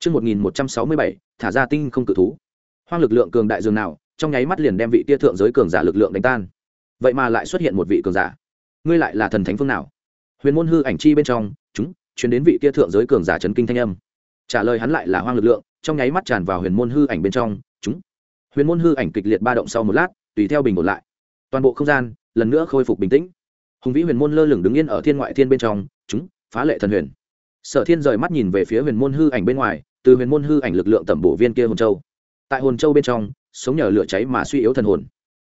Trước 1167, thả ra tinh không cự thú. Hoang lực lượng cường đại dường nào, trong nháy mắt liền đem vị kia thượng giới cường giả lực lượng đánh tan. Vậy mà lại xuất hiện một vị cường giả. Ngươi lại là thần thánh phương nào? Huyền môn hư ảnh chi bên trong, chúng truyền đến vị kia thượng giới cường giả chấn kinh thanh âm. Trả lời hắn lại là hoang lực lượng, trong nháy mắt tràn vào huyền môn hư ảnh bên trong, chúng. Huyền môn hư ảnh kịch liệt ba động sau một lát, tùy theo bình ổn lại. Toàn bộ không gian lần nữa khôi phục bình tĩnh. Hùng vĩ huyền môn lơ lửng đứng yên ở thiên ngoại thiên bên trong, chúng phá lệ thần huyền sở thiên rời mắt nhìn về phía huyền môn hư ảnh bên ngoài từ huyền môn hư ảnh lực lượng tẩm bổ viên kia hồn châu. Tại hồn châu bên trong, sống nhờ lửa cháy mà suy yếu thần hồn.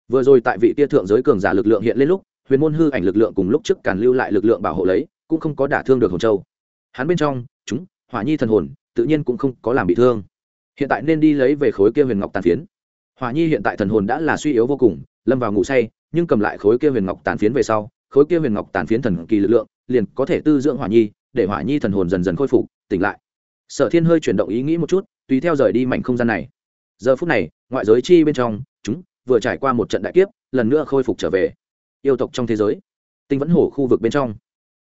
Vừa rồi tại vị kia thượng giới cường giả lực lượng hiện lên lúc, huyền môn hư ảnh lực lượng cùng lúc trước càn lưu lại lực lượng bảo hộ lấy, cũng không có đả thương được hồn châu. Hắn bên trong, chúng, hỏa nhi thần hồn, tự nhiên cũng không có làm bị thương. Hiện tại nên đi lấy về khối kia huyền ngọc tàn phiến. Hỏa nhi hiện tại thần hồn đã là suy yếu vô cùng, lâm vào ngủ say, nhưng cầm lại khối kia huyền ngọc tàn phiến về sau, khối kia huyền ngọc tàn phiến thần kỳ lực lượng, liền có thể tư dưỡng hỏa nhi, để hỏa nhi thần hồn dần dần khôi phục, tỉnh lại sở thiên hơi chuyển động ý nghĩ một chút, tùy theo rời đi mảnh không gian này. Giờ phút này, ngoại giới chi bên trong, chúng vừa trải qua một trận đại kiếp, lần nữa khôi phục trở về. Yêu tộc trong thế giới, tinh vẫn hổ khu vực bên trong.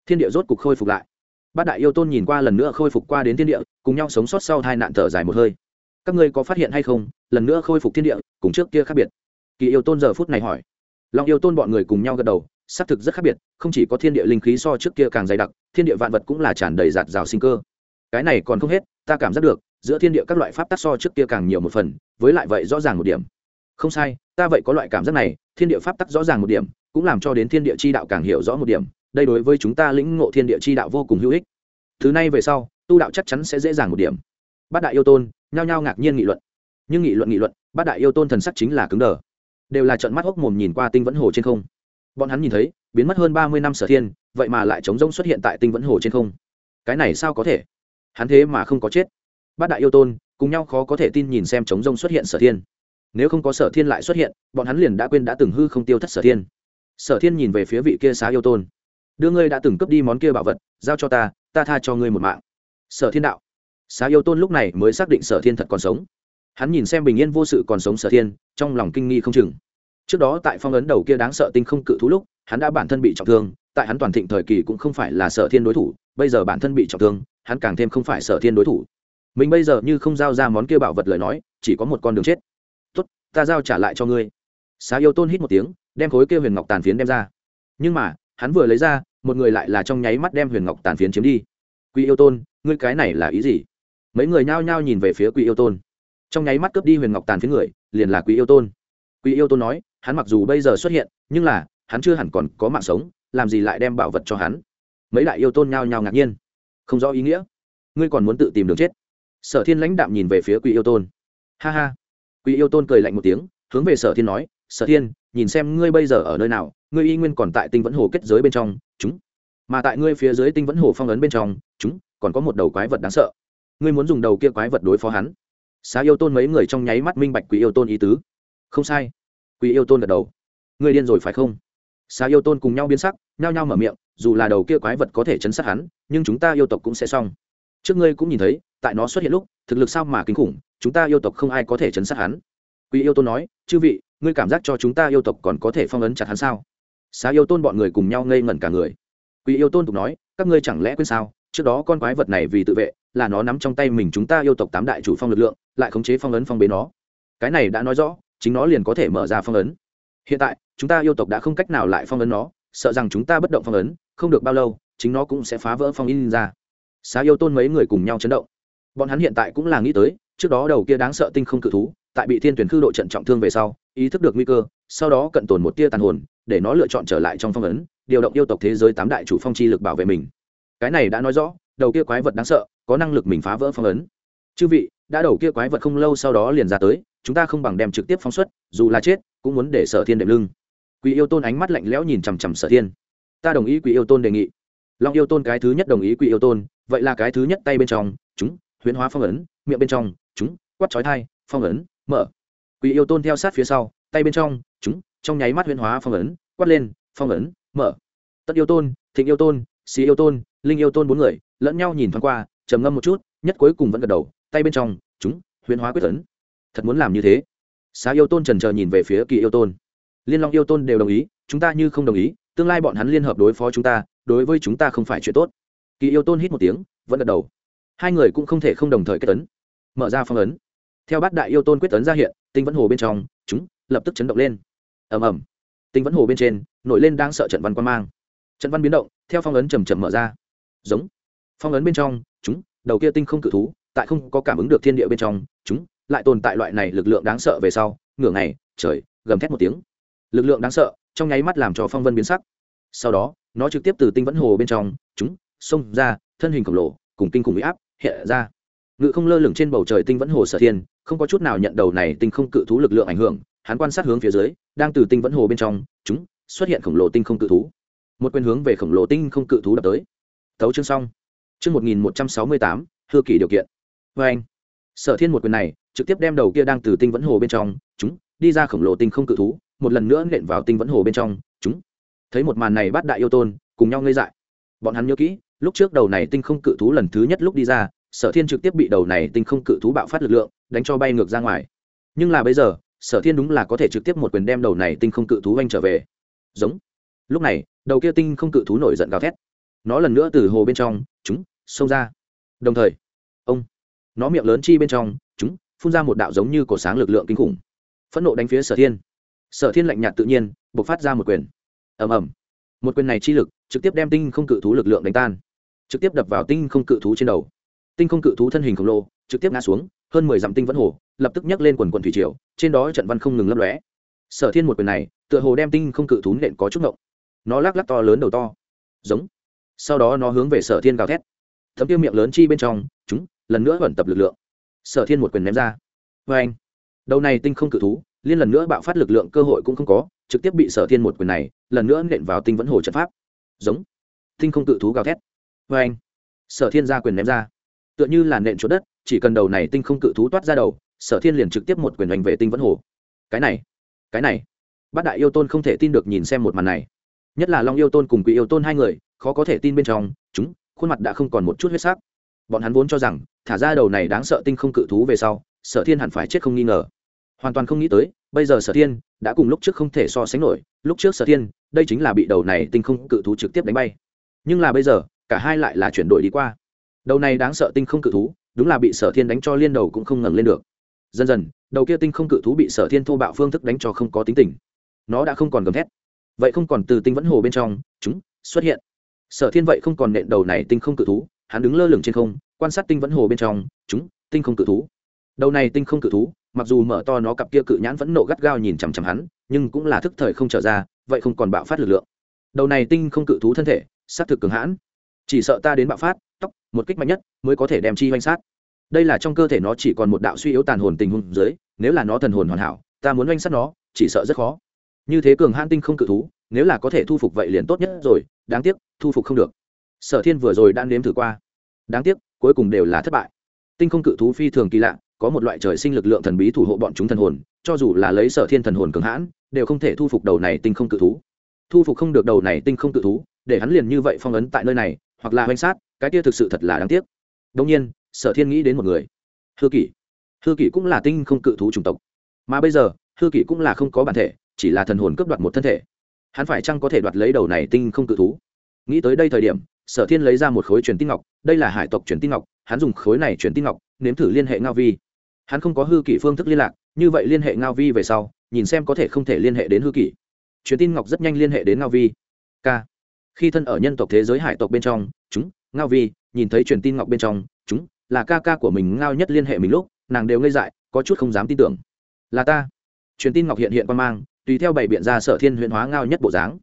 Thiên địa rốt cục khôi phục lại. Bát đại yêu tôn nhìn qua lần nữa khôi phục qua đến thiên địa, cùng nhau sống sót sau hai nạn thở dài một hơi. Các ngươi có phát hiện hay không, lần nữa khôi phục thiên địa, cùng trước kia khác biệt? Kỳ yêu tôn giờ phút này hỏi. Long yêu tôn bọn người cùng nhau gật đầu, xác thực rất khác biệt, không chỉ có thiên địa linh khí so trước kia càng dày đặc, thiên địa vạn vật cũng là tràn đầy giạt rào sinh cơ cái này còn không hết, ta cảm giác được, giữa thiên địa các loại pháp tắc so trước kia càng nhiều một phần, với lại vậy rõ ràng một điểm. Không sai, ta vậy có loại cảm giác này, thiên địa pháp tắc rõ ràng một điểm, cũng làm cho đến thiên địa chi đạo càng hiểu rõ một điểm, đây đối với chúng ta lĩnh ngộ thiên địa chi đạo vô cùng hữu ích. Thứ này về sau, tu đạo chắc chắn sẽ dễ dàng một điểm. Bát đại yêu tôn, nhao nhao ngạc nhiên nghị luận. Nhưng nghị luận nghị luận, bát đại yêu tôn thần sắc chính là cứng đờ. Đều là trận mắt hốc mồm nhìn qua tinh vẫn hồ trên không. Bọn hắn nhìn thấy, biến mất hơn ba mươi năm sở thiên, vậy mà lại chống rông xuất hiện tại tinh vẫn hồ trên không. Cái này sao có thể? Hắn thế mà không có chết. Bát đại yêu tôn, cùng nhau khó có thể tin nhìn xem chống rông xuất hiện sở thiên. Nếu không có sở thiên lại xuất hiện, bọn hắn liền đã quên đã từng hư không tiêu thất sở thiên. Sở thiên nhìn về phía vị kia xá yêu tôn. Đưa ngươi đã từng cướp đi món kia bảo vật, giao cho ta ta tha cho ngươi một mạng. Sở thiên đạo. Xá yêu tôn lúc này mới xác định sở thiên thật còn sống. Hắn nhìn xem bình yên vô sự còn sống sở thiên, trong lòng kinh nghi không chừng. Trước đó tại phong ấn đầu kia đáng sợ tinh không cự thú lúc, hắn đã bản thân bị trọng thương, tại hắn toàn thịnh thời kỳ cũng không phải là sở thiên đối thủ, bây giờ bản thân bị trọng thương hắn càng thêm không phải sở thiên đối thủ. Mình bây giờ như không giao ra món kia bảo vật lời nói, chỉ có một con đường chết. Tốt, ta giao trả lại cho ngươi. Xá yêu tôn hít một tiếng, đem khối kia huyền ngọc tàn phiến đem ra. Nhưng mà, hắn vừa lấy ra, một người lại là trong nháy mắt đem huyền ngọc tàn phiến chiếm đi. Quy yêu tôn, ngươi cái này là ý gì? Mấy người nhao nhao nhìn về phía quy yêu tôn. Trong nháy mắt cướp đi huyền ngọc tàn phiến người, liền là quỷ yêu tôn. Quỷ yêu tôn nói, hắn mặc dù bây giờ xuất hiện, nhưng là, hắn chưa hẳn còn có mạng sống, làm gì lại đem bảo vật cho hắn? Mấy đại yêu tôn nhao nhao ngạc nhiên không rõ ý nghĩa. Ngươi còn muốn tự tìm đường chết. Sở thiên lãnh đạm nhìn về phía quỷ yêu tôn. Ha ha. Quỷ yêu tôn cười lạnh một tiếng, hướng về sở thiên nói, sở thiên, nhìn xem ngươi bây giờ ở nơi nào, ngươi y nguyên còn tại tinh vẫn hồ kết giới bên trong, chúng. Mà tại ngươi phía dưới tinh vẫn hồ phong ấn bên trong, chúng, còn có một đầu quái vật đáng sợ. Ngươi muốn dùng đầu kia quái vật đối phó hắn. Xá yêu tôn mấy người trong nháy mắt minh bạch quỷ yêu tôn ý tứ. Không sai. Quỷ yêu tôn gật đầu. Ngươi điên rồi phải không? Xá yêu tôn cùng nhau biến sắc, nhao nhao mở miệng dù là đầu kia quái vật có thể chấn sát hắn, nhưng chúng ta yêu tộc cũng sẽ xong. Trước ngươi cũng nhìn thấy, tại nó xuất hiện lúc, thực lực sao mà kinh khủng, chúng ta yêu tộc không ai có thể chấn sát hắn. Quý yêu tôn nói, chư vị, ngươi cảm giác cho chúng ta yêu tộc còn có thể phong ấn chặt hắn sao? Xá yêu tôn bọn người cùng nhau ngây ngẩn cả người. Quý yêu tôn tục nói, các ngươi chẳng lẽ quên sao? Trước đó con quái vật này vì tự vệ, là nó nắm trong tay mình chúng ta yêu tộc tám đại chủ phong lực lượng, lại khống chế phong ấn phong bế nó. Cái này đã nói rõ, chính nó liền có thể mở ra phong ấn. Hiện tại, chúng ta yêu tộc đã không cách nào lại phong ấn nó sợ rằng chúng ta bất động phong ấn, không được bao lâu, chính nó cũng sẽ phá vỡ phong in ra. Xá yêu tôn mấy người cùng nhau chấn động. Bọn hắn hiện tại cũng là nghĩ tới, trước đó đầu kia đáng sợ tinh không cự thú, tại bị thiên tuyển khư độ trận trọng thương về sau, ý thức được nguy cơ, sau đó cận tồn một tia tàn hồn, để nó lựa chọn trở lại trong phong ấn, điều động yêu tộc thế giới tám đại chủ phong chi lực bảo vệ mình. Cái này đã nói rõ, đầu kia quái vật đáng sợ, có năng lực mình phá vỡ phong ấn. Chư vị, đã đầu kia quái vật không lâu sau đó liền ra tới, chúng ta không bằng đem trực tiếp phóng xuất, dù là chết, cũng muốn để sở thiên đệm lưng quỷ yêu tôn ánh mắt lạnh lẽo nhìn chằm chằm sở thiên. Ta đồng ý quỷ yêu tôn đề nghị. Long yêu tôn cái thứ nhất đồng ý quỷ yêu tôn, vậy là cái thứ nhất tay bên trong, chúng, huyễn hóa phong ấn, miệng bên trong, chúng quắt chói thai phong ấn, mở. Quỷ yêu tôn theo sát phía sau, tay bên trong, chúng, trong nháy mắt huyễn hóa phong ấn, quát lên, phong ấn, mở. Tất yêu tôn, thịnh yêu tôn, xí yêu tôn, linh yêu tôn bốn người, lẫn nhau nhìn thoáng qua, trầm ngâm một chút, nhất cuối cùng vẫn gật đầu, tay bên trong, chúng, huyễn hóa quyết tấn thật muốn làm như thế. Xá yêu tôn trần chờ nhìn về phía kỳ yêu tôn liên long yêu tôn đều đồng ý, chúng ta như không đồng ý, tương lai bọn hắn liên hợp đối phó chúng ta, đối với chúng ta không phải chuyện tốt. Kỳ yêu tôn hít một tiếng, vẫn gật đầu. Hai người cũng không thể không đồng thời kết tấn mở ra phong ấn. Theo bát đại yêu tôn quyết tấn ra hiện, tinh vẫn hồ bên trong, chúng lập tức chấn động lên. Ầm ầm. Tinh vẫn hồ bên trên, nổi lên đang sợ trận văn quan mang. Trận văn biến động, theo phong ấn chầm chậm mở ra. Giống. Phong ấn bên trong, chúng, đầu kia tinh không cự thú, tại không có cảm ứng được thiên địa bên trong, chúng, lại tồn tại loại này lực lượng đáng sợ về sau, ngửa ngày, trời, gầm thét một tiếng lực lượng đáng sợ, trong nháy mắt làm cho phong vân biến sắc. Sau đó, nó trực tiếp từ tinh vẫn hồ bên trong, chúng, xông ra, thân hình khổng lồ, cùng kinh khủng bị áp hiện ra. Ngự không lơ lửng trên bầu trời tinh vẫn hồ sở thiên, không có chút nào nhận đầu này tinh không cự thú lực lượng ảnh hưởng, hắn quan sát hướng phía dưới, đang từ tinh vẫn hồ bên trong, chúng, xuất hiện khổng lồ tinh không cự thú. Một quyền hướng về khổng lồ tinh không cự thú đập tới. Thấu chương xong. Chương một nghìn một trăm sáu mươi tám, hư kỷ điều kiện. Vê anh. Sở thiên một quyền này, trực tiếp đem đầu kia đang từ tinh vẫn hồ bên trong, chúng đi ra khổng lồ tinh không cự thú, một lần nữa nện vào tinh vẫn hồ bên trong, chúng, thấy một màn này bắt đại yêu tôn, cùng nhau ngây dại. Bọn hắn nhớ kỹ, lúc trước đầu này tinh không cự thú lần thứ nhất lúc đi ra, sở thiên trực tiếp bị đầu này tinh không cự thú bạo phát lực lượng, đánh cho bay ngược ra ngoài. Nhưng là bây giờ, sở thiên đúng là có thể trực tiếp một quyền đem đầu này tinh không cự thú oanh trở về. Giống. Lúc này, đầu kia tinh không cự thú nổi giận gào thét. Nó lần nữa từ hồ bên trong, chúng, xông ra. Đồng thời, ông, nó miệng lớn chi bên trong, chúng, phun ra một đạo giống như cổ sáng lực lượng kinh khủng phẫn nộ đánh phía sở thiên sở thiên lạnh nhạt tự nhiên buộc phát ra một quyền ầm ầm một quyền này chi lực trực tiếp đem tinh không cự thú lực lượng đánh tan trực tiếp đập vào tinh không cự thú trên đầu tinh không cự thú thân hình khổng lồ trực tiếp ngã xuống hơn mười dặm tinh vẫn hồ lập tức nhấc lên quần quần thủy triều trên đó trận văn không ngừng lấp lóe sở thiên một quyền này tựa hồ đem tinh không cự thú nện có chút ngộng nó lắc lắc to lớn đầu to giống sau đó nó hướng về sở thiên gào thét thấm tiêu miệng lớn chi bên trong chúng lần nữa vẩn tập lực lượng sở thiên một quyền ném ra vê anh đầu này tinh không cự thú, liên lần nữa bạo phát lực lượng cơ hội cũng không có, trực tiếp bị sở thiên một quyền này, lần nữa nện vào tinh vẫn hồ trận pháp. Giống. Tinh không cự thú gào thét. Vê anh sở thiên ra quyền ném ra. Tựa như là nện chỗ đất, chỉ cần đầu này tinh không cự thú toát ra đầu, sở thiên liền trực tiếp một quyền đánh về tinh vẫn hồ. Cái này cái này. Bát đại yêu tôn không thể tin được nhìn xem một màn này. Nhất là long yêu tôn cùng quỷ yêu tôn hai người, khó có thể tin bên trong, chúng, khuôn mặt đã không còn một chút huyết sắc. Bọn hắn vốn cho rằng, thả ra đầu này đáng sợ tinh không cự thú về sau, sở thiên hẳn phải chết không nghi ngờ hoàn toàn không nghĩ tới, bây giờ sở thiên đã cùng lúc trước không thể so sánh nổi, lúc trước sở thiên, đây chính là bị đầu này tinh không cự thú trực tiếp đánh bay. Nhưng là bây giờ, cả hai lại là chuyển đổi đi qua. Đầu này đáng sợ tinh không cự thú, đúng là bị sở thiên đánh cho liên đầu cũng không ngẩng lên được. Dần dần, đầu kia tinh không cự thú bị sở thiên thô bạo phương thức đánh cho không có tính tình. Nó đã không còn gầm thét. Vậy không còn từ tinh vẫn hồ bên trong, chúng, xuất hiện. Sở thiên vậy không còn nện đầu này tinh không cự thú, hắn đứng lơ lửng trên không, quan sát tinh vẫn hồ bên trong, chúng, tinh không cự thú. Đầu này tinh không cự thú mặc dù mở to nó cặp kia cự nhãn vẫn nộ gắt gao nhìn chằm chằm hắn, nhưng cũng là thức thời không trở ra, vậy không còn bạo phát lực lượng. Đầu này tinh không cự thú thân thể s á t thực cường hãn. Chỉ sợ ta đến bạo phát, tóc, một kích mạnh nhất, mới có thể đem chi oanh sát. Đây là trong cơ thể nó chỉ còn một đạo suy yếu tàn hồn tình hôn dưới, nếu là nó thần hồn hoàn hảo, ta muốn oanh sát nó, chỉ sợ rất khó. Như thế cường hãn tinh không cự thú, nếu là có thể thu phục vậy liền tốt nhất rồi, đáng tiếc, thu phục không được. Sở thiên vừa rồi đã nếm thử qua. Đáng tiếc, cuối cùng đều là thất bại. Tinh không cự thú phi thường kỳ lạ có một loại trời sinh lực lượng thần bí thủ hộ bọn chúng thần hồn, cho dù là lấy sở thiên thần hồn cường hãn, đều không thể thu phục đầu này tinh không cự thú. Thu phục không được đầu này tinh không cự thú, để hắn liền như vậy phong ấn tại nơi này, hoặc là oanh sát, cái kia thực sự thật là đáng tiếc. Đông nhiên, sở thiên nghĩ đến một người, hư kỷ. Hư kỷ cũng là tinh không cự thú chủng tộc. Mà bây giờ, hư kỷ cũng là không có bản thể, chỉ là thần hồn cướp đoạt một thân thể. Hắn phải chăng có thể đoạt lấy đầu này tinh không cự thú? Nghĩ tới đây thời điểm, sở thiên lấy ra một khối truyền tin ngọc, đây là hải tộc truyền tin ngọc, hắn dùng khối này truyền tin ngọc, nếm thử liên hệ ngao vi hắn không có hư kỷ phương thức liên lạc, như vậy liên hệ ngao vi về sau, nhìn xem có thể không thể liên hệ đến hư kỷ. Truyền tin ngọc rất nhanh liên hệ đến ngao vi. K. Khi thân ở nhân tộc thế giới hải tộc bên trong, chúng, ngao vi, nhìn thấy truyền tin ngọc bên trong, chúng, là ca ca của mình ngao nhất liên hệ mình lúc, nàng đều ngây dại, có chút không dám tin tưởng. Là ta. Truyền tin ngọc hiện hiện quan mang, tùy theo bảy biện ra sở thiên huyện hóa ngao nhất bộ dáng.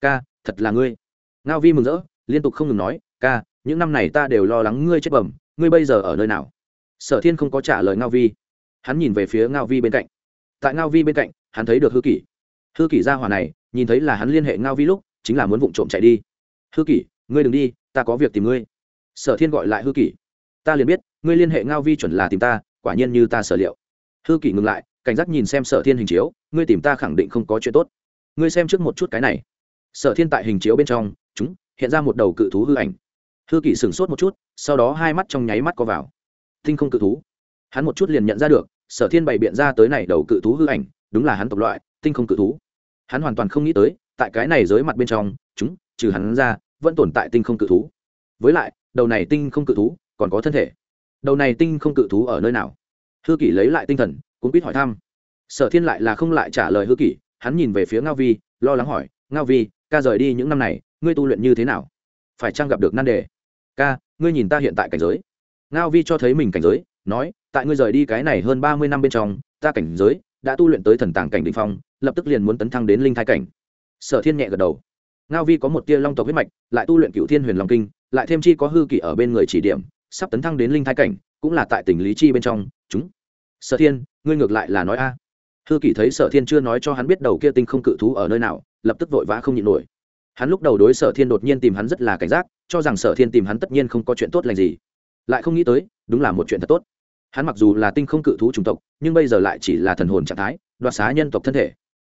Ca thật là ngươi. Ngao vi mừng rỡ, liên tục không ngừng nói, ca, những năm này ta đều lo lắng ngươi chết bẩm, ngươi bây giờ ở nơi nào? Sở thiên không có trả lời ngao vi. Hắn nhìn về phía ngao vi bên cạnh. Tại ngao vi bên cạnh, hắn thấy được hư kỷ. Hư kỷ ra hòa này, nhìn thấy là hắn liên hệ ngao vi lúc, chính là muốn vụ trộm chạy đi. Hư kỷ, ngươi đừng đi, ta có việc tìm ngươi. Sở thiên gọi lại hư kỷ. Ta liền biết, ngươi liên hệ ngao vi chuẩn là tìm ta, quả nhiên như ta sở liệu. Hư kỷ ngừng lại, cảnh giác nhìn xem sở thiên hình chiếu, ngươi tìm ta khẳng định không có chuyện tốt. Ngươi xem trước một chút cái này. Sở thiên tại hình chiếu bên trong, chúng, hiện ra một đầu cự thú hư ảnh. Hư kỷ sửng sốt một chút, sau đó hai mắt trong nháy mắt có vào tinh không cự thú. Hắn một chút liền nhận ra được, sở thiên bày biện ra tới này đầu cự thú hư ảnh, đúng là hắn tộc loại, tinh không cự thú. Hắn hoàn toàn không nghĩ tới, tại cái này dưới mặt bên trong, chúng, trừ hắn ra, vẫn tồn tại tinh không cự thú. Với lại, đầu này tinh không cự thú, còn có thân thể. Đầu này tinh không cự thú ở nơi nào? Hư kỷ lấy lại tinh thần cũng biết hỏi thăm. Sở thiên lại là không lại trả lời hư kỷ, hắn nhìn về phía ngao vi, lo lắng hỏi, ngao vi, ca rời đi những năm này, ngươi tu luyện như thế nào? Phải chăng gặp được nan đề? Ca, ngươi nhìn ta hiện tại cảnh giới ngao vi cho thấy mình cảnh giới, nói, tại ngươi rời đi cái này hơn ba mươi năm bên trong, ta cảnh giới đã tu luyện tới thần tàng cảnh đ ỉ n h phong, lập tức liền muốn tấn thăng đến linh thai cảnh. Sở thiên nhẹ gật đầu. Ngao vi có một tia long tộc huyết mạch, lại tu luyện cựu thiên huyền long kinh, lại thêm chi có hư kỷ ở bên người chỉ điểm, sắp tấn thăng đến linh thai cảnh, cũng là tại tỉnh lý chi bên trong, chúng. Sở thiên, ngươi ngược lại là nói a. Hư kỷ thấy sở thiên chưa nói cho hắn biết đầu kia tinh không cự thú ở nơi nào, lập tức vội vã không nhịn nổi. Hắn lúc đầu đối sở thiên đột nhiên tìm hắn rất là cảnh giác, cho rằng sở thiên tìm hắn tất nhiên không có chuyện tốt lành gì lại không nghĩ tới, đúng là một chuyện thật tốt. Hắn mặc dù là tinh không cự thú chủng tộc, nhưng bây giờ lại chỉ là thần hồn trạng thái, đoạt xá nhân tộc thân thể.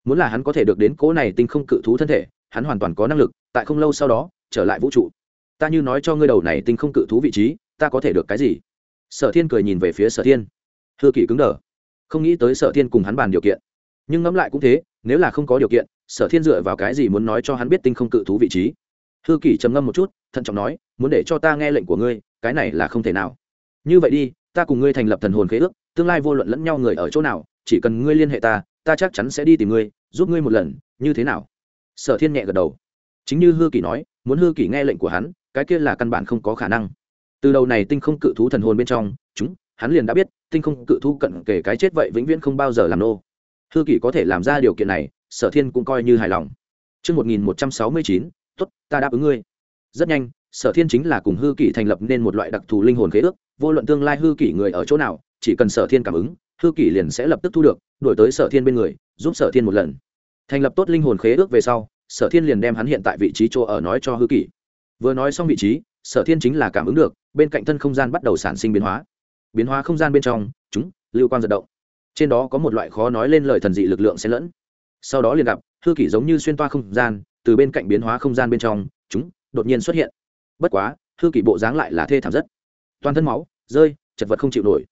Muốn là hắn có thể được đến cỗ này tinh không cự thú thân thể, hắn hoàn toàn có năng lực, tại không lâu sau đó, trở lại vũ trụ. Ta như nói cho ngươi đầu này tinh không cự thú vị trí, ta có thể được cái gì? Sở thiên cười nhìn về phía sở thiên. Hư kỷ cứng đờ. Không nghĩ tới sở thiên cùng hắn bàn điều kiện. Nhưng ngẫm lại cũng thế, nếu là không có điều kiện, sở thiên dựa vào cái gì muốn nói cho hắn biết tinh không cự thú vị trí? Hư kỷ trầm ngâm một chút, thận trọng nói, muốn để cho ta nghe lệnh của ngươi cái này là không thể nào. Như vậy đi ta cùng ngươi thành lập thần hồn khế ước tương lai vô luận lẫn nhau người ở chỗ nào chỉ cần ngươi liên hệ ta ta chắc chắn sẽ đi tìm ngươi giúp ngươi một lần như thế nào? Sở thiên nhẹ gật đầu. Chính như hư kỷ nói muốn hư kỷ nghe lệnh của hắn cái kia là căn bản không có khả năng. Từ đầu này tinh không cự thú thần hồn bên trong chúng hắn liền đã biết tinh không cự thú cận kể cái chết vậy vĩnh viễn không bao giờ làm nô. Hư kỷ có thể làm ra điều kiện này sở thiên cũng coi như hài lòng. Trước 1169, tốt, ta đáp ứng ngươi. Rất nhanh, sở thiên chính là cùng hư kỷ thành lập nên một loại đặc thù linh hồn khế ước, vô luận tương lai hư kỷ người ở chỗ nào, chỉ cần sở thiên cảm ứng, hư kỷ liền sẽ lập tức thu được đổi tới sở thiên bên người, giúp sở thiên một lần. Thành lập tốt linh hồn khế ước về sau, sở thiên liền đem hắn hiện tại vị trí chỗ ở nói cho hư kỷ. Vừa nói xong vị trí, sở thiên chính là cảm ứng được, bên cạnh thân không gian bắt đầu sản sinh biến hóa. Biến hóa không gian bên trong, chúng, lưu quan giật động. Trên đó có một loại khó nói lên lời thần dị lực lượng xen lẫn. Sau đó liền gặp, hư kỷ giống như xuyên toa không gian, từ bên cạnh biến hóa không gian bên trong, chúng, đột nhiên xuất hiện bất quá, hư kỷ bộ dáng lại là thê thảm rất. Toàn thân máu, rơi, chật vật không chịu nổi.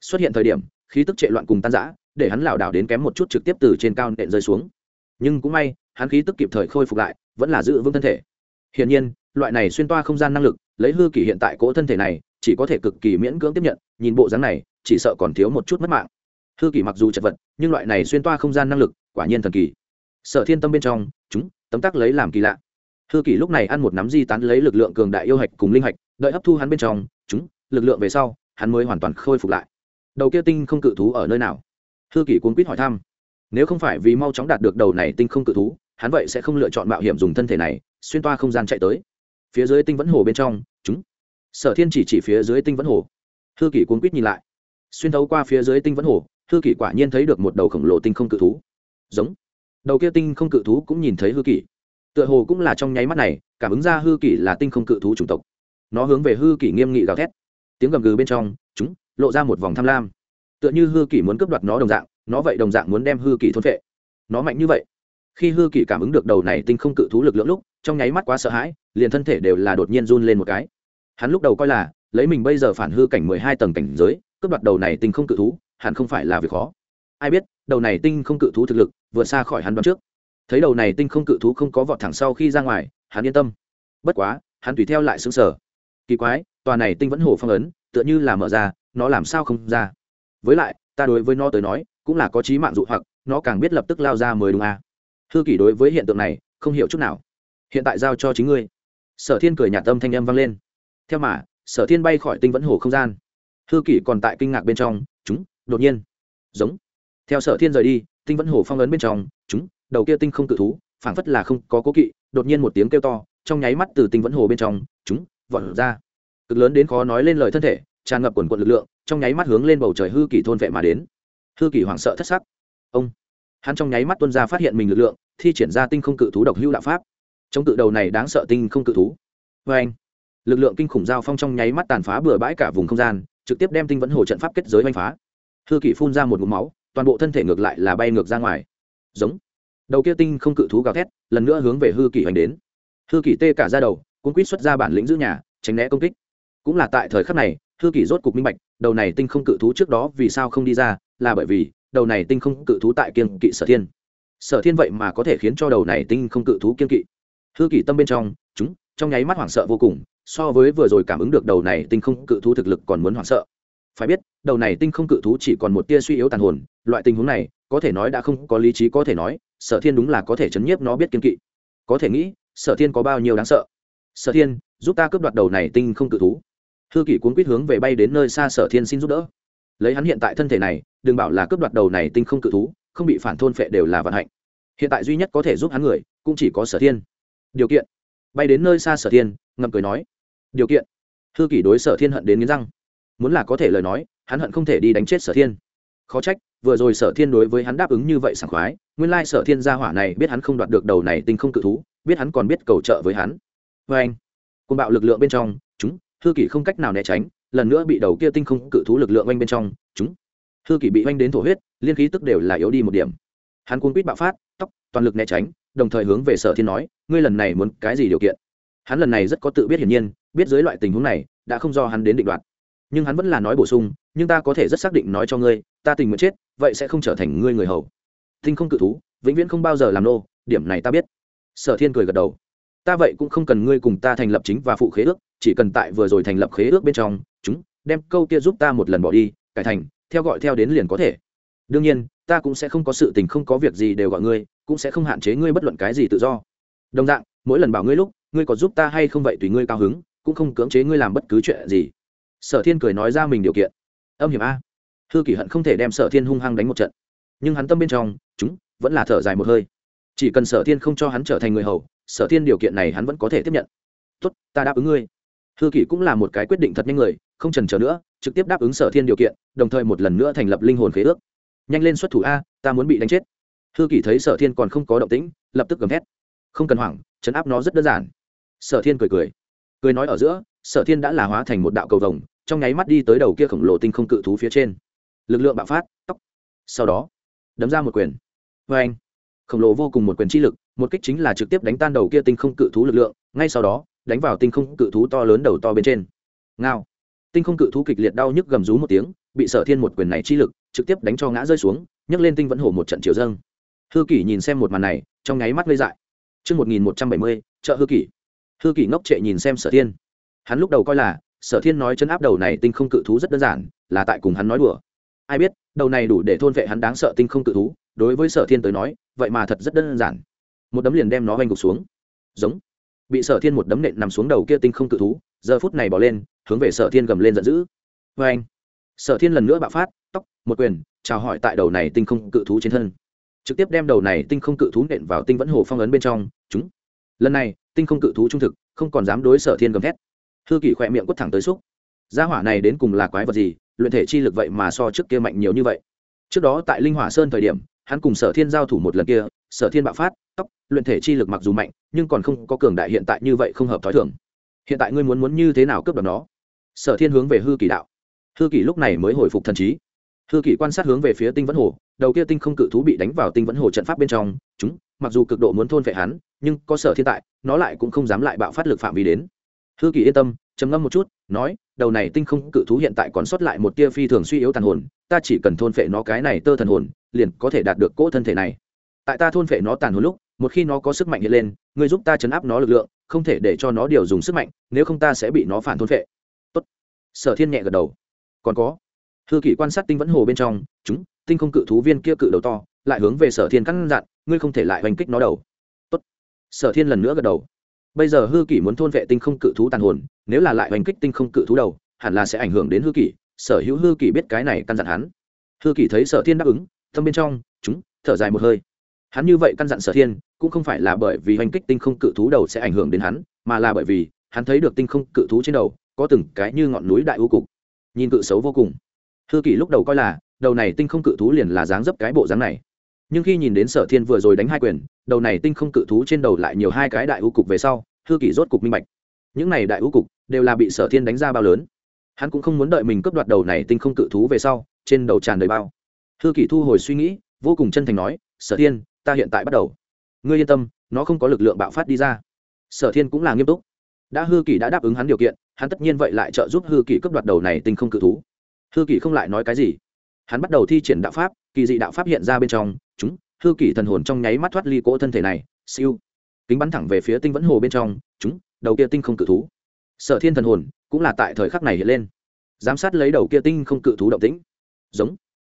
Xuất hiện thời điểm, khí tức trệ loạn cùng tan giã để hắn lảo đảo đến kém một chút trực tiếp từ trên cao nện rơi xuống. Nhưng cũng may, hắn khí tức kịp thời khôi phục lại, vẫn là giữ vững thân thể. Hiển nhiên, loại này xuyên toa không gian năng lực, lấy hư kỷ hiện tại cỗ thân thể này, chỉ có thể cực kỳ miễn cưỡng tiếp nhận, nhìn bộ dáng này, chỉ sợ còn thiếu một chút mất mạng. Hư kỷ mặc dù chật vật, nhưng loại này xuyên toa không gian năng lực, quả nhiên thần kỳ. Sở thiên tâm bên trong, chúng, tấm tắc lấy làm kỳ lạ hư kỷ lúc này ăn một nắm di tán lấy lực lượng cường đại yêu hạch cùng linh hạch, đợi hấp thu hắn bên trong, chúng, lực lượng về sau, hắn mới hoàn toàn khôi phục lại. Đầu kia tinh không cự thú ở nơi nào? Hư kỷ cuốn quýt hỏi thăm. Nếu không phải vì mau chóng đạt được đầu này tinh không cự thú, hắn vậy sẽ không lựa chọn mạo hiểm dùng thân thể này, xuyên toa không gian chạy tới. Phía dưới tinh vẫn hồ bên trong, chúng. Sở thiên chỉ chỉ phía dưới tinh vẫn hồ. Hư kỷ cuốn quýt nhìn lại. Xuyên thấu qua phía dưới tinh vẫn hồ, hư kỷ quả nhiên thấy được một đầu khổng lồ tinh không cự thú. Giống. Đầu kia tinh không cự thú cũng nhìn thấy hư kỷ tựa hồ cũng là trong nháy mắt này, cảm ứng ra hư kỷ là tinh không cự thú chủng tộc. Nó hướng về hư kỷ nghiêm nghị gào thét. Tiếng gầm gừ bên trong, chúng, lộ ra một vòng tham lam. Tựa như hư kỷ muốn cướp đoạt nó đồng dạng, nó vậy đồng dạng muốn đem hư kỷ thôn vệ nó mạnh như vậy. Khi hư kỷ cảm ứng được đầu này tinh không cự thú lực lượng lúc, trong nháy mắt quá sợ hãi, liền thân thể đều là đột nhiên run lên một cái. Hắn lúc đầu coi là, lấy mình bây giờ phản hư cảnh mười hai tầng cảnh giới, cướp đoạt đầu này tinh không cự thú, hẳn không phải là việc khó. Ai biết, đầu này tinh không cự thú thực lực, vượt xa khỏi hắn đoán trước thấy đầu này tinh không cự thú không có vọt thẳng sau khi ra ngoài, hắn yên tâm. Bất quá, hắn tùy theo lại xứng sở kỳ quái, tòa này tinh vẫn hồ phong ấn, tựa như là mở ra, nó làm sao không ra? Với lại, ta đối với nó tới nói, cũng là có trí mạng dụ hoặc, nó càng biết lập tức lao ra mới đúng à. hư kỷ đối với hiện tượng này, không hiểu chút nào. Hiện tại giao cho chính ngươi. Sở thiên cười nhạt tâm thanh âm vang lên. Theo mà, sở thiên bay khỏi tinh vẫn hồ không gian. Hư kỷ còn tại kinh ngạc bên trong, chúng, đột nhiên. Giống. Theo sở thiên rời đi, tinh vẫn hồ phong ấn bên trong, chúng đầu kia tinh không cự thú, phảng phất là không có cố kỵ, đột nhiên một tiếng kêu to, trong nháy mắt từ tinh vẫn hồ bên trong, chúng, vọt ra. Cực lớn đến khó nói lên lời thân thể, tràn ngập quần quận lực lượng, trong nháy mắt hướng lên bầu trời hư kỷ thôn vệ mà đến. Hư kỷ hoảng sợ thất sắc. Ông. Hắn trong nháy mắt tuân ra phát hiện mình lực lượng, thi triển ra tinh không cự thú độc hữu đạo pháp. Chống cự đầu này đáng sợ tinh không cự thú. Vê anh lực lượng kinh khủng giao phong trong nháy mắt tàn phá bừa bãi cả vùng không gian, trực tiếp đem tinh vẫn hồ trận pháp kết giới oanh phá. Hư kỷ phun ra một mũ máu, toàn bộ thân thể ngược lại là bay ngược ra ngoài. Giống đầu kia tinh không cự thú gào thét, lần nữa hướng về hư kỷ hoành đến. Hư kỷ tê cả ra đầu, cuốn quýt xuất ra bản lĩnh giữ nhà, tránh né công kích. Cũng là tại thời khắc này, hư kỷ rốt cục minh bạch, đầu này tinh không cự thú trước đó vì sao không đi ra, là bởi vì, đầu này tinh không cự thú tại kiên kỵ sở thiên. Sở thiên vậy mà có thể khiến cho đầu này tinh không cự thú kiên kỵ. Hư kỷ tâm bên trong, chúng, trong nháy mắt hoảng sợ vô cùng, so với vừa rồi cảm ứng được đầu này tinh không cự thú thực lực còn muốn hoảng sợ. Phải biết, đầu này tinh không cự thú chỉ còn một tia suy yếu tàn hồn, loại tình huống này, có thể nói đã không có lý trí có thể nói sở thiên đúng là có thể chấn nhiếp nó biết kiên kỵ. Có thể nghĩ, sở thiên có bao nhiêu đáng sợ? Sở thiên, giúp ta cướp đoạt đầu này tinh không cự thú. Hư kỷ cuốn quýt hướng về bay đến nơi xa sở thiên xin giúp đỡ. Lấy hắn hiện tại thân thể này, đừng bảo là cướp đoạt đầu này tinh không cự thú, không bị phản thôn phệ đều là vận hạnh. Hiện tại duy nhất có thể giúp hắn người, cũng chỉ có sở thiên. Điều kiện. Bay đến nơi xa sở thiên, ngậm cười nói. Điều kiện. Hư kỷ đối sở thiên hận đến nghiến răng. Muốn là có thể lời nói, hắn hận không thể đi đánh chết sở thiên. Khó trách vừa rồi sở thiên đối với hắn đáp ứng như vậy sảng khoái, nguyên lai sở thiên gia hỏa này biết hắn không đoạt được đầu này tinh không cự thú, biết hắn còn biết cầu trợ với hắn. Vê anh côn bạo lực lượng bên trong, chúng, hư kỷ không cách nào né tránh, lần nữa bị đầu kia tinh không cự thú lực lượng oanh bên trong, chúng, hư kỷ bị oanh đến thổ huyết, liên khí tức đều là yếu đi một điểm. Hắn cuốn quýt bạo phát, tóc, toàn lực né tránh, đồng thời hướng về sở thiên nói, ngươi lần này muốn cái gì điều kiện? Hắn lần này rất có tự biết hiển nhiên, biết dưới loại tình huống này, đã không do hắn đến định đoạt nhưng hắn vẫn là nói bổ sung, nhưng ta có thể rất xác định nói cho ngươi, ta tình nguyện chết, vậy sẽ không trở thành ngươi người hầu. Tinh không cự thú, vĩnh viễn không bao giờ làm nô, điểm này ta biết. Sở thiên cười gật đầu. Ta vậy cũng không cần ngươi cùng ta thành lập chính và phụ khế ước, chỉ cần tại vừa rồi thành lập khế ước bên trong, chúng, đem câu kia giúp ta một lần bỏ đi, cải thành, theo gọi theo đến liền có thể. Đương nhiên, ta cũng sẽ không có sự tình không có việc gì đều gọi ngươi, cũng sẽ không hạn chế ngươi bất luận cái gì tự do. Đồng dạng, mỗi lần bảo ngươi lúc, ngươi có giúp ta hay không vậy tùy ngươi cao hứng, cũng không cưỡng chế ngươi làm bất cứ chuyện gì sở thiên cười nói ra mình điều kiện. Âm hiểm a. Hư kỷ hận không thể đem sở thiên hung hăng đánh một trận. Nhưng hắn tâm bên trong, chúng, vẫn là thở dài một hơi. Chỉ cần sở thiên không cho hắn trở thành người hầu, sở thiên điều kiện này hắn vẫn có thể tiếp nhận. Tốt, ta đáp ứng ngươi. Hư kỷ cũng là một cái quyết định thật nhanh người, không trần trở nữa, trực tiếp đáp ứng sở thiên điều kiện, đồng thời một lần nữa thành lập linh hồn khế ước. Nhanh lên xuất thủ a, ta muốn bị đánh chết. Hư kỷ thấy sở thiên còn không có động tĩnh, lập tức gầm thét. Không cần hoảng, chấn áp nó rất đơn giản. Sở thiên cười cười. Cười nói ở giữa, sở thiên đã là hóa thành một đạo cầu vồng trong nháy mắt đi tới đầu kia khổng lồ tinh không cự thú phía trên. Lực lượng bạo phát tóc sau đó đấm ra một quyền. Vê anh khổng lồ vô cùng một quyền chi lực một kích chính là trực tiếp đánh tan đầu kia tinh không cự thú lực lượng ngay sau đó đánh vào tinh không cự thú to lớn đầu to bên trên. Ngao. Tinh không cự thú kịch liệt đau nhức gầm rú một tiếng bị sở thiên một quyền này chi lực trực tiếp đánh cho ngã rơi xuống nhấc lên tinh vẫn hổ một trận chiều dâng. Hư kỷ nhìn xem một màn này trong nháy mắt gây dại. Trước 1170, chợ hư kỷ. Hư kỷ ngốc trệ nhìn xem sở thiên. Hắn lúc đầu coi là, sở thiên nói chân áp đầu này tinh không cự thú rất đơn giản, là tại cùng hắn nói đùa. Ai biết, đầu này đủ để thôn vệ hắn đáng sợ tinh không cự thú, đối với sở thiên tới nói, vậy mà thật rất đơn giản. Một đấm liền đem nó vành gục xuống. Giống. Bị sở thiên một đấm nện nằm xuống đầu kia tinh không cự thú, giờ phút này bỏ lên, hướng về sở thiên gầm lên giận dữ. Oeng. Sở thiên lần nữa bạo phát, tóc, một quyền, chào hỏi tại đầu này tinh không cự thú trên thân trực tiếp đem đầu này tinh không cự thú nện vào tinh vẫn hồ phong ấn bên trong chúng lần này tinh không cự thú trung thực không còn dám đối sở thiên gầm thét hư kỷ khỏe miệng quất thẳng tới xúc. Gia hỏa này đến cùng là quái vật gì? Luyện thể chi lực vậy mà so trước kia mạnh nhiều như vậy. Trước đó tại linh hỏa sơn thời điểm, hắn cùng sở thiên giao thủ một lần kia, sở thiên bạo phát, tóc, luyện thể chi lực mặc dù mạnh, nhưng còn không có cường đại hiện tại như vậy không hợp t h ó i thường. Hiện tại ngươi muốn muốn như thế nào cướp đoạt nó? Sở thiên hướng về hư kỳ đạo. Hư kỳ lúc này mới hồi phục thần trí. Hư kỷ quan sát hướng về phía tinh vẫn hồ, đầu kia tinh không cự thú bị đánh vào tinh vẫn hồ trận pháp bên trong, chúng, mặc dù cực độ muốn thôn vệ hắn, nhưng có sở thiên tại, nó lại cũng không dám lại bạo phát lực phạm vi đến hư kỳ yên tâm, trầm ngâm một chút, nói, đầu này tinh không cự thú hiện tại còn sót lại một tia phi thường suy yếu tàn hồn, ta chỉ cần thôn phệ nó cái này tơ thần hồn, liền có thể đạt được cỗ thân thể này. Tại ta thôn phệ nó tàn hồn lúc, một khi nó có sức mạnh hiện lên, ngươi giúp ta chấn áp nó lực lượng, không thể để cho nó điều dùng sức mạnh, nếu không ta sẽ bị nó phản thôn phệ. Tốt. Sở thiên nhẹ gật đầu. Còn có. Hư kỷ quan sát tinh vẫn hồ bên trong, chúng, tinh không cự thú viên kia cự đầu to, lại hướng về sở thiên căn dặn ngươi không thể lại hoành kích nó đầu. Tốt. sở thiên lần nữa gật đầu bây giờ hư kỷ muốn thôn vệ tinh không cự thú tàn hồn, nếu là lại hành kích tinh không cự thú đầu, hẳn là sẽ ảnh hưởng đến hư kỷ, sở hữu hư kỷ biết cái này căn dặn hắn. Hư kỷ thấy sở thiên đáp ứng, thâm bên trong, chúng, thở dài một hơi. Hắn như vậy căn dặn sở thiên, cũng không phải là bởi vì hành kích tinh không cự thú đầu sẽ ảnh hưởng đến hắn, mà là bởi vì, hắn thấy được tinh không cự thú trên đầu, có từng cái như ngọn núi đại u cục. Nhìn cự xấu vô cùng. Hư kỷ lúc đầu coi là, đầu này tinh không cự thú liền là dáng dấp cái bộ dáng này. Nhưng khi nhìn đến sở thiên vừa rồi đánh hai quyền đầu này tinh không cự thú trên đầu lại nhiều hai cái đại ưu cục về sau, hư kỷ rốt cục minh bạch. Những này đại ưu cục đều là bị sở thiên đánh ra bao lớn. Hắn cũng không muốn đợi mình cướp đoạt đầu này tinh không cự thú về sau, trên đầu tràn đầy bao. Hư kỷ thu hồi suy nghĩ, vô cùng chân thành nói, sở thiên, ta hiện tại bắt đầu. Ngươi yên tâm, nó không có lực lượng bạo phát đi ra. Sở thiên cũng là nghiêm túc. Đã hư kỷ đã đáp ứng hắn điều kiện, hắn tất nhiên vậy lại trợ giúp hư kỷ cướp đoạt đầu này tinh không cự thú. Hư kỷ không lại nói cái gì? Hắn bắt đầu thi triển đạo pháp, kỳ dị đạo pháp hiện ra bên trong, chúng hư kỷ thần hồn trong nháy mắt thoát ly cỗ thân thể này, siêu. Kính bắn thẳng về phía tinh vẫn hồ bên trong, chúng, đầu kia tinh không cự thú. Sở thiên thần hồn, cũng là tại thời khắc này hiện lên. Giám sát lấy đầu kia tinh không cự thú động tĩnh. Giống.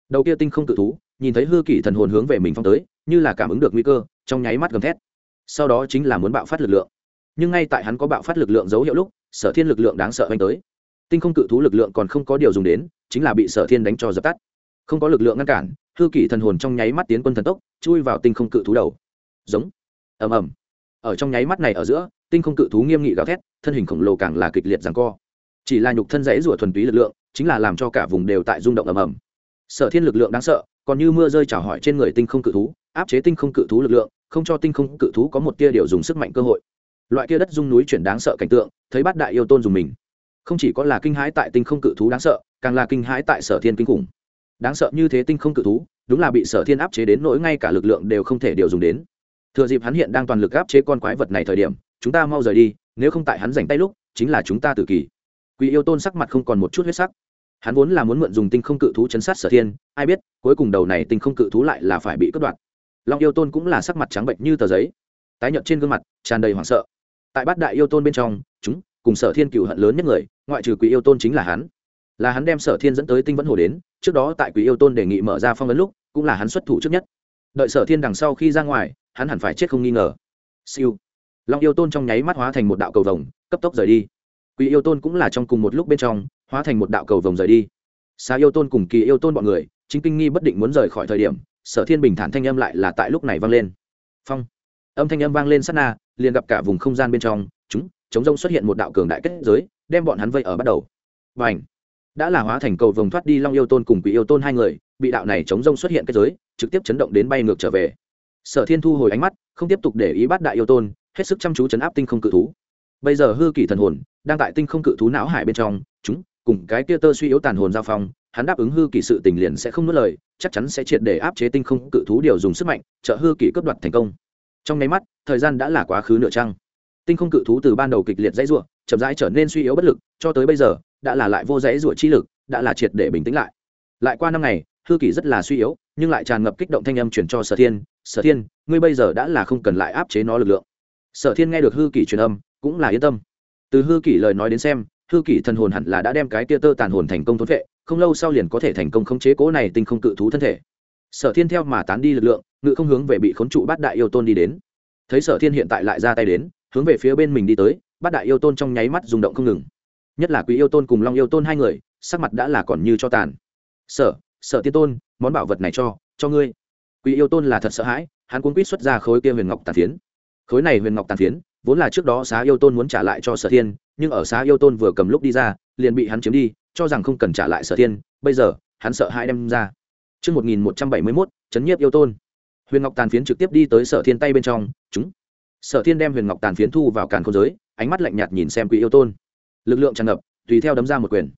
Đầu kia tinh không cự thú, nhìn thấy hư kỷ thần hồn hướng về mình phong tới, như là cảm ứng được nguy cơ, trong nháy mắt gầm thét. Sau đó chính là muốn bạo phát lực lượng. Nhưng ngay tại hắn có bạo phát lực lượng dấu hiệu lúc, sở thiên lực lượng đáng sợ oanh tới. Tinh không cự thú lực lượng còn không có điều dùng đến, chính là bị sở thiên đánh cho dập tắt không có lực lượng ngăn cản, hư kỷ thần hồn trong nháy mắt tiến quân thần tốc, chui vào tinh không cự thú đầu. Giống. Ầm ầm. Ở trong nháy mắt này ở giữa, tinh không cự thú nghiêm nghị gào thét, thân hình khổng lồ càng là kịch liệt rằng co. Chỉ là nhục thân dãy rủa thuần túy lực lượng, chính là làm cho cả vùng đều tại rung động ầm ầm. Sở thiên lực lượng đáng sợ, còn như mưa rơi chảo hỏi trên người tinh không cự thú, áp chế tinh không cự thú lực lượng, không cho tinh không cự thú có một tia điều dùng sức mạnh cơ hội. Loại kia đất dung núi chuyển đáng sợ cảnh tượng, thấy bát đại yêu tôn dùng mình. Không chỉ có là kinh hãi tại tinh không cự thú đáng sợ, càng là kinh hãi tại sở thiên kinh khủng đáng sợ như thế tinh không cự thú, đúng là bị sở thiên áp chế đến nỗi ngay cả lực lượng đều không thể điều dùng đến. Thừa dịp hắn hiện đang toàn lực áp chế con quái vật này thời điểm, chúng ta mau rời đi, nếu không tại hắn dành tay lúc, chính là chúng ta tự kỷ quỷ yêu tôn sắc mặt không còn một chút huyết sắc. Hắn vốn là muốn mượn dùng tinh không cự thú chấn sát sở thiên, ai biết, cuối cùng đầu này tinh không cự thú lại là phải bị cướp đoạt. Long yêu tôn cũng là sắc mặt trắng bệnh như tờ giấy, tái nhợt trên gương mặt, tràn đầy hoảng sợ. Tại bát đại yêu tôn bên trong, chúng, cùng sở thiên cựu hận lớn nhất người, ngoại trừ quỷ yêu tôn chính là hắn là hắn đem sở thiên dẫn tới tinh vẫn hồ đến, trước đó tại Quý yêu tôn đề nghị mở ra phong ấn lúc, cũng là hắn xuất thủ trước nhất. Đợi sở thiên đằng sau khi ra ngoài, hắn hẳn phải chết không nghi ngờ. Siêu. Long yêu tôn trong nháy mắt hóa thành một đạo cầu vồng, cấp tốc rời đi. Quý yêu tôn cũng là trong cùng một lúc bên trong, hóa thành một đạo cầu vồng rời đi. Xa yêu tôn cùng kỳ yêu tôn bọn người, chính kinh nghi bất định muốn rời khỏi thời điểm, sở thiên bình thản thanh âm lại là tại lúc này vang lên. Phong. Âm thanh âm vang lên sát na, liền gặp cả vùng không gian bên trong, chúng chống rông xuất hiện một đạo cường đại kết giới, đem bọn hắn vây ở bắt đầu. Và ảnh đã là hóa thành cầu vồng thoát đi long yêu tôn cùng quỷ yêu tôn hai người, bị đạo này chống rông xuất hiện kết giới, trực tiếp chấn động đến bay ngược trở về. Sở thiên thu hồi ánh mắt, không tiếp tục để ý bắt đại yêu tôn, hết sức chăm chú chấn áp tinh không cự thú. Bây giờ hư kỷ thần hồn, đang tại tinh không cự thú não hải bên trong, chúng, cùng cái kia tơ suy yếu tàn hồn giao phong, hắn đáp ứng hư kỷ sự tình liền sẽ không nuốt lời, chắc chắn sẽ triệt để áp chế tinh không cự thú điều dùng sức mạnh, trợ hư kỷ cướp đoạt thành công. Trong nháy mắt, thời gian đã là quá khứ nửa trăng tinh không cự thú từ ban đầu kịch liệt dãy ruộng chậm rãi trở nên suy yếu bất lực, cho tới bây giờ đã là lại vô dãy rủa chi lực, đã là triệt để bình tĩnh lại. Lại qua năm ngày, hư kỷ rất là suy yếu, nhưng lại tràn ngập kích động thanh âm chuyển cho sở thiên sở thiên, ngươi bây giờ đã là không cần lại áp chế nó lực lượng. Sở thiên nghe được hư kỷ truyền âm, cũng là yên tâm. Từ hư kỷ lời nói đến xem, hư kỷ thần hồn hẳn là đã đem cái tia tơ tàn hồn thành công thốn vệ không lâu sau liền có thể thành công khống chế cố này tinh không cự thú thân thể. Sở thiên theo mà tán đi lực lượng, ngự không hướng về bị khốn trụ bát đại yêu tôn đi đến. Thấy sở thiên hiện tại lại ra tay đến, hướng về phía bên mình đi tới, bát đại yêu tôn trong nháy mắt rung động không ngừng nhất là quý yêu tôn cùng long yêu tôn hai người sắc mặt đã là còn như cho tàn sở sở tiên tôn món bảo vật này cho cho ngươi quý yêu tôn là thật sợ hãi hắn cuốn quýt xuất ra khối kia huyền ngọc tàn phiến khối này huyền ngọc tàn phiến vốn là trước đó xá yêu tôn muốn trả lại cho sở thiên nhưng ở xá yêu tôn vừa cầm lúc đi ra liền bị hắn chiếm đi cho rằng không cần trả lại sở thiên bây giờ hắn sợ hãi đem ra Trước 1171, chấn nhiếp yêu tôn. Huyền Ngọc tàn phiến trực tiếp đi tới Sở Thiên tay bên trong, chúng. Sở Thiên đem Huyền Ngọc tàn phiến thu vào càn khôn giới, ánh mắt lạnh nhạt nhìn xem Quỷ yêu tôn. Lực lượng tràn ngập, tùy theo đấm ra một quyền.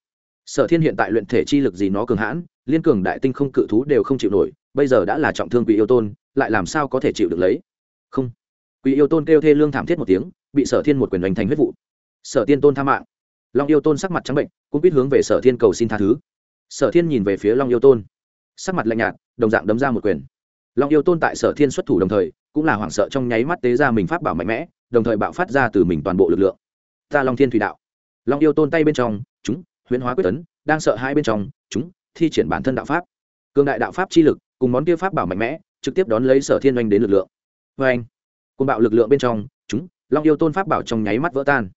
Sở Thiên hiện tại luyện thể chi lực gì nó cường hãn, liên cường đại tinh không cự thú đều không chịu nổi, bây giờ đã là trọng thương Quỷ yêu tôn, lại làm sao có thể chịu được lấy? Không. Quỷ yêu tôn kêu thê lương thảm thiết một tiếng, bị Sở Thiên một quyền đánh thành huyết vụ. Sở Tiên tôn tha mạng. Long yêu tôn sắc mặt trắng bệnh, cũng biết hướng về Sở Thiên cầu xin tha thứ. Sở Thiên nhìn về phía Long yêu tôn sắc mặt lạnh nhạt đồng dạng đấm ra một quyền long yêu tôn tại sở thiên xuất thủ đồng thời cũng là hoảng sợ trong nháy mắt tế ra mình pháp bảo mạnh mẽ đồng thời bạo phát ra từ mình toàn bộ lực lượng ta long thiên thủy đạo long yêu tôn tay bên trong, chúng, huyễn hóa quyết tấn, đang sợ hai bên trong, chúng, thi triển bản thân đạo pháp. Cường đại đạo pháp chi lực, cùng món kia pháp bảo mạnh mẽ, trực tiếp đón lấy sở thiên oanh đến lực lượng. Vê anh côn bạo lực lượng bên trong, chúng, long yêu tôn pháp bảo trong nháy mắt vỡ tan.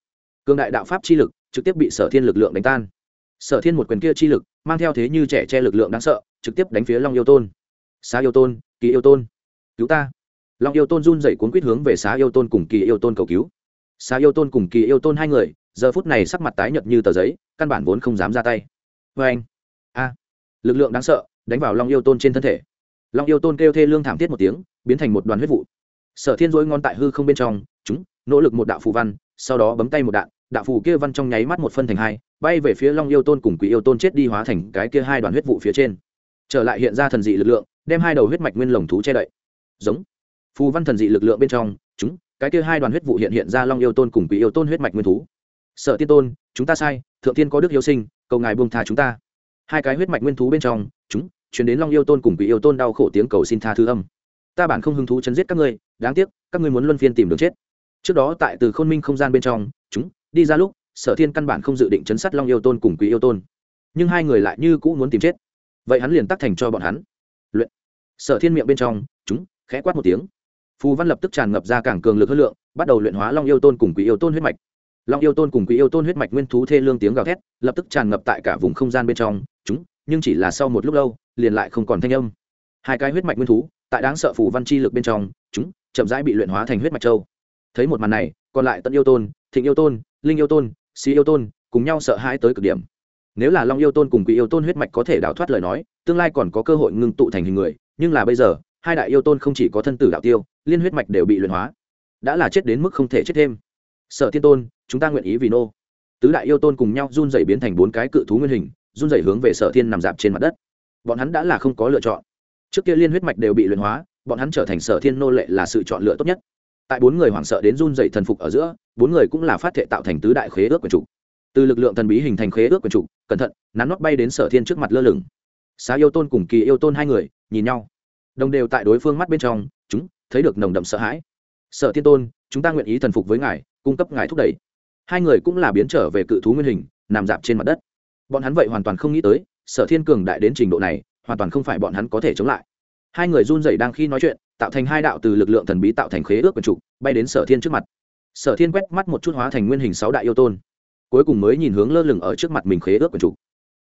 Cường đại đạo pháp chi lực, trực tiếp bị sở thiên lực lượng đánh tan. Sở thiên một quyền kia chi lực, mang theo thế như trẻ che lực lượng đáng sợ, trực tiếp đánh phía long yêu tôn. Xá yêu tôn, kỳ yêu tôn, cứu ta. Long yêu tôn run dậy cuốn quýt hướng về xá yêu tôn cùng kỳ yêu tôn cầu cứu. Xá yêu tôn cùng kỳ yêu tôn hai người giờ phút này sắc mặt tái nhợt như tờ giấy, căn bản vốn không dám ra tay. Vê anh, a, lực lượng đáng sợ, đánh vào long yêu tôn trên thân thể. Long yêu tôn kêu thê lương thảm thiết một tiếng, biến thành một đoàn huyết vụ. Sở thiên dối ngon tại hư không bên trong, chúng, nỗ lực một đạo phù văn, sau đó bấm tay một đạn, đạo phù kia văn trong nháy mắt một phân thành hai, bay về phía long yêu tôn cùng quỷ yêu tôn chết đi hóa thành cái kia hai đoàn huyết vụ phía trên. Trở lại hiện ra thần dị lực lượng, đem hai đầu huyết mạch nguyên lồng thú che đậy. Giống, phù văn thần dị lực lượng bên trong, chúng, cái kia hai đoàn huyết vụ hiện hiện ra long yêu tôn cùng quỷ yêu tôn huyết mạch nguyên thú sợ tiên tôn, chúng ta sai, thượng tiên có đức yêu sinh, cầu ngài buông tha chúng ta. Hai cái huyết mạch nguyên thú bên trong, chúng chuyển đến long yêu tôn cùng quỷ yêu tôn đau khổ tiếng cầu xin tha thứ âm. Ta bản không hứng thú chấn giết các ngươi, đáng tiếc, các ngươi muốn luân phiên tìm đường chết. Trước đó tại từ khôn minh không gian bên trong, chúng, đi ra lúc, sở thiên căn bản không dự định chấn sát long yêu tôn cùng quỷ yêu tôn. Nhưng hai người lại như cũ muốn tìm chết. Vậy hắn liền tắc thành cho bọn hắn. Luyện. Sở thiên miệng bên trong, chúng, khẽ quát một tiếng. Phù văn lập tức tràn ngập ra càng cường lực hơn lượng, bắt đầu luyện hóa long yêu tôn cùng quỷ yêu tôn huyết mạch long yêu tôn cùng quỷ yêu tôn huyết mạch nguyên thú thê lương tiếng gào thét, lập tức tràn ngập tại cả vùng không gian bên trong. Chúng, nhưng chỉ là sau một lúc lâu, liền lại không còn thanh âm. Hai cái huyết mạch nguyên thú, tại đáng sợ phủ văn chi lực bên trong, chúng, chậm rãi bị luyện hóa thành huyết mạch châu. Thấy một màn này, còn lại tận yêu tôn, thịnh yêu tôn, linh yêu tôn, xí yêu tôn, cùng nhau sợ hãi tới cực điểm. Nếu là long yêu tôn cùng quỷ yêu tôn huyết mạch có thể đào thoát lời nói, tương lai còn có cơ hội ngưng tụ thành hình người, nhưng là bây giờ, hai đại yêu tôn không chỉ có thân tử đạo tiêu, liên huyết mạch đều bị luyện hóa. Đã là chết đến mức không thể chết thêm. Sợ tiên tôn chúng ta nguyện ý vì nô. Tứ đại yêu tôn cùng nhau run dày biến thành bốn cái cự thú nguyên hình, run dày hướng về sở thiên nằm dạp trên mặt đất. Bọn hắn đã là không có lựa chọn. Trước kia liên huyết mạch đều bị luyện hóa, bọn hắn trở thành sở thiên nô lệ là sự chọn lựa tốt nhất. Tại bốn người hoảng sợ đến run dày thần phục ở giữa, bốn người cũng là phát thệ tạo thành tứ đại khế ước quần trục từ lực lượng thần bí hình thành khế ước quần trục cẩn thận, nắn nót bay đến sở thiên trước mặt lơ lửng. Xá yêu tôn cùng kỳ yêu tôn hai người, nhìn nhau. Đồng đều tại đối phương mắt bên trong, chúng, thấy được nồng đậm sợ hãi. Sở thiên tôn, chúng ta nguyện ý thần phục với ngài, cung cấp ngài thúc đẩy hai người cũng là biến trở về cự thú nguyên hình, nằm dạp trên mặt đất. Bọn hắn vậy hoàn toàn không nghĩ tới, sở thiên cường đại đến trình độ này, hoàn toàn không phải bọn hắn có thể chống lại. Hai người run rẩy đang khi nói chuyện, tạo thành hai đạo từ lực lượng thần bí tạo thành khế ước quần trục, bay đến sở thiên trước mặt. Sở thiên quét mắt một chút hóa thành nguyên hình sáu đại yêu tôn. Cuối cùng mới nhìn hướng lơ lửng ở trước mặt mình khế ước quần trục.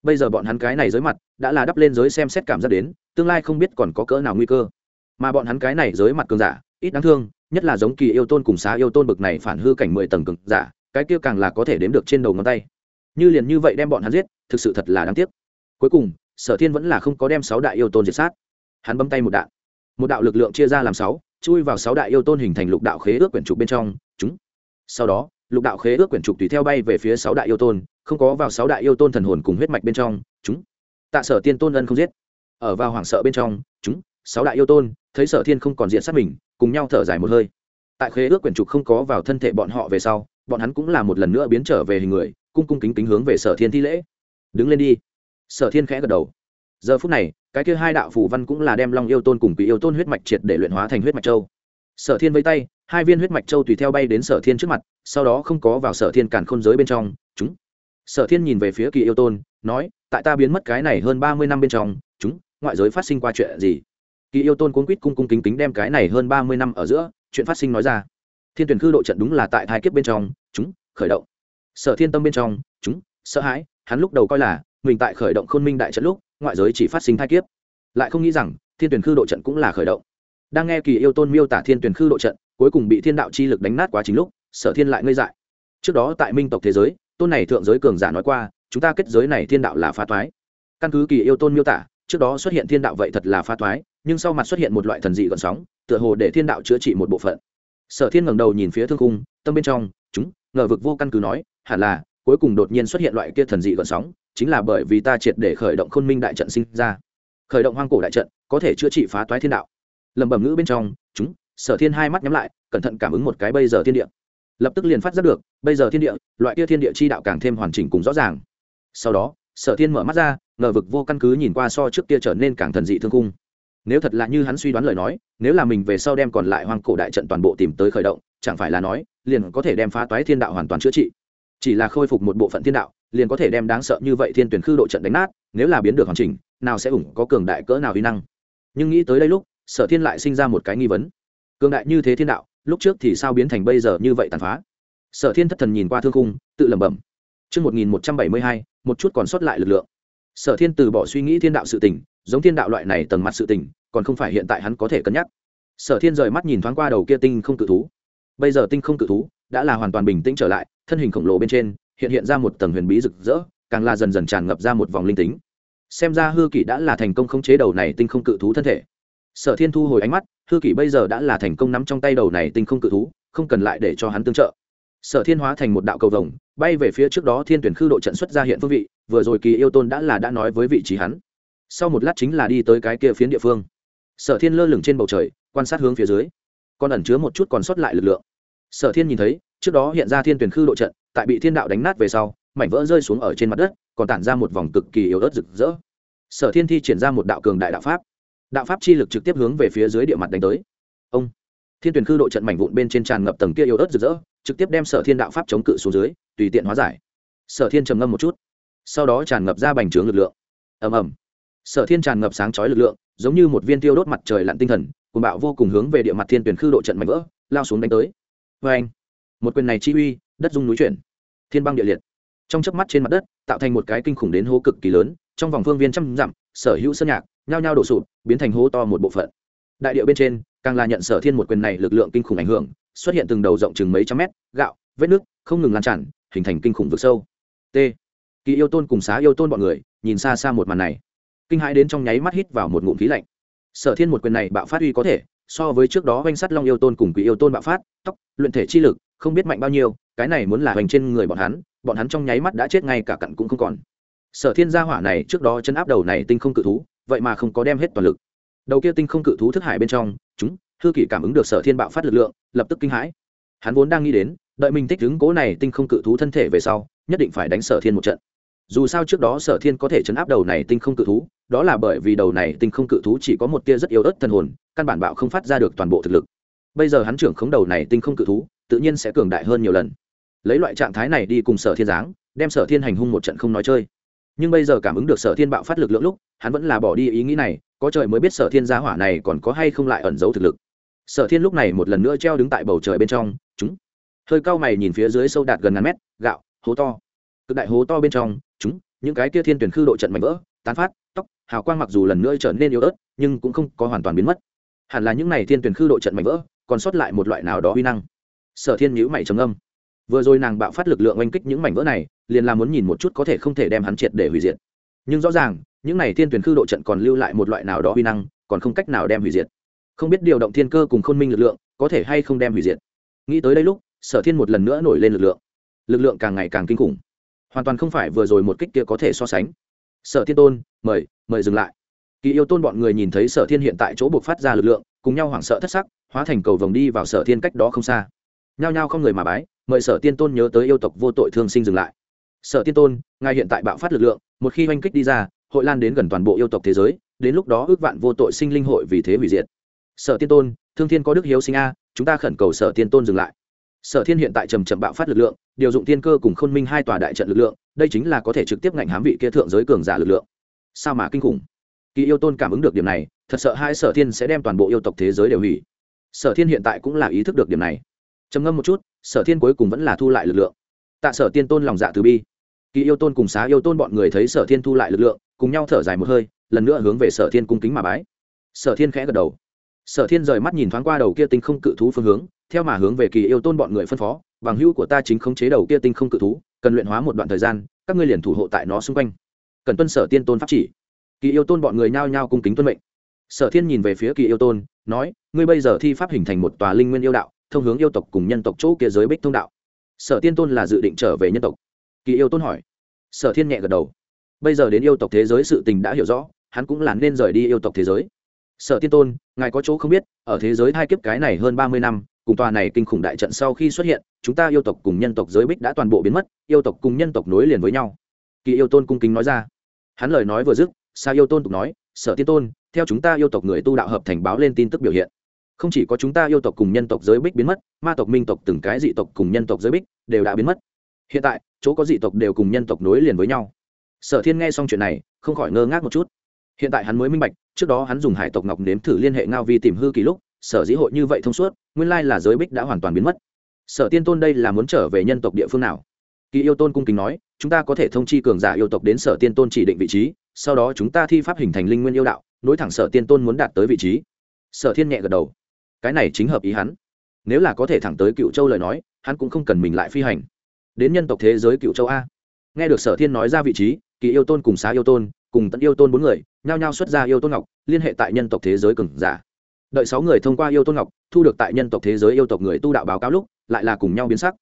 Bây giờ bọn hắn cái này dưới mặt, đã là đắp lên giới xem xét cảm giác đến, tương lai không biết còn có cỡ nào nguy cơ. Mà bọn hắn cái này dưới mặt cường giả, ít đáng thương, nhất là giống kỳ yêu tôn cùng xá yêu tôn bực này phản hư cảnh mười tầng cường giả cái kia càng là có thể đếm được trên đầu ngón tay. Như liền như vậy đem bọn hắn giết, thực sự thật là đáng tiếc. Cuối cùng, sở thiên vẫn là không có đem sáu đại yêu tôn diệt sát. Hắn bấm tay một đạn. Một đạo lực lượng chia ra làm sáu, chui vào sáu đại yêu tôn hình thành lục đạo khế ước quyển trục bên trong, chúng. Sau đó, lục đạo khế ước quyển trục tùy theo bay về phía sáu đại yêu tôn, không có vào sáu đại yêu tôn thần hồn cùng huyết mạch bên trong, chúng. Tạ sở tiên tôn ân không giết. Ở vào hoảng sợ bên trong, chúng, sáu đại yêu tôn, thấy sở thiên không còn diện sát mình, cùng nhau thở dài một hơi. Tại khế ước quyển trục không có vào thân thể bọn họ về sau bọn hắn cũng là một lần nữa biến trở về hình người, cung cung kính kính hướng về sở thiên thi lễ. Đứng lên đi. Sở thiên khẽ gật đầu. Giờ phút này, cái kia hai đạo phủ văn cũng là đem long yêu tôn cùng quỷ yêu tôn huyết mạch triệt để luyện hóa thành huyết mạch châu. Sở thiên vây tay, hai viên huyết mạch châu tùy theo bay đến sở thiên trước mặt, sau đó không có vào sở thiên cản khôn giới bên trong, chúng. Sở thiên nhìn về phía kỳ yêu tôn, nói, tại ta biến mất cái này hơn ba mươi năm bên trong, chúng, ngoại giới phát sinh qua chuyện gì? Kỳ yêu tôn cuốn quýt cung cung kính kính đem cái này hơn ba mươi năm ở giữa, chuyện phát sinh nói ra thiên tuyển khư độ trận đúng là tại thai kiếp bên trong, chúng, khởi động. Sở thiên tâm bên trong, chúng, sợ hãi, hắn lúc đầu coi là, mình tại khởi động khôn minh đại trận lúc, ngoại giới chỉ phát sinh thai kiếp. Lại không nghĩ rằng, thiên tuyển khư độ trận cũng là khởi động. Đang nghe kỳ yêu tôn miêu tả thiên tuyển khư độ trận, cuối cùng bị thiên đạo chi lực đánh nát quá chính lúc, sở thiên lại ngây dại. Trước đó tại minh tộc thế giới, tôn này thượng giới cường giả nói qua, chúng ta kết giới này thiên đạo là phá toái. Căn cứ kỳ yêu tôn miêu tả, trước đó xuất hiện thiên đạo vậy thật là phá toái, nhưng sau mặt xuất hiện một loại thần dị gọn sóng, tựa hồ để thiên đạo chữa trị một bộ phận sở thiên ngẩng đầu nhìn phía thương cung tâm bên trong, chúng, ngờ vực vô căn cứ nói, hẳn là, cuối cùng đột nhiên xuất hiện loại kia thần dị gợn sóng, chính là bởi vì ta triệt để khởi động khôn minh đại trận sinh ra. Khởi động hoang cổ đại trận, có thể chữa trị phá toái thiên đạo. Lẩm bẩm ngữ bên trong, chúng, sở thiên hai mắt nhắm lại, cẩn thận cảm ứng một cái bây giờ thiên địa. Lập tức liền phát giác được, bây giờ thiên địa, loại kia thiên địa chi đạo càng thêm hoàn chỉnh cùng rõ ràng. Sau đó, sở thiên mở mắt ra, ngờ vực vô căn cứ nhìn qua so trước kia trở nên càng thần dị thương cung nếu thật là như hắn suy đoán lời nói nếu là mình về sau đem còn lại hoang cổ đại trận toàn bộ tìm tới khởi động chẳng phải là nói liền có thể đem phá toái thiên đạo hoàn toàn chữa trị. Chỉ là khôi phục một bộ phận thiên đạo liền có thể đem đáng sợ như vậy thiên tuyển khư độ trận đánh nát nếu là biến được hoàn chỉnh nào sẽ ủng có cường đại cỡ nào uy năng. Nhưng nghĩ tới đây lúc sở thiên lại sinh ra một cái nghi vấn. Cường đại như thế thiên đạo lúc trước thì sao biến thành bây giờ như vậy tàn phá? Sở thiên thất thần nhìn qua thương cung tự lẩm bẩm. Trước 1172, một chút còn sót lại lực lượng. Sở Thiên từ bỏ suy nghĩ thiên đạo sự tình, giống thiên đạo loại này tầng mặt sự tình, còn không phải hiện tại hắn có thể cân nhắc. Sở Thiên rời mắt nhìn thoáng qua đầu kia tinh không cự thú. Bây giờ tinh không cự thú đã là hoàn toàn bình tĩnh trở lại, thân hình khổng lồ bên trên hiện hiện ra một tầng huyền bí rực rỡ, càng là dần dần tràn ngập ra một vòng linh tính. Xem ra hư kỷ đã là thành công khống chế đầu này tinh không cự thú thân thể. Sở Thiên thu hồi ánh mắt, hư kỷ bây giờ đã là thành công nắm trong tay đầu này tinh không cự thú, không cần lại để cho hắn tương trợ sở thiên hóa thành một đạo cầu vồng bay về phía trước đó thiên tuyển khư độ trận xuất ra hiện phương vị vừa rồi kỳ yêu tôn đã là đã nói với vị trí hắn sau một lát chính là đi tới cái kia phiến địa phương. Sở thiên lơ lửng trên bầu trời, quan sát hướng phía dưới. Còn ẩn chứa một chút còn sót lại lực lượng. Sở thiên nhìn thấy, trước đó hiện ra thiên tuyển khư độ trận, tại bị thiên đạo đánh nát về sau, mảnh vỡ rơi xuống ở trên mặt đất, còn tản ra một vòng cực kỳ yếu ớt rực rỡ. Sở thiên thi triển ra một đạo cường đại đạo pháp. Đạo pháp chi lực trực tiếp hướng về phía dưới địa mặt đánh tới. Ông! Thiên tuyển khư độ trận mảnh vụn bên trên tràn ngập tầng kia yếu ớt rực rỡ, trực tiếp đem sở thiên đạo pháp chống cự xuống dưới, tùy tiện hóa giải. Sở thiên trầm ngâm một chút. Sau đó tràn ngập ra bành trướng lực lượng. Ầm ầm sở thiên tràn ngập sáng chói lực lượng, giống như một viên tiêu đốt mặt trời lặn tinh thần cùng bạo vô cùng hướng về địa mặt thiên tuyển khư độ trận mạnh vỡ, lao xuống đánh tới. Vê anh, một quyền này chi uy, đất dung núi chuyển. Thiên băng địa liệt. Trong chớp mắt trên mặt đất, tạo thành một cái kinh khủng đến hố cực kỳ lớn, trong vòng phương viên trăm dặm, sở hữu sơn nhạc, nhao nhao đổ sụp, biến thành hố to một bộ phận. Đại địa bên trên, càng là nhận sở thiên một quyền này lực lượng kinh khủng ảnh hưởng, xuất hiện từng đầu rộng chừng mấy trăm mét, gạo, vết nước, không ngừng lan tràn, hình thành kinh khủng vực sâu. T. Kỳ yêu tôn cùng xá yêu tôn bọn người, nhìn xa xa một màn này kinh hãi đến trong nháy mắt hít vào một ngụm khí lạnh. Sở thiên một quyền này bạo phát uy có thể, so với trước đó oanh sắt long yêu tôn cùng quỷ yêu tôn bạo phát, tóc, luyện thể chi lực, không biết mạnh bao nhiêu, cái này muốn là hoành trên người bọn hắn bọn hắn trong nháy mắt đã chết ngay cả cặn cũng không còn. Sở thiên gia hỏa này trước đó chân áp đầu này tinh không cự thú, vậy mà không có đem hết toàn lực. Đầu kia tinh không cự thú thức hải bên trong, chúng thư kỷ cảm ứng được sở thiên bạo phát lực lượng, lập tức kinh hãi. Hắn vốn đang nghĩ đến, đợi mình thích đứng cố này tinh không cự thú thân thể về sau, nhất định phải đánh sở thiên một trận. Dù sao trước đó sở thiên có thể chấn áp đầu này tinh không cự thú đó là bởi vì đầu này tinh không cự thú chỉ có một tia rất yếu ớt thần hồn, căn bản bạo không phát ra được toàn bộ thực lực. Bây giờ hắn trưởng khống đầu này tinh không cự thú, tự nhiên sẽ cường đại hơn nhiều lần. Lấy loại trạng thái này đi cùng sở thiên giáng, đem sở thiên hành hung một trận không nói chơi. Nhưng bây giờ cảm ứng được sở thiên bạo phát lực lượng lúc, hắn vẫn là bỏ đi ý nghĩ này, có trời mới biết sở thiên gia hỏa này còn có hay không lại ẩn giấu thực lực. Sở thiên lúc này một lần nữa treo đứng tại bầu trời bên trong, chúng. Hơi cao mày nhìn phía dưới sâu đạt gần ngàn mét, gạo, hố to. Cực đại hố to bên trong, chúng, những cái kia thiên tuyển khư độ trận mạnh vỡ, tán phát tóc, hào quang mặc dù lần nữa trở nên yếu ớt, nhưng cũng không có hoàn toàn biến mất. Hẳn là những này thiên tuyển khư độ trận mạnh vỡ, còn sót lại một loại nào đó huy năng. Sở thiên nhữ mày trầm âm vừa rồi nàng bạo phát lực lượng oanh kích những mảnh vỡ này, liền là muốn nhìn một chút có thể không thể đem hắn triệt để hủy diệt. Nhưng rõ ràng, những này thiên tuyển khư độ trận còn lưu lại một loại nào đó huy năng, còn không cách nào đem hủy diệt. Không biết điều động thiên cơ cùng khôn minh lực lượng, có thể hay không đem hủy diệt. Nghĩ tới đây lúc, sở thiên một lần nữa nổi lên lực lượng. Lực lượng càng ngày càng kinh khủng. Hoàn toàn không phải vừa rồi một kích kia có thể so sánh sở thiên tôn, mời mời dừng lại. Kỳ yêu tôn bọn người nhìn thấy sở thiên hiện tại chỗ buộc phát ra lực lượng, cùng nhau hoảng sợ thất sắc, hóa thành cầu vồng đi vào sở thiên cách đó không xa. Nhao nhao không người mà bái, mời sở tiên tôn nhớ tới yêu tộc vô tội thương sinh dừng lại. Sở tiên tôn, ngài hiện tại bạo phát lực lượng, một khi oanh kích đi ra, hội lan đến gần toàn bộ yêu tộc thế giới, đến lúc đó ước vạn vô tội sinh linh hội vì thế hủy diệt. Sở tiên tôn, thương thiên có đức hiếu sinh a, chúng ta khẩn cầu sở tiên tôn dừng lại. Sở thiên hiện tại trầm trầm bạo phát lực lượng, điều dụng tiên cơ cùng khôn minh hai tòa đại trận lực lượng đây chính là có thể trực tiếp ngạnh hám vị kia thượng giới cường giả lực lượng. Sao mà kinh khủng? Kỳ yêu tôn cảm ứng được điểm này, thật sợ hai sở thiên sẽ đem toàn bộ yêu tộc thế giới đều hủy. Sở thiên hiện tại cũng là ý thức được điểm này. Trầm ngâm một chút, sở thiên cuối cùng vẫn là thu lại lực lượng. Tạ sở tiên tôn lòng dạ từ bi. Kỳ yêu tôn cùng xá yêu tôn bọn người thấy sở thiên thu lại lực lượng, cùng nhau thở dài một hơi, lần nữa hướng về sở thiên cung kính mà bái. Sở thiên khẽ gật đầu. Sở thiên rời mắt nhìn thoáng qua đầu kia tinh không cự thú phương hướng, theo mà hướng về kỳ yêu tôn bọn người phân phó, bằng hữu của ta chính khống chế đầu kia tinh không cự thú cần luyện hóa một đoạn thời gian, các ngươi liền thủ hộ tại nó xung quanh. Cần tuân sở tiên tôn pháp chỉ. Kỳ yêu tôn bọn người nhao nhao cung kính tuân mệnh. Sở thiên nhìn về phía kỳ yêu tôn, nói, ngươi bây giờ thi pháp hình thành một tòa linh nguyên yêu đạo, thông hướng yêu tộc cùng nhân tộc chỗ kia giới bích thông đạo. Sở tiên tôn là dự định trở về nhân tộc. Kỳ yêu tôn hỏi. Sở thiên nhẹ gật đầu. Bây giờ đến yêu tộc thế giới sự tình đã hiểu rõ, hắn cũng là nên rời đi yêu tộc thế giới. Sở tiên tôn, ngài có chỗ không biết, ở thế giới hai kiếp cái này hơn ba mươi năm cùng tòa này kinh khủng đại trận sau khi xuất hiện, chúng ta yêu tộc cùng nhân tộc giới bích đã toàn bộ biến mất, yêu tộc cùng nhân tộc nối liền với nhau. Kỳ yêu tôn cung kính nói ra. Hắn lời nói vừa dứt, sa yêu tôn tục nói, sở tiên tôn, theo chúng ta yêu tộc người tu đạo hợp thành báo lên tin tức biểu hiện. Không chỉ có chúng ta yêu tộc cùng nhân tộc giới bích biến mất, ma tộc, minh tộc từng cái dị tộc cùng nhân tộc giới bích đều đã biến mất. Hiện tại, chỗ có dị tộc đều cùng nhân tộc nối liền với nhau. Sở thiên nghe xong chuyện này, không khỏi ngơ ngác một chút. Hiện tại hắn mới minh bạch, trước đó hắn dùng hải tộc ngọc nếm thử liên hệ ngao vi tìm hư kỳ lúc sở dĩ hội như vậy thông suốt, nguyên lai là giới bích đã hoàn toàn biến mất. Sở tiên tôn đây là muốn trở về nhân tộc địa phương nào? Kỳ yêu tôn cung kính nói, chúng ta có thể thông chi cường giả yêu tộc đến sở tiên tôn chỉ định vị trí, sau đó chúng ta thi pháp hình thành linh nguyên yêu đạo, nối thẳng sở tiên tôn muốn đạt tới vị trí. Sở thiên nhẹ gật đầu. Cái này chính hợp ý hắn. Nếu là có thể thẳng tới cựu châu lời nói, hắn cũng không cần mình lại phi hành. Đến nhân tộc thế giới cựu châu a. Nghe được sở thiên nói ra vị trí, kỳ yêu tôn cùng xá yêu tôn, cùng tận yêu tôn bốn người, nhao nhao xuất ra yêu tôn ngọc, liên hệ tại nhân tộc thế giới cường giả đợi sáu người thông qua yêu tôn ngọc thu được tại nhân tộc thế giới yêu tộc người tu đạo báo cáo lúc lại là cùng nhau biến sắc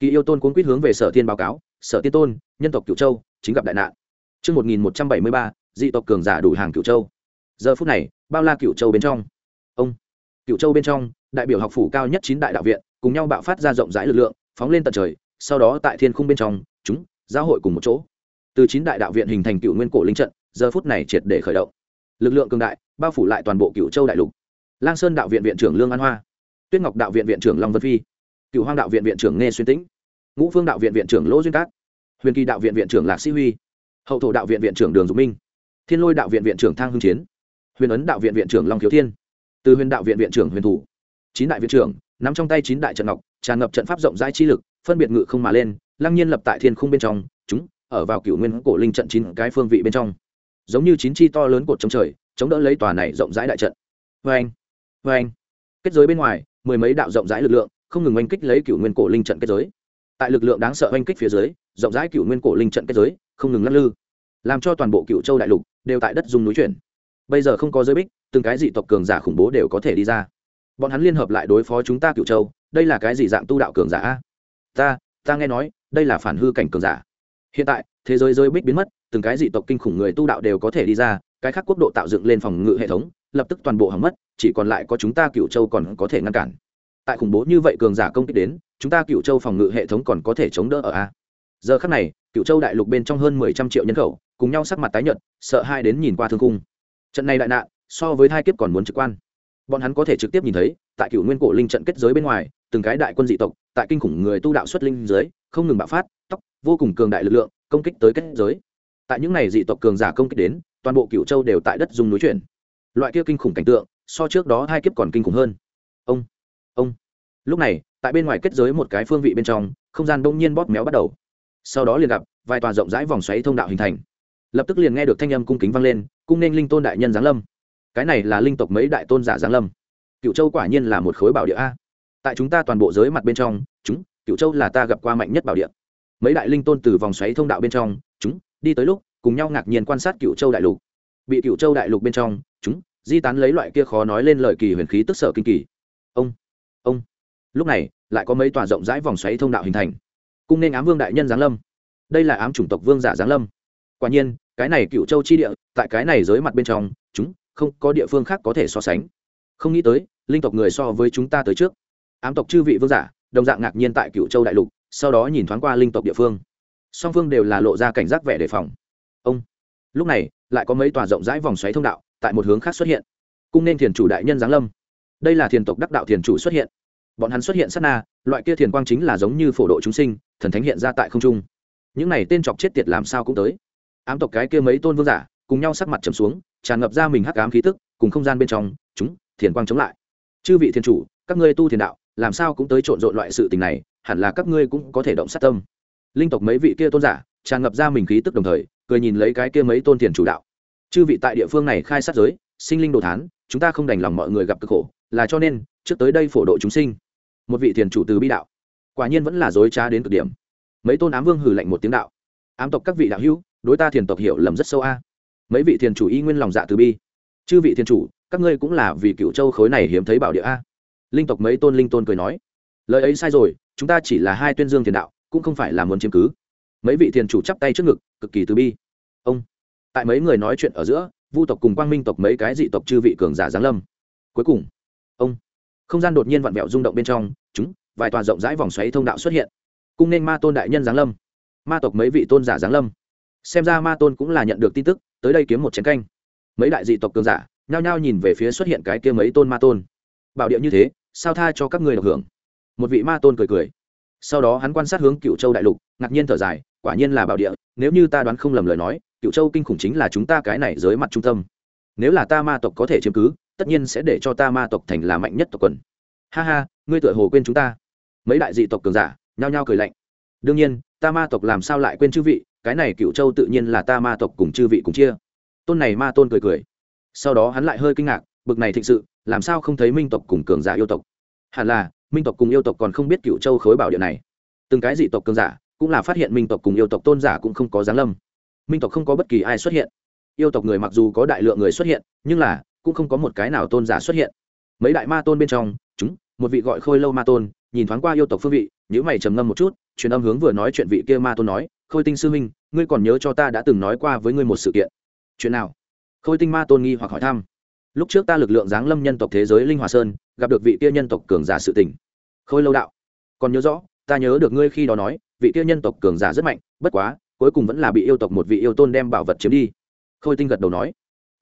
kỳ yêu tôn cuốn quýt hướng về sở thiên báo cáo sở tiên tôn nhân tộc cựu châu chính gặp đại nạn Trước 1173, dị tộc cường giả đủ hàng cựu châu. Giờ phút này, bao la cựu châu bên trong. Ông, cựu châu bên trong, đại biểu học phủ cao nhất chín đại đạo viện, cùng nhau bạo phát ra rộng rãi lực lượng, phóng lên tận trời, sau đó tại thiên khung bên trong, chúng giáo hội cùng một chỗ. Từ chín đại đạo viện hình thành cựu nguyên cổ linh trận, giờ phút này triệt để khởi động. Lực lượng cường đại, bao phủ lại toàn bộ cựu châu đại lục lang sơn đạo viện viện trưởng lương an hoa, tuyết ngọc đạo viện viện trưởng long vân phi cựu hoang đạo viện viện trưởng nghe xuyên tĩnh, ngũ phương đạo viện viện trưởng lỗ duyên cát, huyền kỳ đạo viện viện trưởng lạc sĩ huy, hậu thổ đạo viện viện trưởng đường dục minh, thiên lôi đạo viện viện trưởng thang hưng chiến, huyền ấn đạo viện viện trưởng long thiếu thiên, từ huyền đạo viện viện trưởng huyền thủ, chín đại viện trưởng, nắm trong tay chín đại trận ngọc, tràn ngập trận pháp rộng rãi chi lực, phân biệt ngự không mà lên, lăng nhiên lập tại thiên khung bên trong, chúng ở vào cựu nguyên cổ linh trận chín cái phương vị bên trong. Giống như chín chi to lớn cột trong trời, chống đỡ lấy tòa này rộng rãi đại trận. Vê anh vê anh, kết giới bên ngoài, mười mấy đạo rộng rãi lực lượng, không ngừng oanh kích lấy cựu nguyên cổ linh trận kết giới. Tại lực lượng đáng sợ oanh kích phía dưới, rộng rãi cựu nguyên cổ linh trận kết giới, không ngừng lắc lư, làm cho toàn bộ cựu châu đại lục đều tại đất dùng núi chuyển. Bây giờ không có giới bích, từng cái dị tộc cường giả khủng bố đều có thể đi ra. Bọn hắn liên hợp lại đối phó chúng ta cựu châu, đây là cái gì dạng tu đạo cường giả ta ta nghe nói, đây là phản hư cảnh cường giả. Hiện tại, thế giới giới bích biến mất, từng cái dị tộc kinh khủng người tu đạo đều có thể đi ra, cái khác quốc độ tạo dựng lên phòng ngự hệ thống lập tức toàn bộ hỏng mất, chỉ còn lại có chúng ta cựu châu còn có thể ngăn cản. Tại khủng bố như vậy cường giả công kích đến, chúng ta cựu châu phòng ngự hệ thống còn có thể chống đỡ ở a. Giờ khắc này cựu châu đại lục bên trong hơn mười trăm triệu nhân khẩu, cùng nhau sắc mặt tái nhợt, sợ hai đến nhìn qua thương cung trận này đại nạn, so với hai kiếp còn muốn trực quan. Bọn hắn có thể trực tiếp nhìn thấy, tại cựu nguyên cổ linh trận kết giới bên ngoài, từng cái đại quân dị tộc, tại kinh khủng người tu đạo xuất linh dưới, không ngừng bạo phát, tóc, vô cùng cường đại lực lượng, công kích tới kết giới. Tại những này dị tộc cường giả công kích đến, toàn bộ cựu châu đều tại đất dùng núi chuyển loại kia kinh khủng cảnh tượng, so trước đó hai kiếp còn kinh khủng hơn. Ông ông. Lúc này, tại bên ngoài kết giới một cái phương vị bên trong, không gian đông nhiên bóp méo bắt đầu. Sau đó liền gặp, vài tòa rộng rãi vòng xoáy thông đạo hình thành. Lập tức liền nghe được thanh âm cung kính vang lên, cung nên linh tôn đại nhân giáng lâm. Cái này là linh tộc mấy đại tôn giả giáng lâm. Cựu châu quả nhiên là một khối bảo địa a. Tại chúng ta toàn bộ giới mặt bên trong, chúng, cựu châu là ta gặp qua mạnh nhất bảo địa. Mấy đại linh tôn từ vòng xoáy thông đạo bên trong, chúng, đi tới lúc, cùng nhau ngạc nhiên quan sát cựu châu đại lục. Bị cựu châu đại lục bên trong, chúng di tán lấy loại kia khó nói lên lời kỳ huyền khí tức sở kinh kỳ. Ông ông. Lúc này, lại có mấy tòa rộng rãi vòng xoáy thông đạo hình thành. Cung nên ám vương đại nhân giáng lâm. Đây là ám chủng tộc vương giả giáng lâm. Quả nhiên, cái này cựu châu chi địa, tại cái này giới mặt bên trong, chúng, không có địa phương khác có thể so sánh. Không nghĩ tới, linh tộc người so với chúng ta tới trước. Ám tộc chư vị vương giả, đồng dạng ngạc nhiên tại cựu châu đại lục, sau đó nhìn thoáng qua linh tộc địa phương. Song phương đều là lộ ra cảnh giác vẻ đề phòng. Ông, lúc này, lại có mấy tòa rộng rãi vòng xoáy thông đạo tại một hướng khác xuất hiện. Cung nên thiền chủ đại nhân giáng lâm. Đây là thiền tộc đắc đạo thiền chủ xuất hiện. Bọn hắn xuất hiện sát na, loại kia thiền quang chính là giống như phổ độ chúng sinh, thần thánh hiện ra tại không trung. Những này tên chọc chết tiệt làm sao cũng tới. Ám tộc cái kia mấy tôn vương giả, cùng nhau sắc mặt trầm xuống, tràn ngập ra mình hắc ám khí tức, cùng không gian bên trong, chúng, thiền quang chống lại. Chư vị thiền chủ, các ngươi tu thiền đạo, làm sao cũng tới trộn rộn loại sự tình này, hẳn là các ngươi cũng có thể động sát tâm. Linh tộc mấy vị kia tôn giả, tràn ngập ra mình khí tức đồng thời, cười nhìn lấy cái kia mấy tôn thiền chủ đạo chư vị tại địa phương này khai sát giới, sinh linh đồ thán, chúng ta không đành lòng mọi người gặp cực khổ, là cho nên, trước tới đây phổ độ chúng sinh. Một vị thiền chủ từ bi đạo. Quả nhiên vẫn là dối trá đến cực điểm. Mấy tôn ám vương hử lạnh một tiếng đạo. Ám tộc các vị đạo hữu, đối ta thiền tộc hiểu lầm rất sâu a. Mấy vị thiền chủ y nguyên lòng dạ từ bi. Chư vị thiền chủ, các ngươi cũng là vì cựu châu khối này hiếm thấy bảo địa a. Linh tộc mấy tôn linh tôn cười nói. Lời ấy sai rồi, chúng ta chỉ là hai tuyên dương thiền đạo, cũng không phải là muốn chiếm cứ. Mấy vị thiền chủ chắp tay trước ngực, cực kỳ từ bi. Ông tại mấy người nói chuyện ở giữa, vu tộc cùng quang minh tộc mấy cái dị tộc chư vị cường giả giáng lâm. Cuối cùng, ông, không gian đột nhiên vặn vẹo rung động bên trong, chúng, vài tòa rộng rãi vòng xoáy thông đạo xuất hiện. Cung nên ma tôn đại nhân giáng lâm. Ma tộc mấy vị tôn giả giáng lâm. Xem ra ma tôn cũng là nhận được tin tức, tới đây kiếm một chén canh. Mấy đại dị tộc cường giả, nhao nhao nhìn về phía xuất hiện cái kia mấy tôn ma tôn. Bảo địa như thế, sao tha cho các người được hưởng? Một vị ma tôn cười cười. Sau đó hắn quan sát hướng cựu châu đại lục, ngạc nhiên thở dài, quả nhiên là bảo địa, nếu như ta đoán không lầm lời nói cựu châu kinh khủng chính là chúng ta cái này dưới mặt trung tâm. Nếu là ta ma tộc có thể chiếm cứ, tất nhiên sẽ để cho ta ma tộc thành là mạnh nhất tộc quần. Ha ha, ngươi tựa hồ quên chúng ta. Mấy đại dị tộc cường giả, nhao nhao cười lạnh. Đương nhiên, ta ma tộc làm sao lại quên chư vị, cái này cựu châu tự nhiên là ta ma tộc cùng chư vị cùng chia. Tôn này ma tôn cười cười. Sau đó hắn lại hơi kinh ngạc, bực này thịnh sự, làm sao không thấy minh tộc cùng cường giả yêu tộc? Hẳn là, minh tộc cùng yêu tộc còn không biết cựu châu khối bảo địa này. Từng cái dị tộc cường giả, cũng là phát hiện minh tộc cùng yêu tộc tôn giả cũng không có giáng lâm minh tộc không có bất kỳ ai xuất hiện. Yêu tộc người mặc dù có đại lượng người xuất hiện nhưng là cũng không có một cái nào tôn giả xuất hiện. Mấy đại ma tôn bên trong chúng một vị gọi khôi lâu ma tôn nhìn thoáng qua yêu tộc phương vị nhữ mày trầm ngâm một chút truyền âm hướng vừa nói chuyện vị kia ma tôn nói khôi tinh sư minh, ngươi còn nhớ cho ta đã từng nói qua với ngươi một sự kiện. Chuyện nào? Khôi tinh ma tôn nghi hoặc hỏi thăm. Lúc trước ta lực lượng giáng lâm nhân tộc thế giới linh hòa sơn gặp được vị kia nhân tộc cường giả sự tình. Khôi lâu đạo. Còn nhớ rõ ta nhớ được ngươi khi đó nói vị kia nhân tộc cường giả rất mạnh bất quá cuối cùng vẫn là bị yêu tộc một vị yêu tôn đem bảo vật chiếm đi. Khôi tinh gật đầu nói.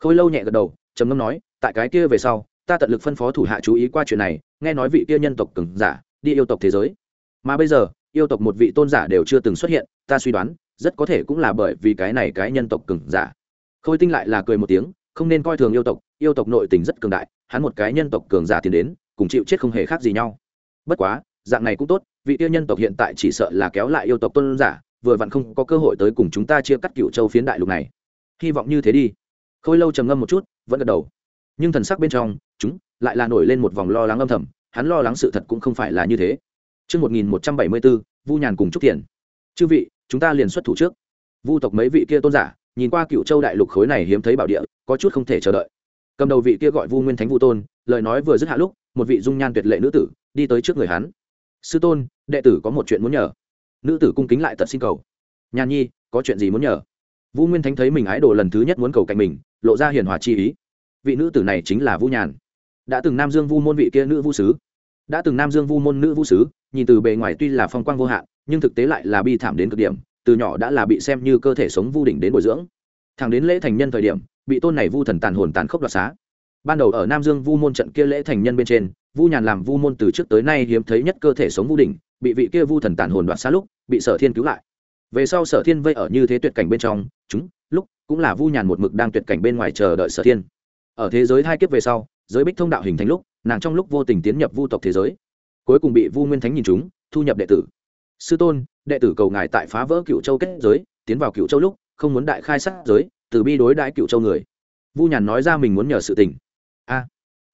Khôi lâu nhẹ gật đầu, trầm ngâm nói, tại cái kia về sau, ta tận lực phân phó thủ hạ chú ý qua chuyện này, nghe nói vị kia nhân tộc cường giả đi yêu tộc thế giới. Mà bây giờ, yêu tộc một vị tôn giả đều chưa từng xuất hiện, ta suy đoán, rất có thể cũng là bởi vì cái này cái nhân tộc cường giả. Khôi tinh lại là cười một tiếng, không nên coi thường yêu tộc yêu tộc nội tình rất cường đại, hắn một cái nhân tộc cường giả tiến đến, cùng chịu chết không hề khác gì nhau. Bất quá, dạng này cũng tốt, vị tiêu nhân tộc hiện tại chỉ sợ là kéo lại yêu tộc tôn giả vừa vặn không có cơ hội tới cùng chúng ta chia cắt cựu châu phiến đại lục này hy vọng như thế đi khôi lâu trầm ngâm một chút vẫn gật đầu nhưng thần sắc bên trong chúng lại là nổi lên một vòng lo lắng âm thầm hắn lo lắng sự thật cũng không phải là như thế Trước 1174, Vu Nhàn cùng Trúc Thiện. Chư vị, chúng ta liền xuất thủ trước. Vu tộc mấy vị kia tôn giả, nhìn qua cựu châu đại lục khối này hiếm thấy bảo địa, có chút không thể chờ đợi. Cầm đầu vị kia gọi Vu Nguyên Thánh Vu Tôn, lời nói vừa dứt hạ lúc, một vị dung nhan tuyệt lệ nữ tử đi tới trước người hắn. Sư tôn, đệ tử có một chuyện muốn nhờ. Nữ tử cung kính lại tận xin cầu. Nhàn Nhi, có chuyện gì muốn nhờ? Vu Nguyên Thánh thấy mình ái đồ lần thứ nhất muốn cầu cạnh mình, lộ ra hiền hòa chi ý. Vị nữ tử này chính là Vu Nhàn đã từng nam dương vu môn vị kia nữ vu sứ đã từng nam dương vu môn nữ vu sứ nhìn từ bề ngoài tuy là phong quang vô hạn nhưng thực tế lại là bi thảm đến cực điểm từ nhỏ đã là bị xem như cơ thể sống vu đỉnh đến bồi dưỡng thẳng đến lễ thành nhân thời điểm bị tôn này vu thần tàn hồn tàn khốc đoạt xá ban đầu ở nam dương vu môn trận kia lễ thành nhân bên trên vu nhàn làm vu môn từ trước tới nay hiếm thấy nhất cơ thể sống vu đỉnh bị vị kia vu thần tàn hồn đoạt xa lúc, bị sở thiên cứu lại. Về sau sở thiên vây ở như thế tuyệt cảnh bên trong, chúng, lúc, cũng là vu nhàn một mực đang tuyệt cảnh bên ngoài chờ đợi sở thiên. Ở thế giới hai kiếp về sau, giới bích thông đạo hình thành lúc, nàng trong lúc vô tình tiến nhập vu tộc thế giới. Cuối cùng bị vu nguyên thánh nhìn chúng, thu nhập đệ tử. Sư tôn, đệ tử cầu ngài tại phá vỡ cựu châu kết giới, tiến vào cựu châu lúc, không muốn đại khai sát giới, từ bi đối đại cựu châu người. Vu nhàn nói ra mình muốn nhờ sự tình. A.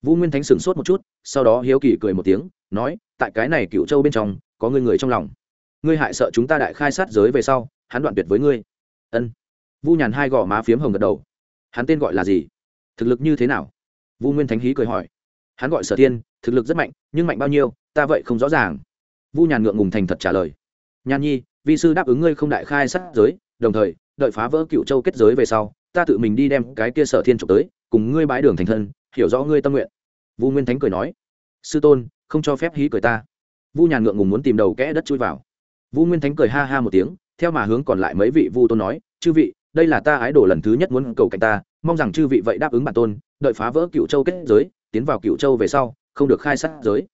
Vu nguyên thánh sửng sốt một chút, sau đó hiếu kỳ cười một tiếng, nói, tại cái này cựu châu bên trong có người người trong lòng. Ngươi hại sợ chúng ta đại khai sát giới về sau, hắn đoạn tuyệt với ngươi. Ân. Vu nhàn hai gò má phiếm hồng gật đầu. Hắn tên gọi là gì? Thực lực như thế nào? Vu nguyên thánh hí cười hỏi. Hắn gọi sở thiên, thực lực rất mạnh, nhưng mạnh bao nhiêu, ta vậy không rõ ràng. Vu nhàn ngượng ngùng thành thật trả lời. Nhàn nhi, vi sư đáp ứng ngươi không đại khai sát giới, đồng thời, đợi phá vỡ cựu châu kết giới về sau, ta tự mình đi đem cái kia sở thiên trục tới, cùng ngươi bái đường thành thân, hiểu rõ ngươi tâm nguyện. Vu nguyên thánh cười nói. Sư tôn, không cho phép hí cười ta vu nhàn ngượng ngùng muốn tìm đầu kẽ đất chui vào. Vu nguyên thánh cười ha ha một tiếng, theo mà hướng còn lại mấy vị vu tôn nói, chư vị, đây là ta ái đồ lần thứ nhất muốn cầu cạnh ta, mong rằng chư vị vậy đáp ứng bản tôn, đợi phá vỡ cựu châu kết giới, tiến vào cựu châu về sau, không được khai sát giới.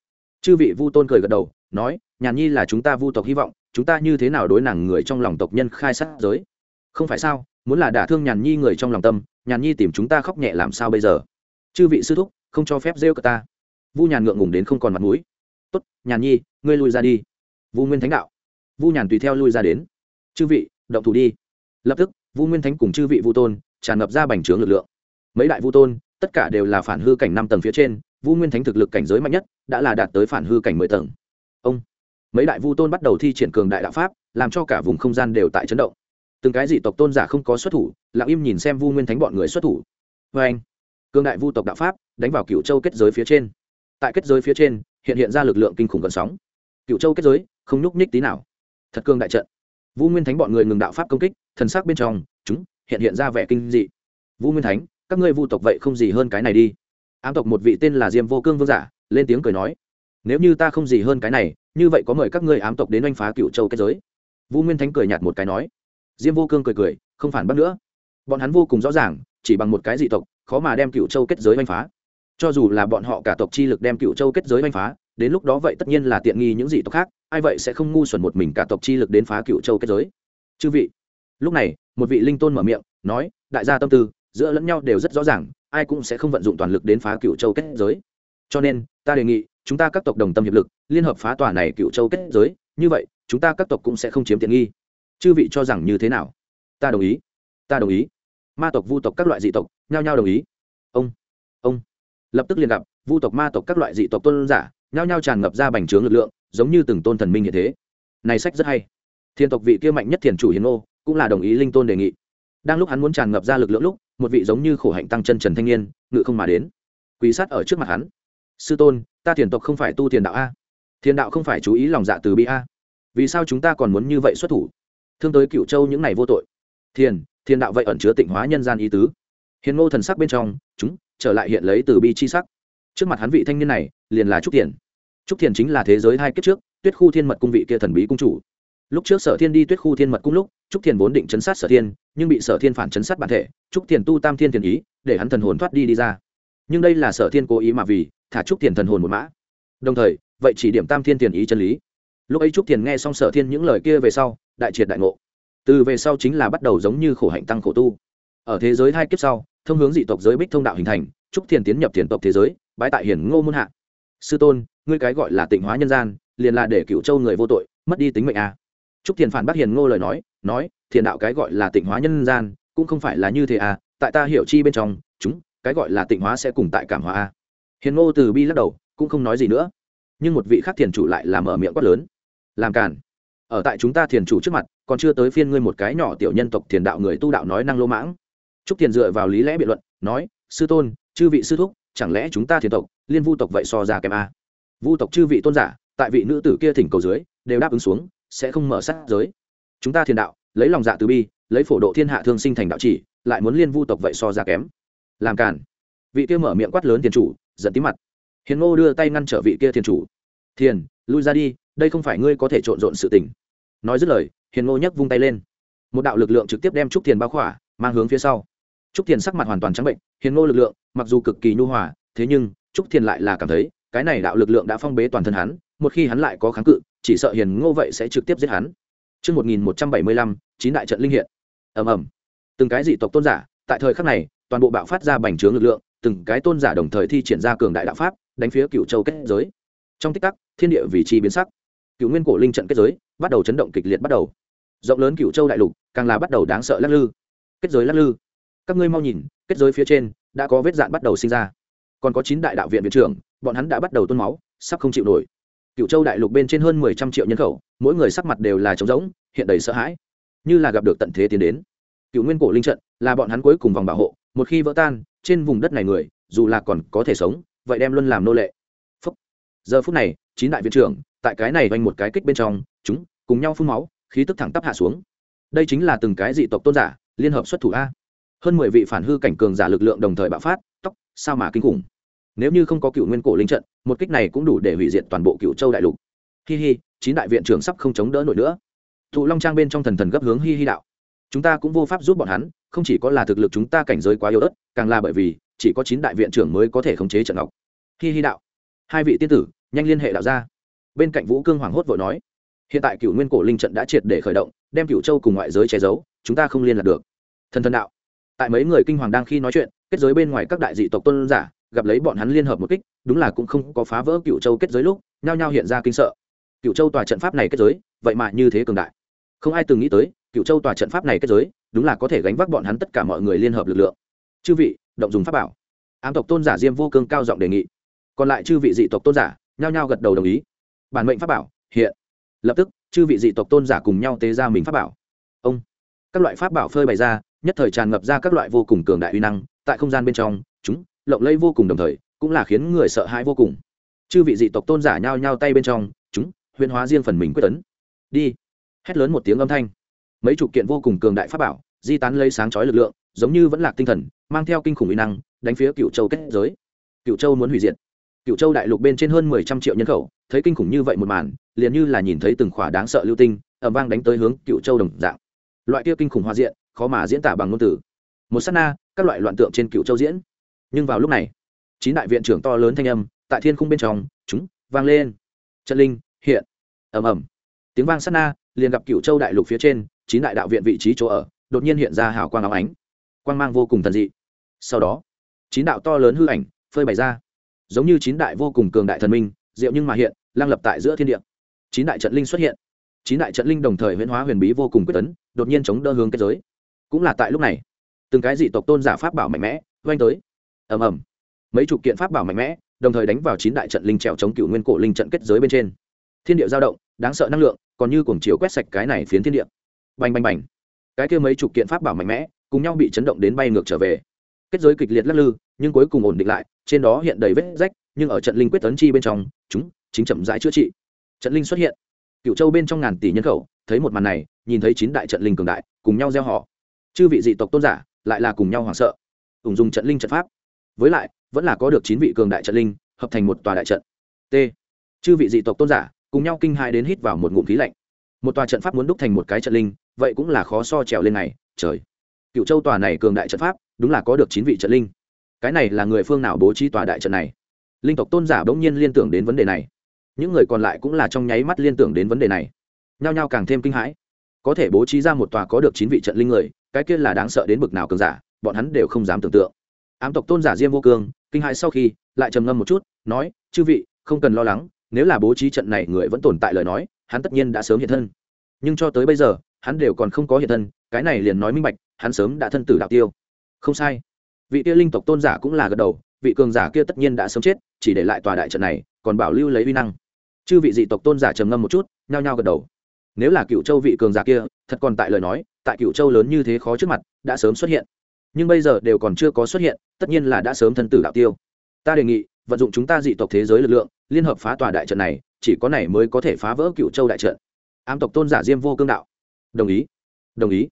Chư vị vu tôn cười gật đầu, nói, nhàn nhi là chúng ta vu tộc hy vọng, chúng ta như thế nào đối nàng người trong lòng tộc nhân khai sát giới? Không phải sao, muốn là đả thương nhàn nhi người trong lòng tâm, nhàn nhi tìm chúng ta khóc nhẹ làm sao bây giờ? Chư vị sư thúc, không cho phép rêu cờ ta. Vu nhàn ngượng ngùng đến không còn mặt mũi. Tốt, nhàn nhi ngươi lui ra đi. Vu nguyên thánh đạo. Vu nhàn tùy theo lui ra đến. Chư vị, động thủ đi. Lập tức, vu nguyên thánh cùng chư vị vu tôn tràn ngập ra bành trướng lực lượng. Mấy đại vu tôn, tất cả đều là phản hư cảnh năm tầng phía trên, vu nguyên thánh thực lực cảnh giới mạnh nhất, đã là đạt tới phản hư cảnh mười tầng. Ông, mấy đại vu tôn bắt đầu thi triển cường đại đạo pháp, làm cho cả vùng không gian đều tại chấn động. Từng cái dị tộc tôn giả không có xuất thủ, lặng im nhìn xem vu nguyên thánh bọn người xuất thủ. Vê anh, cường đại vu tộc đạo pháp đánh vào cựu châu kết giới phía trên. Tại kết giới phía trên, hiện hiện ra lực lượng kinh khủng gần sóng cựu châu kết giới, không nhúc nhích tí nào. Thật cương đại trận. Vu nguyên thánh bọn người ngừng đạo pháp công kích, thần sắc bên trong, chúng, hiện hiện ra vẻ kinh dị. Vu nguyên thánh, các ngươi vu tộc vậy không gì hơn cái này đi. Ám tộc một vị tên là diêm vô cương vương giả, lên tiếng cười nói, nếu như ta không gì hơn cái này, như vậy có mời các ngươi ám tộc đến oanh phá cựu châu kết giới. Vu nguyên thánh cười nhạt một cái nói, diêm vô cương cười cười, không phản bác nữa. Bọn hắn vô cùng rõ ràng, chỉ bằng một cái dị tộc, khó mà đem cựu châu kết giới oanh phá. Cho dù là bọn họ cả tộc chi lực đem cựu châu kết giới oanh phá đến lúc đó vậy tất nhiên là tiện nghi những dị tộc khác, ai vậy sẽ không ngu xuẩn một mình cả tộc chi lực đến phá cựu châu kết giới. Chư vị, lúc này, một vị linh tôn mở miệng, nói, đại gia tâm tư, giữa lẫn nhau đều rất rõ ràng, ai cũng sẽ không vận dụng toàn lực đến phá cựu châu kết giới. Cho nên, ta đề nghị, chúng ta các tộc đồng tâm hiệp lực, liên hợp phá tòa này cựu châu kết giới, như vậy, chúng ta các tộc cũng sẽ không chiếm tiện nghi. Chư vị cho rằng như thế nào? Ta đồng ý. Ta đồng ý. Ma tộc, vu tộc các loại dị tộc, nhao nhao đồng ý. Ông ông. Lập tức liền gặp, vu tộc, ma tộc các loại dị tộc tôn giả nhao nhao tràn ngập ra bành trướng lực lượng, giống như từng tôn thần minh như thế. Này sách rất hay. Thiên tộc vị kia mạnh nhất thiền chủ hiền ô cũng là đồng ý linh tôn đề nghị. Đang lúc hắn muốn tràn ngập ra lực lượng lúc, một vị giống như khổ hạnh tăng chân trần thanh niên, ngự không mà đến. Quý sát ở trước mặt hắn. Sư tôn, ta thiền tộc không phải tu thiền đạo a. Thiền đạo không phải chú ý lòng dạ từ bi a. Vì sao chúng ta còn muốn như vậy xuất thủ? Thương tới cựu châu những này vô tội. Thiền thiền đạo vậy ẩn chứa tịnh hóa nhân gian ý tứ. Hiền ngô thần sắc bên trong, chúng, trở lại hiện lấy từ bi chi sắc. Trước mặt hắn vị thanh niên này liền là trúc thiền. Trúc thiền chính là thế giới hai kiếp trước, tuyết khu thiên mật cung vị kia thần bí cung chủ. Lúc trước sở thiên đi tuyết khu thiên mật cung lúc, trúc thiền vốn định chấn sát sở thiên, nhưng bị sở thiên phản chấn sát bản thể, trúc thiền tu tam thiên thiền ý, để hắn thần hồn thoát đi đi ra. Nhưng đây là sở thiên cố ý mà vì, thả trúc thiền thần hồn một mã. Đồng thời, vậy chỉ điểm tam thiên thiền ý chân lý. Lúc ấy trúc thiền nghe xong sở thiên những lời kia về sau, đại triệt đại ngộ. Từ về sau chính là bắt đầu giống như khổ hạnh tăng khổ tu. Ở thế giới hai kiếp sau, thông hướng dị tộc giới bích thông đạo hình thành, trúc thiền tiến nhập thiền tộc thế giới bãi tại hiển ngô môn hạ sư tôn, ngươi cái gọi là tịnh hóa nhân gian, liền là để cựu châu người vô tội, mất đi tính mệnh à. trúc thiền phản bác hiền ngô lời nói nói, thiền đạo cái gọi là tịnh hóa nhân gian, cũng không phải là như thế à tại ta hiểu chi bên trong, chúng, cái gọi là tịnh hóa sẽ cùng tại cảm hóa à. hiền ngô từ bi lắc đầu, cũng không nói gì nữa nhưng một vị khác thiền chủ lại làm ở miệng quát lớn làm càn ở tại chúng ta thiền chủ trước mặt, còn chưa tới phiên ngươi một cái nhỏ tiểu nhân tộc thiền đạo người tu đạo nói năng lô mãng trúc thiền dựa vào lý lẽ biện luận, nói, sư tôn, chư vị sư thúc, chẳng lẽ chúng ta thiền tộc liên vu tộc vậy so ra kèm a. Vu tộc chư vị tôn giả, tại vị nữ tử kia thỉnh cầu dưới, đều đáp ứng xuống, sẽ không mở sát giới. Chúng ta thiền đạo, lấy lòng dạ từ bi, lấy phổ độ thiên hạ thương sinh thành đạo chỉ, lại muốn liên vu tộc vậy so ra kém. Làm cản vị kia mở miệng quát lớn thiền chủ, giận tí mặt. Hiền ngô đưa tay ngăn trở vị kia thiền chủ. Thiền, lui ra đi, đây không phải ngươi có thể trộn rộn sự tình. Nói dứt lời, hiền ngô nhấc vung tay lên. Một đạo lực lượng trực tiếp đem trúc thiền bao khỏa, mang hướng phía sau. Trúc thiền sắc mặt hoàn toàn trắng bệnh, hiền ngô lực lượng, mặc dù cực kỳ nhu hòa, thế nhưng trúc thiền lại là cảm thấy cái này đạo lực lượng đã phong bế toàn thân hắn một khi hắn lại có kháng cự chỉ sợ hiền ngô vậy sẽ trực tiếp giết hắn. Trước 1175, chín đại trận linh hiện. ầm ầm. Từng cái dị tộc tôn giả tại thời khắc này toàn bộ bạo phát ra bành trướng lực lượng từng cái tôn giả đồng thời thi triển ra cường đại đạo pháp đánh phía cựu châu kết giới. Trong tích tắc thiên địa vị trí biến sắc. Cựu nguyên cổ linh trận kết giới bắt đầu chấn động kịch liệt bắt đầu. Rộng lớn cựu châu đại lục càng là bắt đầu đáng sợ lắc lư. Kết giới lắc lư. Các ngươi mau nhìn kết giới phía trên đã có vết dạn bắt đầu sinh ra còn có chín đại đạo viện viện trưởng, bọn hắn đã bắt đầu tuôn máu, sắp không chịu nổi. Cựu châu đại lục bên trên hơn mười trăm triệu nhân khẩu, mỗi người sắc mặt đều là trống rỗng, hiện đầy sợ hãi. Như là gặp được tận thế tiến đến. Cựu nguyên cổ linh trận là bọn hắn cuối cùng vòng bảo hộ, một khi vỡ tan, trên vùng đất này người, dù là còn có thể sống, vậy đem luôn làm nô lệ. Phúc. giờ phút này, chín đại viện trưởng, tại cái này vanh một cái kích bên trong, chúng, cùng nhau phun máu, khí tức thẳng tắp hạ xuống. Đây chính là từng cái dị tộc tôn giả, liên hợp xuất thủ a. Hơn mười vị phản hư cảnh cường giả lực lượng đồng thời bạo phát, tóc sao mà kinh khủng? Nếu như không có cựu nguyên cổ linh trận, một kích này cũng đủ để hủy diệt toàn bộ cựu châu đại lục. Hi hi, chín đại viện trưởng sắp không chống đỡ nổi nữa. Thụ long trang bên trong thần thần gấp hướng hi hi đạo. Chúng ta cũng vô pháp giúp bọn hắn, không chỉ có là thực lực chúng ta cảnh giới quá yếu ớt, càng là bởi vì, chỉ có chín đại viện trưởng mới có thể khống chế trận ngọc. Hi hi đạo. Hai vị tiên tử, nhanh liên hệ đạo ra bên cạnh vũ cương hoàng hốt vội nói. Hiện tại cựu nguyên cổ linh trận đã triệt để khởi động, đem cựu châu cùng ngoại giới che giấu, chúng ta không liên lạc được. Thần thần đạo. Tại mấy người kinh hoàng đang khi nói chuyện kết giới bên ngoài các đại dị tộc tôn giả, gặp lấy bọn hắn liên hợp một kích, đúng là cũng không có phá vỡ cựu châu kết giới lúc, nhao nhao hiện ra kinh sợ. Cựu châu tòa trận pháp này kết giới, vậy mà như thế cường đại. Không ai từng nghĩ tới cựu châu tòa trận pháp này kết giới, đúng là có thể gánh vác bọn hắn tất cả mọi người liên hợp lực lượng. Chư vị, động dùng pháp bảo. Ám tộc tôn giả diêm vô cương cao giọng đề nghị. Còn lại chư vị dị tộc tôn giả, nhao nhao gật đầu đồng ý. Bản mệnh pháp bảo, hiện. Lập tức, chư vị dị tộc tôn giả cùng nhau tế ra mình pháp bảo. Ông. Các loại pháp bảo phơi bày ra, nhất thời tràn ngập ra các loại vô cùng cường đại uy năng tại không gian bên trong, chúng, lộng lẫy vô cùng đồng thời, cũng là khiến người sợ hãi vô cùng. Chư vị dị tộc tôn giả nhao nhao tay bên trong, chúng, huyễn hóa riêng phần mình quyết tấn. Đi. Hét lớn một tiếng âm thanh. Mấy chục kiện vô cùng cường đại pháp bảo, di tán lấy sáng chói lực lượng, giống như vẫn lạc tinh thần, mang theo kinh khủng uy năng, đánh phía cựu châu kết giới. Cựu châu muốn hủy diệt. Cựu châu đại lục bên trên hơn mười trăm triệu nhân khẩu, thấy kinh khủng như vậy một màn, liền như là nhìn thấy từng khỏa đáng sợ lưu tinh ẩm vang đánh tới hướng cựu châu đồng dạng. Loại kia kinh khủng hoa diện, khó mà diễn tả bằng ngôn từ một s á t na, các loại loạn tượng trên cựu châu diễn. Nhưng vào lúc này, chín đại viện trưởng to lớn thanh âm tại thiên khung bên trong, chúng, vang lên. Trận linh, hiện. Ầm ầm. Tiếng vang sát na, liền gặp cựu châu đại lục phía trên, chín đại đạo viện vị trí chỗ ở, đột nhiên hiện ra hào quang áo ánh. Quang mang vô cùng thần dị. Sau đó, chín đạo to lớn hư ảnh phơi bày ra. Giống như chín đại vô cùng cường đại thần minh, diệu nhưng mà hiện, lang lập tại giữa thiên địa. Chín đại trận linh xuất hiện. Chín đại trận linh đồng thời huyễn hóa huyền bí vô cùng quyết tấn, đột nhiên chống đỡ hướng kết giới. Cũng là tại lúc này từng cái dị tộc tôn giả pháp bảo mạnh mẽ, oanh tới. Ầm ầm. Mấy chục kiện pháp bảo mạnh mẽ, đồng thời đánh vào chín đại trận linh trèo chống cựu nguyên cổ linh trận kết giới bên trên. Thiên địa giao động, đáng sợ năng lượng, còn như cuồng chiều quét sạch cái này phiến thiên địa. Bành bành bành. Cái kia mấy chục kiện pháp bảo mạnh mẽ, cùng nhau bị chấn động đến bay ngược trở về. Kết giới kịch liệt lắc lư, nhưng cuối cùng ổn định lại, trên đó hiện đầy vết rách, nhưng ở trận linh quyết tấn chi bên trong, chúng chính chậm rãi chữa trị. Trận linh xuất hiện. Cựu châu bên trong ngàn tỷ nhân khẩu, thấy một màn này, nhìn thấy chín đại trận linh cường đại, cùng nhau gieo họ. Chư vị dị tộc tôn giả lại là cùng nhau hoảng sợ. Ủng dùng trận linh trận pháp. Với lại, vẫn là có được chín vị cường đại trận linh, hợp thành một tòa đại trận. T. Chư vị dị tộc tôn giả, cùng nhau kinh hai đến hít vào một ngụm khí lạnh. Một tòa trận pháp muốn đúc thành một cái trận linh, vậy cũng là khó so trèo lên này, trời. Cựu châu tòa này cường đại trận pháp, đúng là có được chín vị trận linh. Cái này là người phương nào bố trí tòa đại trận này? Linh tộc tôn giả bỗng nhiên liên tưởng đến vấn đề này. Những người còn lại cũng là trong nháy mắt liên tưởng đến vấn đề này. Nhao nhao càng thêm kinh hãi. Có thể bố trí ra một tòa có được chín vị trận linh người cái kia là đáng sợ đến bực nào cường giả, bọn hắn đều không dám tưởng tượng. Ám tộc tôn giả diêm vô cương, kinh hãi sau khi, lại trầm ngâm một chút, nói, chư vị, không cần lo lắng, nếu là bố trí trận này người vẫn tồn tại lời nói, hắn tất nhiên đã sớm hiện thân. Nhưng cho tới bây giờ, hắn đều còn không có hiện thân, cái này liền nói minh bạch, hắn sớm đã thân tử đạo tiêu. Không sai. Vị kia linh tộc tôn giả cũng là gật đầu, vị cường giả kia tất nhiên đã sớm chết, chỉ để lại tòa đại trận này, còn bảo lưu lấy uy năng. Chư vị dị tộc tôn giả trầm ngâm một chút, nhao nhao gật đầu. Nếu là cựu châu vị cường giả kia, thật còn tại lời nói tại cựu châu lớn như thế khó trước mặt, đã sớm xuất hiện. Nhưng bây giờ đều còn chưa có xuất hiện, tất nhiên là đã sớm thân tử đạo tiêu. Ta đề nghị, vận dụng chúng ta dị tộc thế giới lực lượng, liên hợp phá tòa đại trận này, chỉ có này mới có thể phá vỡ cựu châu đại trận. Ám tộc tôn giả diêm vô cương đạo. Đồng ý đồng ý.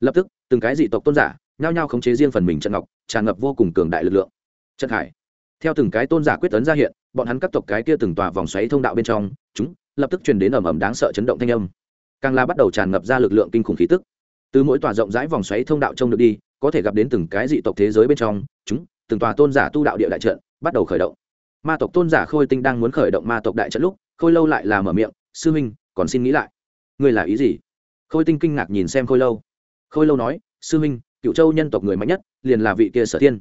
Lập tức, từng cái dị tộc tôn giả, nhao nhao khống chế riêng phần mình trận ngọc, tràn ngập vô cùng cường đại lực lượng. Trận hải. Theo từng cái tôn giả quyết tấn ra hiện, bọn hắn các tộc cái kia từng tòa vòng xoáy thông đạo bên trong, chúng, lập tức truyền đến ầm ầm đáng sợ chấn động thanh âm. Càng la bắt đầu tràn ngập ra lực lượng kinh khủng khí tức từ mỗi tòa rộng rãi vòng xoáy thông đạo trông được đi, có thể gặp đến từng cái dị tộc thế giới bên trong, chúng, từng tòa tôn giả tu đạo địa đại trận, bắt đầu khởi động. Ma tộc tôn giả khôi tinh đang muốn khởi động ma tộc đại trận lúc, khôi lâu lại là mở miệng, sư huynh, còn xin nghĩ lại. Ngươi là ý gì? Khôi tinh kinh ngạc nhìn xem khôi lâu. Khôi lâu nói, sư huynh, cựu châu nhân tộc người mạnh nhất, liền là vị kia sở thiên.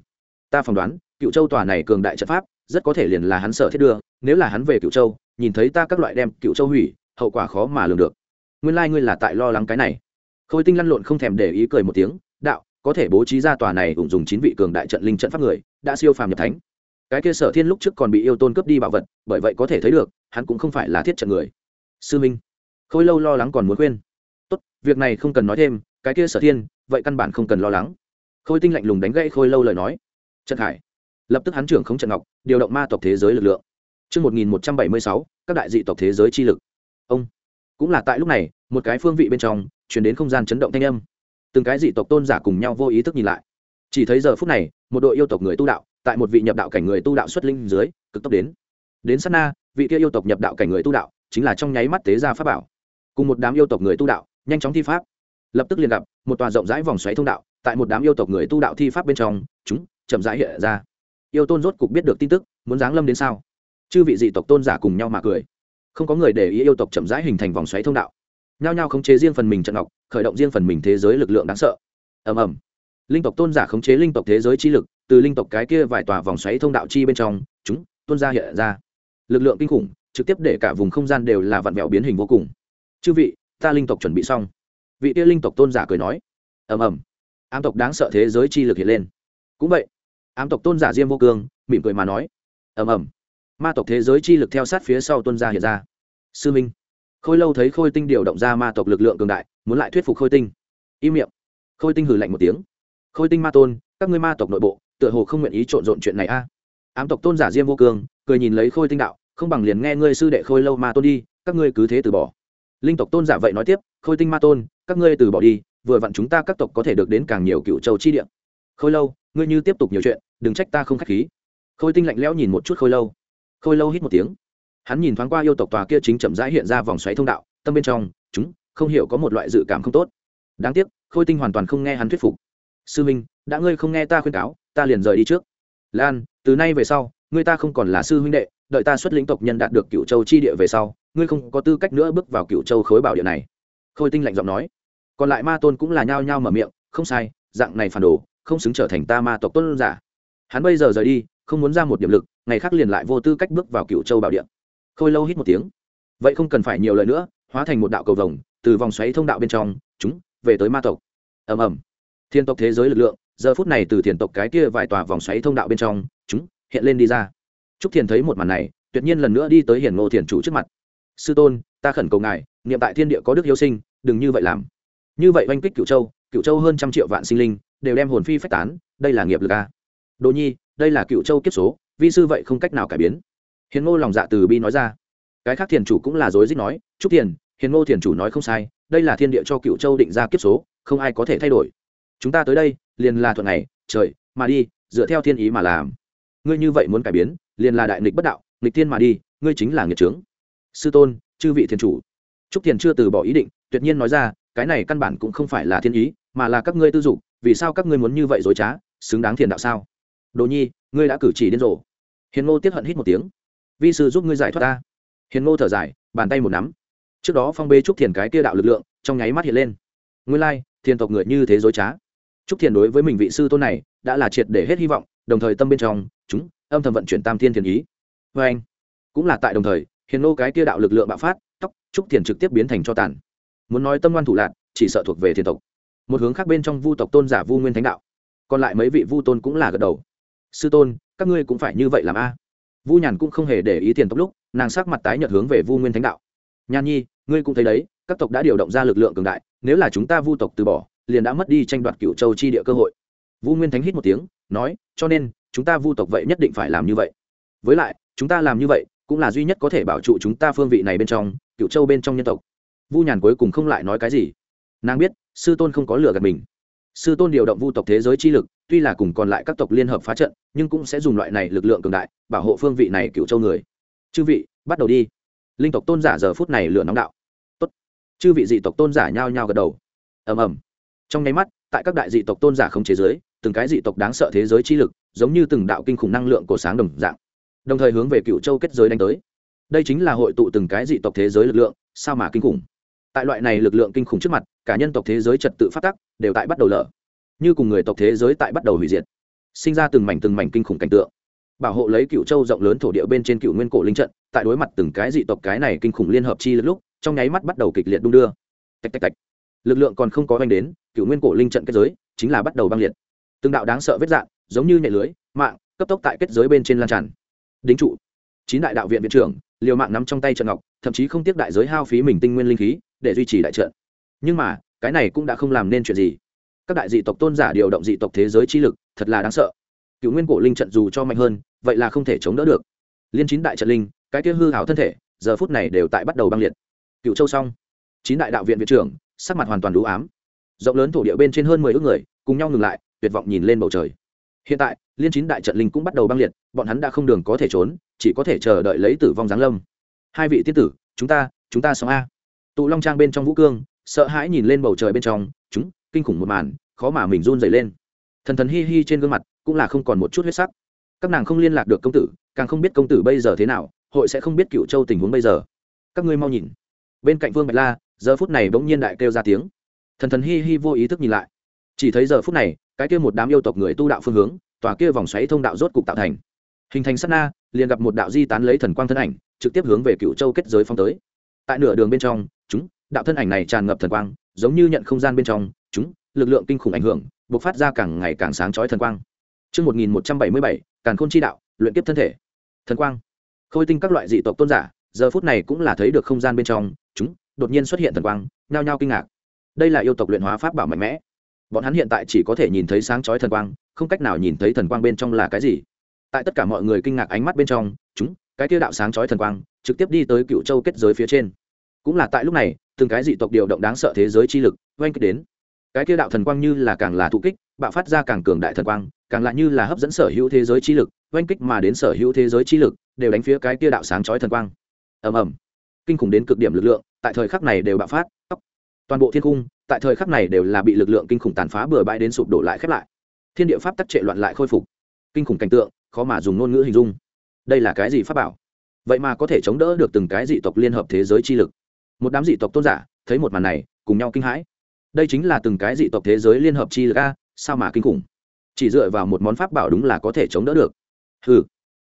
Ta phỏng đoán, cựu châu tòa này cường đại trận pháp, rất có thể liền là hắn sở thiết đưa, nếu là hắn về cựu châu, nhìn thấy ta các loại đem cựu châu hủy, hậu quả khó mà lường được. Nguyên lai、like、ngươi là tại lo lắng cái này khôi tinh lăn lộn không thèm để ý cười một tiếng đạo có thể bố trí ra tòa này ủng dùng chín vị cường đại trận linh trận pháp người đã siêu phàm nhập thánh. Cái kia sở thiên lúc trước còn bị yêu tôn cướp đi bảo vật bởi vậy có thể thấy được hắn cũng không phải là thiết trận người. Sư minh. Khôi lâu lo lắng còn muốn khuyên. Tốt việc này không cần nói thêm cái kia sở thiên vậy căn bản không cần lo lắng. Khôi tinh lạnh lùng đánh gãy khôi lâu lời nói. Trận hải. Lập tức hắn trưởng không trận ngọc điều động ma tộc thế giới lực lượng. Trước 1176, các đại dị tộc thế giới chi lực. Ông. Cũng là tại lúc này, một cái phương vị bên trong, chuyển đến không gian chấn động thanh âm. Từng cái dị tộc tôn giả cùng nhau vô ý thức nhìn lại. Chỉ thấy giờ phút này, một đội yêu tộc người tu đạo, tại một vị nhập đạo cảnh người tu đạo xuất linh dưới, cực tốc đến. Đến sát na, vị kia yêu tộc nhập đạo cảnh người tu đạo, chính là trong nháy mắt tế ra pháp bảo. Cùng một đám yêu tộc người tu đạo, nhanh chóng thi pháp. Lập tức liền gặp, một tòa rộng rãi vòng xoáy thông đạo, tại một đám yêu tộc người tu đạo thi pháp bên trong, chúng chậm rãi hiện ra yêu tôn rốt cục biết được tin tức muốn giáng lâm đến sao chư vị dị tộc tôn giả cùng nhau mà cười không có người để ý yêu tộc chậm rãi hình thành vòng xoáy thông đạo nhao nhao khống chế riêng phần mình trận ngọc, khởi động riêng phần mình thế giới lực lượng đáng sợ. Ầm ầm. Linh tộc tôn giả khống chế linh tộc thế giới chi lực, từ linh tộc cái kia vài tòa vòng xoáy thông đạo chi bên trong, chúng tôn ra hiện ra. Lực lượng kinh khủng, trực tiếp để cả vùng không gian đều là vặn vẹo biến hình vô cùng. Chư vị, ta linh tộc chuẩn bị xong. Vị kia linh tộc tôn giả cười nói. Ầm ầm. Ám tộc đáng sợ thế giới chi lực hiện lên. Cũng vậy, ám tộc tôn giả diêm vô cương, mỉm cười mà nói. Ầm ầm. Ma tộc thế giới chi lực theo sát phía sau tuân gia hiện ra. Sư minh khôi lâu thấy khôi tinh điều động ra ma tộc lực lượng cường đại muốn lại thuyết phục khôi tinh. Im miệng. Khôi tinh hử lạnh một tiếng. Khôi tinh ma tôn các ngươi ma tộc nội bộ tựa hồ không nguyện ý trộn rộn chuyện này a. Ám tộc tôn giả diêm vô cường, cười nhìn lấy khôi tinh đạo không bằng liền nghe ngươi sư đệ khôi lâu ma tôn đi các ngươi cứ thế từ bỏ. Linh tộc tôn giả vậy nói tiếp khôi tinh ma tôn các ngươi từ bỏ đi vừa vặn chúng ta các tộc có thể được đến càng nhiều cựu châu chi địa. Khôi lâu ngươi như tiếp tục nhiều chuyện đừng trách ta không k h á c h khí. Khôi tinh lạnh lẽo nhìn một chút khôi lâu. Khôi lâu hít một tiếng hắn nhìn thoáng qua yêu tộc tòa kia chính chậm rãi hiện ra vòng xoáy thông đạo, tâm bên trong, chúng, không hiểu có một loại dự cảm không tốt. Đáng tiếc, khôi tinh hoàn toàn không nghe hắn thuyết phục. Sư minh, đã ngươi không nghe ta khuyên cáo, ta liền rời đi trước. Lan, từ nay về sau, ngươi ta không còn là sư huynh đệ, đợi ta xuất lĩnh tộc nhân đạt được cựu châu chi địa về sau, ngươi không có tư cách nữa bước vào cựu châu khối bảo địa này. Khôi tinh lạnh giọng nói. Còn lại ma tôn cũng là nhao nhao mở miệng, không sai, dạng này phản đồ, không xứng trở thành ta ma tộc tôn giả. Hắn bây giờ rời đi, không muốn ra một điểm lực, ngày khác liền lại vô tư cách bước vào cựu châu bảo địa khôi lâu hít một tiếng. Vậy không cần phải nhiều lời nữa, hóa thành một đạo cầu vồng, từ vòng xoáy thông đạo bên trong, chúng, về tới ma tộc. Ầm ầm. Thiên tộc thế giới lực lượng, giờ phút này từ thiền tộc cái kia vài tòa vòng xoáy thông đạo bên trong, chúng, hiện lên đi ra. Trúc thiền thấy một màn này, tuyệt nhiên lần nữa đi tới hiển ngô thiền chủ trước mặt. Sư tôn, ta khẩn cầu ngài, niệm tại thiên địa có đức yêu sinh, đừng như vậy làm. Như vậy oanh kích cựu châu cựu châu hơn trăm triệu vạn sinh linh, đều đem hồn phi phách tán, đây là nghiệp lực a. Đồ nhi, đây là cựu châu kiếp số, vi sư vậy không cách nào cải biến hiền ngô lòng dạ từ bi nói ra. Cái khác thiền chủ cũng là dối dích nói chúc thiền hiền ngô thiền chủ nói không sai đây là thiên địa cho cựu châu định ra kiếp số không ai có thể thay đổi. Chúng ta tới đây liền là thuận này, trời mà đi dựa theo thiên ý mà làm. Ngươi như vậy muốn cải biến liền là đại nghịch bất đạo nghịch thiên mà đi ngươi chính là nghiệt trướng sư tôn chư vị thiền chủ. Trúc thiền chưa từ bỏ ý định tuyệt nhiên nói ra cái này căn bản cũng không phải là thiên ý mà là các ngươi tư dục vì sao các ngươi muốn như vậy dối trá xứng đáng thiền đạo sao? Đồ nhi ngươi đã cử chỉ điên rồ. Hiền ngô tiếp hận hít một tiếng vi sư giúp ngươi giải thoát ta. Hiền ngô thở dài, bàn tay một nắm. Trước đó phong bê trúc thiền cái kia đạo lực lượng, trong nháy mắt hiện lên. Nguyên lai, thiền tộc người như thế dối trá. Trúc thiền đối với mình vị sư tôn này, đã là triệt để hết hy vọng, đồng thời tâm bên trong, chúng, âm thầm vận chuyển tam thiên thiền ý. Vê anh, cũng là tại đồng thời, hiền ngô cái kia đạo lực lượng bạo phát, tóc, trúc thiền trực tiếp biến thành cho tàn. Muốn nói tâm ngoan thủ lạc chỉ sợ thuộc về thiền tộc. Một hướng khác bên trong vu tộc tôn giả vu nguyên thánh đạo. Còn lại mấy vị vu tôn cũng là gật đầu. Sư tôn, các ngươi cũng phải như vậy làm a vu nhàn cũng không hề để ý tiền tốc lúc, nàng sắc mặt tái nhợt hướng về vu nguyên thánh đạo. Nhan nhi, ngươi cũng thấy đấy, các tộc đã điều động ra lực lượng cường đại, nếu là chúng ta vu tộc từ bỏ, liền đã mất đi tranh đoạt cựu châu chi địa cơ hội. Vu nguyên thánh hít một tiếng, nói, cho nên, chúng ta vu tộc vậy nhất định phải làm như vậy. Với lại, chúng ta làm như vậy cũng là duy nhất có thể bảo trụ chúng ta phương vị này bên trong cựu châu bên trong nhân tộc. Vu nhàn cuối cùng không lại nói cái gì. Nàng biết, sư tôn không có lừa gạt mình sư tôn điều động vu tộc thế giới chi lực, tuy là cùng còn lại các tộc liên hợp phá trận, nhưng cũng sẽ dùng loại này lực lượng cường đại, bảo hộ phương vị này cựu châu người. Chư vị, bắt đầu đi. Linh tộc tôn giả giờ phút này lửa nóng đạo. Tốt. chư vị dị tộc tôn giả nhao nhao gật đầu. Ầm ầm. Trong nháy mắt, tại các đại dị tộc tôn giả không chế giới từng cái dị tộc đáng sợ thế giới chi lực, giống như từng đạo kinh khủng năng lượng của sáng đồng dạng, đồng thời hướng về cựu châu kết giới đánh tới. Đây chính là hội tụ từng cái dị tộc thế giới lực lượng, sao mà kinh khủng? Tại loại này lực lượng kinh khủng trước mặt, cả nhân tộc thế giới trật tự phát tắc đều tại bắt đầu lở. Như cùng người tộc thế giới tại bắt đầu hủy diệt, sinh ra từng mảnh từng mảnh kinh khủng cảnh tượng. Bảo hộ lấy cựu châu rộng lớn thổ địa bên trên cựu nguyên cổ linh trận, tại đối mặt từng cái dị tộc cái này kinh khủng liên hợp chi lực lúc, trong nháy mắt bắt đầu kịch liệt đung đưa. Tạch tạch tạch. Lực lượng còn không có oanh đến, cựu nguyên cổ linh trận kết giới chính là bắt đầu băng liệt. Từng đạo đáng sợ vết dạn giống như nhẹ lưới, mạng, cấp tốc tại kết giới bên trên lan tràn. Đính trụ. Chín đại đạo viện viện trưởng, liều mạng nắm trong tay trận ngọc, thậm chí không tiếc đại giới hao phí mình tinh nguyên linh khí để duy trì đại trận. Nhưng mà, cái này cũng đã không làm nên chuyện gì. Các đại dị tộc tôn giả điều động dị tộc thế giới chi lực, thật là đáng sợ. Cựu nguyên cổ linh trận dù cho mạnh hơn, vậy là không thể chống đỡ được. Liên chín đại trận linh, cái kia hư hảo thân thể, giờ phút này đều tại bắt đầu băng liệt. Cựu châu xong. Chín đại đạo viện viện trưởng, sắc mặt hoàn toàn đủ ám. Rộng lớn thổ địa bên trên hơn mười ước người, cùng nhau ngừng lại, tuyệt vọng nhìn lên bầu trời. Hiện tại, liên chín đại trận linh cũng bắt đầu băng liệt, bọn hắn đã không đường có thể trốn, chỉ có thể chờ đợi lấy tử vong giáng lâm. Hai vị tiên tử, chúng ta chúng ta sống a tụ long trang bên trong vũ cương, sợ hãi nhìn lên bầu trời bên trong, chúng, kinh khủng một màn, khó mà mình run dày lên. Thần thần hi hi trên gương mặt, cũng là không còn một chút huyết sắc. Các nàng không liên lạc được công tử, càng không biết công tử bây giờ thế nào, hội sẽ không biết cựu châu tình huống bây giờ. Các ngươi mau nhìn. Bên cạnh vương bạch la, giờ phút này bỗng nhiên đại kêu ra tiếng. Thần thần hi hi vô ý thức nhìn lại. Chỉ thấy giờ phút này, cái kia một đám yêu tộc người tu đạo phương hướng, tòa kia vòng xoáy thông đạo rốt cục tạo thành. Hình thành sát na, liền gặp một đạo di tán lấy thần quang thân ảnh, trực tiếp hướng về cựu châu kết giới phong tới. Tại nửa đường bên trong chúng đạo thân ảnh này tràn ngập thần quang giống như nhận không gian bên trong chúng lực lượng kinh khủng ảnh hưởng bộc phát ra càng ngày càng sáng chói thần quang Trước 1177, càn khôn chi đạo, luyện kiếp thân thể. Thần quang. Khôi tinh các loại dị tộc tôn giả, giờ phút này cũng là thấy được không gian bên trong, chúng đột nhiên xuất hiện thần quang, nhao nhao kinh ngạc. Đây là yêu tộc luyện hóa pháp bảo mạnh mẽ. Bọn hắn hiện tại chỉ có thể nhìn thấy sáng chói thần quang, không cách nào nhìn thấy thần quang bên trong là cái gì. Tại tất cả mọi người kinh ngạc ánh mắt bên trong, chúng, cái kia đạo sáng chói thần quang, trực tiếp đi tới Cựu Châu kết giới phía trên. Cũng là tại lúc này, từng cái dị tộc điều động đáng sợ thế giới chi lực, oanh kích đến. Cái kia đạo thần quang như là càng là thụ kích bạo phát ra càng cường đại thần quang càng lại như là hấp dẫn sở hữu thế giới chi lực oanh kích mà đến sở hữu thế giới chi lực đều đánh phía cái kia đạo sáng chói thần quang. Ầm ầm. Kinh khủng đến cực điểm lực lượng tại thời khắc này đều bạo phát. Toàn bộ thiên cung tại thời khắc này đều là bị lực lượng kinh khủng tàn phá bừa bãi đến sụp đổ lại khép lại. Thiên địa pháp tắc trệ loạn lại khôi phục. Kinh khủng cảnh tượng khó mà dùng ngôn ngữ hình dung. Đây là cái gì pháp bảo? Vậy mà có thể chống đỡ được từng cái dị tộc liên hợp thế giới chi lực một đám dị tộc tôn giả, thấy một màn này, cùng nhau kinh hãi. Đây chính là từng cái dị tộc thế giới liên hợp chi lực a, sao mà kinh khủng? Chỉ dựa vào một món pháp bảo đúng là có thể chống đỡ được. Hừ.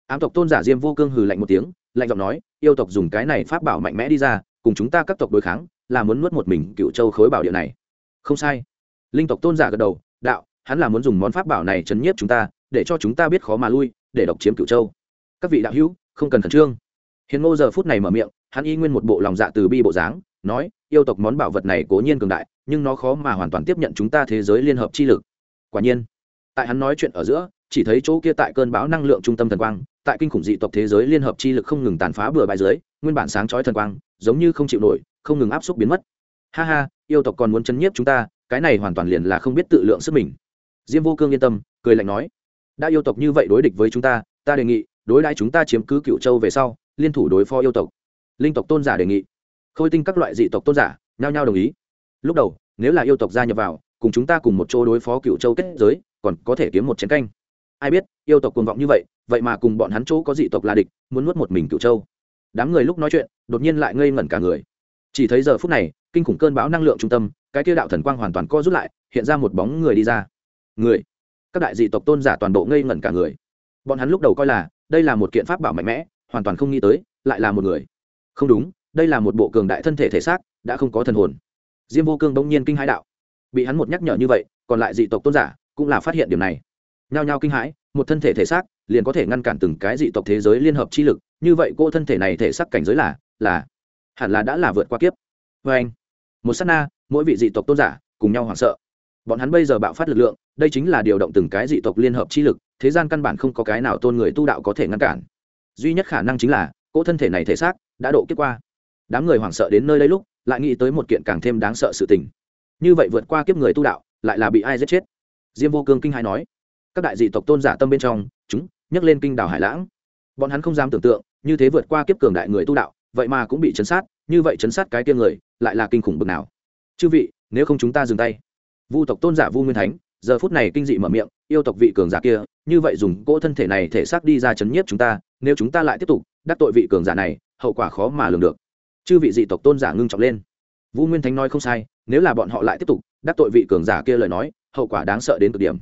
Ám tộc tôn giả diêm vô cương hừ lạnh một tiếng, lạnh giọng nói, yêu tộc dùng cái này pháp bảo mạnh mẽ đi ra, cùng chúng ta các tộc đối kháng, là muốn nuốt một mình cựu châu khối bảo địa này. Không sai. Linh tộc tôn giả gật đầu, đạo, hắn là muốn dùng món pháp bảo này chấn nhiếp chúng ta, để cho chúng ta biết khó mà lui, để độc chiếm cựu châu. Các vị đạo hữu, không cần khẩn trương. Hiền ngô giờ phút này mở miệng hắn y nguyên một bộ lòng dạ từ bi bộ dáng, nói, yêu tộc món bảo vật này cố nhiên cường đại, nhưng nó khó mà hoàn toàn tiếp nhận chúng ta thế giới liên hợp chi lực. Quả nhiên, tại hắn nói chuyện ở giữa, chỉ thấy chỗ kia tại cơn bão năng lượng trung tâm thần quang, tại kinh khủng dị tộc thế giới liên hợp chi lực không ngừng tàn phá bừa bãi dưới, nguyên bản sáng chói thần quang, giống như không chịu nổi, không ngừng áp suất biến mất. Ha ha, yêu tộc còn muốn chấn nhiếp chúng ta, cái này hoàn toàn liền là không biết tự lượng sức mình. Diêm vô cương yên tâm, cười lạnh nói, đã yêu tộc như vậy đối địch với chúng ta ta đề nghị, đối đãi chúng ta chiếm cứ cựu châu về sau, liên thủ đối phó yêu tộc linh tộc tôn giả đề nghị. Khôi tinh các loại dị tộc tôn giả, nhao nhao đồng ý. Lúc đầu, nếu là yêu tộc gia nhập vào, cùng chúng ta cùng một chỗ đối phó cựu châu kết giới, còn có thể kiếm một chén canh. Ai biết, yêu tộc cuồng vọng như vậy vậy mà cùng bọn hắn chỗ có dị tộc là địch, muốn nuốt một mình cựu châu. Đám người lúc nói chuyện, đột nhiên lại ngây ngẩn cả người. Chỉ thấy giờ phút này, kinh khủng cơn bão năng lượng trung tâm, cái kia đạo thần quang hoàn toàn co rút lại, hiện ra một bóng người đi ra. Người. Các đại dị tộc tôn giả toàn bộ ngây ngẩn cả người. Bọn hắn lúc đầu coi là, đây là một kiện pháp bảo mạnh mẽ, hoàn toàn không nghĩ tới, lại là một người không đúng, đây là một bộ cường đại thân thể thể xác, đã không có thần hồn. Diêm vô cương bỗng nhiên kinh hãi đạo. Bị hắn một nhắc nhở như vậy, còn lại dị tộc tôn giả cũng là phát hiện điểm này. Nhao nhao kinh hãi, một thân thể thể xác liền có thể ngăn cản từng cái dị tộc thế giới liên hợp chi lực, như vậy cô thân thể này thể xác cảnh giới là là, hẳn là đã là vượt qua kiếp. Vê anh, một s á t na, mỗi vị dị tộc tôn giả cùng nhau hoảng sợ. Bọn hắn bây giờ bạo phát lực lượng, đây chính là điều động từng cái dị tộc liên hợp chi lực, thế gian căn bản không có cái nào tôn người tu đạo có thể ngăn cản. Duy nhất khả năng chính là cỗ thân thể này thể xác đã độ kiếp qua. Đám người hoảng sợ đến nơi đây lúc, lại nghĩ tới một kiện càng thêm đáng sợ sự tình. Như vậy vượt qua kiếp người tu đạo, lại là bị ai giết chết? Diêm vô cương kinh hai nói. Các đại dị tộc tôn giả tâm bên trong, chúng nhấc lên kinh đảo hải lãng. Bọn hắn không dám tưởng tượng, như thế vượt qua kiếp cường đại người tu đạo, vậy mà cũng bị chấn sát, như vậy chấn sát cái kia người, lại là kinh khủng bực nào. Chư vị, nếu không chúng ta dừng tay. Vu tộc tôn giả vu nguyên thánh, giờ phút này kinh dị mở miệng, yêu tộc vị cường giả kia, như vậy dùng cỗ thân thể này thể xác đi ra chấn nhiếp chúng ta, nếu chúng ta lại tiếp tục đắc tội vị cường giả này hậu quả khó mà lường được. Chư vị dị tộc tôn giả ngưng trọng lên. Vũ nguyên thánh nói không sai, nếu là bọn họ lại tiếp tục đắc tội vị cường giả kia lời nói, hậu quả đáng sợ đến cực điểm.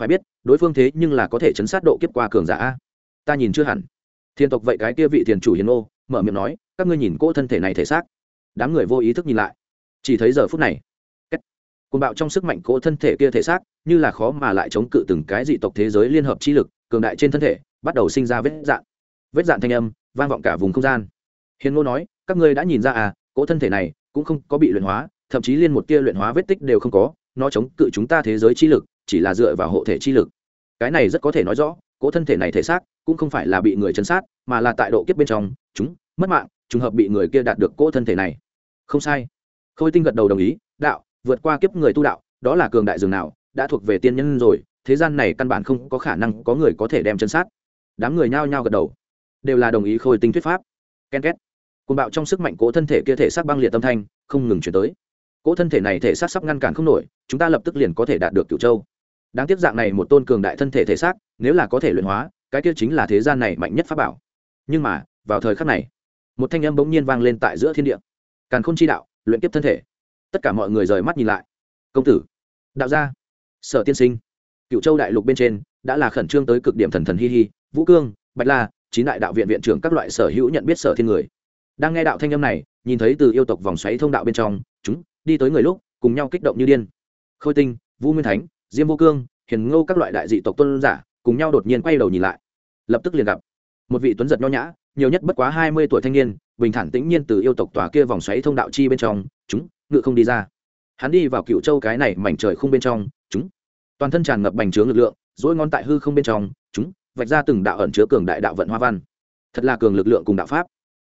Phải biết, đối phương thế nhưng là có thể chấn sát độ kiếp qua cường giả a. Ta nhìn chưa hẳn. Thiên tộc vậy cái kia vị thiền chủ hiền ô mở miệng nói, các ngươi nhìn cỗ thân thể này thể xác. Đám người vô ý thức nhìn lại. Chỉ thấy giờ phút này côn bạo trong sức mạnh cỗ thân thể kia thể xác, như là khó mà lại chống cự từng cái dị tộc thế giới liên hợp chi lực, cường đại trên thân thể, bắt đầu sinh ra vết dạn. Vết dạn thanh âm, vang vọng cả vùng không gian hiền ngô nói, các ngươi đã nhìn ra à cỗ thân thể này cũng không có bị luyện hóa, thậm chí liên một tia luyện hóa vết tích đều không có, nó chống cự chúng ta thế giới chi lực, chỉ là dựa vào hộ thể chi lực. Cái này rất có thể nói rõ, cỗ thân thể này thể xác cũng không phải là bị người chấn sát, mà là tại độ kiếp bên trong, chúng mất mạng, trùng hợp bị người kia đạt được cỗ thân thể này. Không sai. Khôi tinh gật đầu đồng ý, đạo, vượt qua kiếp người tu đạo, đó là cường đại dường nào, đã thuộc về tiên nhân rồi, thế gian này căn bản không có khả năng có người có thể đem chân sát. Đám người nhao nhao gật đầu. Đều là đồng ý khôi tinh thuyết pháp. Ken két cùng bạo trong sức mạnh cố thân thể kia thể xác băng liệt tâm thanh, không ngừng chuyển tới. Cố thân thể này thể xác sắp ngăn cản không nổi, chúng ta lập tức liền có thể đạt được cựu châu. Đáng tiếc dạng này một tôn cường đại thân thể thể xác, nếu là có thể luyện hóa, cái kia chính là thế gian này mạnh nhất pháp bảo. Nhưng mà, vào thời khắc này, một thanh âm bỗng nhiên vang lên tại giữa thiên địa. Càn khôn chi đạo, luyện kiếp thân thể. Tất cả mọi người rời mắt nhìn lại. Công tử, đạo gia, sở tiên sinh. Cựu châu đại lục bên trên, đã là khẩn trương tới cực điểm thần thần hi hi, vũ cương, bạch la, chín đại đạo viện viện trưởng các loại sở hữu nhận biết sở thiên người đang nghe đạo thanh âm này, nhìn thấy từ yêu tộc vòng xoáy thông đạo bên trong, chúng đi tới người lúc, cùng nhau kích động như điên. Khôi tinh vũ nguyên thánh, diêm vô cương, hiền ngô các loại đại dị tộc tôn giả, cùng nhau đột nhiên quay đầu nhìn lại. Lập tức liền gặp một vị tuấn giật nho nhã, nhiều nhất bất quá hai mươi tuổi thanh niên, bình thản tĩnh nhiên từ yêu tộc tòa kia vòng xoáy thông đạo chi bên trong, chúng ngự không đi ra. Hắn đi vào cựu châu cái này mảnh trời không bên trong, chúng toàn thân tràn ngập bành trướng lực lượng dỗi ngón tại hư không bên trong, chúng vạch ra từng đạo ẩn chứa cường đại đạo vận hoa văn. Thật là cường lực lượng cùng đạo pháp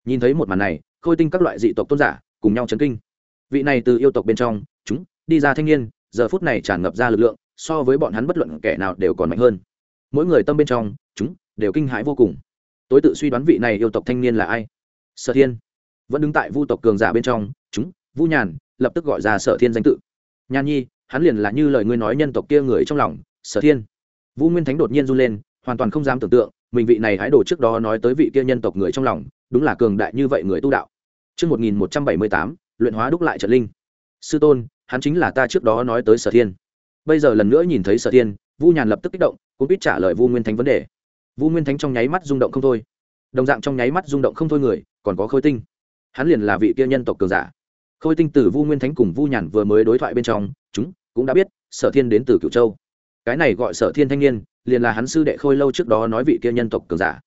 nhìn thấy một màn này, khôi tinh các loại dị tộc tôn giả cùng nhau chấn kinh. Vị này từ yêu tộc bên trong, chúng, đi ra thanh niên, giờ phút này tràn ngập ra lực lượng, so với bọn hắn bất luận kẻ nào đều còn mạnh hơn. Mỗi người tâm bên trong, chúng, đều kinh hãi vô cùng. Tối tự suy đoán vị này yêu tộc thanh niên là ai? Sở thiên. Vẫn đứng tại vu tộc cường giả bên trong, chúng, vu nhàn, lập tức gọi ra sở thiên danh tự. Nhàn nhi, hắn liền là như lời ngươi nói nhân tộc kia người trong lòng, sở thiên. Vũ nguyên thánh đột nhiên run lên, hoàn toàn không dám tưởng tượng, mình vị này hãy đổ trước đó nói tới vị kia nhân tộc người trong lòng đúng là cường đại như vậy người tu đạo Trước 1178, luyện hóa đúc lại trận linh. Sư tôn, hắn chính là ta trước đó nói tới sở thiên. Bây giờ lần nữa nhìn thấy sở thiên, Vu Nhàn lập tức kích động, cũng biết trả lời Vu Nguyên Thánh vấn đề. Vu Nguyên Thánh trong nháy mắt rung động không thôi. Đồng dạng trong nháy mắt rung động không thôi người, còn có Khôi Tinh. Hắn liền là vị kia nhân tộc cường giả. Khôi Tinh tử Vu Nguyên Thánh cùng Vu Nhàn vừa mới đối thoại bên trong, chúng cũng đã biết, Sở Thiên đến từ Cửu Châu. Cái này gọi Sở Thiên thanh niên, liền là hắn sư đệ Khôi Lâu trước đó nói vị kia nhân tộc cường giả.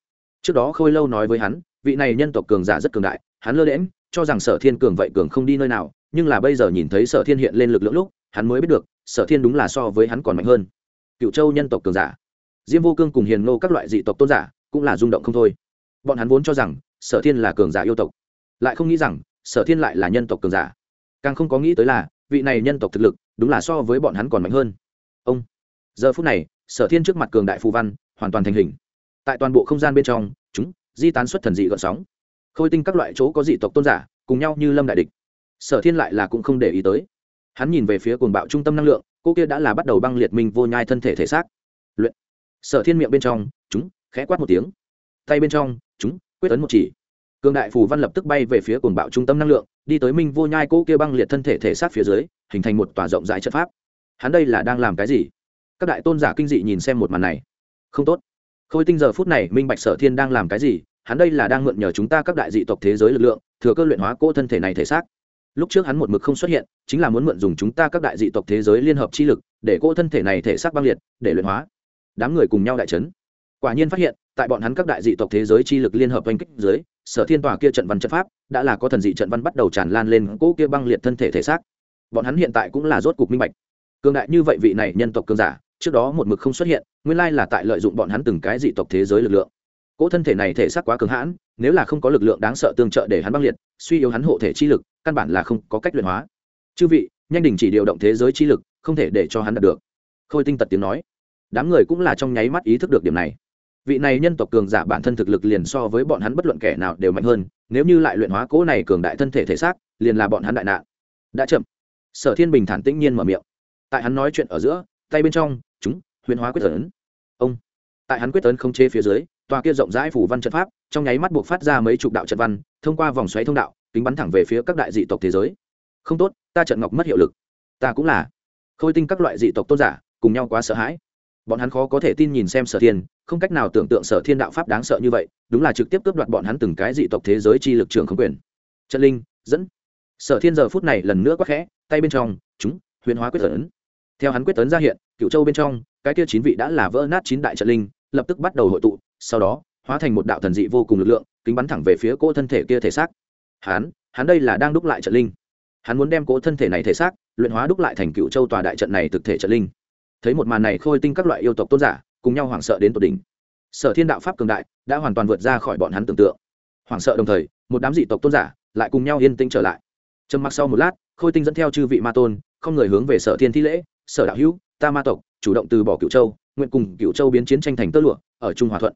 Trước đó Khôi Lâu nói với hắn, vị này nhân tộc cường giả rất cường đại, hắn lơ đễm cho rằng sở thiên cường vậy cường không đi nơi nào, nhưng là bây giờ nhìn thấy sở thiên hiện lên lực lượng lúc, hắn mới biết được, sở thiên đúng là so với hắn còn mạnh hơn. Cựu châu nhân tộc cường giả. Diêm vô cương cùng hiền nô các loại dị tộc tôn giả cũng là rung động không thôi. Bọn hắn vốn cho rằng, sở thiên là cường giả yêu tộc. Lại không nghĩ rằng, sở thiên lại là nhân tộc cường giả. Càng không có nghĩ tới là, vị này nhân tộc thực lực, đúng là so với bọn hắn còn mạnh hơn. Ông. Giờ phút này, sở thiên trước mặt cường đại phù văn, hoàn toàn thành hình. Tại toàn bộ không gian bên trong di tán xuất thần dị gợn sóng. Khôi tinh các loại chỗ có dị tộc tôn giả, cùng nhau như lâm đại địch. Sở thiên lại là cũng không để ý tới. Hắn nhìn về phía cuồng bạo trung tâm năng lượng, cô kia đã là bắt đầu băng liệt minh vô nhai thân thể thể xác. Luyện. Sở thiên miệng bên trong, chúng, khẽ quát một tiếng. Tay bên trong, chúng, quyết ấn một chỉ. Cường đại phù văn lập tức bay về phía cuồng bạo trung tâm năng lượng, đi tới minh vô nhai cô kia băng liệt thân thể thể xác phía dưới, hình thành một tòa rộng rãi chất pháp. Hắn đây là đang làm cái gì? Các đại tôn giả kinh dị nhìn xem một màn này. Không tốt khôi tinh giờ phút này minh bạch sở thiên đang làm cái gì, hắn đây là đang mượn nhờ chúng ta các đại dị tộc thế giới lực lượng, thừa cơ luyện hóa cỗ thân thể này thể xác. Lúc trước hắn một mực không xuất hiện, chính là muốn mượn dùng chúng ta các đại dị tộc thế giới liên hợp chi lực, để cỗ thân thể này thể xác băng liệt, để luyện hóa. Đám người cùng nhau đại trấn quả nhiên phát hiện, tại bọn hắn các đại dị tộc thế giới chi lực liên hợp oanh kích dưới, sở thiên tòa kia trận văn trận pháp đã là có thần dị trận văn bắt đầu tràn lan lên cỗ kia băng liệt thân thể thể xác. Bọn hắn hiện tại cũng là rốt cục minh bạch. Cường đại như vậy vị này nhân tộc cường giả trước đó một mực không xuất hiện, nguyên lai là tại lợi dụng bọn hắn từng cái dị tộc thế giới lực lượng. Cỗ thân thể này thể xác quá cường hãn, nếu là không có lực lượng đáng sợ tương trợ để hắn băng liệt, suy yếu hắn hộ thể chi lực, căn bản là không có cách luyện hóa. Chư vị, nhanh đình chỉ điều động thế giới chi lực, không thể để cho hắn đạt được. Khôi tinh tật tiếng nói. Đám người cũng là trong nháy mắt ý thức được điểm này. Vị này nhân tộc cường giả bản thân thực lực liền so với bọn hắn bất luận kẻ nào đều mạnh hơn, nếu như lại luyện hóa cỗ này cường đại thân thể thể xác, liền là bọn hắn đại nạn. Đã chậm. Sở thiên bình thản tĩnh nhiên mở miệng. Tại hắn nói chuyện ở giữa tay bên trong, chúng huyền hóa quyết tấn. Ông, tại hắn quyết tấn không chế phía dưới, tòa kia rộng rãi phủ văn trận pháp, trong nháy mắt buộc phát ra mấy chục đạo trận văn, thông qua vòng xoáy thông đạo, kính bắn thẳng về phía các đại dị tộc thế giới. Không tốt, ta trận ngọc mất hiệu lực. Ta cũng là. Khôi tinh các loại dị tộc tôn giả, cùng nhau quá sợ hãi. Bọn hắn khó có thể tin nhìn xem sở thiên, không cách nào tưởng tượng sở thiên đạo pháp đáng sợ như vậy, đúng là trực tiếp cướp đoạt bọn hắn từng cái dị tộc thế giới chi lực trường không quyền. Trận linh, dẫn. Sở thiên giờ phút này lần nữa quắc khẽ, tay bên trong, chúng huyền hóa quyết tấn theo hắn quyết tấn ra hiện cựu châu bên trong, cái kia chín vị đã là vỡ nát chín đại trận linh, lập tức bắt đầu hội tụ, sau đó, hóa thành một đạo thần dị vô cùng lực lượng, kính bắn thẳng về phía cỗ thân thể kia thể xác. Hắn hắn đây là đang đúc lại trận linh. Hắn muốn đem cỗ thân thể này thể xác, luyện hóa đúc lại thành cựu châu tòa đại trận này thực thể trận linh. Thấy một màn này khôi tinh các loại yêu tộc tôn giả, cùng nhau hoảng sợ đến tột đỉnh. Sở thiên đạo pháp cường đại, đã hoàn toàn vượt ra khỏi bọn hắn tưởng tượng. Hoảng sợ đồng thời, một đám dị tộc tôn giả lại cùng nhau yên tĩnh trở lại. Trầm mặc sau một lát, khôi tinh dẫn theo chư vị ma tôn, không người hướng về sở thiên thi lễ sở đạo hữu, ta ma tộc, chủ động từ bỏ cựu châu, nguyện cùng cựu châu biến chiến tranh thành tơ lụa, ở trung hòa thuận.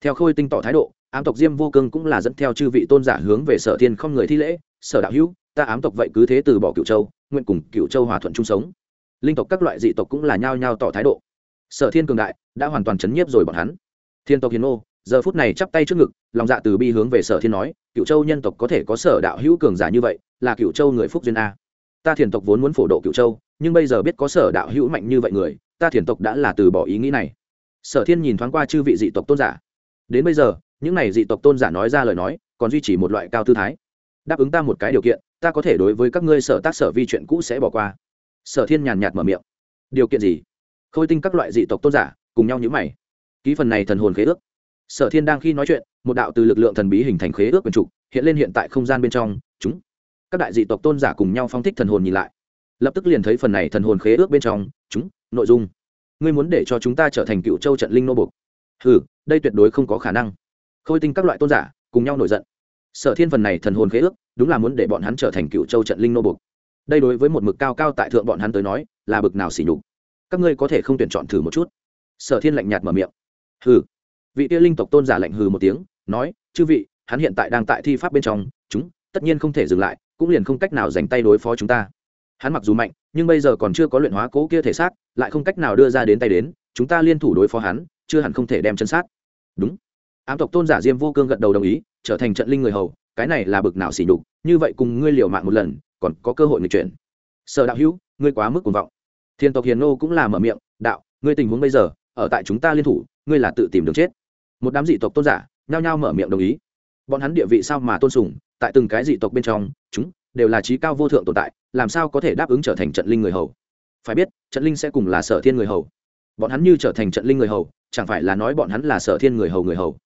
Theo khôi tinh tỏ thái độ, ám tộc diêm vô cương cũng là dẫn theo chư vị tôn giả hướng về sở thiên không người thi lễ, sở đạo hữu, ta ám tộc vậy cứ thế từ bỏ cựu châu, nguyện cùng cựu châu hòa thuận chung sống. Linh tộc các loại dị tộc cũng là nhao nhao tỏ thái độ. Sở thiên cường đại, đã hoàn toàn chấn nhiếp rồi bọn hắn. Thiên tộc hiền ô giờ phút này chắp tay trước ngực, lòng dạ từ bi hướng về sở thiên nói cựu châu nhân tộc có thể có sở đạo hữu cường giả như vậy, là cựu châu người phúc duyên a ta thiền tộc vốn muốn phổ độ cựu châu, nhưng bây giờ biết có sở đạo hữu mạnh như vậy người, ta thiền tộc đã là từ bỏ ý nghĩ này. Sở thiên nhìn thoáng qua chư vị dị tộc tôn giả. Đến bây giờ, những n à y dị tộc tôn giả nói ra lời nói, còn duy trì một loại cao tư thái. Đáp ứng ta một cái điều kiện, ta có thể đối với các ngươi sở tác sở vi chuyện cũ sẽ bỏ qua. Sở thiên nhàn nhạt mở miệng. Điều kiện gì? Khôi tinh các loại dị tộc tôn giả, cùng nhau nhữ mày. Ký phần này thần hồn khế ước. Sở thiên đang khi nói chuyện, một đạo từ lực lượng thần bí hình thành khế ước quyền trục, hiện lên hiện tại không gian bên trong, chúng các đại dị tộc tôn giả cùng nhau phong thích thần hồn nhìn lại. Lập tức liền thấy phần này thần hồn khế ước bên trong, chúng, nội dung. Ngươi muốn để cho chúng ta trở thành cựu châu trận linh nô bục ừ đây tuyệt đối không có khả năng. Khôi tinh các loại tôn giả cùng nhau nổi giận. Sở thiên phần này thần hồn khế ước, đúng là muốn để bọn hắn trở thành cựu châu trận linh nô bục đây đối với một mực cao cao tại thượng bọn hắn tới nói, là bực nào xỉ nhục. Các ngươi có thể không tuyển chọn thử một chút. Sở thiên lạnh nhạt mở miệng. Hừ. Vị tia linh tộc tôn giả lạnh hừ một tiếng, nói, chư vị, hắn hiện tại đang tại thi pháp bên trong, chúng, tất nhiên không thể dừng lại cũng liền không cách nào dành tay đối phó chúng ta. Hắn mặc dù mạnh, nhưng bây giờ còn chưa có luyện hóa cố kia thể xác, lại không cách nào đưa ra đến tay đến, chúng ta liên thủ đối phó hắn, chưa hẳn không thể đem chân sát. Đúng. Ám tộc tôn giả diêm vô cương gật đầu đồng ý, trở thành trận linh người hầu, cái này là bực nào xỉ nhục, như vậy cùng ngươi liều mạng một lần, còn có cơ hội người chuyển. Sở đạo hữu, ngươi quá mức cuồng vọng. Thiên tộc hiền nô cũng là mở miệng, đạo, ngươi tình huống bây giờ, ở tại chúng ta liên thủ, ngươi là tự tìm đường chết. Một đám dị tộc tôn giả nhao nhao mở miệng đồng ý. Bọn hắn địa vị sao mà tôn sùng tại từng cái dị tộc bên trong chúng đều là trí cao vô thượng tồn tại làm sao có thể đáp ứng trở thành trận linh người hầu? Phải biết trận linh sẽ cùng là sở thiên người hầu. Bọn hắn như trở thành trận linh người hầu chẳng phải là nói bọn hắn là sở thiên người hầu người hầu?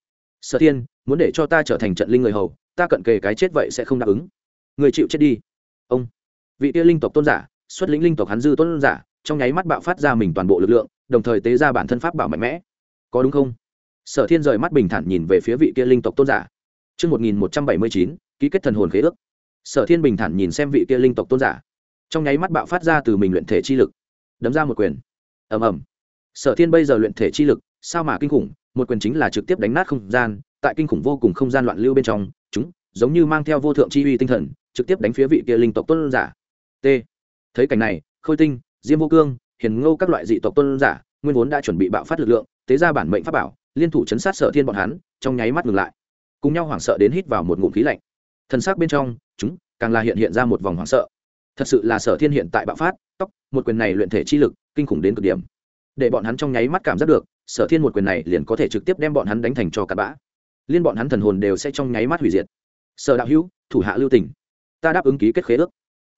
Sở thiên muốn để cho ta trở thành trận linh người hầu ta cận kề cái chết vậy sẽ không đáp ứng. Người chịu chết đi. Ông vị tia linh tộc tôn giả xuất lĩnh linh tộc hắn dư tôn giả trong nháy mắt bạo phát ra mình toàn bộ lực lượng đồng thời tế ra bản thân pháp bảo mạnh mẽ. Có đúng không? Sở thiên rời mắt bình thản nhìn về phía vị kia linh tộc tôn giả. Trước 1179, ký kết thần hồn khế ước. Sở thiên bình thản nhìn xem vị kia linh tộc tôn giả. Trong nháy mắt bạo phát ra từ mình luyện thể chi lực. Đấm ra một quyền. ầm ầm. Sở thiên bây giờ luyện thể chi lực, sao mà kinh khủng, một quyền chính là trực tiếp đánh nát không gian, tại kinh khủng vô cùng không gian loạn lưu bên trong, chúng giống như mang theo vô thượng chi uy tinh thần, trực tiếp đánh phía vị kia linh tộc tôn giả. T. Thấy cảnh này, Khôi Tinh, Diêm Vô Cương, Hiền Ngô các loại dị tộc tôn giả, nguyên vốn đã chuẩn bị bạo phát lực lượng, tế ra bản mệnh pháp bảo, liên thủ chấn sát Sở Thiên bọn hắn, trong nháy mắt ngừng lại. cùng nhau hoảng sợ đến hít vào một ngụm khí lạnh thân xác bên trong, chúng, càng là hiện hiện ra một vòng hoảng sợ. Thật sự là sở thiên hiện tại bạo phát, tóc, một quyền này luyện thể chi lực, kinh khủng đến cực điểm. Để bọn hắn trong nháy mắt cảm giác được, sở thiên một quyền này liền có thể trực tiếp đem bọn hắn đánh thành cho cặp bã. Liên bọn hắn thần hồn đều sẽ trong nháy mắt hủy diệt. Sở đạo hữu, thủ hạ lưu tỉnh ta đáp ứng ký kết khế ước.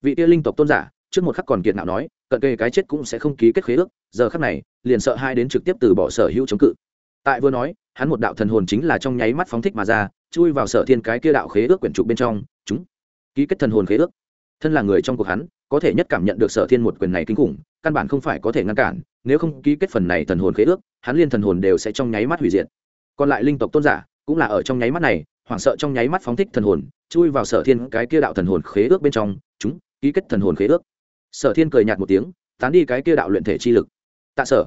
Vị tia linh tộc tôn giả, trước một khắc còn kiệt nào nói, cận kề cái chết cũng sẽ không ký kết khế ước, giờ khắc này, liền sợ hai đến trực tiếp từ bỏ sở hữu chống cự. Tại vừa nói, hắn một đạo thần hồn chính là trong nháy mắt phóng thích mà ra chui vào sở thiên cái kia đạo khế ước quyển trục bên trong, chúng, ký kết thần hồn khế ước. Thân là người trong cuộc hắn, có thể nhất cảm nhận được sở thiên một quyền này kinh khủng, căn bản không phải có thể ngăn cản, nếu không ký kết phần này thần hồn khế ước, hắn liên thần hồn đều sẽ trong nháy mắt hủy diệt. Còn lại linh tộc tôn giả, cũng là ở trong nháy mắt này, hoảng sợ trong nháy mắt phóng thích thần hồn, chui vào sở thiên cái kia đạo thần hồn khế ước bên trong, chúng, ký kết thần hồn khế ước. Sở thiên cười nhạt một tiếng, tán đi cái kia đạo luyện thể chi lực. Tạ sở,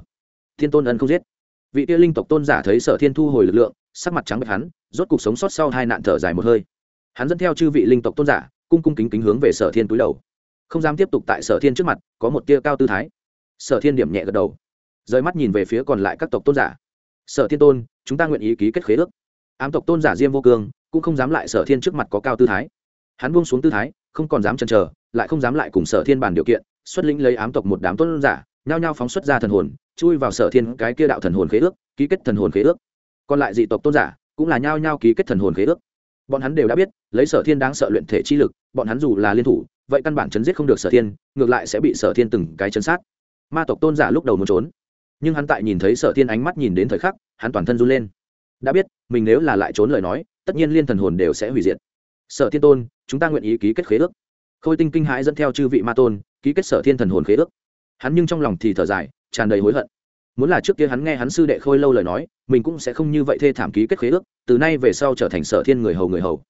thiên tôn ân không giết. Vị kia linh tộc tôn giả thấy sở thiên thu hồi lực lượng sắc mặt trắng bệch hắn, rốt cục sống sót sau hai nạn thở dài một hơi. Hắn dẫn theo chư vị linh tộc tôn giả, cung cung kính kính hướng về sở thiên túi đầu. Không dám tiếp tục tại sở thiên trước mặt, có một tia cao tư thái. Sở thiên điểm nhẹ gật đầu, rời mắt nhìn về phía còn lại các tộc tôn giả. Sở thiên tôn, chúng ta nguyện ý ký kết khế ước. Ám tộc tôn giả diêm vô cương cũng không dám lại sở thiên trước mặt có cao tư thái. Hắn buông xuống tư thái, không còn dám chần chờ, lại không dám lại cùng sở thiên bàn điều kiện, xuất lĩnh lấy ám tộc một đám tôn giả, nhao nhao phóng xuất ra thần hồn, chui vào sở thiên cái kia đạo thần hồn khế ước, ký kết thần hồn khế ước còn lại dị tộc tôn giả cũng là nhao nhao ký kết thần hồn khế ước. Bọn hắn đều đã biết, lấy sở thiên đáng sợ luyện thể chi lực, bọn hắn dù là liên thủ, vậy căn bản chấn giết không được sở thiên, ngược lại sẽ bị sở thiên từng cái chấn sát. Ma tộc tôn giả lúc đầu muốn trốn, nhưng hắn tại nhìn thấy sở thiên ánh mắt nhìn đến thời khắc, hắn toàn thân run lên. Đã biết, mình nếu là lại trốn lời nói, tất nhiên liên thần hồn đều sẽ hủy diệt. Sở thiên tôn, chúng ta nguyện ý ký kết khế ước. Khôi tinh kinh hãi dẫn theo chư vị ma tôn, ký kết sở thiên thần hồn khế ước. Hắn nhưng trong lòng thì thở dài, tràn đầy hối hận muốn là trước kia hắn nghe hắn sư đệ khôi lâu lời nói, mình cũng sẽ không như vậy thê thảm ký kết khế ước, từ nay về sau trở thành sở thiên người hầu người hầu.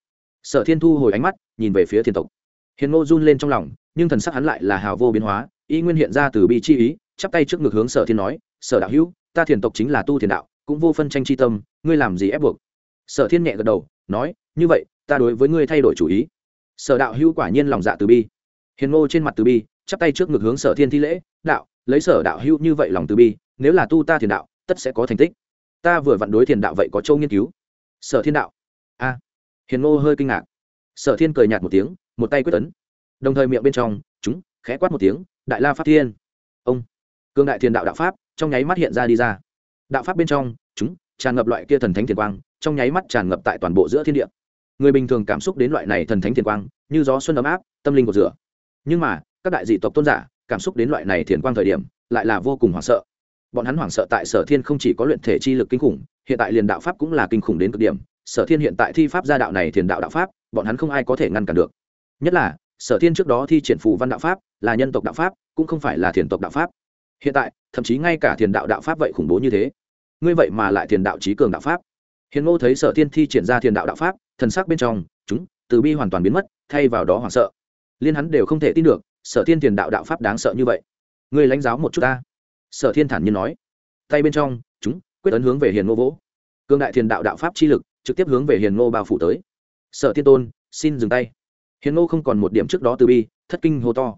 Sở thiên thu hồi ánh mắt, nhìn về phía thiên tộc. Hiền ngô run lên trong lòng, nhưng thần sắc hắn lại là hào vô biến hóa, y nguyên hiện ra từ bi chi ý, chắp tay trước ngực hướng sở thiên nói, sở đạo hữu, ta thiền tộc chính là tu thiền đạo, cũng vô phân tranh chi tâm, ngươi làm gì ép buộc? Sở thiên nhẹ gật đầu, nói, như vậy, ta đối với ngươi thay đổi chủ ý. Sở đạo hữu quả nhiên lòng dạ từ bi. Hiền ngô trên mặt từ bi, chắp tay trước ngực hướng sở thiên thi lễ, đạo, lấy sở đạo hữu như vậy lòng từ bi nếu là tu ta thiền đạo, tất sẽ có thành tích. Ta vừa vặn đối thiền đạo vậy có châu nghiên cứu. Sở thiên đạo. A. Hiền ngô hơi kinh ngạc. Sở thiên cười nhạt một tiếng, một tay quyết tấn đồng thời miệng bên trong, chúng, khẽ quát một tiếng, đại la pháp thiên. Ông. Cương đại thiền đạo đạo pháp, trong nháy mắt hiện ra đi ra. Đạo pháp bên trong, chúng, tràn ngập loại kia thần thánh thiền quang, trong nháy mắt tràn ngập tại toàn bộ giữa thiên địa. Người bình thường cảm xúc đến loại này thần thánh thiền quang, như gió xuân ấm áp, tâm linh của rửa. Nhưng mà, các đại dị tộc tôn giả, cảm xúc đến loại này thiền quang thời điểm, lại là vô cùng hoảng sợ bọn hắn hoảng sợ tại sở thiên không chỉ có luyện thể chi lực kinh khủng, hiện tại liền đạo pháp cũng là kinh khủng đến cực điểm. Sở thiên hiện tại thi pháp gia đạo này thiền đạo đạo pháp, bọn hắn không ai có thể ngăn cản được. Nhất là, sở thiên trước đó thi triển phù văn đạo pháp, là nhân tộc đạo pháp, cũng không phải là thiền tộc đạo pháp. Hiện tại, thậm chí ngay cả thiền đạo đạo pháp vậy khủng bố như thế. Ngươi vậy mà lại thiền đạo trí cường đạo pháp. Hiền ngô thấy sở thiên thi triển ra thiền đạo đạo pháp, thần sắc bên trong, chúng, từ bi hoàn toàn biến mất, thay vào đó hoảng sợ. Liên hắn đều không thể tin được, sở thiên thiền đạo đạo pháp đáng sợ như vậy. Ngươi lãnh giáo một chút ta sở thiên thản nhiên nói. Tay bên trong, chúng, quyết ấn hướng về hiền ngô vỗ cương đại thiền đạo đạo pháp chi lực, trực tiếp hướng về hiền ngô bao phủ tới. Sở thiên tôn, xin dừng tay. Hiền ngô không còn một điểm trước đó từ bi, thất kinh hô to.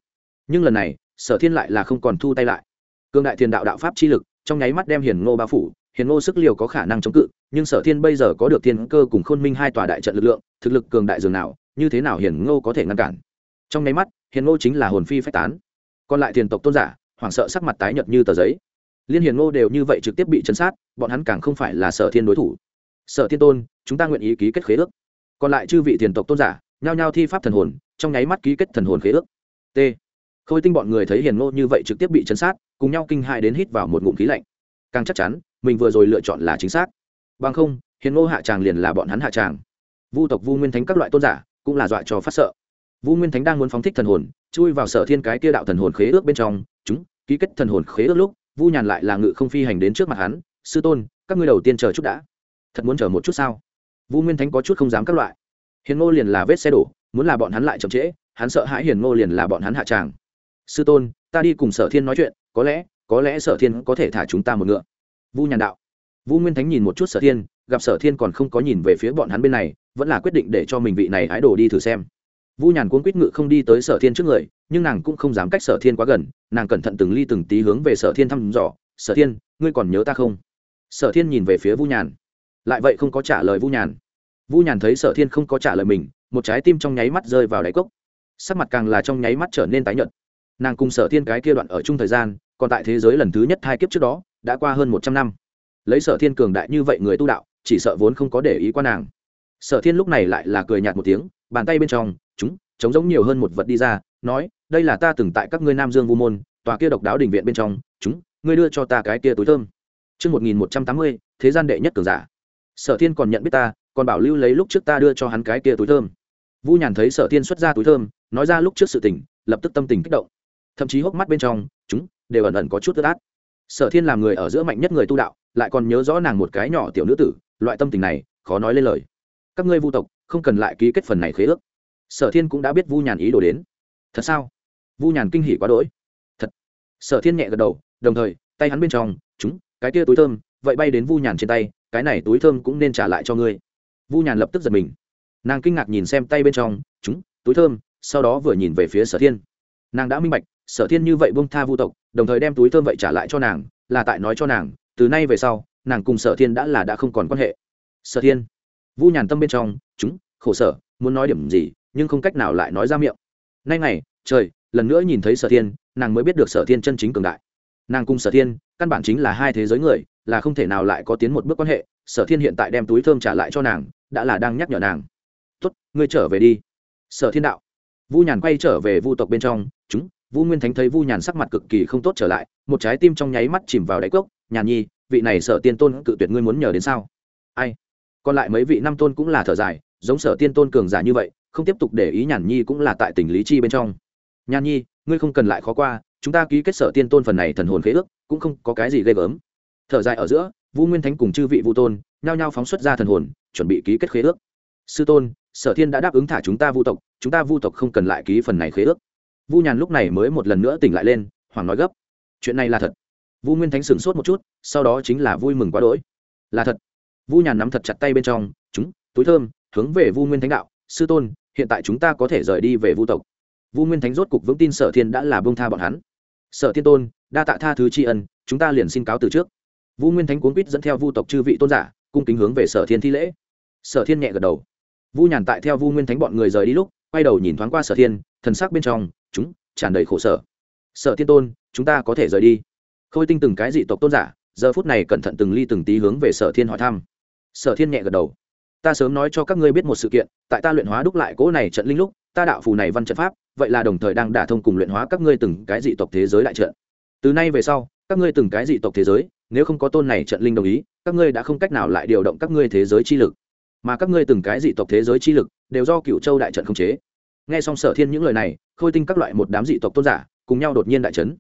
Nhưng lần này, sở thiên lại là không còn thu tay lại. Cương đại thiền đạo đạo pháp chi lực, trong nháy mắt đem hiền ngô bao phủ. Hiền ngô sức liều có khả năng chống cự, nhưng sở thiên bây giờ có được thiên cơ cùng khôn minh hai tòa đại trận lực lượng, thực lực cường đại dường nào, như thế nào hiền ngô có thể ngăn cản? Trong nháy mắt, hiền ngô chính là hồn phi phách tán. Còn lại thiền tộc tôn giả hoảng sợ sắc mặt tái nhợt như tờ giấy. Liên hiền ngô đều như vậy trực tiếp bị chấn sát, bọn hắn càng không phải là sở thiên đối thủ. Sở thiên tôn, chúng ta nguyện ý ký kết khế ước. Còn lại chư vị tiền tộc tôn giả, nhao nhao thi pháp thần hồn, trong nháy mắt ký kết thần hồn khế ước. T. Khôi tinh bọn người thấy hiền ngô như vậy trực tiếp bị chấn sát, cùng nhau kinh hại đến hít vào một ngụm khí lạnh. Càng chắc chắn, mình vừa rồi lựa chọn là chính xác. Bằng không, hiền ngô hạ tràng liền là bọn hắn hạ tràng. Vu tộc vu nguyên thánh các loại tôn giả cũng là dọa cho phát sợ. Vu nguyên thánh đang muốn phóng thích thần hồn, chui vào sở thiên cái kia đạo thần hồn khế ước bên trong chúng, ký kết thần hồn khế ước lúc, vu nhàn lại là ngự không phi hành đến trước mặt hắn, sư tôn, các ngươi đầu tiên chờ chút đã. Thật muốn chờ một chút sao? Vu nguyên thánh có chút không dám các loại. Hiền ngô liền là vết xe đổ, muốn là bọn hắn lại chậm trễ, hắn sợ hãi hiền ngô liền là bọn hắn hạ tràng. Sư tôn, ta đi cùng sở thiên nói chuyện, có lẽ có lẽ sở thiên có thể thả chúng ta một ngựa. Vu nhàn đạo. Vu nguyên thánh nhìn một chút sở thiên, gặp sở thiên còn không có nhìn về phía bọn hắn bên này, vẫn là quyết định để cho mình vị này ái đồ đi thử xem. Vu nhàn cuốn quýt ngự không đi tới sở thiên trước người nhưng nàng cũng không dám cách sở thiên quá gần, nàng cẩn thận từng ly từng tí hướng về sở thiên thăm dò, sở thiên, ngươi còn nhớ ta không? Sở thiên nhìn về phía vu nhàn. Lại vậy không có trả lời vu nhàn. Vu nhàn thấy sở thiên không có trả lời mình, một trái tim trong nháy mắt rơi vào đáy cốc. Sắc mặt càng là trong nháy mắt trở nên tái nhợt. Nàng cùng sở thiên cái kia đoạn ở chung thời gian, còn tại thế giới lần thứ nhất hai kiếp trước đó, đã qua hơn một trăm năm. Lấy sở thiên cường đại như vậy người tu đạo, chỉ sợ vốn không có để ý qua nàng. Sở thiên lúc này lại là cười nhạt một tiếng, bàn tay bên trong, chúng chống giống nhiều hơn một vật đi ra, nói đây là ta từng tại các ngươi nam dương vu môn tòa kia độc đáo đình viện bên trong chúng ngươi đưa cho ta cái kia túi thơm Trước 1180, thế gian đệ nhất cường giả. Sở Thiên còn nhận biết ta, còn bảo lưu lấy lúc trước ta đưa cho hắn cái kia túi thơm. Vu Nhàn thấy Sở Thiên xuất ra túi thơm, nói ra lúc trước sự tình, lập tức tâm tình kích động. Thậm chí hốc mắt bên trong, chúng đều ẩn ẩn có chút ướt át. Sở Thiên làm người ở giữa mạnh nhất người tu đạo, lại còn nhớ rõ nàng một cái nhỏ tiểu nữ tử, loại tâm tình này, khó nói lên lời. Các ngươi Vu tộc, không cần lại ký kết phần này khế ước. Sở Thiên cũng đã biết Vu Nhàn ý đồ đến. Thật sao? Vu Nhàn kinh hỉ quá đỗi. Thật. Sở Thiên nhẹ gật đầu, đồng thời, tay hắn bên trong, chúng cái kia túi thơm vậy bay đến vu nhàn trên tay cái này túi thơm cũng nên trả lại cho ngươi. Vu nhàn lập tức giật mình. Nàng kinh ngạc nhìn xem tay bên trong chúng túi thơm sau đó vừa nhìn về phía sở thiên. Nàng đã minh bạch sở thiên như vậy bông tha vu tộc đồng thời đem túi thơm vậy trả lại cho nàng là tại nói cho nàng từ nay về sau nàng cùng sở thiên đã là đã không còn quan hệ. Sở thiên. Vu nhàn tâm bên trong chúng khổ sở muốn nói điểm gì nhưng không cách nào lại nói ra miệng. Nay này trời lần nữa nhìn thấy sở thiên, nàng mới biết được sở thiên chân chính cường đại. Nàng cùng sở thiên, căn bản chính là hai thế giới người, là không thể nào lại có tiến một bước quan hệ. Sở thiên hiện tại đem túi thơm trả lại cho nàng, đã là đang nhắc nhở nàng. Tốt, ngươi trở về đi. Sở thiên đạo. Vu nhàn quay trở về vu tộc bên trong, chúng, vu nguyên thánh thấy vu nhàn sắc mặt cực kỳ không tốt trở lại, một trái tim trong nháy mắt chìm vào đáy cốc. Nhàn nhi, vị này sở tiên tôn cự tuyệt ngươi muốn nhờ đến sao? Ai? Còn lại mấy vị năm tôn cũng là thở dài, giống sở tiên tôn cường giả như vậy, không tiếp tục để ý nhàn nhi cũng là tại tỉnh lý chi bên trong. Nhan nhi, ngươi không cần lại khó qua, chúng ta ký kết sở tiên tôn phần này thần hồn khế ước, cũng không có cái gì ghê gớm. Thở dài ở giữa, vu nguyên thánh cùng chư vị vu tôn, nhao nhao phóng xuất ra thần hồn, chuẩn bị ký kết khế ước. Sư tôn, sở thiên đã đáp ứng thả chúng ta vu tộc, chúng ta vu tộc không cần lại ký phần này khế ước. Vu nhàn lúc này mới một lần nữa tỉnh lại lên hoàng nói gấp. Chuyện này là thật. Vu nguyên thánh sửng sốt một chút, sau đó chính là vui mừng quá đỗi. Là thật. Vu nhàn nắm thật chặt tay bên trong, chúng, túi thơm, hướng về vu nguyên thánh đạo, sư tôn, hiện tại chúng ta có thể rời đi về vu tộc vu nguyên thánh rốt cục vững tin sở thiên đã là bông tha bọn hắn. Sở thiên tôn, đa tạ tha thứ tri ân, chúng ta liền xin cáo từ trước. Vu nguyên thánh cuốn quýt dẫn theo vu tộc chư vị tôn giả, cung kính hướng về sở thiên thi lễ. Sở thiên nhẹ gật đầu. Vu nhàn tại theo vu nguyên thánh bọn người rời đi lúc, quay đầu nhìn thoáng qua sở thiên, thần sắc bên trong, chúng, tràn đầy khổ sở. Sở thiên tôn, chúng ta có thể rời đi. Khôi tinh từng cái dị tộc tôn giả, giờ phút này cẩn thận từng ly từng tí hướng về sở thiên hỏi thăm. Sở thiên nhẹ gật đầu. Ta sớm nói cho các ngươi biết một sự kiện, tại ta luyện hóa đúc lại cỗ này trận linh lúc, ta đạo phù này văn trận pháp vậy là đồng thời đang đả thông cùng luyện hóa các ngươi từng cái dị tộc thế giới đại trận. Từ nay về sau, các ngươi từng cái dị tộc thế giới, nếu không có tôn này trận linh đồng ý, các ngươi đã không cách nào lại điều động các ngươi thế giới chi lực. Mà các ngươi từng cái dị tộc thế giới chi lực đều do cựu châu đại trận khống chế. Nghe xong sở thiên những lời này, khôi tinh các loại một đám dị tộc tôn giả cùng nhau đột nhiên đại trấn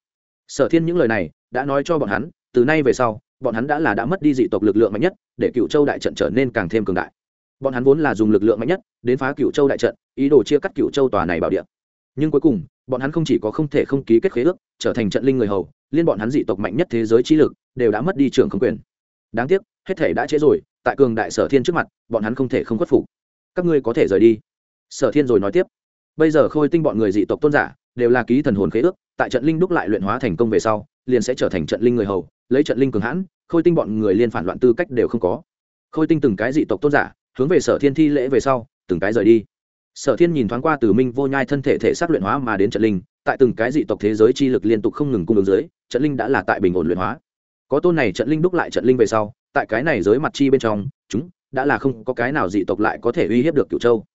sở thiên những lời này đã nói cho bọn hắn, từ nay về sau, bọn hắn đã là đã mất đi dị tộc lực lượng mạnh nhất, để cựu châu đại trận trở nên càng thêm cường đại. Bọn hắn vốn là dùng lực lượng mạnh nhất, đến phá cựu châu đại trận, ý đồ chia cắt cựu châu tòa này bảo địa nhưng cuối cùng, bọn hắn không chỉ có không thể không ký kết khế ước, trở thành trận linh người hầu, liên bọn hắn dị tộc mạnh nhất thế giới trí lực, đều đã mất đi trường không quyền. Đáng tiếc, hết thể đã trễ rồi, tại cường đại sở thiên trước mặt, bọn hắn không thể không khuất phục. Các ngươi có thể rời đi. Sở thiên rồi nói tiếp. Bây giờ khôi tinh bọn người dị tộc tôn giả, đều là ký thần hồn khế ước, tại trận linh đúc lại luyện hóa thành công về sau, liền sẽ trở thành trận linh người hầu, lấy trận linh cường hãn, khôi tinh bọn người liên phản loạn tư cách đều không có. Khôi tinh từng cái dị tộc tôn giả, hướng về sở thiên thi lễ về sau, từng cái rời đi sở thiên nhìn thoáng qua từ minh vô nhai thân thể thể xác luyện hóa mà đến trận linh, tại từng cái dị tộc thế giới chi lực liên tục không ngừng cung ứng dưới, trận linh đã là tại bình ổn luyện hóa. Có tôn này trận linh đúc lại trận linh về sau, tại cái này giới mặt chi bên trong, chúng đã là không có cái nào dị tộc lại có thể uy hiếp được cựu châu.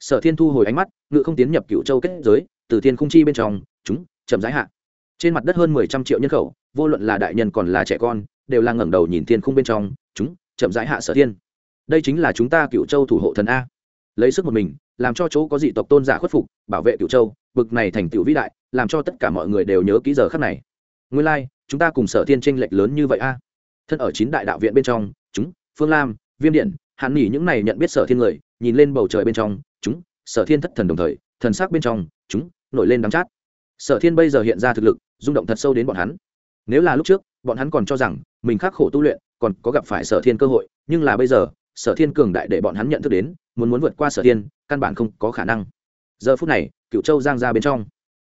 Sở thiên thu hồi ánh mắt, ngự không tiến nhập cựu châu kết giới, từ thiên khung chi bên trong, chúng chậm rãi hạ. Trên mặt đất hơn mười trăm triệu nhân khẩu, vô luận là đại nhân còn là trẻ con, đều là ngẩng đầu nhìn thiên khung bên trong, chúng chậm rãi hạ sở thiên. Đây chính là chúng ta cựu châu thủ hộ thần a. Lấy sức một mình làm cho chỗ có dị tộc tôn giả khuất phục bảo vệ cựu châu bực này thành tựu vĩ đại làm cho tất cả mọi người đều nhớ kỹ giờ khắc này. Nguyên lai、like, chúng ta cùng sở thiên tranh lệch lớn như vậy a. Thân ở chín đại đạo viện bên trong chúng phương lam viêm điện hạn nghỉ những này nhận biết sở thiên người nhìn lên bầu trời bên trong chúng sở thiên thất thần đồng thời thần sắc bên trong chúng nổi lên đắm chát. Sở thiên bây giờ hiện ra thực lực rung động thật sâu đến bọn hắn. Nếu là lúc trước bọn hắn còn cho rằng mình khắc khổ tu luyện còn có gặp phải sở thiên cơ hội nhưng là bây giờ sở thiên cường đại để bọn hắn nhận thức đến, muốn muốn vượt qua sở thiên, căn bản không có khả năng. Giờ phút này cựu châu giang ra bên trong,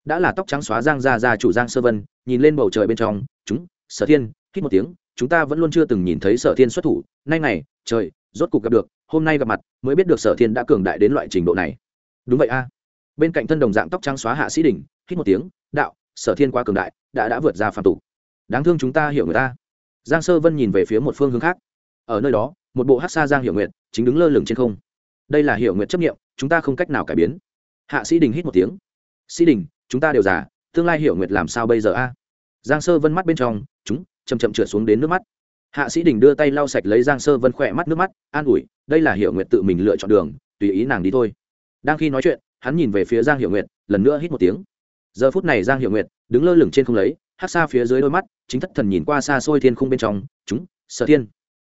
đã là tóc trắng xóa giang ra ra chủ giang sơ vân, nhìn lên bầu trời bên trong, chúng, sở thiên, hít một tiếng, chúng ta vẫn luôn chưa từng nhìn thấy sở thiên xuất thủ, nay này trời, rốt cục gặp được, hôm nay gặp mặt, mới biết được sở thiên đã cường đại đến loại trình độ này. Đúng vậy a. Bên cạnh thân đồng dạng tóc trắng xóa hạ sĩ đình, hít một tiếng, đạo, sở thiên quá cường đại, đã đã vượt ra phạm tục. Đáng thương chúng ta hiểu người ta. Giang sơ vân nhìn về phía một phương hướng khác. Ở nơi đó một bộ hát xa giang hiểu nguyện chính đứng lơ lửng trên không. Đây là hiểu nguyện chấp nghiệm, chúng ta không cách nào cải biến. Hạ sĩ đình hít một tiếng. Sĩ đình, chúng ta đều già, tương lai hiểu nguyện làm sao bây giờ a? Giang sơ vân mắt bên trong, chúng chầm chậm trượt xuống đến nước mắt. Hạ sĩ đình đưa tay lau sạch lấy giang sơ vân khỏe mắt nước mắt, an ủi, đây là hiểu nguyện tự mình lựa chọn đường, tùy ý nàng đi thôi. Đang khi nói chuyện, hắn nhìn về phía giang hiểu nguyện lần nữa hít một tiếng. Giờ phút này giang hiểu nguyện đứng lơ lửng trên không lấy, hát xa phía dưới đôi mắt, chính thất thần nhìn qua xa xôi thiên khung bên trong, chúng, sở thiên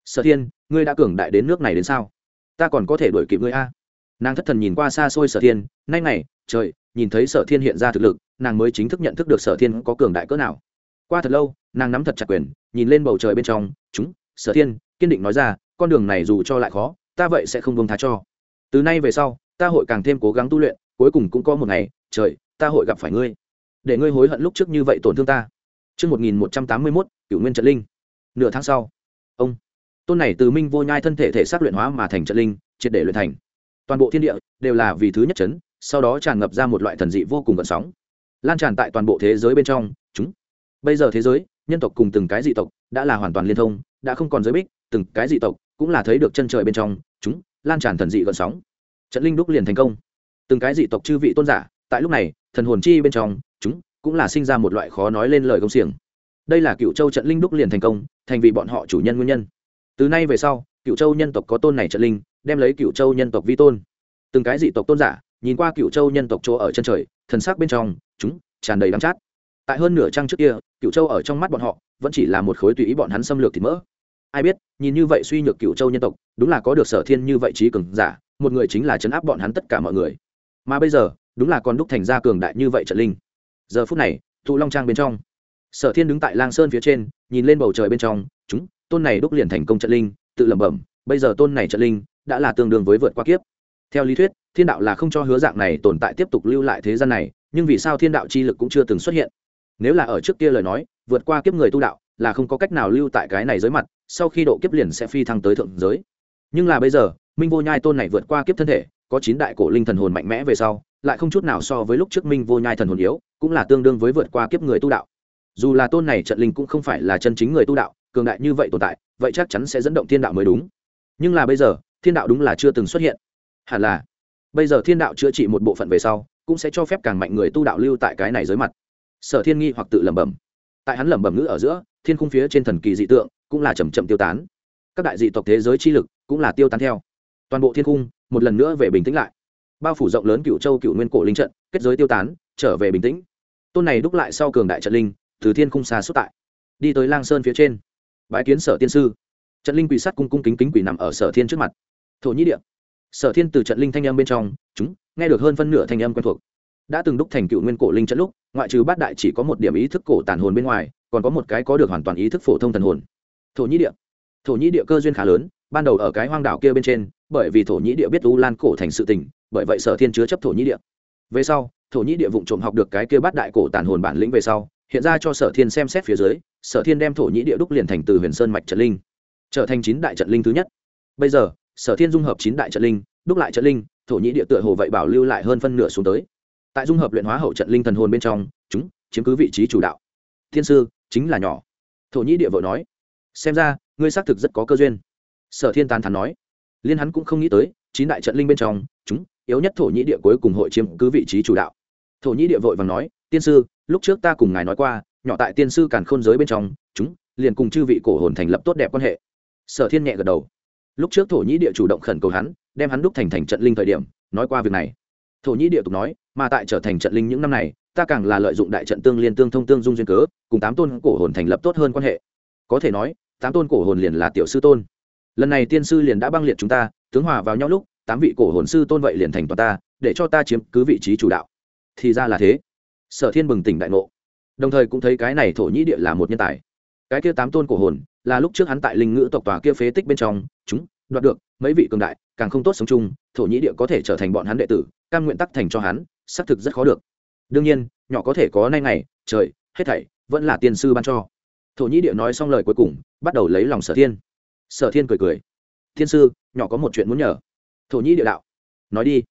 sở thiên ngươi đã cường đại đến nước này đến sao? Ta còn có thể đuổi kịp ngươi a. Nàng thất thần nhìn qua xa xôi sở thiên nay này trời nhìn thấy sở thiên hiện ra thực lực nàng mới chính thức nhận thức được sở thiên có cường đại cỡ nào. Qua thật lâu nàng nắm thật chặt quyền nhìn lên bầu trời bên trong chúng sở thiên kiên định nói ra con đường này dù cho lại khó ta vậy sẽ không vương tha cho. Từ nay về sau ta hội càng thêm cố gắng tu luyện cuối cùng cũng có một ngày trời ta hội gặp phải ngươi. Để ngươi hối hận lúc trước như vậy tổn thương ta. Trước 1181, cửu nguyên trận linh. Nửa tháng sau, tôn này từ minh vô nhai thân thể thể xác luyện hóa mà thành trận linh, triệt để luyện thành. Toàn bộ thiên địa đều là vì thứ nhất chấn, sau đó tràn ngập ra một loại thần dị vô cùng gợn sóng, lan tràn tại toàn bộ thế giới bên trong. Chúng, bây giờ thế giới, nhân tộc cùng từng cái dị tộc đã là hoàn toàn liên thông, đã không còn giới bích, từng cái dị tộc cũng là thấy được chân trời bên trong, chúng lan tràn thần dị gợn sóng. Trận linh đúc liền thành công. Từng cái dị tộc chư vị tôn giả, tại lúc này, thần hồn chi bên trong, chúng cũng là sinh ra một loại khó nói lên lời công xiềng đây là cựu châu trận linh đúc liền thành công thành vì bọn họ chủ nhân nguyên nhân từ nay về sau cựu châu nhân tộc có tôn này trận linh, đem lấy cựu châu nhân tộc vi tôn. Từng cái dị tộc tôn giả, nhìn qua cựu châu nhân tộc chỗ ở chân trời, thần sắc bên trong, chúng, tràn đầy đắm chát. Tại hơn nửa trăng trước kia cựu châu ở trong mắt bọn họ, vẫn chỉ là một khối tùy ý bọn hắn xâm lược thịt mỡ. Ai biết, nhìn như vậy suy nhược cựu châu nhân tộc, đúng là có được sở thiên như vậy trí cường giả, một người chính là chấn áp bọn hắn tất cả mọi người. Mà bây giờ, đúng là con đúc thành ra cường đại như vậy trận linh. Giờ phút này, thụ long trang bên trong, sở thiên đứng tại lang sơn phía trên, nhìn lên bầu trời bên trong, chúng tôn này đúc liền thành công trận linh, tự lẩm bẩm, bây giờ tôn này trận linh đã là tương đương với vượt qua kiếp. Theo lý thuyết, thiên đạo là không cho hứa dạng này tồn tại tiếp tục lưu lại thế gian này, nhưng vì sao thiên đạo chi lực cũng chưa từng xuất hiện? Nếu là ở trước kia lời nói, vượt qua kiếp người tu đạo là không có cách nào lưu tại cái này dưới mặt, sau khi độ kiếp liền sẽ phi thăng tới thượng giới. Nhưng là bây giờ, minh vô nhai tôn này vượt qua kiếp thân thể, có chín đại cổ linh thần hồn mạnh mẽ về sau, lại không chút nào so với lúc trước minh vô nhai thần hồn yếu, cũng là tương đương với vượt qua kiếp người tu đạo. Dù là tôn này trận linh cũng không phải là chân chính người tu đạo cường đại như vậy tồn tại, vậy chắc chắn sẽ dẫn động thiên đạo mới đúng. Nhưng là bây giờ, thiên đạo đúng là chưa từng xuất hiện. Hẳn là, bây giờ thiên đạo chữa trị một bộ phận về sau, cũng sẽ cho phép càng mạnh người tu đạo lưu tại cái này dưới mặt. Sở thiên nghi hoặc tự lẩm bẩm. Tại hắn lẩm bẩm ngữ ở giữa, thiên khung phía trên thần kỳ dị tượng cũng là chầm chậm tiêu tán. Các đại dị tộc thế giới chi lực cũng là tiêu tán theo. Toàn bộ thiên khung, một lần nữa về bình tĩnh lại. Bao phủ rộng lớn cựu châu cựu nguyên cổ linh trận, kết giới tiêu tán, trở về bình tĩnh. Tôn này đúc lại sau cường đại trận linh, từ thiên khung xa xuất tại. Đi tới lang sơn phía trên bái kiến sở tiên sư. Trận linh quỷ sắt cung cung kính kính quỷ nằm ở sở thiên trước mặt. Thổ nhĩ địa. Sở thiên từ trận linh thanh âm bên trong, chúng, nghe được hơn phân nửa thanh âm quen thuộc. Đã từng đúc thành cựu nguyên cổ linh trận lúc, ngoại trừ bát đại chỉ có một điểm ý thức cổ tàn hồn bên ngoài, còn có một cái có được hoàn toàn ý thức phổ thông thần hồn. Thổ nhĩ địa. Thổ nhĩ địa cơ duyên khá lớn, ban đầu ở cái hoang đảo kia bên trên, bởi vì thổ nhĩ địa biết u lan cổ thành sự tình, bởi vậy sở thiên chứa chấp thổ nhĩ địa. Về sau, thổ nhĩ địa vụng trộm học được cái kia bát đại cổ tàn hồn bản lĩnh về sau hiện ra cho sở thiên xem xét phía dưới, sở thiên đem thổ nhĩ địa đúc liền thành từ huyền sơn mạch trận linh, trở thành chín đại trận linh thứ nhất. Bây giờ, sở thiên dung hợp chín đại trận linh, đúc lại trận linh, thổ nhĩ địa tựa hồ vậy bảo lưu lại hơn phân nửa xuống tới. Tại dung hợp luyện hóa hậu trận linh thần hồn bên trong, chúng chiếm cứ vị trí chủ đạo. Thiên sư, chính là nhỏ. Thổ nhĩ địa vội nói, xem ra, ngươi xác thực rất có cơ duyên. Sở thiên tán thắn nói, liên hắn cũng không nghĩ tới, chín đại trận linh bên trong, chúng yếu nhất thổ nhĩ địa cuối cùng hội chiếm cứ vị trí chủ đạo. Thổ nhĩ địa vội vàng nói tiên sư, lúc trước ta cùng ngài nói qua, nhỏ tại tiên sư càn khôn giới bên trong, chúng liền cùng chư vị cổ hồn thành lập tốt đẹp quan hệ. Sở thiên nhẹ gật đầu. Lúc trước thổ nhĩ địa chủ động khẩn cầu hắn, đem hắn đúc thành thành trận linh thời điểm, nói qua việc này. Thổ nhĩ địa tục nói, mà tại trở thành trận linh những năm này, ta càng là lợi dụng đại trận tương liên tương thông tương dung duyên cớ, cùng tám tôn cổ hồn thành lập tốt hơn quan hệ. Có thể nói, tám tôn cổ hồn liền là tiểu sư tôn. Lần này tiên sư liền đã băng liệt chúng ta, tướng hòa vào nhau lúc, tám vị cổ hồn sư tôn vậy liền thành toàn ta, để cho ta chiếm cứ vị trí chủ đạo. Thì ra là thế sở thiên bừng tỉnh đại ngộ. Đồng thời cũng thấy cái này thổ nhĩ địa là một nhân tài. Cái kia tám tôn cổ hồn, là lúc trước hắn tại linh ngữ tộc tòa kia phế tích bên trong, chúng, đoạt được, mấy vị cường đại, càng không tốt sống chung, thổ nhĩ địa có thể trở thành bọn hắn đệ tử căn nguyện tắc thành cho hắn, xác thực rất khó được. Đương nhiên, nhỏ có thể có nay ngày, trời, hết thảy, vẫn là tiên sư ban cho. Thổ nhĩ địa nói xong lời cuối cùng, bắt đầu lấy lòng sở thiên. Sở thiên cười cười. Thiên sư, nhỏ có một chuyện muốn nhờ. Thổ nhĩ địa đạo. Nói đi.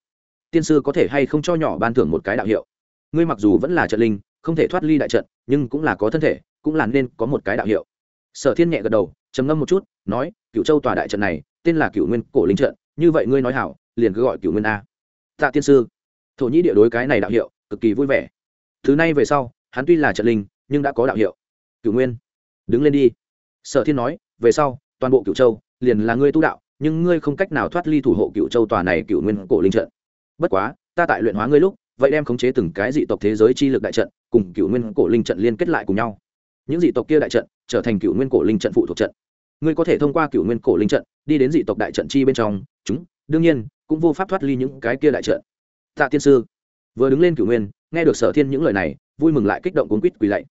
Tiên sư có thể hay không cho nhỏ ban thưởng một cái đạo hiệu? Ngươi mặc dù vẫn là trận linh, không thể thoát ly đại trận, nhưng cũng là có thân thể, cũng là nên có một cái đạo hiệu. Sở thiên nhẹ gật đầu, trầm ngâm một chút, nói cựu châu tòa đại trận này, tên là cựu nguyên cổ linh trận, như vậy ngươi nói hảo, liền cứ gọi cựu nguyên a. Tạ tiên sư. Thổ nhĩ địa đối cái này đạo hiệu, cực kỳ vui vẻ. Thứ này về sau, hắn tuy là trận linh, nhưng đã có đạo hiệu. Cựu nguyên. Đứng lên đi. Sở thiên nói, về sau, toàn bộ cựu châu liền là ngươi tu đạo, nhưng ngươi không cách nào thoát ly thủ hộ cựu châu tòa này cựu nguyên cổ linh trận. Bất quá, ta tại luyện hóa ngươi lúc vậy đem khống chế từng cái dị tộc thế giới chi lực đại trận, cùng cựu nguyên cổ linh trận liên kết lại cùng nhau. Những dị tộc kia đại trận trở thành cựu nguyên cổ linh trận phụ thuộc trận. Ngươi có thể thông qua cựu nguyên cổ linh trận đi đến dị tộc đại trận chi bên trong, chúng, đương nhiên, cũng vô pháp thoát ly những cái kia đại trận. Tạ tiên sư, vừa đứng lên cựu nguyên, nghe được sở thiên những lời này, vui mừng lại kích động cuốn quýt quỳ lạy.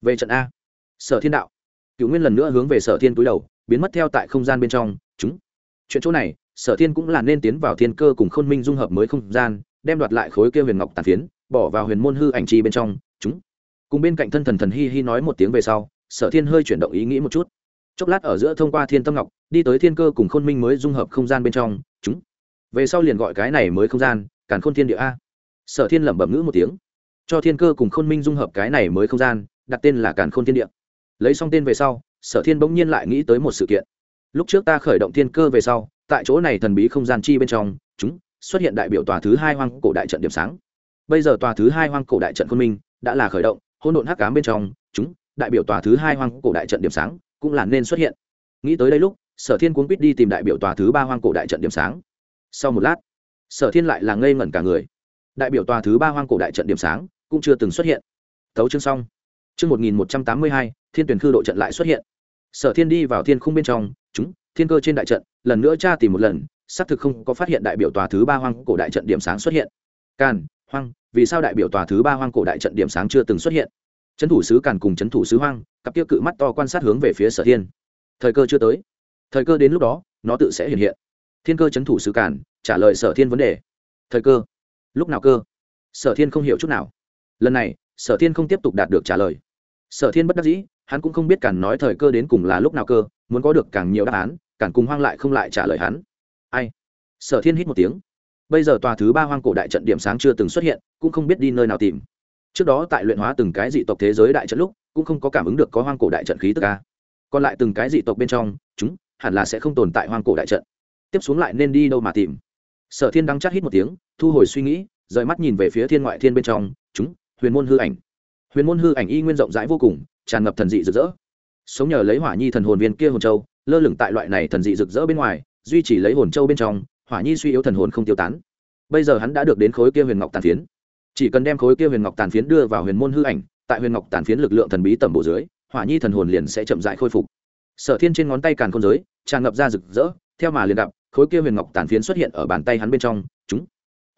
Về trận a. Sở thiên đạo. Cựu nguyên lần nữa hướng về sở thiên túi đầu, biến mất theo tại không gian bên trong, chúng. Chuyện chỗ này, sở thiên cũng là nên tiến vào thiên cơ cùng khôn minh dung hợp mới không gian đem đoạt lại khối kia huyền ngọc tàn phiến, bỏ vào huyền môn hư ảnh chi bên trong, chúng, cùng bên cạnh thân thần thần hi hi nói một tiếng về sau, sở thiên hơi chuyển động ý nghĩ một chút. Chốc lát ở giữa thông qua thiên tâm ngọc, đi tới thiên cơ cùng khôn minh mới dung hợp không gian bên trong, chúng. Về sau liền gọi cái này mới không gian, càn khôn thiên địa a. Sở thiên lẩm bẩm ngữ một tiếng. Cho thiên cơ cùng khôn minh dung hợp cái này mới không gian, đặt tên là càn khôn thiên địa. Lấy xong tên về sau, sở thiên bỗng nhiên lại nghĩ tới một sự kiện. Lúc trước ta khởi động thiên cơ về sau, tại chỗ này thần bí không gian chi bên trong, chúng xuất hiện đại biểu tòa thứ hai hoang cổ đại trận điểm sáng. Bây giờ tòa thứ hai hoang cổ đại trận khôn minh đã là khởi động, hỗn độn hắc cám bên trong, chúng, đại biểu tòa thứ hai hoang cổ đại trận điểm sáng cũng là nên xuất hiện. Nghĩ tới đây lúc, sở thiên cuốn quýt đi tìm đại biểu tòa thứ ba hoang cổ đại trận điểm sáng. Sau một lát, sở thiên lại là ngây ngẩn cả người. Đại biểu tòa thứ ba hoang cổ đại trận điểm sáng cũng chưa từng xuất hiện. Tấu chương xong. Chương một nghìn một trăm tám mươi hai, thiên tuyển khư độ trận lại xuất hiện. Sở thiên đi vào thiên khung bên trong, chúng, thiên cơ trên đại trận, lần nữa tra tìm một lần xác thực không có phát hiện đại biểu tòa thứ ba hoang cổ đại trận điểm sáng xuất hiện. Càn, hoang, vì sao đại biểu tòa thứ ba hoang cổ đại trận điểm sáng chưa từng xuất hiện? Trấn thủ sứ càn cùng trấn thủ sứ hoang, cặp kia cự mắt to quan sát hướng về phía sở thiên. Thời cơ chưa tới. Thời cơ đến lúc đó, nó tự sẽ hiện hiện. Thiên cơ trấn thủ sứ càn, trả lời sở thiên vấn đề. Thời cơ? Lúc nào cơ? Sở thiên không hiểu chút nào. Lần này, sở thiên không tiếp tục đạt được trả lời. Sở thiên bất đắc dĩ, hắn cũng không biết càn nói thời cơ đến cùng là lúc nào cơ, muốn có được càng nhiều đáp án, càn cùng hoang lại không lại trả lời hắn ai? Sở thiên hít một tiếng. Bây giờ tòa thứ ba hoang cổ đại trận điểm sáng chưa từng xuất hiện, cũng không biết đi nơi nào tìm. Trước đó tại luyện hóa từng cái dị tộc thế giới đại trận lúc, cũng không có cảm ứng được có hoang cổ đại trận khí tức ca còn lại từng cái dị tộc bên trong, chúng hẳn là sẽ không tồn tại hoang cổ đại trận. Tiếp xuống lại nên đi đâu mà tìm? Sở thiên đắng chắc hít một tiếng, thu hồi suy nghĩ, rời mắt nhìn về phía thiên ngoại thiên bên trong, chúng huyền môn hư ảnh. Huyền môn hư ảnh y nguyên rộng rãi vô cùng, tràn ngập thần dị rực rỡ. Sống nhờ lấy hỏa nhi thần hồn viên kia hồn châu, lơ lửng tại loại này thần dị rực rỡ bên ngoài duy trì lấy hồn châu bên trong, hỏa nhi suy yếu thần hồn không tiêu tán. Bây giờ hắn đã được đến khối kia huyền ngọc tàn phiến. Chỉ cần đem khối kia huyền ngọc tàn phiến đưa vào huyền môn hư ảnh, tại huyền ngọc tàn phiến lực lượng thần bí tầm bộ dưới, hỏa nhi thần hồn liền sẽ chậm dại khôi phục. Sở thiên trên ngón tay càn con giới, tràn ngập ra rực rỡ, theo mà liền gặp, khối kia huyền ngọc tàn phiến xuất hiện ở bàn tay hắn bên trong. Chúng,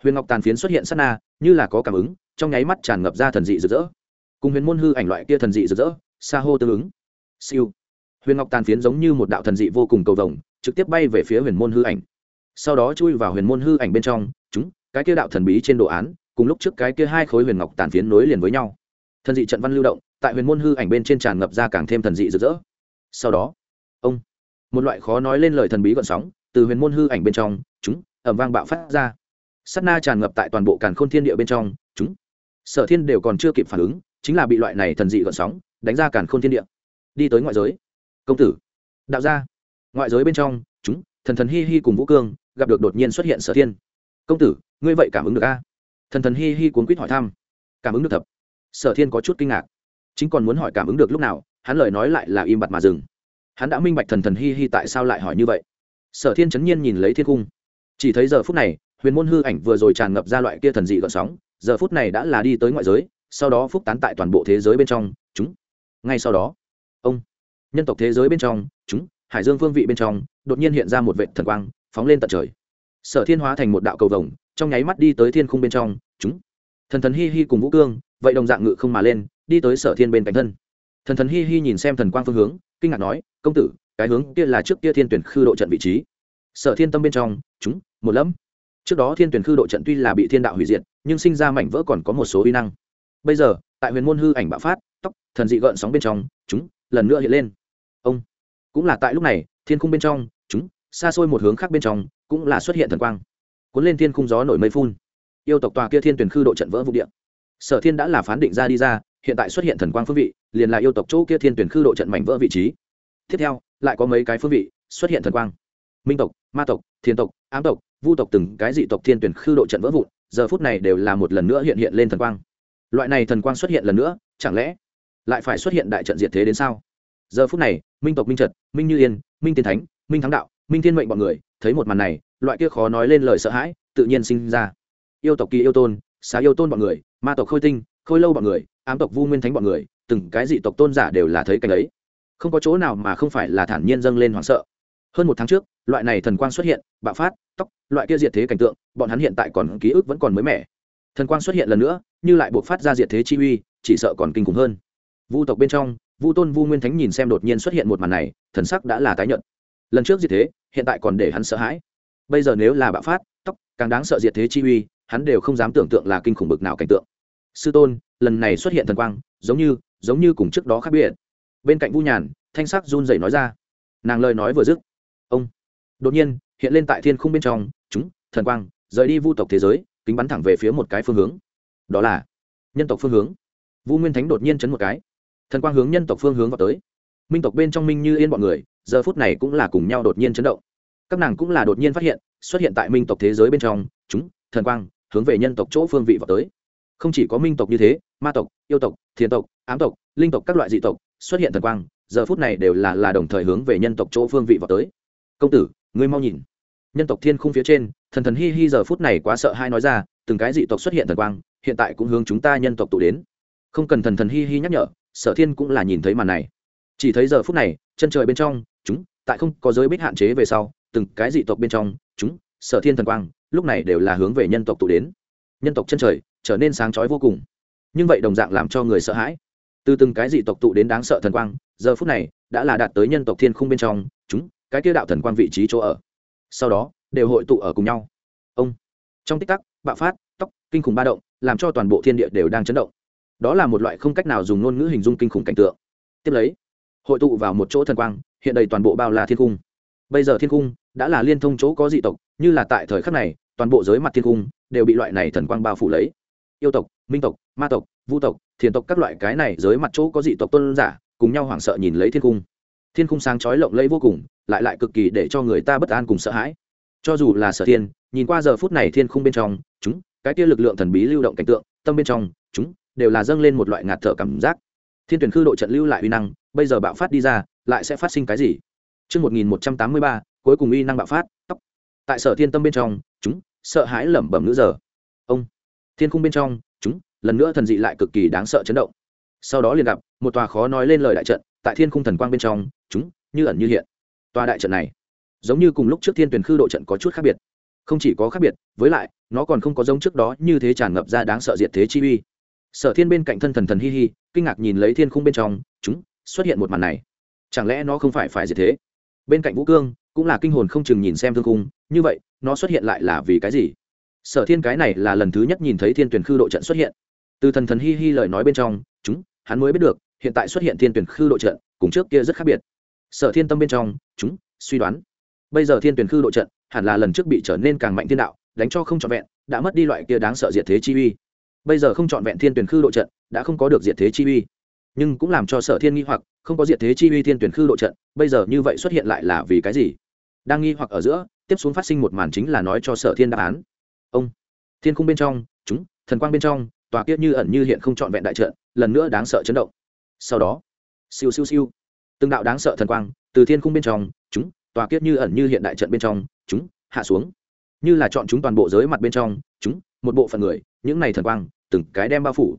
huyền ngọc tàn phiến xuất hiện sát na, như là có cảm ứng, trong nháy mắt tràn ngập ra thần dị rực rỡ. Cùng huyền môn hư ảnh loại kia thần dị rực rỡ, xa hô tương ứng. Siêu, huyền ngọc tàn phiến giống như một đạo thần dị vô cùng cầu vồng trực tiếp bay về phía huyền môn hư ảnh. Sau đó chui vào huyền môn hư ảnh bên trong, chúng, cái kia đạo thần bí trên đồ án, cùng lúc trước cái kia hai khối huyền ngọc tàn phiến nối liền với nhau. Thần dị trận văn lưu động, tại huyền môn hư ảnh bên trên tràn ngập ra càng thêm thần dị rực rỡ. Sau đó, ông, một loại khó nói lên lời thần bí gọn sóng, từ huyền môn hư ảnh bên trong, chúng ẩm vang bạo phát ra. Sắt na tràn ngập tại toàn bộ càn khôn thiên địa bên trong, chúng. Sở thiên đều còn chưa kịp phản ứng, chính là bị loại này thần dị gọn sóng, đánh ra càn khôn thiên địa. Đi tới ngoại giới. Công tử, đạo gia ngoại giới bên trong, chúng, thần thần hi hi cùng vũ cương, gặp được đột nhiên xuất hiện sở thiên. Công tử, ngươi vậy cảm ứng được a? Thần thần hi hi cuốn quýt hỏi thăm. Cảm ứng được thập sở thiên có chút kinh ngạc. Chính còn muốn hỏi cảm ứng được lúc nào, hắn lời nói lại là im bặt mà dừng. Hắn đã minh bạch thần thần hi hi tại sao lại hỏi như vậy. Sở thiên chấn nhiên nhìn lấy thiên cung. Chỉ thấy giờ phút này, huyền môn hư ảnh vừa rồi tràn ngập ra loại kia thần dị gợn sóng, giờ phút này đã là đi tới ngoại giới, sau đó phúc tán tại toàn bộ thế giới bên trong, chúng. Ngay sau đó, ông, nhân tộc thế giới bên trong, chúng hải dương phương vị bên trong, đột nhiên hiện ra một vệ thần quang, phóng lên tận trời. Sở thiên hóa thành một đạo cầu vồng, trong nháy mắt đi tới thiên khung bên trong, chúng. Thần thần hi hi cùng vũ cương, vậy đồng dạng ngự không mà lên, đi tới sở thiên bên cạnh thân. Thần thần hi hi nhìn xem thần quang phương hướng, kinh ngạc nói, công tử, cái hướng kia là trước kia thiên tuyển khư độ trận vị trí. Sở thiên tâm bên trong, chúng, một lẫm. Trước đó thiên tuyển khư độ trận tuy là bị thiên đạo hủy diệt, nhưng sinh ra mảnh vỡ còn có một số uy năng. Bây giờ, tại huyền môn hư ảnh bạo phát, tóc, thần dị gợn sóng bên trong, chúng, lần nữa hiện lên cũng là tại lúc này, thiên khung bên trong, chúng, xa xôi một hướng khác bên trong, cũng là xuất hiện thần quang. Cuốn lên thiên khung gió nổi mây phun. Yêu tộc tòa kia thiên tuyển khư độ trận vỡ vụ điện sở thiên đã là phán định ra đi ra, hiện tại xuất hiện thần quang phương vị, liền là yêu tộc chỗ kia thiên tuyển khư độ trận mảnh vỡ vị trí. Tiếp theo, lại có mấy cái phương vị xuất hiện thần quang. Minh tộc, ma tộc thiên tộc, ám tộc, vu tộc từng cái dị tộc thiên tuyển khư độ trận vỡ vụn, giờ phút này đều là một lần nữa hiện hiện lên thần quang. Loại này thần quang xuất hiện lần nữa, chẳng lẽ lại phải xuất hiện đại trận diệt thế đến sao? Giờ phút này, minh tộc minh trật, minh như yên, minh tiên thánh, minh thắng đạo, minh thiên mệnh bọn người, thấy một màn này, loại kia khó nói lên lời sợ hãi, tự nhiên sinh ra. Yêu tộc kỳ yêu tôn, xá yêu tôn bọn người, ma tộc khôi tinh, khôi lâu bọn người, ám tộc vu nguyên thánh bọn người, từng cái dị tộc tôn giả đều là thấy cảnh ấy. Không có chỗ nào mà không phải là thản nhiên dâng lên hoảng sợ. Hơn một tháng trước, loại này thần quang xuất hiện, bạo phát tóc loại kia diệt thế cảnh tượng, bọn hắn hiện tại còn ký ức vẫn còn mới mẻ. Thần quang xuất hiện lần nữa, như lại buộc phát ra diệt thế chi uy, chỉ sợ còn kinh khủng hơn. Vu tộc bên trong vu tôn vu nguyên thánh nhìn xem đột nhiên xuất hiện một màn này, thần sắc đã là tái nhợt. lần trước diệt thế, hiện tại còn để hắn sợ hãi. Bây giờ nếu là bạo phát, tóc, càng đáng sợ diệt thế chi uy, hắn đều không dám tưởng tượng là kinh khủng bực nào cảnh tượng. Sư tôn, lần này xuất hiện thần quang, giống như giống như cùng trước đó khác biệt. Bên cạnh vu nhàn, thanh sắc run rẩy nói ra. Nàng lời nói vừa dứt. Ông. Đột nhiên, hiện lên tại thiên khung bên trong, chúng, thần quang, rời đi vu tộc thế giới, kính bắn thẳng về phía một cái phương hướng. Đó là nhân tộc phương hướng. Vu nguyên thánh đột nhiên chấn một cái thần quang hướng nhân tộc phương hướng vào tới. Minh tộc bên trong minh như yên bọn người, giờ phút này cũng là cùng nhau đột nhiên chấn động. Các nàng cũng là đột nhiên phát hiện, xuất hiện tại minh tộc thế giới bên trong, chúng, thần quang, hướng về nhân tộc chỗ phương vị vào tới. Không chỉ có minh tộc như thế, ma tộc, yêu tộc thiên tộc, ám tộc, linh tộc các loại dị tộc xuất hiện thần quang, giờ phút này đều là là đồng thời hướng về nhân tộc chỗ phương vị vào tới. Công tử, ngươi mau nhìn. Nhân tộc thiên khung phía trên, thần thần hi hi giờ phút này quá sợ hai nói ra, từng cái dị tộc xuất hiện thần quang, hiện tại cũng hướng chúng ta nhân tộc tụ đến. Không cần thần thần hi hi nhắc nhở sở thiên cũng là nhìn thấy màn này. Chỉ thấy giờ phút này, chân trời bên trong, chúng, tại không có giới bích hạn chế về sau, từng cái dị tộc bên trong, chúng, sở thiên thần quang, lúc này đều là hướng về nhân tộc tụ đến. Nhân tộc chân trời, trở nên sáng chói vô cùng. Nhưng vậy đồng dạng làm cho người sợ hãi. Từ từng cái dị tộc tụ đến đáng sợ thần quang, giờ phút này, đã là đạt tới nhân tộc thiên khung bên trong, chúng, cái kia đạo thần quang vị trí chỗ ở. Sau đó, đều hội tụ ở cùng nhau. Ông. Trong tích tắc, bạo phát, tóc, kinh khủng ba động, làm cho toàn bộ thiên địa đều đang chấn động đó là một loại không cách nào dùng ngôn ngữ hình dung kinh khủng cảnh tượng. Tiếp lấy, hội tụ vào một chỗ thần quang, hiện đầy toàn bộ bao la thiên cung bây giờ thiên cung đã là liên thông chỗ có dị tộc, như là tại thời khắc này, toàn bộ giới mặt thiên cung đều bị loại này thần quang bao phủ lấy. Yêu tộc, minh tộc, ma tộc, vu tộc, thiền tộc các loại cái này giới mặt chỗ có dị tộc tôn giả cùng nhau hoảng sợ nhìn lấy thiên cung thiên cung sáng chói lộng lẫy vô cùng, lại lại cực kỳ để cho người ta bất an cùng sợ hãi. Cho dù là sở thiên, nhìn qua giờ phút này thiên khung bên trong, chúng, cái kia lực lượng thần bí lưu động cảnh tượng, tâm bên trong, chúng đều là dâng lên một loại ngạt thở cảm giác thiên tuyển khư độ trận lưu lại uy năng bây giờ bạo phát đi ra lại sẽ phát sinh cái gì Trước 1183, cuối cùng uy năng bạo phát, tóc. Tại sở thiên tâm bên trong, chúng, sợ hãi lẩm bẩm nữ giờ. Ông, thiên khung bên trong, chúng, lần nữa thần dị lại cực kỳ đáng sợ chấn động. Sau đó liền gặp, một tòa khó nói lên lời đại trận, tại thiên khung thần quang bên trong, chúng, như ẩn như hiện. Tòa đại trận này, giống như cùng lúc trước thiên tuyển khư độ trận có chút khác biệt. Không chỉ có khác biệt, với lại, nó còn không có giống trước đó như thế tràn ngập ra đáng sợ diệt thế chi uy sở thiên bên cạnh thân thần thần hi hi, kinh ngạc nhìn lấy thiên khung bên trong, chúng, xuất hiện một màn này. Chẳng lẽ nó không phải phải gì thế? Bên cạnh vũ cương, cũng là kinh hồn không chừng nhìn xem thương khung, như vậy, nó xuất hiện lại là vì cái gì? Sở thiên cái này là lần thứ nhất nhìn thấy thiên tuyển khư độ trận xuất hiện. Từ thần thần hi hi lời nói bên trong, chúng, hắn mới biết được, hiện tại xuất hiện thiên tuyển khư độ trận, cùng trước kia rất khác biệt. Sở thiên tâm bên trong, chúng, suy đoán. Bây giờ thiên tuyển khư độ trận, hẳn là lần trước bị trở nên càng mạnh thiên đạo, đánh cho không trọn vẹn, đã mất đi loại kia đáng sợ diệt thế chi uy bây giờ không chọn vẹn thiên tuyển khư độ trận, đã không có được diệt thế chi uy. Nhưng cũng làm cho sở thiên nghi hoặc, không có diệt thế chi uy thiên tuyển khư độ trận, bây giờ như vậy xuất hiện lại là vì cái gì? Đang nghi hoặc ở giữa, tiếp xuống phát sinh một màn chính là nói cho sở thiên đáp án. Ông, thiên khung bên trong, chúng, thần quang bên trong, tòa kiết như ẩn như hiện không trọn vẹn đại trận, lần nữa đáng sợ chấn động. Sau đó, siêu siêu siêu, từng đạo đáng sợ thần quang, từ thiên khung bên trong, chúng, tòa kiết như ẩn như hiện đại trận bên trong, chúng, hạ xuống. Như là chọn chúng toàn bộ giới mặt bên trong, chúng, một bộ phận người những này thần quang, từng cái đem bao phủ.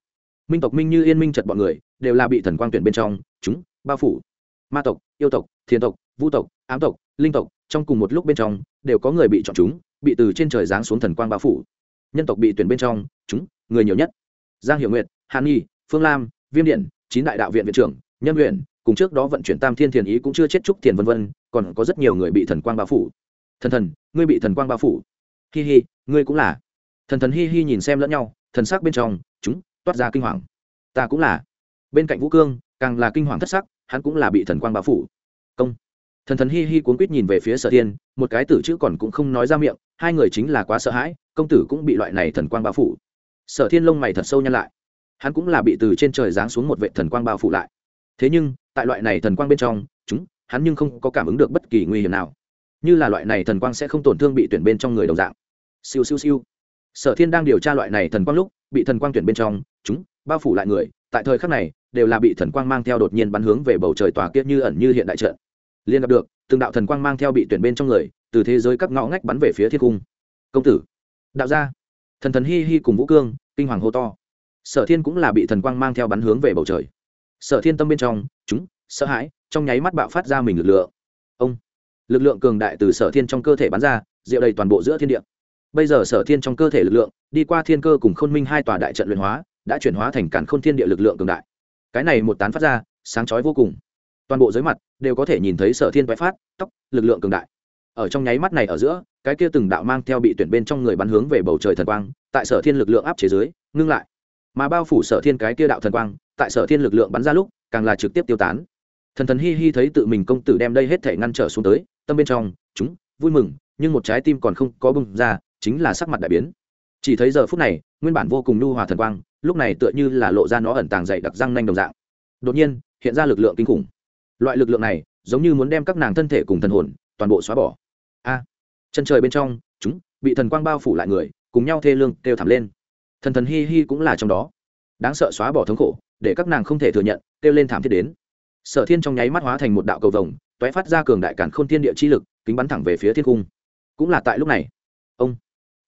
Minh tộc minh như yên minh trật bọn người, đều là bị thần quang tuyển bên trong, chúng, bao phủ. Ma tộc, yêu tộc thiên tộc vũ tộc, ám tộc, linh tộc, trong cùng một lúc bên trong, đều có người bị chọn chúng, bị từ trên trời giáng xuống thần quang bao phủ. Nhân tộc bị tuyển bên trong, chúng, người nhiều nhất. Giang hiệu nguyệt, hàn nghi phương lam, viêm điện, chín đại đạo viện viện trưởng nhân huyện cùng trước đó vận chuyển tam thiên thiền ý cũng chưa chết trúc thiền vân vân, còn có rất nhiều người bị thần quang bao phủ. Thần thần, ngươi bị thần quang bao phủ. Hi hi, ngươi cũng là thần thần hi hi nhìn xem lẫn nhau, thần sắc bên trong, chúng, toát ra kinh hoàng. Ta cũng là. Bên cạnh vũ cương, càng là kinh hoàng thất sắc, hắn cũng là bị thần quang bao phủ. Công. Thần thần hi hi cuốn quýt nhìn về phía sở thiên, một cái tử chữ còn cũng không nói ra miệng, hai người chính là quá sợ hãi, công tử cũng bị loại này thần quang bao phủ. Sở thiên lông mày thật sâu nhăn lại. Hắn cũng là bị từ trên trời giáng xuống một vệ thần quang bao phủ lại. Thế nhưng, tại loại này thần quang bên trong, chúng, hắn nhưng không có cảm ứng được bất kỳ nguy hiểm nào. Như là loại này thần quang sẽ không tổn thương bị tuyển bên trong người đồng dạng. Siêu siêu siêu sở thiên đang điều tra loại này thần quang lúc, bị thần quang tuyển bên trong, chúng, bao phủ lại người, tại thời khắc này, đều là bị thần quang mang theo đột nhiên bắn hướng về bầu trời tòa kiết như ẩn như hiện đại trận. Liên gặp được, từng đạo thần quang mang theo bị tuyển bên trong người, từ thế giới các ngõ ngách bắn về phía thiên cung. Công tử, đạo gia. Thần thần hi hi cùng vũ cương, kinh hoàng hô to. Sở thiên cũng là bị thần quang mang theo bắn hướng về bầu trời. Sở thiên tâm bên trong, chúng, sợ hãi, trong nháy mắt bạo phát ra mình lực lượng. Ông, lực lượng cường đại từ sở thiên trong cơ thể bắn ra diệu đầy toàn bộ giữa thiên địa bây giờ sở thiên trong cơ thể lực lượng, đi qua thiên cơ cùng khôn minh hai tòa đại trận luyện hóa, đã chuyển hóa thành cản khôn thiên địa lực lượng cường đại. Cái này một tán phát ra, sáng chói vô cùng. Toàn bộ dưới mặt đều có thể nhìn thấy sở thiên vẽ phát, tóc, lực lượng cường đại. Ở trong nháy mắt này ở giữa, cái kia từng đạo mang theo bị tuyển bên trong người bắn hướng về bầu trời thần quang, tại sở thiên lực lượng áp chế dưới, ngưng lại. Mà bao phủ sở thiên cái kia đạo thần quang, tại sở thiên lực lượng bắn ra lúc, càng là trực tiếp tiêu tán. Thần thần hi hi thấy tự mình công tử đem đây hết thể ngăn trở xuống tới, tâm bên trong, chúng, vui mừng, nhưng một trái tim còn không có bưng ra chính là sắc mặt đại biến. Chỉ thấy giờ phút này, nguyên bản vô cùng nhu hòa thần quang, lúc này tựa như là lộ ra nó ẩn tàng dày đặc răng nanh đồng dạng. Đột nhiên, hiện ra lực lượng kinh khủng. Loại lực lượng này, giống như muốn đem các nàng thân thể cùng thần hồn, toàn bộ xóa bỏ. A! Chân trời bên trong, chúng, bị thần quang bao phủ lại người, cùng nhau thê lương, kêu thảm lên. Thần thần hi hi cũng là trong đó. Đáng sợ xóa bỏ thống khổ, để các nàng không thể thừa nhận, kêu lên thảm thiết đến. Sở thiên trong nháy mắt hóa thành một đạo cầu vồng t phát ra cường đại cản k h ô n thiên địa chi lực, kính bắn thẳng về phía thiên cung. Cũng là tại lúc này, ông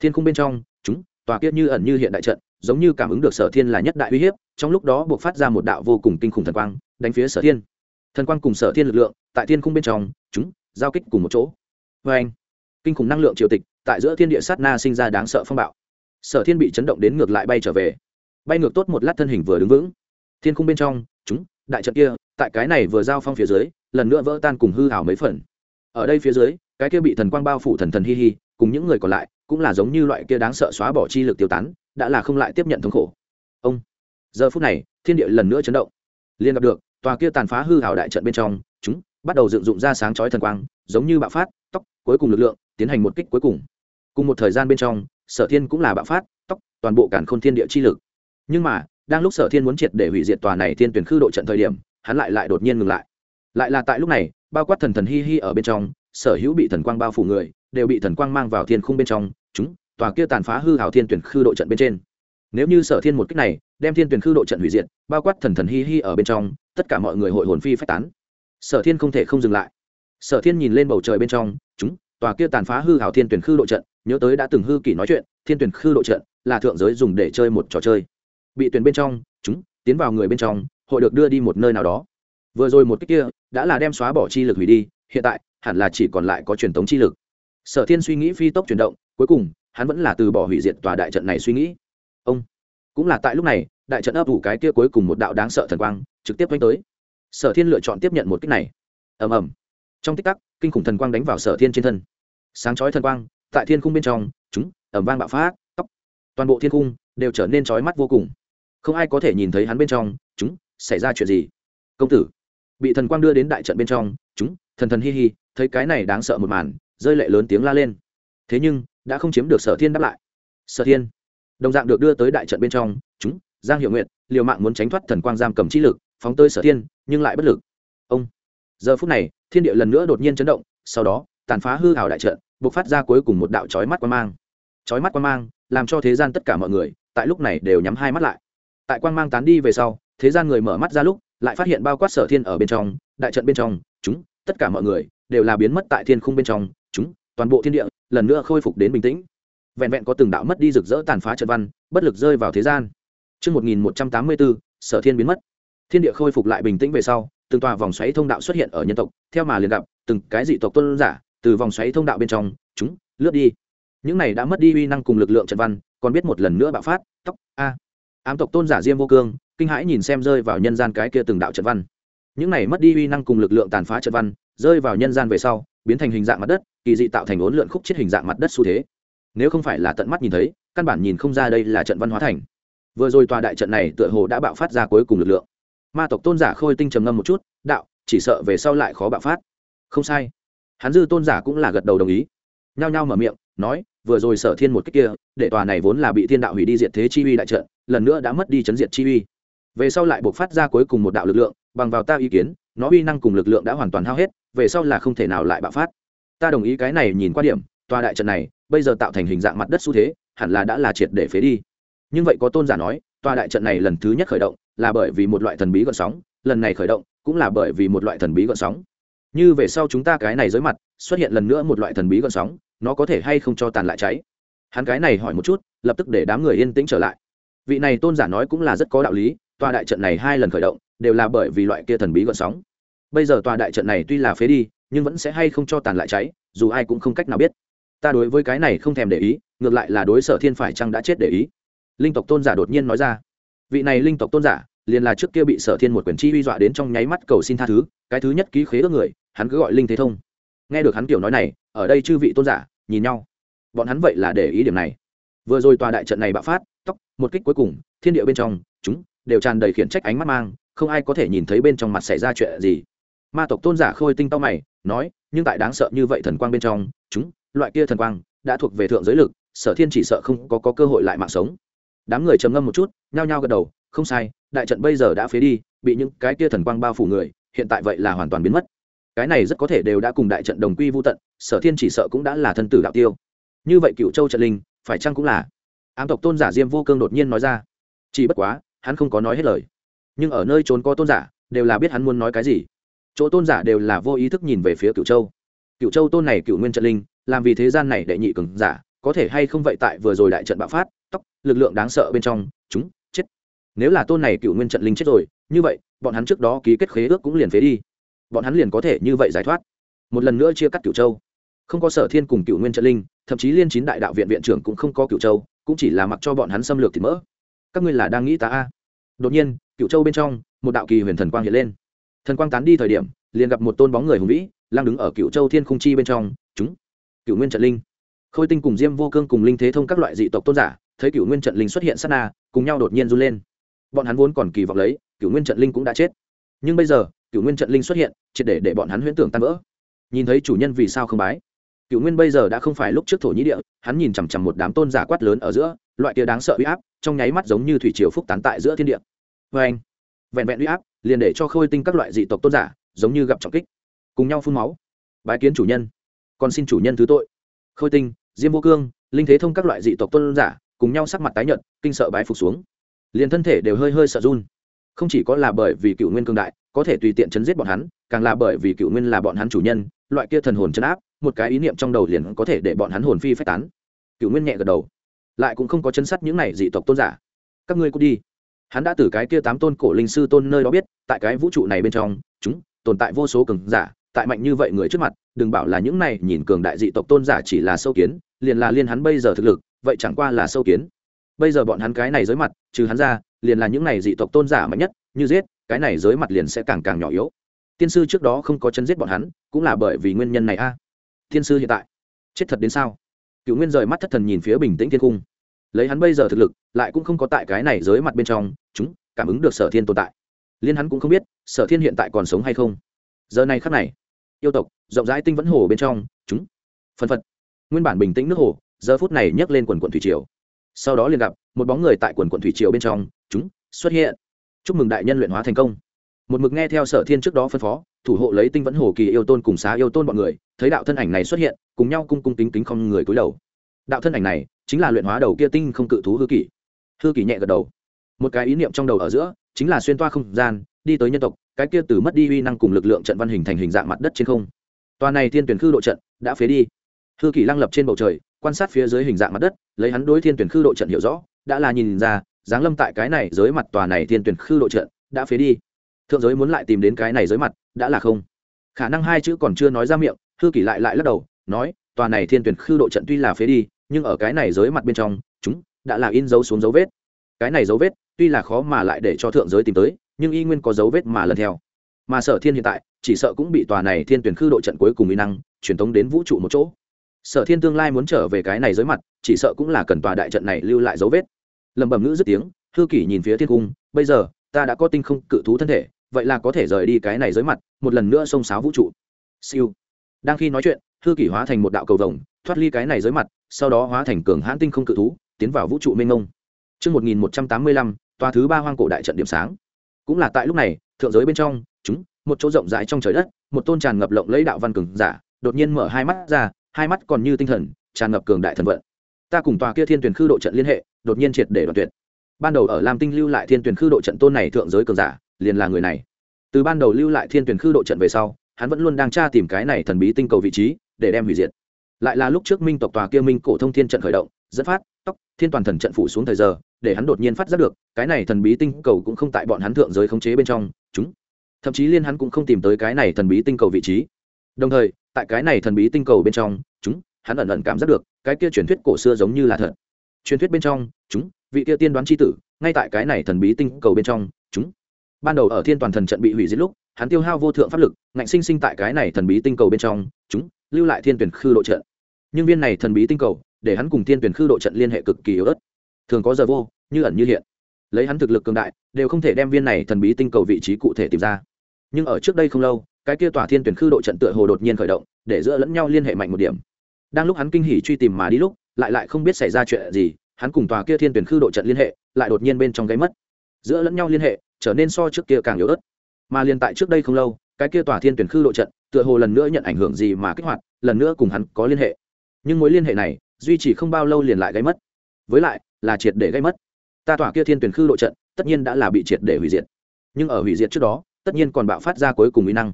thiên cung bên trong, chúng, tòa kia như ẩn như hiện đại trận, giống như cảm ứng được sở thiên là nhất đại uy hiếp, trong lúc đó buộc phát ra một đạo vô cùng kinh khủng thần quang, đánh phía sở thiên. Thần quang cùng sở thiên lực lượng, tại thiên cung bên trong, chúng, giao kích cùng một chỗ. Vê anh, kinh khủng năng lượng triều tịch, tại giữa thiên địa sát na sinh ra đáng sợ phong bạo. Sở thiên bị chấn động đến ngược lại bay trở về. Bay ngược tốt một lát thân hình vừa đứng vững. Thiên cung bên trong, chúng, đại trận kia, tại cái này vừa giao phong phía dưới, lần nữa vỡ tan cùng hư hảo mấy phần. Ở đây phía dưới, cái kia bị thần quang bao phủ thần thần hi hi, cùng những người còn lại cũng là giống như loại kia đáng sợ xóa bỏ chi lực tiêu tán, đã là không lại tiếp nhận thống khổ. Ông, giờ phút này, thiên địa lần nữa chấn động. Liên gặp được, tòa kia tàn phá hư hảo đại trận bên trong, chúng bắt đầu dựng dụng ra sáng chói thần quang, giống như bạo phát tóc cuối cùng lực lượng, tiến hành một kích cuối cùng. Cùng một thời gian bên trong, sở thiên cũng là bạo phát tóc toàn bộ cản khôn thiên địa chi lực. Nhưng mà, đang lúc sở thiên muốn triệt để hủy diệt tòa này thiên tuyển khư độ trận thời điểm, hắn lại lại đột nhiên ngừng lại. Lại là tại lúc này, bao quát thần thần hi hi ở bên trong, sở hữu bị thần quang bao phủ người đều bị thần quang mang vào thiên khung bên trong, chúng, tòa kia tàn phá hư hào thiên tuyển khư độ trận bên trên. Nếu như sở thiên một cách này, đem thiên tuyển khư độ trận hủy diệt, bao quát thần thần hi hi ở bên trong, tất cả mọi người hội hồn phi phách tán. Sở thiên không thể không dừng lại. Sở thiên nhìn lên bầu trời bên trong, chúng, tòa kia tàn phá hư hào thiên tuyển khư độ trận, nhớ tới đã từng hư kỷ nói chuyện, thiên tuyển khư độ trận là thượng giới dùng để chơi một trò chơi. Bị tuyển bên trong, chúng, tiến vào người bên trong, hội được đưa đi một nơi nào đó. Vừa rồi một cách kia, đã là đem xóa bỏ chi lực hủy đi, hiện tại, hẳn là chỉ còn lại có truyền thống chi lực sở thiên suy nghĩ phi tốc chuyển động, cuối cùng, hắn vẫn là từ bỏ hủy diệt tòa đại trận này suy nghĩ. Ông, cũng là tại lúc này, đại trận ấp ủ cái kia cuối cùng một đạo đáng sợ thần quang, trực tiếp đánh tới. Sở thiên lựa chọn tiếp nhận một cách này. Ầm ầm. Trong tích tắc, kinh khủng thần quang đánh vào sở thiên trên thân. Sáng chói thần quang, tại thiên khung bên trong, chúng ẩm vang bạo phát, tóc. Toàn bộ thiên khung đều trở nên chói mắt vô cùng. Không ai có thể nhìn thấy hắn bên trong, chúng, xảy ra chuyện gì? Công tử, bị thần quang đưa đến đại trận bên trong, chúng, thần thần hi hi, thấy cái này đáng sợ một màn rơi lệ lớn tiếng la lên. Thế nhưng, đã không chiếm được sở thiên đáp lại. Sở thiên, đồng dạng được đưa tới đại trận bên trong, chúng, giang hiệu nguyện liều mạng muốn tránh thoát thần quang giam cầm trí lực, phóng tơi sở thiên, nhưng lại bất lực. Ông, giờ phút này, thiên địa lần nữa đột nhiên chấn động, sau đó, tàn phá hư hào đại trận buộc phát ra cuối cùng một đạo trói mắt quan mang. Trói mắt quan mang, làm cho thế gian tất cả mọi người, tại lúc này đều nhắm hai mắt lại. Tại quan mang tán đi về sau, thế gian người mở mắt ra lúc, lại phát hiện bao quát sở thiên ở bên trong, đại trận bên trong, chúng, tất cả mọi người, đều là biến mất tại thiên khung bên trong toàn bộ thiên địa lần nữa khôi phục đến bình tĩnh vẹn vẹn có từng đạo mất đi rực rỡ tàn phá trận văn bất lực rơi vào thế gian Trước 1184, sở thiên biến mất. Thiên địa khôi phục lại bình tĩnh về sau, từng tòa vòng xoáy thông đạo xuất hiện ở nhân tộc, theo mà liền gặp, từng cái dị tộc tuân giả, từ vòng xoáy thông đạo bên trong, chúng lướt đi. Những này đã mất đi uy năng cùng lực lượng trận văn, còn biết một lần nữa bạo phát, tóc a. Ám tộc tôn giả Diêm Vô Cương, kinh hãi nhìn xem rơi vào nhân gian cái kia từng đạo trận văn. Những này mất đi uy năng cùng lực lượng tàn phá trận văn, rơi vào nhân gian về sau, biến thành hình dạng mặt đất, kỳ dị tạo thành ốn lượn khúc chết hình dạng mặt đất xu thế. Nếu không phải là tận mắt nhìn thấy, căn bản nhìn không ra đây là trận văn hóa thành. Vừa rồi tòa đại trận này tựa hồ đã bạo phát ra cuối cùng lực lượng. Ma tộc tôn giả Khôi Tinh trầm ngâm một chút, đạo, chỉ sợ về sau lại khó bạo phát không sai hắn dư tôn giả cũng là gật đầu đồng ý nhao nhao mở miệng nói vừa rồi sở thiên một cách kia để tòa này vốn là bị thiên đạo hủy đi diệt thế chi uy đại trận lần nữa đã mất đi chấn diệt chi uy về sau lại buộc phát ra cuối cùng một đạo lực lượng bằng vào ta ý kiến nó uy năng cùng lực lượng đã hoàn toàn hao hết, về sau là không thể nào lại bạo phát. Ta đồng ý cái này nhìn qua điểm, tòa đại trận này, bây giờ tạo thành hình dạng mặt đất xu thế, hẳn là đã là triệt để phế đi. Nhưng vậy có tôn giả nói, tòa đại trận này lần thứ nhất khởi động, là bởi vì một loại thần bí gợn sóng, lần này khởi động, cũng là bởi vì một loại thần bí gợn sóng. Như về sau chúng ta cái này dưới mặt, xuất hiện lần nữa một loại thần bí gợn sóng, nó có thể hay không cho tàn lại cháy? Hắn cái này hỏi một chút, lập tức để đám người yên tĩnh trở lại. Vị này tôn giả nói cũng là rất có đạo lý, tòa đại trận này hai lần khởi động đều là bởi vì loại kia thần bí gợn sóng. Bây giờ tòa đại trận này tuy là phế đi, nhưng vẫn sẽ hay không cho tàn lại cháy, dù ai cũng không cách nào biết. Ta đối với cái này không thèm để ý, ngược lại là đối sở thiên phải chăng đã chết để ý. Linh tộc tôn giả đột nhiên nói ra. Vị này linh tộc tôn giả, liền là trước kia bị sở thiên một quyền chi uy dọa đến trong nháy mắt cầu xin tha thứ, cái thứ nhất ký khế ước người, hắn cứ gọi linh thế thông. Nghe được hắn kiểu nói này, ở đây chư vị tôn giả, nhìn nhau. Bọn hắn vậy là để ý điểm này. Vừa rồi tòa đại trận này bạo phát tóc một kích cuối cùng, thiên địa bên trong, chúng, đều tràn đầy khiển trách ánh mắt mang không ai có thể nhìn thấy bên trong mặt xảy ra chuyện gì. Ma tộc tôn giả khôi tinh tao mày nói nhưng tại đáng sợ như vậy thần quang bên trong chúng loại kia thần quang đã thuộc về thượng giới lực sở thiên chỉ sợ không có, có cơ hội lại mạng sống. Đám người trầm ngâm một chút nhao nhao gật đầu không sai đại trận bây giờ đã phế đi bị những cái kia thần quang bao phủ người hiện tại vậy là hoàn toàn biến mất. Cái này rất có thể đều đã cùng đại trận đồng quy vô tận sở thiên chỉ sợ cũng đã là thân tử đạo tiêu. Như vậy cựu châu trận linh phải chăng cũng là? Ám tộc tôn giả diêm vô cương đột nhiên nói ra. Chỉ bất quá hắn không có nói hết lời nhưng ở nơi trốn có tôn giả, đều là biết hắn muốn nói cái gì. Chỗ tôn giả đều là vô ý thức nhìn về phía cựu châu. Cựu châu tôn này cựu nguyên trận linh, làm vì thế gian này đệ nhị cường giả, có thể hay không vậy tại vừa rồi đại trận bạo phát, tóc, lực lượng đáng sợ bên trong, chúng, chết. Nếu là tôn này cựu nguyên trận linh chết rồi, như vậy, bọn hắn trước đó ký kết khế ước cũng liền phế đi. Bọn hắn liền có thể như vậy giải thoát. Một lần nữa chia cắt cựu châu. Không có sở thiên cùng cựu nguyên trận linh, thậm chí liên chín đại đạo viện viện trưởng cũng không có cựu châu, cũng chỉ là mặc cho bọn hắn xâm lược thì mỡ. Các ngươi là đang nghĩ ta a? Đột nhiên cựu châu bên trong, một đạo kỳ huyền thần quang hiện lên. Thần quang tán đi thời điểm, liền gặp một tôn bóng người hùng vĩ lang đứng ở cựu châu thiên khung chi bên trong. Chúng cựu nguyên trận linh. Khôi tinh cùng diêm vô cương cùng linh thế thông các loại dị tộc tôn giả, thấy cựu nguyên trận linh xuất hiện sát na, cùng nhau đột nhiên run lên. Bọn hắn vốn còn kỳ vọng lấy cựu nguyên trận linh cũng đã chết. Nhưng bây giờ cựu nguyên trận linh xuất hiện, triệt để để bọn hắn huyễn tưởng tan vỡ. Nhìn thấy chủ nhân vì sao không bái cựu nguyên bây giờ đã không phải lúc trước thổ nhĩ địa, hắn nhìn chằm chằm một đám tôn giả quát lớn ở giữa, loại kia đáng sợ uy áp, trong nháy mắt giống như thủy triều phúc tán tại giữa thiên địa vê anh, vẹn vẹn uy áp, liền để cho khôi tinh các loại dị tộc tôn giả giống như gặp trọng kích, cùng nhau phun máu. Bái kiến chủ nhân. Còn xin chủ nhân thứ tội. Khôi tinh, diêm vô cương, linh thế thông các loại dị tộc tôn giả cùng nhau sắc mặt tái nhợt, kinh sợ bái phục xuống. Liền thân thể đều hơi hơi sợ run. Không chỉ có là bởi vì cựu nguyên cương đại, có thể tùy tiện chấn giết bọn hắn, càng là bởi vì cựu nguyên là bọn hắn chủ nhân, loại kia thần hồn chấn áp, một cái ý niệm trong đầu liền có thể để bọn hắn hồn phi phách tán. Cựu nguyên nhẹ gật đầu. Lại cũng không có chấn sát những này dị tộc tôn giả. Các ngươi cũng đi hắn đã từ cái kia tám tôn cổ linh sư tôn nơi đó biết, tại cái vũ trụ này bên trong, chúng tồn tại vô số cường giả, tại mạnh như vậy người trước mặt, đừng bảo là những này nhìn cường đại dị tộc tôn giả chỉ là sâu kiến, liền là liên hắn bây giờ thực lực, vậy chẳng qua là sâu kiến. Bây giờ bọn hắn cái này dưới mặt, trừ hắn ra, liền là những này dị tộc tôn giả mạnh nhất, như giết, cái này dưới mặt liền sẽ càng càng nhỏ yếu. Tiên sư trước đó không có chân giết bọn hắn, cũng là bởi vì nguyên nhân này a. Tiên sư hiện tại, chết thật đến sao? Cựu nguyên rời mắt thất thần nhìn phía bình tĩnh thiên cung lấy hắn bây giờ thực lực, lại cũng không có tại cái này dưới mặt bên trong, chúng cảm ứng được sở thiên tồn tại. Liên hắn cũng không biết sở thiên hiện tại còn sống hay không. Giờ này khắc này, yêu tộc, rộng rãi tinh vẫn hồ bên trong, chúng phân phật. Nguyên bản bình tĩnh nước hồ, giờ phút này nhấc lên quần quận thủy triều. Sau đó liền gặp một bóng người tại quần quận thủy triều bên trong, chúng xuất hiện. Chúc mừng đại nhân luyện hóa thành công. Một mực nghe theo sở thiên trước đó phân phó, thủ hộ lấy tinh vẫn hồ kỳ yêu tôn cùng xá yêu tôn bọn người, thấy đạo thân ảnh này xuất hiện, cùng nhau cung cung kính kính không người cúi đầu đạo thân ảnh này chính là luyện hóa đầu kia tinh không cự thú hư kỷ. Hư kỷ nhẹ gật đầu. Một cái ý niệm trong đầu ở giữa chính là xuyên toa không gian, đi tới nhân tộc, cái kia từ mất đi uy năng cùng lực lượng trận văn hình thành hình dạng mặt đất trên không. Tòa này thiên tuyển khư độ trận đã phế đi. Hư kỷ lăng lập trên bầu trời, quan sát phía dưới hình dạng mặt đất, lấy hắn đối thiên tuyển khư độ trận hiểu rõ, đã là nhìn ra, giáng lâm tại cái này dưới mặt tòa này thiên tuyển khư độ trận đã phế đi. Thượng giới muốn lại tìm đến cái này dưới mặt đã là không. Khả năng hai chữ còn chưa nói ra miệng, hư kỷ lại lại lắc đầu, nói, tòa này thiên tuyển khư độ trận tuy là phế đi nhưng ở cái này giới mặt bên trong, chúng đã là in dấu xuống dấu vết. Cái này dấu vết, tuy là khó mà lại để cho thượng giới tìm tới, nhưng y nguyên có dấu vết mà lần theo. Mà sở thiên hiện tại, chỉ sợ cũng bị tòa này thiên tuyển khư độ trận cuối cùng y năng, truyền tống đến vũ trụ một chỗ. Sở thiên tương lai muốn trở về cái này dưới mặt, chỉ sợ cũng là cần tòa đại trận này lưu lại dấu vết. Lẩm bẩm ngữ dứt tiếng, hư kỷ nhìn phía thiên cung, bây giờ, ta đã có tinh không cự thú thân thể, vậy là có thể rời đi cái này dưới mặt, một lần nữa xông sáo vũ trụ. Siêu. Đang khi nói chuyện, hư kỷ hóa thành một đạo cầu vồng, thoát ly cái này dưới mặt sau đó hóa thành cường hãn tinh không cự thú tiến vào vũ trụ mênh mông Trước 1185, tòa thứ ba hoang cổ đại trận điểm sáng. Cũng là tại lúc này, thượng giới bên trong, chúng, một chỗ rộng rãi trong trời đất, một tôn tràn ngập lộng lấy đạo văn cường giả, đột nhiên mở hai mắt ra, hai mắt còn như tinh thần, tràn ngập cường đại thần vận. Ta cùng tòa kia thiên tuyển khư độ trận liên hệ, đột nhiên triệt để đoạn tuyệt. Ban đầu ở Lam Tinh lưu lại thiên tuyển khư độ trận tôn này thượng giới cường giả, liền là người này. Từ ban đầu lưu lại thiên tuyển khư độ trận về sau, hắn vẫn luôn đang tra tìm cái này thần bí tinh cầu vị trí, để đem hủy diệt lại là lúc trước minh tộc tòa kia minh cổ thông thiên trận khởi động, dẫn phát, tóc, thiên toàn thần trận phủ xuống thời giờ, để hắn đột nhiên phát giác được, cái này thần bí tinh cầu cũng không tại bọn hắn thượng giới khống chế bên trong, chúng, thậm chí liên hắn cũng không tìm tới cái này thần bí tinh cầu vị trí. Đồng thời, tại cái này thần bí tinh cầu bên trong, chúng, hắn ẩn ẩn cảm giác được, cái kia truyền thuyết cổ xưa giống như là thật. Truyền thuyết bên trong, chúng, vị kia tiên đoán c h i tử, ngay tại cái này thần bí tinh cầu bên trong, chúng. Ban đầu ở thiên toàn thần trận bị hủy diệt lúc, hắn tiêu hao vô thượng pháp lực, ngạnh sinh sinh tại cái này thần bí tinh cầu bên trong, chúng lưu lại thiên tuyển khư độ trận. Nhưng viên này thần bí tinh cầu, để hắn cùng thiên tuyển khư độ trận liên hệ cực kỳ yếu ớt. Thường có giờ vô, như ẩn như hiện. Lấy hắn thực lực cường đại, đều không thể đem viên này thần bí tinh cầu vị trí cụ thể tìm ra. Nhưng ở trước đây không lâu, cái kia tòa thiên tuyển khư độ trận tựa hồ đột nhiên khởi động, để giữa lẫn nhau liên hệ mạnh một điểm. Đang lúc hắn kinh hỉ truy tìm mà đi lúc, lại lại không biết xảy ra chuyện gì, hắn cùng tòa kia thiên tuyển khư độ trận liên hệ, lại đột nhiên bên trong gáy mất. Giữa lẫn nhau liên hệ, trở nên so trước kia càng yếu ớt. Mà liền tại trước đây không lâu, cái kia tòa thiên tuyển khư độ trận tựa hồ lần nữa nhận ảnh hưởng gì mà kích hoạt, lần nữa cùng hắn có liên hệ. Nhưng mối liên hệ này, duy trì không bao lâu liền lại gây mất. Với lại, là triệt để gây mất. Ta tỏa kia thiên tuyển khư độ trận, tất nhiên đã là bị triệt để hủy diệt. Nhưng ở hủy diệt trước đó, tất nhiên còn bạo phát ra cuối cùng mỹ năng.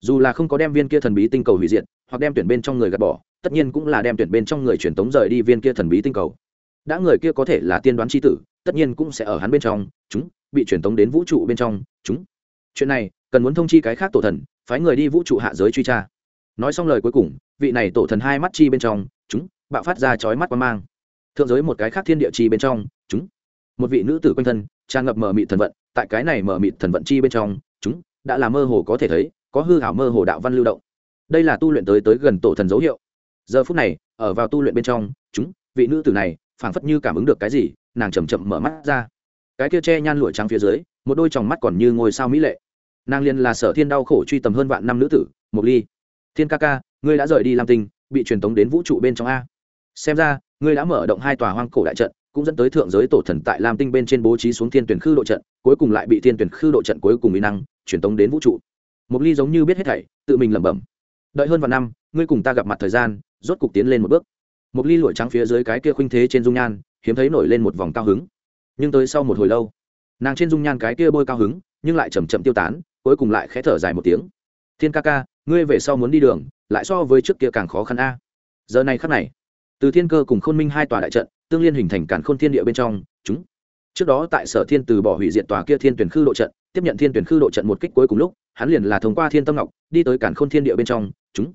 Dù là không có đem viên kia thần bí tinh cầu hủy diệt, hoặc đem tuyển bên trong người gạt bỏ, tất nhiên cũng là đem tuyển bên trong người truyền tống rời đi viên kia thần bí tinh cầu. Đã người kia có thể là tiên đoán c h i tử, tất nhiên cũng sẽ ở hắn bên trong, chúng, bị truyền tống đến vũ trụ bên trong, chúng. Chuyện này, cần muốn thông chi cái khác tổ thần phái người đi vũ trụ hạ giới truy tra. Nói xong lời cuối cùng, vị này tổ thần hai mắt chi bên trong, chúng, bạo phát ra chói mắt quan mang. Thượng giới một cái khác thiên địa chi bên trong, chúng, một vị nữ tử quanh thân, tràn ngập mờ mịt thần vận, tại cái này mờ mịt thần vận chi bên trong, chúng, đã là mơ hồ có thể thấy, có hư hảo mơ hồ đạo văn lưu động. Đây là tu luyện tới tới gần tổ thần dấu hiệu. Giờ phút này, ở vào tu luyện bên trong, chúng, vị nữ tử này, phảng phất như cảm ứng được cái gì, nàng chầm chậm mở mắt ra. Cái kia che nhan lụa trắng phía dưới, một đôi tròng mắt còn như ngôi sao mỹ lệ nàng liên là sở thiên đau khổ truy tầm hơn vạn năm nữ tử, mộc ly. Thiên ca ca, ngươi đã rời đi lam tinh, bị truyền tống đến vũ trụ bên trong a. Xem ra, ngươi đã mở động hai tòa hoang cổ đại trận, cũng dẫn tới thượng giới tổ thần tại lam tinh bên trên bố trí xuống thiên tuyển khư độ trận, cuối cùng lại bị thiên tuyển khư độ trận cuối cùng mỹ năng truyền tống đến vũ trụ. Mộc ly giống như biết hết thảy, tự mình lẩm bẩm. Đợi hơn vạn năm, ngươi cùng ta gặp mặt thời gian, rốt cục tiến lên một bước. Mộc ly lụi trắng phía dưới cái kia khuynh thế trên dung nhan, hiếm thấy nổi lên một vòng cao hứng. Nhưng tới sau một hồi lâu, nàng trên dung nhan cái kia bôi cao hứng, nhưng lại chầm chậm tiêu tán cuối cùng lại khẽ thở dài một tiếng. Thiên ca ca, ngươi về sau muốn đi đường, lại so với trước kia càng khó khăn a. Giờ này khắc này, từ thiên cơ cùng khôn minh hai tòa đại trận tương liên hình thành cản khôn thiên địa bên trong, chúng trước đó tại sở thiên từ bỏ hủy diệt tòa kia thiên tuyển khư độ trận, tiếp nhận thiên tuyển khư độ trận một kích cuối cùng lúc, hắn liền là thông qua thiên tâm ngọc, đi tới cản khôn thiên địa bên trong, chúng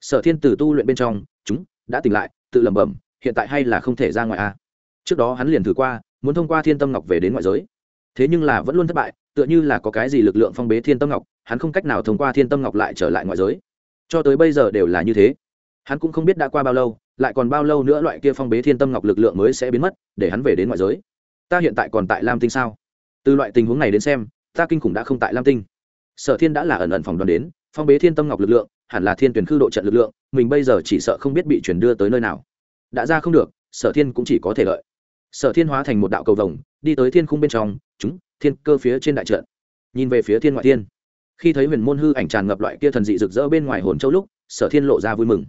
sở thiên từ tu luyện bên trong, chúng đã tỉnh lại, tự lẩm bẩm, hiện tại hay là không thể ra ngoài a. Trước đó hắn liền thử qua, muốn thông qua thiên tâm ngọc về đến ngoại giới thế nhưng là vẫn luôn thất bại, tựa như là có cái gì lực lượng phong bế thiên tâm ngọc, hắn không cách nào thông qua thiên tâm ngọc lại trở lại ngoại giới. Cho tới bây giờ đều là như thế. Hắn cũng không biết đã qua bao lâu, lại còn bao lâu nữa loại kia phong bế thiên tâm ngọc lực lượng mới sẽ biến mất, để hắn về đến ngoại giới. Ta hiện tại còn tại lam tinh sao? Từ loại tình huống này đến xem, ta kinh khủng đã không tại lam tinh. Sở thiên đã là ẩn ẩn phòng đoàn đến, phong bế thiên tâm ngọc lực lượng, hẳn là thiên tuyển khư độ trận lực lượng, mình bây giờ chỉ sợ không biết bị chuyển đưa tới nơi nào. Đã ra không được, sở thiên cũng chỉ có thể lợi sở thiên hóa thành một đạo cầu vồng đi tới thiên khung bên trong, chúng, thiên cơ phía trên đại trận. Nhìn về phía thiên ngoại thiên. Khi thấy huyền môn hư ảnh tràn ngập loại kia thần dị rực rỡ bên ngoài hồn châu lúc, sở thiên lộ ra vui mừng.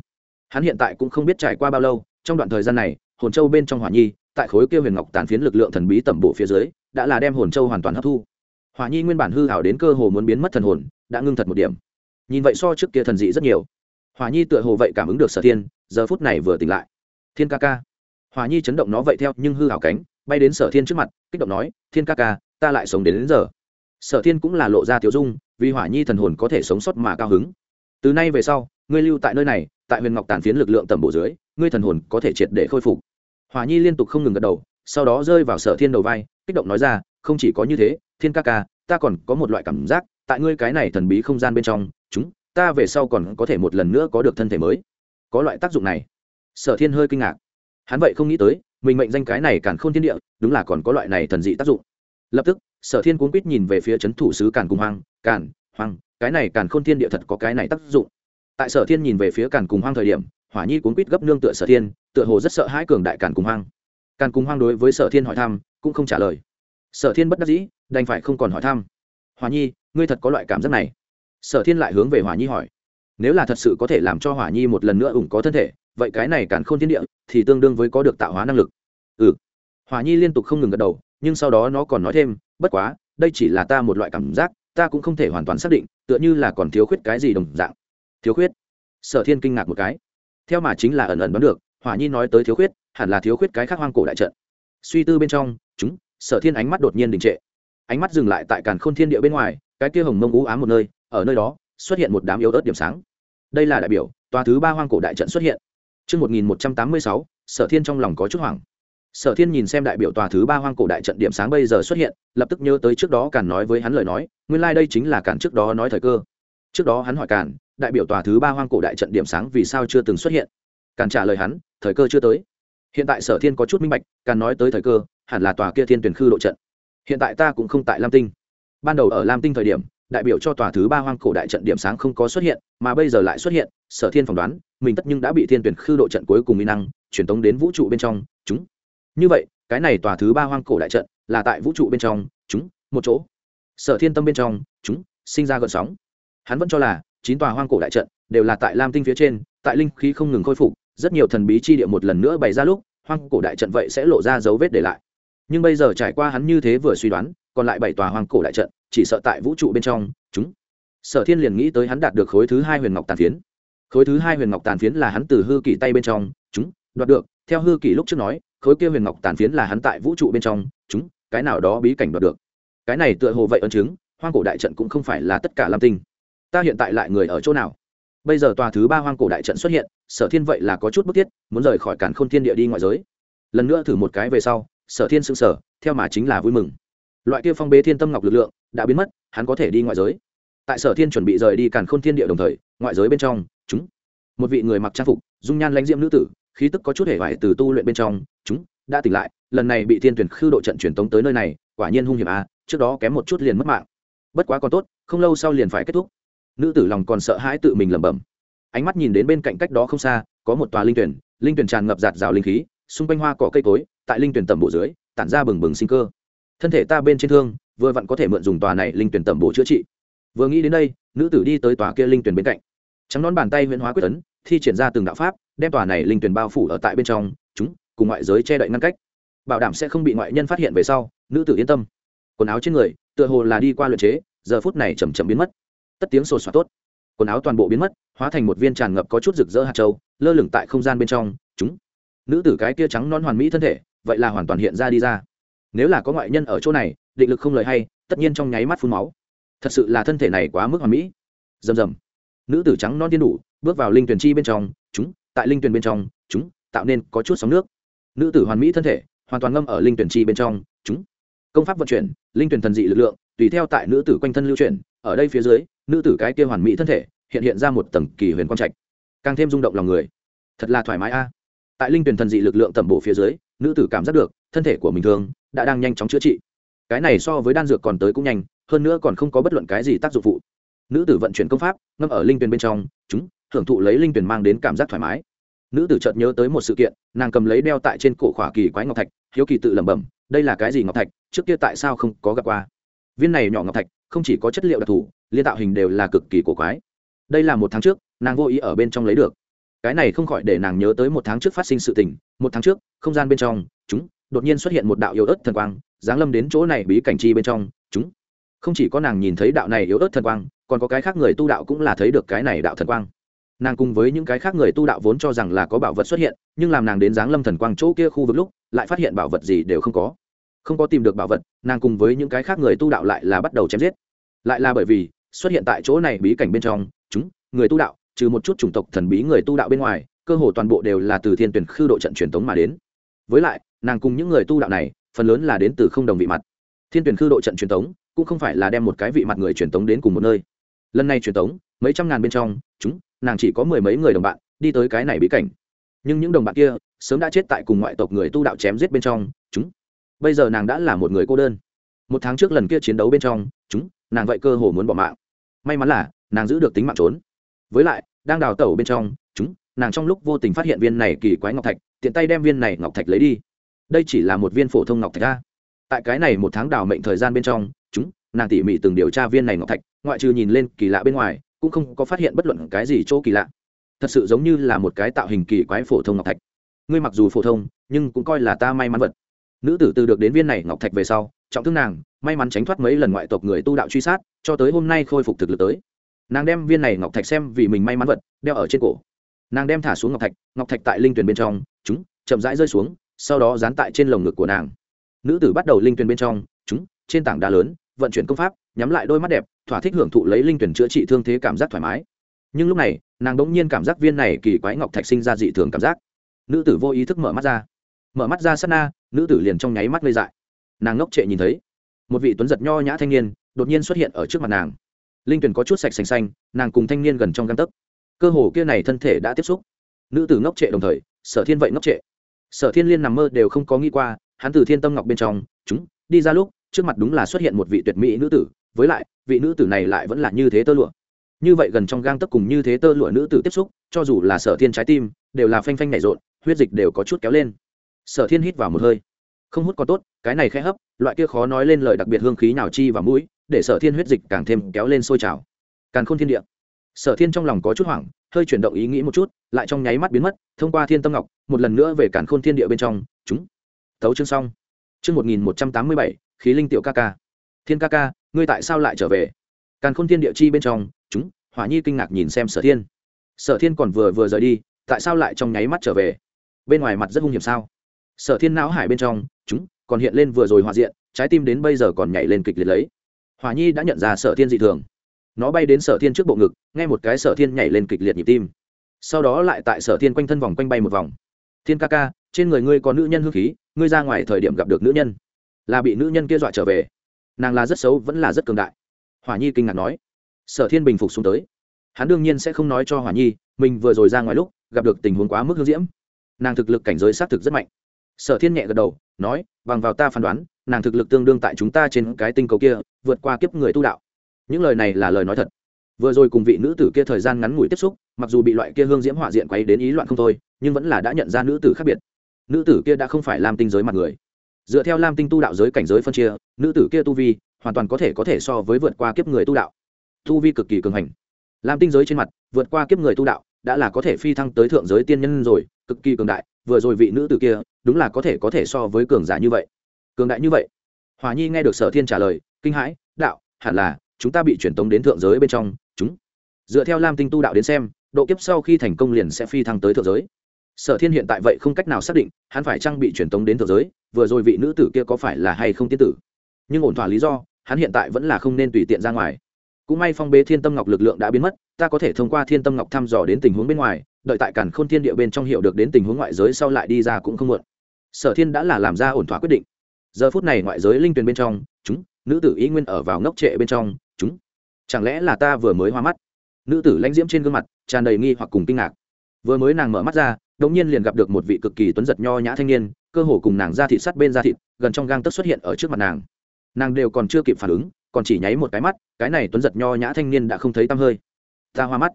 Hắn hiện tại cũng không biết trải qua bao lâu, trong đoạn thời gian này, hồn châu bên trong hỏa nhi, tại khối kia huyền ngọc tàn phiến lực lượng thần bí tẩm bộ phía dưới, đã là đem hồn châu hoàn toàn hấp thu. Hỏa nhi nguyên bản hư hảo đến cơ hồ muốn biến mất thần hồn, đã ngưng thật một điểm. Nhìn vậy so trước kia thần dị rất nhiều. Hỏa nhi tựa hồ vậy cảm ứng được sở thiên, giờ phút này vừa tỉnh lại. Thiên ca ca. Hỏa nhi chấn động nó vậy theo, nhưng hư hảo cánh bay đến sở thiên trước mặt kích động nói thiên ca ca ta lại sống đến, đến giờ. Sở thiên cũng là lộ ra tiểu dung vì hỏa nhi thần hồn có thể sống sót mà cao hứng. Từ nay về sau ngươi lưu tại nơi này tại huyền ngọc tàn phiến lực lượng tầm bộ dưới ngươi thần hồn có thể triệt để khôi phục. Hỏa nhi liên tục không ngừng gật đầu sau đó rơi vào sở thiên đầu vai kích động nói ra không chỉ có như thế thiên ca ca ta còn có một loại cảm giác tại ngươi cái này thần bí không gian bên trong chúng ta về sau còn có thể một lần nữa có được thân thể mới. Có loại tác dụng này. Sở thiên hơi kinh ngạc. Hắn vậy không nghĩ tới mình mệnh danh cái này càn khôn thiên địa, đúng là còn có loại này thần dị tác dụng. Lập tức, sở thiên cuốn quýt nhìn về phía c h ấ n thủ sứ càn cùng hoang, càn, hoang, cái này càn khôn thiên địa thật có cái này tác dụng. Tại sở thiên nhìn về phía càn cùng hoang thời điểm, hỏa nhi cuốn quýt gấp nương tựa sở thiên, tựa hồ rất sợ hãi cường đại càn cùng hoang. Càn cùng hoang đối với sở thiên hỏi thăm, cũng không trả lời. Sở thiên bất đắc dĩ, đành phải không còn hỏi thăm. Hỏa nhi, ngươi thật có loại cảm giác này? Sở thiên lại hướng về hỏa nhi hỏi. Nếu là thật sự có thể làm cho hỏa nhi một lần nữa ủng có thân thể vậy cái này càn khôn thiên địa thì tương đương với có được tạo hóa năng lực. Ừ. Hỏa nhi liên tục không ngừng gật đầu, nhưng sau đó nó còn nói thêm, bất quá, đây chỉ là ta một loại cảm giác, ta cũng không thể hoàn toàn xác định, tựa như là còn thiếu khuyết cái gì đồng dạng. Thiếu khuyết? Sở thiên kinh ngạc một cái. Theo mà chính là ẩn ẩn đoán được, hỏa nhi nói tới thiếu khuyết, hẳn là thiếu khuyết cái khác hoang cổ đại trận. Suy tư bên trong, chúng, sở thiên ánh mắt đột nhiên đình trệ. Ánh mắt dừng lại tại càn khôn thiên địa bên ngoài, cái kia hồng mông ú ám một nơi, ở nơi đó, xuất hiện một đám yếu ớt điểm sáng. Đây là đại biểu, tòa thứ ba hoang cổ đại trận xuất hiện. Trước 1186, sở thiên trong lòng có chút hoảng. Sở thiên nhìn xem đại biểu tòa thứ ba hoang cổ đại trận điểm sáng bây giờ xuất hiện lập tức nhớ tới trước đó càn nói với hắn lời nói nguyên lai đây chính là càn trước đó nói thời cơ. Trước đó hắn hỏi càn đại biểu tòa thứ ba hoang cổ đại trận điểm sáng vì sao chưa từng xuất hiện? Càn trả lời hắn thời cơ chưa tới. Hiện tại sở thiên có chút minh bạch càn nói tới thời cơ hẳn là tòa kia thiên tuyển khư độ trận. Hiện tại ta cũng không tại lam tinh. Ban đầu ở lam tinh thời điểm đại biểu cho tòa thứ ba hoang cổ đại trận điểm sáng không có xuất hiện, mà bây giờ lại xuất hiện, sở thiên phỏng đoán, mình tất nhưng đã bị thiên tuyển khư độ trận cuối cùng mỹ năng truyền tống đến vũ trụ bên trong, chúng. Như vậy, cái này tòa thứ ba hoang cổ đại trận là tại vũ trụ bên trong, chúng, một chỗ. Sở thiên tâm bên trong, chúng, sinh ra gợn sóng. Hắn vẫn cho là, chín tòa hoang cổ đại trận đều là tại lam tinh phía trên, tại linh khí không ngừng khôi phục, rất nhiều thần bí chi địa một lần nữa bày ra lúc, hoang cổ đại trận vậy sẽ lộ ra dấu vết để lại. Nhưng bây giờ trải qua hắn như thế vừa suy đoán, còn lại bảy tòa hoang cổ đại trận chỉ sợ tại vũ trụ bên trong, chúng. Sở thiên liền nghĩ tới hắn đạt được khối thứ hai huyền ngọc tàn phiến. Khối thứ hai huyền ngọc tàn phiến là hắn từ hư kỳ tay bên trong, chúng, đoạt được. Theo hư kỳ lúc trước nói, khối kia huyền ngọc tàn phiến là hắn tại vũ trụ bên trong, chúng, cái nào đó bí cảnh đoạt được. Cái này tựa hồ vậy ấn chứng, hoang cổ đại trận cũng không phải là tất cả lam tinh. Ta hiện tại lại người ở chỗ nào? Bây giờ tòa thứ ba hoang cổ đại trận xuất hiện, sở thiên vậy là có chút bức thiết, muốn rời khỏi cản k h ô n thiên địa đi ngoại giới. Lần nữa thử một cái về sau, sở thiên s ư n g sở theo mà chính là vui mừng. Loại kia phong bế thiên tâm ngọc lực lượng đã biến mất, hắn có thể đi ngoại giới. Tại sở thiên chuẩn bị rời đi cản khôn thiên địa đồng thời, ngoại giới bên trong, chúng, một vị người mặc trang phục, dung nhan lãnh diễm nữ tử, khí tức có chút hề vải từ tu luyện bên trong, chúng, đã tỉnh lại, lần này bị thiên tuyển khư độ trận truyền tống tới nơi này, quả nhiên hung hiểm à trước đó kém một chút liền mất mạng. Bất quá còn tốt, không lâu sau liền phải kết thúc. Nữ tử lòng còn sợ hãi tự mình lẩm bẩm. Ánh mắt nhìn đến bên cạnh cách đó không xa, có một tòa linh tuyển linh tuyển tràn ngập giạt rào linh khí, xung quanh hoa cỏ cây cối, tại linh tuyển tầm bộ dưới, tản ra bừng bừng sinh cơ. Thân thể ta bên trên thương vừa vặn có thể mượn dùng tòa này linh tuyển tẩm bộ chữa trị. Vừa nghĩ đến đây, nữ tử đi tới tòa kia linh tuyển bên cạnh. Trắng nón bàn tay huyễn hóa quyết tấn, thi triển ra từng đạo pháp, đem tòa này linh tuyển bao phủ ở tại bên trong, chúng, cùng ngoại giới che đậy ngăn cách. Bảo đảm sẽ không bị ngoại nhân phát hiện về sau, nữ tử yên tâm. Quần áo trên người, tựa hồ là đi qua luyện chế, giờ phút này chầm chậm biến mất. Tất tiếng sột soạt tốt. Quần áo toàn bộ biến mất, hóa thành một viên tràn ngập có chút rực rỡ hạt trâu lơ lửng tại không gian bên trong, chúng. Nữ tử cái kia trắng non hoàn mỹ thân thể, vậy là hoàn toàn hiện ra đi ra nếu là có ngoại nhân ở chỗ này, định lực không lời hay, tất nhiên trong nháy mắt phun máu. Thật sự là thân thể này quá mức hoàn mỹ. Rầm rầm. Nữ tử trắng non tiên đủ, bước vào linh tuyển chi bên trong, chúng, tại linh tuyển bên trong, chúng, tạo nên có chút sóng nước. Nữ tử hoàn mỹ thân thể, hoàn toàn ngâm ở linh tuyển chi bên trong, chúng. Công pháp vận chuyển, linh tuyển thần dị lực lượng, tùy theo tại nữ tử quanh thân lưu chuyển, ở đây phía dưới, nữ tử cái kia hoàn mỹ thân thể, hiện hiện ra một tầng kỳ huyền quang trạch. Càng thêm rung động lòng người. Thật là thoải mái a. Tại linh tuyển thần dị lực lượng tẩm bổ phía dưới, nữ tử cảm giác được, thân thể của mình thường đã đang nhanh chóng chữa trị. Cái này so với đan dược còn tới cũng nhanh, hơn nữa còn không có bất luận cái gì tác dụng phụ. Nữ tử vận chuyển công pháp, ngâm ở linh tuyền bên trong, chúng, hưởng thụ lấy linh tuyền mang đến cảm giác thoải mái. Nữ tử chợt nhớ tới một sự kiện, nàng cầm lấy đeo tại trên cổ khỏa kỳ quái ngọc thạch, hiếu kỳ tự lẩm bẩm, đây là cái gì ngọc thạch? Trước kia tại sao không có gặp qua? Viên này nhỏ ngọc thạch, không chỉ có chất liệu đặc thù, liên tạo hình đều là cực kỳ cổ quái. Đây là một tháng trước, nàng vô ý ở bên trong lấy được. Cái này không khỏi để nàng nhớ tới một tháng trước phát sinh sự tình. Một tháng trước, không gian bên trong, chúng đột nhiên xuất hiện một đạo yếu ớt thần quang, giáng lâm đến chỗ này bí cảnh chi bên trong, chúng. Không chỉ có nàng nhìn thấy đạo này yếu ớt thần quang, còn có cái khác người tu đạo cũng là thấy được cái này đạo thần quang. Nàng cùng với những cái khác người tu đạo vốn cho rằng là có bảo vật xuất hiện, nhưng làm nàng đến giáng lâm thần quang chỗ kia khu vực lúc, lại phát hiện bảo vật gì đều không có. Không có tìm được bảo vật, nàng cùng với những cái khác người tu đạo lại là bắt đầu chém giết. Lại là bởi vì, xuất hiện tại chỗ này bí cảnh bên trong, chúng, người tu đạo, trừ một chút chủng tộc thần bí người tu đạo bên ngoài, cơ hồ toàn bộ đều là từ thiên tuyển khư độ trận truyền tống mà đến với lại, nàng cùng những người tu đạo này, phần lớn là đến từ không đồng vị mặt. Thiên tuyển khư độ trận truyền tống, cũng không phải là đem một cái vị mặt người truyền tống đến cùng một nơi. Lần này truyền tống, mấy trăm ngàn bên trong, chúng, nàng chỉ có mười mấy người đồng bạn, đi tới cái này bí cảnh. Nhưng những đồng bạn kia, sớm đã chết tại cùng ngoại tộc người tu đạo chém giết bên trong, chúng. Bây giờ nàng đã là một người cô đơn. Một tháng trước lần kia chiến đấu bên trong, chúng, nàng vậy cơ hồ muốn bỏ mạng. May mắn là, nàng giữ được tính mạng trốn. Với lại, đang đào tẩu bên trong, chúng nàng trong lúc vô tình phát hiện viên này kỳ quái ngọc thạch, tiện tay đem viên này ngọc thạch lấy đi. Đây chỉ là một viên phổ thông ngọc thạch a. Tại cái này một tháng đào mệnh thời gian bên trong, chúng, nàng tỉ mỉ từng điều tra viên này ngọc thạch, ngoại trừ nhìn lên kỳ lạ bên ngoài, cũng không có phát hiện bất luận cái gì chỗ kỳ lạ. Thật sự giống như là một cái tạo hình kỳ quái phổ thông ngọc thạch. Ngươi mặc dù phổ thông, nhưng cũng coi là ta may mắn vật. Nữ tử từ được đến viên này ngọc thạch về sau, trọng thương nàng, may mắn tránh thoát mấy lần ngoại tộc người tu đạo truy sát, cho tới hôm nay khôi phục thực lực tới. Nàng đem viên này ngọc thạch xem vì mình may mắn vật, đeo ở trên cổ nàng đem thả xuống ngọc thạch ngọc thạch tại linh tuyển bên trong, chúng, chậm rãi rơi xuống, sau đó dán tại trên lồng ngực của nàng. Nữ tử bắt đầu linh tuyển bên trong, chúng, trên tảng đá lớn, vận chuyển công pháp, nhắm lại đôi mắt đẹp, thỏa thích hưởng thụ lấy linh tuyển chữa trị thương thế cảm giác thoải mái. Nhưng lúc này, nàng đ ỗ n g nhiên cảm giác viên này kỳ quái ngọc thạch sinh ra dị thường cảm giác. Nữ tử vô ý thức mở mắt ra. Mở mắt ra sát na, nữ tử liền trong nháy mắt lây dại. Nàng ngốc trệ nhìn thấy, một vị tuấn giật nho nhã thanh niên đột nhiên xuất hiện ở trước mặt nàng. Linh tuyển có chút sạch xanh xanh, nàng cùng thanh niên gần trong găng tấc cơ hồ kia này thân thể đã tiếp xúc. Nữ tử ngốc trệ đồng thời, sở thiên vậy ngốc trệ. Sở thiên liên nằm mơ đều không có nghĩ qua, hắn từ thiên tâm ngọc bên trong, chúng, đi ra lúc, trước mặt đúng là xuất hiện một vị tuyệt mỹ nữ tử, với lại, vị nữ tử này lại vẫn là như thế tơ lụa. Như vậy gần trong gang tấc cùng như thế tơ lụa nữ tử tiếp xúc, cho dù là sở thiên trái tim, đều là phanh phanh nảy rộn, huyết dịch đều có chút kéo lên. Sở thiên hít vào một hơi. Không hút có tốt, cái này khẽ hấp, loại kia khó nói lên lời đặc biệt hương khí nào chi và mũi, để sở thiên huyết dịch càng thêm kéo lên sôi trào. Càn khôn thiên địa sở thiên trong lòng có chút hoảng, hơi chuyển động ý nghĩ một chút, lại trong nháy mắt biến mất, thông qua thiên tâm ngọc, một lần nữa về càn khôn thiên địa bên trong, chúng, tấu chương xong. Chương một nghìn một trăm tám mươi bảy, khí linh tiểu ca ca. Thiên ca ca, ngươi tại sao lại trở về? Càn khôn thiên địa chi bên trong, chúng, hỏa nhi kinh ngạc nhìn xem sở thiên. Sở thiên còn vừa vừa rời đi, tại sao lại trong nháy mắt trở về? Bên ngoài mặt rất hung hiểm sao? Sở thiên não hải bên trong, chúng, còn hiện lên vừa rồi hòa diện, trái tim đến bây giờ còn nhảy lên kịch liệt lấy. Hỏa nhi đã nhận ra sở thiên dị thường nó bay đến sở thiên trước bộ ngực, nghe một cái sở thiên nhảy lên kịch liệt nhịp tim. Sau đó lại tại sở thiên quanh thân vòng quanh bay một vòng. Thiên ca ca, trên người ngươi có nữ nhân hương khí, ngươi ra ngoài thời điểm gặp được nữ nhân. Là bị nữ nhân kia dọa trở về. Nàng là rất xấu, vẫn là rất cường đại. Hỏa nhi kinh ngạc nói. Sở thiên bình phục xuống tới. Hắn đương nhiên sẽ không nói cho hỏa nhi, mình vừa rồi ra ngoài lúc, gặp được tình huống quá mức hương diễm. Nàng thực lực cảnh giới xác thực rất mạnh. Sở thiên nhẹ gật đầu, nói, bằng vào ta phán đoán, nàng thực lực tương đương tại chúng ta trên cái tinh cầu kia, vượt qua kiếp người tu đạo những lời này là lời nói thật. Vừa rồi cùng vị nữ tử kia thời gian ngắn ngủi tiếp xúc, mặc dù bị loại kia hương diễm họa diện quấy đến ý loạn không thôi, nhưng vẫn là đã nhận ra nữ tử khác biệt. Nữ tử kia đã không phải lam tinh giới mặt người. Dựa theo lam tinh tu đạo giới cảnh giới phân chia, nữ tử kia tu vi hoàn toàn có thể có thể so với vượt qua kiếp người tu đạo. Tu vi cực kỳ cường hành. Lam tinh giới trên mặt, vượt qua kiếp người tu đạo, đã là có thể phi thăng tới thượng giới tiên nhân rồi, cực kỳ cường đại, vừa rồi vị nữ tử kia, đúng là có thể có thể so với cường giả như vậy. Cường đại như vậy. Hòa nhi nghe được sở thiên trả lời, kinh hãi, đạo, hẳn là chúng ta bị truyền tống đến thượng giới bên trong, chúng, dựa theo lam tinh tu đạo đến xem, độ kiếp sau khi thành công liền sẽ phi thăng tới thượng giới. Sở thiên hiện tại vậy không cách nào xác định, hắn phải trang bị truyền tống đến thượng giới, vừa rồi vị nữ tử kia có phải là hay không tiên tử? Nhưng ổn thỏa lý do, hắn hiện tại vẫn là không nên tùy tiện ra ngoài. Cũng may phong bế thiên tâm ngọc lực lượng đã biến mất, ta có thể thông qua thiên tâm ngọc thăm dò đến tình huống bên ngoài, đợi tại cản khôn thiên địa bên trong hiểu được đến tình huống ngoại giới sau lại đi ra cũng không muộn. Sở thiên đã là làm ra ổn thỏa quyết định. Giờ phút này ngoại giới linh tuyền bên trong, chúng, nữ tử ý nguyên ở vào ngốc trệ bên trong chúng, chẳng lẽ là ta vừa mới hoa mắt? Nữ tử lãnh diễm trên gương mặt, tràn đầy nghi hoặc cùng kinh ngạc. Vừa mới nàng mở mắt ra, đột nhiên liền gặp được một vị cực kỳ tuấn giật nho nhã thanh niên, cơ hồ cùng nàng ra thịt sát bên ra thịt, gần trong gang tấc xuất hiện ở trước mặt nàng. Nàng đều còn chưa kịp phản ứng, còn chỉ nháy một cái mắt, cái này tuấn giật nho nhã thanh niên đã không thấy tăm hơi. Ta hoa mắt.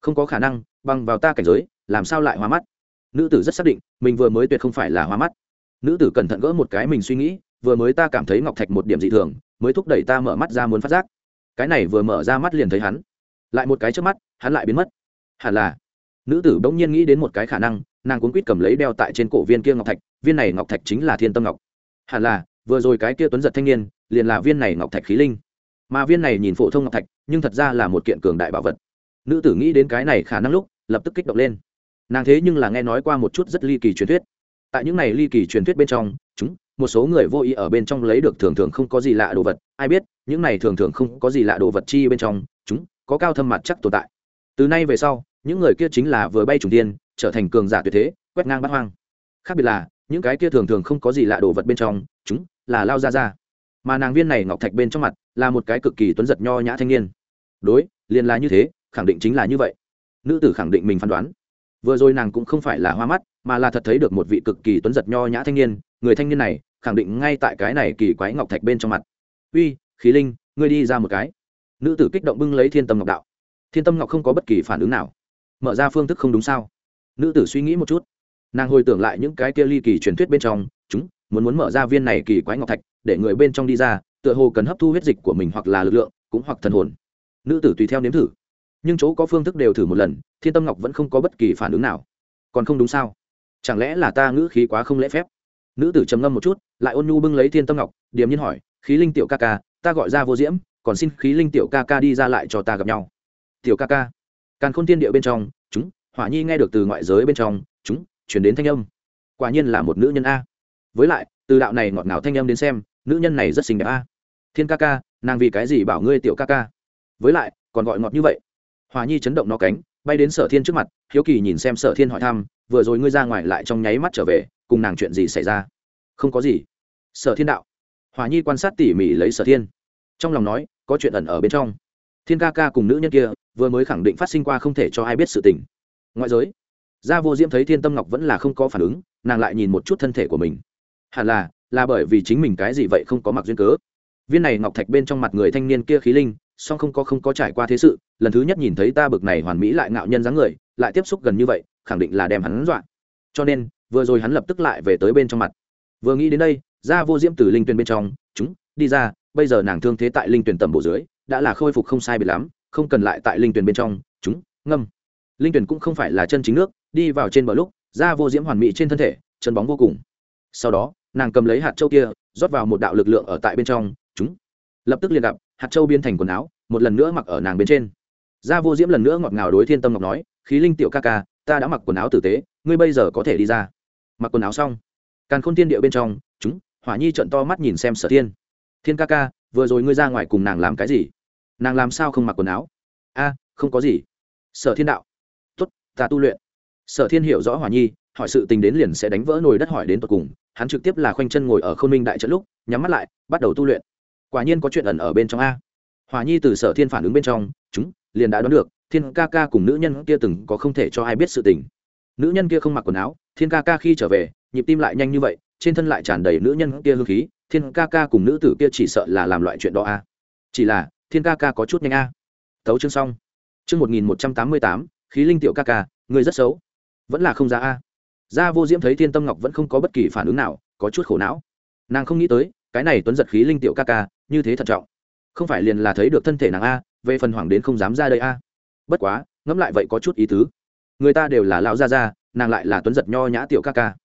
Không có khả năng, bằng vào ta cảnh giới, làm sao lại hoa mắt? Nữ tử rất xác định, mình vừa mới tuyệt không phải là hoa mắt. Nữ tử cẩn thận gỡ một cái mình suy nghĩ, vừa mới ta cảm thấy ngọc thạch một điểm dị thường, mới thúc đẩy ta mở mắt ra muốn phát giác cái này vừa mở ra mắt liền thấy hắn. Lại một cái trước mắt, hắn lại biến mất. Hẳn là, nữ tử bỗng nhiên nghĩ đến một cái khả năng, nàng cuốn quýt cầm lấy đeo tại trên cổ viên kia ngọc thạch, viên này ngọc thạch chính là thiên tâm ngọc. Hẳn là, vừa rồi cái kia tuấn giật thanh niên, liền là viên này ngọc thạch khí linh. Mà viên này nhìn phổ thông ngọc thạch, nhưng thật ra là một kiện cường đại bảo vật. Nữ tử nghĩ đến cái này khả năng lúc, lập tức kích động lên. Nàng thế nhưng là nghe nói qua một chút rất ly kỳ truyền thuyết. Tại những này ly kỳ truyền thuyết bên trong một số người vô ý ở bên trong lấy được thường thường không có gì lạ đồ vật. Ai biết, những này thường thường không có gì lạ đồ vật chi bên trong, chúng có cao thâm mặt chắc tồn tại. Từ nay về sau, những người kia chính là vừa bay trùng tiên trở thành cường giả tuyệt thế, quét ngang bắt hoang. Khác biệt là, những cái kia thường thường không có gì lạ đồ vật bên trong, chúng là lao ra ra mà nàng viên này ngọc thạch bên trong mặt là một cái cực kỳ tuấn giật nho nhã thanh niên. Đối, liền là như thế, khẳng định chính là như vậy. Nữ tử khẳng định mình phán đoán. Vừa rồi nàng cũng không phải là hoa mắt mà là thật thấy được một vị cực kỳ tuấn giật nho nhã thanh niên, người thanh niên này khẳng định ngay tại cái này kỳ quái ngọc thạch bên trong mặt. Uy, khí linh, ngươi đi ra một cái. Nữ tử kích động bưng lấy thiên tâm ngọc đạo. Thiên tâm ngọc không có bất kỳ phản ứng nào. Mở ra phương thức không đúng sao? Nữ tử suy nghĩ một chút. Nàng hồi tưởng lại những cái kia ly kỳ truyền thuyết bên trong, chúng, muốn muốn mở ra viên này kỳ quái ngọc thạch, để người bên trong đi ra, tựa hồ cần hấp thu huyết dịch của mình hoặc là lực lượng, cũng hoặc thần hồn. Nữ tử tùy theo nếm thử. Nhưng chỗ có phương thức đều thử một lần, thiên tâm ngọc vẫn không có bất kỳ phản ứng nào. Còn không đúng sao? Chẳng lẽ là ta ngữ khí quá không lễ phép? Nữ tử trầm ngâm một chút, lại ôn nhu bưng lấy thiên tâm ngọc, điềm nhiên hỏi, khí linh tiểu ca ca, ta gọi ra vô diễm, còn xin khí linh tiểu ca ca đi ra lại cho ta gặp nhau. Tiểu ca ca? Càn khôn tiên địa bên trong, chúng, hỏa nhi nghe được từ ngoại giới bên trong, chúng, chuyển đến thanh âm. Quả nhiên là một nữ nhân a. Với lại, từ đạo này ngọt ngào thanh âm đến xem, nữ nhân này rất xinh đẹp a. Thiên ca ca, nàng vì cái gì bảo ngươi tiểu ca ca? Với lại, còn gọi ngọt như vậy. Hòa nhi chấn động nó cánh bay đến sở thiên trước mặt, hiếu kỳ nhìn xem sở thiên hỏi thăm, vừa rồi ngươi ra ngoài lại trong nháy mắt trở về, cùng nàng chuyện gì xảy ra? Không có gì. Sở thiên đạo. Hòa nhi quan sát tỉ mỉ lấy sở thiên. Trong lòng nói, có chuyện ẩn ở bên trong. Thiên ca ca cùng nữ nhân kia, vừa mới khẳng định phát sinh qua không thể cho ai biết sự tình. Ngoại giới, gia vô diễm thấy thiên tâm ngọc vẫn là không có phản ứng, nàng lại nhìn một chút thân thể của mình. Hẳn là là bởi vì chính mình cái gì vậy không có mặc duyên cớ. Viên này ngọc thạch bên trong mặt người thanh niên kia khí linh song không có không có trải qua thế sự, lần thứ nhất nhìn thấy ta bực này hoàn mỹ lại ngạo nhân dáng người, lại tiếp xúc gần như vậy, khẳng định là đem hắn dọa. Cho nên, vừa rồi hắn lập tức lại về tới bên trong mặt. Vừa nghĩ đến đây, ra vô diễm từ linh tuyển bên trong, chúng, đi ra, bây giờ nàng thương thế tại linh tuyển tầm bộ dưới, đã là khôi phục không sai biệt lắm, không cần lại tại linh tuyển bên trong, chúng, ngâm. Linh tuyển cũng không phải là chân chính nước, đi vào trên bờ lúc, ra vô diễm hoàn mỹ trên thân thể, chân bóng vô cùng. Sau đó, nàng cầm lấy hạt châu kia, rót vào một đạo lực lượng ở tại bên trong lập tức liền gặp hạt châu biến thành quần áo, một lần nữa mặc ở nàng bên trên. Gia vô diễm lần nữa ngọt ngào đối thiên tâm ngọc nói, khí linh tiểu ca ca, ta đã mặc quần áo tử tế, ngươi bây giờ có thể đi ra. Mặc quần áo xong, càn khôn thiên địa bên trong, chúng, hỏa nhi trận to mắt nhìn xem sở thiên. Thiên ca ca, vừa rồi ngươi ra ngoài cùng nàng làm cái gì? Nàng làm sao không mặc quần áo? A, không có gì. Sở thiên đạo tuất ta tu luyện. Sở thiên hiểu rõ hỏa nhi, hỏi sự tình đến liền sẽ đánh vỡ nồi đất hỏi đến tột cùng, hắn trực tiếp là khoanh chân ngồi ở khôn minh đại trận lúc, nhắm mắt lại, bắt đầu tu luyện quả nhiên có chuyện ẩn ở bên trong a. Hòa nhi từ sở thiên phản ứng bên trong, chúng, liền đã đoán được, thiên ca ca cùng nữ nhân kia từng có không thể cho ai biết sự tình. Nữ nhân kia không mặc quần áo, thiên ca ca khi trở về, nhịp tim lại nhanh như vậy, trên thân lại tràn đầy nữ nhân kia hương khí, thiên ca ca cùng nữ tử kia chỉ sợ là làm loại chuyện đó a. Chỉ là, thiên ca ca có chút nhanh a. Thấu chương xong. Chương một nghìn một trăm tám mươi tám, khí linh tiểu ca ca, người rất xấu. Vẫn là không ra a. Gia vô diễm thấy thiên tâm ngọc vẫn không có bất kỳ phản ứng nào, có chút khổ não. Nàng không nghĩ tới, cái này tuấn giật khí linh tiểu ca ca như thế thận trọng. Không phải liền là thấy được thân thể nàng a, về phần hoàng đến không dám ra đây a. Bất quá, ngẫm lại vậy có chút ý tứ. Người ta đều là lão gia gia, nàng lại là tuấn giật nho nhã tiểu ca ca.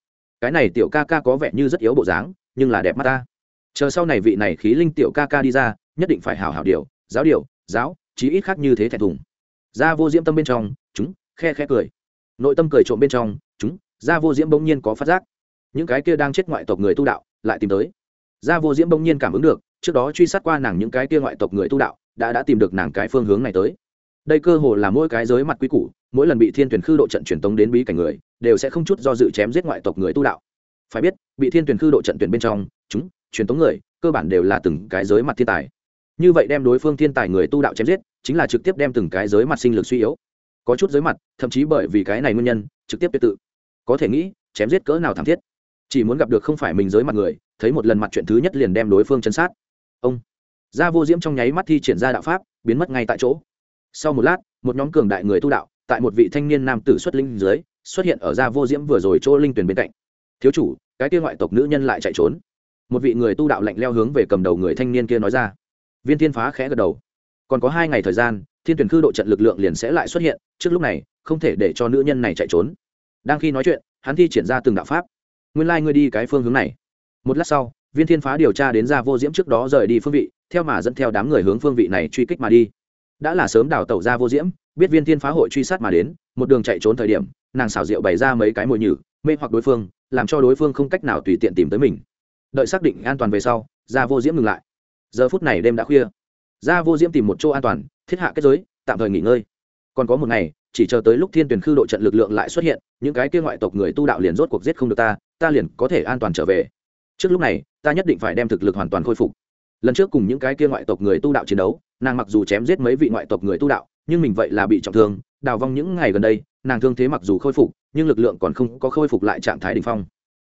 Cái này tiểu ca ca có vẻ như rất yếu bộ dáng, nhưng là đẹp mắt ta chờ sau này vị này khí linh tiểu ca ca đi ra, nhất định phải hào hào điều, giáo điều, giáo, chí ít khác như thế thẹn thùng. Ra vô diễm tâm bên trong, chúng, khe khe cười. Nội tâm cười trộm bên trong, chúng, ra vô diễm bỗng nhiên có phát giác. Những cái kia đang chết ngoại tộc người tu đạo, lại tìm tới. Gia vô diễm bỗng nhiên cảm ứng được trước đó truy sát qua nàng những cái kia ngoại tộc người tu đạo, đã đã tìm được nàng cái phương hướng này tới. Đây cơ hồ là mỗi cái giới mặt quý củ, mỗi lần bị thiên tuyển khư độ trận truyền tống đến bí cảnh người, đều sẽ không chút do dự chém giết ngoại tộc người tu đạo. Phải biết, bị thiên tuyển khư độ trận tuyển bên trong, chúng, truyền tống người, cơ bản đều là từng cái giới mặt thiên tài. Như vậy đem đối phương thiên tài người tu đạo chém giết, chính là trực tiếp đem từng cái giới mặt sinh lực suy yếu. Có chút giới mặt, thậm chí bởi vì cái này nguyên nhân, trực tiếp tuyệt tự. Có thể nghĩ, chém giết cỡ nào thảm thiết. Chỉ muốn gặp được không phải mình giới mặt người, thấy một lần mặt chuyện thứ nhất liền đem đối phương chân sát ông. Gia vô diễm trong nháy mắt thi triển ra đạo pháp, biến mất ngay tại chỗ. Sau một lát, một nhóm cường đại người tu đạo, tại một vị thanh niên nam tử xuất linh dưới, xuất hiện ở gia vô diễm vừa rồi chỗ linh tuyển bên cạnh. Thiếu chủ, cái kia ngoại tộc nữ nhân lại chạy trốn. Một vị người tu đạo lạnh leo hướng về cầm đầu người thanh niên kia nói ra. Viên thiên phá khẽ gật đầu. Còn có hai ngày thời gian, thiên tuyển khư độ trận lực lượng liền sẽ lại xuất hiện, trước lúc này, không thể để cho nữ nhân này chạy trốn. Đang khi nói chuyện, hắn thi triển ra từng đạo pháp. Nguyên lai、like、ngươi đi cái phương hướng này. Một lát sau viên thiên phá điều tra đến ra vô diễm trước đó rời đi phương vị, theo mà dẫn theo đám người hướng phương vị này truy kích mà đi. Đã là sớm đào tẩu ra vô diễm, biết viên thiên phá hội truy sát mà đến, một đường chạy trốn thời điểm, nàng xảo diệu bày ra mấy cái mồi nhử, mê hoặc đối phương, làm cho đối phương không cách nào tùy tiện tìm tới mình. Đợi xác định an toàn về sau, ra vô diễm ngừng lại. Giờ phút này đêm đã khuya. Ra vô diễm tìm một chỗ an toàn, thiết hạ kết giới, tạm thời nghỉ ngơi. Còn có một ngày, chỉ chờ tới lúc thiên tuyển khư độ trận lực lượng lại xuất hiện, những cái kia ngoại tộc người tu đạo liền rốt cuộc giết không được ta ta liền có thể an toàn trở về trước lúc này, ta nhất định phải đem thực lực hoàn toàn khôi phục. Lần trước cùng những cái kia ngoại tộc người tu đạo chiến đấu, nàng mặc dù chém giết mấy vị ngoại tộc người tu đạo, nhưng mình vậy là bị trọng thương. Đào vong những ngày gần đây, nàng thương thế mặc dù khôi phục, nhưng lực lượng còn không có khôi phục lại trạng thái đ ỉ n h phong.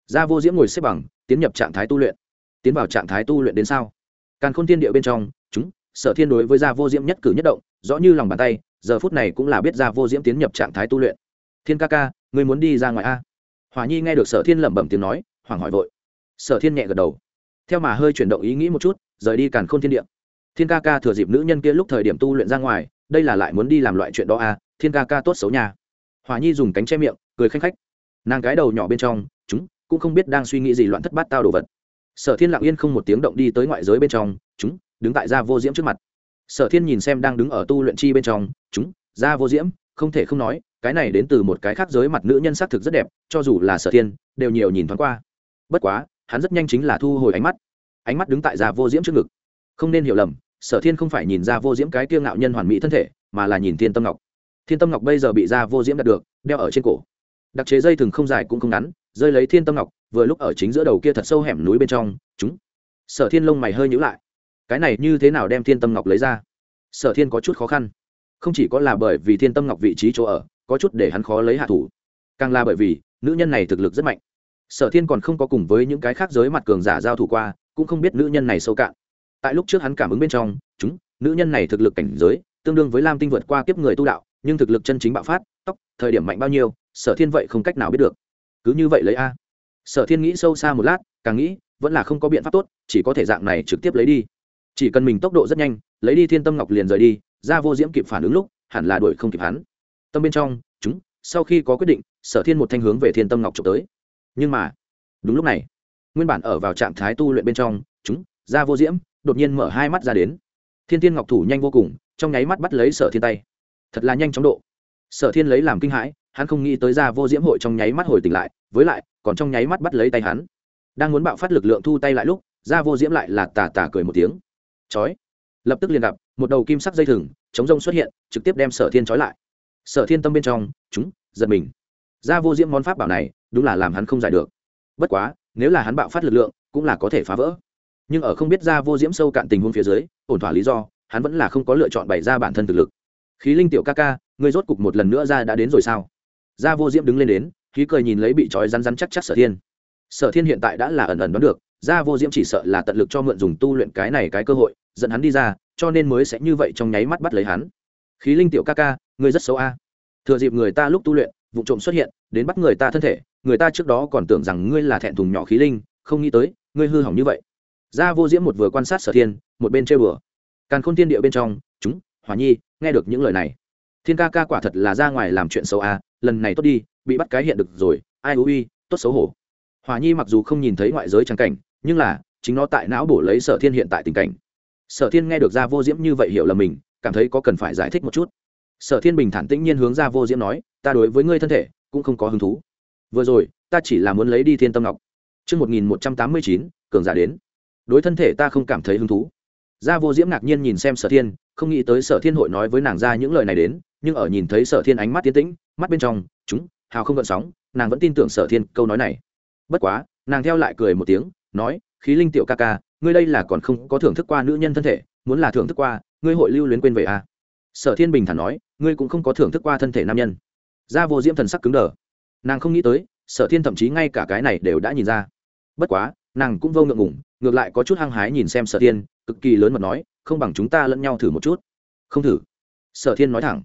Gia vô diễm ngồi xếp bằng, tiến nhập trạng thái tu luyện. Tiến vào trạng thái tu luyện đến sao? Càn khôn thiên địa bên trong, chúng, sở thiên đối với gia vô diễm nhất cử nhất động, rõ như lòng bàn tay, giờ phút này cũng là biết gia vô diễm tiến nhập trạng thái tu luyện. Thiên ca ca người muốn đi ra ngoài a? Hòa nhi nghe được sở thiên lẩm bẩm tiếng nói, hoảng hỏi vội sở thiên nhẹ gật đầu. Theo mà hơi chuyển động ý nghĩ một chút, rời đi càn khôn thiên địa. Thiên ca ca thừa dịp nữ nhân kia lúc thời điểm tu luyện ra ngoài, đây là lại muốn đi làm loại chuyện đó à? thiên ca ca tốt xấu nhà hòa nhi dùng cánh che miệng, cười khanh khách. Nàng cái đầu nhỏ bên trong, chúng, cũng không biết đang suy nghĩ gì loạn thất bát tao đồ vật. Sở thiên lặng yên không một tiếng động đi tới ngoại giới bên trong, chúng, đứng tại gia vô diễm trước mặt. Sở thiên nhìn xem đang đứng ở tu luyện chi bên trong, chúng, gia vô diễm, không thể không nói, cái này đến từ một cái khác giới mặt nữ nhân xác thực rất đẹp, cho dù là sở thiên, đều nhiều nhìn thoáng qua. Bất quá hắn rất nhanh chính là thu hồi ánh mắt. Ánh mắt đứng tại gia vô diễm trước ngực. Không nên hiểu lầm, sở thiên không phải nhìn ra vô diễm cái kiêng ngạo nhân hoàn mỹ thân thể, mà là nhìn thiên tâm ngọc. Thiên tâm ngọc bây giờ bị gia vô diễm đặt được, đeo ở trên cổ. Đặc chế dây thừng không dài cũng không ngắn, rơi lấy thiên tâm ngọc, vừa lúc ở chính giữa đầu kia thật sâu hẻm núi bên trong, chúng. Sở thiên lông mày hơi nhữ lại. Cái này như thế nào đem thiên tâm ngọc lấy ra? Sở thiên có chút khó khăn. Không chỉ có là bởi vì thiên tâm ngọc vị trí chỗ ở, có chút để hắn khó lấy hạ thủ. Càng là bởi vì, nữ nhân này thực lực rất mạnh sở thiên còn không có cùng với những cái khác giới mặt cường giả giao thủ qua, cũng không biết nữ nhân này sâu cạn. Tại lúc trước hắn cảm ứng bên trong, chúng, nữ nhân này thực lực cảnh giới, tương đương với lam tinh vượt qua kiếp người tu đạo, nhưng thực lực chân chính bạo phát tóc thời điểm mạnh bao nhiêu, sở thiên vậy không cách nào biết được. Cứ như vậy lấy a. Sở thiên nghĩ sâu xa một lát, càng nghĩ, vẫn là không có biện pháp tốt, chỉ có thể dạng này trực tiếp lấy đi. Chỉ cần mình tốc độ rất nhanh, lấy đi thiên tâm ngọc liền rời đi, ra vô diễm kịp phản ứng lúc, hẳn là đuổi không kịp hắn. Tâm bên trong, chúng, sau khi có quyết định, sở thiên một thanh hướng về thiên tâm ngọc trộm tới nhưng mà, đúng lúc này, nguyên bản ở vào trạng thái tu luyện bên trong, chúng ra vô diễm, đột nhiên mở hai mắt ra đến. Thiên tiên ngọc thủ nhanh vô cùng, trong nháy mắt bắt lấy sở thiên tay. Thật là nhanh chóng độ. Sở thiên lấy làm kinh hãi, hắn không nghĩ tới ra vô diễm hội trong nháy mắt hồi tỉnh lại, với lại, còn trong nháy mắt bắt lấy tay hắn. Đang muốn bạo phát lực lượng thu tay lại lúc ra vô diễm lại là tà tà cười một tiếng. Chói. Lập tức liền gặp, một đầu kim sắc dây thừng, chống rông xuất hiện, trực tiếp đem sở thiên trói lại. Sở thiên tâm bên trong, chúng, giật mình. Ra vô diễm món pháp bảo này đúng là làm hắn không giải được. Bất quá, nếu là hắn bạo phát lực lượng, cũng là có thể phá vỡ. Nhưng ở không biết ra vô diễm sâu cạn tình huống phía dưới, ổn thỏa lý do, hắn vẫn là không có lựa chọn bày ra bản thân thực lực. Khí linh tiểu ca ca, ngươi rốt cục một lần nữa ra đã đến rồi sao? Ra vô diễm đứng lên đến, khí cười nhìn lấy bị trói rắn rắn chắc chắc sở thiên. Sở thiên hiện tại đã là ẩn ẩn đoán được, ra vô diễm chỉ sợ là tận lực cho mượn dùng tu luyện cái này cái cơ hội, dẫn hắn đi ra, cho nên mới sẽ như vậy trong nháy mắt bắt lấy hắn. Khí linh tiểu ca ca, ngươi rất xấu a. Thừa dịp người ta lúc tu luyện, vụ trộm xuất hiện, đến bắt người ta thân thể người ta trước đó còn tưởng rằng ngươi là thẹn thùng nhỏ khí linh, không nghĩ tới, ngươi hư hỏng như vậy. Gia vô diễm một vừa quan sát sở thiên, một bên chơi bừa càn khôn thiên địa bên trong, chúng, hỏa nhi, nghe được những lời này. Thiên ca ca quả thật là ra ngoài làm chuyện xấu à? lần này tốt đi, bị bắt cái hiện được rồi, ai ui uy, tốt xấu hổ. Hòa nhi mặc dù không nhìn thấy ngoại giới trang cảnh, nhưng là, chính nó tại não bổ lấy sở thiên hiện tại tình cảnh. Sở thiên nghe được ra vô diễm như vậy hiểu là mình, cảm thấy có cần phải giải thích một chút. Sở thiên bình thản tĩnh nhiên hướng ra vô diễm nói, ta đối với ngươi thân thể, cũng không có hứng thú vừa rồi ta chỉ là muốn lấy đi thiên tâm ngọc Trận một nghìn một trăm tám mươi chín, cường giả đến. Đối thân thể ta không cảm thấy hứng thú. Gia vô diễm ngạc nhiên nhìn xem sở thiên, không nghĩ tới sở thiên hội nói với nàng ra những lời này đến, nhưng ở nhìn thấy sở thiên ánh mắt tiến tĩnh, mắt bên trong, chúng, hào không gợn sóng, nàng vẫn tin tưởng sở thiên câu nói này bất quá nàng theo lại cười một tiếng nói khí linh tiểu ca ca ngươi đây là còn không có thưởng thức qua nữ nhân thân thể muốn là thưởng thức qua ngươi hội lưu luyến quên về à. sở thiên bình thản nói ngươi cũng không có thưởng thức qua thân thể nam nhân gia vô diễm thần sắc cứng đờ nàng không nghĩ tới, sở thiên thậm chí ngay cả cái này đều đã nhìn ra. Bất quá, nàng cũng vô ngượng ngủng ngược lại có chút hăng hái nhìn xem sở thiên, cực kỳ lớn mật nói, không bằng chúng ta lẫn nhau thử một chút. Không thử? Sở thiên nói thẳng.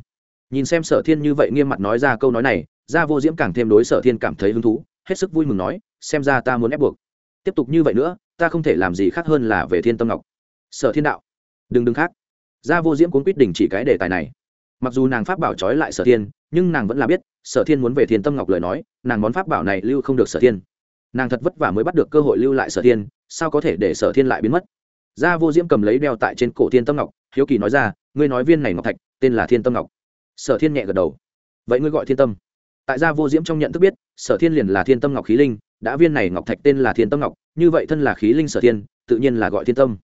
Nhìn xem sở thiên như vậy nghiêm mặt nói ra câu nói này, gia vô diễm càng thêm đối sở thiên cảm thấy hứng thú, hết sức vui mừng nói, xem ra ta muốn ép buộc. Tiếp tục như vậy nữa, ta không thể làm gì khác hơn là về thiên tâm ngọc. Sở thiên đạo, đừng đừng khác. Gia vô diễm cuốn quyết định chỉ cái đề tài này mặc dù nàng pháp bảo trói lại sở thiên, nhưng nàng vẫn là biết, sở thiên muốn về thiên tâm ngọc lời nói, nàng món pháp bảo này lưu không được sở thiên. Nàng thật vất vả mới bắt được cơ hội lưu lại sở thiên, sao có thể để sở thiên lại biến mất? Gia vô diễm cầm lấy đeo tại trên cổ thiên tâm ngọc, hiếu kỳ nói ra, ngươi nói viên này ngọc thạch, tên là thiên tâm ngọc. Sở thiên nhẹ gật đầu. Vậy ngươi gọi thiên tâm. Tại gia vô diễm trong nhận thức biết, sở thiên liền là thiên tâm ngọc khí linh, đã viên này ngọc thạch tên là thiên tâm ngọc, như vậy thân là khí linh sở thiên, tự nhiên là gọi thiên tâm.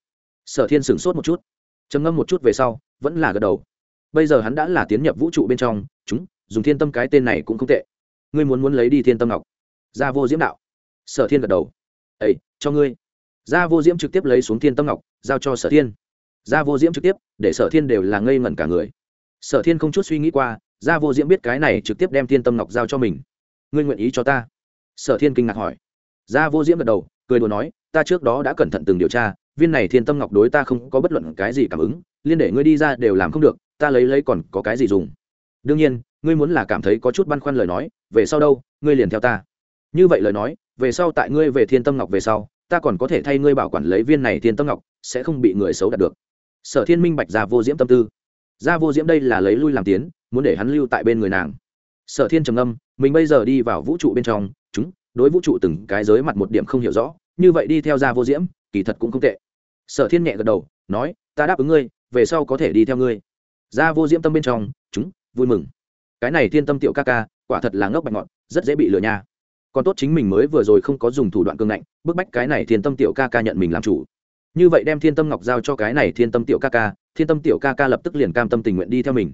Sở thiên sửng sốt một chút, trầm ngâm một chút về sau, vẫn là gật đầu bây giờ hắn đã là tiến nhập vũ trụ bên trong, chúng, dùng thiên tâm cái tên này cũng không tệ. Ngươi muốn muốn lấy đi thiên tâm ngọc. Gia vô diễm đạo. Sở thiên gật đầu. Ấy cho ngươi. Gia vô diễm trực tiếp lấy xuống thiên tâm ngọc, giao cho sở thiên. Gia vô diễm trực tiếp, để sở thiên đều là ngây ngẩn cả người. Sở thiên không chút suy nghĩ qua, gia vô diễm biết cái này trực tiếp đem thiên tâm ngọc giao cho mình. Ngươi nguyện ý cho ta? Sở thiên kinh ngạc hỏi. Gia vô diễm gật đầu, cười đùa nói, ta trước đó đã cẩn thận từng điều tra, viên này thiên tâm ngọc đối ta không có bất luận cái gì cảm ứng, liên để ngươi đi ra đều làm không được ta lấy lấy còn có cái gì dùng? Đương nhiên, ngươi muốn là cảm thấy có chút băn khoăn lời nói, về sau đâu, ngươi liền theo ta. Như vậy lời nói, về sau tại ngươi về thiên tâm ngọc về sau, ta còn có thể thay ngươi bảo quản lấy viên này thiên tâm ngọc, sẽ không bị người xấu đạt được. Sở thiên minh bạch ra vô diễm tâm tư. Ra vô diễm đây là lấy lui làm tiến, muốn để hắn lưu tại bên người nàng. Sở thiên trầm âm mình bây giờ đi vào vũ trụ bên trong, chúng, đối vũ trụ từng cái giới mặt một điểm không hiểu rõ, như vậy đi theo ra vô diễm, kỳ thật cũng không tệ. Sở thiên nhẹ gật đầu, nói, ta đáp ứng ngươi, về sau có thể đi theo ngươi ra vô diễm tâm bên trong, chúng, vui mừng. Cái này thiên tâm tiểu ca ca, quả thật là ngốc bạch ngọn, rất dễ bị lừa nha. Còn tốt chính mình mới vừa rồi không có dùng thủ đoạn cương ngạnh, bức bách cái này thiên tâm tiểu ca ca nhận mình làm chủ. Như vậy đem thiên tâm ngọc giao cho cái này thiên tâm tiểu ca ca, thiên tâm tiểu ca ca lập tức liền cam tâm tình nguyện đi theo mình.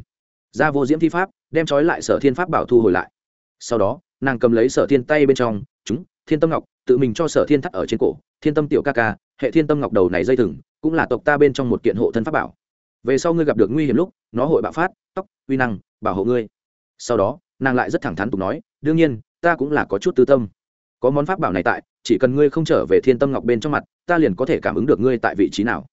Ra vô diễm thi pháp, đem trói lại sở thiên pháp bảo thu hồi lại. Sau đó, nàng cầm lấy sở thiên tay bên trong, chúng, thiên tâm ngọc, tự mình cho sở thiên thắt ở trên cổ, thiên tâm tiểu ca ca, hệ thiên tâm ngọc đầu này dây thừng, cũng là tộc ta bên trong một kiện hộ thân pháp bảo về sau ngươi gặp được nguy hiểm lúc, nó hội bạo phát, tóc, uy năng, bảo hộ ngươi. Sau đó, nàng lại rất thẳng thắn tục nói, đương nhiên, ta cũng là có chút tư tâm. Có món pháp bảo này tại, chỉ cần ngươi không trở về thiên tâm ngọc bên trong mặt, ta liền có thể cảm ứng được ngươi tại vị trí nào.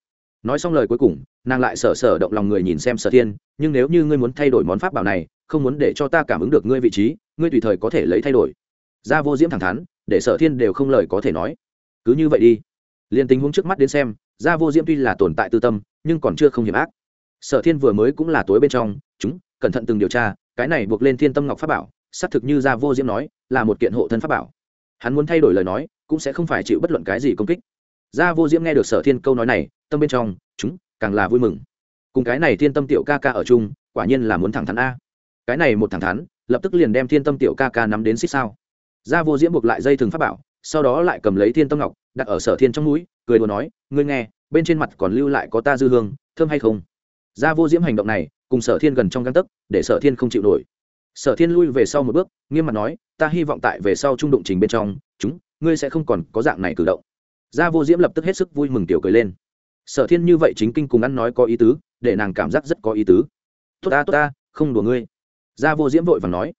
Nói xong lời cuối cùng, nàng lại sở sở động lòng người nhìn xem sở thiên, nhưng nếu như ngươi muốn thay đổi món pháp bảo này, không muốn để cho ta cảm ứng được ngươi vị trí, ngươi tùy thời có thể lấy thay đổi. Ra vô diễm thẳng thắn, để sở thiên đều không lời có thể nói. Cứ như vậy đi. Liền tình huống trước mắt đến xem ra vô diễm tuy là tồn tại tư tâm, nhưng còn chưa không hiểm ác sở thiên vừa mới cũng là tối bên trong, chúng, cẩn thận từng điều tra, cái này buộc lên thiên tâm ngọc pháp bảo, xác thực như Gia vô diễm nói, là một kiện hộ thân pháp bảo. Hắn muốn thay đổi lời nói, cũng sẽ không phải chịu bất luận cái gì công kích. Gia vô diễm nghe được sở thiên câu nói này, tâm bên trong, chúng, càng là vui mừng. Cùng cái này thiên tâm tiểu ca ca ở chung, quả nhiên là muốn thẳng thắn a. Cái này một thẳng thắn, lập tức liền đem thiên tâm tiểu ca ca nắm đến xích sao. Gia vô diễm buộc lại dây thừng pháp bảo, sau đó lại cầm lấy thiên tâm ngọc, đặt ở sở thiên trong núi cười đùa nói, ngươi nghe, bên trên mặt còn lưu lại có ta dư hương, thơm hay không? Ra vô diễm hành động này, cùng sở thiên gần trong găng tấc, để sở thiên không chịu nổi. Sở thiên lui về sau một bước, nghiêm mặt nói, ta hy vọng tại về sau trung đụng trình bên trong, chúng, ngươi sẽ không còn có dạng này cử động. Gia vô diễm lập tức hết sức vui mừng tiểu cười lên. Sở thiên như vậy chính kinh cùng ăn nói có ý tứ, để nàng cảm giác rất có ý tứ. Tốt ta tốt ta, không đùa ngươi. Gia vô diễm vội và nói.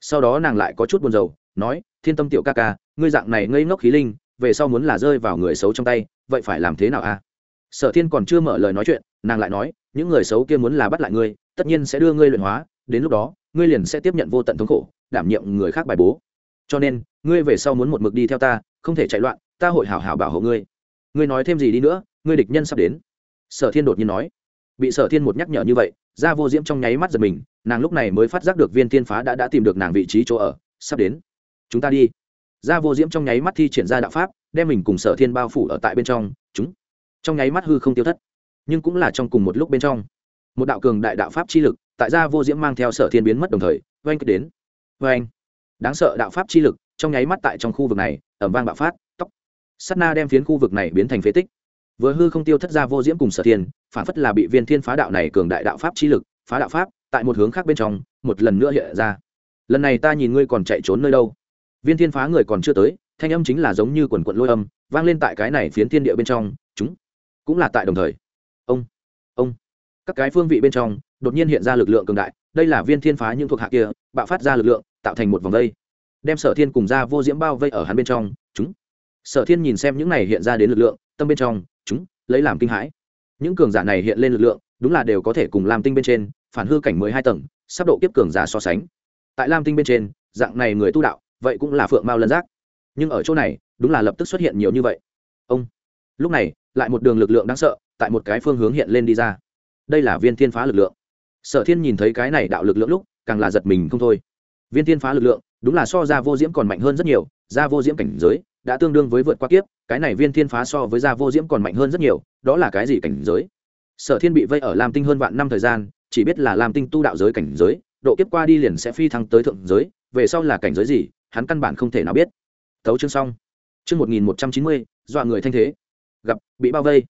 Sau đó nàng lại có chút buồn rầu, nói, thiên tâm tiểu ca ca, ngươi dạng này ngây ngốc khí linh, về sau muốn là rơi vào người xấu trong tay, vậy phải làm thế nào a sở thiên còn chưa mở lời nói chuyện, nàng lại nói những người xấu kia muốn là bắt lại ngươi, tất nhiên sẽ đưa ngươi luyện hóa, đến lúc đó, ngươi liền sẽ tiếp nhận vô tận thống khổ, đảm nhiệm người khác bài bố. Cho nên, ngươi về sau muốn một mực đi theo ta, không thể chạy loạn, ta hội hảo hảo bảo hộ ngươi. Ngươi nói thêm gì đi nữa, ngươi địch nhân sắp đến. Sở thiên đột nhiên nói. Bị sở thiên một nhắc nhở như vậy ra vô diễm trong nháy mắt giật mình, nàng lúc này mới phát giác được viên thiên phá đã đã tìm được nàng vị trí chỗ ở, sắp đến. Chúng ta đi. Ra vô diễm trong nháy mắt thi triển ra đạo pháp, đem mình cùng sở thiên bao phủ ở tại bên trong, chúng. Trong nháy mắt hư không tiêu thất nhưng cũng là trong cùng một lúc bên trong. Một đạo cường đại đạo pháp chi lực, tại gia vô diễm mang theo sở thiên biến mất đồng thời, oanh kích đến. Oanh! Đáng sợ đạo pháp chi lực, trong nháy mắt tại trong khu vực này ẩm vang bạo phát tóc sắt na đem phiến khu vực này biến thành phế tích. Vừa hư không tiêu thất gia vô diễm cùng sở thiên, phản phất là bị viên thiên phá đạo này cường đại đạo pháp chi lực, phá đạo pháp, tại một hướng khác bên trong, một lần nữa hiện ra. Lần này ta nhìn ngươi còn chạy trốn nơi đâu? Viên thiên phá người còn chưa tới, thanh âm chính là giống như quần quận lôi âm, vang lên tại cái này phiến thiên địa bên trong, chúng cũng là tại đồng thời ông. Các cái phương vị bên trong, đột nhiên hiện ra lực lượng cường đại, đây là viên thiên phá những thuộc hạ kia, bạo phát ra lực lượng, tạo thành một vòng vây. Đem sở thiên cùng ra vô diễm bao vây ở hắn bên trong, chúng. Sở thiên nhìn xem những này hiện ra đến lực lượng, tâm bên trong, chúng, lấy làm kinh hãi. Những cường giả này hiện lên lực lượng, đúng là đều có thể cùng lam tinh bên trên, phản hư cảnh mười hai tầng, sắp độ kiếp cường giả so sánh. Tại lam tinh bên trên, dạng này người tu đạo, vậy cũng là phượng mao lân giác. Nhưng ở chỗ này, đúng là lập tức xuất hiện nhiều như vậy. Ông. Lúc này lại một đường lực lượng đáng sợ, tại một cái phương hướng hiện lên đi ra. Đây là viên thiên phá lực lượng. Sở thiên nhìn thấy cái này đạo lực lượng lúc, càng là giật mình không thôi. Viên thiên phá lực lượng, đúng là so ra vô diễm còn mạnh hơn rất nhiều, ra vô diễm cảnh giới, đã tương đương với vượt qua kiếp, cái này viên thiên phá so với ra vô diễm còn mạnh hơn rất nhiều, đó là cái gì cảnh giới? Sở thiên bị vây ở lam tinh hơn vạn năm thời gian, chỉ biết là lam tinh tu đạo giới cảnh giới, độ kiếp qua đi liền sẽ phi thăng tới thượng giới, về sau là cảnh giới gì, hắn căn bản không thể nào biết. Tấu chương xong. Chương một nghìn một trăm chín mươi, dọa người thanh thế gặp, bị bao vây.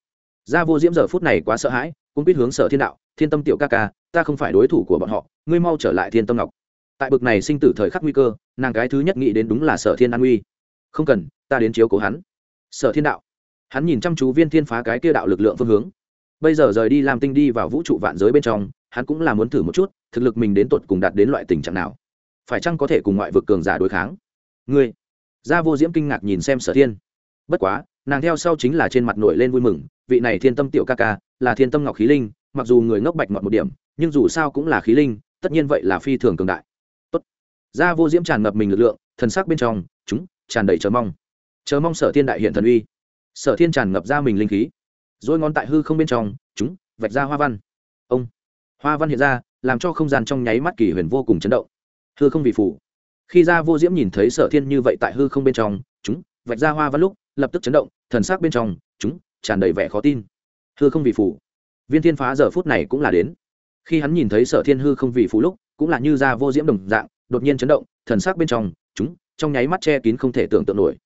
Gia vô diễm giờ phút này quá sợ hãi, cũng biết hướng sở thiên đạo, thiên tâm tiểu ca ca, ta không phải đối thủ của bọn họ, ngươi mau trở lại thiên tâm ngọc. Tại bực này sinh tử thời khắc nguy cơ, nàng cái thứ nhất nghĩ đến đúng là sở thiên an nguy. Không cần, ta đến chiếu cố hắn. Sở thiên đạo. Hắn nhìn chăm chú viên thiên phá cái kia đạo lực lượng phương hướng. Bây giờ rời đi làm tinh đi vào vũ trụ vạn giới bên trong, hắn cũng là muốn thử một chút, thực lực mình đến tột cùng đạt đến loại tình trạng nào. Phải chăng có thể cùng ngoại vực cường giả đối kháng? Ngươi. Gia vô diễm kinh ngạc nhìn xem sở thiên. Bất quá nàng theo sau chính là trên mặt nổi lên vui mừng, vị này thiên tâm tiểu ca ca, là thiên tâm ngọc khí linh, mặc dù người ngốc bạch ngọt một điểm, nhưng dù sao cũng là khí linh, tất nhiên vậy là phi thường cường đại. Tốt. gia vô diễm tràn ngập mình lực lượng, thần sắc bên trong, chúng, tràn đầy chờ mong. Chờ mong sở thiên đại hiện thần uy. Sở thiên tràn ngập ra mình linh khí. Rồi ngón tại hư không bên trong, chúng, vạch ra hoa văn. Ông. Hoa văn hiện ra, làm cho không gian trong nháy mắt kỳ huyền vô cùng chấn động. Hư không vì phủ. Khi ra vô diễm nhìn thấy sở thiên như vậy tại hư không bên trong, chúng, vạch ra hoa văn lúc lập tức chấn động, thần sắc bên trong, chúng, tràn đầy vẻ khó tin. Hư không vì phủ viên thiên phá giờ phút này cũng là đến. Khi hắn nhìn thấy sở thiên hư không vì phủ lúc, cũng là như ra vô diễm đồng dạng, đột nhiên chấn động, thần sắc bên trong, chúng, trong nháy mắt che kín không thể tưởng tượng nổi.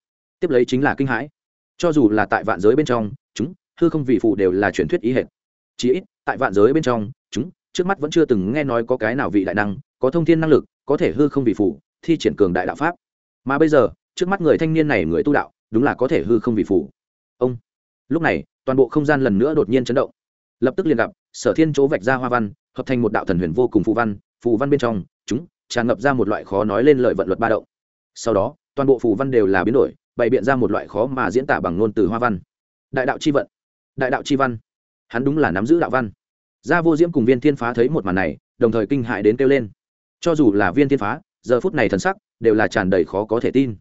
Tiếp lấy chính là kinh hãi. Cho dù là tại vạn giới bên trong, chúng, hư không vì phụ đều là truyền thuyết ý hệt. Chí ít, tại vạn giới bên trong, chúng, trước mắt vẫn chưa từng nghe nói có cái nào vị đại năng, có thông thiên năng lực, có thể hư không vì phụ thi triển cường đại đạo pháp. Mà bây giờ, trước mắt người thanh niên này người tu đạo đúng là có thể hư không vì phủ ông. Lúc này, toàn bộ không gian lần nữa đột nhiên chấn động. Lập tức liền gặp, sở thiên chỗ vạch ra hoa văn, hợp thành một đạo thần huyền vô cùng phù văn phù văn bên trong, chúng, tràn ngập ra một loại khó nói lên lợi vận luật ba động. Sau đó, toàn bộ phù văn đều là biến đổi, bày biện ra một loại khó mà diễn tả bằng ngôn từ hoa văn. Đại đạo c h i vận. Đại đạo c h i văn. Hắn đúng là nắm giữ đạo văn. Gia vô diễm cùng viên thiên phá thấy một màn này, đồng thời kinh hại đến kêu lên. Cho dù là viên thiên phá, giờ phút này thần sắc đều là tràn đầy khó có thể tin.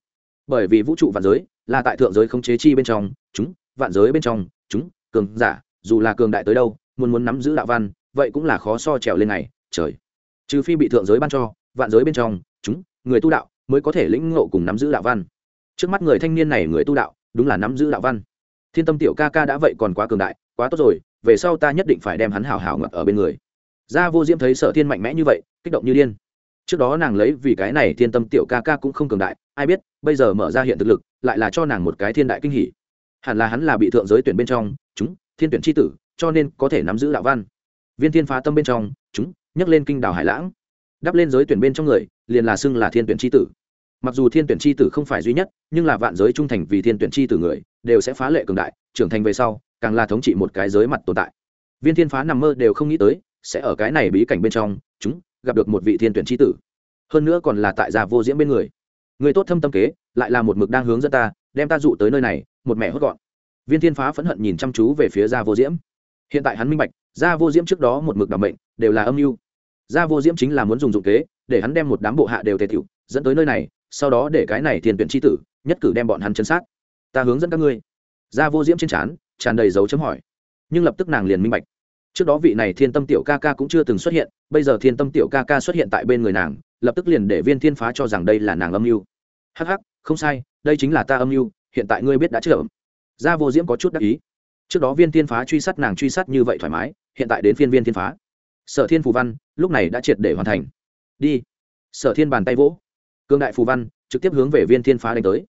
Bởi vì vũ trụ vạn giới là tại thượng giới không chế chi bên trong, chúng, vạn giới bên trong, chúng, cường giả, dù là cường đại tới đâu, muốn muốn nắm giữ đạo văn, vậy cũng là khó so trèo lên này, trời. Trừ phi bị thượng giới ban cho, vạn giới bên trong, chúng, người tu đạo mới có thể lĩnh ngộ cùng nắm giữ đạo văn. Trước mắt người thanh niên này người tu đạo, đúng là nắm giữ đạo văn. Thiên tâm tiểu ca ca đã vậy còn quá cường đại, quá tốt rồi, về sau ta nhất định phải đem hắn hảo hảo ngập ở bên người. Gia vô diễm thấy sở thiên mạnh mẽ như vậy, kích động như điên. Trước đó nàng lấy vì cái này thiên tâm tiểu ca ca cũng không cường đại, ai biết, bây giờ mở ra hiện thực lực lại là cho nàng một cái thiên đại kinh hỷ hẳn là hắn là bị thượng giới tuyển bên trong, chúng, thiên tuyển tri tử, cho nên có thể nắm giữ đạo văn. Viên thiên phá tâm bên trong, chúng nhắc lên kinh đào hải lãng. Đắp lên giới tuyển bên trong người, liền là xưng là thiên tuyển tri tử. Mặc dù thiên tuyển c h i tử không phải duy nhất, nhưng là vạn giới trung thành vì thiên tuyển c h i tử người, đều sẽ phá lệ cường đại, trưởng thành về sau, càng là thống trị một cái giới mặt tồn tại. Viên thiên phá nằm mơ đều không nghĩ tới, sẽ ở cái này bí cảnh bên trong, chúng, gặp được một vị thiên tuyển tri tử. Hơn nữa còn là tại gia vô diễm bên người. Người tốt thâm tâm kế lại là một mực đang hướng dẫn ta, đem ta dụ tới nơi này, một mẹ hốt gọn. Viên thiên phá phẫn hận nhìn chăm chú về phía gia vô diễm. Hiện tại hắn minh bạch, gia vô diễm trước đó một mực đảm mệnh, đều là âm mưu. Gia vô diễm chính là muốn dùng dụng kế, để hắn đem một đám bộ hạ đều tề tiểu, dẫn tới nơi này, sau đó để cái này thiên tuyển tri tử, nhất cử đem bọn hắn chân sát. Ta hướng dẫn các ngươi. Gia vô diễm trên trán, tràn đầy dấu chấm hỏi. Nhưng lập tức nàng liền minh bạch. Trước đó vị này thiên tâm tiểu ca ca cũng chưa từng xuất hiện, bây giờ thiên tâm tiểu ca ca xuất hiện tại bên người nàng, lập tức liền để viên thiên phá cho rằng đây là nàng âm mưu. Hắc hắc không sai, đây chính là ta âm mưu, hiện tại ngươi biết đã chưa gia vô diễm có chút đắc ý. Trước đó viên thiên phá truy sát nàng truy sát như vậy thoải mái, hiện tại đến phiên viên thiên phá. Sở thiên phù văn, lúc này đã triệt để hoàn thành. Đi. Sở thiên bàn tay vỗ. Cương đại phù văn, trực tiếp hướng về viên thiên phá đánh tới.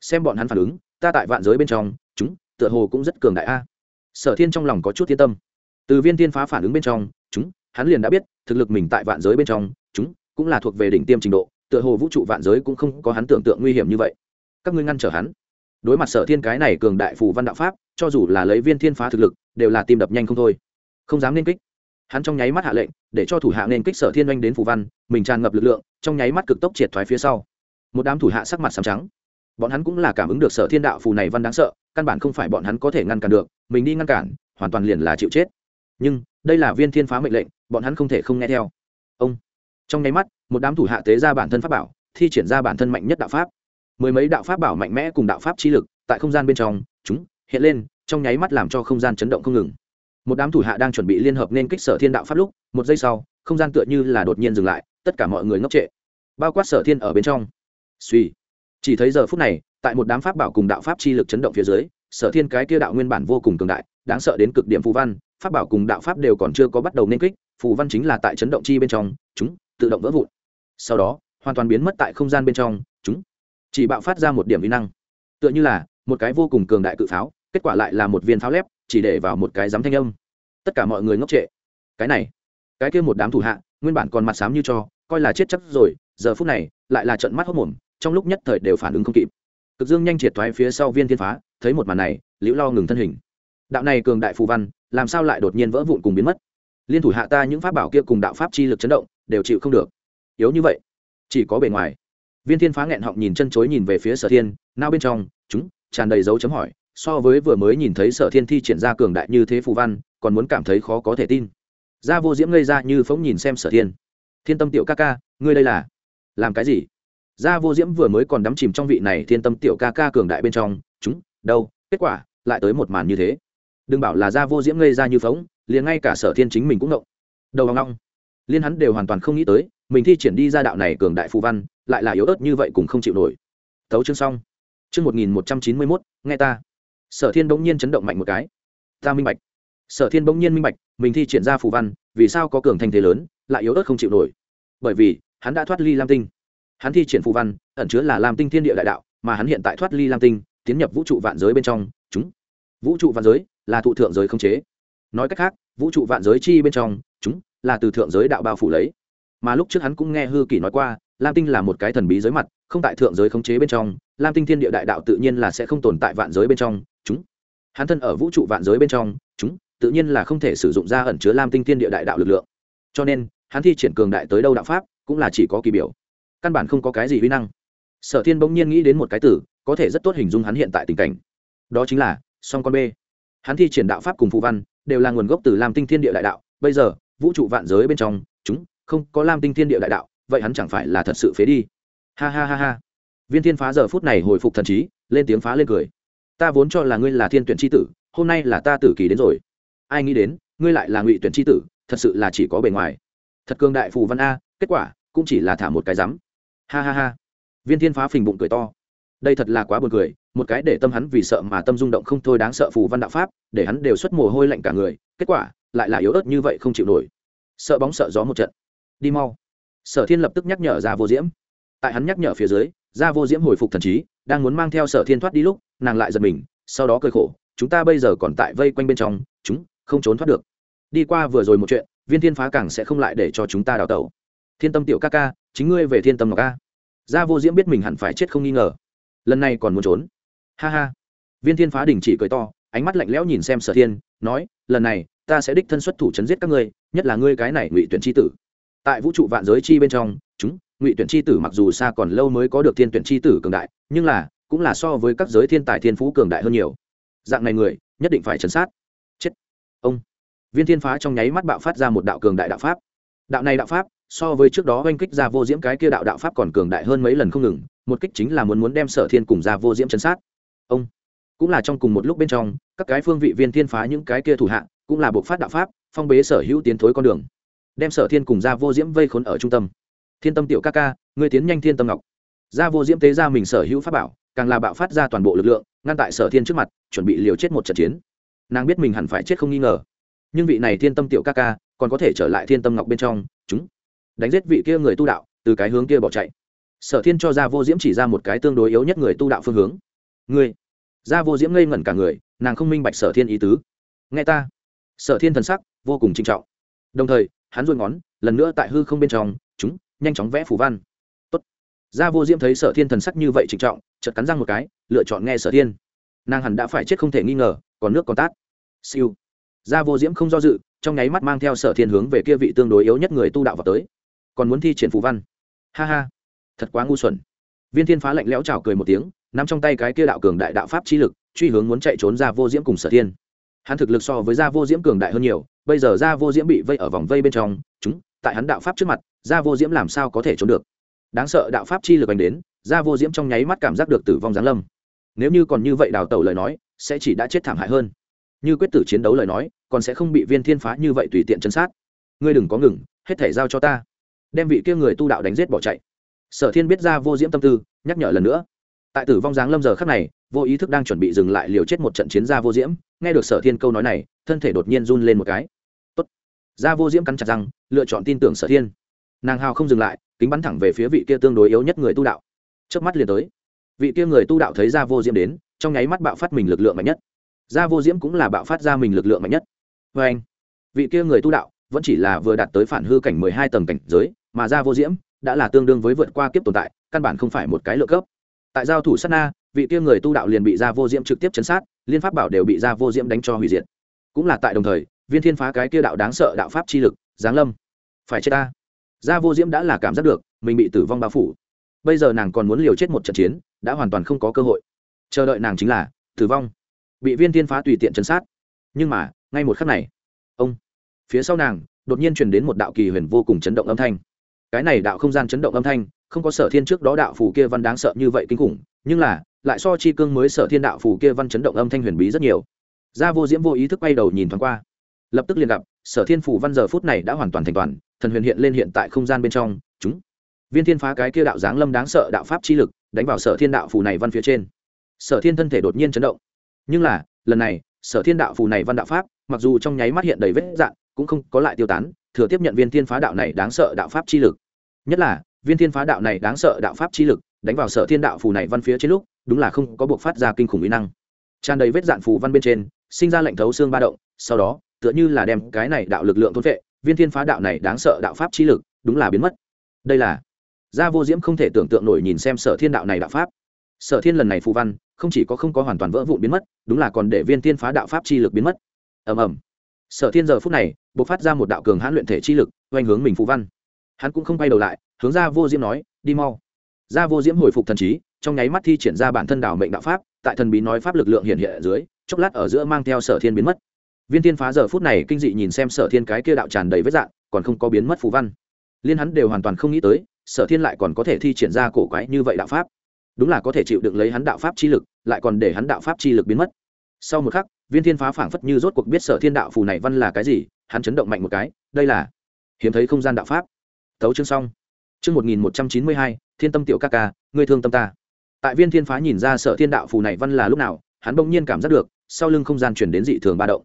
Xem bọn hắn phản ứng, ta tại vạn giới bên trong, chúng, tựa hồ cũng rất cường đại a. Sở thiên trong lòng có chút thiên tâm. Từ viên thiên phá phản ứng bên trong, chúng, hắn liền đã biết, thực lực mình tại vạn giới bên trong, chúng, cũng là thuộc về đỉnh tiêm trình độ tựa hồ vũ trụ vạn giới cũng không có hắn tưởng tượng nguy hiểm như vậy. Các ngươi ngăn trở hắn. Đối mặt sở thiên cái này cường đại phù văn đạo pháp, cho dù là lấy viên thiên phá thực lực, đều là tim đập nhanh không thôi. Không dám nên kích. Hắn trong nháy mắt hạ lệnh, để cho thủ hạ nên kích sở thiên oanh đến phù văn, mình tràn ngập lực lượng, trong nháy mắt cực tốc triệt thoái phía sau. Một đám thủ hạ sắc mặt sàm trắng. Bọn hắn cũng là cảm ứng được sở thiên đạo phù này văn đáng sợ, căn bản không phải bọn hắn có thể ngăn cản được, mình đi ngăn cản, hoàn toàn liền là chịu chết. Nhưng, đây là viên thiên phá mệnh lệnh, bọn hắn không thể không nghe theo. Ông trong nháy mắt, một đám thủ hạ tế ra bản thân pháp bảo, thi triển ra bản thân mạnh nhất đạo pháp. Mười mấy đạo pháp bảo mạnh mẽ cùng đạo pháp chi lực, tại không gian bên trong, chúng, hiện lên, trong nháy mắt làm cho không gian chấn động không ngừng. Một đám thủ hạ đang chuẩn bị liên hợp nên kích sở thiên đạo pháp lúc, một giây sau, không gian tựa như là đột nhiên dừng lại, tất cả mọi người ngốc trệ. Bao quát sở thiên ở bên trong. Suy. Chỉ thấy giờ phút này, tại một đám pháp bảo cùng đạo pháp chi lực chấn động phía dưới, sở thiên cái kia đạo nguyên bản vô cùng cường đại, đáng sợ đến cực điểm phù văn, pháp bảo cùng đạo pháp đều còn chưa có bắt đầu nên kích, phù văn chính là tại chấn động chi bên trong, chúng tự động vỡ vụn. Sau đó, hoàn toàn biến mất tại không gian bên trong, chúng chỉ bạo phát ra một điểm vi năng. Tựa như là một cái vô cùng cường đại cự pháo, kết quả lại là một viên pháo lép, chỉ để vào một cái giám thanh âm. Tất cả mọi người ngốc trệ. Cái này, cái kia một đám thủ hạ, nguyên bản còn mặt xám như cho, coi là chết chắc rồi, giờ phút này, lại là trận mắt hốc mồm, trong lúc nhất thời đều phản ứng không kịp. Cực dương nhanh triệt thoái phía sau viên thiên phá, thấy một màn này, liễu lo ngừng thân hình. Đạo này cường đại phù văn, làm sao lại đột nhiên vỡ vụn cùng biến mất? Liên thủ hạ ta những pháp bảo kia cùng đạo pháp chi lực chấn động đều chịu không được. Yếu như vậy, chỉ có bề ngoài. Viên thiên phá nghẹn họng nhìn chân chối nhìn về phía sở thiên, nao bên trong, chúng, tràn đầy dấu chấm hỏi, so với vừa mới nhìn thấy sở thiên thi triển ra cường đại như thế phù văn, còn muốn cảm thấy khó có thể tin. Gia vô diễm ngây ra như phóng nhìn xem sở thiên. Thiên tâm tiểu ca ca, ngươi đây là làm cái gì? Gia vô diễm vừa mới còn đắm chìm trong vị này thiên tâm tiểu ca ca cường đại bên trong, chúng, đâu, kết quả, lại tới một màn như thế. Đừng bảo là gia vô diễm ngây ra như phóng liền ngay cả sở thiên chính mình cũng động. Đầu hoang long liên hắn đều hoàn toàn không nghĩ tới, mình thi triển đi ra đạo này cường đại phù văn, lại là yếu ớt như vậy cũng không chịu nổi. Thấu chương xong. Chương một nghìn một trăm chín mươi mốt, nghe ta. Sở thiên bỗng nhiên chấn động mạnh một cái. Ta minh bạch. Sở thiên bỗng nhiên minh bạch, mình thi triển ra phù văn, vì sao có cường thanh thế lớn, lại yếu ớt không chịu nổi. Bởi vì, hắn đã thoát ly lam tinh. Hắn thi triển phù văn, ẩn chứa là lam tinh thiên địa đại đạo, mà hắn hiện tại thoát ly lam tinh, tiến nhập vũ trụ vạn giới bên trong, chúng. Vũ trụ vạn giới là thụ thượng giới không chế. Nói cách khác, vũ trụ vạn giới chi bên trong, chúng là từ thượng giới đạo bao phủ lấy. Mà lúc trước hắn cũng nghe hư kỷ nói qua lam tinh là một cái thần bí giới mặt không tại thượng giới khống chế bên trong lam tinh thiên địa đại đạo tự nhiên là sẽ không tồn tại vạn giới bên trong chúng. Hắn thân ở vũ trụ vạn giới bên trong chúng tự nhiên là không thể sử dụng ra ẩn chứa lam tinh thiên địa đại đạo lực lượng. Cho nên hắn thi triển cường đại tới đâu đạo pháp cũng là chỉ có kỳ biểu. Căn bản không có cái gì uy năng. Sở thiên bỗng nhiên nghĩ đến một cái tử, có thể rất tốt hình dung hắn hiện tại tình cảnh. Đó chính là song con b hắn thi triển đạo pháp cùng phụ văn đều là nguồn gốc từ lam tinh thiên địa đại đạo. Bây giờ vũ trụ vạn giới bên trong, chúng, không, có lam tinh thiên địa đại đạo, vậy hắn chẳng phải là thật sự phế đi. Ha ha ha ha. Viên thiên phá giờ phút này hồi phục thần trí, lên tiếng phá lên cười. Ta vốn cho là ngươi là thiên tuyển tri tử, hôm nay là ta tử kỳ đến rồi. Ai nghĩ đến, ngươi lại là ngụy tuyển tri tử, thật sự là chỉ có bề ngoài. Thật cường đại phù văn a, kết quả, cũng chỉ là thả một cái rắm. Ha ha ha. Viên thiên phá phình bụng cười to. Đây thật là quá buồn cười, một cái để tâm hắn vì sợ mà tâm rung động không thôi đáng sợ phù văn đạo pháp, để hắn đều xuất mồ hôi lạnh cả người, kết quả lại là yếu ớt như vậy không chịu nổi. Sợ bóng sợ gió một trận. Đi mau. Sở thiên lập tức nhắc nhở ra vô diễm. Tại hắn nhắc nhở phía dưới ra vô diễm hồi phục thần trí, đang muốn mang theo sở thiên thoát đi lúc, nàng lại giật mình, sau đó cơi khổ, chúng ta bây giờ còn tại vây quanh bên trong, chúng, không trốn thoát được. Đi qua vừa rồi một chuyện, viên thiên phá càng sẽ không lại để cho chúng ta đào tẩu. Thiên tâm tiểu ca ca, chính ngươi về thiên tâm ngọc ca gia vô diễm biết mình hẳn phải chết không nghi ngờ. Lần này còn muốn trốn? Ha ha. Viên thiên phá đình chỉ cười to, ánh mắt lạnh lẽo nhìn xem sở thiên, nói, lần này ta sẽ đích thân xuất thủ chấn giết các ngươi, nhất là ngươi cái này ngụy tuyển tri tử. Tại vũ trụ vạn giới chi bên trong, chúng, ngụy tuyển tri tử mặc dù xa còn lâu mới có được thiên tuyển tri tử cường đại, nhưng là, cũng là so với các giới thiên tài thiên phú cường đại hơn nhiều. Dạng này người, nhất định phải chấn sát. Chết. Ông. Viên thiên phá trong nháy mắt bạo phát ra một đạo cường đại đạo pháp. Đạo này đạo pháp, so với trước đó oanh kích ra vô diễm cái kia đạo đạo pháp còn cường đại hơn mấy lần không ngừng, một kích chính là muốn muốn đem sở thiên cùng ra vô diễm chấn sát. Ông. Cũng là trong cùng một lúc bên trong, các cái phương vị viên thiên phá những cái kia thủ hạ cũng là buộc phát đạo pháp, phong bế sở hữu tiến thối con đường, đem sở thiên cùng ra vô diễm vây khốn ở trung tâm. Thiên tâm tiểu ca ca người tiến nhanh thiên tâm ngọc. Ra vô diễm tế ra mình sở hữu pháp bảo, càng là bạo phát ra toàn bộ lực lượng, ngăn tại sở thiên trước mặt, chuẩn bị liều chết một trận chiến. Nàng biết mình hẳn phải chết không nghi ngờ. Nhưng vị này thiên tâm tiểu ca ca, còn có thể trở lại thiên tâm ngọc bên trong, chúng đánh giết vị kia người tu đạo, từ cái hướng kia bỏ chạy. Sở thiên cho ra vô diễm chỉ ra một cái tương đối yếu nhất người tu đạo phương hướng. Người ra vô diễm ngây ngẩn cả người, nàng không minh bạch sở thiên ý tứ. Nghe ta sở thiên thần sắc vô cùng trinh trọng. Đồng thời, hắn dôi ngón, lần nữa tại hư không bên trong, chúng, nhanh chóng vẽ phủ văn. Tốt. gia vô diễm thấy sở thiên thần sắc như vậy trinh trọng, chợt cắn răng một cái, lựa chọn nghe sở thiên. Nàng hẳn đã phải chết không thể nghi ngờ, còn nước còn tát. Siêu. Gia vô diễm không do dự, trong nháy mắt mang theo sở thiên hướng về kia vị tương đối yếu nhất người tu đạo vào tới. Còn muốn thi triển phù văn. Ha ha. Thật quá ngu xuẩn. Viên thiên phá lạnh lẽo chào cười một tiếng nằm trong tay cái kia đạo cường đại đạo pháp chi lực, truy hướng muốn chạy trốn ra vô diễm cùng sở thiên hắn thực lực so với gia vô diễm cường đại hơn nhiều, bây giờ gia vô diễm bị vây ở vòng vây bên trong, chúng, tại hắn đạo pháp trước mặt, gia vô diễm làm sao có thể trốn được? Đáng sợ đạo pháp chi lực anh đến, gia vô diễm trong nháy mắt cảm giác được tử vong giáng lâm. Nếu như còn như vậy đào tẩu lời nói, sẽ chỉ đã chết thảm hại hơn. Như quyết tử chiến đấu lời nói, còn sẽ không bị viên thiên phá như vậy tùy tiện chân sát. Ngươi đừng có ngừng, hết thể giao cho ta. Đem vị kia người tu đạo đánh giết bỏ chạy. Sở thiên biết ra vô diễm tâm tư, nhắc nhở lần nữa. Tại tử vong giáng lâm giờ khắc này, vô ý thức đang chuẩn bị dừng lại liều chết một trận chiến gia vô diễm nghe được sở thiên câu nói này, thân thể đột nhiên run lên một cái. Tốt. gia vô diễm cắn chặt răng, lựa chọn tin tưởng sở thiên. Nàng hào không dừng lại, kính bắn thẳng về phía vị kia tương đối yếu nhất người tu đạo. Trước mắt liền tới. Vị kia người tu đạo thấy gia vô diễm đến, trong nháy mắt bạo phát mình lực lượng mạnh nhất. Gia vô diễm cũng là bạo phát ra mình lực lượng mạnh nhất. Vê anh, vị kia người tu đạo vẫn chỉ là vừa đạt tới phản hư cảnh mười hai tầng cảnh giới, mà gia vô diễm đã là tương đương với vượt qua kiếp tồn tại, căn bản không phải một cái lựa cấp. Tại giao thủ sát na, vị kia người tu đạo liền bị gia vô diễm trực tiếp chấn sát liên pháp bảo đều bị gia vô diễm đánh cho hủy diệt. Cũng là tại đồng thời, viên thiên phá cái kia đạo đáng sợ đạo pháp chi lực, giáng lâm. Phải chết ta. Gia vô diễm đã là cảm giác được, mình bị tử vong bao phủ. Bây giờ nàng còn muốn liều chết một trận chiến, đã hoàn toàn không có cơ hội. Chờ đợi nàng chính là, tử vong. Bị viên thiên phá tùy tiện chấn sát. Nhưng mà, ngay một khắc này, ông, phía sau nàng, đột nhiên truyền đến một đạo kỳ huyền vô cùng chấn động âm thanh. Cái này đạo không gian chấn động âm thanh, không có sở thiên trước đó đạo phù kia văn đáng sợ như vậy kinh khủng, nhưng là lại so chi cương mới sở thiên đạo phù kia văn chấn động âm thanh huyền bí rất nhiều. Gia vô diễm vô ý thức quay đầu nhìn thoáng qua. Lập tức liền gặp, sở thiên phủ văn giờ phút này đã hoàn toàn thành toàn, thần huyền hiện lên hiện tại không gian bên trong, chúng. Viên thiên phá cái kia đạo giáng lâm đáng sợ đạo pháp chi lực, đánh vào sở thiên đạo phù này văn phía trên. Sở thiên thân thể đột nhiên chấn động. Nhưng là, lần này, sở thiên đạo phù này văn đạo pháp, mặc dù trong nháy mắt hiện đầy vết dạn cũng không có lại tiêu tán, thừa tiếp nhận viên thiên phá đạo này đáng sợ đạo pháp chi lực. Nhất là, viên thiên phá đạo này đáng sợ đạo pháp chi lực, đánh vào sở thiên đạo phù này văn phía trên lúc đúng là không có buộc phát ra kinh khủng mỹ năng. Tràn đầy vết dạn phù văn bên trên, sinh ra lệnh thấu xương ba động, sau đó, tựa như là đem cái này đạo lực lượng thôn vệ viên thiên phá đạo này đáng sợ đạo pháp chi lực, đúng là biến mất. Đây là, gia vô diễm không thể tưởng tượng nổi nhìn xem sở thiên đạo này đạo pháp. Sở thiên lần này phù văn, không chỉ có không có hoàn toàn vỡ vụn biến mất, đúng là còn để viên thiên phá đạo pháp chi lực biến mất. Ầm ầm. Sở thiên giờ phút này b ộ c phát ra một đạo cường hãn luyện thể chi lực, oanh hướng mình phù văn. Hắn cũng không quay đầu lại, hướng ra vô diễm nói, đi mau. Ra vô diễm hồi phục thần trí trong nháy mắt thi triển ra bản thân đảo mệnh đạo pháp, tại thần bí nói pháp lực lượng hiện hiện ở dưới, chốc lát ở giữa mang theo sở thiên biến mất. Viên thiên phá giờ phút này kinh dị nhìn xem sở thiên cái kia đạo tràn đầy vết dạng, còn không có biến mất phù văn. Liên hắn đều hoàn toàn không nghĩ tới, sở thiên lại còn có thể thi triển ra cổ quái như vậy đạo pháp. Đúng là có thể chịu được lấy hắn đạo pháp chi lực, lại còn để hắn đạo pháp chi lực biến mất. Sau một khắc, viên thiên phá phảng phất như rốt cuộc biết sở thiên đạo phù này văn là cái gì, hắn chấn động mạnh một cái, đây là hiếm thấy không gian đạo pháp. Thấu chương xong. Chương một nghìn một trăm chín mươi hai, thiên tâm tiểu ca ca, ngươi thương tâm ta tại viên thiên phá nhìn ra sở thiên đạo phù này văn là lúc nào, hắn bỗng nhiên cảm giác được, sau lưng không gian chuyển đến dị thường ba động.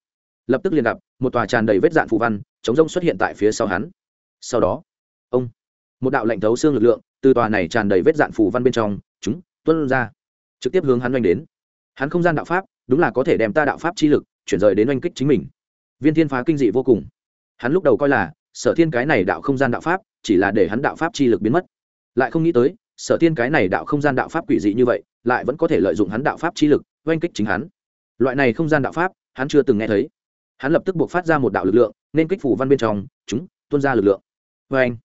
Lập tức liền gặp, một tòa tràn đầy vết dạn phù văn, chống rông xuất hiện tại phía sau hắn. Sau đó, ông, một đạo lệnh thấu xương lực lượng, từ tòa này tràn đầy vết dạn phù văn bên trong, chúng tuân ra, trực tiếp hướng hắn oanh đến. Hắn không gian đạo pháp, đúng là có thể đem ta đạo pháp chi lực, chuyển rời đến oanh kích chính mình. Viên thiên phá kinh dị vô cùng. Hắn lúc đầu coi là, sở thiên cái này đạo không gian đạo pháp, chỉ là để hắn đạo pháp chi lực biến mất. Lại không nghĩ tới sở thiên cái này đạo không gian đạo pháp quỷ dị như vậy, lại vẫn có thể lợi dụng hắn đạo pháp chi lực, oanh kích chính hắn. Loại này không gian đạo pháp, hắn chưa từng nghe thấy. Hắn lập tức buộc phát ra một đạo lực lượng, nên kích phủ văn bên trong, chúng, tuôn ra lực lượng. Vê anh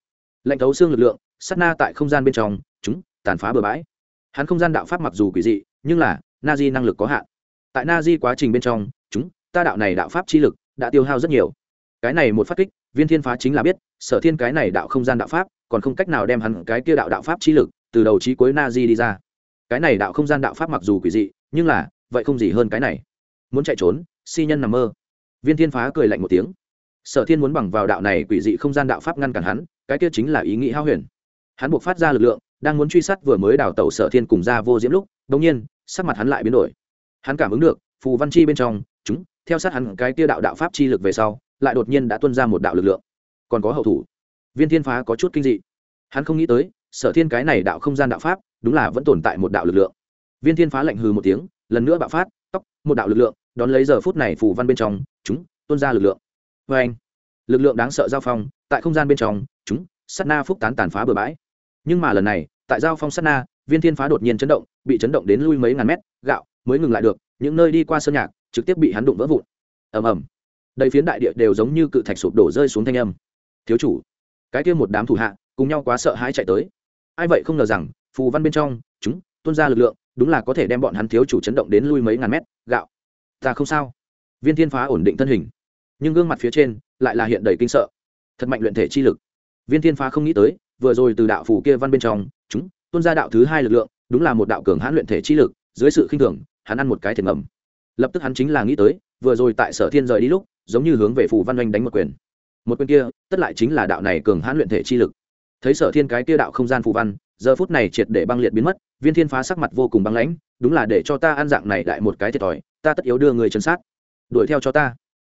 lệnh thấu xương lực lượng, sát na tại không gian bên trong, chúng, tàn phá bừa bãi. Hắn không gian đạo pháp mặc dù quỷ dị, nhưng là, na di năng lực có hạn. Tại na di quá trình bên trong, chúng, ta đạo này đạo pháp chi lực, đã tiêu hao rất nhiều. Cái này một phát kích, viên thiên phá chính là biết, sở thiên cái này đạo không gian đạo pháp, còn không cách nào đem hắn cái kia đạo đạo pháp chi lực từ đầu trí cuối na di đi ra. Cái này đạo không gian đạo pháp mặc dù quỷ dị, nhưng là, vậy không gì hơn cái này. Muốn chạy trốn, si nhân nằm mơ. Viên thiên phá cười lạnh một tiếng. Sở thiên muốn bằng vào đạo này quỷ dị không gian đạo pháp ngăn cản hắn, cái kia chính là ý nghĩ hao huyền. Hắn buộc phát ra lực lượng, đang muốn truy sát vừa mới đào tẩu sở thiên cùng ra vô diễm lúc đống nhiên, sắc mặt hắn lại biến đổi. Hắn cảm ứng được, phù văn chi bên trong, chúng, theo sát hắn cái kia đạo đạo pháp chi lực về sau, lại đột nhiên đã tuân ra một đạo lực lượng. Còn có hậu thủ. Viên thiên phá có chút kinh dị. Hắn không nghĩ tới sở thiên cái này đạo không gian đạo pháp, đúng là vẫn tồn tại một đạo lực lượng. Viên thiên phá lạnh hừ một tiếng, lần nữa bạo phát tóc một đạo lực lượng, đón lấy giờ phút này phù văn bên trong, chúng, tuôn ra lực lượng. Vê anh, lực lượng đáng sợ giao phong, tại không gian bên trong, chúng s á t na phúc tán tàn phá bừa bãi. Nhưng mà lần này, tại giao phong s á t na, viên thiên phá đột nhiên chấn động, bị chấn động đến lui mấy ngàn mét, gạo, mới ngừng lại được, những nơi đi qua sơn nhạc, trực tiếp bị hắn đụng vỡ vụn. Ầm ầm. Đầy phiến đại địa đều giống như cự thạch sụp đổ rơi xuống thanh âm. Thiếu chủ. Cái kia một đám thủ hạ, cùng nhau quá sợ hãi chạy tới ai vậy không ngờ rằng, phù văn bên trong, chúng, tuôn ra lực lượng, đúng là có thể đem bọn hắn thiếu chủ chấn động đến lui mấy ngàn mét, gạo. Ta không sao. Viên thiên phá ổn định thân hình. Nhưng gương mặt phía trên, lại là hiện đầy kinh sợ. Thật mạnh luyện thể chi lực. Viên thiên phá không nghĩ tới, vừa rồi từ đạo phủ kia văn bên trong, chúng, tuôn ra đạo thứ hai lực lượng, đúng là một đạo cường hãn luyện thể chi lực, dưới sự khinh thường, hắn ăn một cái thiệt ngầm. Lập tức hắn chính là nghĩ tới, vừa rồi tại sở thiên rời đi lúc, giống như hướng về phù văn oanh đánh một quyền. Một quyền kia, tất lại chính là đạo này cường hãn luyện thể chi lực thấy sở thiên cái kia đạo không gian phù văn, giờ phút này triệt để băng liệt biến mất, viên thiên phá sắc mặt vô cùng băng lãnh, đúng là để cho ta ăn dạng này đại một cái thiệt thòi, ta tất yếu đưa người chân sát. Đuổi theo cho ta.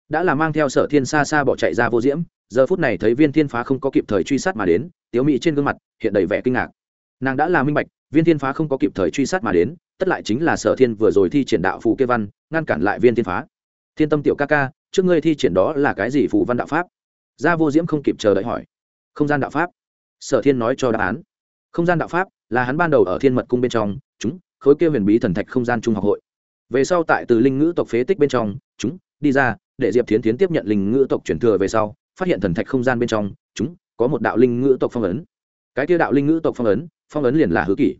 Đã là mang theo sở thiên xa xa bỏ chạy ra vô diễm, giờ phút này thấy viên thiên phá không có kịp thời truy sát mà đến, tiếu mỹ trên gương mặt hiện đầy vẻ kinh ngạc. Nàng đã là minh bạch, viên thiên phá không có kịp thời truy sát mà đến, tất lại chính là sở thiên vừa rồi thi triển đạo phù kê văn, ngăn cản lại viên thiên phá. Thiên tâm tiểu ca ca, trước ngươi thi triển đó là cái gì phù văn đạo pháp? Gia vô diễm không kịp chờ đợi hỏi. Không gian đạo pháp sở thiên nói cho đáp án. Không gian đạo pháp là hắn ban đầu ở thiên mật cung bên trong, chúng, khối kia huyền bí thần thạch không gian trung học hội. Về sau tại từ linh ngữ tộc phế tích bên trong, chúng, đi ra, để diệp thiến tiến tiếp nhận linh ngữ tộc chuyển thừa về sau, phát hiện thần thạch không gian bên trong, chúng, có một đạo linh ngữ tộc phong ấn. Cái kia đạo linh ngữ tộc phong ấn phong ấn liền là hư kỷ.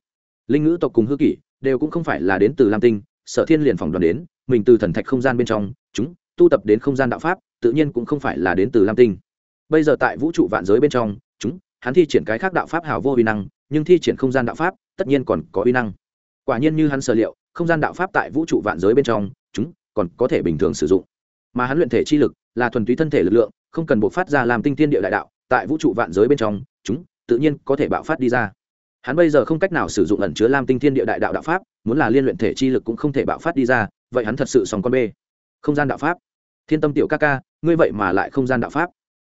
Linh ngữ tộc cùng hư kỷ đều cũng không phải là đến từ lam tinh, sở thiên liền phỏng đoàn đến, mình từ thần thạch không gian bên trong, chúng, tu tập đến không gian đạo pháp, tự nhiên cũng không phải là đến từ lam tinh. Bây giờ tại vũ trụ vạn giới bên trong hắn thi triển cái khác đạo pháp hào vô uy năng, nhưng thi triển không gian đạo pháp, tất nhiên còn có uy năng. Quả nhiên như hắn sở liệu, không gian đạo pháp tại vũ trụ vạn giới bên trong, chúng còn có thể bình thường sử dụng. Mà hắn luyện thể chi lực là thuần túy thân thể lực lượng, không cần buộc phát ra làm tinh tiên địa đại đạo, tại vũ trụ vạn giới bên trong, chúng tự nhiên có thể bạo phát đi ra. Hắn bây giờ không cách nào sử dụng ẩn chứa lam tinh thiên địa đại đạo đạo pháp, muốn là liên luyện thể chi lực cũng không thể bạo phát đi ra, vậy hắn thật sự sòng con bê. Không gian đạo pháp. Thiên tâm tiểu ca ca, ngươi vậy mà lại không gian đạo pháp.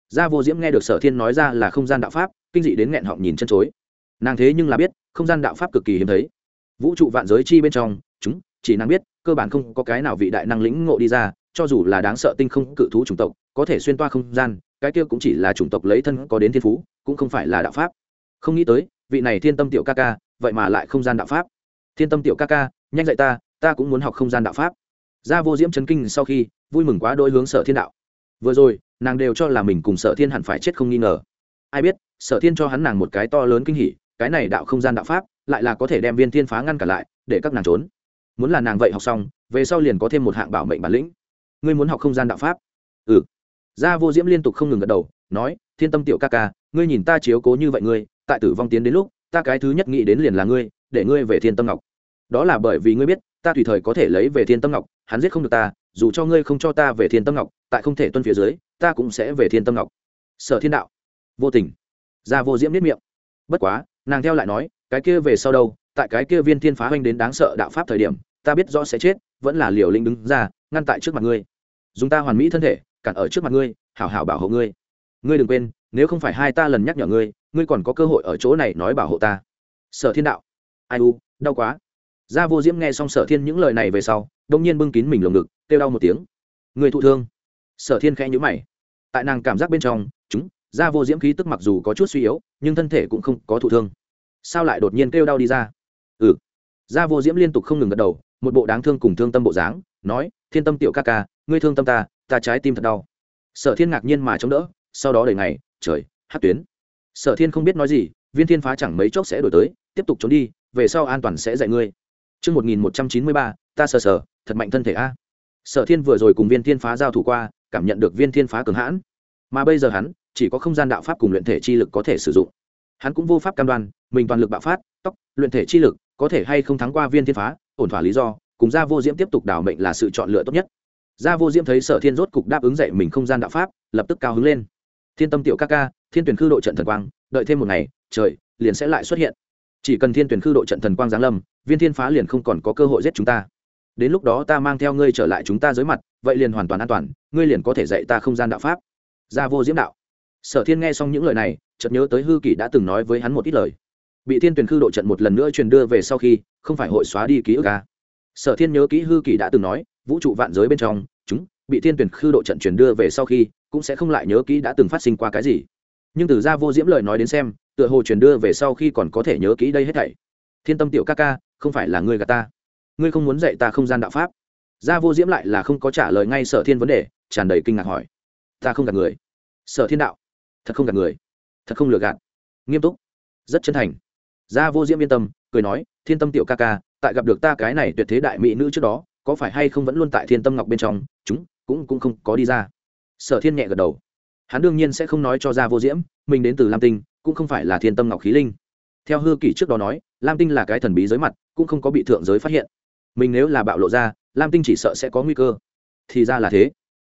Gia vô diễm nghe được sở thiên nói ra là không gian đạo pháp kinh dị đến nghẹn họng nhìn chân chối. Nàng thế nhưng là biết, không gian đạo pháp cực kỳ hiếm thấy. Vũ trụ vạn giới chi bên trong, chúng, chỉ nàng biết, cơ bản không có cái nào vị đại năng lĩnh ngộ đi ra, cho dù là đáng sợ tinh không cự thú chủng tộc, có thể xuyên toa không gian, cái kia cũng chỉ là chủng tộc lấy thân có đến thiên phú, cũng không phải là đạo pháp. Không nghĩ tới, vị này thiên tâm tiểu ca ca, vậy mà lại không gian đạo pháp. Thiên tâm tiểu ca ca, nhanh dạy ta ta cũng muốn học không gian đạo pháp. Gia vô diễm chấn kinh sau khi, vui mừng quá đôi hướng sở thiên đạo. Vừa rồi, nàng đều cho là mình cùng sở thiên hẳn phải chết không nghi ngờ. Ai biết sở thiên cho hắn nàng một cái to lớn kinh hỉ, cái này đạo không gian đạo pháp, lại là có thể đem viên thiên phá ngăn cả lại, để các nàng trốn. Muốn là nàng vậy học xong, về sau liền có thêm một hạng bảo mệnh bản lĩnh. Ngươi muốn học không gian đạo pháp? Ừ. Gia vô diễm liên tục không ngừng gật đầu, nói, thiên tâm tiểu ca ca, ngươi nhìn ta chiếu cố như vậy ngươi, tại tử vong tiến đến lúc, ta cái thứ nhất nghĩ đến liền là ngươi, để ngươi về thiên tâm ngọc. Đó là bởi vì ngươi biết, ta tùy thời có thể lấy về thiên tâm ngọc, hắn giết không được ta, dù cho ngươi không cho ta về thiên tâm ngọc, tại không thể tuân phía dưới, ta cũng sẽ về thiên tâm ngọc. Sở thiên đạo, vô tình gia vô diễm nếp miệng. Bất quá, nàng theo lại nói, cái kia về sau đâu, tại cái kia viên thiên phá hoành đến đáng sợ đạo pháp thời điểm, ta biết rõ sẽ chết, vẫn là liều linh đứng ra, ngăn tại trước mặt ngươi. Dùng ta hoàn mỹ thân thể, cản ở trước mặt ngươi, hảo hảo bảo hộ ngươi. Ngươi đừng quên, nếu không phải hai ta lần nhắc nhở ngươi ngươi còn có cơ hội ở chỗ này nói bảo hộ ta. Sở thiên đạo. Ai u, đau quá. Gia vô diễm nghe xong sở thiên những lời này về sau, đông nhiên bưng kín mình lồng ngực, kêu đau một tiếng. Người thụ thương. Sở thiên khẽ nhữ mày. Tại nàng cảm giác bên trong da gia vô diễm khí tức mặc dù có chút suy yếu nhưng thân thể cũng không có thụ thương. Sao lại đột nhiên kêu đau đi ra? Ừ. Gia vô diễm liên tục không ngừng gật đầu một bộ đáng thương cùng thương tâm bộ dáng nói thiên tâm tiểu ca ca ngươi thương tâm ta ta trái tim thật đau. Sở thiên ngạc nhiên mà chống đỡ sau đó đầy ngày trời hát tuyến. Sở thiên không biết nói gì viên thiên phá chẳng mấy chốc sẽ đổi tới tiếp tục trốn đi về sau an toàn sẽ dạy ngươi. Trước 1193, ta sờ sờ, thật mạnh thân thể a. Sở Thiên vừa rồi cùng Viên Thiên Phá giao thủ qua, cảm nhận được Viên Thiên Phá cường hãn. Mà bây giờ hắn, chỉ có không gian đạo pháp cùng luyện thể chi lực có thể sử dụng. Hắn cũng vô pháp cam đoan, mình toàn lực bạo phát, tóc luyện thể chi lực, có thể hay không thắng qua Viên Thiên Phá, ổn thỏa lý do, cùng Gia Vô Diễm tiếp tục đảo mệnh là sự chọn lựa tốt nhất. Gia Vô Diễm thấy Sở Thiên rốt cục đáp ứng dạy mình không gian đạo pháp, lập tức cao hứng lên. Thiên Tâm tiểu ca ca, Thiên Tuyển khư độ trận thần quang, đợi thêm một ngày, trời liền sẽ lại xuất hiện chỉ cần thiên tuyển khư độ trận thần quang giáng lâm viên thiên phá liền không còn có cơ hội giết chúng ta đến lúc đó ta mang theo ngươi trở lại chúng ta dưới mặt vậy liền hoàn toàn an toàn ngươi liền có thể dạy ta không gian đạo pháp gia vô diễm đạo sở thiên nghe xong những lời này, chợt nhớ tới hư kỷ đã từng nói với hắn một ít lời. Bị thiên tuyển khư độ trận một lần nữa truyền đưa về sau khi, không phải hội xóa đi ký ức ca sở thiên nhớ kỹ hư kỷ đã từng nói, vũ trụ vạn giới bên trong, chúng, bị thiên tuyển khư độ trận truyền đưa về sau khi, cũng sẽ không lại nhớ kỹ đã từng phát sinh qua cái gì. Nhưng từ gia vô diễm lời nói đến xem, tựa hồ truyền đưa về sau khi còn có thể nhớ kỹ đây hết thảy. Thiên tâm tiểu ca ca, không phải là ngươi gà ta. Ngươi không muốn dạy ta không gian đạo pháp. Gia vô diễm lại là không có trả lời ngay sở thiên vấn đề, tràn đầy kinh ngạc hỏi. Ta không gạt người. Sở thiên đạo thật không gạt người. Thật không lừa gạt. Nghiêm túc. Rất chân thành. Gia vô diễm yên tâm, cười nói, thiên tâm tiểu ca ca, tại gặp được ta cái này tuyệt thế đại mỹ nữ trước đó, có phải hay không vẫn luôn tại thiên tâm ngọc bên trong? Chúng, cũng cũng không có đi ra. Sở thiên nhẹ gật đầu. Hắn đương nhiên sẽ không nói cho gia vô diễm, mình đến từ lam tinh, cũng không phải là thiên tâm ngọc khí linh. Theo hư kỷ trước đó nói, lam tinh là cái thần bí giới mặt, cũng không có bị thượng giới phát hiện. Mình nếu là bạo lộ ra, lam tinh chỉ sợ sẽ có nguy cơ. Thì ra là thế.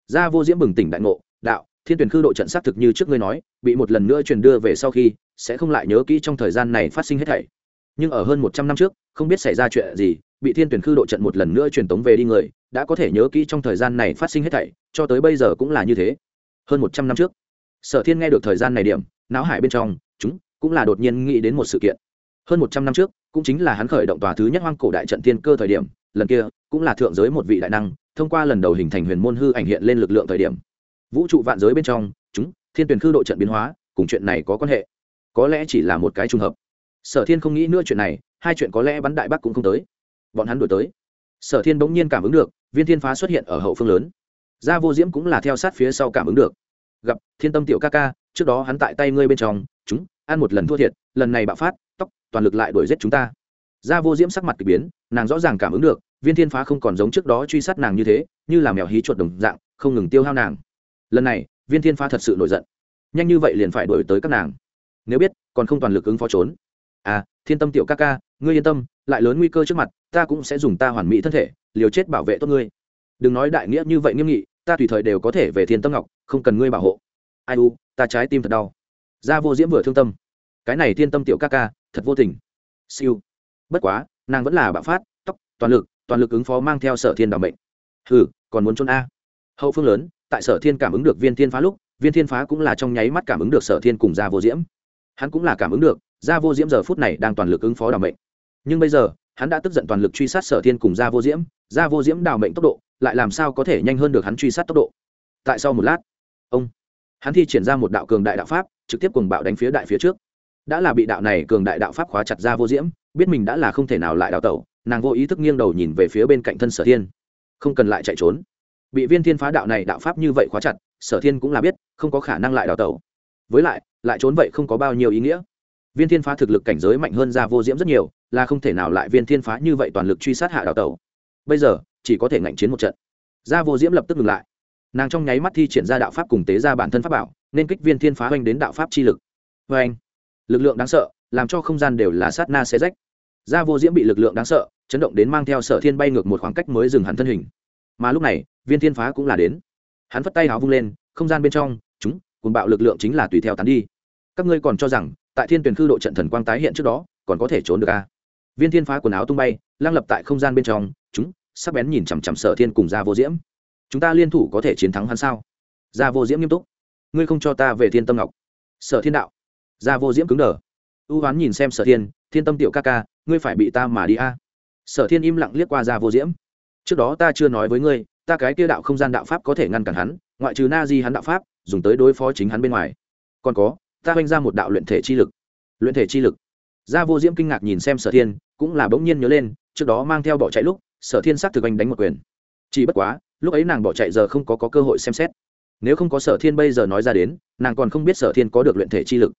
Gia vô diễm bừng tỉnh đại ngộ, đạo thiên tuyển khư độ trận xác thực như trước ngươi nói, bị một lần nữa truyền đưa về sau khi, sẽ không lại nhớ kỹ trong thời gian này phát sinh hết thảy. Nhưng ở hơn một trăm năm trước, không biết xảy ra chuyện gì, bị thiên tuyển khư độ trận một lần nữa truyền tống về đi người, đã có thể nhớ kỹ trong thời gian này phát sinh hết thảy, cho tới bây giờ cũng là như thế. Hơn một trăm năm trước, sở thiên nghe được thời gian này điểm, não hải bên trong, chúng cũng là đột nhiên nghĩ đến một sự kiện. Hơn một trăm năm trước, cũng chính là hắn khởi động tòa thứ nhất hoang cổ đại trận tiên cơ thời điểm, lần kia cũng là thượng giới một vị đại năng, thông qua lần đầu hình thành huyền môn hư ảnh hiện lên lực lượng thời điểm vũ trụ vạn giới bên trong, chúng, thiên tuyển khư độ trận biến hóa, cùng chuyện này có quan hệ. Có lẽ chỉ là một cái trùng hợp. Sở thiên không nghĩ nữa chuyện này, hai chuyện có lẽ bắn đại bắc cũng không tới. Bọn hắn đổi tới. Sở thiên bỗng nhiên cảm ứng được, viên thiên phá xuất hiện ở hậu phương lớn. Gia vô diễm cũng là theo sát phía sau cảm ứng được. Gặp, thiên tâm tiểu ca ca, trước đó hắn tại tay ngươi bên trong, chúng, ăn một lần thua thiệt, lần này bạo phát, tóc, toàn lực lại đuổi giết chúng ta. Gia vô diễm sắc mặt k ỳ biến, nàng rõ ràng cảm ứng được, viên thiên phá không còn giống trước đó truy sát nàng như thế, như là mèo hí chuột đồng dạng, không ngừng tiêu hao nàng lần này, viên thiên pha thật sự nổi giận. Nhanh như vậy liền phải đổi tới các nàng. Nếu biết, còn không toàn lực ứng phó trốn. À thiên tâm tiểu ca ca, ngươi yên tâm, lại lớn nguy cơ trước mặt, ta cũng sẽ dùng ta hoàn mỹ thân thể, liều chết bảo vệ tốt ngươi. Đừng nói đại nghĩa như vậy nghiêm nghị, ta tùy thời đều có thể về thiên tâm ngọc, không cần ngươi bảo hộ. Ai u, ta trái tim thật đau. Gia vô diễm vừa thương tâm. Cái này thiên tâm tiểu ca ca, thật vô tình. Siêu. Bất quá, nàng vẫn là bạo phát, tóc, toàn lực toàn lực ứng phó mang theo sở thiên đảm bệnh hừ, còn muốn trốn a. Hậu phương lớn tại sở thiên cảm ứng được viên thiên phá lúc, viên thiên phá cũng là trong nháy mắt cảm ứng được sở thiên cùng gia vô diễm. Hắn cũng là cảm ứng được, gia vô diễm giờ phút này đang toàn lực ứng phó đào mệnh. Nhưng bây giờ, hắn đã tức giận toàn lực truy sát sở thiên cùng gia vô diễm, gia vô diễm đào mệnh tốc độ, lại làm sao có thể nhanh hơn được hắn truy sát tốc độ? Tại sau một lát, ông, hắn thi triển ra một đạo cường đại đạo pháp, trực tiếp cùng bạo đánh phía đại phía trước. Đã là bị đạo này cường đại đạo pháp khóa chặt ra vô diễm, biết mình đã là không thể nào lại đào tẩu, nàng vô ý thức nghiêng đầu nhìn về phía bên cạnh thân sở thiên. Không cần lại chạy trốn bị viên thiên phá đạo này đạo pháp như vậy khóa chặt, sở thiên cũng là biết, không có khả năng lại đào tẩu. Với lại lại trốn vậy không có bao nhiêu ý nghĩa. Viên thiên phá thực lực cảnh giới mạnh hơn ra vô diễm rất nhiều, là không thể nào lại viên thiên phá như vậy toàn lực truy sát hạ đào tẩu. Bây giờ, chỉ có thể ngạnh chiến một trận. Ra vô diễm lập tức ngừng lại. Nàng trong nháy mắt thi triển ra đạo pháp cùng tế ra bản thân pháp bảo, nên kích viên thiên phá oanh đến đạo pháp chi lực. Vê anh lực lượng đáng sợ, làm cho không gian đều là sát na xe rách. Ra vô diễm bị lực lượng đáng sợ, chấn động đến mang theo sở thiên bay ngược một khoảng cách mới dừng hẳn thân hình. Mà lúc này viên thiên phá cũng là đến. Hắn phất tay áo vung lên, không gian bên trong, chúng cùng bạo lực lượng chính là tùy theo tán đi. Các ngươi còn cho rằng, tại thiên tuyển khư độ trận thần quang tái hiện trước đó, còn có thể trốn được à? viên thiên phá quần áo tung bay lang lập tại không gian bên trong, chúng, sắc bén nhìn chằm chằm sở thiên cùng ra vô diễm. Chúng ta liên thủ có thể chiến thắng hắn sao? Ra vô diễm nghiêm túc. Ngươi không cho ta về thiên tâm ngọc. Sở thiên đạo. Ra vô diễm cứng đờ. Ưu hoán nhìn xem sở thiên thiên tâm tiểu ca ca, ngươi phải bị ta mà đi a. À? sở thiên im lặng liếc qua ra vô diễm. Trước đó ta chưa nói với ngươi ta cái kia đạo không gian đạo pháp có thể ngăn cản hắn ngoại trừ na di hắn đạo pháp dùng tới đối phó chính hắn bên ngoài. Còn có ta oanh ra một đạo luyện thể chi lực. Luyện thể chi lực. Gia vô diễm kinh ngạc nhìn xem sở thiên cũng là bỗng nhiên nhớ lên trước đó mang theo bỏ chạy lúc sở thiên xác thực anh đánh một quyền. Chỉ bất quá lúc ấy nàng bỏ chạy giờ không có, có cơ hội xem xét. Nếu không có sở thiên bây giờ nói ra đến nàng còn không biết sở thiên có được luyện thể chi lực.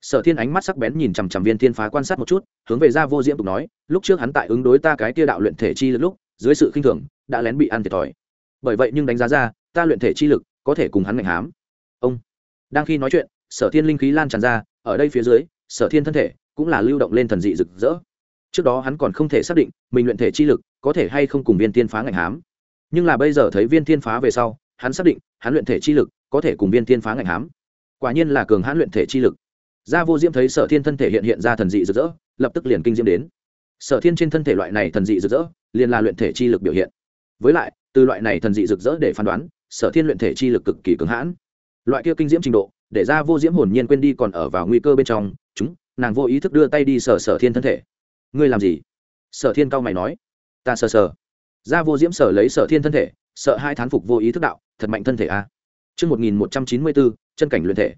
Sở thiên ánh mắt sắc bén nhìn chằm chằm viên thiên phá quan sát một chút hướng về gia vô diễm tục nói lúc trước hắn tại ứng đối ta cái kia đạo luyện thể chi lực lúc dưới sự khinh thường đã lén bị ăn thiệt thòi bởi vậy nhưng đánh giá ra, ta luyện thể chi lực có thể cùng hắn ngạnh hám. Ông. Đang khi nói chuyện, sở thiên linh khí lan tràn ra, ở đây phía dưới, sở thiên thân thể cũng là lưu động lên thần dị rực rỡ. Trước đó hắn còn không thể xác định mình luyện thể chi lực có thể hay không cùng viên tiên phá ngạnh hám. Nhưng là bây giờ thấy viên tiên phá về sau, hắn xác định hắn luyện thể chi lực có thể cùng viên tiên phá ngạnh hám. Quả nhiên là cường hãn luyện thể chi lực. Gia vô diễm thấy sở thiên thân thể hiện hiện ra thần dị rực rỡ, lập tức liền kinh diễm đến. Sở thiên trên thân thể loại này thần dị rực rỡ, liền là luyện thể chi lực biểu hiện. Với lại từ loại này thần dị rực rỡ để phán đoán sở thiên luyện thể chi lực cực kỳ cứng hãn loại kia kinh diễm trình độ để ra vô diễm hồn nhiên quên đi còn ở vào nguy cơ bên trong chúng nàng vô ý thức đưa tay đi sở sở thiên thân thể ngươi làm gì sở thiên cao mày nói ta sờ sờ ra vô diễm sở lấy sở thiên thân thể sợ hai thán phục vô ý thức đạo thật mạnh thân thể a? Trước 1194, chân cảnh luyện thể.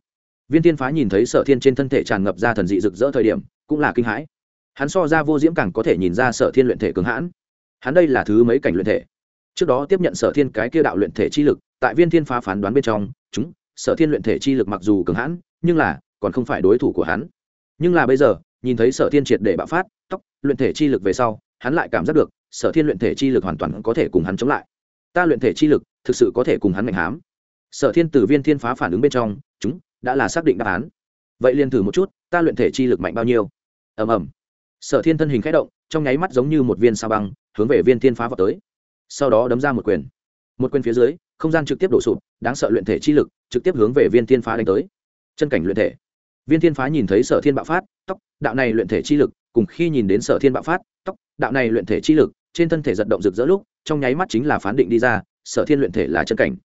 Viên Tiên Phá nhìn thấy Sở Thiên trên thân thể tràn ngập ra thần dị rực rỡ thời điểm, cũng là kinh hãi. Hắn so ra vô diễm càng có thể nhìn ra Sở Thiên luyện thể cường hãn. Hắn đây là thứ mấy cảnh luyện thể. Trước đó tiếp nhận Sở Thiên cái kia đạo luyện thể chi lực, tại Viên Thiên Phá phán đoán bên trong, chúng sở thiên luyện thể chi lực mặc dù cường hãn nhưng là còn không phải đối thủ của hắn. Nhưng là bây giờ nhìn thấy sở thiên triệt để bạo phát tóc luyện thể chi lực về sau hắn lại cảm giác được sở thiên luyện thể chi lực hoàn toàn có thể cùng hắn chống lại. Ta luyện thể chi lực thực sự có thể cùng hắn mạnh hám. Sở thiên từ viên thiên phá phản ứng bên trong chúng đã là xác định đáp án. Vậy liền thử một chút ta luyện thể chi lực mạnh bao nhiêu? Ầm ầm. Sở thiên thân hình k h ẽ động trong nháy mắt giống như một viên sao băng hướng về viên thiên phá vào tới sau đó đấm ra một quyền. Một quyền phía dưới, không gian trực tiếp đổ sụp, đáng sợ luyện thể chi lực, trực tiếp hướng về viên thiên phá đánh tới. Chân cảnh luyện thể. Viên thiên phá nhìn thấy sở thiên bạo phát, tóc, đạo này luyện thể chi lực, cùng khi nhìn đến sở thiên bạo phát, tóc, đạo này luyện thể chi lực, trên thân thể giật động rực rỡ lúc, trong nháy mắt chính là phán định đi ra, sở thiên luyện thể là chân cảnh.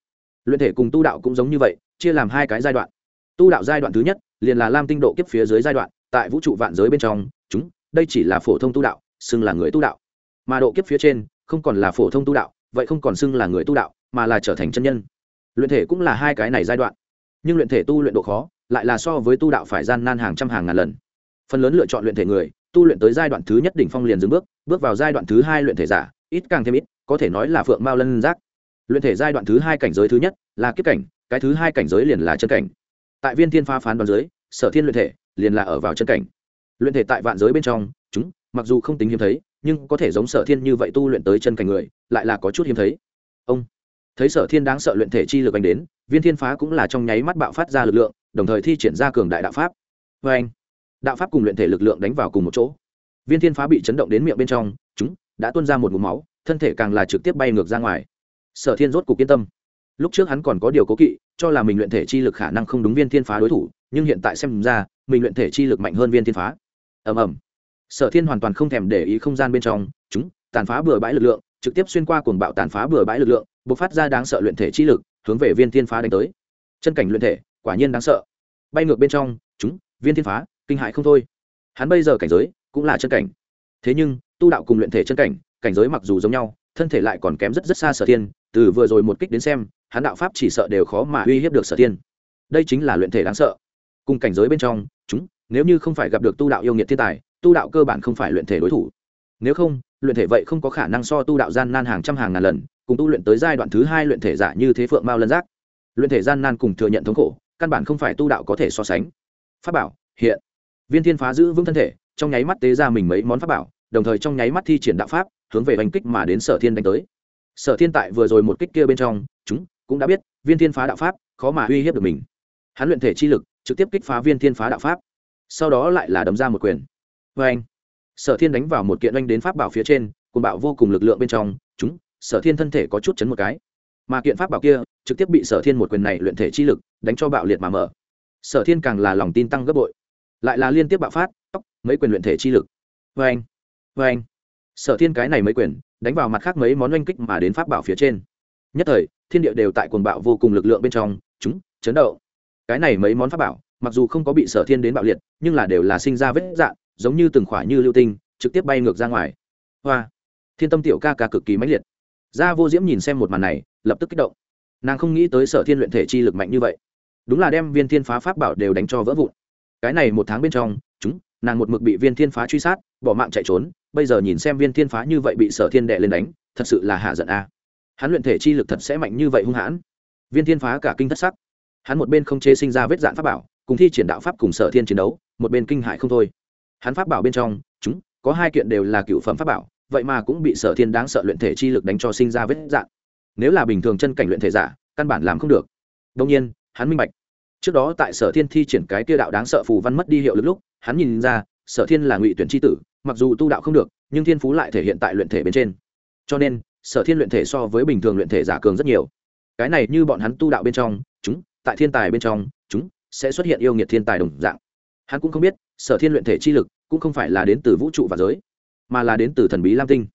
Luyện thể cùng tu đạo cũng giống như vậy, chia làm hai cái giai đoạn. Tu đạo giai đoạn thứ nhất, liền là lam tinh độ kiếp phía dưới giai đoạn, tại vũ trụ vạn giới bên trong, chúng, đây chỉ là phổ thông tu đạo, xưng là người tu đạo. Mà độ kiếp phía trên không còn là phổ thông tu đạo, vậy không còn xưng là người tu đạo, mà là trở thành chân nhân. Luyện thể cũng là hai cái này giai đoạn. Nhưng luyện thể tu luyện độ khó, lại là so với tu đạo phải gian nan hàng trăm hàng ngàn lần. Phần lớn lựa chọn luyện thể người, tu luyện tới giai đoạn thứ nhất đỉnh phong liền dừng bước bước vào giai đoạn thứ hai luyện thể giả, ít càng thêm ít, có thể nói là phượng mao lân giác. Luyện thể giai đoạn thứ hai cảnh giới thứ nhất là kiếp cảnh, cái thứ hai cảnh giới liền là chân cảnh. Tại viên thiên pha phán đoàn giới sở thiên luyện thể liền là ở vào chân cảnh. Luyện thể tại vạn giới bên trong, chúng, mặc dù không tính hiếm thấy nhưng có thể giống sở thiên như vậy tu luyện tới chân cảnh người, lại là có chút hiếm thấy. Ông, thấy sở thiên đáng sợ luyện thể chi lực anh đến, viên thiên phá cũng là trong nháy mắt bạo phát ra lực lượng, đồng thời thi triển ra cường đại đạo pháp. Vê anh, đạo pháp cùng luyện thể lực lượng đánh vào cùng một chỗ. Viên thiên phá bị chấn động đến miệng bên trong, chúng, đã tuôn ra một mụm máu, thân thể càng là trực tiếp bay ngược ra ngoài. Sở thiên rốt cục yên tâm. Lúc trước hắn còn có điều cố kỵ, cho là mình luyện thể chi lực khả năng không đúng viên thiên phá đối thủ, nhưng hiện tại xem ra, mình luyện thể chi lực mạnh hơn viên thiên phá. Ầm ầm sở thiên hoàn toàn không thèm để ý không gian bên trong, chúng, tàn phá bừa bãi lực lượng, trực tiếp xuyên qua cuồng bạo tàn phá bừa bãi lực lượng b ộ c phát ra đáng sợ luyện thể chi lực, hướng về viên thiên phá đánh tới. Chân cảnh luyện thể, quả nhiên đáng sợ. Bay ngược bên trong, chúng, viên thiên phá, kinh hại không thôi. Hắn bây giờ cảnh giới cũng là chân cảnh. Thế nhưng, tu đạo cùng luyện thể chân cảnh cảnh giới mặc dù giống nhau, thân thể lại còn kém rất rất xa sở thiên, từ vừa rồi một kích đến xem, hắn đạo pháp chỉ sợ đều khó mà uy hiếp được sở thiên. Đây chính là luyện thể đáng sợ. Cùng cảnh giới bên trong, chúng, nếu như không phải gặp được tu đạo yêu nghiệt thiên tài tu đạo cơ bản không phải luyện thể đối thủ. Nếu không, luyện thể vậy không có khả năng so tu đạo gian nan hàng trăm hàng ngàn lần, cùng tu luyện tới giai đoạn thứ hai luyện thể giả như thế phượng mao lân giác. Luyện thể gian nan cùng thừa nhận thống khổ, căn bản không phải tu đạo có thể so sánh. Pháp bảo, hiện. Viên thiên phá giữ vững thân thể, trong nháy mắt tế ra mình mấy món pháp bảo, đồng thời trong nháy mắt thi triển đạo pháp, hướng về hành kích mà đến sở thiên đánh tới. Sở thiên tại vừa rồi một kích kia bên trong, chúng cũng đã biết, viên thiên phá đạo pháp, khó mà uy hiếp được mình. Hắn luyện thể chi lực, trực tiếp kích phá viên thiên phá đạo pháp. Sau đó lại là đấm ra một quyền vê anh, sở thiên đánh vào một kiện oanh đến pháp bảo phía trên cùng bạo vô cùng lực lượng bên trong, chúng, sở thiên thân thể có chút chấn một cái. Mà kiện pháp bảo kia, trực tiếp bị sở thiên một quyền này luyện thể chi lực, đánh cho bạo liệt mà mở. Sở thiên càng là lòng tin tăng gấp bội. Lại là liên tiếp bạo phát, tóc, mấy quyền luyện thể chi lực. Vê anh vê anh. Sở thiên cái này mấy quyền, đánh vào mặt khác mấy món oanh kích mà đến pháp bảo phía trên. Nhất thời, thiên địa đều tại cuồng bạo vô cùng lực lượng bên trong, chúng, chấn động. Cái này mấy món pháp bảo, mặc dù không có bị sở thiên đến bạo liệt, nhưng là đều là sinh ra vết dạn giống như từng khỏa như lưu tinh, trực tiếp bay ngược ra ngoài. Hoa! Thiên tâm tiểu ca ca cực kỳ mãnh liệt. Gia vô diễm nhìn xem một màn này, lập tức kích động. Nàng không nghĩ tới sở thiên luyện thể chi lực mạnh như vậy. Đúng là đem viên thiên phá pháp bảo đều đánh cho vỡ vụn. Cái này một tháng bên trong, chúng, nàng một mực bị viên thiên phá truy sát, bỏ mạng chạy trốn, bây giờ nhìn xem viên thiên phá như vậy bị sở thiên đệ lên đánh, thật sự là hạ giận a. Hắn luyện thể chi lực thật sẽ mạnh như vậy hung hãn. Viên thiên phá cả kinh thất sắc. Hắn một bên không chế sinh ra vết dạn pháp bảo, cùng thi triển đạo pháp cùng sở thiên chiến đấu, một bên kinh hại không thôi hắn pháp bảo bên trong, chúng, có hai kiện đều là cựu phẩm pháp bảo, vậy mà cũng bị sở thiên đáng sợ luyện thể chi lực đánh cho sinh ra vết dạn nếu là bình thường chân cảnh luyện thể giả, căn bản làm không được. Đông nhiên, hắn minh bạch. Trước đó tại sở thiên thi triển cái kia đạo đáng sợ phù văn mất đi hiệu lực lúc, hắn nhìn ra, sở thiên là ngụy tuyển tri tử, mặc dù tu đạo không được, nhưng thiên phú lại thể hiện tại luyện thể bên trên. Cho nên, sở thiên luyện thể so với bình thường luyện thể giả cường rất nhiều. Cái này như bọn hắn tu đạo bên trong, chúng, tại thiên tài bên trong, chúng, sẽ xuất hiện yêu nghiệt thiên tài đồng dạng hắn cũng không biết, sở thiên luyện thể chi lực cũng không phải là đến từ vũ trụ và giới, mà là đến từ thần bí lam tinh.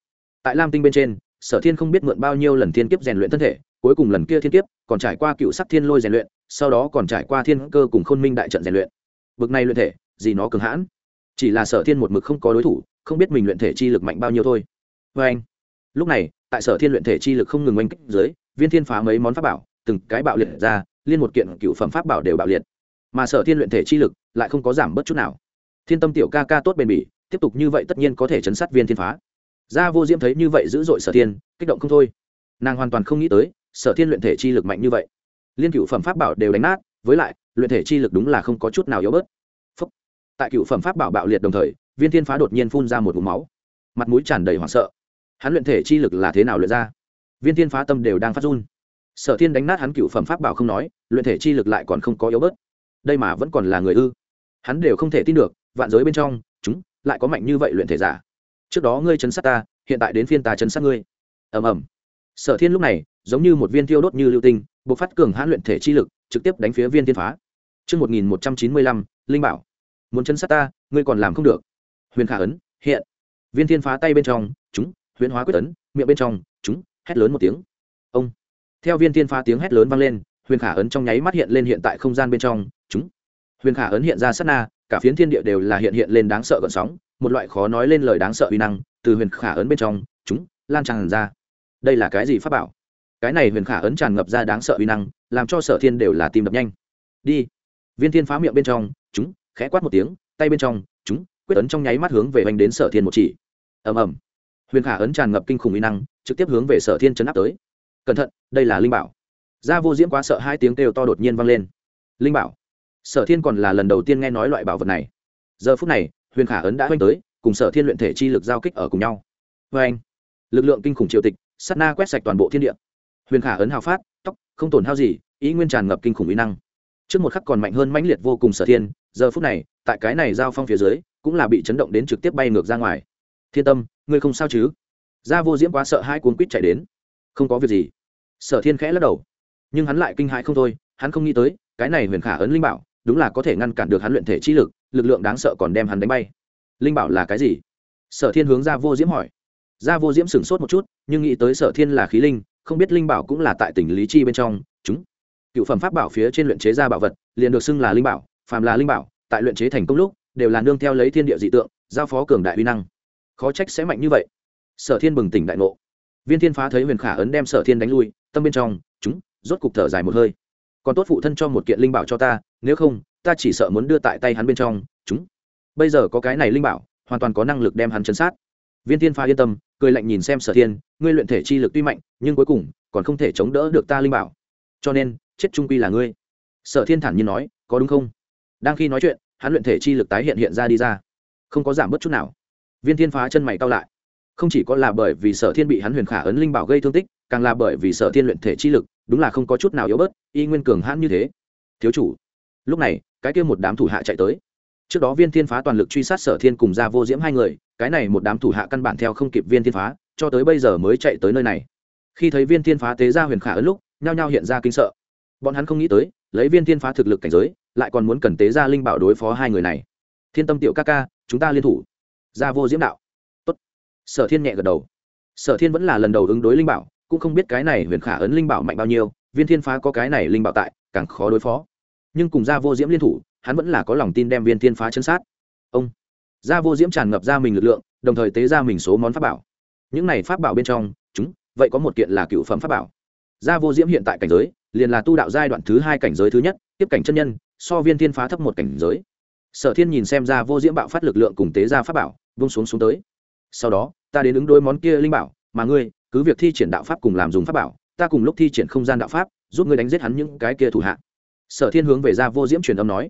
Tại lam tinh bên trên, sở thiên không biết mượn bao nhiêu lần thiên kiếp rèn luyện thân thể, cuối cùng lần kia thiên kiếp còn trải qua cựu sắc thiên lôi rèn luyện, sau đó còn trải qua thiên cơ cùng khôn minh đại trận rèn luyện. Bực này luyện thể, gì nó cường hãn. Chỉ là sở thiên một mực không có đối thủ, không biết mình luyện thể chi lực mạnh bao nhiêu thôi. Vê anh, lúc này, tại sở thiên luyện thể chi lực không ngừng oanh kích dưới, viên thiên phá mấy món pháp bảo, từng cái bạo liệt ra, liên một kiện cựu phẩm pháp bảo đều bạo liệt. Mà sở thiên luyện thể chi lực lại không có giảm bớt chút nào. Thiên tâm tiểu ca ca tốt bền bỉ, tiếp tục như vậy tất nhiên có thể chấn sát viên thiên phá. Gia vô diễm thấy như vậy dữ dội sở thiên, kích động không thôi. Nàng hoàn toàn không nghĩ tới, sở thiên luyện thể chi lực mạnh như vậy. Liên cựu phẩm pháp bảo đều đánh nát, với lại, luyện thể chi lực đúng là không có chút nào yếu bớt. Phúc. tại cựu phẩm pháp bảo bạo liệt đồng thời, viên thiên phá đột nhiên phun ra một vùng máu. Mặt mũi tràn đầy hoảng sợ. Hắn luyện thể chi lực là thế nào luyện ra? Viên thiên phá tâm đều đang phát run. Sở thiên đánh nát hắn cựu phẩm pháp bảo không nói, luyện thể chi lực lại còn không có yếu bớt. Đây mà vẫn còn là người ư? Hắn đều không thể tin được vạn giới bên trong chúng lại có mạnh như vậy luyện thể giả trước đó ngươi chấn sát ta hiện tại đến phiên ta chấn sát ngươi ầm ầm sở thiên lúc này giống như một viên thiêu đốt như lưu tinh buộc phát cường hãn luyện thể chi lực trực tiếp đánh phía viên thiên phá Trước 1195, Linh bảo. Muốn chấn sát ta, ngươi còn làm không được. Huyền khả ấn, hiện. Viên thiên phá tay bên trong, chúng, huyền hóa quyết ấn, miệng bên trong, chúng, hét lớn một tiếng. Ông. Theo viên thiên phá tiếng hét lớn vang lên, huyền khả ấn trong nháy mắt hiện lên hiện tại không gian bên trong, chúng. Huyền khả ấn hiện ra sát na, cả phiến thiên địa đều là hiện hiện lên đáng sợ gợn sóng, một loại khó nói lên lời đáng sợ uy năng, từ huyền khả ấn bên trong, chúng, lan tràn ra. Đây là cái gì pháp bảo? cái này huyền khả ấn tràn ngập ra đáng sợ uy năng làm cho sở thiên đều là tim đập nhanh. Đi. Viên thiên phá miệng bên trong chúng khẽ quát một tiếng tay bên trong chúng quyết ấn trong nháy mắt hướng về oanh đến sở thiên một chỉ. Ầm ầm. Huyền khả ấn tràn ngập kinh khủng uy năng trực tiếp hướng về sở thiên chấn áp tới. Cẩn thận đây là linh bảo. Gia vô diễm quá sợ hai tiếng kêu to đột nhiên vang lên. Linh bảo sở thiên còn là lần đầu tiên nghe nói loại bảo vật này. Giờ phút này, huyền khả ấn đã oanh tới, cùng sở thiên luyện thể chi lực giao kích ở cùng nhau. Vê anh, lực lượng kinh khủng triều tịch sắt na quét sạch toàn bộ thiên địa. Huyền khả ấn hào phát, tóc, không tổn hao gì, ý nguyên tràn ngập kinh khủng ý năng. Trước một khắc còn mạnh hơn mãnh liệt vô cùng sở thiên, giờ phút này, tại cái này giao phong phía dưới, cũng là bị chấn động đến trực tiếp bay ngược ra ngoài. Thiên tâm, ngươi không sao chứ? Gia vô diễm quá sợ hai cuốn quýt chạy đến. Không có việc gì. Sở thiên khẽ lắc đầu. Nhưng hắn lại kinh hãi không thôi, hắn không nghĩ tới, cái này huyền khả ấn linh bảo đúng là có thể ngăn cản được hắn luyện thể chi lực lực lượng đáng sợ còn đem hắn đánh bay. Linh bảo là cái gì? Sở thiên hướng gia vô diễm hỏi. Gia vô diễm sửng sốt một chút, nhưng nghĩ tới sở thiên là khí linh, không biết linh bảo cũng là tại tỉnh lý chi bên trong, chúng cựu phẩm pháp bảo phía trên luyện chế ra bảo vật, liền được xưng là linh bảo, phàm là linh bảo, tại luyện chế thành công lúc, đều là nương theo lấy thiên địa dị tượng, giao phó cường đại uy năng. Khó trách sẽ mạnh như vậy. Sở thiên bừng tỉnh đại ngộ. Viên thiên phá thấy huyền khả ấn đem sở thiên đánh lui, tâm bên trong, chúng, rốt cục thở dài một hơi. Còn tốt phụ thân cho một kiện linh bảo cho ta nếu không, ta chỉ sợ muốn đưa tại tay hắn bên trong, chúng. Bây giờ có cái này linh bảo, hoàn toàn có năng lực đem hắn chấn sát. Viên thiên phá yên tâm, cười lạnh nhìn xem sở thiên, ngươi luyện thể chi lực tuy mạnh, nhưng cuối cùng, còn không thể chống đỡ được ta linh bảo. Cho nên, chết trung quy là ngươi. Sở thiên thản nhiên nói, có đúng không? Đang khi nói chuyện, hắn luyện thể chi lực tái hiện hiện ra đi ra. Không có giảm bớt chút nào. Viên thiên phá chân mày cao lại. Không chỉ có là bởi vì sở thiên bị hắn huyền khả ấn linh bảo gây thương tích, càng là bởi vì sở thiên luyện thể chi lực, đúng là không có chút nào yếu bớt, y nguyên cường hãn như thế. Thiếu chủ lúc này, cái kia một đám thủ hạ chạy tới. Trước đó viên thiên phá toàn lực truy sát sở thiên cùng ra vô diễm hai người, cái này một đám thủ hạ căn bản theo không kịp viên thiên phá, cho tới bây giờ mới chạy tới nơi này. Khi thấy viên thiên phá tế ra huyền khả ấn lúc, nhao nhao hiện ra kinh sợ. Bọn hắn không nghĩ tới, lấy viên thiên phá thực lực cảnh giới, lại còn muốn cần tế ra linh bảo đối phó hai người này. Thiên tâm tiểu ca ca, chúng ta liên thủ. Ra vô diễm đạo. Tốt. sở thiên nhẹ gật đầu. Sở thiên vẫn là lần đầu ứng đối linh bảo, cũng không biết cái này huyền khả ấn linh bảo mạnh bao nhiêu, viên thiên phá có cái này linh bảo tại, càng khó đối phó nhưng cùng gia vô diễm liên thủ, hắn vẫn là có lòng tin đem viên thiên phá chân sát. Ông. Gia vô diễm tràn ngập ra mình lực lượng, đồng thời tế ra mình số món pháp bảo. Những này pháp bảo bên trong, chúng, vậy có một kiện là cựu phẩm pháp bảo. Gia vô diễm hiện tại cảnh giới, liền là tu đạo giai đoạn thứ hai cảnh giới thứ nhất, tiếp cảnh chân nhân, so viên thiên phá thấp một cảnh giới. Sở thiên nhìn xem ra vô diễm bạo phát lực lượng cùng tế ra pháp bảo, vung xuống xuống tới. Sau đó, ta đến ứng đối món kia linh bảo, mà ngươi, cứ việc thi triển đạo pháp cùng làm dùng pháp bảo, ta cùng lúc thi triển không gian đạo pháp, giúp ngươi đánh giết hắn những cái kia thủ hạ sở thiên hướng về ra vô diễm truyền âm nói.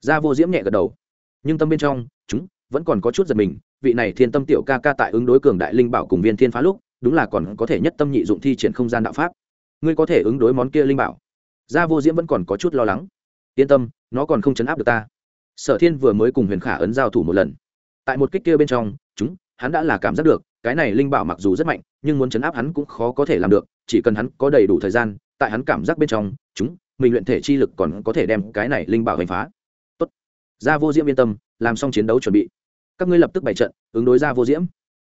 Ra vô diễm nhẹ gật đầu. Nhưng tâm bên trong, chúng vẫn còn có chút giật mình, vị này thiên tâm tiểu ca ca tại ứng đối cường đại linh bảo cùng viên thiên phá lúc, đúng là còn có thể nhất tâm nhị dụng thi triển không gian đạo pháp. Ngươi có thể ứng đối món kia linh bảo. Gia vô diễm vẫn còn có chút lo lắng. Yên tâm, nó còn không chấn áp được ta. Sở thiên vừa mới cùng huyền khả ấn giao thủ một lần. Tại một kích kia bên trong, chúng, hắn đã là cảm giác được, cái này linh bảo mặc dù rất mạnh, nhưng muốn chấn áp hắn cũng khó có thể làm được, chỉ cần hắn có đầy đủ thời gian, tại hắn cảm giác bên trong, chúng mình luyện thể chi lực còn có thể đem cái này linh bảo hành phá. Tốt. Gia vô diễm yên tâm, làm xong chiến đấu chuẩn bị. Các ngươi lập tức bày trận, ứng đối gia vô diễm.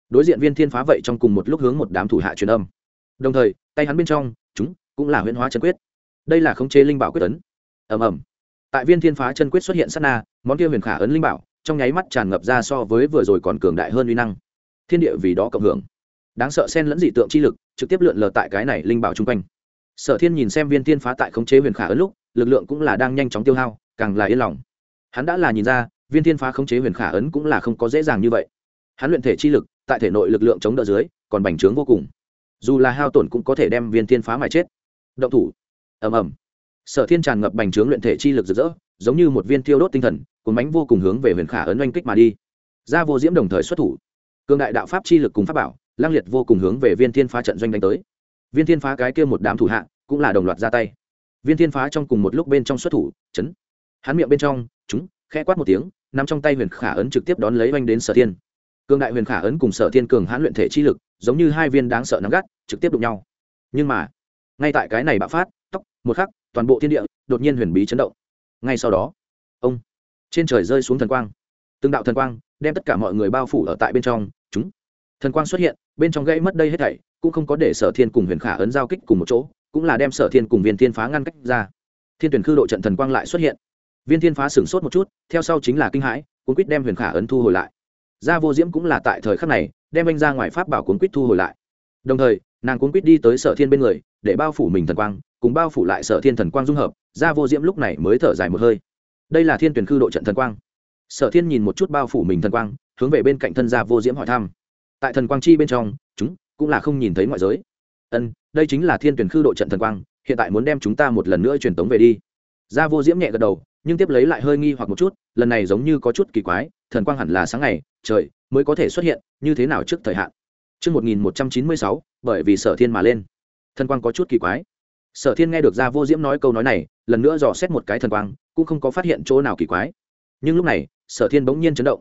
Đối diện viên thiên phá vậy trong cùng một lúc hướng một đám thủ hạ truyền âm. Đồng thời, tay hắn bên trong, chúng, cũng là huyễn hóa chân quyết. Đây là khống chế linh bảo quyết ấn. Ầm ầm. Tại viên thiên phá chân quyết xuất hiện sát na, món kia huyền khả ấn linh bảo, trong nháy mắt tràn ngập ra so với vừa rồi còn cường đại hơn uy năng. Thiên địa vì đó cộng hưởng. Đáng sợ xen lẫn dị tượng chi lực, trực tiếp lượn lờ tại cái này linh bảo chung quanh sở thiên nhìn xem viên thiên phá tại khống chế huyền khả ấn lúc, lực lượng cũng là đang nhanh chóng tiêu hao, càng là yên lòng. Hắn đã là nhìn ra, viên thiên phá khống chế huyền khả ấn cũng là không có dễ dàng như vậy. Hắn luyện thể chi lực, tại thể nội lực lượng chống đỡ dưới, còn bành trướng vô cùng. Dù là hao tổn cũng có thể đem viên thiên phá mà chết. Động thủ. Ầm ầm. Sở thiên tràn ngập bành trướng luyện thể chi lực rực rỡ, giống như một viên tiêu đốt tinh thần, cuốn bánh vô cùng hướng về huyền khả ấn oanh kích mà đi. Ra vô diễm đồng thời xuất thủ. Cương đại đạo pháp chi lực cùng pháp bảo lang liệt vô cùng hướng về viên thiên phá trận doanh đánh tới viên thiên phá cái kia một đám thủ hạ cũng là đồng loạt ra tay. Viên thiên phá trong cùng một lúc bên trong xuất thủ, chấn. Hắn miệng bên trong, chúng, khẽ quát một tiếng nằm trong tay huyền khả ấn trực tiếp đón lấy oanh đến sở thiên. Cương đại huyền khả ấn cùng sở thiên cường hãn luyện thể chi lực, giống như hai viên đáng sợ nắm gắt, trực tiếp đụng nhau. Nhưng mà, ngay tại cái này bạo phát tóc một khắc, toàn bộ thiên địa đột nhiên huyền bí chấn động. Ngay sau đó, ông, trên trời rơi xuống thần quang. Từng đạo thần quang đem tất cả mọi người bao phủ ở tại bên trong, chúng thần quang xuất hiện, bên trong gãy mất đây hết thảy, cũng không có để sở thiên cùng huyền khả ấn giao kích cùng một chỗ, cũng là đem sở thiên cùng viên thiên phá ngăn cách ra. Thiên tuyển khư độ trận thần quang lại xuất hiện. Viên thiên phá sửng sốt một chút, theo sau chính là kinh hãi, cuốn quýt đem huyền khả ấn thu hồi lại. Gia vô diễm cũng là tại thời khắc này, đem anh ra ngoài pháp bảo cuốn quýt thu hồi lại. Đồng thời, nàng cuốn quýt đi tới sở thiên bên người, để bao phủ mình thần quang, cùng bao phủ lại sở thiên thần quang dung hợp, gia vô diễm lúc này mới thở dài một hơi. Đây là thiên tuyển khư độ trận thần quang. Sở thiên nhìn một chút bao phủ mình thần quang, hướng về bên cạnh thân gia vô diễm hỏi thăm tại thần quang chi bên trong chúng cũng là không nhìn thấy ngoại giới. Ân đây chính là thiên tuyển khư độ trận thần quang hiện tại muốn đem chúng ta một lần nữa truyền tống về đi. Gia vô diễm nhẹ gật đầu nhưng tiếp lấy lại hơi nghi hoặc một chút lần này giống như có chút kỳ quái thần quang hẳn là sáng ngày trời mới có thể xuất hiện như thế nào trước thời hạn? Trước 1196, bởi vì sở thiên mà lên. Thần quang có chút kỳ quái. sở thiên nghe được Gia vô diễm nói câu nói này lần nữa dò xét một cái thần quang cũng không có phát hiện chỗ nào kỳ quái. Nhưng lúc này sở thiên bỗng nhiên chấn động.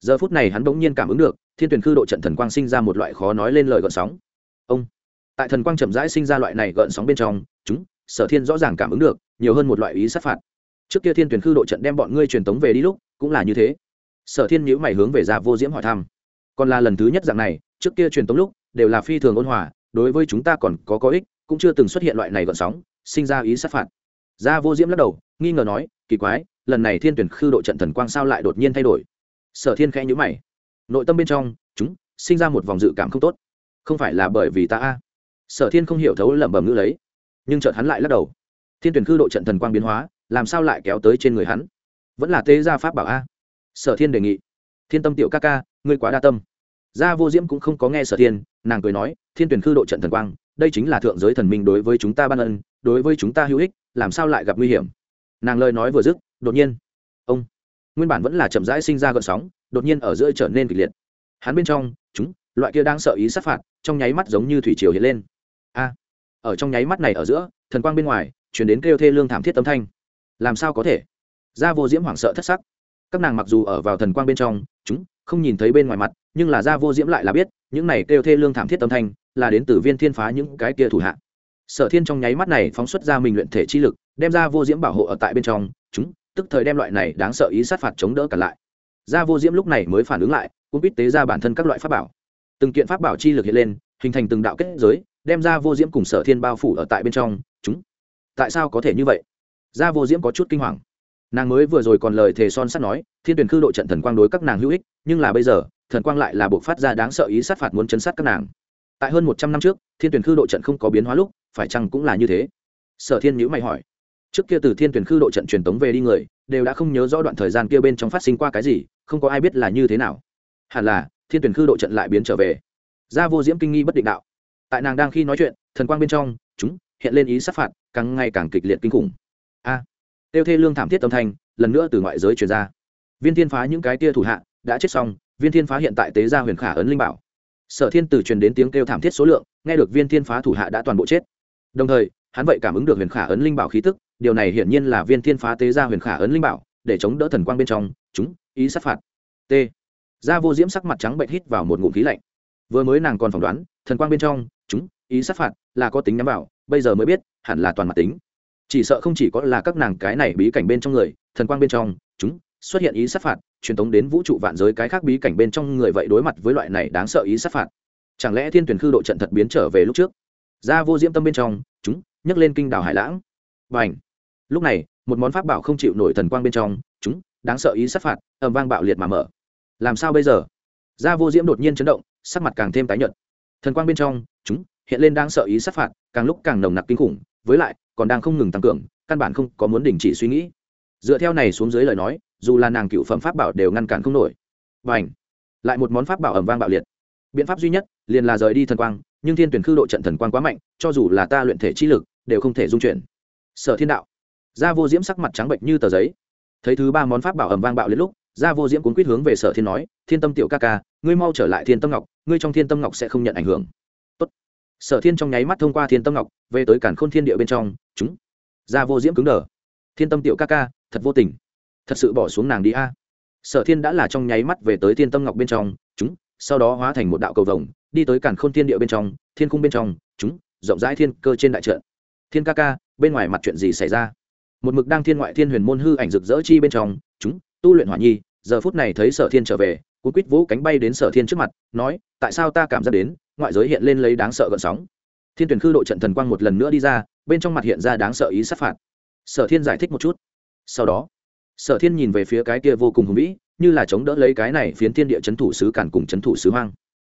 Giờ phút này hắn bỗng nhiên cảm ứng được thiên tuyển khư độ trận thần quang sinh ra một loại khó nói lên lời gợn sóng. Ông, tại thần quang chậm rãi sinh ra loại này gợn sóng bên trong, chúng, sở thiên rõ ràng cảm ứng được, nhiều hơn một loại ý sát phạt. Trước kia thiên tuyển khư độ trận đem bọn ngươi truyền tống về đi lúc, cũng là như thế. Sở thiên nhữ mày hướng về ra vô diễm hỏi thăm. Còn là lần thứ nhất dạng này, trước kia truyền tống lúc, đều là phi thường ôn hòa, đối với chúng ta còn có có ích, cũng chưa từng xuất hiện loại này gợn sóng, sinh ra ý sát phạt. Gia vô diễm lắc đầu, nghi ngờ nói, kỳ quái, lần này thiên tuyển khư độ trận thần quang sao lại đột nhiên thay đổi? Sở thiên khẽ nhữ mày nội tâm bên trong, chúng, sinh ra một vòng dự cảm không tốt. Không phải là bởi vì ta a. Sở thiên không hiểu thấu lẩm bẩm ngữ lấy. Nhưng chợt hắn lại lắc đầu. Thiên tuyển khư độ trận thần quang biến hóa, làm sao lại kéo tới trên người hắn? Vẫn là tế gia pháp bảo a. Sở thiên đề nghị. Thiên tâm tiểu ca ca, ngươi quá đa tâm. Gia vô diễm cũng không có nghe sở thiên, nàng cười nói, thiên tuyển khư độ trận thần quang, đây chính là thượng giới thần minh đối với chúng ta ban ân, đối với chúng ta hữu ích, làm sao lại gặp nguy hiểm? Nàng lời nói vừa dứt, đột nhiên, ông, nguyên bản vẫn là chậm rãi sinh ra gợn sóng đột nhiên ở giữa trở nên kịch liệt. Hắn bên trong, chúng, loại kia đang sợ ý sát phạt, trong nháy mắt giống như thủy triều hiện lên. A! Ở trong nháy mắt này ở giữa, thần quang bên ngoài chuyển đến kêu thê lương thảm thiết tâm thanh. Làm sao có thể? Gia vô diễm hoảng sợ thất sắc. Các nàng mặc dù ở vào thần quang bên trong, chúng, không nhìn thấy bên ngoài mặt, nhưng là gia vô diễm lại là biết, những này kêu thê lương thảm thiết tâm thanh, là đến từ viên thiên phá những cái kia thủ hạ. Sở thiên trong nháy mắt này phóng xuất ra mình luyện thể chi lực, đem ra vô diễm bảo hộ ở tại bên trong, chúng, tức thời đem loại này đáng sợ ý sát phạt chống đỡ cả lại gia vô diễm lúc này mới phản ứng lại, cũng biết tế ra bản thân các loại pháp bảo. Từng kiện pháp bảo chi lực hiện lên, hình thành từng đạo kết giới, đem ra vô diễm cùng sở thiên bao phủ ở tại bên trong. Chúng, tại sao có thể như vậy? Gia vô diễm có chút kinh hoàng. Nàng mới vừa rồi còn lời thề son sắt nói, thiên tuyển khư độ trận thần quang đối các nàng hữu ích, nhưng là bây giờ, thần quang lại là buộc phát ra đáng sợ ý sát phạt muốn chấn sát các nàng. Tại hơn một trăm năm trước, thiên tuyển khư độ trận không có biến hóa lúc, phải chăng cũng là như thế? Sở thiên nhữ mày hỏi. Trước kia từ thiên tuyển khư độ trận truyền tống về đi người, đều đã không nhớ rõ đoạn thời gian kia bên trong phát sinh qua cái gì không có ai biết là như thế nào. Hẳn là thiên tuyển khư độ trận lại biến trở về. Gia vô diễm kinh nghi bất định đạo. Tại nàng đang khi nói chuyện thần quang bên trong chúng hiện lên ý sát phạt càng ngày càng kịch liệt kinh khủng. A! À, tiêu thê lương thảm thiết âm thanh lần nữa từ ngoại giới truyền ra. Viên thiên phá những cái tia thủ hạ đã chết xong viên thiên phá hiện tại tế gia huyền khả ấn linh bảo. Sở thiên tử truyền đến tiếng kêu thảm thiết số lượng nghe được viên thiên phá thủ hạ đã toàn bộ chết. Đồng thời hắn vậy cảm ứng được huyền khả ấn linh bảo khí tức điều này hiển nhiên là viên thiên phá tế gia huyền khả ấn linh bảo để chống đỡ thần quang bên trong, chúng, ý sát phạt. T. Gia vô diễm sắc mặt trắng bệnh hít vào một ngụm khí lạnh. Vừa mới nàng còn phỏng đoán, thần quang bên trong, chúng, ý sát phạt là có tính nhắm vào, bây giờ mới biết, hẳn là toàn mặt tính. Chỉ sợ không chỉ có là các nàng cái này bí cảnh bên trong người, thần quang bên trong, chúng, xuất hiện ý sát phạt, truyền thống đến vũ trụ vạn giới cái khác bí cảnh bên trong người vậy đối mặt với loại này đáng sợ ý sát phạt. Chẳng lẽ thiên tuyển khư độ trận thật biến trở về lúc trước? Ra vô diễm tâm bên trong, chúng, nhấc lên kinh đảo hải lãng. Và h lúc này một món pháp bảo không chịu nổi thần quang bên trong, chúng, đáng sợ ý sát phạt ầm vang bạo liệt mà mở. Làm sao bây giờ? Gia vô diễm đột nhiên chấn động, sắc mặt càng thêm tái nhợt. Thần quang bên trong, chúng, hiện lên đang sợ ý sát phạt, càng lúc càng nồng nặc kinh khủng, với lại, còn đang không ngừng tăng cường, căn bản không có muốn đình chỉ suy nghĩ. Dựa theo này xuống dưới lời nói, dù là nàng cựu phẩm pháp bảo đều ngăn cản không nổi. Và ảnh lại một món pháp bảo ẩm vang bạo liệt. Biện pháp duy nhất, liền là rời đi thần quang, nhưng thiên tuyển khư độ trận thần quang quá mạnh, cho dù là ta luyện thể chi lực, đều không thể dung chuyển. Sở thiên đạo gia vô diễm sắc mặt trắng bệnh như tờ giấy. Thấy thứ ba món pháp bảo ẩm vang bạo liệt lúc, gia vô diễm cuốn quýt hướng về sở thiên nói, thiên tâm tiểu ca ca, ngươi mau trở lại thiên tâm ngọc, ngươi trong thiên tâm ngọc sẽ không nhận ảnh hưởng. Tốt. sở thiên trong nháy mắt thông qua thiên tâm ngọc, về tới cản khôn thiên địa bên trong, chúng. Gia vô diễm cứng đờ. Thiên tâm tiểu ca ca, thật vô tình. Thật sự bỏ xuống nàng đi a. Sở thiên đã là trong nháy mắt về tới thiên tâm ngọc bên trong, chúng. Sau đó hóa thành một đạo cầu vồng, đi tới cản khôn thiên địa bên trong, thiên cung bên trong, chúng. Rộng rãi thiên cơ trên đại trận. Thiên ca ca, bên ngoài mặt chuyện gì xảy ra? Một mực đang thiên ngoại thiên huyền môn hư ảnh rực rỡ chi bên trong, chúng, tu luyện hỏa nhi, giờ phút này thấy sở thiên trở về, cuốn quýt vỗ cánh bay đến sở thiên trước mặt, nói, tại sao ta cảm giác đến, ngoại giới hiện lên lấy đáng sợ gợn sóng. Thiên tuyển khư độ trận thần quang một lần nữa đi ra, bên trong mặt hiện ra đáng sợ ý sát phạt. Sở thiên giải thích một chút. Sau đó, sở thiên nhìn về phía cái kia vô cùng hùng vĩ, như là chống đỡ lấy cái này phiến thiên địa c h ấ n thủ sứ càn cùng c h ấ n thủ sứ hoang.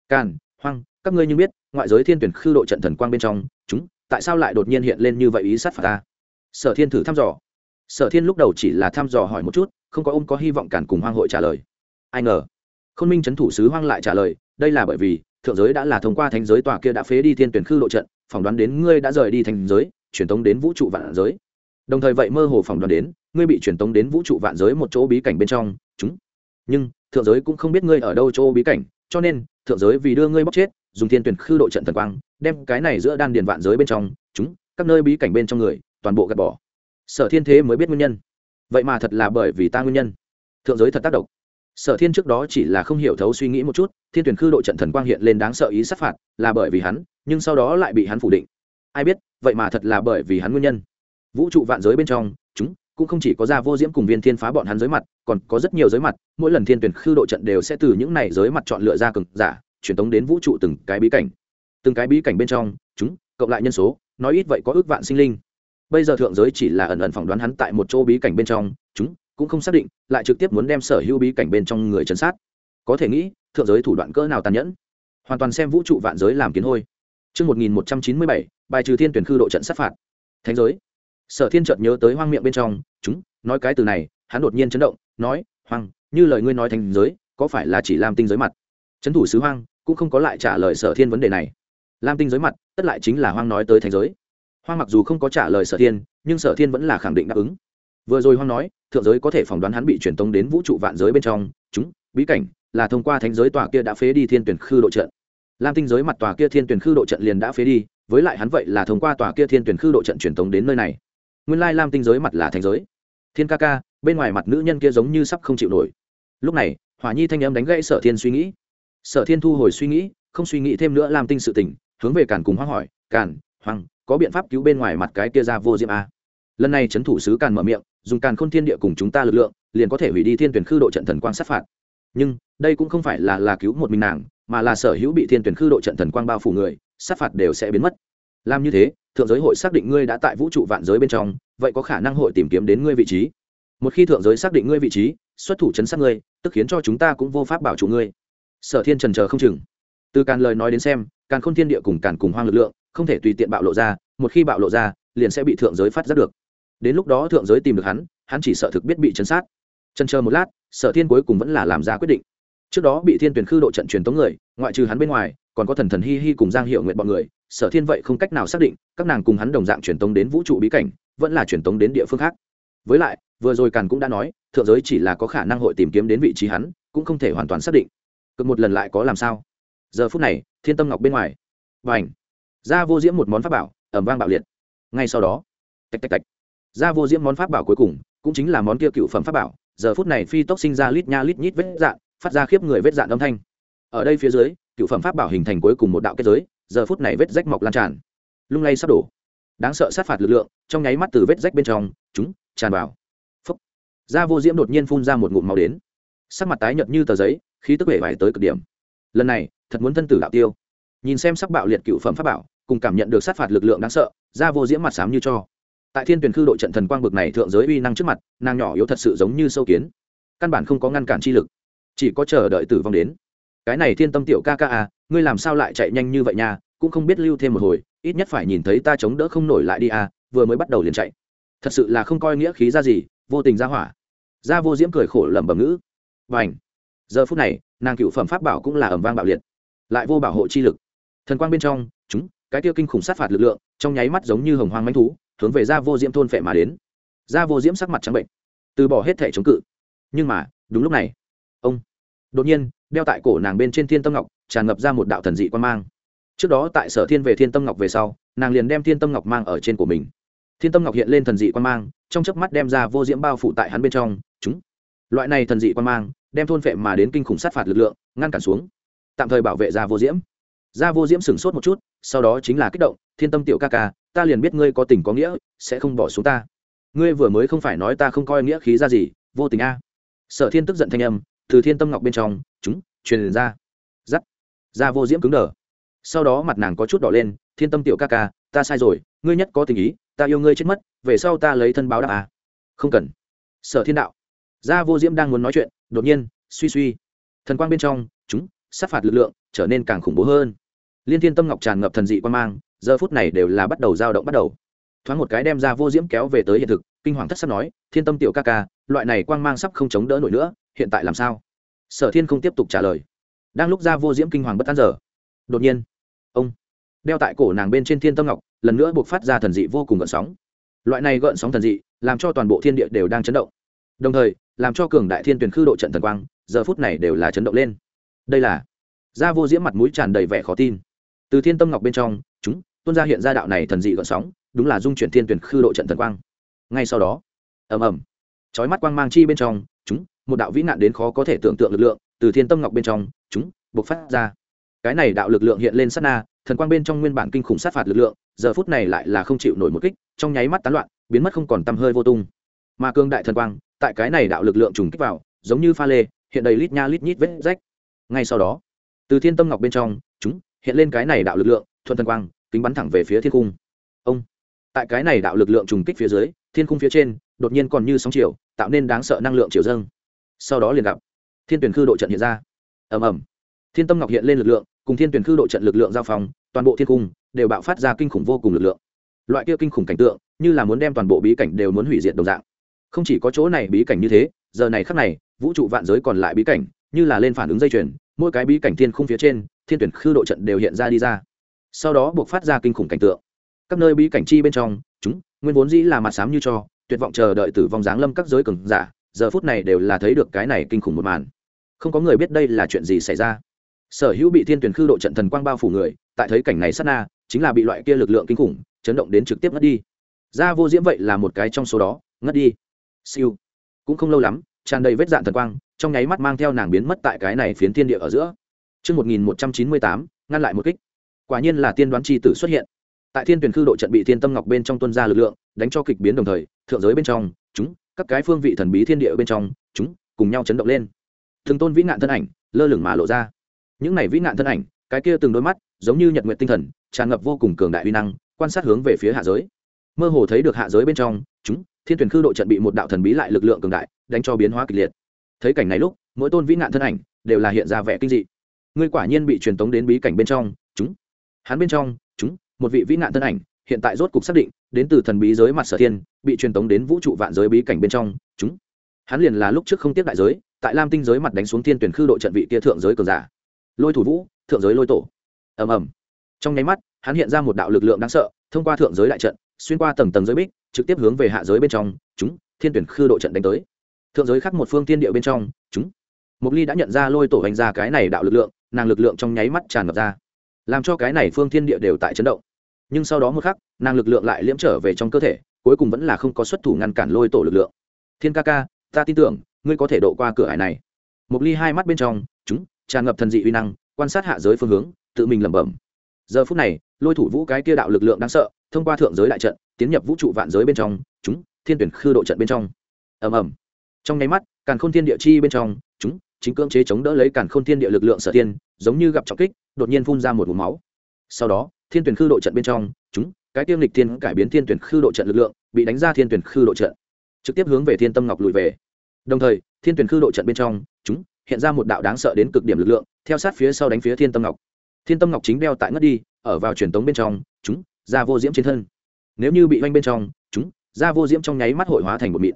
Càn, hoang, các ngươi như biết, ngoại giới thiên tuyển khư độ trận thần quang bên trong, chúng, tại sao lại đột nhiên hiện lên như vậy ý sát phạt ta? Sở thiên thử thăm dò. Sở thiên lúc đầu chỉ là thăm dò hỏi một chút, không có ôm có hy vọng cản cùng hoang hội trả lời. Ai ngờ k h ô n minh c h ấ n thủ sứ hoang lại trả lời, đây là bởi vì, thượng giới đã là thông qua thành giới tòa kia đã phế đi thiên tuyển khư lộ trận, phỏng đoán đến ngươi đã rời đi thành giới, truyền tống đến vũ trụ vạn giới. Đồng thời vậy mơ hồ phỏng đoán đến, ngươi bị truyền tống đến vũ trụ vạn giới một chỗ bí cảnh bên trong, chúng. Nhưng, thượng giới cũng không biết ngươi ở đâu chỗ bí cảnh, cho nên, thượng giới vì đưa ngươi bóc chết, dùng thiên tuyển khư độ trận thần quang, đem cái này giữa đan điền vạn giới bên trong, chúng, các nơi bí cảnh bên trong người toàn bộ gạt bỏ. Sở thiên thế mới biết nguyên nhân. Vậy mà thật là bởi vì ta nguyên nhân. Thượng giới thật tác động. Sở thiên trước đó chỉ là không hiểu thấu suy nghĩ một chút, thiên tuyển khư độ trận thần quang hiện lên đáng sợ ý sát phạt, là bởi vì hắn, nhưng sau đó lại bị hắn phủ định. Ai biết, vậy mà thật là bởi vì hắn nguyên nhân. Vũ trụ vạn giới bên trong, chúng cũng không chỉ có ra vô diễm cùng viên thiên phá bọn hắn giới mặt, còn có rất nhiều giới mặt, mỗi lần thiên tuyển khư độ trận đều sẽ từ những này giới mặt chọn lựa ra cực giả, truyền tống đến vũ trụ từng cái bí cảnh. Từng cái bí cảnh bên trong, chúng, cộng lại nhân số, nói ít vậy có ước vạn sinh linh bây giờ thượng giới chỉ là ẩn ẩn phỏng đoán hắn tại một chỗ bí cảnh bên trong chúng cũng không xác định lại trực tiếp muốn đem sở hữu bí cảnh bên trong người chấn sát có thể nghĩ thượng giới thủ đoạn cỡ nào tàn nhẫn hoàn toàn xem vũ trụ vạn giới làm kiến hôi Trước 1197, bài trừ thiên tuyển khư độ trận sát phạt. Thánh giới. Sở thiên chợt nhớ tới hoang miệng bên trong, chúng, nói cái từ này, hắn đột nhiên chấn động, nói, hoang, như lời ngươi nói thánh giới, có phải là chỉ làm tinh giới mặt? Chấn thủ sứ hoang, cũng không có lại trả lời sở thiên vấn đề này. Lam tinh giới mặt, tất lại chính là hoang nói tới thánh giới. Hoang mặc dù không có trả lời sở thiên, nhưng sở thiên vẫn là khẳng định đáp ứng. Vừa rồi hoang nói, thượng giới có thể phỏng đoán hắn bị truyền tống đến vũ trụ vạn giới bên trong, chúng, bí cảnh, là thông qua thánh giới tòa kia đã phế đi thiên tuyển khư độ trận. Lam tinh giới mặt tòa kia thiên tuyển khư độ trận liền đã phế đi với lại hắn vậy là thông qua tòa kia thiên tuyển khư độ trận truyền tống đến nơi này. Nguyên lai lam tinh giới mặt là thánh giới. Thiên ca ca bên ngoài mặt nữ nhân kia giống như sắp không chịu nổi. Lúc này hỏa nhi thanh âm đánh gãy sở thiên suy nghĩ. Sở thiên thu hồi suy nghĩ không suy nghĩ thêm nữa lam tinh sự tình hướng về càn cùng hoang hỏi càn hoàng có biện pháp cứu bên ngoài mặt cái kia ra vô diệm a. Lần này trấn thủ sứ càn mở miệng, dùng càn khôn thiên địa cùng chúng ta lực lượng, liền có thể hủy đi thiên tuyển khư độ trận thần quang sát phạt. Nhưng, đây cũng không phải là là cứu một mình nàng, mà là sở hữu bị thiên tuyển khư độ trận thần quang bao phủ người, sát phạt đều sẽ biến mất. Làm như thế, thượng giới hội xác định ngươi đã tại vũ trụ vạn giới bên trong, vậy có khả năng hội tìm kiếm đến ngươi vị trí. Một khi thượng giới xác định ngươi vị trí, xuất thủ chấn sát ngươi, tức khiến cho chúng ta cũng vô pháp bảo chủ ngươi. Sở thiên trần chờ không chừng. Từ càn lời nói đến xem, càn khôn thiên địa cùng càn cùng hoang lực lượng không thể tùy tiện bạo lộ ra, một khi bạo lộ ra, liền sẽ bị thượng giới phát giác được. Đến lúc đó thượng giới tìm được hắn hắn chỉ sợ thực biết bị chấn sát. Chân chờ một lát, sở thiên cuối cùng vẫn là làm ra quyết định. Trước đó bị thiên tuyển khư độ trận truyền tống người, ngoại trừ hắn bên ngoài, còn có thần thần hi hi cùng giang hiệu nguyện bọn người, sở thiên vậy không cách nào xác định, các nàng cùng hắn đồng dạng truyền tống đến vũ trụ bí cảnh, vẫn là truyền tống đến địa phương khác. Với lại, vừa rồi càn cũng đã nói, thượng giới chỉ là có khả năng hội tìm kiếm đến vị trí hắn, cũng không thể hoàn toàn xác định. Cực một lần lại có làm sao? Giờ phút này, thiên tâm ngọc bên ngoài. Và ảnh ra vô diễm một món pháp bảo, ẩm vang bạo liệt. Ngay sau đó, tạch tạch tạch. Ra vô diễm món pháp bảo cuối cùng, cũng chính là món kia cựu phẩm pháp bảo. Giờ phút này phi tốc sinh ra lít nha lít nhít vết dạn, phát ra khiếp người vết dạn âm thanh. Ở đây phía dưới, cựu phẩm pháp bảo hình thành cuối cùng một đạo kết giới, giờ phút này vết rách mọc lan tràn. Lung lay sắp đổ. Đáng sợ sát phạt lực lượng, trong nháy mắt từ vết rách bên trong, chúng, tràn vào. Phấp da vô diễm đột nhiên phun ra một ngụm màu đến. Sắc mặt tái nhợt như tờ giấy, khí tức vẻ vải tới cực điểm. Lần này, thật muốn thân tử đạo tiêu. Nhìn xem sắc bạo liệt cựu phẩm pháp bảo cùng cảm nhận được sát phạt lực lượng đáng sợ ra vô diễm mặt xám như cho. Tại thiên tuyển khư đội trận thần quang bực này thượng giới uy năng trước mặt, nàng nhỏ yếu thật sự giống như sâu kiến. Căn bản không có ngăn cản chi lực, chỉ có chờ đợi tử vong đến. Cái này thiên tâm tiểu ca ca à ngươi làm sao lại chạy nhanh như vậy nha, cũng không biết lưu thêm một hồi, ít nhất phải nhìn thấy ta chống đỡ không nổi lại đi à vừa mới bắt đầu liền chạy. Thật sự là không coi nghĩa khí ra gì, vô tình ra hỏa. Ra vô diễm cười khổ lẩm bẩm ngữ. Và ảnh giờ phút này, nàng cựu phẩm pháp bảo cũng là ẩm vang bạo liệt, lại vô bảo hộ chi lực. Thần quang bên trong, chúng cái tiêu kinh khủng sát phạt lực lượng, trong nháy mắt giống như hồng hoang manh thú, hướng về ra vô diễm thôn phệ mà đến. Ra vô diễm sắc mặt trắng bệnh, từ bỏ hết thể chống cự. Nhưng mà, đúng lúc này, ông đột nhiên đeo tại cổ nàng bên trên thiên tâm ngọc, tràn ngập ra một đạo thần dị quan mang. Trước đó tại sở thiên về thiên tâm ngọc về sau, nàng liền đem thiên tâm ngọc mang ở trên của mình. Thiên tâm ngọc hiện lên thần dị quan mang, trong chớp mắt đem ra vô diễm bao phủ tại hắn bên trong. Chúng, loại này thần dị quan mang, đem thôn phệ mà đến kinh khủng sát phạt lực lượng, ngăn cản xuống, tạm thời bảo vệ ra vô diễm gia vô diễm sửng sốt một chút, sau đó chính là kích động, thiên tâm tiểu ca ca, ta liền biết ngươi có tình có nghĩa, sẽ không bỏ xuống ta. Ngươi vừa mới không phải nói ta không coi nghĩa khí ra gì, vô tình a. Sở thiên tức giận thanh âm, từ thiên tâm ngọc bên trong, chúng, truyền ra. Giắt. Gia vô diễm cứng đờ. Sau đó mặt nàng có chút đỏ lên, thiên tâm tiểu ca ca, ta sai rồi, ngươi nhất có tình ý, ta yêu ngươi chết mất, về sau ta lấy thân báo đáp à. không cần. Sở thiên đạo. Gia vô diễm đang muốn nói chuyện, đột nhiên, suy suy. Thần quang bên trong, chúng, sát phạt lực lượng, trở nên càng khủng bố hơn liên thiên tâm ngọc tràn ngập thần dị quan mang, giờ phút này đều là bắt đầu dao động bắt đầu. Thoáng một cái đem ra vô diễm kéo về tới hiện thực, kinh hoàng thất sắp nói, thiên tâm tiểu ca ca, loại này quang mang sắp không chống đỡ nổi nữa, hiện tại làm sao? Sở thiên không tiếp tục trả lời. Đang lúc ra vô diễm kinh hoàng bất tán giờ, đột nhiên, ông đeo tại cổ nàng bên trên thiên tâm ngọc, lần nữa buộc phát ra thần dị vô cùng gợn sóng. Loại này gợn sóng thần dị, làm cho toàn bộ thiên địa đều đang chấn động. Đồng thời, làm cho cường đại thiên tuyển khư độ trận thần quang, giờ phút này đều là chấn động lên. Đây là da vô diễm mặt mũi tràn đầy vẻ khó tin từ thiên tâm ngọc bên trong, chúng, tuôn ra hiện ra đạo này thần dị gợn sóng, đúng là dung chuyển thiên tuyển khư độ trận thần quang. Ngay sau đó, ầm ầm, chói mắt quang mang chi bên trong, chúng, một đạo vĩ nạn đến khó có thể tưởng tượng lực lượng, từ thiên tâm ngọc bên trong, chúng, bộc phát ra. Cái này đạo lực lượng hiện lên sát na, thần quang bên trong nguyên bản kinh khủng sát phạt lực lượng, giờ phút này lại là không chịu nổi một kích, trong nháy mắt tán loạn, biến mất không còn tăm hơi vô tung. Mà cương đại thần quang, tại cái này đạo lực lượng trùng kích vào, giống như pha lê, hiện đầy lít nha lít nhít vết rách. Ngay sau đó, từ thiên tâm ngọc bên trong, chúng hiện lên cái này đạo lực lượng, thuận thần quang, kính bắn thẳng về phía thiên cung ông, tại cái này đạo lực lượng trùng kích phía dưới, thiên cung phía trên, đột nhiên còn như sóng chiều, tạo nên đáng sợ năng lượng chiều dâng. Sau đó liền gặp, thiên tuyển khư độ trận hiện ra. Ầm ầm. Thiên tâm ngọc hiện lên lực lượng, cùng thiên tuyển khư độ trận lực lượng giao phòng toàn bộ thiên cung đều bạo phát ra kinh khủng vô cùng lực lượng. Loại kia kinh khủng cảnh tượng, như là muốn đem toàn bộ bí cảnh đều muốn hủy diệt đồng dạng. Không chỉ có chỗ này bí cảnh như thế, giờ này khắc này, vũ trụ vạn giới còn lại bí cảnh, như là lên phản ứng dây chuyền, mỗi cái bí cảnh thiên khung phía trên thiên tuyển khư độ trận đều hiện ra đi ra. Sau đó buộc phát ra kinh khủng cảnh tượng. Các nơi bí cảnh chi bên trong, chúng, nguyên vốn dĩ là mặt sám như cho, tuyệt vọng chờ đợi tử vong giáng lâm các giới cường giả, giờ phút này đều là thấy được cái này kinh khủng một màn. Không có người biết đây là chuyện gì xảy ra. Sở hữu bị thiên tuyển khư độ trận thần quang bao phủ người, tại thấy cảnh này sát na, chính là bị loại kia lực lượng kinh khủng, chấn động đến trực tiếp ngất đi. Ra vô diễm vậy là một cái trong số đó, ngất đi. Siêu. Cũng không lâu lắm, tràn đầy vết dạn thần quang, trong nháy mắt mang theo nàng biến mất tại cái này phiến thiên địa ở giữa. Trước 1198, ngăn lại một kích. Quả nhiên là tiên đoán chi tử xuất hiện. Tại thiên tuyển khư độ trận bị thiên tâm ngọc bên trong tuân ra lực lượng, đánh cho kịch biến đồng thời, thượng giới bên trong, chúng, các cái phương vị thần bí thiên địa bên trong, chúng, cùng nhau chấn động lên. Từng tôn vĩ nạn thân ảnh, lơ lửng mà lộ ra. Những này vĩ nạn thân ảnh, cái kia từng đôi mắt, giống như nhật nguyệt tinh thần, tràn ngập vô cùng cường đại uy năng, quan sát hướng về phía hạ giới. Mơ hồ thấy được hạ giới bên trong, chúng, thiên tuyển khư độ trận bị một đạo thần bí lại lực lượng cường đại đánh cho biến hóa kịch liệt thấy cảnh này lúc mỗi tôn vĩ nạn thân ảnh đều là hiện ra vẻ kinh dị ngươi quả nhiên bị truyền tống đến bí cảnh bên trong, chúng, hắn bên trong, chúng, một vị vĩ nạn thân ảnh, hiện tại rốt cục xác định, đến từ thần bí giới mặt sở thiên, bị truyền tống đến vũ trụ vạn giới bí cảnh bên trong, chúng. Hắn liền là lúc trước không tiếp đại giới, tại lam tinh giới mặt đánh xuống thiên tuyển khư đội trận vị kia thượng giới cường giả. Lôi thủ vũ, thượng giới lôi tổ. Ầm ầm. Trong nháy mắt, hắn hiện ra một đạo lực lượng đáng sợ, thông qua thượng giới đại trận, xuyên qua tầng tầng giới bích, trực tiếp hướng về hạ giới bên trong, chúng, thiên tuyển khư đội trận đánh tới. Thượng giới khác một phương tiên địa bên trong, chúng. Mục ly đã nhận ra lôi tổ hành ra cái này đạo lực lượng nàng lực lượng trong nháy mắt tràn ngập ra, làm cho cái này phương thiên địa đều tại chấn động. Nhưng sau đó một khắc, nàng lực lượng lại liễm trở về trong cơ thể, cuối cùng vẫn là không có xuất thủ ngăn cản lôi tổ lực lượng. Thiên ca ca, ta tin tưởng, ngươi có thể độ qua cửa hải này. Một ly hai mắt bên trong, chúng, tràn ngập thần dị uy năng, quan sát hạ giới phương hướng, tự mình lẩm bẩm. Giờ phút này, lôi thủ vũ cái kia đạo lực lượng đáng sợ, thông qua thượng giới đại trận, tiến nhập vũ trụ vạn giới bên trong, chúng, thiên tuyển khư độ trận bên trong. Ầm ầm. Trong nháy mắt, càn khôn thiên địa chi bên trong, chúng chính cưỡng chế chống đỡ lấy cản khôn thiên địa lực lượng sở tiên giống như gặp trọng kích, đột nhiên phun ra một vùng máu. Sau đó, thiên tuyển khư độ trận bên trong, chúng, cái tiêm lịch thiên cải biến thiên tuyển khư độ trận lực lượng, bị đánh ra thiên tuyển khư độ trận. Trực tiếp hướng về thiên tâm ngọc lùi về. Đồng thời, thiên tuyển khư độ trận bên trong, chúng, hiện ra một đạo đáng sợ đến cực điểm lực lượng, theo sát phía sau đánh phía thiên tâm ngọc. Thiên tâm ngọc chính đeo tại ngất đi, ở vào truyền tống bên trong, chúng, ra vô diễm trên thân. Nếu như bị oanh bên trong, chúng, ra vô diễm trong nháy mắt hội hóa thành một mịn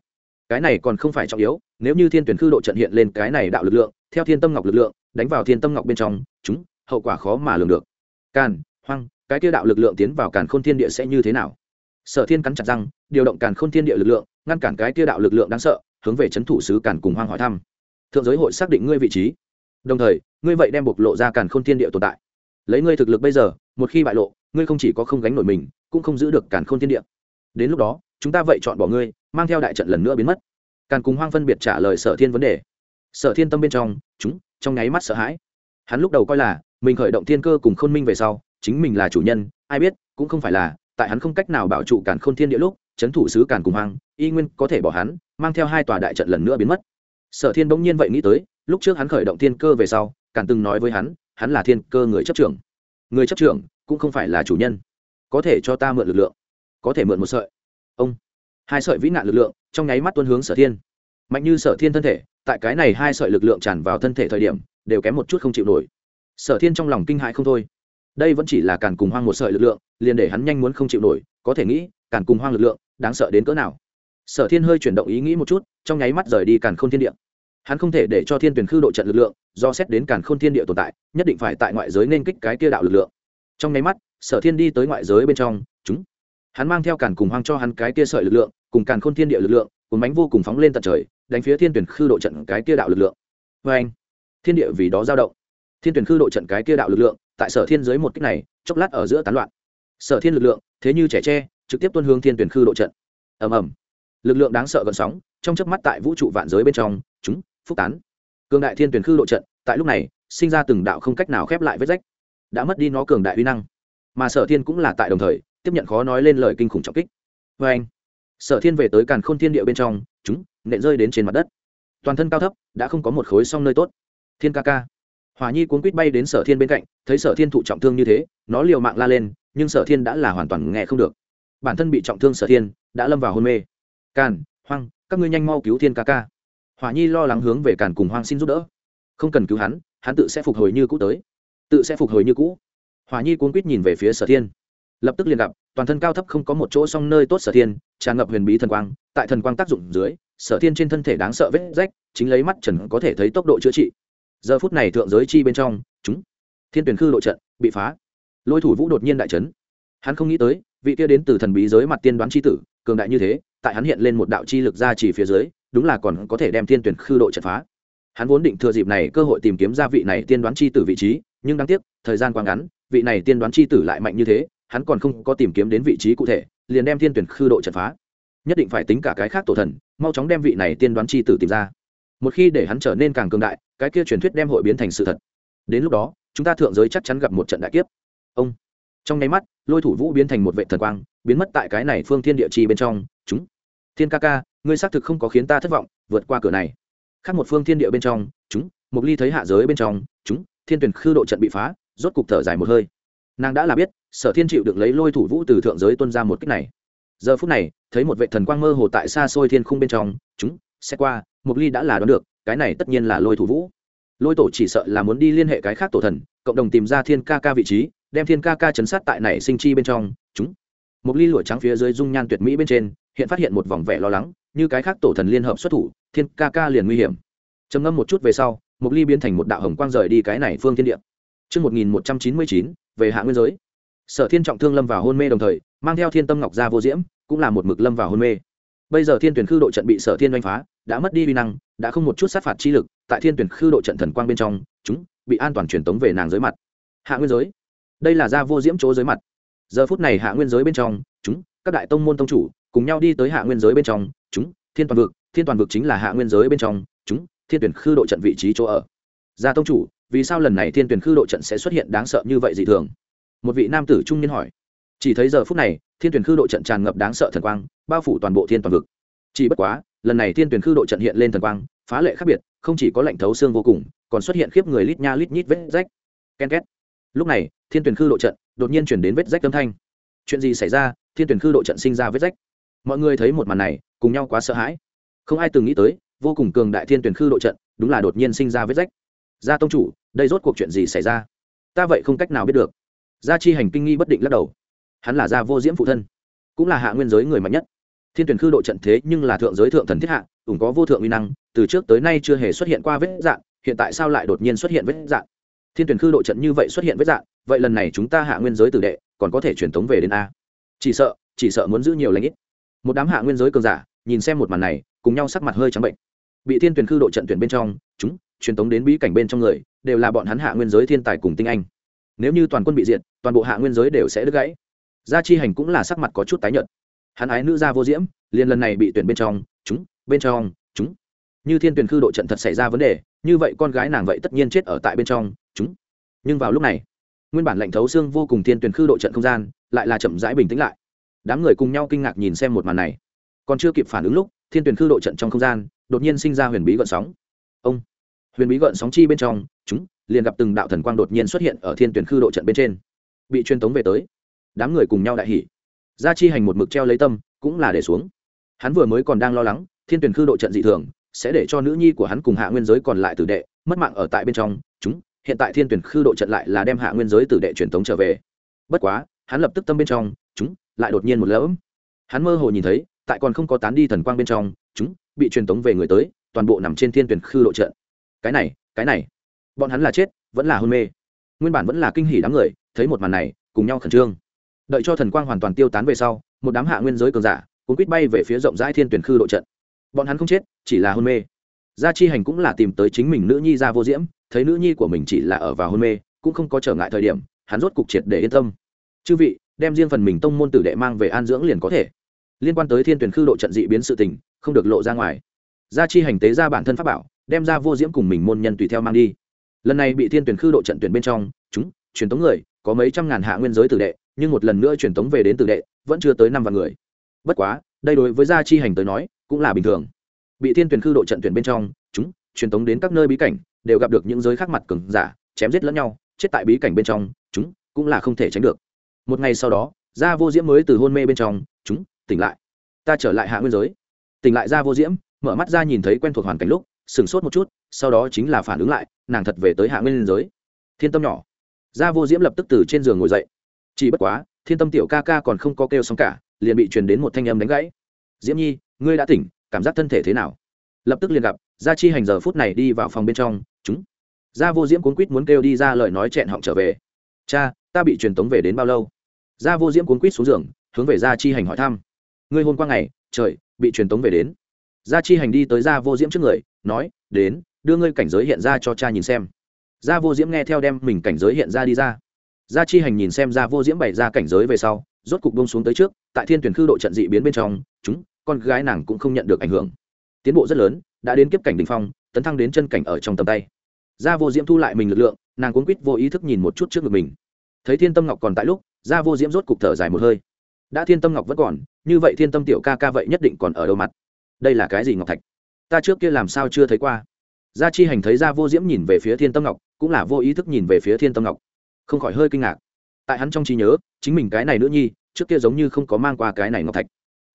cái này còn không phải trọng yếu, nếu như thiên tuyển khư độ trận hiện lên cái này đạo lực lượng, theo thiên tâm ngọc lực lượng, đánh vào thiên tâm ngọc bên trong, chúng, hậu quả khó mà lường được. Càn, hoang, cái kia đạo lực lượng tiến vào càn khôn thiên địa sẽ như thế nào? Sở thiên cắn chặt răng, điều động càn khôn thiên địa lực lượng, ngăn cản cái kia đạo lực lượng đáng sợ, hướng về c h ấ n thủ sứ càn cùng hoang hỏi thăm. Thượng giới hội xác định ngươi vị trí. Đồng thời, ngươi vậy đem bộc lộ ra càn khôn thiên địa tồn tại. Lấy ngươi thực lực bây giờ, một khi bại lộ, ngươi không chỉ có không gánh nổi mình, cũng không giữ được càn khôn thiên địa. Đến lúc đó, chúng ta vậy chọn bỏ ngươi mang theo đại trận lần nữa biến mất. Càn cùng hoang phân biệt trả lời sở thiên vấn đề. Sở thiên tâm bên trong, chúng, trong nháy mắt sợ hãi. Hắn lúc đầu coi là, mình khởi động thiên cơ cùng khôn minh về sau, chính mình là chủ nhân, ai biết, cũng không phải là, tại hắn không cách nào bảo trụ càn khôn thiên địa lúc, chấn thủ sứ càn cùng hoang, y nguyên có thể bỏ hắn, mang theo hai tòa đại trận lần nữa biến mất. Sở thiên bỗng nhiên vậy nghĩ tới, lúc trước hắn khởi động thiên cơ về sau, càn từng nói với hắn hắn là thiên cơ người chấp trưởng. Người chấp trưởng cũng không phải là chủ nhân. Có thể cho ta mượn lực lượng, có thể mượn một sợi. Ông hai sợi vĩ nạn lực lượng, trong nháy mắt tuân hướng sở thiên. Mạnh như sở thiên thân thể, tại cái này hai sợi lực lượng tràn vào thân thể thời điểm, đều kém một chút không chịu nổi. Sở thiên trong lòng kinh hại không thôi. Đây vẫn chỉ là càn cùng hoang một sợi lực lượng, liền để hắn nhanh muốn không chịu nổi, có thể nghĩ, càn cùng hoang lực lượng, đáng sợ đến cỡ nào. Sở thiên hơi chuyển động ý nghĩ một chút, trong nháy mắt rời đi càn k h ô n thiên địa. Hắn không thể để cho thiên tuyển khư độ trận lực lượng, do xét đến càn k h ô n thiên địa tồn tại, nhất định phải tại ngoại giới nên kích cái kia đạo lực lượng. Trong nháy mắt, sở thiên đi tới ngoại giới bên trong, chúng hắn mang theo càn cùng hoang cho hắn cái kia sợi lực lượng, cùng càn khôn thiên địa lực lượng cùng bánh vô cùng phóng lên tận trời, đánh phía thiên tuyển khư độ trận cái kia đạo lực lượng. Vê anh, thiên địa vì đó giao động. Thiên tuyển khư độ trận cái kia đạo lực lượng, tại sở thiên dưới một cách này, chốc lát ở giữa tán loạn. Sở thiên lực lượng, thế như trẻ tre, trực tiếp tuân hướng thiên tuyển khư độ trận. Ầm ầm. Lực lượng đáng sợ gần sóng, trong chớp mắt tại vũ trụ vạn giới bên trong, chúng, phúc tán. Cường đại thiên tuyển khư độ trận, tại lúc này, sinh ra từng đạo không cách nào khép lại vết rách. Đã mất đi nó cường đại uy năng. Mà sở thiên cũng là tại đồng thời tiếp nhận khó nói lên lời kinh khủng trọng kích. Vê anh, sở thiên về tới càn khôn thiên địa bên trong, chúng, nện rơi đến trên mặt đất. Toàn thân cao thấp, đã không có một khối song nơi tốt. Thiên ca ca. Hỏa nhi cuốn quýt bay đến sở thiên bên cạnh, thấy sở thiên thụ trọng thương như thế, nó liều mạng la lên, nhưng sở thiên đã là hoàn toàn nghe không được. Bản thân bị trọng thương sở thiên, đã lâm vào hôn mê. Càn, hoang, các ngươi nhanh mau cứu thiên ca ca. Hỏa nhi lo lắng hướng về càn cùng hoang xin giúp đỡ. Không cần cứu hắn hắn tự sẽ phục hồi như cũ tới. Tự sẽ phục hồi như cũ. Hỏa nhi cuốn quýt nhìn về phía sở thiên lập tức liền gặp, toàn thân cao thấp không có một chỗ song nơi tốt sở thiên, tràn ngập huyền bí thần quang, tại thần quang tác dụng dưới, sở thiên trên thân thể đáng sợ vết rách, chính lấy mắt trần có thể thấy tốc độ chữa trị. Giờ phút này thượng giới chi bên trong, chúng, thiên tuyển khư đội trận, bị phá. Lôi thủ vũ đột nhiên đại trấn hắn không nghĩ tới, vị kia đến từ thần bí giới mặt tiên đoán c h i tử, cường đại như thế, tại hắn hiện lên một đạo chi lực ra chỉ phía dưới, đúng là còn có thể đem thiên tuyển khư độ trận phá. Hắn vốn định thừa dịp này cơ hội tìm kiếm ra vị này tiên đoán c h i tử vị trí, nhưng đáng tiếc, thời gian quá ngắn, vị này tiên đoán c h i tử lại mạnh như thế hắn còn không có tìm kiếm đến vị trí cụ thể, liền đem thiên tuyển khư độ trận phá. Nhất định phải tính cả cái khác tổ thần, mau chóng đem vị này tiên đoán c h i tử tìm ra. Một khi để hắn trở nên càng cường đại, cái kia truyền thuyết đem hội biến thành sự thật. Đến lúc đó, chúng ta thượng giới chắc chắn gặp một trận đại kiếp. Ông. Trong nháy mắt, lôi thủ vũ biến thành một vệ thần quang, biến mất tại cái này phương thiên địa chi bên trong. Chúng. Thiên ca ca, ngươi xác thực không có khiến ta thất vọng, vượt qua cửa này. Khác một phương thiên địa bên trong, chúng. Mục ly thấy hạ giới bên trong, chúng. Thiên tuyển khư độ trận bị phá, rốt cục thở dài một hơi nàng đã là biết sở thiên chịu được lấy lôi thủ vũ từ thượng giới tuân ra một cách này. Giờ phút này thấy một vệ thần quang mơ hồ tại xa xôi thiên khung bên trong chúng sẽ qua mục ly đã là đoán được cái này tất nhiên là lôi thủ vũ. Lôi tổ chỉ sợ là muốn đi liên hệ cái khác tổ thần cộng đồng tìm ra thiên ca ca vị trí đem thiên ca ca chấn sát tại này sinh chi bên trong chúng. Mục ly lụa trắng phía dưới dung nhan tuyệt mỹ bên trên hiện phát hiện một vòng vẻ lo lắng như cái khác tổ thần liên hợp xuất thủ thiên ca ca liền nguy hiểm. Trầm ngâm một chút về sau mục ly biến thành một đạo hồng quang rời đi cái này phương thiên địa. Trước 1199, về hạ nguyên giới. Sở thiên trọng thương lâm vào hôn mê đồng thời, mang theo thiên tâm ngọc ra vô diễm, cũng là một mực lâm vào hôn mê. Bây giờ thiên tuyển khư độ trận bị sở thiên đánh phá, đã mất đi vi năng, đã không một chút sát phạt chi lực, tại thiên tuyển khư độ trận thần quang bên trong, chúng bị an toàn truyền tống về nàng giới mặt. Hạ nguyên giới đây là gia vô diễm chỗ giới mặt giờ phút này hạ nguyên giới bên trong chúng các đại tông môn tông chủ cùng nhau đi tới hạ nguyên giới bên trong chúng thiên toàn vực thiên toàn vực chính là hạ nguyên giới bên trong chúng thiên tuyển khư độ trận vị trí chỗ ở gia tông chủ vì sao lần này thiên tuyển khư độ trận sẽ xuất hiện đáng sợ như vậy dị thường? Một vị nam tử trung niên hỏi. Chỉ thấy giờ phút này, thiên tuyển khư độ trận tràn ngập đáng sợ thần quang, bao phủ toàn bộ thiên toàn vực. Chỉ bất quá, lần này thiên tuyển khư độ trận hiện lên thần quang, phá lệ khác biệt, không chỉ có lạnh thấu xương vô cùng, còn xuất hiện khiếp người lít nha lít nhít vết rách. Ken két. Lúc này, thiên tuyển khư độ trận đột nhiên chuyển đến vết rách âm thanh. Chuyện gì xảy ra? Thiên tuyển khư độ trận sinh ra vết rách. Mọi người thấy một màn này, cùng nhau quá sợ hãi. Không ai từng nghĩ tới, vô cùng cường đại thiên tuyển khư độ trận, đúng là đột nhiên sinh ra vết rách gia tông chủ, đây rốt cuộc chuyện gì xảy ra? Ta vậy không cách nào biết được. Gia chi hành kinh nghi bất định lắc đầu. Hắn là gia vô diễm phụ thân, cũng là hạ nguyên giới người mạnh nhất. Thiên tuyển khư độ trận thế nhưng là thượng giới thượng thần thiết hạ, ủng có vô thượng uy năng, từ trước tới nay chưa hề xuất hiện qua vết dạng, hiện tại sao lại đột nhiên xuất hiện vết dạng? Thiên tuyển khư độ trận như vậy xuất hiện vết dạng, vậy lần này chúng ta hạ nguyên giới tử đệ, còn có thể truyền tống về đến a. Chỉ sợ chỉ sợ muốn giữ nhiều lãnh ít. Một đám hạ nguyên giới cường giả, nhìn xem một màn này, cùng nhau sắc mặt hơi trắng bệnh. Bị thiên tuyển khư độ trận tuyển bên trong, chúng truyền tống đến bí cảnh bên trong người, đều là bọn hắn hạ nguyên giới thiên tài cùng tinh anh. Nếu như toàn quân bị diệt, toàn bộ hạ nguyên giới đều sẽ đứt gãy. Gia chi hành cũng là sắc mặt có chút tái nhợt. Hắn ái nữ gia vô diễm, liền lần này bị tuyển bên trong, chúng, bên trong, chúng. Như thiên tuyển khư độ trận thật xảy ra vấn đề, như vậy con gái nàng vậy tất nhiên chết ở tại bên trong, chúng. Nhưng vào lúc này, nguyên bản lạnh thấu xương vô cùng thiên tuyển khư độ trận không gian, lại là chậm rãi bình tĩnh lại. Đám người cùng nhau kinh ngạc nhìn xem một màn này. Còn chưa kịp phản ứng lúc, thiên tuyển khư độ trận trong không gian, đột nhiên sinh ra huyền bí gợn sóng. Ông! Huyền bí gợn sóng chi bên trong, chúng, liền gặp từng đạo thần quang đột nhiên xuất hiện ở thiên tuyển khư độ trận bên trên. Bị truyền tống về tới. Đám người cùng nhau đại hỉ. Gia chi hành một mực treo lấy tâm, cũng là để xuống. Hắn vừa mới còn đang lo lắng, thiên tuyển khư độ trận dị thường, sẽ để cho nữ nhi của hắn cùng hạ nguyên giới còn lại tử đệ, mất mạng ở tại bên trong, chúng, hiện tại thiên tuyển khư độ trận lại là đem hạ nguyên giới tử đệ truyền tống trở về. Bất quá, hắn lập tức tâm bên trong, chúng, lại đột nhiên một lỡm hắn mơ hồ nhìn thấy, tại còn không có tán đi thần quang bên trong, chúng, bị truyền tống về người tới, toàn bộ nằm trên thiên tuyển khư độ trận cái này cái này. Bọn hắn là chết, vẫn là hôn mê. Nguyên bản vẫn là kinh hỉ đám người, thấy một màn này, cùng nhau khẩn trương. Đợi cho thần quang hoàn toàn tiêu tán về sau, một đám hạ nguyên giới cường giả cũng quýt bay về phía rộng rãi thiên tuyển khư độ trận. Bọn hắn không chết, chỉ là hôn mê. Gia chi hành cũng là tìm tới chính mình nữ nhi ra vô diễm, thấy nữ nhi của mình chỉ là ở vào hôn mê, cũng không có trở ngại thời điểm, hắn rốt cục triệt để yên tâm. Chư vị, đem riêng phần mình tông môn tử đệ mang về an dưỡng liền có thể. Liên quan tới thiên tuyển khư độ trận dị biến sự tình, không được lộ ra ngoài. Gia chi hành tế ra bản thân pháp bảo đem ra vô diễm cùng mình môn nhân tùy theo mang đi. Lần này bị thiên tuyển khư độ trận tuyển bên trong, chúng, truyền tống người, có mấy trăm ngàn hạ nguyên giới tử đệ, nhưng một lần nữa truyền tống về đến tử đệ, vẫn chưa tới năm vạn người. Bất quá, đây đối với gia chi hành tới nói, cũng là bình thường. Bị thiên tuyển khư độ trận tuyển bên trong, chúng, truyền tống đến các nơi bí cảnh, đều gặp được những giới khác mặt cường giả, chém giết lẫn nhau, chết tại bí cảnh bên trong, chúng, cũng là không thể tránh được. Một ngày sau đó, gia vô diễm mới từ hôn mê bên trong, chúng, tỉnh lại. Ta trở lại hạ nguyên giới. Tỉnh lại gia vô diễm, mở mắt ra nhìn thấy quen thuộc hoàn cảnh lúc sửng sốt một chút, sau đó chính là phản ứng lại, nàng thật về tới hạ nguyên giới. Thiên tâm nhỏ. Gia vô diễm lập tức từ trên giường ngồi dậy. Chỉ bất quá, thiên tâm tiểu ca ca còn không có kêu xong cả, liền bị truyền đến một thanh âm đánh gãy. Diễm nhi, ngươi đã tỉnh, cảm giác thân thể thế nào? Lập tức liền gặp, gia chi hành giờ phút này đi vào phòng bên trong, chúng. Gia vô diễm cuốn quýt muốn kêu đi ra lời nói chẹn họng trở về. Cha, ta bị truyền tống về đến bao lâu? Gia vô diễm cuốn quýt xuống giường, hướng về gia chi hành hỏi thăm. Ngươi hôm qua ngày, trời, bị truyền tống về đến. Gia chi hành đi tới gia vô diễm trước người nói, đến, đưa ngươi cảnh giới hiện ra cho cha nhìn xem. Gia vô diễm nghe theo đem mình cảnh giới hiện ra đi ra. Gia chi hành nhìn xem gia vô diễm bày ra cảnh giới về sau, rốt cục bông xuống tới trước, tại thiên tuyển khư độ trận dị biến bên trong, chúng, con gái nàng cũng không nhận được ảnh hưởng. Tiến bộ rất lớn, đã đến kiếp cảnh đình phong, tấn thăng đến chân cảnh ở trong tầm tay. Gia vô diễm thu lại mình lực lượng, nàng cuốn quýt vô ý thức nhìn một chút trước ngực mình. Thấy thiên tâm ngọc còn tại lúc, gia vô diễm rốt cục thở dài một hơi. Đã thiên tâm ngọc vẫn còn, như vậy thiên tâm tiểu ca ca vậy nhất định còn ở đâu mặt? Đây là cái gì ngọc thạch? Ta trước kia làm sao chưa thấy qua. Gia chi hành thấy gia vô diễm nhìn về phía thiên tâm ngọc, cũng là vô ý thức nhìn về phía thiên tâm ngọc. Không khỏi hơi kinh ngạc. Tại hắn trong trí nhớ, chính mình cái này nữ nhi, trước kia giống như không có mang qua cái này ngọc thạch.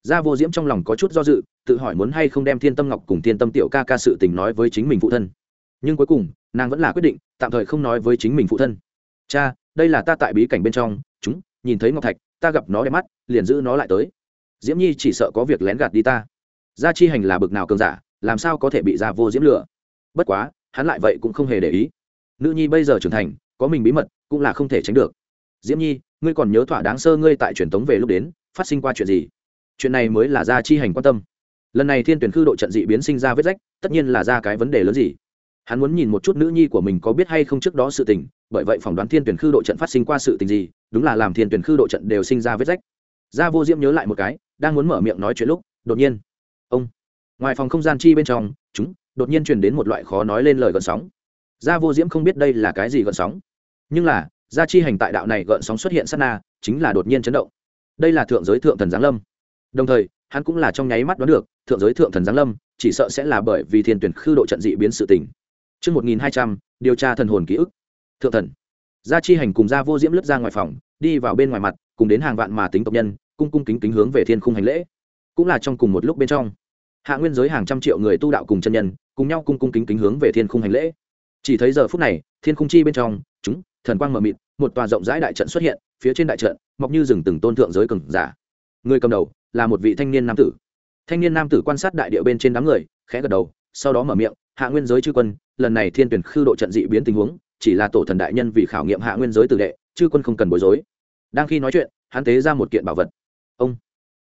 Gia vô diễm trong lòng có chút do dự, tự hỏi muốn hay không đem thiên tâm ngọc cùng thiên tâm tiểu ca ca sự tình nói với chính mình phụ thân. Nhưng cuối cùng, nàng vẫn là quyết định, tạm thời không nói với chính mình phụ thân. Cha, đây là ta tại bí cảnh bên trong, chúng, nhìn thấy ngọc thạch, ta gặp nó đẹp mắt, liền giữ nó lại tới. Diễm nhi chỉ sợ có việc lén gạt đi ta. Gia chi hành là bực nào cường giả làm sao có thể bị gia vô diễm lửa? Bất quá, hắn lại vậy cũng không hề để ý. Nữ nhi bây giờ trưởng thành, có mình bí mật, cũng là không thể tránh được. Diễm nhi, ngươi còn nhớ thỏa đáng sơ ngươi tại truyền thống về lúc đến, phát sinh qua chuyện gì? Chuyện này mới là gia chi hành quan tâm. Lần này thiên tuyển khư độ trận dị biến sinh ra vết rách, tất nhiên là ra cái vấn đề lớn gì? Hắn muốn nhìn một chút nữ nhi của mình có biết hay không trước đó sự tình, bởi vậy phỏng đoán thiên tuyển khư độ trận phát sinh qua sự tình gì, đúng là làm thiên tuyển khư độ trận đều sinh ra vết rách. Gia vô diễm nhớ lại một cái, đang muốn mở miệng nói chuyện lúc, đột nhiên, ông ngoài phòng không gian chi bên trong chúng đột nhiên truyền đến một loại khó nói lên lời gợn sóng gia vô diễm không biết đây là cái gì gợn sóng nhưng là gia chi hành tại đạo này gợn sóng xuất hiện sát na chính là đột nhiên chấn động đây là thượng giới thượng thần giáng lâm đồng thời hắn cũng là trong nháy mắt đoán được thượng giới thượng thần giáng lâm chỉ sợ sẽ là bởi vì thiên tuyển khư độ trận dị biến sự tình Trước 1200, điều tra thần hồn ký ức. Thượng thần. Gia chi hành cùng gia vô diễm lướt ra ngoài phòng, đi vào bên ngoài mặt, cùng đến hàng vạn mà tính tộc nhân, cung cung kính kính hướng về thiên khung hành lễ. Cũng là trong cùng một lúc bên trong. Hạ nguyên giới hàng trăm triệu người tu đạo cùng chân nhân, cùng nhau cung cung kính kính hướng về thiên khung hành lễ. Chỉ thấy giờ phút này, thiên khung chi bên trong, chúng, thần quang mở mịt, một tòa rộng rãi đại trận xuất hiện, phía trên đại trận, mọc như rừng từng tôn thượng giới cường giả. Người cầm đầu là một vị thanh niên nam tử. Thanh niên nam tử quan sát đại địa bên trên đám người, khẽ gật đầu, sau đó mở miệng, hạ nguyên giới chư quân lần này thiên tuyển khư độ trận dị biến tình huống chỉ là tổ thần đại nhân vì khảo nghiệm hạ nguyên giới tử đệ chư quân không cần bối rối đang khi nói chuyện hắn tế ra một kiện bảo vật ông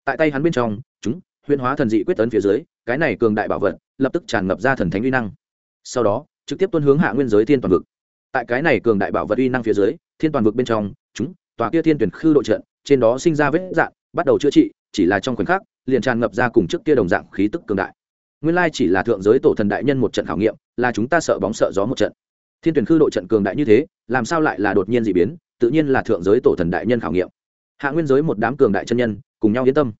tại tay hắn bên trong chúng huyên hóa thần dị quyết tấn phía dưới, cái này cường đại bảo vật, lập tức tràn ngập ra thần thánh uy năng. Sau đó, trực tiếp tuân hướng hạ nguyên giới thiên toàn vực. Tại cái này cường đại bảo vật uy năng phía dưới, thiên toàn vực bên trong, chúng, tòa kia thiên tuyển khư độ trận, trên đó sinh ra vết dạn bắt đầu chữa trị, chỉ là trong khoảnh khắc, liền tràn ngập ra cùng trước kia đồng dạng khí tức cường đại. Nguyên lai chỉ là thượng giới tổ thần đại nhân một trận khảo nghiệm, là chúng ta sợ bóng sợ gió một trận. Thiên tuyển khư độ trận cường đại như thế, làm sao lại là đột nhiên d ị biến, tự nhiên là thượng giới tổ thần đại nhân khảo nghiệm. Hạ nguyên giới một đám cường đại chân nhân, cùng nhau yên tâm.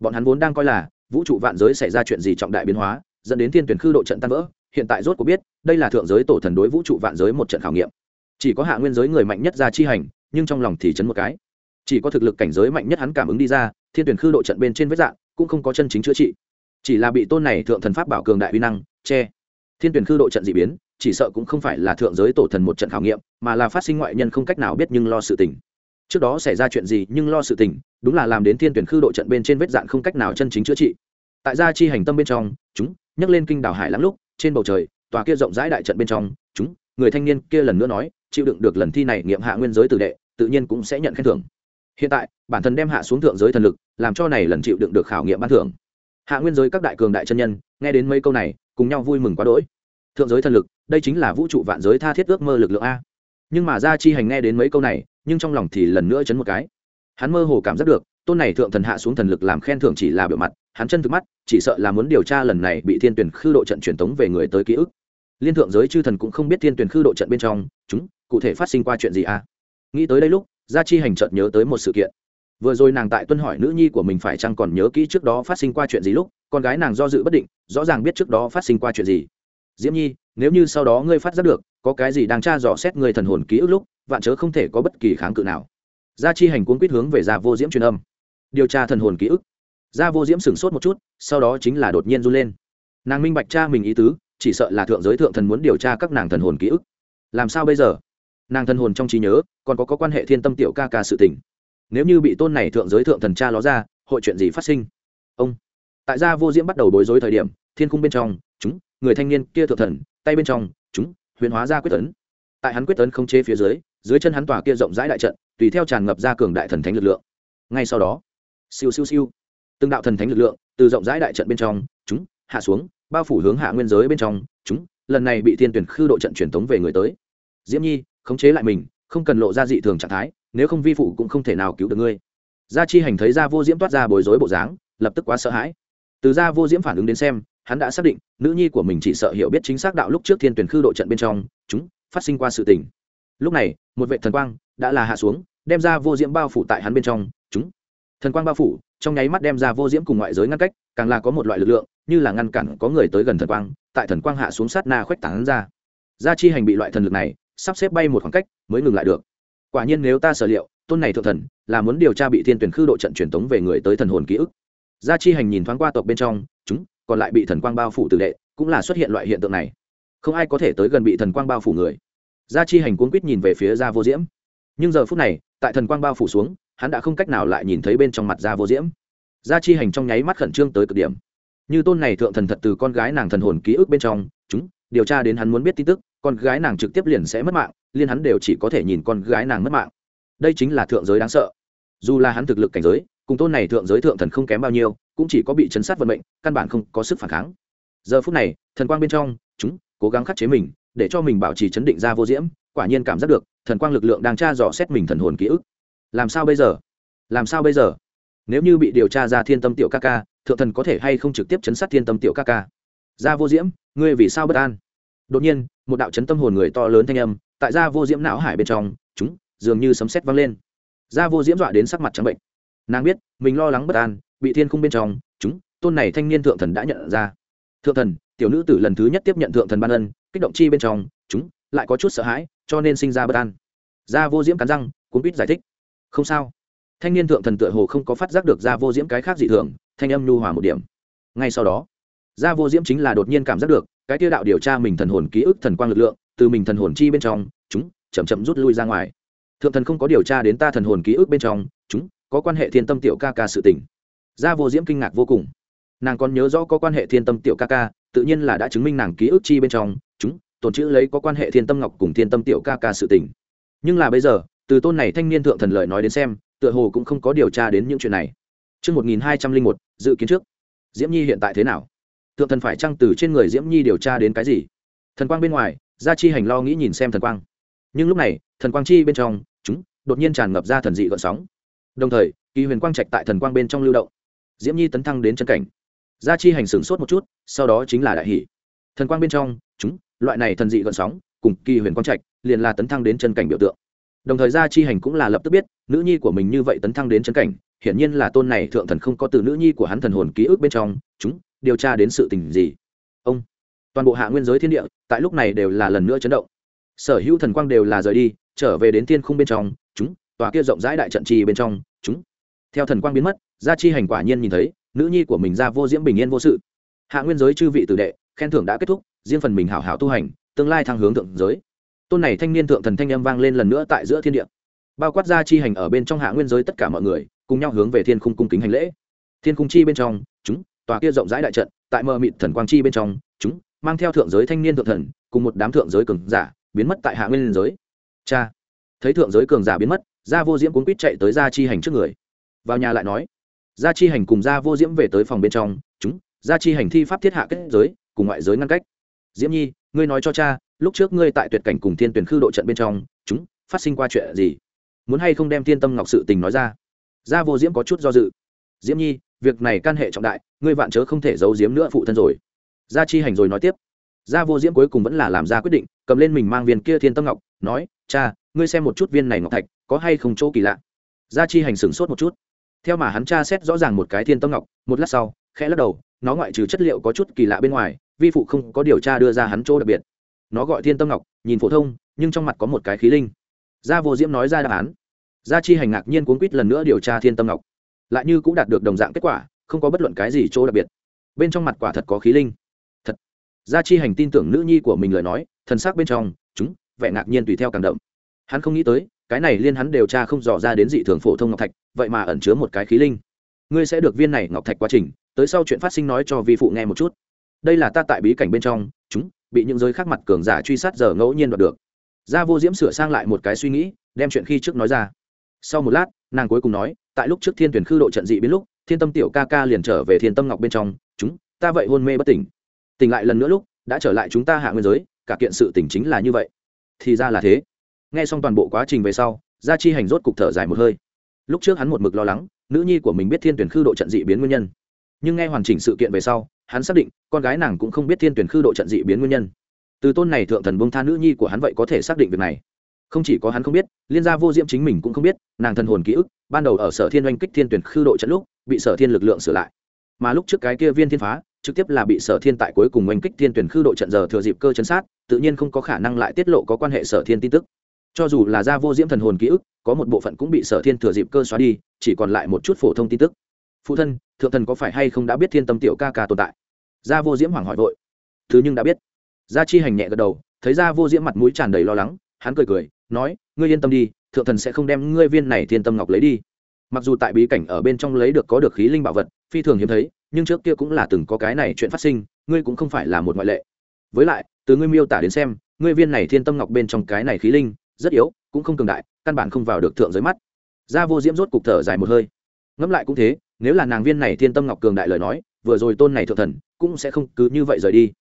Bọn hắn vốn đang coi là vũ trụ vạn giới xảy ra chuyện gì trọng đại biến hóa, dẫn đến thiên tuyển khư độ trận tan vỡ, hiện tại rốt có biết, đây là thượng giới tổ thần đối vũ trụ vạn giới một trận khảo nghiệm. Chỉ có hạ nguyên giới người mạnh nhất ra chi hành, nhưng trong lòng thì chấn một cái. Chỉ có thực lực cảnh giới mạnh nhất hắn cảm ứng đi ra, thiên tuyển khư độ trận bên trên vết dạng cũng không có chân chính chữa trị. Chỉ là bị tôn này thượng thần pháp bảo cường đại uy năng, che. Thiên tuyển khư độ trận d ị biến, chỉ sợ cũng không phải là thượng giới tổ thần một trận khảo nghiệm, mà là phát sinh ngoại nhân không cách nào biết nhưng lo sự tình trước đó xảy ra chuyện gì nhưng lo sự tình, đúng là làm đến thiên tuyển khư độ trận bên trên vết dạn không cách nào chân chính chữa trị. Tại gia chi hành tâm bên trong, chúng nhắc lên kinh đảo hải lắm lúc, trên bầu trời, tòa kia rộng rãi đại trận bên trong, chúng, người thanh niên kia lần nữa nói, chịu đựng được lần thi này nghiệm hạ nguyên giới tử đệ, tự nhiên cũng sẽ nhận khen thưởng. Hiện tại, bản thân đem hạ xuống thượng giới thần lực, làm cho này lần chịu đựng được khảo nghiệm ban thưởng. Hạ nguyên giới các đại cường đại chân nhân, nghe đến mấy câu này, cùng nhau vui mừng quá đỗi. Thượng giới thần lực, đây chính là vũ trụ vạn giới tha thiết ước mơ lực lượng a nhưng mà gia chi hành nghe đến mấy câu này, nhưng trong lòng thì lần nữa chấn một cái. Hắn mơ hồ cảm giác được, tôn này thượng thần hạ xuống thần lực làm khen thưởng chỉ là biểu mặt, hắn chân thực mắt, chỉ sợ là muốn điều tra lần này bị thiên tuyển khư độ trận truyền tống về người tới ký ức. Liên thượng giới chư thần cũng không biết thiên tuyển khư độ trận bên trong, chúng, cụ thể phát sinh qua chuyện gì à? Nghĩ tới đây lúc, gia chi hành chợt nhớ tới một sự kiện. Vừa rồi nàng tại tuân hỏi nữ nhi của mình phải chăng còn nhớ kỹ trước đó phát sinh qua chuyện gì lúc, con gái nàng do dự bất định, rõ ràng biết trước đó phát sinh qua chuyện gì. Diễm nhi, nếu như sau đó ngươi phát giác được có cái gì đang tra dò xét người thần hồn ký ức lúc vạn chớ không thể có bất kỳ kháng cự nào. Gia chi hành cuốn quýt hướng về gia vô diễm truyền âm. Điều tra thần hồn ký ức. Gia vô diễm sửng sốt một chút sau đó chính là đột nhiên run lên. Nàng minh bạch cha mình ý tứ chỉ sợ là thượng giới thượng thần muốn điều tra các nàng thần hồn ký ức. Làm sao bây giờ? Nàng thần hồn trong trí nhớ còn có, có quan hệ thiên tâm tiểu ca ca sự tình. Nếu như bị tôn này thượng giới thượng thần cha ló ra hội chuyện gì phát sinh? Ông. Tại gia vô diễm bắt đầu bối rối thời điểm thiên khung bên trong chúng người thanh niên kia thượng thần tay bên trong chúng huyền hóa ra quyết tấn. Tại hắn quyết tấn không chế phía dưới dưới chân hắn tòa kia rộng rãi đại trận, tùy theo tràn ngập ra cường đại thần thánh lực lượng. Ngay sau đó, siêu siêu siêu, từng đạo thần thánh lực lượng từ rộng rãi đại trận bên trong, chúng, hạ xuống, bao phủ hướng hạ nguyên giới bên trong, chúng, lần này bị thiên tuyển khư độ trận truyền tống về người tới. Diễm nhi, khống chế lại mình, không cần lộ ra dị thường trạng thái, nếu không vi phụ cũng không thể nào cứu được ngươi. Gia chi hành thấy gia vô diễm toát ra bối rối bộ dáng, lập tức quá sợ hãi. Từ gia vô diễm phản ứng đến xem hắn đã xác định, nữ nhi của mình chỉ sợ hiểu biết chính xác đạo lúc trước thiên tuyển khư độ trận bên trong, chúng, phát sinh qua sự tình. Lúc này, một vệ thần quang đã là hạ xuống, đem ra vô diễm bao phủ tại hắn bên trong, chúng. Thần quang bao phủ, trong nháy mắt đem ra vô diễm cùng ngoại giới ngăn cách, càng là có một loại lực lượng, như là ngăn cản có người tới gần thần quang, tại thần quang hạ xuống sát na khoách tán ra. Gia chi hành bị loại thần lực này, sắp xếp bay một khoảng cách mới ngừng lại được. Quả nhiên nếu ta sở liệu, tôn này thượng thần, là muốn điều tra bị thiên tuyển khư độ trận truyền tống về người tới thần hồn ký ức. Gia chi hành nhìn thoáng qua tộc bên trong, chúng còn lại bị thần quang bao phủ tử đệ, cũng là xuất hiện loại hiện tượng này. Không ai có thể tới gần bị thần quang bao phủ người. Gia chi hành cuốn quýt nhìn về phía gia vô diễm. Nhưng giờ phút này, tại thần quang bao phủ xuống, hắn đã không cách nào lại nhìn thấy bên trong mặt gia vô diễm. Gia chi hành trong nháy mắt khẩn trương tới cực điểm. Như tôn này thượng thần thật từ con gái nàng thần hồn ký ức bên trong, chúng, điều tra đến hắn muốn biết tin tức, con gái nàng trực tiếp liền sẽ mất mạng liên hắn đều chỉ có thể nhìn con gái nàng mất mạng. Đây chính là thượng giới đáng sợ. Dù là hắn thực lực cảnh giới, cùng tôn này thượng giới thượng thần không kém bao nhiêu cũng chỉ có bị chấn sát vận mệnh, căn bản không có sức phản kháng. Giờ phút này, thần quang bên trong, chúng cố gắng khắc chế mình, để cho mình bảo trì chấn định ra vô diễm, quả nhiên cảm giác được, thần quang lực lượng đang tra dò xét mình thần hồn ký ức. Làm sao bây giờ? Làm sao bây giờ? Nếu như bị điều tra ra thiên tâm tiểu ca ca, thượng thần có thể hay không trực tiếp chấn sát thiên tâm tiểu ca ca? Ra vô diễm, ngươi vì sao bất an? Đột nhiên, một đạo chấn tâm hồn người to lớn thanh âm, tại ra vô diễm não hải bên trong, chúng dường như sấm sét vang lên. Ra vô diễm dọa đến sắc mặt trắng bệnh. Nàng biết, mình lo lắng bất an bị thiên khung bên trong, chúng, tôn này thanh niên thượng thần đã nhận ra. Thượng thần, tiểu nữ tử lần thứ nhất tiếp nhận thượng thần ban ân, kích động chi bên trong, chúng, lại có chút sợ hãi, cho nên sinh ra bất an. Gia vô diễm cắn răng, cuốn quýt giải thích. Không sao. Thanh niên thượng thần tựa hồ không có phát giác được gia vô diễm cái khác dị thường, thanh âm nhu hòa một điểm. Ngay sau đó gia vô diễm chính là đột nhiên cảm giác được, cái tiêu đạo điều tra mình thần hồn ký ức thần quang lực lượng, từ mình thần hồn chi bên trong, chúng, chậm chậm rút lui ra ngoài. Thượng thần không có điều tra đến ta thần hồn ký ức bên trong, chúng, có quan hệ thiên tâm tiểu ca ca sự tình gia vô diễm kinh ngạc vô cùng nàng còn nhớ rõ có quan hệ thiên tâm tiểu ca ca tự nhiên là đã chứng minh nàng ký ức chi bên trong chúng tồn chữ lấy có quan hệ thiên tâm ngọc cùng thiên tâm tiểu ca ca sự tình nhưng là bây giờ từ tôn này thanh niên thượng thần lợi nói đến xem tựa hồ cũng không có điều tra đến những chuyện này Trước 1201, dự kiến trước. Diễm Nhi hiện tại thế nào? Thượng thần phải chăng từ trên người Diễm Nhi điều tra đến cái gì? Thần quang bên ngoài, Gia Chi hành lo nghĩ nhìn xem thần quang. Nhưng lúc này, thần quang chi bên trong, chúng đột nhiên tràn ngập ra thần dị gợn sóng. Đồng thời, kỳ huyền quang trạch tại thần quang bên trong lưu động. Diễm Nhi tấn thăng đến chân cảnh. Gia Chi hành sửng sốt một chút, sau đó chính là đại hỷ. Thần quang bên trong, chúng loại này thần dị gợn sóng, cùng kỳ huyền quang trạch, liền là tấn thăng đến chân cảnh biểu tượng đồng thời gia chi hành cũng là lập tức biết nữ nhi của mình như vậy tấn thăng đến chân cảnh hiển nhiên là tôn này thượng thần không có từ nữ nhi của hắn thần hồn ký ức bên trong chúng điều tra đến sự tình gì ông toàn bộ hạ nguyên giới thiên địa tại lúc này đều là lần nữa chấn động sở hữu thần quang đều là rời đi trở về đến thiên khung bên trong chúng tòa kia rộng rãi đại trận trì bên trong chúng theo thần quang biến mất gia chi hành quả nhiên nhìn thấy, nữ nhi của mình ra vô diễm bình yên vô sự. Hạ nguyên giới chư vị tử đệ, khen thưởng đã kết thúc, riêng phần mình hảo hảo tu hành, tương lai thăng hướng thượng giới. Tôn này thanh niên thượng thần thanh âm vang lên lần nữa tại giữa thiên địa. Bao quát gia chi hành ở bên trong hạ nguyên giới tất cả mọi người, cùng nhau hướng về thiên khung cung kính hành lễ. Thiên khung chi bên trong, chúng, tòa kia rộng rãi đại trận, tại mờ mịt thần quang chi bên trong, chúng, mang theo thượng giới thanh niên thượng thần, cùng một đám thượng giới cường giả, biến mất tại hạ nguyên giới. Cha, thấy thượng giới cường giả biến mất, gia vô diễm cuốn quýt chạy tới gia chi hành trước người. Vào nhà lại nói gia chi hành cùng gia vô diễm về tới phòng bên trong, chúng, gia chi hành thi pháp thiết hạ kết giới, cùng ngoại giới ngăn cách. Diễm nhi, ngươi nói cho cha, lúc trước ngươi tại tuyệt cảnh cùng thiên tuyển khư độ trận bên trong, chúng, phát sinh qua chuyện gì? Muốn hay không đem thiên tâm ngọc sự tình nói ra? Gia vô diễm có chút do dự. Diễm nhi, việc này can hệ trọng đại, ngươi vạn chớ không thể giấu diếm nữa phụ thân rồi. Gia chi hành rồi nói tiếp. Gia vô diễm cuối cùng vẫn là làm ra quyết định, cầm lên mình mang viên kia thiên tâm ngọc, nói, cha, ngươi xem một chút viên này ngọc thạch, có hay không chỗ kỳ lạ? Gia chi hành sửng sốt một chút theo mà hắn tra xét rõ ràng một cái thiên tâm ngọc, một lát sau, khẽ lắc đầu, nó ngoại trừ chất liệu có chút kỳ lạ bên ngoài, vi phụ không có điều tra đưa ra hắn chỗ đặc biệt. Nó gọi thiên tâm ngọc, nhìn phổ thông, nhưng trong mặt có một cái khí linh. Gia vô diễm nói ra đáp án. Gia chi hành ngạc nhiên cuốn quýt lần nữa điều tra thiên tâm ngọc. Lại như cũng đạt được đồng dạng kết quả, không có bất luận cái gì chỗ đặc biệt. Bên trong mặt quả thật có khí linh. Thật. Gia chi hành tin tưởng nữ nhi của mình lời nói, thần sắc bên trong, chúng, vẻ ngạc nhiên tùy theo càng động. hắn không nghĩ tới, cái này liên hắn điều tra không dò ra đến dị thường phổ thông ngọc thạch vậy mà ẩn chứa một cái khí linh. Ngươi sẽ được viên này ngọc thạch quá trình, tới sau chuyện phát sinh nói cho vi phụ nghe một chút. Đây là ta tại bí cảnh bên trong, chúng, bị những giới khác mặt cường giả truy sát giờ ngẫu nhiên đoạt được. Gia vô diễm sửa sang lại một cái suy nghĩ, đem chuyện khi trước nói ra. Sau một lát, nàng cuối cùng nói, tại lúc trước thiên tuyển khư độ trận dị biến lúc, thiên tâm tiểu ca ca liền trở về thiên tâm ngọc bên trong, chúng, ta vậy hôn mê bất tỉnh. Tỉnh lại lần nữa lúc, đã trở lại chúng ta hạ nguyên giới, cả kiện sự tỉnh chính là như vậy. Thì ra là thế. Nghe xong toàn bộ quá trình về sau, gia chi hành rốt cục thở dài một hơi lúc trước hắn một mực lo lắng, nữ nhi của mình biết thiên tuyển khư độ trận dị biến nguyên nhân. Nhưng nghe hoàn chỉnh sự kiện về sau, hắn xác định, con gái nàng cũng không biết thiên tuyển khư độ trận dị biến nguyên nhân. Từ tôn này thượng thần bông tha nữ nhi của hắn vậy có thể xác định việc này. Không chỉ có hắn không biết, liên gia vô diễm chính mình cũng không biết, nàng thần hồn ký ức, ban đầu ở sở thiên oanh kích thiên tuyển khư độ trận lúc, bị sở thiên lực lượng sửa lại. Mà lúc trước cái kia viên thiên phá, trực tiếp là bị sở thiên tại cuối cùng oanh kích thiên tuyển khư độ trận giờ thừa dịp cơ chấn sát, tự nhiên không có khả năng lại tiết lộ có quan hệ sở thiên tin tức cho dù là gia vô diễm thần hồn ký ức, có một bộ phận cũng bị sở thiên thừa dịp cơ xóa đi, chỉ còn lại một chút phổ thông tin tức. Phụ thân, thượng thần có phải hay không đã biết thiên tâm tiểu ca ca tồn tại? Gia vô diễm hoảng hỏi vội. Thứ nhưng đã biết. Gia chi hành nhẹ gật đầu, thấy gia vô diễm mặt mũi tràn đầy lo lắng, hắn cười cười, nói, ngươi yên tâm đi, thượng thần sẽ không đem ngươi viên này thiên tâm ngọc lấy đi. Mặc dù tại bí cảnh ở bên trong lấy được có được khí linh bảo vật, phi thường hiếm thấy, nhưng trước kia cũng là từng có cái này chuyện phát sinh, ngươi cũng không phải là một ngoại lệ. Với lại, từ ngươi miêu tả đến xem, ngươi viên này thiên tâm ngọc bên trong cái này khí linh rất yếu, cũng không cường đại, căn bản không vào được thượng giới mắt. Gia vô diễm rốt cục thở dài một hơi. Ngẫm lại cũng thế, nếu là nàng viên này thiên tâm ngọc cường đại lời nói, vừa rồi tôn này thượng thần, cũng sẽ không cứ như vậy rời đi.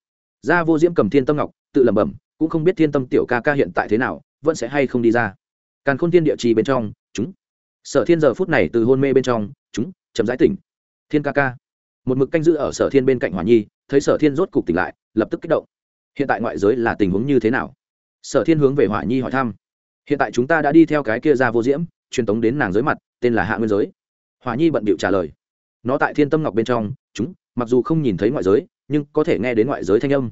Gia vô diễm cầm thiên tâm ngọc, tự lẩm bẩm, cũng không biết thiên tâm tiểu ca ca hiện tại thế nào, vẫn sẽ hay không đi ra. Càn khôn thiên địa trì bên trong, chúng. Sở thiên giờ phút này từ hôn mê bên trong, chúng, chậm rãi tỉnh. Thiên ca ca. Một mực canh giữ ở sở thiên bên cạnh hỏa nhi, thấy sở thiên rốt cục tỉnh lại, lập tức kích động. Hiện tại ngoại giới là tình huống như thế nào? Sở thiên hướng về hỏa nhi hỏi thăm hiện tại chúng ta đã đi theo cái kia ra vô diễm, truyền tống đến nàng giới mặt, tên là hạ nguyên giới. Hòa nhi bận bịu trả lời. Nó tại thiên tâm ngọc bên trong, chúng, mặc dù không nhìn thấy ngoại giới, nhưng có thể nghe đến ngoại giới thanh âm.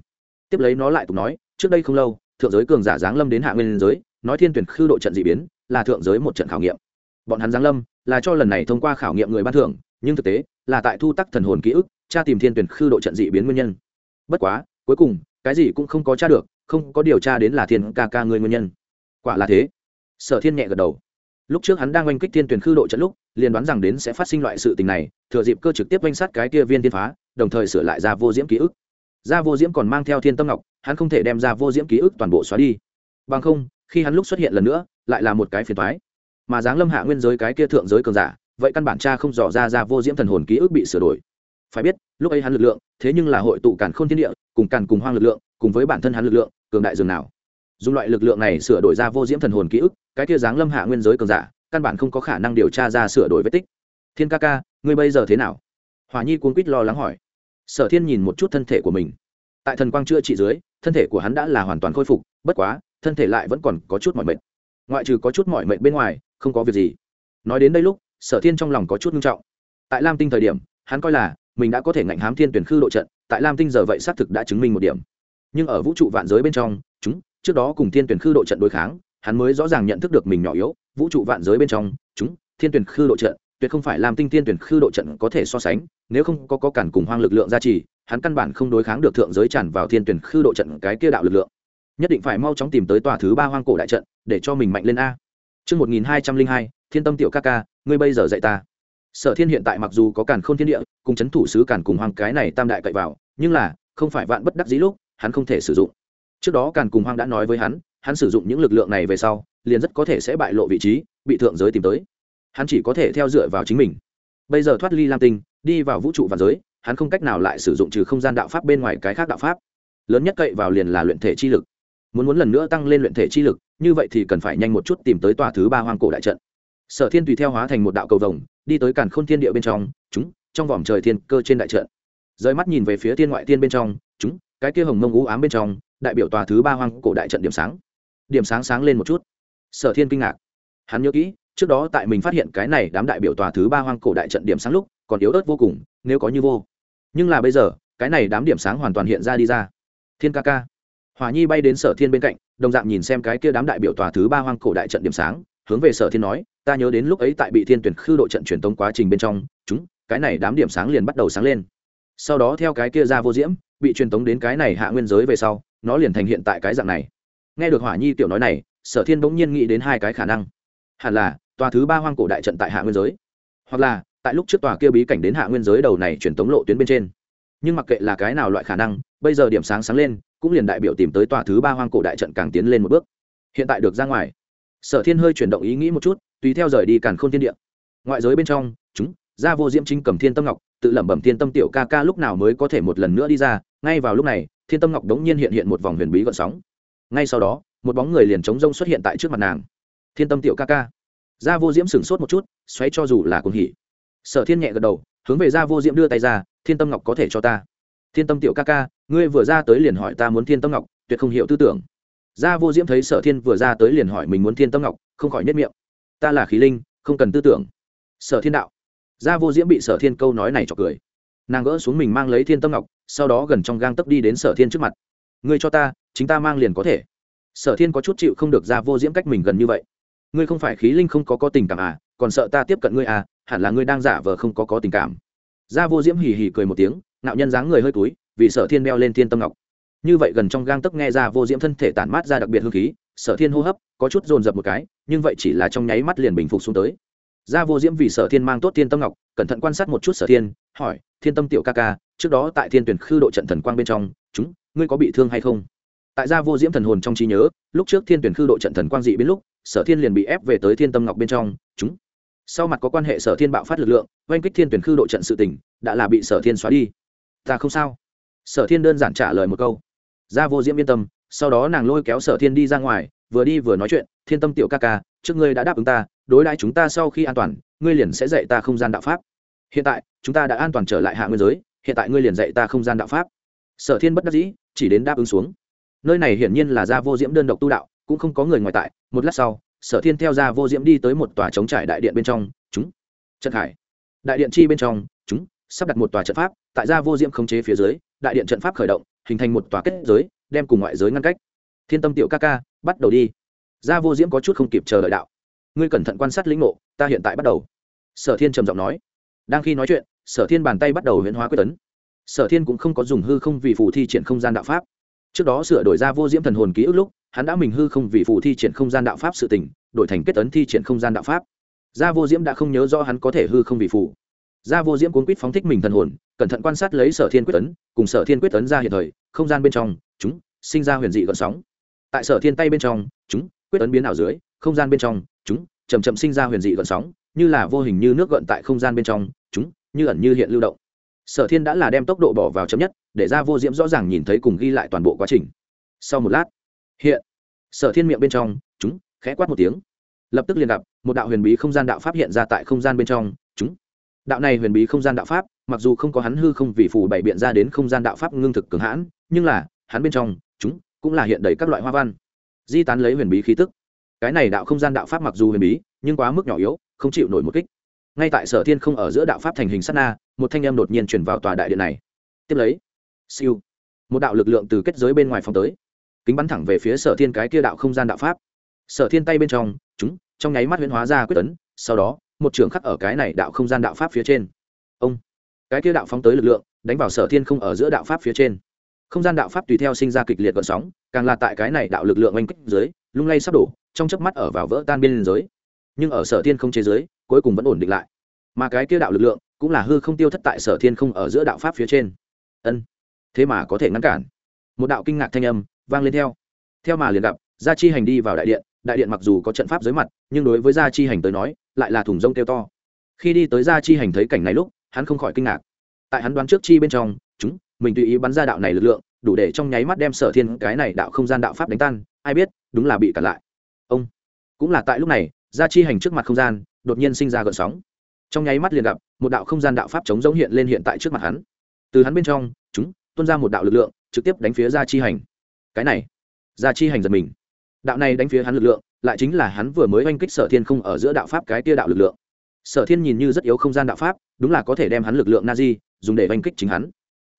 Tiếp lấy nó lại tục nói, trước đây không lâu, thượng giới cường giả giáng lâm đến hạ nguyên giới, nói thiên tuyển khư độ trận d ị biến, là thượng giới một trận khảo nghiệm. Bọn hắn giáng lâm, là cho lần này thông qua khảo nghiệm người ban thưởng, nhưng thực tế, là tại thu tắc thần hồn ký ức, tra tìm thiên tuyển khư độ trận d ị biến nguyên nhân. Bất quá, cuối cùng, cái gì cũng không có tra được, không có điều tra đến là thiên ca ca người nguyên nhân quả là thế. Sở thiên nhẹ gật đầu. Lúc trước hắn đang oanh kích thiên tuyển khư độ trận lúc, liền đoán rằng đến sẽ phát sinh loại sự tình này, thừa dịp cơ trực tiếp oanh sát cái kia viên thiên phá, đồng thời sửa lại ra vô diễm ký ức. Ra vô diễm còn mang theo thiên tâm ngọc, hắn không thể đem ra vô diễm ký ức toàn bộ xóa đi. Bằng không, khi hắn lúc xuất hiện lần nữa, lại là một cái phiền toái. Mà giáng lâm hạ nguyên giới cái kia thượng giới cường giả, vậy căn bản cha không dò ra ra vô diễm thần hồn ký ức bị sửa đổi. Phải biết, lúc ấy hắn lực lượng, thế nhưng là hội tụ càn khôn thiên địa, cùng càn cùng hoang lực lượng, cùng với bản thân hắn lực lượng, cường đại dường nào dùng loại lực lượng này sửa đổi ra vô diễm thần hồn ký ức, cái kia dáng lâm hạ nguyên giới cường giả, căn bản không có khả năng điều tra ra sửa đổi vết tích. Thiên ca ca, ngươi bây giờ thế nào? Hòa nhi cuốn quýt lo lắng hỏi. Sở thiên nhìn một chút thân thể của mình. Tại thần quang chữa trị dưới, thân thể của hắn đã là hoàn toàn khôi phục, bất quá, thân thể lại vẫn còn có chút mỏi mệt. Ngoại trừ có chút mỏi mệt bên ngoài, không có việc gì. Nói đến đây lúc, sở thiên trong lòng có chút nghiêm trọng. Tại lam tinh thời điểm, hắn coi là mình đã có thể ngạnh hám thiên tuyển khư độ trận, tại lam tinh giờ vậy xác thực đã chứng minh một điểm. Nhưng ở vũ trụ vạn giới bên trong trước đó cùng thiên tuyển khư độ trận đối kháng hắn mới rõ ràng nhận thức được mình nhỏ yếu vũ trụ vạn giới bên trong chúng thiên tuyển khư độ trận tuyệt không phải làm tinh thiên tuyển khư độ trận có thể so sánh nếu không có, có cản cùng hoang lực lượng gia trì hắn căn bản không đối kháng được thượng giới tràn vào thiên tuyển khư độ trận cái kia đạo lực lượng nhất định phải mau chóng tìm tới tòa thứ ba hoang cổ đại trận để cho mình mạnh lên a Trước 1202, thiên tâm tiểu ca ca, ngươi bây giờ dạy ta. Sở thiên hiện tại mặc dù có càn khôn thiên địa, cùng chấn thủ sứ càn cùng hoang cái này tam đại cậy vào, nhưng là, không phải vạn bất đắc dĩ lúc, hắn không thể sử dụng. Trước đó càn cùng hoang đã nói với hắn, hắn sử dụng những lực lượng này về sau, liền rất có thể sẽ bại lộ vị trí, bị thượng giới tìm tới. Hắn chỉ có thể theo dựa vào chính mình. Bây giờ thoát ly lam tinh, đi vào vũ trụ và giới, hắn không cách nào lại sử dụng trừ không gian đạo pháp bên ngoài cái khác đạo pháp. Lớn nhất cậy vào liền là luyện thể chi lực muốn muốn lần nữa tăng lên luyện thể chi lực như vậy thì cần phải nhanh một chút tìm tới tòa thứ ba hoang cổ đại trận sở thiên tùy theo hóa thành một đạo cầu vồng đi tới càn khôn thiên địa bên trong chúng trong vòm trời thiên cơ trên đại trận rời mắt nhìn về phía thiên ngoại thiên bên trong chúng cái kia hồng mông ú ám bên trong đại biểu tòa thứ ba hoang cổ đại trận điểm sáng. Điểm sáng sáng lên một chút. Sở thiên kinh ngạc. Hắn nhớ kỹ, trước đó tại mình phát hiện cái này đám đại biểu tòa thứ ba hoang cổ đại trận điểm sáng lúc, còn yếu ớt vô cùng, nếu có như vô. Nhưng là bây giờ, cái này đám điểm sáng hoàn toàn hiện ra đi ra. Thiên ca ca. Hòa nhi bay đến sở thiên bên cạnh, đồng dạng nhìn xem cái kia đám đại biểu tòa thứ ba hoang cổ đại trận điểm sáng, hướng về sở thiên nói, ta nhớ đến lúc ấy tại bị thiên tuyển khư độ trận truyền tống quá trình bên trong, chúng, cái này đám điểm sáng liền bắt đầu sáng lên. Sau đó theo cái kia ra vô diễm, bị truyền tống đến cái này hạ nguyên giới về sau nó liền thành hiện tại cái dạng này. Nghe được hỏa nhi tiểu nói này, sở thiên bỗng nhiên nghĩ đến hai cái khả năng. Hẳn là, tòa thứ ba hoang cổ đại trận tại hạ nguyên giới. Hoặc là, tại lúc trước tòa kia bí cảnh đến hạ nguyên giới đầu này truyền tống lộ tuyến bên trên. Nhưng mặc kệ là cái nào loại khả năng, bây giờ điểm sáng sáng lên, cũng liền đại biểu tìm tới tòa thứ ba hoang cổ đại trận càng tiến lên một bước. Hiện tại được ra ngoài. Sở thiên hơi chuyển động ý nghĩ một chút, tùy theo rời đi càn k h ô n thiên địa. Ngoại giới bên trong, chúng ra vô diễm chính cầm thiên tâm ngọc, tự lẩm bẩm thiên tâm tiểu ca ca lúc nào mới có thể một lần nữa đi ra, ngay vào lúc này thiên tâm ngọc đống nhiên hiện hiện một vòng huyền bí gợn sóng. Ngay sau đó, một bóng người liền chống rông xuất hiện tại trước mặt nàng. Thiên tâm tiểu ca ca. Gia vô diễm sửng sốt một chút, xoáy cho dù là cuồng hỉ. Sở thiên nhẹ gật đầu, hướng về gia vô diễm đưa tay ra, thiên tâm ngọc có thể cho ta. Thiên tâm tiểu ca ca, ngươi vừa ra tới liền hỏi ta muốn thiên tâm ngọc, tuyệt không hiểu tư tưởng. Gia vô diễm thấy sở thiên vừa ra tới liền hỏi mình muốn thiên tâm ngọc, không khỏi nhất miệng. Ta là khí linh, không cần tư tưởng. Sở thiên đạo. Gia vô diễm bị sở thiên câu nói này cho cười. Nàng gỡ xuống mình mang lấy thiên tâm ngọc sau đó gần trong gang tấp đi đến sở thiên trước mặt. Ngươi cho ta, chính ta mang liền có thể. Sở thiên có chút chịu không được gia vô diễm cách mình gần như vậy. Ngươi không phải khí linh không có có tình cảm à còn sợ ta tiếp cận ngươi à hẳn là ngươi đang giả vờ không có có tình cảm. Gia vô diễm hì hì cười một tiếng nạo nhân dáng người hơi túi vì sở thiên đeo lên thiên tâm ngọc. Như vậy gần trong gang tấc nghe ra vô diễm thân thể tản mát ra đặc biệt hương khí, sở thiên hô hấp, có chút dồn dập một cái, nhưng vậy chỉ là trong nháy mắt liền bình phục xuống tới. Ra vô diễm vì sở thiên mang tốt thiên tâm ngọc, cẩn thận quan sát một chút sở thiên, hỏi thiên tâm tiểu ca ca, trước đó tại thiên tuyển khư độ trận thần quang bên trong, chúng, ngươi có bị thương hay không? Tại gia vô diễm thần hồn trong trí nhớ, lúc trước thiên tuyển khư độ trận thần quang dị biến lúc, sở thiên liền bị ép về tới thiên tâm ngọc bên trong, chúng. Sau mặt có quan hệ sở thiên bạo phát lực lượng, oanh kích thiên tuyển khư độ trận sự tỉnh đã là bị sở thiên xóa đi. Ta không sao. Sở thiên đơn giản trả lời một câu. Gia vô diễm yên tâm, sau đó nàng lôi kéo sở thiên đi ra ngoài, vừa đi vừa nói chuyện, thiên tâm tiểu ca ca, trước ngươi đã đáp ứng ta, đối đãi chúng ta sau khi an toàn, ngươi liền sẽ dạy ta không gian đạo pháp hiện tại, chúng ta đã an toàn trở lại hạ nguyên giới, hiện tại ngươi liền dạy ta không gian đạo pháp. Sở thiên bất đắc dĩ, chỉ đến đáp ứng xuống. Nơi này hiển nhiên là gia vô diễm đơn độc tu đạo, cũng không có người ngoài tại. Một lát sau, sở thiên theo gia vô diễm đi tới một tòa chống trải đại điện bên trong. Chúng, trận hải. Đại điện chi bên trong, chúng, sắp đặt một tòa trận pháp. Tại gia vô diễm khống chế phía dưới, đại điện trận pháp khởi động, hình thành một tòa kết giới, đem cùng ngoại giới ngăn cách. Thiên tâm tiểu ca ca, bắt đầu đi. Gia vô diễm có chút không kịp chờ đợi đạo. Ngươi cẩn thận quan sát lĩnh ngộ, ta hiện tại bắt đầu. Sở thiên trầm giọng nói đang khi nói chuyện, sở thiên bàn tay bắt đầu huyễn hóa quyết tấn. Sở thiên cũng không có dùng hư không vì phù thi triển không gian đạo pháp. Trước đó sửa đổi ra vô diễm thần hồn ký ức lúc, hắn đã mình hư không vì phù thi triển không gian đạo pháp sự tỉnh đổi thành kết tấn thi triển không gian đạo pháp. Gia vô diễm đã không nhớ rõ hắn có thể hư không vì phù. Gia vô diễm cuốn quýt phóng thích mình thần hồn, cẩn thận quan sát lấy sở thiên quyết tấn, cùng sở thiên quyết tấn ra hiện thời, không gian bên trong, chúng, sinh ra huyền dị gợn sóng. Tại sở thiên tay bên trong, chúng, quyết tấn biến ảo dưới, không gian bên trong, chúng chầm chậm sinh ra huyền dị gợn sóng như là vô hình như nước gợn tại không gian bên trong, chúng, như ẩn như hiện lưu động. Sở thiên đã là đem tốc độ bỏ vào chấm nhất, để ra vô diễm rõ ràng nhìn thấy cùng ghi lại toàn bộ quá trình. Sau một lát, hiện, sở thiên miệng bên trong, chúng, khẽ quát một tiếng. Lập tức liền gặp, một đạo huyền bí không gian đạo pháp hiện ra tại không gian bên trong, chúng. Đạo này huyền bí không gian đạo pháp, mặc dù không có hắn hư không vì phù bày biện ra đến không gian đạo pháp ngưng thực cường hãn, nhưng là, hắn bên trong, chúng, cũng là hiện đầy các loại hoa văn. Di tán lấy huyền bí khí tức. Cái này đạo không gian đạo pháp mặc dù huyền bí, nhưng quá mức nhỏ yếu không chịu nổi một kích. Ngay tại sở thiên không ở giữa đạo pháp thành hình sát na, một thanh em đột nhiên chuyển vào tòa đại điện này. Tiếp lấy, siêu, một đạo lực lượng từ kết giới bên ngoài phòng tới. Kính bắn thẳng về phía sở thiên cái kia đạo không gian đạo pháp. Sở thiên tay bên trong, chúng, trong nháy mắt huyễn hóa ra quyết tấn, sau đó, một trường khắc ở cái này đạo không gian đạo pháp phía trên. Ông, cái kia đạo phóng tới lực lượng, đánh vào sở thiên không ở giữa đạo pháp phía trên. Không gian đạo pháp tùy theo sinh ra kịch liệt gợn sóng, càng là tại cái này đạo lực lượng oanh kích dưới, lung lay sắp đổ, trong chớp mắt ở vào vỡ tan biên giới nhưng ở sở thiên không chế giới, cuối cùng vẫn ổn định lại. Mà cái kia đạo lực lượng cũng là hư không tiêu thất tại sở thiên không ở giữa đạo pháp phía trên. Ân, thế mà có thể ngăn cản. Một đạo kinh ngạc thanh âm vang lên theo. Theo mà liền gặp, gia chi hành đi vào đại điện đại điện mặc dù có trận pháp dưới mặt, nhưng đối với gia chi hành tới nói, lại là thùng rông kêu to. Khi đi tới gia chi hành thấy cảnh này lúc, hắn không khỏi kinh ngạc. Tại hắn đoán trước chi bên trong, chúng, mình tùy ý bắn ra đạo này lực lượng, đủ để trong nháy mắt đem sở thiên cái này đạo không gian đạo pháp đánh tan, ai biết, đúng là bị cản lại. Ông, cũng là tại lúc này gia chi hành trước mặt không gian đột nhiên sinh ra gợn sóng. Trong nháy mắt liền gặp một đạo không gian đạo pháp chống giống hiện lên hiện tại trước mặt hắn. Từ hắn bên trong chúng tuôn ra một đạo lực lượng trực tiếp đánh phía ra chi hành. Cái này ra chi hành giật mình. Đạo này đánh phía hắn lực lượng lại chính là hắn vừa mới oanh kích sở thiên không ở giữa đạo pháp cái tia đạo lực lượng. Sở thiên nhìn như rất yếu không gian đạo pháp đúng là có thể đem hắn lực lượng na di dùng để oanh kích chính hắn.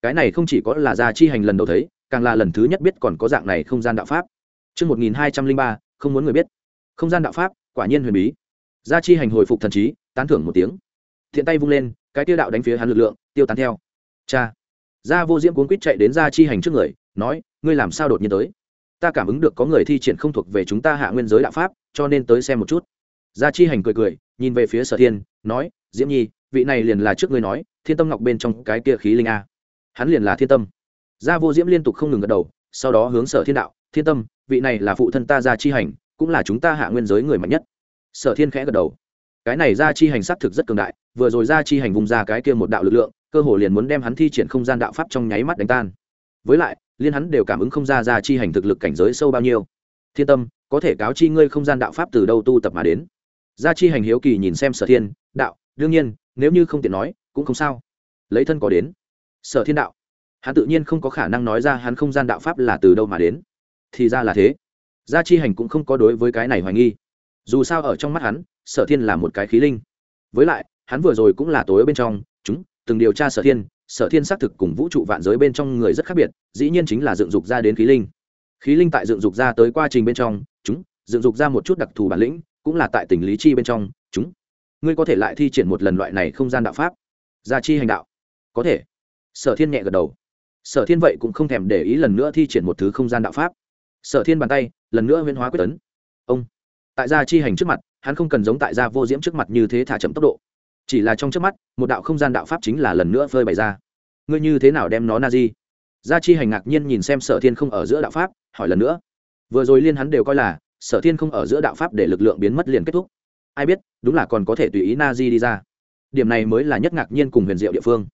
Cái này không chỉ có là ra chi hành lần đầu thấy càng là lần thứ nhất biết còn có dạng này không gian đạo pháp. Trước 1203, không muốn người biết. Không gian đạo pháp, quả nhiên huyền bí. Gia chi hành hồi phục thần trí, tán thưởng một tiếng. Thiện tay vung lên, cái tiêu đạo đánh phía hắn lực lượng, tiêu tán theo. Cha. Gia vô diễm cuốn quýt chạy đến gia chi hành trước người, nói, ngươi làm sao đột nhiên tới? Ta cảm ứng được có người thi triển không thuộc về chúng ta hạ nguyên giới đạo pháp, cho nên tới xem một chút. Gia chi hành cười cười, nhìn về phía Sở Thiên, nói, Diễm Nhi, vị này liền là trước ngươi nói, Thiên Tâm Ngọc bên trong cái kia khí linh a. Hắn liền là Thiên Tâm gia vô diễm liên tục không ngừng gật đầu sau đó hướng sở thiên đạo thiên tâm vị này là phụ thân ta gia chi hành cũng là chúng ta hạ nguyên giới người mạnh nhất. Sở thiên khẽ gật đầu. Cái này gia chi hành xác thực rất cường đại, vừa rồi gia chi hành vùng ra cái kia một đạo lực lượng, cơ hồ liền muốn đem hắn thi triển không gian đạo pháp trong nháy mắt đánh tan. Với lại, liên hắn đều cảm ứng không ra gia chi hành thực lực cảnh giới sâu bao nhiêu. Thiên tâm, có thể cáo chi ngươi không gian đạo pháp từ đâu tu tập mà đến? Gia chi hành hiếu kỳ nhìn xem sở thiên, đạo, đương nhiên, nếu như không tiện nói, cũng không sao. Lấy thân có đến. Sở thiên đạo, hắn tự nhiên không có khả năng nói ra hắn không gian đạo pháp là từ đâu mà đến. Thì ra là thế gia chi hành cũng không có đối với cái này hoài nghi. Dù sao ở trong mắt hắn, sở thiên là một cái khí linh. Với lại, hắn vừa rồi cũng là tối bên trong, chúng, từng điều tra sở thiên sở thiên xác thực cùng vũ trụ vạn giới bên trong người rất khác biệt, dĩ nhiên chính là dựng dục ra đến khí linh. Khí linh tại dựng dục ra tới quá trình bên trong, chúng, dựng dục ra một chút đặc thù bản lĩnh, cũng là tại tình lý chi bên trong, chúng. Ngươi có thể lại thi triển một lần loại này không gian đạo pháp. Gia chi hành đạo. Có thể. Sở thiên nhẹ gật đầu. Sở thiên vậy cũng không thèm để ý lần nữa thi triển một thứ không gian đạo pháp sở thiên bàn tay, lần nữa huyên hóa quyết tấn. Ông, tại gia chi hành trước mặt, hắn không cần giống tại gia vô diễm trước mặt như thế thả chậm tốc độ. Chỉ là trong trước mắt, một đạo không gian đạo pháp chính là lần nữa phơi bày ra. Ngươi như thế nào đem nó na di? Gia chi hành ngạc nhiên nhìn xem sở thiên không ở giữa đạo pháp, hỏi lần nữa. Vừa rồi liên hắn đều coi là, sở thiên không ở giữa đạo pháp để lực lượng biến mất liền kết thúc. Ai biết, đúng là còn có thể tùy ý na di đi ra. Điểm này mới là nhất ngạc nhiên cùng huyền diệu địa phương.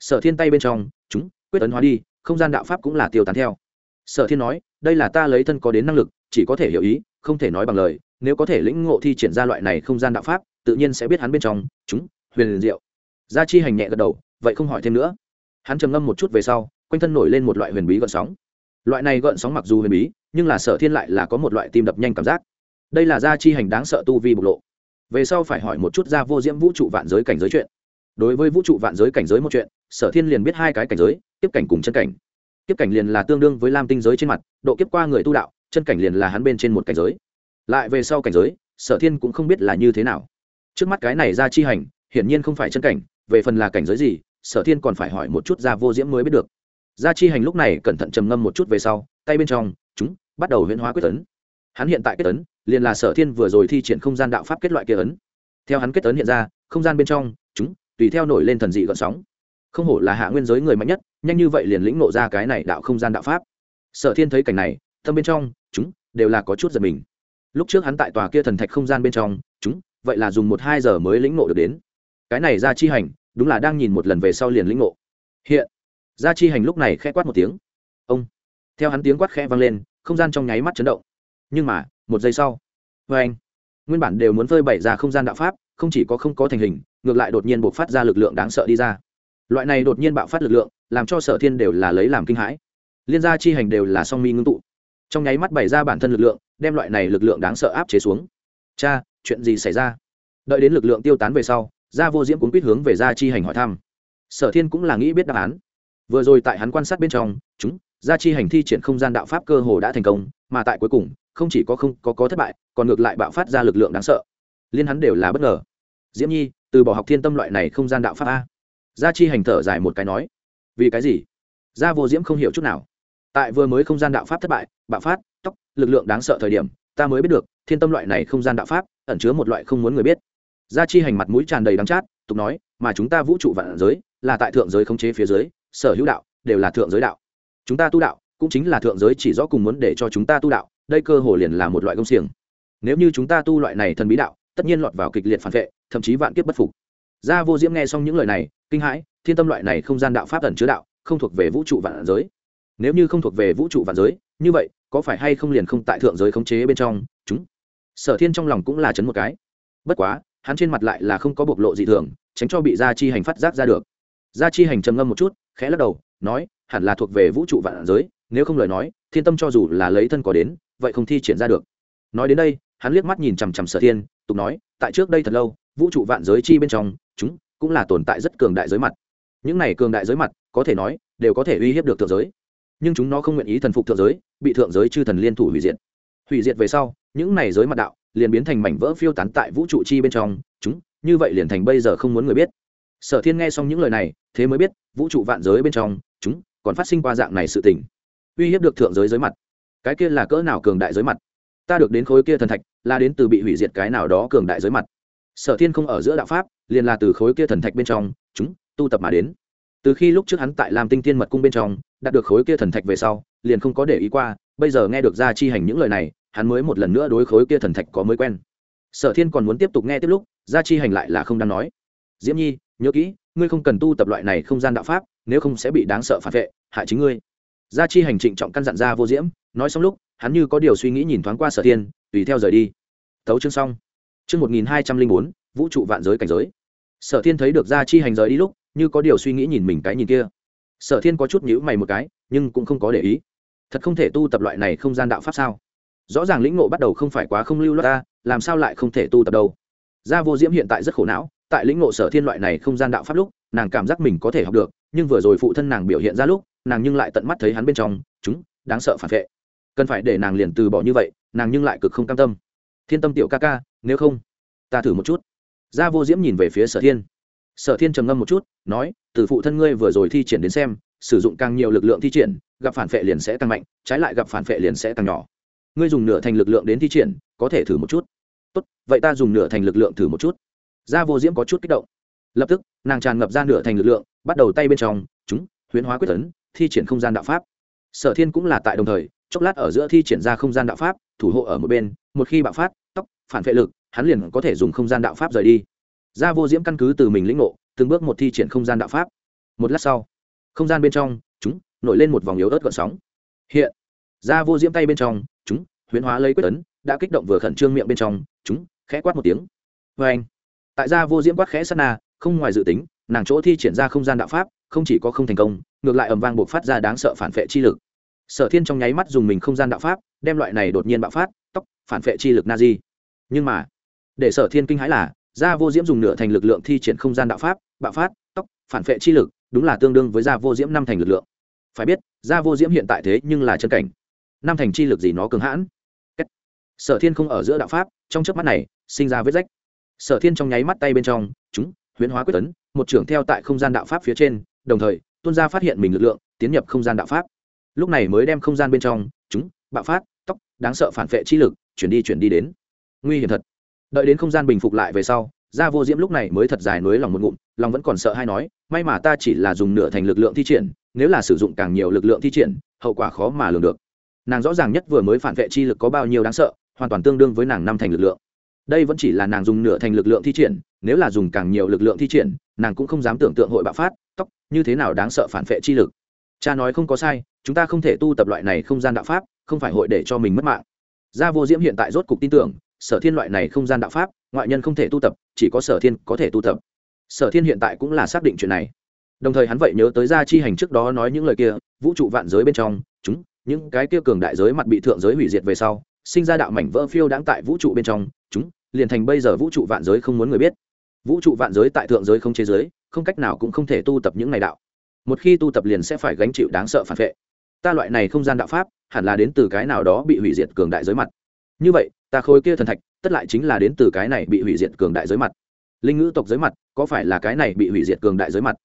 Sở thiên tay bên trong, chúng, quyết tấn hóa đi, không gian đạo pháp cũng là tiêu tán theo. Sở thiên nói đây là ta lấy thân có đến năng lực, chỉ có thể hiểu ý, không thể nói bằng lời, nếu có thể lĩnh ngộ thi triển ra loại này không gian đạo pháp, tự nhiên sẽ biết hắn bên trong, chúng, huyền liền diệu. Gia chi hành nhẹ gật đầu, vậy không hỏi thêm nữa. Hắn trầm ngâm một chút về sau, quanh thân nổi lên một loại huyền bí gợn sóng. Loại này gợn sóng mặc dù huyền bí, nhưng là sở thiên lại là có một loại tim đập nhanh cảm giác. Đây là gia chi hành đáng sợ tu vi bộc lộ. Về sau phải hỏi một chút ra vô diễm vũ trụ vạn giới cảnh giới chuyện. Đối với vũ trụ vạn giới cảnh giới một chuyện, sở thiên liền biết hai cái cảnh giới, tiếp cảnh cùng chân cảnh kiếp cảnh liền là tương đương với lam tinh giới trên mặt, độ kiếp qua người tu đạo, chân cảnh liền là hắn bên trên một cảnh giới. Lại về sau cảnh giới, sở thiên cũng không biết là như thế nào. Trước mắt cái này ra chi hành, hiển nhiên không phải chân cảnh, về phần là cảnh giới gì, sở thiên còn phải hỏi một chút ra vô diễm mới biết được. Gia chi hành lúc này cẩn thận trầm ngâm một chút về sau, tay bên trong, chúng, bắt đầu huyễn hóa quyết tấn hắn hiện tại kết tấn liền là sở thiên vừa rồi thi triển không gian đạo pháp kết loại kia ấn. Theo hắn kết tấn hiện ra, không gian bên trong, chúng, tùy theo nổi lên thần dị gợn sóng. Không hổ là hạ nguyên giới người mạnh nhất nhanh như vậy liền lĩnh nộ ra cái này đạo không gian đạo pháp. Sở thiên thấy cảnh này, tâm bên trong, chúng, đều là có chút giật mình. Lúc trước hắn tại tòa kia thần thạch không gian bên trong, chúng, vậy là dùng một hai giờ mới lĩnh nộ được đến. Cái này ra chi hành, đúng là đang nhìn một lần về sau liền lĩnh nộ hiện ra chi hành lúc này khẽ quát một tiếng. Ông, theo hắn tiếng quát khẽ vang lên, không gian trong nháy mắt chấn động. Nhưng mà, một giây sau vê anh, nguyên bản đều muốn phơi bày ra không gian đạo pháp, không chỉ có không có thành hình, ngược lại đột nhiên buộc phát ra lực lượng đáng sợ đi ra. Loại này đột nhiên bạo phát lực lượng làm cho sở thiên đều là lấy làm kinh hãi. Liên gia chi hành đều là song mi ngưng tụ. Trong nháy mắt bày ra bản thân lực lượng, đem loại này lực lượng đáng sợ áp chế xuống. Cha, chuyện gì xảy ra? Đợi đến lực lượng tiêu tán về sau, gia vô diễm cũng quyết hướng về gia chi hành hỏi thăm. Sở thiên cũng là nghĩ biết đáp án. Vừa rồi tại hắn quan sát bên trong, chúng, gia chi hành thi triển không gian đạo pháp cơ hồ đã thành công, mà tại cuối cùng, không chỉ có không có có thất bại, còn ngược lại bạo phát ra lực lượng đáng sợ. Liên hắn đều là bất ngờ. Diễm nhi, từ bỏ học thiên tâm loại này không gian đạo pháp a. Gia chi hành thở dài một cái nói vì cái gì? Gia vô diễm không hiểu chút nào. Tại vừa mới không gian đạo pháp thất bại, bạo phát tóc lực lượng đáng sợ thời điểm, ta mới biết được, thiên tâm loại này không gian đạo pháp, ẩn chứa một loại không muốn người biết. Gia chi hành mặt mũi tràn đầy đắng chát, tục nói, mà chúng ta vũ trụ vạn giới, là tại thượng giới khống chế phía dưới, sở hữu đạo, đều là thượng giới đạo. Chúng ta tu đạo, cũng chính là thượng giới chỉ rõ cùng muốn để cho chúng ta tu đạo, đây cơ hồ liền là một loại công xiềng. Nếu như chúng ta tu loại này thần bí đạo, tất nhiên lọt vào kịch liệt phản vệ, thậm chí vạn kiếp bất phục gia vô diễm nghe xong những lời này, kinh hãi, thiên tâm loại này không gian đạo pháp ẩn chứa đạo, không thuộc về vũ trụ vạn giới. Nếu như không thuộc về vũ trụ vạn giới, như vậy, có phải hay không liền không tại thượng giới khống chế bên trong? Chúng. Sở thiên trong lòng cũng là chấn một cái. Bất quá, hắn trên mặt lại là không có bộc lộ gì thường, tránh cho bị gia chi hành phát giác ra được. Gia chi hành trầm ngâm một chút, khẽ lắc đầu, nói, hẳn là thuộc về vũ trụ vạn giới, nếu không lời nói, thiên tâm cho dù là lấy thân có đến, vậy không thi triển ra được. Nói đến đây, hắn liếc mắt nhìn chằm chằm sở thiên, tục nói, tại trước đây thật lâu, vũ trụ vạn giới chi bên trong chúng cũng là tồn tại rất cường đại giới mặt. Những này cường đại giới mặt, có thể nói, đều có thể uy hiếp được thượng giới. Nhưng chúng nó không nguyện ý thần phục thượng giới, bị thượng giới chư thần liên thủ hủy diệt. Hủy diệt về sau, những này giới mặt đạo liền biến thành mảnh vỡ phiêu tán tại vũ trụ chi bên trong. Chúng, như vậy liền thành bây giờ không muốn người biết. Sở thiên nghe xong những lời này, thế mới biết, vũ trụ vạn giới bên trong, chúng còn phát sinh qua dạng này sự tình. Uy hiếp được thượng giới giới mặt. Cái kia là cỡ nào cường đại giới mặt? Ta được đến khối kia thần thạch, là đến từ bị hủy diệt cái nào đó cường đại giới mặt sở thiên không ở giữa đạo pháp, liền là từ khối kia thần thạch bên trong, chúng, tu tập mà đến. Từ khi lúc trước hắn tại làm tinh tiên mật cung bên trong, đạt được khối kia thần thạch về sau, liền không có để ý qua, bây giờ nghe được ra chi hành những lời này, hắn mới một lần nữa đối khối kia thần thạch có mới quen. Sở thiên còn muốn tiếp tục nghe tiếp lúc, ra chi hành lại là không đang nói. Diễm nhi, nhớ kỹ, ngươi không cần tu tập loại này không gian đạo pháp, nếu không sẽ bị đáng sợ phản vệ, hại chính ngươi. Gia chi hành trịnh trọng căn dặn ra vô diễm, nói xong lúc, hắn như có điều suy nghĩ nhìn thoáng qua sở thiên, tùy theo rời đi. Thấu chương xong chương một nghìn hai trăm linh bốn, vũ trụ vạn giới cảnh giới. Sở thiên thấy được gia chi hành rời đi lúc, như có điều suy nghĩ nhìn mình cái nhìn kia. Sở thiên có chút nhíu mày một cái, nhưng cũng không có để ý. Thật không thể tu tập loại này không gian đạo pháp sao? Rõ ràng lĩnh ngộ bắt đầu không phải quá không lưu loát ta, làm sao lại không thể tu tập đâu? Gia vô diễm hiện tại rất khổ não, tại lĩnh ngộ sở thiên loại này không gian đạo pháp lúc, nàng cảm giác mình có thể học được, nhưng vừa rồi phụ thân nàng biểu hiện ra lúc, nàng nhưng lại tận mắt thấy hắn bên trong, chúng, đáng sợ phản vệ. Cần phải để nàng liền từ bỏ như vậy, nàng nhưng lại cực không cam tâm thiên tâm tiểu ca ca, nếu không, ta thử một chút. Gia vô diễm nhìn về phía sở thiên. Sở thiên trầm ngâm một chút, nói, từ phụ thân ngươi vừa rồi thi triển đến xem, sử dụng càng nhiều lực lượng thi triển, gặp phản vệ liền sẽ tăng mạnh, trái lại gặp phản vệ liền sẽ tăng nhỏ. Ngươi dùng nửa thành lực lượng đến thi triển, có thể thử một chút. Tốt, vậy ta dùng nửa thành lực lượng thử một chút. Gia vô diễm có chút kích động. Lập tức, nàng tràn ngập ra nửa thành lực lượng, bắt đầu tay bên trong, chúng, huyễn hóa quyết tấn, thi triển không gian đạo pháp. Sở thiên cũng là tại đồng thời, chốc lát ở giữa thi triển ra không gian đạo pháp, thủ hộ ở một bên một khi bạo phát, tóc, phản vệ lực, hắn liền có thể dùng không gian đạo pháp rời đi. Gia vô diễm căn cứ từ mình lĩnh ngộ, từng bước một thi triển không gian đạo pháp. Một lát sau, không gian bên trong, chúng, nổi lên một vòng yếu ớt gọn sóng. Hiện, gia vô diễm tay bên trong, chúng, huyễn hóa lấy quyết tấn đã kích động vừa khẩn trương miệng bên trong, chúng, khẽ quát một tiếng. Vê anh tại gia vô diễm quát khẽ sát na, không ngoài dự tính, nàng chỗ thi triển ra không gian đạo pháp, không chỉ có không thành công, ngược lại ầm vang buộc phát ra đáng sợ phản vệ chi lực. Sở thiên trong nháy mắt dùng mình không gian đạo pháp, đem loại này đột nhiên bạo phát, tóc phản vệ chi lực na di nhưng mà, để sở thiên kinh hãi là, gia vô diễm dùng nửa thành lực lượng thi triển không gian đạo pháp, bạo phát tóc phản vệ chi lực, đúng là tương đương với gia vô diễm năm thành lực lượng. Phải biết, gia vô diễm hiện tại thế nhưng là chân cảnh. Năm thành chi lực gì nó cường hãn. Sở thiên không ở giữa đạo pháp, trong chớp mắt này, sinh ra vết rách. Sở thiên trong nháy mắt tay bên trong, chúng, huyễn hóa quyết tấn, một trưởng theo tại không gian đạo pháp phía trên, đồng thời tuân gia phát hiện mình lực lượng, tiến nhập không gian đạo pháp. Lúc này mới đem không gian bên trong, chúng, bạo phát tóc đáng sợ phản vệ chi lực chuyển đi chuyển đi đến. Nguy hiểm thật. Đợi đến không gian bình phục lại về sau, gia vô diễm lúc này mới thật dài nối lòng một ngụm, lòng vẫn còn sợ hay nói, may mà ta chỉ là dùng nửa thành lực lượng thi triển, nếu là sử dụng càng nhiều lực lượng thi triển, hậu quả khó mà lường được. Nàng rõ ràng nhất vừa mới phản vệ chi lực có bao nhiêu đáng sợ, hoàn toàn tương đương với nàng năm thành lực lượng. Đây vẫn chỉ là nàng dùng nửa thành lực lượng thi triển, nếu là dùng càng nhiều lực lượng thi triển, nàng cũng không dám tưởng tượng hội bạo phát, tóc, như thế nào đáng sợ phản vệ chi lực. Cha nói không có sai, chúng ta không thể tu tập loại này không gian đạo pháp, không phải hội để cho mình mất mạng gia vô diễm hiện tại rốt cục tin tưởng, sở thiên loại này không gian đạo pháp, ngoại nhân không thể tu tập, chỉ có sở thiên có thể tu tập. Sở thiên hiện tại cũng là xác định chuyện này. Đồng thời hắn vậy nhớ tới gia chi hành trước đó nói những lời kia, vũ trụ vạn giới bên trong, chúng, những cái kia cường đại giới mặt bị thượng giới hủy diệt về sau, sinh ra đạo mảnh vỡ phiêu đáng tại vũ trụ bên trong, chúng, liền thành bây giờ vũ trụ vạn giới không muốn người biết. Vũ trụ vạn giới tại thượng giới không chế giới, không cách nào cũng không thể tu tập những ngày đạo. Một khi tu tập liền sẽ phải gánh chịu đáng sợ phản vệ ta loại này không gian đạo pháp, hẳn là đến từ cái nào đó bị hủy diệt cường đại giới mặt. Như vậy, ta khối kia thần thạch, tất lại chính là đến từ cái này bị hủy diệt cường đại giới mặt. Linh ngữ tộc giới mặt, có phải là cái này bị hủy diệt cường đại giới mặt?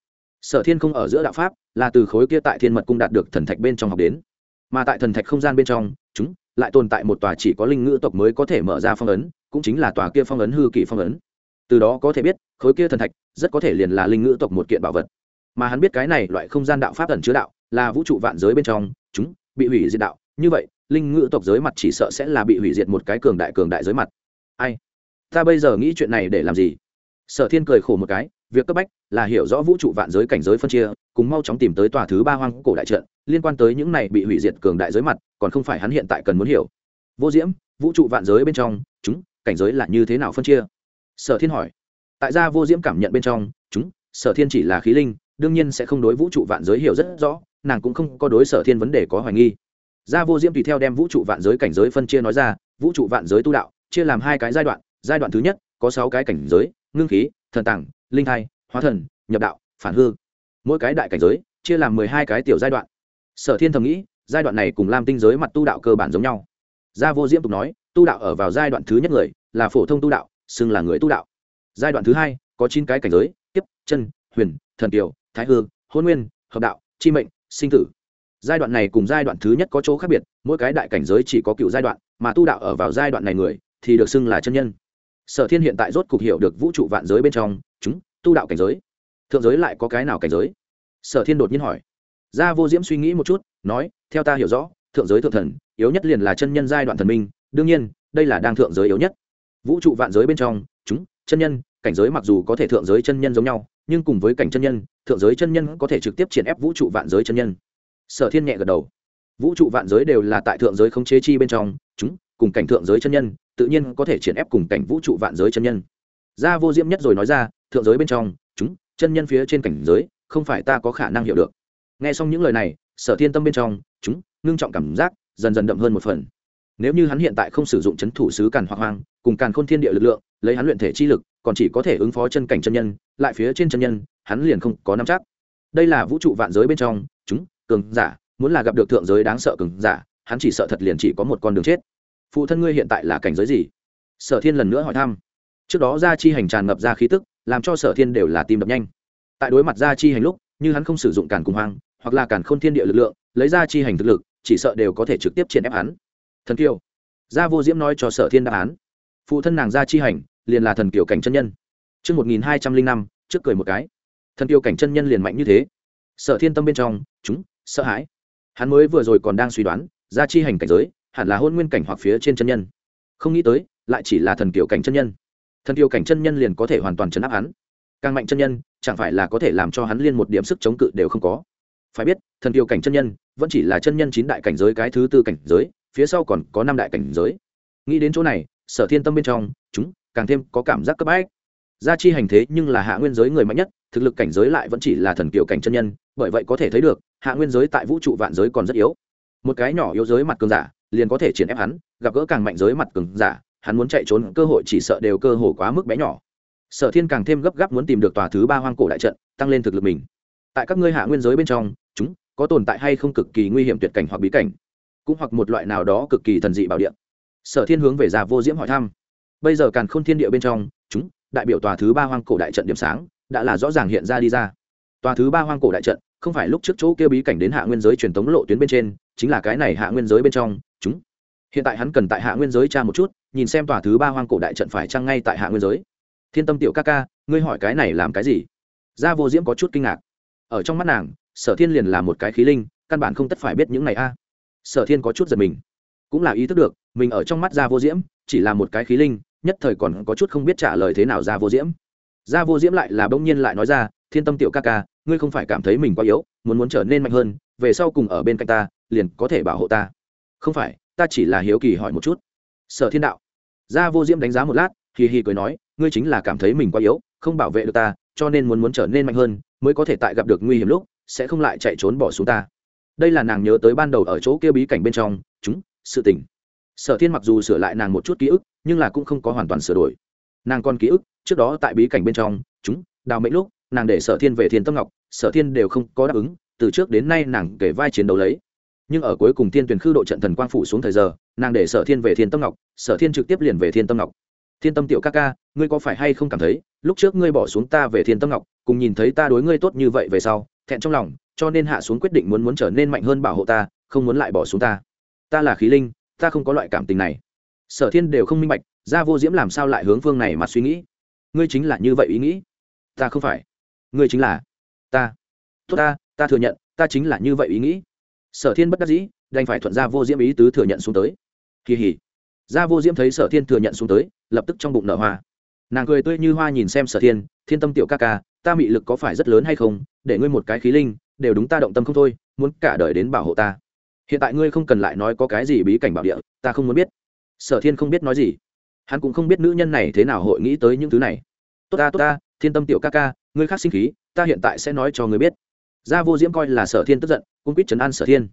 Sở thiên không ở giữa đạo pháp, là từ khối kia tại thiên mật cung đạt được thần thạch bên trong học đến. Mà tại thần thạch không gian bên trong, chúng lại tồn tại một tòa chỉ có linh ngữ tộc mới có thể mở ra phong ấn, cũng chính là tòa kia phong ấn hư kỳ phong ấn. Từ đó có thể biết, khối kia thần thạch rất có thể liền là linh ngữ tộc một kiện bảo vật. Mà hắn biết cái này loại không gian đạo pháp ẩn chứa đạo là vũ trụ vạn giới bên trong, chúng bị hủy diệt đạo. Như vậy, linh ngữ tộc giới mặt chỉ sợ sẽ là bị hủy diệt một cái cường đại cường đại giới mặt. Ai? Ta bây giờ nghĩ chuyện này để làm gì? Sở thiên cười khổ một cái, việc cấp bách là hiểu rõ vũ trụ vạn giới cảnh giới phân chia, cùng mau chóng tìm tới tòa thứ ba hoang cổ đại trận, liên quan tới những này bị hủy diệt cường đại giới mặt, còn không phải hắn hiện tại cần muốn hiểu. Vô diễm, vũ trụ vạn giới bên trong, chúng cảnh giới là như thế nào phân chia? Sở thiên hỏi. Tại gia vô diễm cảm nhận bên trong, chúng, sở thiên chỉ là khí linh, đương nhiên sẽ không đối vũ trụ vạn giới hiểu rất rõ nàng cũng không có đối sở thiên vấn đề có hoài nghi. Gia vô diễm tùy theo đem vũ trụ vạn giới cảnh giới phân chia nói ra, vũ trụ vạn giới tu đạo, chia làm hai cái giai đoạn giai đoạn thứ nhất, có sáu cái cảnh giới, ngưng khí, thần tàng, linh thai, hóa thần, nhập đạo, phản hư. Mỗi cái đại cảnh giới, chia làm mười hai cái tiểu giai đoạn. Sở thiên thầm nghĩ, giai đoạn này cùng lam tinh giới mặt tu đạo cơ bản giống nhau. Gia vô diễm tục nói, tu đạo ở vào giai đoạn thứ nhất người, là phổ thông tu đạo, xưng là người tu đạo. Giai đoạn thứ hai, có chín cái cảnh giới tiếp chân, huyền, thần kiều thái hương hôn nguyên, hợp đạo, chi mệnh sinh tử. Giai đoạn này cùng giai đoạn thứ nhất có chỗ khác biệt, mỗi cái đại cảnh giới chỉ có cựu giai đoạn, mà tu đạo ở vào giai đoạn này người, thì được xưng là chân nhân. Sở thiên hiện tại rốt cục hiểu được vũ trụ vạn giới bên trong, chúng, tu đạo cảnh giới. Thượng giới lại có cái nào cảnh giới? Sở thiên đột nhiên hỏi. Gia vô diễm suy nghĩ một chút, nói, theo ta hiểu rõ, thượng giới thượng thần, yếu nhất liền là chân nhân giai đoạn thần minh, đương nhiên, đây là đang thượng giới yếu nhất. Vũ trụ vạn giới bên trong, chúng, chân nhân, cảnh giới mặc dù có thể thượng giới chân nhân giống nhau nhưng cùng với cảnh chân nhân, thượng giới chân nhân có thể trực tiếp triển ép vũ trụ vạn giới chân nhân. Sở thiên nhẹ gật đầu. Vũ trụ vạn giới đều là tại thượng giới không chế chi bên trong, chúng, cùng cảnh thượng giới chân nhân, tự nhiên có thể triển ép cùng cảnh vũ trụ vạn giới chân nhân. Gia vô diễm nhất rồi nói ra, thượng giới bên trong, chúng, chân nhân phía trên cảnh giới, không phải ta có khả năng hiểu được. Nghe xong những lời này, sở thiên tâm bên trong, chúng, ngưng trọng cảm giác, dần dần đậm hơn một phần. Nếu như hắn hiện tại không sử dụng c h ấ n thủ sứ càn hoặc hoang, cùng càn khôn thiên địa lực lượng, lấy hắn luyện thể chi lực còn chỉ có thể ứng phó chân cảnh chân nhân, lại phía trên chân nhân, hắn liền không có nắm chắc. Đây là vũ trụ vạn giới bên trong, chúng, cường giả, muốn là gặp được thượng giới đáng sợ cường giả, hắn chỉ sợ thật liền chỉ có một con đường chết. Phụ thân ngươi hiện tại là cảnh giới gì? Sở thiên lần nữa hỏi thăm. Trước đó gia chi hành tràn ngập ra khí tức, làm cho sở thiên đều là tim đập nhanh. Tại đối mặt gia chi hành lúc, như hắn không sử dụng càn cùng hoang, hoặc là càn khôn thiên địa lực lượng, lấy gia chi hành thực lực, chỉ sợ đều có thể trực tiếp triển ép hắn. Thần kiều gia vô diễm nói cho sở thiên đáp án. Phụ thân nàng gia chi hành liền là thần kiều cảnh chân nhân. Trước một nghìn hai trăm linh năm, trước cười một cái. Thần kiều cảnh chân nhân liền mạnh như thế. Sở thiên tâm bên trong, chúng, sợ hãi. Hắn mới vừa rồi còn đang suy đoán gia chi hành cảnh giới, hẳn là hôn nguyên cảnh hoặc phía trên chân nhân. Không nghĩ tới, lại chỉ là thần kiều cảnh chân nhân. Thần kiều cảnh chân nhân liền có thể hoàn toàn chấn áp hắn. Càng mạnh chân nhân, chẳng phải là có thể làm cho hắn liên một điểm sức chống cự đều không có. Phải biết, thần kiều cảnh chân nhân, vẫn chỉ là chân nhân chín đại cảnh giới cái thứ tư cảnh giới, phía sau còn có năm đại cảnh giới. Nghĩ đến chỗ này, sở thiên tâm bên trong, chúng càng thêm có cảm giác cấp bách. Gia chi hành thế nhưng là hạ nguyên giới người mạnh nhất, thực lực cảnh giới lại vẫn chỉ là thần kiều cảnh chân nhân, bởi vậy có thể thấy được, hạ nguyên giới tại vũ trụ vạn giới còn rất yếu. Một cái nhỏ yếu giới mặt cường giả, liền có thể triển ép hắn, gặp gỡ càng mạnh giới mặt cường giả, hắn muốn chạy trốn, cơ hội chỉ sợ đều cơ hồ quá mức bé nhỏ. Sở thiên càng thêm gấp gáp muốn tìm được tòa thứ ba hoang cổ đại trận, tăng lên thực lực mình. Tại các ngươi hạ nguyên giới bên trong, chúng có tồn tại hay không cực kỳ nguy hiểm tuyệt cảnh hoặc bí cảnh, cũng hoặc một loại nào đó cực kỳ thần dị bảo địa. Sở thiên hướng về già vô diễm hỏi thăm bây giờ càn khôn thiên địa bên trong, chúng, đại biểu tòa thứ ba hoang cổ đại trận điểm sáng, đã là rõ ràng hiện ra đi ra. Tòa thứ ba hoang cổ đại trận, không phải lúc trước chỗ kêu bí cảnh đến hạ nguyên giới truyền thống lộ tuyến bên trên, chính là cái này hạ nguyên giới bên trong, chúng. Hiện tại hắn cần tại hạ nguyên giới tra một chút, nhìn xem tòa thứ ba hoang cổ đại trận phải chăng ngay tại hạ nguyên giới. Thiên tâm tiểu ca ca, ngươi hỏi cái này làm cái gì? Gia vô diễm có chút kinh ngạc. Ở trong mắt nàng, sở thiên liền là một cái khí linh, căn bản không tất phải biết những này a. Sở thiên có chút giật mình. Cũng là ý thức được, mình ở trong mắt gia vô diễm, chỉ là một cái khí linh nhất thời còn có chút không biết trả lời thế nào ra vô diễm. Ra vô diễm lại là bỗng nhiên lại nói ra, thiên tâm tiểu ca ca, ngươi không phải cảm thấy mình quá yếu, muốn muốn trở nên mạnh hơn, về sau cùng ở bên cạnh ta, liền có thể bảo hộ ta. Không phải, ta chỉ là hiếu kỳ hỏi một chút. Sở thiên đạo. Gia vô diễm đánh giá một lát, hì hì cười nói, ngươi chính là cảm thấy mình quá yếu, không bảo vệ được ta, cho nên muốn muốn trở nên mạnh hơn, mới có thể tại gặp được nguy hiểm lúc, sẽ không lại chạy trốn bỏ xuống ta. Đây là nàng nhớ tới ban đầu ở chỗ kia bí cảnh bên trong, chúng, sự tình. Sở thiên mặc dù sửa lại nàng một chút ký ức nhưng là cũng không có hoàn toàn sửa đổi. Nàng còn ký ức, trước đó tại bí cảnh bên trong, chúng, đào mệnh lúc, nàng để sở thiên về thiên tâm ngọc, sở thiên đều không có đáp ứng, từ trước đến nay nàng kể vai chiến đấu lấy. Nhưng ở cuối cùng thiên tuyển khư độ trận thần quang phủ xuống thời giờ, nàng để sở thiên về thiên tâm ngọc, sở thiên trực tiếp liền về thiên tâm ngọc. Thiên tâm tiểu ca ca, ngươi có phải hay không cảm thấy, lúc trước ngươi bỏ xuống ta về thiên tâm ngọc, cùng nhìn thấy ta đối ngươi tốt như vậy về sau, thẹn trong lòng, cho nên hạ xuống quyết định muốn muốn trở nên mạnh hơn bảo hộ ta, không muốn lại bỏ xuống ta. Ta là khí linh, ta không có loại cảm tình này sở thiên đều không minh bạch, gia vô diễm làm sao lại hướng phương này mà suy nghĩ? Ngươi chính là như vậy ý nghĩ? Ta không phải. Ngươi chính là. Ta. Tốt ta ta thừa nhận, ta chính là như vậy ý nghĩ. Sở thiên bất đắc dĩ, đành phải thuận ra vô diễm ý tứ thừa nhận xuống tới. Kỳ hỉ. Gia vô diễm thấy sở thiên thừa nhận xuống tới, lập tức trong bụng nở hoa. Nàng cười tươi như hoa nhìn xem sở thiên thiên tâm tiểu ca ca, ta mị lực có phải rất lớn hay không? Để ngươi một cái khí linh, đều đúng ta động tâm không thôi, muốn cả đời đến bảo hộ ta. Hiện tại ngươi không cần lại nói có cái gì bí cảnh bảo địa, ta không muốn biết sở thiên không biết nói gì. Hắn cũng không biết nữ nhân này thế nào hội nghĩ tới những thứ này. Tốt ta tốt ta, thiên tâm tiểu ca ca, ngươi khác sinh khí, ta hiện tại sẽ nói cho ngươi biết. Gia vô diễm coi là sở thiên tức giận, cũng quýt trấn an sở thiên.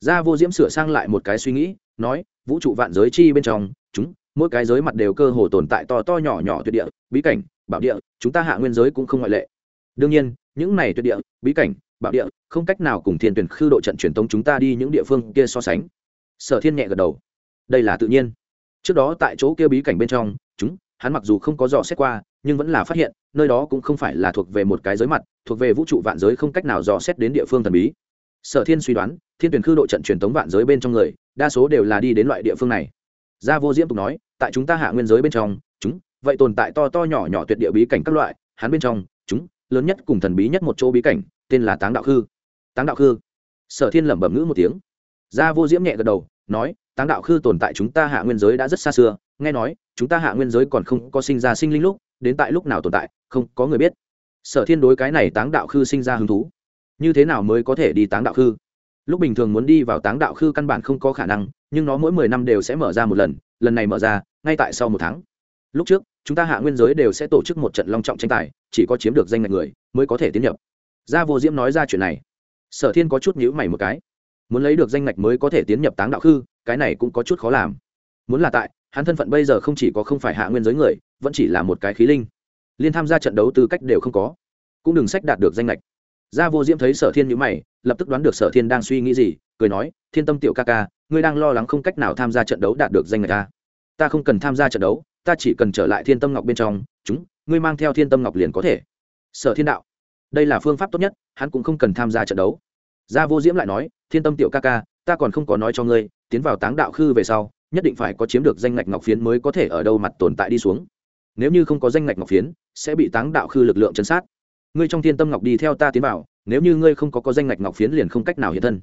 Gia vô diễm sửa sang lại một cái suy nghĩ, nói, vũ trụ vạn giới chi bên trong, chúng, mỗi cái giới mặt đều cơ hồ tồn tại to to nhỏ nhỏ tuyệt địa, bí cảnh, bảo địa, chúng ta hạ nguyên giới cũng không ngoại lệ. Đương nhiên, những này tuyệt địa, bí cảnh, bảo địa, không cách nào cùng thiên tuyển khư độ trận truyền tống chúng ta đi những địa phương kia so sánh. Sở thiên nhẹ gật đầu. Đây là tự nhiên trước đó tại chỗ kia bí cảnh bên trong, chúng, hắn mặc dù không có dò xét qua, nhưng vẫn là phát hiện, nơi đó cũng không phải là thuộc về một cái giới mặt, thuộc về vũ trụ vạn giới không cách nào dò xét đến địa phương thần bí. Sở thiên suy đoán, thiên tuyển khư độ trận truyền thống vạn giới bên trong người, đa số đều là đi đến loại địa phương này. Gia vô diễm tục nói, tại chúng ta hạ nguyên giới bên trong, chúng, vậy tồn tại to to nhỏ nhỏ tuyệt địa bí cảnh các loại, hắn bên trong, chúng, lớn nhất cùng thần bí nhất một chỗ bí cảnh, tên là táng đạo khư. Táng đạo khư. Sở thiên lẩm bẩm ngữ một tiếng. Gia vô diễm nhẹ gật đầu, nói táng đạo khư tồn tại chúng ta hạ nguyên giới đã rất xa xưa, nghe nói, chúng ta hạ nguyên giới còn không có sinh ra sinh linh lúc, đến tại lúc nào tồn tại, không có người biết. Sở thiên đối cái này táng đạo khư sinh ra hứng thú. Như thế nào mới có thể đi táng đạo khư? Lúc bình thường muốn đi vào táng đạo khư căn bản không có khả năng, nhưng nó mỗi mười năm đều sẽ mở ra một lần lần này mở ra, ngay tại sau một tháng. Lúc trước, chúng ta hạ nguyên giới đều sẽ tổ chức một trận long trọng tranh tài, chỉ có chiếm được danh ngạch người, mới có thể tiến nhập. Gia vô diễm nói ra chuyện này. Sở thiên có chút nhữ mày một cái. Muốn lấy được danh ngạch mới có thể tiến nhập táng đạo khư cái này cũng có chút khó làm. Muốn là tại, hắn thân phận bây giờ không chỉ có không phải hạ nguyên giới người, vẫn chỉ là một cái khí linh. Liên tham gia trận đấu tư cách đều không có. Cũng đừng sách đạt được danh lệch. Gia vô diễm thấy sở thiên nhữ mày, lập tức đoán được sở thiên đang suy nghĩ gì, cười nói, thiên tâm tiểu ca ca, ngươi đang lo lắng không cách nào tham gia trận đấu đạt được danh lệch ta. Ta không cần tham gia trận đấu, ta chỉ cần trở lại thiên tâm ngọc bên trong, chúng, ngươi mang theo thiên tâm ngọc liền có thể. Sở thiên đạo, đây là phương pháp tốt nhất, hắn cũng không cần tham gia trận đấu. Gia vô diễm lại nói, thiên tâm tiểu ca ca ta còn không có nói cho ngươi, tiến vào táng đạo khư về sau, nhất định phải có chiếm được danh ngạch ngọc phiến mới có thể ở đâu mặt tồn tại đi xuống. Nếu như không có danh ngạch ngọc phiến, sẽ bị táng đạo khư lực lượng chấn sát. Ngươi trong thiên tâm ngọc đi theo ta tiến vào, nếu như ngươi không có có danh ngạch ngọc phiến liền không cách nào hiện thân.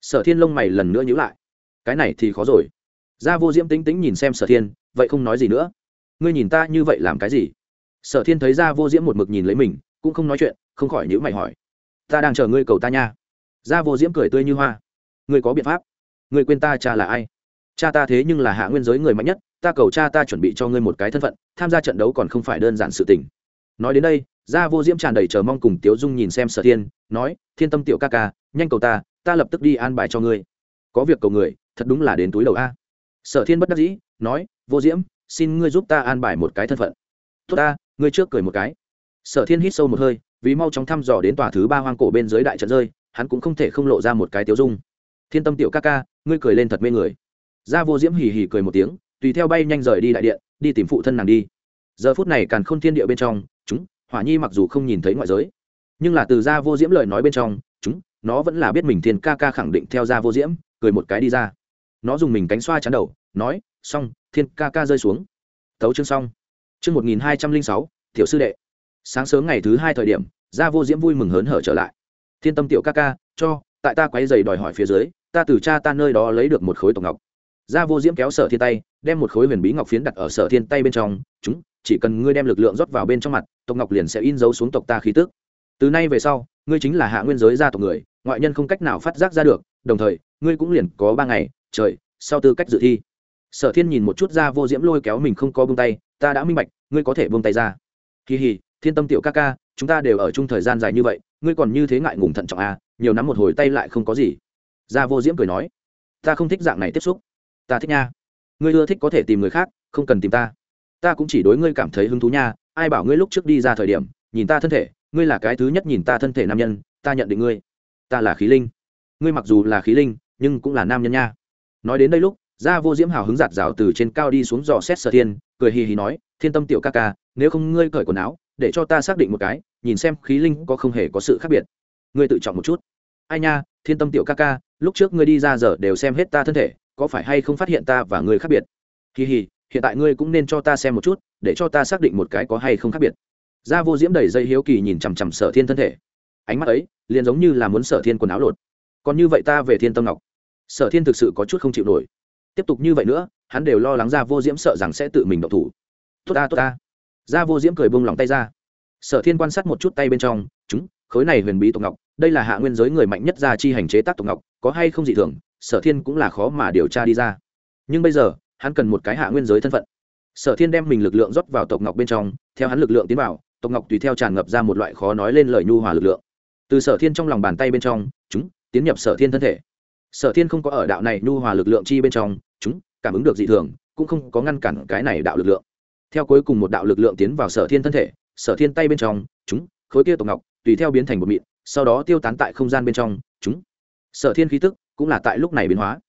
Sở thiên lông mày lần nữa nhữ lại. Cái này thì khó rồi. Gia vô diễm tính tính nhìn xem sở thiên, vậy không nói gì nữa. Ngươi nhìn ta như vậy làm cái gì? Sở thiên thấy gia vô diễm một mực nhìn lấy mình, cũng không nói chuyện, không khỏi nhữ mày hỏi. Ta đang chờ ngươi cầu ta nha. Gia vô diễm cười tươi như hoa ngươi có biện pháp? Ngươi quên ta cha là ai? Cha ta thế nhưng là hạ nguyên giới người mạnh nhất, ta cầu cha ta chuẩn bị cho ngươi một cái thân phận, tham gia trận đấu còn không phải đơn giản sự tình. Nói đến đây, gia vô diễm tràn đầy chờ mong cùng tiếu dung nhìn xem sở thiên, nói, thiên tâm tiểu ca ca, nhanh cầu ta ta lập tức đi an bài cho ngươi. Có việc cầu người, thật đúng là đến túi đầu a. Sở thiên bất đắc dĩ, nói, vô diễm, xin ngươi giúp ta an bài một cái thân phận. Tốt ta, ngươi trước cười một cái. Sở thiên hít sâu một hơi, vì mau chóng thăm dò đến tòa thứ ba hoang cổ bên dưới đại trận rơi, hắn cũng không thể không lộ ra một cái tiếu dung thiên tâm tiểu ca ca, ngươi cười lên thật mê người. Gia vô diễm hì hì cười một tiếng, tùy theo bay nhanh rời đi đại điện, đi tìm phụ thân nàng đi. Giờ phút này càn khôn thiên địa bên trong, chúng, hỏa nhi mặc dù không nhìn thấy ngoại giới, nhưng là từ gia vô diễm lời nói bên trong, chúng, nó vẫn là biết mình thiên ca ca khẳng định theo gia vô diễm, cười một cái đi ra. Nó dùng mình cánh xoa chắn đầu, nói, xong, thiên ca ca rơi xuống. Tấu chương xong. Chương một nghìn hai trăm linh sáu, tiểu sư đệ. Sáng sớm ngày thứ hai thời điểm, gia vô diễm vui mừng hớn hở trở lại. Thiên tâm tiểu ca ca, cho tại ta quấy giày đòi hỏi phía dưới, ta từ cha ta nơi đó lấy được một khối tổng ngọc. Gia vô diễm kéo sở thiên tay, đem một khối huyền bí ngọc phiến đặt ở sở thiên tay bên trong, chúng, chỉ cần ngươi đem lực lượng rót vào bên trong mặt, tộc ngọc liền sẽ in dấu xuống tộc ta khí tức. Từ nay về sau, ngươi chính là hạ nguyên giới gia tộc người, ngoại nhân không cách nào phát giác ra được, đồng thời, ngươi cũng liền có ba ngày, trời, sau tư cách dự thi. Sở thiên nhìn một chút ra vô diễm lôi kéo mình không có buông tay, ta đã minh bạch, ngươi có thể buông tay ra. Kỳ hì, thiên tâm tiểu ca ca, chúng ta đều ở chung thời gian dài như vậy, ngươi còn như thế ngại ngùng thận trọng à nhiều nắm một hồi tay lại không có gì. Gia vô diễm cười nói, ta không thích dạng này tiếp xúc. Ta thích nha. Ngươi ưa thích có thể tìm người khác, không cần tìm ta. Ta cũng chỉ đối ngươi cảm thấy hứng thú nha. Ai bảo ngươi lúc trước đi ra thời điểm, nhìn ta thân thể, ngươi là cái thứ nhất nhìn ta thân thể nam nhân, ta nhận định ngươi. Ta là khí linh. Ngươi mặc dù là khí linh, nhưng cũng là nam nhân nha. Nói đến đây lúc, gia vô diễm hào hứng giạt rào từ trên cao đi xuống dò xét sở thiên, cười hì hì nói, thiên tâm tiểu ca ca, nếu không ngươi cởi quần áo, để cho ta xác định một cái, nhìn xem khí linh có không hề có sự khác biệt ngươi tự chọn một chút. Ai nha, thiên tâm tiểu ca ca, lúc trước ngươi đi ra giờ đều xem hết ta thân thể, có phải hay không phát hiện ta và ngươi khác biệt? Kỳ hì hiện tại ngươi cũng nên cho ta xem một chút, để cho ta xác định một cái có hay không khác biệt. Gia vô diễm đầy dây hiếu kỳ nhìn chằm chằm sở thiên thân thể. Ánh mắt ấy, liền giống như là muốn sở thiên quần áo lột. Còn như vậy ta về thiên tâm ngọc. Sở thiên thực sự có chút không chịu nổi. Tiếp tục như vậy nữa, hắn đều lo lắng gia vô diễm sợ rằng sẽ tự mình động thủ. Tốt ta tốt ta. Gia vô diễm cười bông lòng tay ra. Sở thiên quan sát một chút tay bên trong, chúng khối này huyền bí tộc ngọc, đây là hạ nguyên giới người mạnh nhất ra chi hành chế tác tộc ngọc, có hay không dị thường, sở thiên cũng là khó mà điều tra đi ra. Nhưng bây giờ, hắn cần một cái hạ nguyên giới thân phận. Sở thiên đem mình lực lượng rót vào tộc ngọc bên trong, theo hắn lực lượng tiến vào, tộc ngọc tùy theo tràn ngập ra một loại khó nói lên lời nhu hòa lực lượng. Từ sở thiên trong lòng bàn tay bên trong, chúng, tiến nhập sở thiên thân thể. Sở thiên không có ở đạo này nhu hòa lực lượng chi bên trong, chúng, cảm ứng được dị thường, cũng không có ngăn cản cái này đạo lực lượng. Theo cuối cùng một đạo lực lượng tiến vào sở thiên thân thể, sở thiên tay bên trong, chúng, khối kia tộc ngọc tùy theo biến thành một mịn, sau đó tiêu tán tại không gian bên trong, chúng sở thiên khí tức cũng là tại lúc này biến hóa.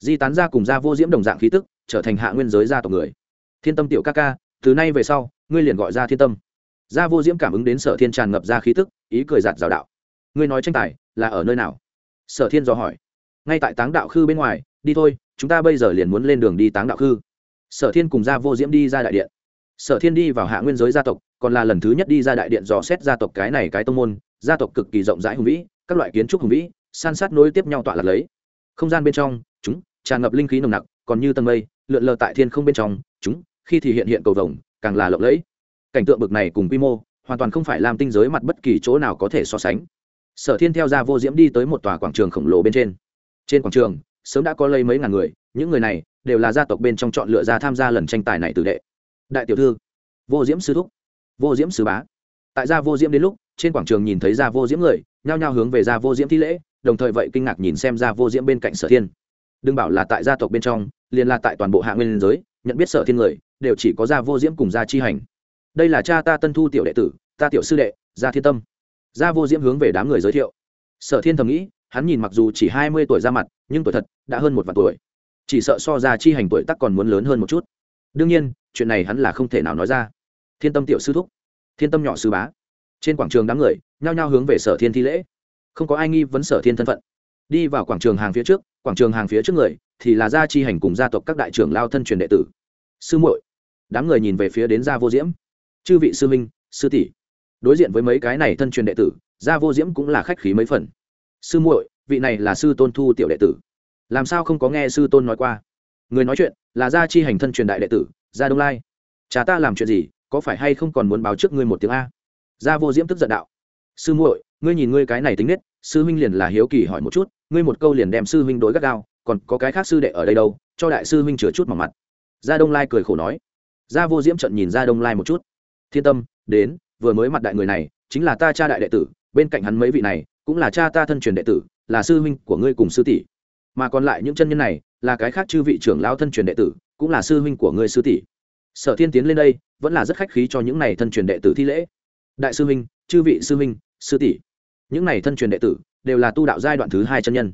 Di tán ra cùng gia vô diễm đồng dạng khí tức, trở thành hạ nguyên giới gia tộc người. Thiên tâm tiểu ca ca, từ nay về sau, ngươi liền gọi ra thiên tâm. Gia vô diễm cảm ứng đến sở thiên tràn ngập ra khí tức, ý cười giạt rào đạo. Ngươi nói tranh tài, là ở nơi nào? Sở thiên dò hỏi. Ngay tại táng đạo khư bên ngoài, đi thôi, chúng ta bây giờ liền muốn lên đường đi táng đạo khư. Sở thiên cùng gia vô diễm đi ra đại điện sở thiên đi vào hạ nguyên giới gia tộc, còn là lần thứ nhất đi ra đại điện dò xét gia tộc cái này cái tông môn, gia tộc cực kỳ rộng rãi hùng vĩ, các loại kiến trúc hùng vĩ, san sát nối tiếp nhau tọa lạc lấy. Không gian bên trong, chúng, tràn ngập linh khí nồng nặc, còn như tầng mây, lượn lờ tại thiên không bên trong, chúng, khi thì hiện hiện cầu vồng, càng là lộng lẫy. Cảnh tượng bực này cùng quy mô, hoàn toàn không phải làm tinh giới mặt bất kỳ chỗ nào có thể so sánh. Sở thiên theo ra vô diễm đi tới một tòa quảng trường khổng lồ bên trên. Trên quảng trường, sớm đã có lấy mấy ngàn người, những người này đều là gia tộc bên trong chọn lựa ra tham gia lần tranh tài này tự đệ đại tiểu thư, vô diễm sư thúc, vô diễm sư bá. Tại gia vô diễm đến lúc, trên quảng trường nhìn thấy gia vô diễm người, nhao nhao hướng về gia vô diễm thi lễ, đồng thời vậy kinh ngạc nhìn xem gia vô diễm bên cạnh sở thiên. Đừng bảo là tại gia tộc bên trong, liền là tại toàn bộ hạ nguyên giới, nhận biết sở thiên người, đều chỉ có gia vô diễm cùng gia chi hành. Đây là cha ta tân thu tiểu đệ tử, ta tiểu sư đệ, gia thiên tâm. Gia vô diễm hướng về đám người giới thiệu. Sở thiên thầm nghĩ, hắn nhìn mặc dù chỉ hai mươi tuổi ra mặt, nhưng tuổi thật đã hơn một vạn tuổi. Chỉ sợ so gia chi hành tuổi tắc còn muốn lớn hơn một chút. Đương nhiên chuyện này hắn là không thể nào nói ra. Thiên tâm tiểu sư thúc, thiên tâm nhỏ sư bá. Trên quảng trường đám người, nhao nhao hướng về sở thiên thi lễ. Không có ai nghi vấn sở thiên thân phận. Đi vào quảng trường hàng phía trước, quảng trường hàng phía trước người thì là gia chi hành cùng gia tộc các đại trưởng lao thân truyền đệ tử. Sư muội. Đám người nhìn về phía đến gia vô diễm. Chư vị sư minh, sư tỷ. Đối diện với mấy cái này thân truyền đệ tử, gia vô diễm cũng là khách khí mấy phần. Sư muội, vị này là sư tôn thu tiểu đệ tử. Làm sao không có nghe sư tôn nói qua? Người nói chuyện là gia chi hành thân truyền đại đệ tử gia đông lai. Cha ta làm chuyện gì, có phải hay không còn muốn báo trước ngươi một tiếng a? Gia vô diễm tức giận đạo. Sư muội, ngươi nhìn ngươi cái này tính nết, sư huynh liền là hiếu kỳ hỏi một chút, ngươi một câu liền đem sư huynh đối gắt gao, còn có cái khác sư đệ ở đây đâu, cho đại sư huynh chứa chút mỏng mặt. Gia đông lai cười khổ nói. Gia vô diễm trận nhìn gia đông lai một chút. Thiên tâm, đến, vừa mới mặt đại người này, chính là ta cha đại đệ tử, bên cạnh hắn mấy vị này, cũng là cha ta thân truyền đệ tử, là sư huynh của ngươi cùng sư tỷ. Mà còn lại những chân nhân này, là cái khác chư vị trưởng lao thân truyền đệ tử cũng là sư huynh của ngươi sư tỷ. Sở thiên tiến lên đây, vẫn là rất khách khí cho những này thân truyền đệ tử thi lễ. Đại sư huynh, chư vị sư huynh, sư tỷ. Những này thân truyền đệ tử đều là tu đạo giai đoạn thứ hai chân nhân.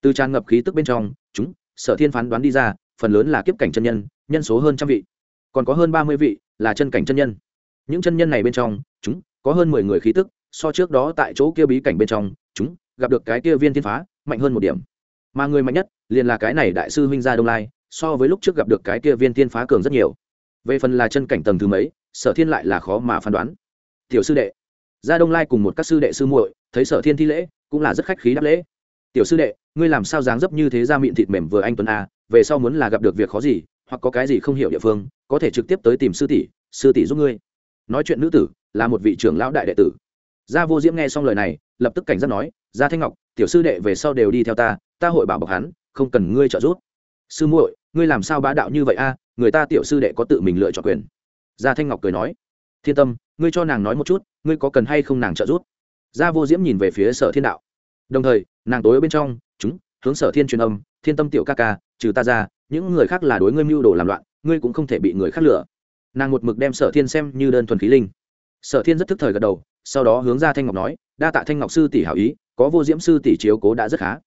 Từ tràn ngập khí tức bên trong, chúng, sở thiên phán đoán đi ra, phần lớn là kiếp cảnh chân nhân nhân số hơn trăm vị. Còn có hơn ba mươi vị là chân cảnh chân nhân. Những chân nhân này bên trong, chúng, có hơn mười người khí tức, so trước đó tại chỗ kia bí cảnh bên trong, chúng, gặp được cái kia viên thiên phá, mạnh hơn một điểm. Mà người mạnh nhất liền là cái này đại sư huynh gia đông lai so với lúc trước gặp được cái kia viên thiên phá cường rất nhiều. Về phần là chân cảnh tầng thứ mấy, sở thiên lại là khó mà phán đoán. Tiểu sư đệ, gia đông lai cùng một các sư đệ sư muội, thấy sở thiên thi lễ, cũng là rất khách khí đáp lễ. Tiểu sư đệ, ngươi làm sao dáng dấp như thế ra miệng thịt mềm vừa anh tuấn a về sau muốn là gặp được việc khó gì, hoặc có cái gì không hiểu địa phương, có thể trực tiếp tới tìm sư tỷ sư tỷ giúp ngươi. Nói chuyện nữ tử, là một vị trưởng lão đại đệ tử. Gia vô diễm nghe xong lời này, lập tức cảnh giác nói, gia thanh ngọc, tiểu sư đệ về sau đều đi theo ta ta hội bảo bọc hắn, không cần ngươi trợ giúp. Sư muội ngươi làm sao bá đạo như vậy a? Người ta tiểu sư đệ có tự mình lựa chọn quyền. Gia thanh ngọc cười nói. Thiên tâm, ngươi cho nàng nói một chút, ngươi có cần hay không nàng trợ giúp? Gia vô diễm nhìn về phía sở thiên đạo. Đồng thời, nàng tối ở bên trong, chúng, hướng sở thiên truyền âm, thiên tâm tiểu ca ca, trừ ta ra, những người khác là đối ngươi mưu đồ làm loạn, ngươi cũng không thể bị người khác lừa. Nàng một mực đem sở thiên xem như đơn thuần khí linh. Sở thiên rất thức thời gật đầu, sau đó hướng ra thanh ngọc nói, đa tạ thanh ngọc sư tỷ hảo ý, có vô diễm sư tỷ chiếu cố đã rất khá.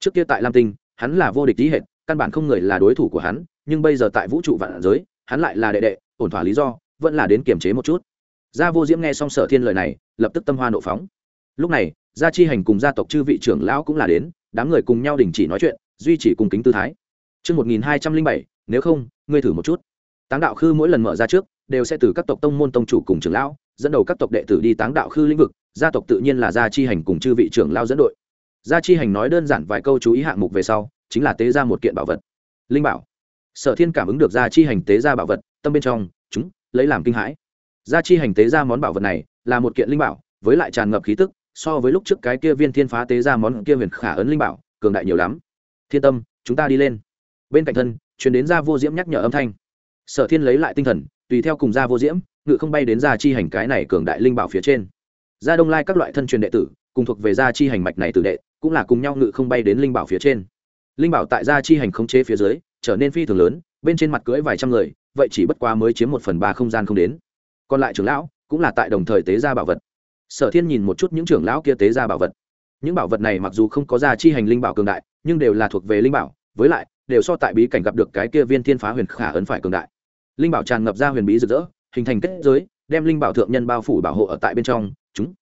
Trước kia tại lam tinh, hắn là vô địch tí hệt căn bản không người là đối thủ của hắn nhưng bây giờ tại vũ trụ vạn giới hắn lại là đệ đệ ổn thỏa lý do vẫn là đến kiềm chế một chút gia vô diễm nghe xong sở thiên lời này lập tức tâm hoa nộ phóng lúc này gia chi hành cùng gia tộc chư vị trưởng lão cũng là đến đám người cùng nhau đình chỉ nói chuyện duy trì cùng kính tư thái Trước 1207, nếu không, ngươi thử một chút. Táng đạo khư mỗi lần mở ra trước, đều sẽ từ các tộc tông môn tông chủ cùng trưởng lão, dẫn đầu các tộc đệ tử đi táng đạo khư lĩnh vực, gia tộc tự nhiên là gia chi hành cùng chư vị trưởng lão dẫn đội. Gia chi hành nói đơn giản vài câu chú ý hạng mục về sau, chính là tế ra một kiện bảo vật. Linh bảo. Sở Thiên cảm ứng được gia chi hành tế ra bảo vật, tâm bên trong, chúng lấy làm kinh hãi. Gia chi hành tế ra món bảo vật này, là một kiện linh bảo, với lại tràn ngập khí tức, so với lúc trước cái kia viên thiên phá tế ra món kia huyền khả ấn linh bảo, cường đại nhiều lắm. Thiên tâm, chúng ta đi lên. Bên cạnh thân, truyền đến gia vô diễm nhắc nhở âm thanh. sở thiên lấy lại tinh thần tùy theo cùng gia vô diễm ngự không bay đến gia chi hành cái này cường đại linh bảo phía trên gia đông lai các loại thân truyền đệ tử cùng thuộc về gia chi hành mạch này tử đệ cũng là cùng nhau ngự không bay đến linh bảo phía trên linh bảo tại gia chi hành khống chế phía dưới, trở nên phi thường lớn, bên trên mặt cưỡi vài trăm người, vậy chỉ bất quá mới chiếm một phần ba không gian không đến. Còn lại trưởng lão cũng là tại đồng thời tế gia bảo vật. Sở thiên nhìn một chút những trưởng lão kia tế gia bảo vật. Những bảo vật này mặc dù không có gia chi hành linh bảo cường đại, nhưng đều là thuộc về linh bảo, với lại, đều so tại bí cảnh gặp được cái kia viên thiên phá huyền khả ấn phải cường đại. Linh bảo tràn ngập ra huyền bí rực rỡ, hình thành kết giới, đem linh bảo thượng nhân bao phủ bảo hộ ở tại bên trong, chúng.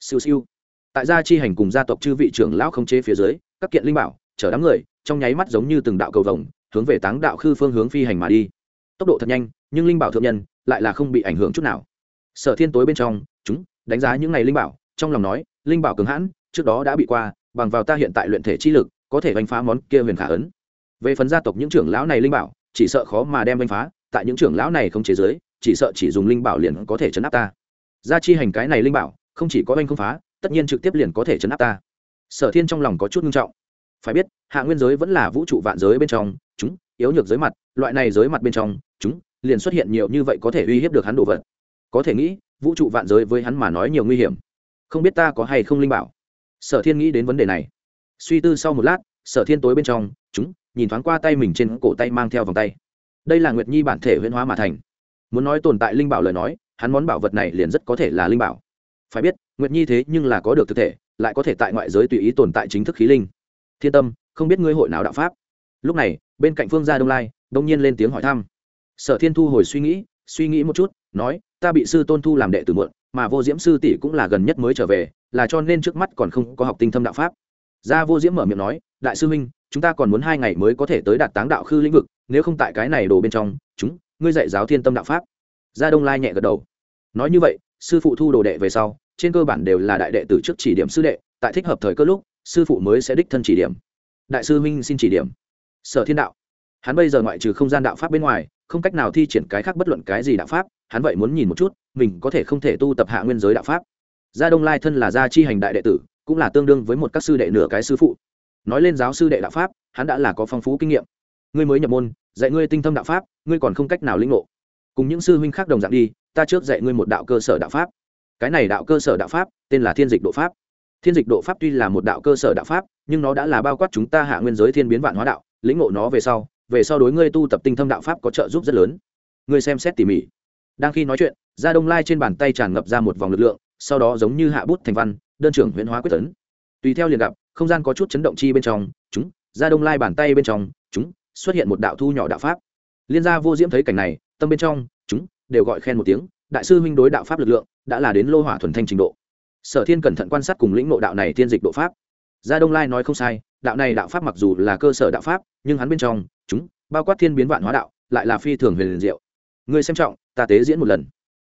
Siêu siêu. Tại gia chi hành cùng gia tộc chư vị trưởng lão không chế phía dưới, các kiện linh bảo chở đám người, trong nháy mắt giống như từng đạo cầu vồng, hướng về táng đạo khư phương hướng phi hành mà đi. Tốc độ thật nhanh, nhưng linh bảo thượng nhân lại là không bị ảnh hưởng chút nào. Sở thiên tối bên trong, chúng, đánh giá những ngày linh bảo, trong lòng nói, linh bảo cường hãn, trước đó đã bị qua, bằng vào ta hiện tại luyện thể chi lực, có thể đánh phá món kia huyền khả ấn. Về phần gia tộc những trưởng lão này linh bảo, chỉ sợ khó mà đem đánh phá, tại những trưởng lão này không chế giới, chỉ sợ chỉ dùng linh bảo liền có thể chấn áp ta. Gia chi hành cái này linh bảo, không chỉ có anh không phá, tất nhiên trực tiếp liền có thể chấn áp ta. Sở thiên trong lòng có chút nghiêm trọng phải biết, hạ nguyên giới vẫn là vũ trụ vạn giới bên trong, chúng, yếu nhược giới mặt, loại này giới mặt bên trong, chúng, liền xuất hiện nhiều như vậy có thể uy hiếp được hắn đồ vật. Có thể nghĩ, vũ trụ vạn giới với hắn mà nói nhiều nguy hiểm. Không biết ta có hay không linh bảo? Sở thiên nghĩ đến vấn đề này. Suy tư sau một lát, sở thiên tối bên trong, chúng, nhìn thoáng qua tay mình trên cổ tay mang theo vòng tay. Đây là nguyệt nhi bản thể huyễn hóa mà thành. Muốn nói tồn tại linh bảo lời nói, hắn món bảo vật này liền rất có thể là linh bảo. Phải biết, nguyệt nhi thế nhưng là có được thực thể, lại có thể tại ngoại giới tùy ý tồn tại chính thức khí linh thiên tâm, không biết ngươi hội nào đạo pháp. Lúc này, bên cạnh phương gia đông lai, đông nhiên lên tiếng hỏi thăm. Sở thiên thu hồi suy nghĩ suy nghĩ một chút, nói, ta bị sư tôn thu làm đệ tử muộn, mà vô diễm sư tỷ cũng là gần nhất mới trở về, là cho nên trước mắt còn không có học tinh thâm đạo pháp. Gia vô diễm mở miệng nói, đại sư huynh, chúng ta còn muốn hai ngày mới có thể tới đạt táng đạo khư lĩnh vực, nếu không tại cái này đồ bên trong, chúng, ngươi dạy giáo thiên tâm đạo pháp. Gia đông lai nhẹ gật đầu. Nói như vậy, sư phụ thu đồ đệ về sau, trên cơ bản đều là đại đệ tử trước chỉ điểm sư đệ, tại thích hợp thời cơ lúc sư phụ mới sẽ đích thân chỉ điểm. Đại sư huynh xin chỉ điểm. Sở thiên đạo. Hắn bây giờ ngoại trừ không gian đạo pháp bên ngoài, không cách nào thi triển cái khác bất luận cái gì đạo pháp, hắn vậy muốn nhìn một chút, mình có thể không thể tu tập hạ nguyên giới đạo pháp. Gia đông lai thân là gia chi hành đại đệ tử, cũng là tương đương với một các sư đệ nửa cái sư phụ. Nói lên giáo sư đệ đạo pháp, hắn đã là có phong phú kinh nghiệm. Ngươi mới nhập môn, dạy ngươi tinh thâm đạo pháp, ngươi còn không cách nào linh ngộ. Cùng những sư huynh khác đồng dạng đi, ta trước dạy ngươi một đạo cơ sở đạo pháp. Cái này đạo cơ sở đạo pháp, tên là thiên dịch độ pháp thiên dịch độ pháp tuy là một đạo cơ sở đạo pháp, nhưng nó đã là bao quát chúng ta hạ nguyên giới thiên biến vạn hóa đạo, lĩnh ngộ nó về sau về sau đối ngươi tu tập tinh thâm đạo pháp có trợ giúp rất lớn. Ngươi xem xét tỉ mỉ. Đang khi nói chuyện, gia đông lai trên bàn tay tràn ngập ra một vòng lực lượng, sau đó giống như hạ bút thành văn, đơn trưởng huyễn hóa quyết tấn. Tùy theo liền gặp, không gian có chút chấn động chi bên trong, chúng, gia đông lai bàn tay bên trong, chúng, xuất hiện một đạo thu nhỏ đạo pháp. Liên gia vô diễm thấy cảnh này, tâm bên trong, chúng, đều gọi khen một tiếng, đại sư huynh đối đạo pháp lực lượng, đã là đến lô hỏa thuần thanh trình độ sở thiên cẩn thận quan sát cùng lĩnh ngộ đạo này tiên dịch độ pháp. Gia đông lai nói không sai, đạo này đạo pháp mặc dù là cơ sở đạo pháp, nhưng hắn bên trong, chúng, bao quát thiên biến vạn hóa đạo, lại là phi thường huyền liền diệu. Người xem trọng, ta tế diễn một lần.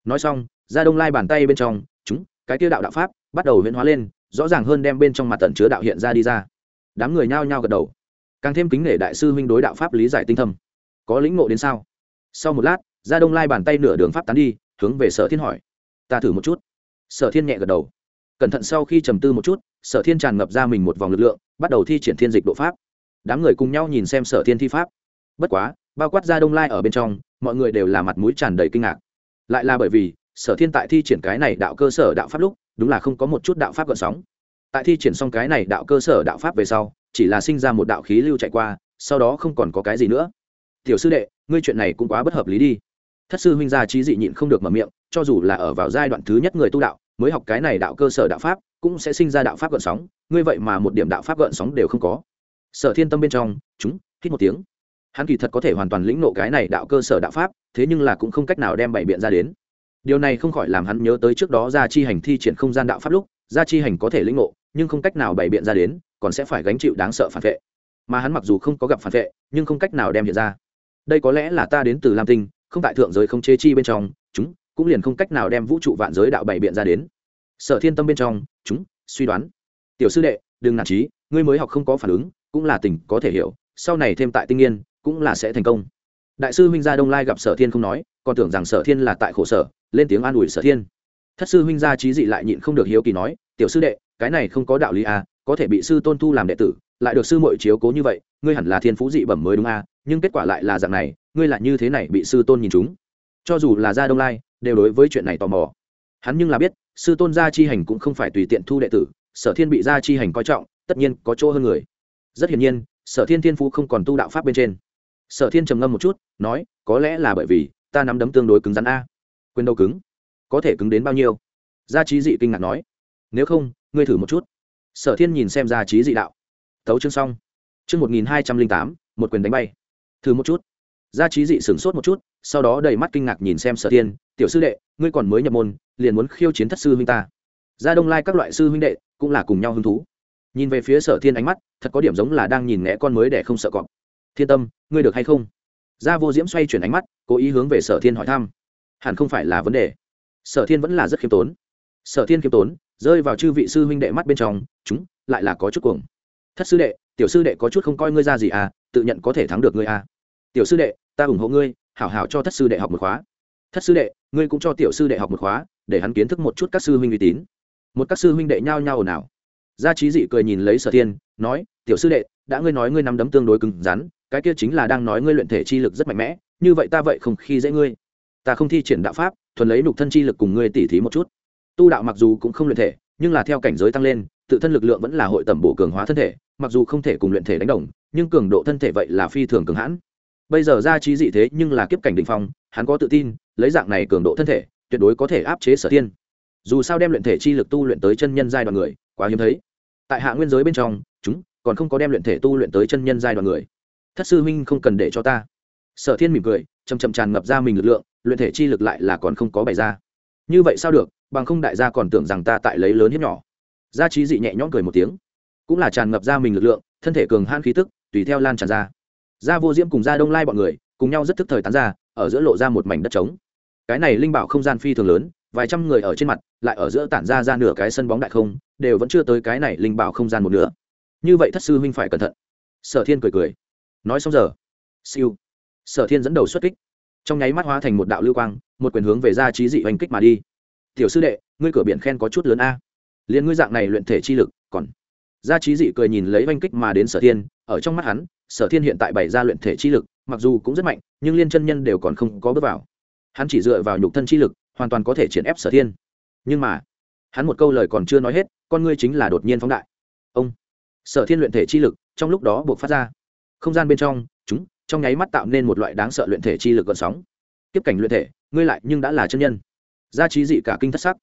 Nói xong, gia đông lai bàn tay bên trong, chúng, cái tiêu đạo đạo pháp, bắt đầu huyễn hóa lên, rõ ràng hơn đem bên trong mặt tận chứa đạo hiện ra đi ra. Đám người nhao nhao gật đầu. Càng thêm kính nể đại sư huynh đối đạo pháp lý giải tinh thâm. Có lĩnh ngộ đến sao? Sau một lát, gia đông lai bàn tay nửa đường pháp tán đi, hướng về sở thiên hỏi. Ta thử một chút. Sở thiên nhẹ gật đầu cẩn thận sau khi trầm tư một chút, sở thiên tràn ngập ra mình một vòng lực lượng, bắt đầu thi triển thiên dịch độ pháp. Đám người cùng nhau nhìn xem sở thiên thi pháp. Bất quá, bao quát ra đông lai ở bên trong, mọi người đều là mặt mũi tràn đầy kinh ngạc. Lại là bởi vì, sở thiên tại thi triển cái này đạo cơ sở đạo pháp lúc, đúng là không có một chút đạo pháp gợn sóng. Tại thi triển xong cái này đạo cơ sở đạo pháp về sau, chỉ là sinh ra một đạo khí lưu chạy qua, sau đó không còn có cái gì nữa. Tiểu sư đệ, ngươi chuyện này cũng quá bất hợp lý đi. Thất sư huynh gia trí dị nhịn không được mở miệng, cho dù là ở vào giai đoạn thứ nhất người tu đạo mới học cái này đạo cơ sở đạo pháp, cũng sẽ sinh ra đạo pháp gợn sóng. Ngươi vậy mà một điểm đạo pháp gợn sóng đều không có. Sở thiên tâm bên trong, chúng, hít một tiếng. Hắn kỳ thật có thể hoàn toàn lĩnh nộ cái này đạo cơ sở đạo pháp, thế nhưng là cũng không cách nào đem bảy biện ra đến. Điều này không khỏi làm hắn nhớ tới trước đó ra chi hành thi triển không gian đạo pháp lúc ra chi hành có thể lĩnh nộ nhưng không cách nào bảy biện ra đến, còn sẽ phải gánh chịu đáng sợ phản vệ. Mà hắn mặc dù không có gặp phản vệ, nhưng không cách nào đem hiện ra. Đây có lẽ là ta đến từ lam tinh, không tại thượng giới không chế chi bên trong, chúng cũng liền không cách nào đem vũ trụ vạn giới đạo bày biện ra đến. Sở thiên tâm bên trong chúng suy đoán. Tiểu sư đệ đừng nản trí ngươi mới học không có phản ứng cũng là tình có thể hiểu sau này thêm tại tinh nghiên cũng là sẽ thành công. Đại sư huynh gia đông lai gặp sở thiên không nói còn tưởng rằng sở thiên là tại khổ sở lên tiếng an ủi sở thiên. Thất sư huynh gia trí dị lại nhịn không được hiếu kỳ nói tiểu sư đệ cái này không có đạo lý à, có thể bị sư tôn thu làm đệ tử lại được sư muội chiếu cố như vậy ngươi hẳn là thiên phú dị bẩm mới đúng à, nhưng kết quả lại là dạng này ngươi lại như thế này bị sư tôn nhìn chúng. Cho dù là gia đông lai đều đối với chuyện này tò mò. Hắn nhưng là biết, sư tôn gia chi hành cũng không phải tùy tiện thu đệ tử, sở thiên bị gia chi hành coi trọng, tất nhiên có chỗ hơn người. Rất hiển nhiên, sở thiên thiên phú không còn tu đạo pháp bên trên. Sở thiên trầm ngâm một chút, nói, có lẽ là bởi vì, ta nắm đấm tương đối cứng rắn a. Quyền đầu cứng, có thể cứng đến bao nhiêu? Gia trí dị kinh ngạc nói. Nếu không, ngươi thử một chút. Sở thiên nhìn xem gia trí dị đạo. Thấu chương xong. Chương một nghìn hai trăm linh tám, một quyền đánh bay. Thử một chút. Gia trí dị sửng sốt một chút, sau đó đầy mắt kinh ngạc nhìn xem sở thiên tiểu sư đệ, ngươi còn mới nhập môn, liền muốn khiêu chiến thất sư huynh ta. Gia đông lai các loại sư huynh đệ cũng là cùng nhau hứng thú. Nhìn về phía sở thiên ánh mắt, thật có điểm giống là đang nhìn ngẽ con mới để không sợ cọp. Thiên tâm, ngươi được hay không? Gia vô diễm xoay chuyển ánh mắt, cố ý hướng về sở thiên hỏi thăm. Hẳn không phải là vấn đề. Sở thiên vẫn là rất khiêm tốn. Sở thiên khiêm tốn, rơi vào chư vị sư huynh đệ mắt bên trong, chúng, lại là có chút cuồng. Thất sư đệ, tiểu sư đệ có chút không coi ngươi ra gì à tự nhận có thể thắng được ngươi à. Tiểu sư đệ, ta ủng hộ ngươi, hảo hảo cho thất sư đệ học một khóa thất sư đệ, ngươi cũng cho tiểu sư đệ học một khóa, để hắn kiến thức một chút các sư huynh uy tín. Một các sư huynh đệ nhao nhao ồn ào. Gia trí dị cười nhìn lấy sở thiên, nói, tiểu sư đệ, đã ngươi nói ngươi nắm đấm tương đối cứng rắn, cái kia chính là đang nói ngươi luyện thể chi lực rất mạnh mẽ, như vậy ta vậy không khi dễ ngươi. Ta không thi triển đạo pháp, thuần lấy nục thân chi lực cùng ngươi tỉ thí một chút. Tu đạo mặc dù cũng không luyện thể, nhưng là theo cảnh giới tăng lên, tự thân lực lượng vẫn là hội tẩm bổ cường hóa thân thể, mặc dù không thể cùng luyện thể đánh đồng, nhưng cường độ thân thể vậy là phi thường cường hãn. Bây giờ ra trí dị thế nhưng là kiếp cảnh đình phong, hắn có tự tin lấy dạng này cường độ thân thể, tuyệt đối có thể áp chế sở thiên. Dù sao đem luyện thể chi lực tu luyện tới chân nhân giai đoạn người, quá hiếm thấy. Tại hạ nguyên giới bên trong, chúng còn không có đem luyện thể tu luyện tới chân nhân giai đoạn người. Thất sư huynh không cần để cho ta. Sở thiên mỉm cười chầm chậm tràn ngập ra mình lực lượng, luyện thể chi lực lại là còn không có bày ra. Như vậy sao được, bằng không đại gia còn tưởng rằng ta tại lấy lớn hiếp nhỏ. Gia trí dị nhẹ nhõm cười một tiếng. Cũng là tràn ngập ra mình lực lượng, thân thể cường han khí tức, tùy theo lan tràn ra. Gia vô diễm cùng gia đông lai bọn người, cùng nhau rất thức thời tán ra, ở giữa lộ ra một mảnh đất trống cái này linh bảo không gian phi thường lớn, vài trăm người ở trên mặt, lại ở giữa tản ra ra nửa cái sân bóng đại không, đều vẫn chưa tới cái này linh bảo không gian một nửa. Như vậy thất sư huynh phải cẩn thận. Sở thiên cười cười. Nói xong giờ, siêu. Sở thiên dẫn đầu xuất kích. Trong nháy mắt hóa thành một đạo lưu quang, một quyền hướng về ra trí dị oanh kích mà đi. Tiểu sư đệ, ngươi cửa biển khen có chút lớn a. Liền ngươi dạng này luyện thể chi lực, còn. Gia trí dị cười nhìn lấy oanh kích mà đến sở thiên, ở trong mắt hắn, sở thiên hiện tại bày ra luyện thể chi lực, mặc dù cũng rất mạnh, nhưng liên chân nhân đều còn không có bước vào hắn chỉ dựa vào nhục thân chi lực, hoàn toàn có thể triển ép sở thiên. Nhưng mà, hắn một câu lời còn chưa nói hết, con ngươi chính là đột nhiên phóng đại. Ông! Sở thiên luyện thể chi lực, trong lúc đó buộc phát ra. Không gian bên trong, chúng, trong nháy mắt tạo nên một loại đáng sợ luyện thể chi lực gợn sóng. Tiếp cảnh luyện thể, ngươi lại nhưng đã là chân nhân. Gia trí dị cả kinh thất sắc.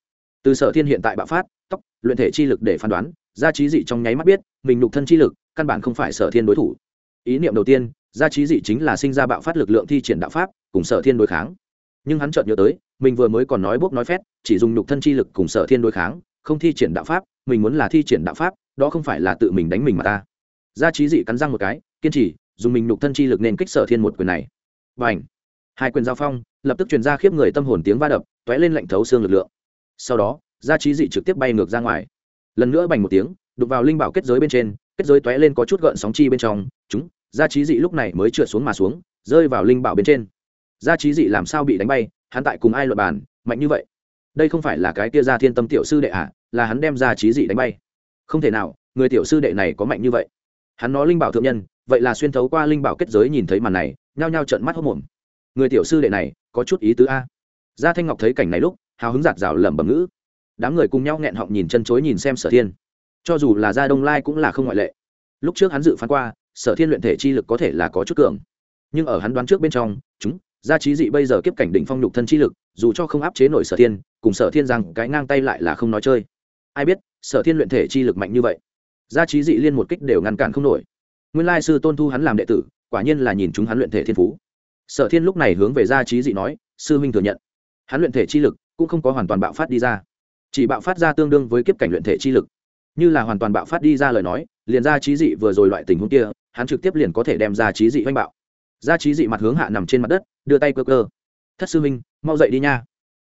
Từ sở thiên hiện tại bạo phát, tóc, luyện thể chi lực để phán đoán, gia trí dị trong nháy mắt biết, mình nhục thân chi lực, căn bản không phải sở thiên đối thủ. Ý niệm đầu tiên, gia trí dị chính là sinh ra bạo phát lực lượng thi triển đạo pháp, cùng sở thiên đối kháng nhưng hắn chợt nhớ tới, mình vừa mới còn nói bốc nói phét, chỉ dùng nhục thân chi lực cùng sở thiên đối kháng, không thi triển đạo pháp, mình muốn là thi triển đạo pháp, đó không phải là tự mình đánh mình mà ta. Gia trí dị cắn răng một cái, kiên trì, dùng mình nhục thân chi lực nên kích sở thiên một quyền này. Và ảnh hai quyền giao phong, lập tức truyền ra khiếp người tâm hồn tiếng va đập t ó é lên lạnh thấu xương lực lượng. Sau đó, gia trí dị trực tiếp bay ngược ra ngoài. Lần nữa bành một tiếng đục vào linh bảo kết giới bên trên, kết giới t ó é lên có chút gợn sóng chi bên trong, chúng, gia trí dị lúc này mới trượt xuống mà xuống, rơi vào linh bảo bên trên gia trí dị làm sao bị đánh bay hắn tại cùng ai luật bàn mạnh như vậy? Đây không phải là cái kia gia thiên tâm tiểu sư đệ ạ à, là hắn đem gia trí dị đánh bay. Không thể nào người tiểu sư đệ này có mạnh như vậy. Hắn nói linh bảo thượng nhân vậy là xuyên thấu qua linh bảo kết giới nhìn thấy màn này nhao nhao trợn mắt hốc mồm người tiểu sư đệ này có chút ý tứ a. Gia thanh ngọc thấy cảnh này lúc hào hứng giạt rào lẩm bẩm ngữ. Đám người cùng nhau nghẹn họng nhìn chân chối nhìn xem sở thiên. Cho dù là gia đông lai cũng là không ngoại lệ. Lúc trước hắn dự phán qua sở thiên luyện thể chi lực có thể là có chút cường. Nhưng ở hắn đoán trước bên trong chúng gia trí dị bây giờ kiếp cảnh đỉnh phong nhục thân chi lực, dù cho không áp chế nổi sở thiên, cùng sở thiên rằng cái ngang tay lại là không nói chơi. Ai biết, sở thiên luyện thể chi lực mạnh như vậy, gia trí dị liên một kích đều ngăn cản không nổi. Nguyên lai sư tôn thu hắn làm đệ tử, quả nhiên là nhìn chúng hắn luyện thể thiên phú. Sở thiên lúc này hướng về gia trí dị nói, sư huynh thừa nhận, hắn luyện thể chi lực cũng không có hoàn toàn bạo phát đi ra, chỉ bạo phát ra tương đương với kiếp cảnh luyện thể chi lực. Như là hoàn toàn bạo phát đi ra lời nói, liền gia trí dị vừa rồi loại tình huống kia, hắn trực tiếp liền có thể đem gia trí dị oanh bạo. Gia trí dị mặt hướng hạ nằm trên mặt đất đưa tay cơ cơ. Thất sư minh mau dậy đi nha.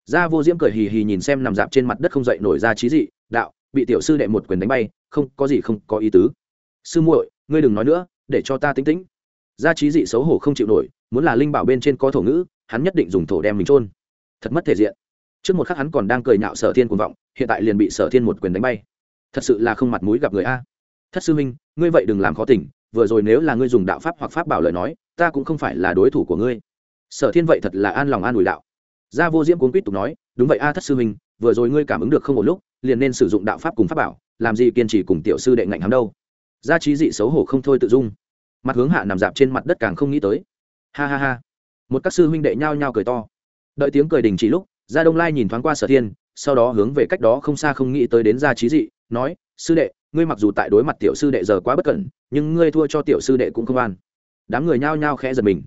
Gia vô diễm cười hì hì nhìn xem nằm dạp trên mặt đất không dậy nổi ra trí dị, đạo, bị tiểu sư đệ một quyền đánh bay, không, có gì không, có ý tứ. Sư muội, ngươi đừng nói nữa, để cho ta tính tĩnh. Gia trí dị xấu hổ không chịu nổi, muốn là linh bảo bên trên có thổ ngữ, hắn nhất định dùng thổ đem mình trôn thật mất thể diện. Trước một khắc hắn còn đang cười nhạo sở thiên cuồng vọng, hiện tại liền bị sở thiên một quyền đánh bay. Thật sự là không mặt mũi gặp người a. Thất sư minh ngươi vậy đừng làm khó tỉnh, vừa rồi nếu là ngươi dùng đạo pháp hoặc pháp bảo lời nói, ta cũng không phải là đối thủ của ngươi sở thiên vậy thật là an lòng an ủi đạo. Gia vô diễm cuốn quýt tục nói, đúng vậy a, thất sư huynh vừa rồi ngươi cảm ứng được không một lúc, liền nên sử dụng đạo pháp cùng pháp bảo, làm gì kiên trì cùng tiểu sư đệ ngạnh hắm đâu? Gia trí dị xấu hổ không thôi tự dung. Mặt hướng hạ nằm dạp trên mặt đất càng không nghĩ tới. Ha ha ha. Một các sư huynh đệ nhao nhao cười to. Đợi tiếng cười đình chỉ lúc, gia đông lai nhìn thoáng qua sở thiên, sau đó hướng về cách đó không xa không nghĩ tới đến gia trí dị, nói, sư đệ, ngươi mặc dù tại đối mặt tiểu sư đệ giờ quá bất cẩn, nhưng ngươi thua cho tiểu sư đệ cũng không an. Đám người nhao nhao khẽ giật mình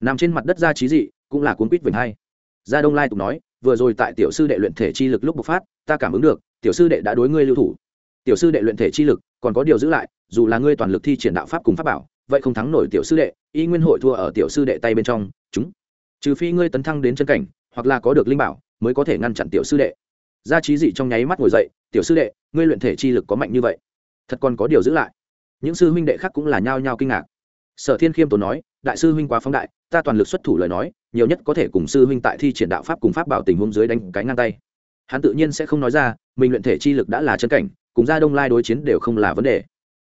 nằm trên mặt đất ra trí dị, cũng là cuốn quýt vểnh hay gia đông lai tục nói, vừa rồi tại tiểu sư đệ luyện thể chi lực lúc bộc phát, ta cảm ứng được, tiểu sư đệ đã đối ngươi lưu thủ. Tiểu sư đệ luyện thể chi lực, còn có điều giữ lại, dù là ngươi toàn lực thi triển đạo pháp cùng pháp bảo, vậy không thắng nổi tiểu sư đệ, y nguyên hội thua ở tiểu sư đệ tay bên trong, chúng. Trừ phi ngươi tấn thăng đến chân cảnh, hoặc là có được linh bảo, mới có thể ngăn chặn tiểu sư đệ. Gia trí dị trong nháy mắt ngồi dậy, tiểu sư đệ, ngươi luyện thể chi lực có mạnh như vậy, thật còn có điều giữ lại. Những sư huynh đệ khác cũng là nhao nhao kinh ngạc. Sở thiên khiêm tốn nói đại sư huynh quá phóng đại ta toàn lực xuất thủ lời nói nhiều nhất có thể cùng sư huynh tại thi triển đạo pháp cùng pháp bảo tình huống dưới đánh cái ngang tay. Hắn tự nhiên sẽ không nói ra mình luyện thể chi lực đã là chân cảnh cùng gia đông lai đối chiến đều không là vấn đề.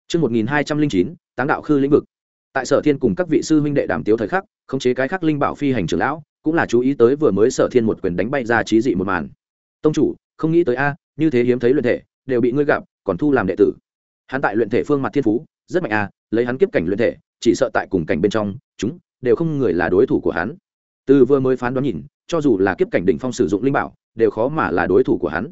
Trước 1209, táng đạo khư lĩnh vực. Tại sở thiên cùng các vị sư huynh đệ đàm tiếu thời khắc khống chế cái khắc linh bảo phi hành trưởng lão cũng là chú ý tới vừa mới sở thiên một quyền đánh bay ra trí dị một màn. Tông chủ không nghĩ tới a như thế hiếm thấy luyện thể đều bị ngươi gặp còn thu làm đệ tử. Hắn tại luyện thể phương mặt thiên phú rất mạnh a lấy hắn kiếp cảnh luyện thể chỉ sợ tại cùng cảnh bên trong, chúng đều không người là đối thủ của hắn. Từ vừa mới phán đoán nhìn, cho dù là kiếp cảnh đỉnh phong sử dụng linh bảo, đều khó mà là đối thủ của hắn.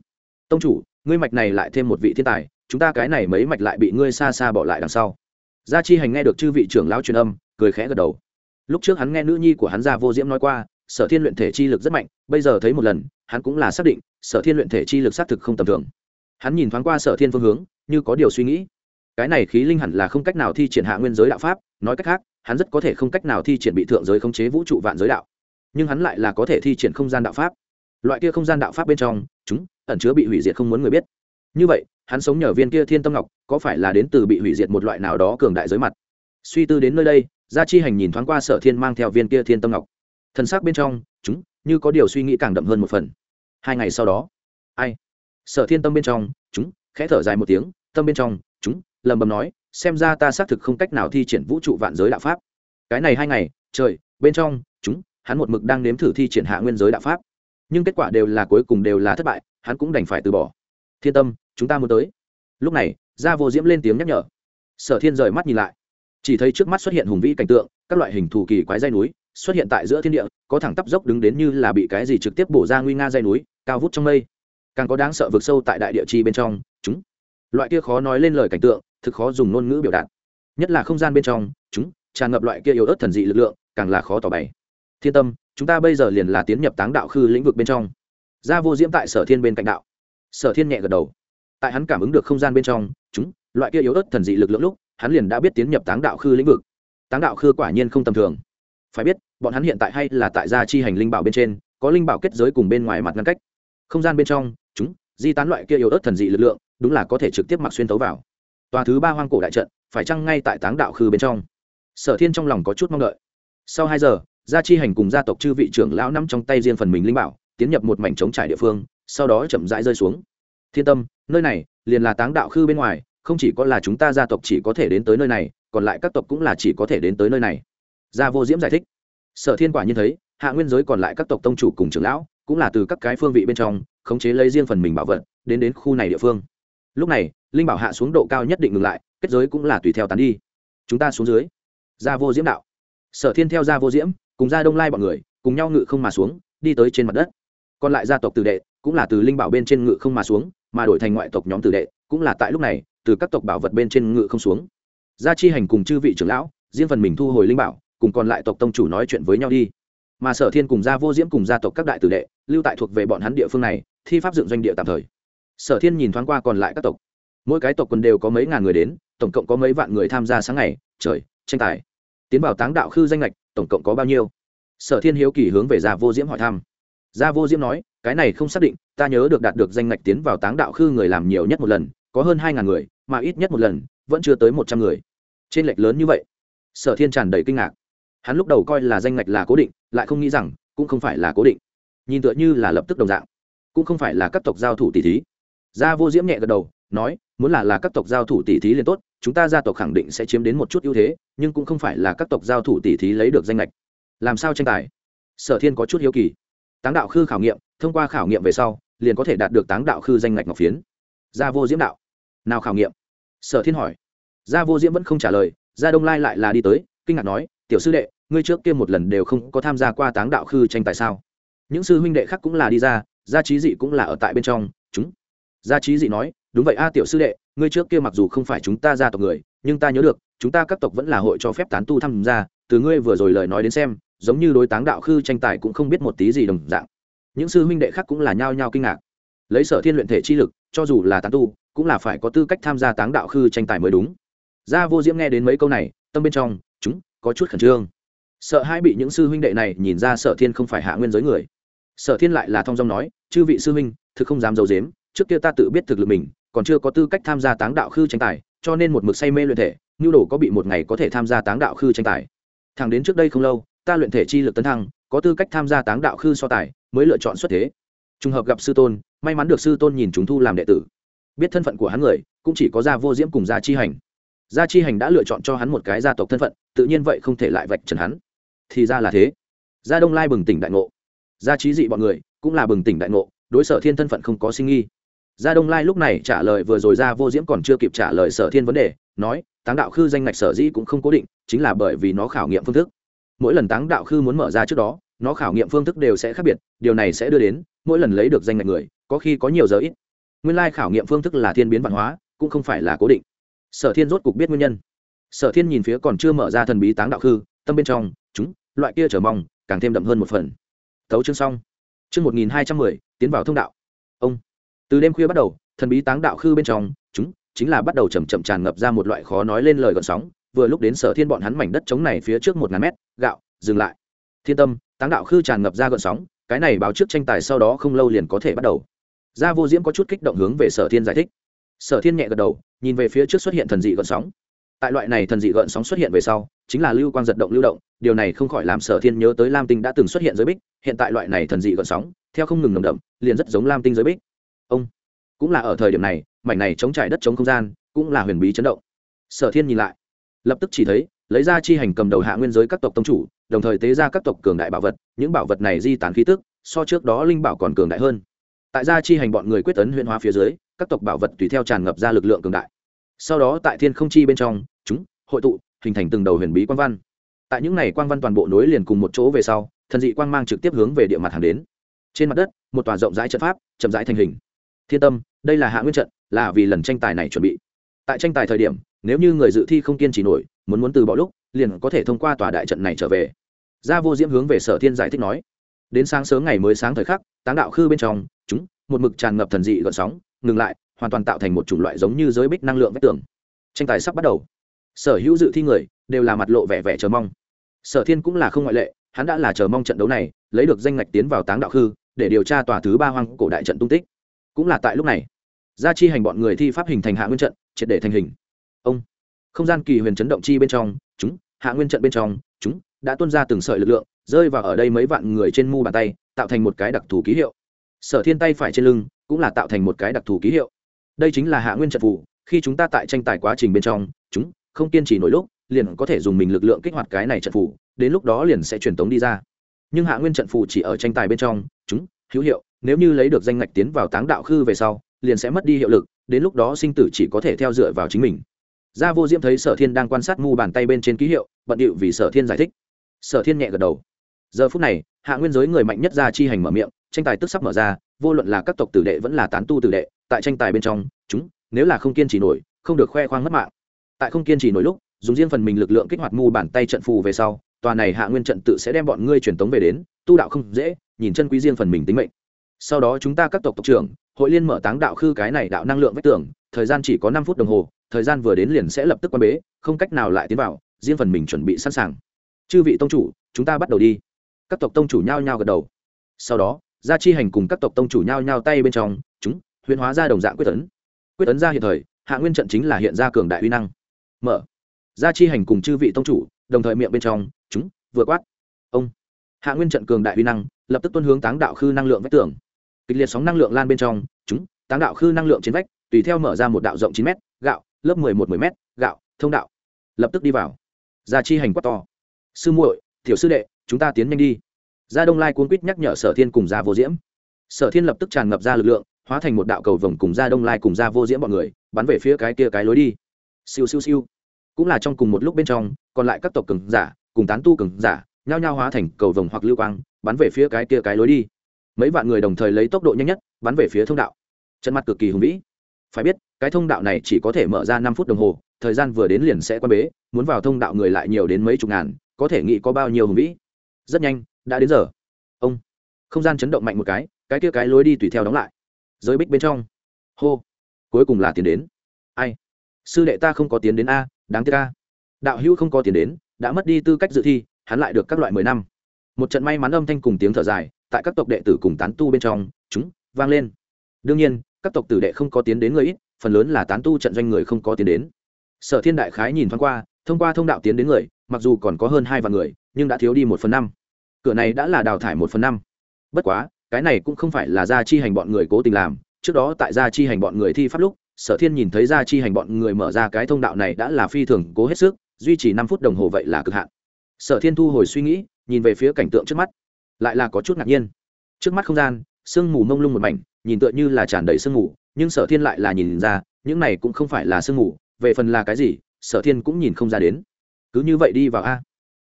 Tông chủ, ngươi mạch này lại thêm một vị thiên tài, chúng ta cái này mấy mạch lại bị ngươi xa xa bỏ lại đằng sau. Gia chi hành nghe được chư vị trưởng lão truyền âm, cười khẽ gật đầu. Lúc trước hắn nghe nữ nhi của hắn ra vô diễm nói qua, sở thiên luyện thể chi lực rất mạnh, bây giờ thấy một lần, hắn cũng là xác định, sở thiên luyện thể chi lực xác thực không tầm thường. Hắn nhìn thoáng qua sở thiên phương hướng, như có điều suy nghĩ. Cái này khí linh hẳn là không cách nào thi triển hạ nguyên giới đạo pháp nói cách khác, hắn rất có thể không cách nào thi triển bị thượng giới khống chế vũ trụ vạn giới đạo. Nhưng hắn lại là có thể thi triển không gian đạo pháp. Loại kia không gian đạo pháp bên trong, chúng ẩn chứa bị hủy diệt không muốn người biết. Như vậy, hắn sống nhờ viên kia thiên tâm ngọc, có phải là đến từ bị hủy diệt một loại nào đó cường đại giới mặt? Suy tư đến nơi đây, gia chi hành nhìn thoáng qua sở thiên mang theo viên kia thiên tâm ngọc. Thần sắc bên trong, chúng như có điều suy nghĩ càng đậm hơn một phần. Hai ngày sau đó, ai? Sở thiên tâm bên trong, chúng khẽ thở dài một tiếng, tâm bên trong, chúng lầm bầm nói xem ra ta xác thực không cách nào thi triển vũ trụ vạn giới đạo pháp. Cái này hai ngày, trời, bên trong, chúng, hắn một mực đang nếm thử thi triển hạ nguyên giới đạo pháp. Nhưng kết quả đều là cuối cùng đều là thất bại, hắn cũng đành phải từ bỏ. Thiên tâm, chúng ta muốn tới. Lúc này, gia vô diễm lên tiếng nhắc nhở. Sở thiên rời mắt nhìn lại. Chỉ thấy trước mắt xuất hiện hùng vĩ cảnh tượng, các loại hình thù kỳ quái dây núi, xuất hiện tại giữa thiên địa, có thẳng tắp dốc đứng đến như là bị cái gì trực tiếp bổ ra nguy nga dây núi, cao vút trong mây. Càng có đáng sợ vực sâu tại đại địa chi bên trong, chúng. Loại kia khó nói lên lời cảnh tượng thực khó dùng ngôn ngữ biểu đạt. Nhất là không gian bên trong, chúng tràn ngập loại kia yếu ớt thần dị lực lượng, càng là khó tỏ bày. Thiên tâm, chúng ta bây giờ liền là tiến nhập táng đạo khư lĩnh vực bên trong. Gia vô diễm tại sở thiên bên cạnh đạo. Sở thiên nhẹ gật đầu. Tại hắn cảm ứng được không gian bên trong, chúng loại kia yếu ớt thần dị lực lượng lúc, hắn liền đã biết tiến nhập táng đạo khư lĩnh vực. Táng đạo khư quả nhiên không tầm thường. Phải biết, bọn hắn hiện tại hay là tại gia chi hành linh bảo bên trên, có linh bảo kết giới cùng bên ngoài mặt ngăn cách. Không gian bên trong, chúng di tán loại kia yếu ớt thần dị lực lượng, đúng là có thể trực tiếp mặc xuyên tấu vào tòa thứ ba hoang cổ đại trận, phải chăng ngay tại táng đạo khư bên trong? Sở thiên trong lòng có chút mong đợi. Sau hai giờ, gia chi hành cùng gia tộc chư vị trưởng lão nắm trong tay riêng phần mình linh bảo, tiến nhập một mảnh trống trải địa phương, sau đó chậm rãi rơi xuống. Thiên tâm, nơi này liền là táng đạo khư bên ngoài, không chỉ có là chúng ta gia tộc chỉ có thể đến tới nơi này, còn lại các tộc cũng là chỉ có thể đến tới nơi này. Gia vô diễm giải thích. Sở thiên quả nhiên thấy, hạ nguyên giới còn lại các tộc tông chủ cùng trưởng lão, cũng là từ các cái phương vị bên trong, khống chế lấy riêng phần mình bảo vật, đến đến khu này địa phương. Lúc này linh bảo hạ xuống độ cao nhất định ngừng lại, kết giới cũng là tùy theo tán đi. Chúng ta xuống dưới. Gia vô diễm đạo. Sở thiên theo gia vô diễm, cùng gia đông lai bọn người, cùng nhau ngự không mà xuống, đi tới trên mặt đất. Còn lại gia tộc tử đệ, cũng là từ linh bảo bên trên ngự không mà xuống, mà đổi thành ngoại tộc nhóm tử đệ, cũng là tại lúc này, từ các tộc bảo vật bên trên ngự không xuống. Gia chi hành cùng chư vị trưởng lão, riêng phần mình thu hồi linh bảo, cùng còn lại tộc tông chủ nói chuyện với nhau đi. Mà sở thiên cùng gia vô diễm cùng gia tộc các đại tử đệ, lưu tại thuộc về bọn hắn địa phương này, thi pháp dựng doanh địa tạm thời. Sở thiên nhìn thoáng qua còn lại các tộc mỗi cái tộc quân đều có mấy ngàn người đến, tổng cộng có mấy vạn người tham gia sáng ngày, trời, tranh tài. Tiến vào táng đạo khư danh lệch, tổng cộng có bao nhiêu? Sở thiên hiếu kỳ hướng về gia vô diễm hỏi thăm. Gia vô diễm nói, cái này không xác định, ta nhớ được đạt được danh lệch tiến vào táng đạo khư người làm nhiều nhất một lần, có hơn hai ngàn người, mà ít nhất một lần, vẫn chưa tới một trăm người. Trên lệch lớn như vậy? Sở thiên tràn đầy kinh ngạc. Hắn lúc đầu coi là danh ngạch là cố định, lại không nghĩ rằng, cũng không phải là cố định. Nhìn tựa như là lập tức đồng dạng, cũng không phải là các tộc giao thủ tỷ thí. Gia vô diễm nhẹ gật đầu, nói muốn là là các tộc giao thủ tỷ thí liền tốt, chúng ta gia tộc khẳng định sẽ chiếm đến một chút ưu thế, nhưng cũng không phải là các tộc giao thủ tỷ thí lấy được danh lệch làm sao tranh tài? Sở thiên có chút hiếu kỳ. Táng đạo khư khảo nghiệm, thông qua khảo nghiệm về sau, liền có thể đạt được táng đạo khư danh ngạch ngọc phiến. Gia vô diễm đạo. Nào khảo nghiệm? Sở thiên hỏi. Gia vô diễm vẫn không trả lời, gia đông lai lại là đi tới, kinh ngạc nói, tiểu sư đệ, ngươi trước kia một lần đều không có tham gia qua táng đạo khư tranh tài sao? Những sư huynh đệ khác cũng là đi ra, gia trí dị cũng là ở tại bên trong, chúng. Gia trí dị nói đúng vậy a, tiểu sư đệ, ngươi trước kia mặc dù không phải chúng ta gia tộc người, nhưng ta nhớ được, chúng ta các tộc vẫn là hội cho phép tán tu tham gia. Từ ngươi vừa rồi lời nói đến xem, giống như đối táng đạo khư tranh tài cũng không biết một tí gì đồng dạng. Những sư huynh đệ khác cũng là nhao nhao kinh ngạc. Lấy sở thiên luyện thể chi lực, cho dù là tán tu, cũng là phải có tư cách tham gia táng đạo khư tranh tài mới đúng. Gia vô diễm nghe đến mấy câu này, tâm bên trong, chúng, có chút khẩn trương. Sợ hai bị những sư huynh đệ này nhìn ra sở thiên không phải hạ nguyên giới người. Sở thiên lại là thong dong nói, chư vị sư huynh, thực không dám d i ấ u dếm trước kia ta tự biết thực lực mình còn chưa có tư cách tham gia táng đạo khư tranh tài, cho nên một mực say mê luyện thể nhu đồ có bị một ngày có thể tham gia táng đạo khư tranh tài. Thẳng đến trước đây không lâu, ta luyện thể chi lực tấn thăng, có tư cách tham gia táng đạo khư so tài, mới lựa chọn xuất thế. Trùng hợp gặp sư tôn, may mắn được sư tôn nhìn chúng thu làm đệ tử. Biết thân phận của hắn người, cũng chỉ có gia vô diễm cùng gia chi hành. Gia chi hành đã lựa chọn cho hắn một cái gia tộc thân phận, tự nhiên vậy không thể lại vạch trần hắn. Thì ra là thế. Gia đông lai bừng tỉnh đại ngộ. Gia trí dị bọn người, cũng là bừng tỉnh đại ngộ, đối sở thiên thân phận không có sinh nghi gia đông lai lúc này trả lời vừa rồi ra vô diễm còn chưa kịp trả lời sở thiên vấn đề, nói, táng đạo khư danh ngạch sở dĩ cũng không cố định, chính là bởi vì nó khảo nghiệm phương thức. Mỗi lần táng đạo khư muốn mở ra trước đó, nó khảo nghiệm phương thức đều sẽ khác biệt, điều này sẽ đưa đến, mỗi lần lấy được danh ngạch người, có khi có nhiều giờ ít. Nguyên lai khảo nghiệm phương thức là thiên biến văn hóa, cũng không phải là cố định. Sở thiên rốt cục biết nguyên nhân. Sở thiên nhìn phía còn chưa mở ra thần bí táng đạo khư, tâm bên trong, chúng, loại kia trở mong, càng thêm đậm hơn một phần. Thấu chương xong. Chương một nghìn hai trăm mười, tiến vào thông đạo. Ông từ đêm khuya bắt đầu, thần bí táng đạo khư bên trong, chúng chính là bắt đầu chầm chậm tràn ngập ra một loại khó nói lên lời gọn sóng. Vừa lúc đến sở thiên bọn hắn mảnh đất trống này phía trước một ngàn mét, gạo, dừng lại. Thiên tâm, táng đạo khư tràn ngập ra gọn sóng, cái này báo trước tranh tài sau đó không lâu liền có thể bắt đầu. Gia vô diễm có chút kích động hướng về sở thiên giải thích. Sở thiên nhẹ gật đầu, nhìn về phía trước xuất hiện thần dị gợn sóng. Tại loại này thần dị gợn sóng xuất hiện về sau, chính là lưu quang giật động lưu động, điều này không khỏi làm sở thiên nhớ tới lam tinh đã từng xuất hiện giới bích. Hiện tại loại này thần dị gợn sóng, theo không ngừng nồng đậm, liền rất giống lam tinh giới bích ông. Cũng là ở thời điểm này, mảnh này chống trải đất chống không gian, cũng là huyền bí chấn động. Sở thiên nhìn lại, lập tức chỉ thấy, lấy ra chi hành cầm đầu hạ nguyên giới các tộc tông chủ, đồng thời tế ra các tộc cường đại bảo vật, những bảo vật này di tán khí tức, so trước đó linh bảo còn cường đại hơn. Tại gia chi hành bọn người quyết tấn huyện hóa phía dưới, các tộc bảo vật tùy theo tràn ngập ra lực lượng cường đại. Sau đó tại thiên không chi bên trong, chúng, hội tụ, hình thành từng đầu huyền bí quan văn. Tại những này quan văn toàn bộ nối liền cùng một chỗ về sau, thần dị quang mang trực tiếp hướng về địa mặt hàng đến. Trên mặt đất, một tòa rộng rãi trận pháp, chậm rãi thành hình thiên tâm, đây là hạ nguyên trận, là vì lần tranh tài này chuẩn bị. Tại tranh tài thời điểm, nếu như người dự thi không kiên trì nổi, muốn muốn từ bỏ lúc, liền có thể thông qua tòa đại trận này trở về. Gia vô diễm hướng về sở thiên giải thích nói. Đến sáng sớm ngày mới sáng thời khắc, táng đạo khư bên trong, chúng, một mực tràn ngập thần dị gợn sóng, ngừng lại, hoàn toàn tạo thành một chủng loại giống như giới bích năng lượng vách tường. Tranh tài sắp bắt đầu. Sở hữu dự thi người, đều là mặt lộ vẻ vẻ chờ mong. Sở thiên cũng là không ngoại lệ, hắn đã là chờ mong trận đấu này, lấy được danh ngạch tiến vào táng đạo khư, để điều tra tòa thứ ba hoang cổ đại trận tung tích cũng là tại lúc này. Gia chi hành bọn người thi pháp hình thành hạ nguyên trận, triệt để thành hình. Ông, không gian kỳ huyền chấn động chi bên trong, chúng, hạ nguyên trận bên trong, chúng đã tuôn ra từng sợi lực lượng, rơi vào ở đây mấy vạn người trên mu bàn tay, tạo thành một cái đặc thù ký hiệu. Sở thiên tay phải trên lưng cũng là tạo thành một cái đặc thù ký hiệu. Đây chính là hạ nguyên trận phù, khi chúng ta tại tranh tài quá trình bên trong, chúng không kiên trì nổi lúc, liền có thể dùng mình lực lượng kích hoạt cái này trận phù, đến lúc đó liền sẽ truyền tống đi ra. Nhưng hạ nguyên trận phù chỉ ở tranh tài bên trong, chúng hữu hiệu nếu như lấy được danh ngạch tiến vào táng đạo khư về sau, liền sẽ mất đi hiệu lực, đến lúc đó sinh tử chỉ có thể theo dựa vào chính mình. Gia vô diễm thấy sở thiên đang quan sát mu bàn tay bên trên ký hiệu, bận điệu vì sở thiên giải thích. Sở thiên nhẹ gật đầu. Giờ phút này, hạ nguyên giới người mạnh nhất ra chi hành mở miệng, tranh tài tức sắp mở ra, vô luận là các tộc tử đệ vẫn là tán tu tử đệ, tại tranh tài bên trong, chúng, nếu là không kiên trì nổi, không được khoe khoang mất mạng. Tại không kiên trì nổi lúc, dùng riêng phần mình lực lượng kích hoạt mu bàn tay trận phù về sau, tòa này hạ nguyên trận tự sẽ đem bọn ngươi truyền tống về đến, tu đạo không dễ, nhìn chân quý riêng phần mình tính mệnh sau đó chúng ta các tộc tộc trưởng, hội liên mở táng đạo khư cái này đạo năng lượng vách tường, thời gian chỉ có năm phút đồng hồ, thời gian vừa đến liền sẽ lập tức quan bế, không cách nào lại tiến vào, riêng phần mình chuẩn bị sẵn sàng. Chư vị tông chủ, chúng ta bắt đầu đi. Các tộc tông chủ nhao nhao gật đầu. Sau đó, gia chi hành cùng các tộc tông chủ nhao nhao tay bên trong, chúng, huyễn hóa ra đồng dạng quyết tấn. Quyết tấn ra hiện thời, hạ nguyên trận chính là hiện ra cường đại uy năng. Mở. Gia chi hành cùng chư vị tông chủ, đồng thời miệng bên trong, chúng, vừa quát. Ông. Hạ nguyên trận cường đại uy năng, lập tức tuân hướng táng đạo khư năng lượng vách tường kịch liệt sóng năng lượng lan bên trong, chúng, táng đạo khư năng lượng trên vách, tùy theo mở ra một đạo rộng chín m gạo, lớp mười một mười m gạo, thông đạo. Lập tức đi vào. Gia chi hành quát to. Sư muội, tiểu sư đệ, chúng ta tiến nhanh đi. Gia đông lai cuốn quýt nhắc nhở sở thiên cùng gia vô diễm. Sở thiên lập tức tràn ngập ra lực lượng, hóa thành một đạo cầu vồng cùng gia đông lai cùng gia vô diễm bọn người, bắn về phía cái kia cái lối đi. Siêu siêu siêu. Cũng là trong cùng một lúc bên trong, còn lại các tộc cường giả, cùng tán tu cường giả, nhao nhao hóa thành cầu vồng hoặc lưu quang, bắn về phía cái kia cái lối đi mấy vạn người đồng thời lấy tốc độ nhanh nhất, bắn về phía thông đạo. Trận mặt cực kỳ hùng vĩ. Phải biết, cái thông đạo này chỉ có thể mở ra năm phút đồng hồ, thời gian vừa đến liền sẽ quan bế, muốn vào thông đạo người lại nhiều đến mấy chục ngàn, có thể nghĩ có bao nhiêu hùng vĩ. Rất nhanh, đã đến giờ. Ông. Không gian chấn động mạnh một cái cái kia cái lối đi tùy theo đóng lại. Giới bích bên trong. Hô. Cuối cùng là tiến đến. Ai? Sư đệ ta không có tiến đến a, đáng tiếc a. Đạo hữu không có tiến đến, đã mất đi tư cách dự thi, hắn lại được các loại mười năm một trận may mắn âm thanh cùng tiếng thở dài, tại các tộc đệ tử cùng tán tu bên trong, chúng, vang lên. Đương nhiên, các tộc tử đệ không có tiến đến người ít, phần lớn là tán tu trận doanh người không có tiến đến. Sở thiên đại khái nhìn thoáng qua, thông qua thông đạo tiến đến người, mặc dù còn có hơn hai vạn người, nhưng đã thiếu đi một phần năm. Cửa này đã là đào thải một phần năm. Bất quá, cái này cũng không phải là gia chi hành bọn người cố tình làm. Trước đó tại gia chi hành bọn người thi pháp lúc, sở thiên nhìn thấy gia chi hành bọn người mở ra cái thông đạo này đã là phi thường cố hết sức, duy trì năm phút đồng hồ vậy là cực hạn. Sở thiên thu hồi suy nghĩ nhìn về phía cảnh tượng trước mắt, lại là có chút ngạc nhiên. Trước mắt không gian, sương mù mông lung một mảnh, nhìn tựa như là tràn đầy sương mù, nhưng sở thiên lại là nhìn ra, những này cũng không phải là sương mù, về phần là cái gì, sở thiên cũng nhìn không ra đến. Cứ như vậy đi vào a.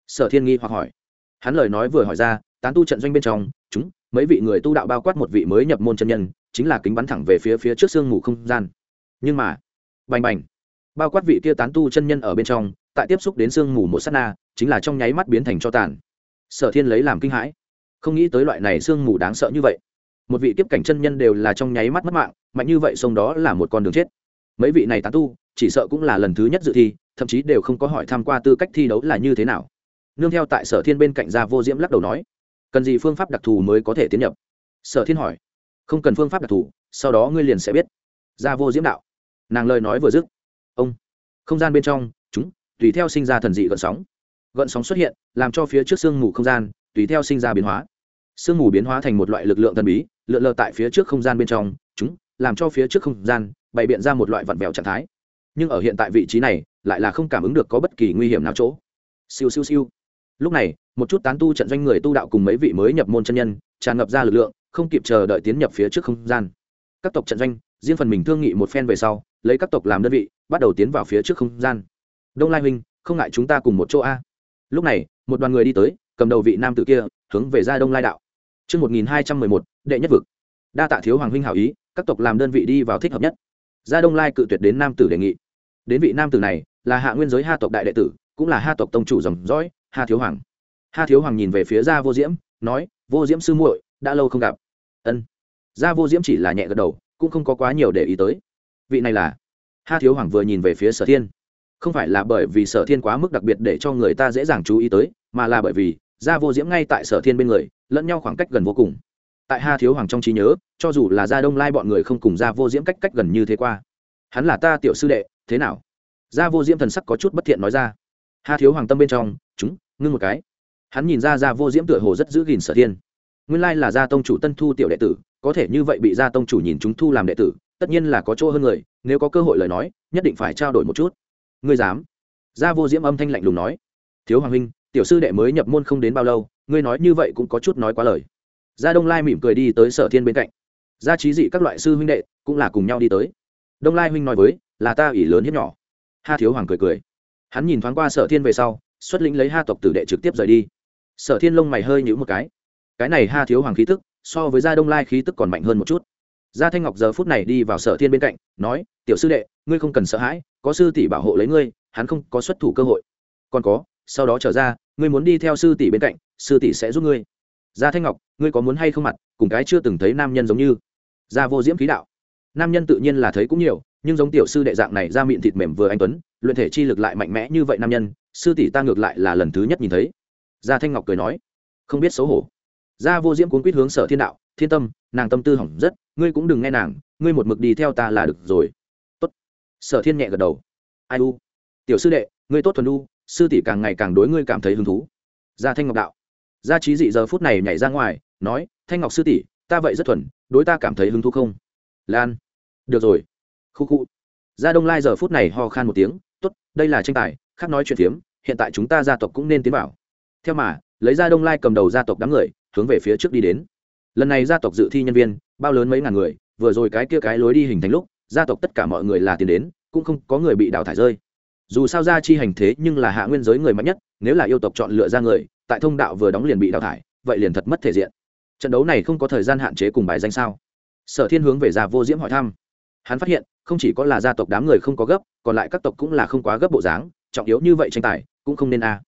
Sở thiên nghi hoặc hỏi. Hắn lời nói vừa hỏi ra, tán tu trận doanh bên trong, chúng, mấy vị người tu đạo bao quát một vị mới nhập môn chân nhân, chính là kính bắn thẳng về phía phía trước sương mù không gian. Nhưng mà, bành bành, bao quát vị kia tán tu chân nhân ở bên trong, tại tiếp xúc đến sương mù một s á t na, chính là trong nháy mắt biến thành cho tàn sở thiên lấy làm kinh hãi. Không nghĩ tới loại này sương mù đáng sợ như vậy. Một vị tiếp cảnh chân nhân đều là trong nháy mắt mất mạng, mạnh như vậy sông đó là một con đường chết. Mấy vị này tán tu, chỉ sợ cũng là lần thứ nhất dự thi, thậm chí đều không có hỏi tham q u a tư cách thi đấu là như thế nào. Nương theo tại sở thiên bên cạnh gia vô diễm lắc đầu nói, cần gì phương pháp đặc thù mới có thể tiến nhập? Sở thiên hỏi, không cần phương pháp đặc thù, sau đó ngươi liền sẽ biết. Gia vô diễm đạo, nàng lời nói vừa dứt, ông, không gian bên trong, chúng, tùy theo sinh ra thần dị gợn sóng gợn sóng xuất hiện, làm cho phía trước sương mù không gian tùy theo sinh ra biến hóa. Sương mù biến hóa thành một loại lực lượng thần bí, lượn lờ tại phía trước không gian bên trong, chúng làm cho phía trước không gian bày biện ra một loại vặn vẹo trạng thái. Nhưng ở hiện tại vị trí này lại là không cảm ứng được có bất kỳ nguy hiểm nào chỗ. Siêu siêu siêu. Lúc này, một chút tán tu trận doanh người tu đạo cùng mấy vị mới nhập môn chân nhân tràn ngập ra lực lượng, không kịp chờ đợi tiến nhập phía trước không gian. Các tộc trận doanh, riêng phần mình thương nghị một phen về sau, lấy các tộc làm đơn vị, bắt đầu tiến vào phía trước không gian. Đông lai huynh, không ngại chúng ta cùng một chỗ a lúc này một đoàn người đi tới cầm đầu vị nam tử kia hướng về ra đông lai đạo Trước 1211, đệ nhất vực. Đa tạ thiếu hoàng huynh hảo ý, các tộc làm đơn vị đi vào thích hợp nhất. Gia Đông Lai cự tuyệt đến nam tử đề nghị. Đến vị nam tử này, là hạ nguyên giới Ha tộc đại đệ tử, cũng là Ha tộc tông chủ dòng dõi, Ha thiếu hoàng. Ha thiếu hoàng nhìn về phía Gia Vô Diễm, nói: "Vô Diễm sư muội, đã lâu không gặp." Ân. Gia Vô Diễm chỉ là nhẹ gật đầu, cũng không có quá nhiều để ý tới. Vị này là Ha thiếu hoàng vừa nhìn về phía Sở Thiên không phải là bởi vì sở thiên quá mức đặc biệt để cho người ta dễ dàng chú ý tới, mà là bởi vì, gia vô diễm ngay tại sở thiên bên người, lẫn nhau khoảng cách gần vô cùng. Tại ha thiếu hoàng trong trí nhớ, cho dù là gia đông lai bọn người không cùng gia vô diễm cách cách gần như thế qua. Hắn là ta tiểu sư đệ, thế nào? Gia vô diễm thần sắc có chút bất thiện nói ra. Ha thiếu hoàng tâm bên trong, chúng, ngưng một cái. Hắn nhìn ra gia vô diễm tựa hồ rất giữ gìn sở thiên. Nguyên lai là gia tông chủ tân thu tiểu đệ tử, có thể như vậy bị gia tông chủ nhìn chúng thu làm đệ tử, tất nhiên là có chỗ hơn người, nếu có cơ hội lời nói, nhất định phải trao đổi một chút ngươi dám? Gia vô diễm âm thanh lạnh lùng nói. Thiếu hoàng huynh, tiểu sư đệ mới nhập môn không đến bao lâu, ngươi nói như vậy cũng có chút nói quá lời. Gia đông lai mỉm cười đi tới sở thiên bên cạnh. Gia trí dị các loại sư huynh đệ cũng là cùng nhau đi tới. Đông lai huynh nói với, là ta ỷ lớn hiếp nhỏ. Ha thiếu hoàng cười cười. Hắn nhìn thoáng qua sở thiên về sau, xuất lĩnh lấy ha tộc tử đệ trực tiếp rời đi. Sở thiên lông mày hơi nhữ một cái. Cái này ha thiếu hoàng khí tức, so với gia đông lai khí tức còn mạnh hơn một chút gia thanh ngọc giờ phút này đi vào sở thiên bên cạnh, nói, tiểu sư đệ, ngươi không cần sợ hãi, có sư tỷ bảo hộ lấy ngươi, hắn không có xuất thủ cơ hội. Còn có, sau đó trở ra, ngươi muốn đi theo sư tỷ bên cạnh, sư tỷ sẽ giúp ngươi. Gia thanh ngọc, ngươi có muốn hay không mặt, cùng cái chưa từng thấy nam nhân giống như? Gia vô diễm khí đạo. Nam nhân tự nhiên là thấy cũng nhiều, nhưng giống tiểu sư đệ dạng này ra miệng thịt mềm vừa anh tuấn, luyện thể chi lực lại mạnh mẽ như vậy nam nhân, sư tỷ ta ngược lại là lần thứ nhất nhìn thấy. Gia thanh ngọc cười nói. Không biết xấu hổ. Gia vô diễm cuốn quýt hướng sở thiên đạo, thiên tâm, nàng tâm tư hỏng rất ngươi cũng đừng nghe nàng, ngươi một mực đi theo ta là được rồi. Tốt. Sở thiên nhẹ gật đầu. Ai u? Tiểu sư đệ, ngươi tốt thuần u, sư tỷ càng ngày càng đối ngươi cảm thấy hứng thú. Gia thanh ngọc đạo. Gia trí dị giờ phút này nhảy ra ngoài, nói, thanh ngọc sư tỷ, ta vậy rất thuần, đối ta cảm thấy hứng thú không? Lan. Được rồi. Khu khu. Gia đông lai giờ phút này ho khan một tiếng, tốt, đây là tranh tài, khác nói chuyện phiếm, hiện tại chúng ta gia tộc cũng nên tiến vào. Theo mà, lấy gia đông lai cầm đầu gia tộc đám người, hướng về phía trước đi đến. Lần này gia tộc dự thi nhân viên bao lớn mấy ngàn người, vừa rồi cái kia cái lối đi hình thành lúc, gia tộc tất cả mọi người là tiền đến, cũng không có người bị đào thải rơi. Dù sao gia chi hành thế nhưng là hạ nguyên giới người mạnh nhất, nếu là yêu tộc chọn lựa ra người, tại thông đạo vừa đóng liền bị đào thải, vậy liền thật mất thể diện. Trận đấu này không có thời gian hạn chế cùng bài danh sao? Sở thiên hướng về gia vô diễm hỏi thăm. Hắn phát hiện, không chỉ có là gia tộc đám người không có gấp, còn lại các tộc cũng là không quá gấp bộ dáng, trọng yếu như vậy tranh tài, cũng không nên a.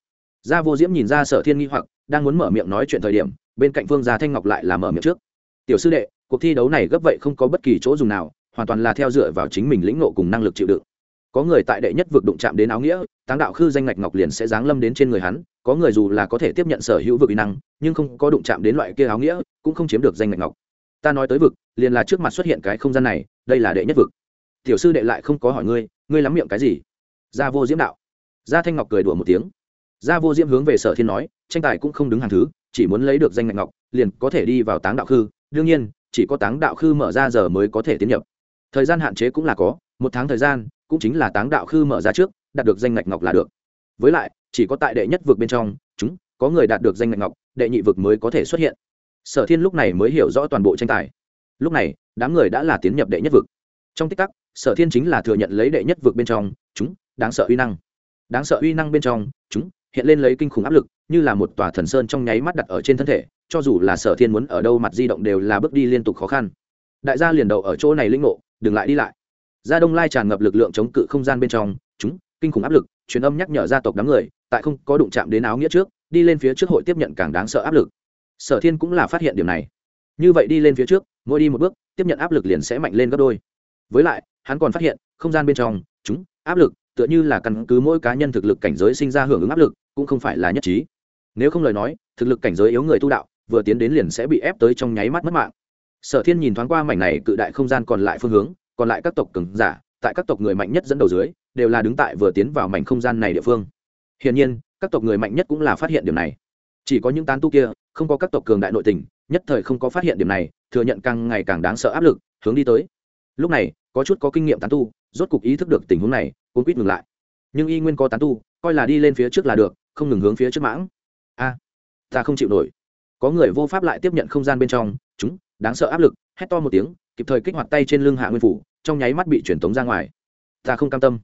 Gia vô diễm nhìn ra sở thiên nghi hoặc, đang muốn mở miệng nói chuyện thời điểm, bên cạnh phương gia thanh ngọc lại là mở miệng trước. Tiểu sư đệ cuộc thi đấu này gấp vậy không có bất kỳ chỗ dùng nào, hoàn toàn là theo dựa vào chính mình lĩnh nộ cùng năng lực chịu đựng. Có người tại đệ nhất vực đụng chạm đến áo nghĩa, táng đạo khư danh ngạch ngọc liền sẽ giáng lâm đến trên người hắn, có người dù là có thể tiếp nhận sở hữu vực y năng, nhưng không có đụng chạm đến loại kia áo nghĩa, cũng không chiếm được danh ngạch ngọc. Ta nói tới vực, liền là trước mặt xuất hiện cái không gian này, đây là đệ nhất vực. Tiểu sư đệ lại không có hỏi ngươi ngươi lắm miệng cái gì? Gia vô diễm đạo. Gia thanh ngọc cười đùa một tiếng. Gia vô diễm hướng về sở thiên nói, tranh tài cũng không đứng hàng thứ, chỉ muốn lấy được danh ngạch ngọc, liền có thể đi vào táng đạo khư. Đương nhiên chỉ có táng đạo khư mở ra giờ mới có thể tiến nhập. Thời gian hạn chế cũng là có, một tháng thời gian cũng chính là táng đạo khư mở ra trước, đạt được danh ngạch ngọc là được. Với lại, chỉ có tại đệ nhất vực bên trong, chúng, có người đạt được danh ngạch ngọc, đệ nhị vực mới có thể xuất hiện. Sở thiên lúc này mới hiểu rõ toàn bộ tranh tài. Lúc này, đám người đã là tiến nhập đệ nhất vực. Trong tích tắc, sở thiên chính là thừa nhận lấy đệ nhất vực bên trong, chúng, đáng sợ uy năng. Đáng sợ uy năng bên trong, chúng hiện lên lấy kinh khủng áp lực, như là một tòa thần sơn trong nháy mắt đặt ở trên thân thể, cho dù là sở thiên muốn ở đâu mặt di động đều là bước đi liên tục khó khăn. Đại gia liền đầu ở chỗ này linh ngộ, đừng lại đi lại. Gia đông lai tràn ngập lực lượng chống cự không gian bên trong, chúng, kinh khủng áp lực, truyền âm nhắc nhở gia tộc đám người, tại không có đụng chạm đến áo nghĩa trước, đi lên phía trước hội tiếp nhận càng đáng sợ áp lực. Sở thiên cũng là phát hiện điểm này. Như vậy đi lên phía trước, mỗi đi một bước, tiếp nhận áp lực liền sẽ mạnh lên gấp đôi. Với lại, hắn còn phát hiện, không gian bên trong, chúng, áp lực tựa như là căn cứ mỗi cá nhân thực lực cảnh giới sinh ra hưởng ứng áp lực, cũng không phải là nhất trí. Nếu không lời nói, thực lực cảnh giới yếu người tu đạo, vừa tiến đến liền sẽ bị ép tới trong nháy mắt mất mạng. Sở thiên nhìn thoáng qua mảnh này cự đại không gian còn lại phương hướng, còn lại các tộc cường giả, tại các tộc người mạnh nhất dẫn đầu dưới, đều là đứng tại vừa tiến vào mảnh không gian này địa phương. Hiển nhiên, các tộc người mạnh nhất cũng là phát hiện điểm này. Chỉ có những tán tu kia, không có các tộc cường đại nội tình, nhất thời không có phát hiện điểm này, thừa nhận càng ngày càng đáng sợ áp lực, hướng đi tới. Lúc này, có chút có kinh nghiệm tán tu, rốt cục ý thức được tình huống này cuốn quýt ngừng lại. Nhưng y nguyên có tán tu, coi là đi lên phía trước là được, không ngừng hướng phía trước mãng. A, ta không chịu nổi. Có người vô pháp lại tiếp nhận không gian bên trong, chúng, đáng sợ áp lực, hét to một tiếng, kịp thời kích hoạt tay trên lưng hạ nguyên phủ, trong nháy mắt bị truyền tống ra ngoài. Ta không cam tâm.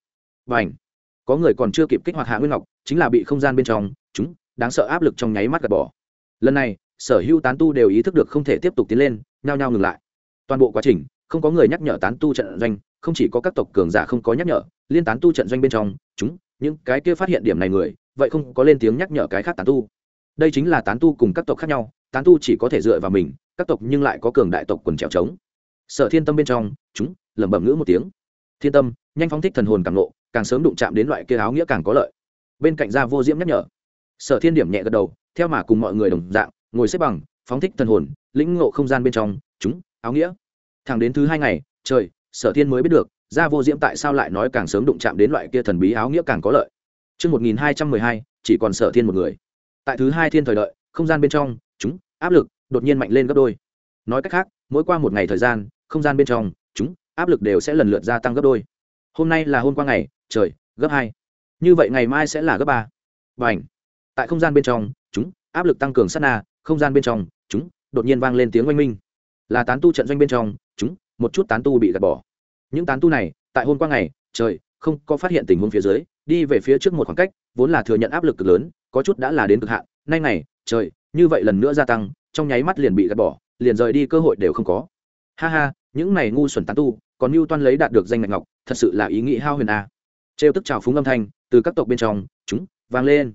Và ảnh có người còn chưa kịp kích hoạt hạ nguyên ngọc, chính là bị không gian bên trong, chúng, đáng sợ áp lực trong nháy mắt gạt bỏ. Lần này, sở hữu tán tu đều ý thức được không thể tiếp tục tiến lên, nhao nhao ngừng lại. Toàn bộ quá trình, không có người nhắc nhở tán tu trận doanh, không chỉ có các tộc cường giả không có nhắc nhở liên tán tu trận doanh bên trong, chúng, những cái kia phát hiện điểm này người, vậy không có lên tiếng nhắc nhở cái khác tán tu. Đây chính là tán tu cùng các tộc khác nhau, tán tu chỉ có thể dựa vào mình, các tộc nhưng lại có cường đại tộc quần trèo trống. Sở thiên tâm bên trong, chúng, lẩm bẩm ngữ một tiếng. Thiên tâm, nhanh phóng thích thần hồn càng nộ càng sớm đụng chạm đến loại kia áo nghĩa càng có lợi. Bên cạnh gia vô diễm nhắc nhở. Sở thiên điểm nhẹ gật đầu, theo mà cùng mọi người đồng dạng, ngồi xếp bằng, phóng thích thần hồn, lĩnh ngộ không gian bên trong, chúng, áo nghĩa. Thẳng đến thứ hai ngày, trời, sở thiên mới biết được gia vô diễm tại sao lại nói càng sớm đụng chạm đến loại kia thần bí áo nghĩa càng có lợi Trước 1212, chỉ còn sở thiên một người. Tại thứ hai thiên thời đợi, không gian bên trong, chúng, áp lực, đột nhiên mạnh lên gấp đôi. Nói cách khác, mỗi qua một ngày thời gian, không gian bên trong, chúng, áp lực đều sẽ lần lượt gia tăng gấp đôi. Hôm nay là hôm qua ngày, trời, gấp hai. Như vậy ngày mai sẽ là gấp ba. Bành. Tại không gian bên trong, chúng, áp lực tăng cường sát na, không gian bên trong, chúng, đột nhiên vang lên tiếng oanh minh. Là tán tu trận doanh bên trong, chúng, một chút tán tu bị gạt bỏ. Những tán tu này, tại hôm qua ngày, trời, không có phát hiện tình huống phía dưới, đi về phía trước một khoảng cách vốn là thừa nhận áp lực cực lớn có chút đã là đến cực hạn nay này trời như vậy lần nữa gia tăng trong nháy mắt liền bị gạt bỏ liền rời đi cơ hội đều không có. Ha ha những này ngu xuẩn tán tu còn mưu toan lấy đạt được danh ngạch ngọc thật sự là ý nghĩ hao huyền a à. trêu tức trào phúng âm thanh từ các tộc bên trong chúng vang lên.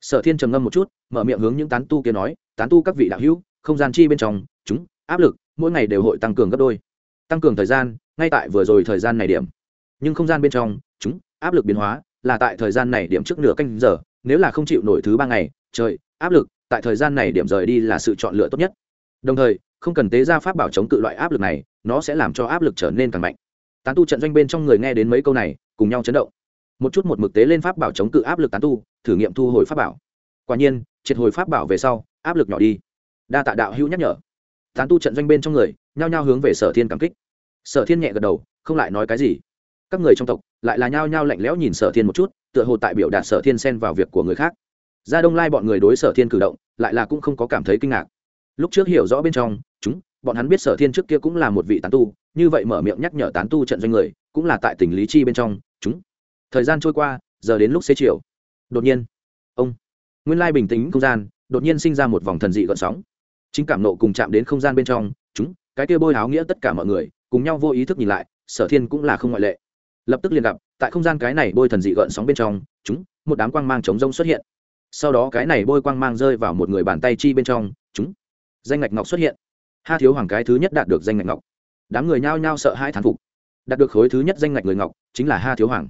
Sở thiên trầm ngâm một chút mở miệng hướng những tán tu kia nói tán tu các vị đạo hữu không gian chi bên trong chúng áp lực mỗi ngày đều hội tăng cường gấp đôi. Tăng cường thời gian ngay tại vừa rồi thời gian này điểm. Nhưng không gian bên trong, chúng, áp lực biến hóa, là tại thời gian này điểm trước nửa canh giờ, nếu là không chịu nổi thứ ba ngày, trời, áp lực, tại thời gian này điểm rời đi là sự chọn lựa tốt nhất. Đồng thời, không cần tế ra pháp bảo chống cự loại áp lực này, nó sẽ làm cho áp lực trở nên càng mạnh. Tán tu trận doanh bên trong người nghe đến mấy câu này, cùng nhau chấn động. Một chút một mực tế lên pháp bảo chống cự áp lực tán tu, thử nghiệm thu hồi pháp bảo. Quả nhiên, triệt hồi pháp bảo về sau, áp lực nhỏ đi. Đa tạ đạo hữu nhắc nhở. Tán tu trận doanh bên trong người, nhao nhao hướng về sở thiên cảm kích sở thiên nhẹ gật đầu, không lại nói cái gì. Các người trong tộc lại là nhao nhao lạnh lẽo nhìn sở thiên một chút, tựa hồ tại biểu đạt sở thiên xen vào việc của người khác. Gia đông lai bọn người đối sở thiên cử động, lại là cũng không có cảm thấy kinh ngạc. Lúc trước hiểu rõ bên trong, chúng, bọn hắn biết sở thiên trước kia cũng là một vị tán tu, như vậy mở miệng nhắc nhở tán tu trận doanh người, cũng là tại tỉnh lý chi bên trong, chúng. Thời gian trôi qua, giờ đến lúc xế chiều. Đột nhiên, ông, nguyên lai bình tĩnh không gian, đột nhiên sinh ra một vòng thần dị gợn sóng. Chính cảm nộ cùng chạm đến không gian bên trong, chúng, cái kia bôi áo nghĩa tất cả mọi người cùng nhau vô ý thức nhìn lại, sở thiên cũng là không ngoại lệ. Lập tức liền gặp, tại không gian cái này bôi thần dị gợn sóng bên trong, chúng, một đám quang mang chống rông xuất hiện. Sau đó cái này bôi quang mang rơi vào một người bàn tay chi bên trong, chúng, danh ngạch ngọc xuất hiện. Ha thiếu hoàng cái thứ nhất đạt được danh ngạch ngọc. Đám người nhao nhao sợ hai thán phục. Đạt được khối thứ nhất danh ngạch người ngọc, chính là ha thiếu hoàng.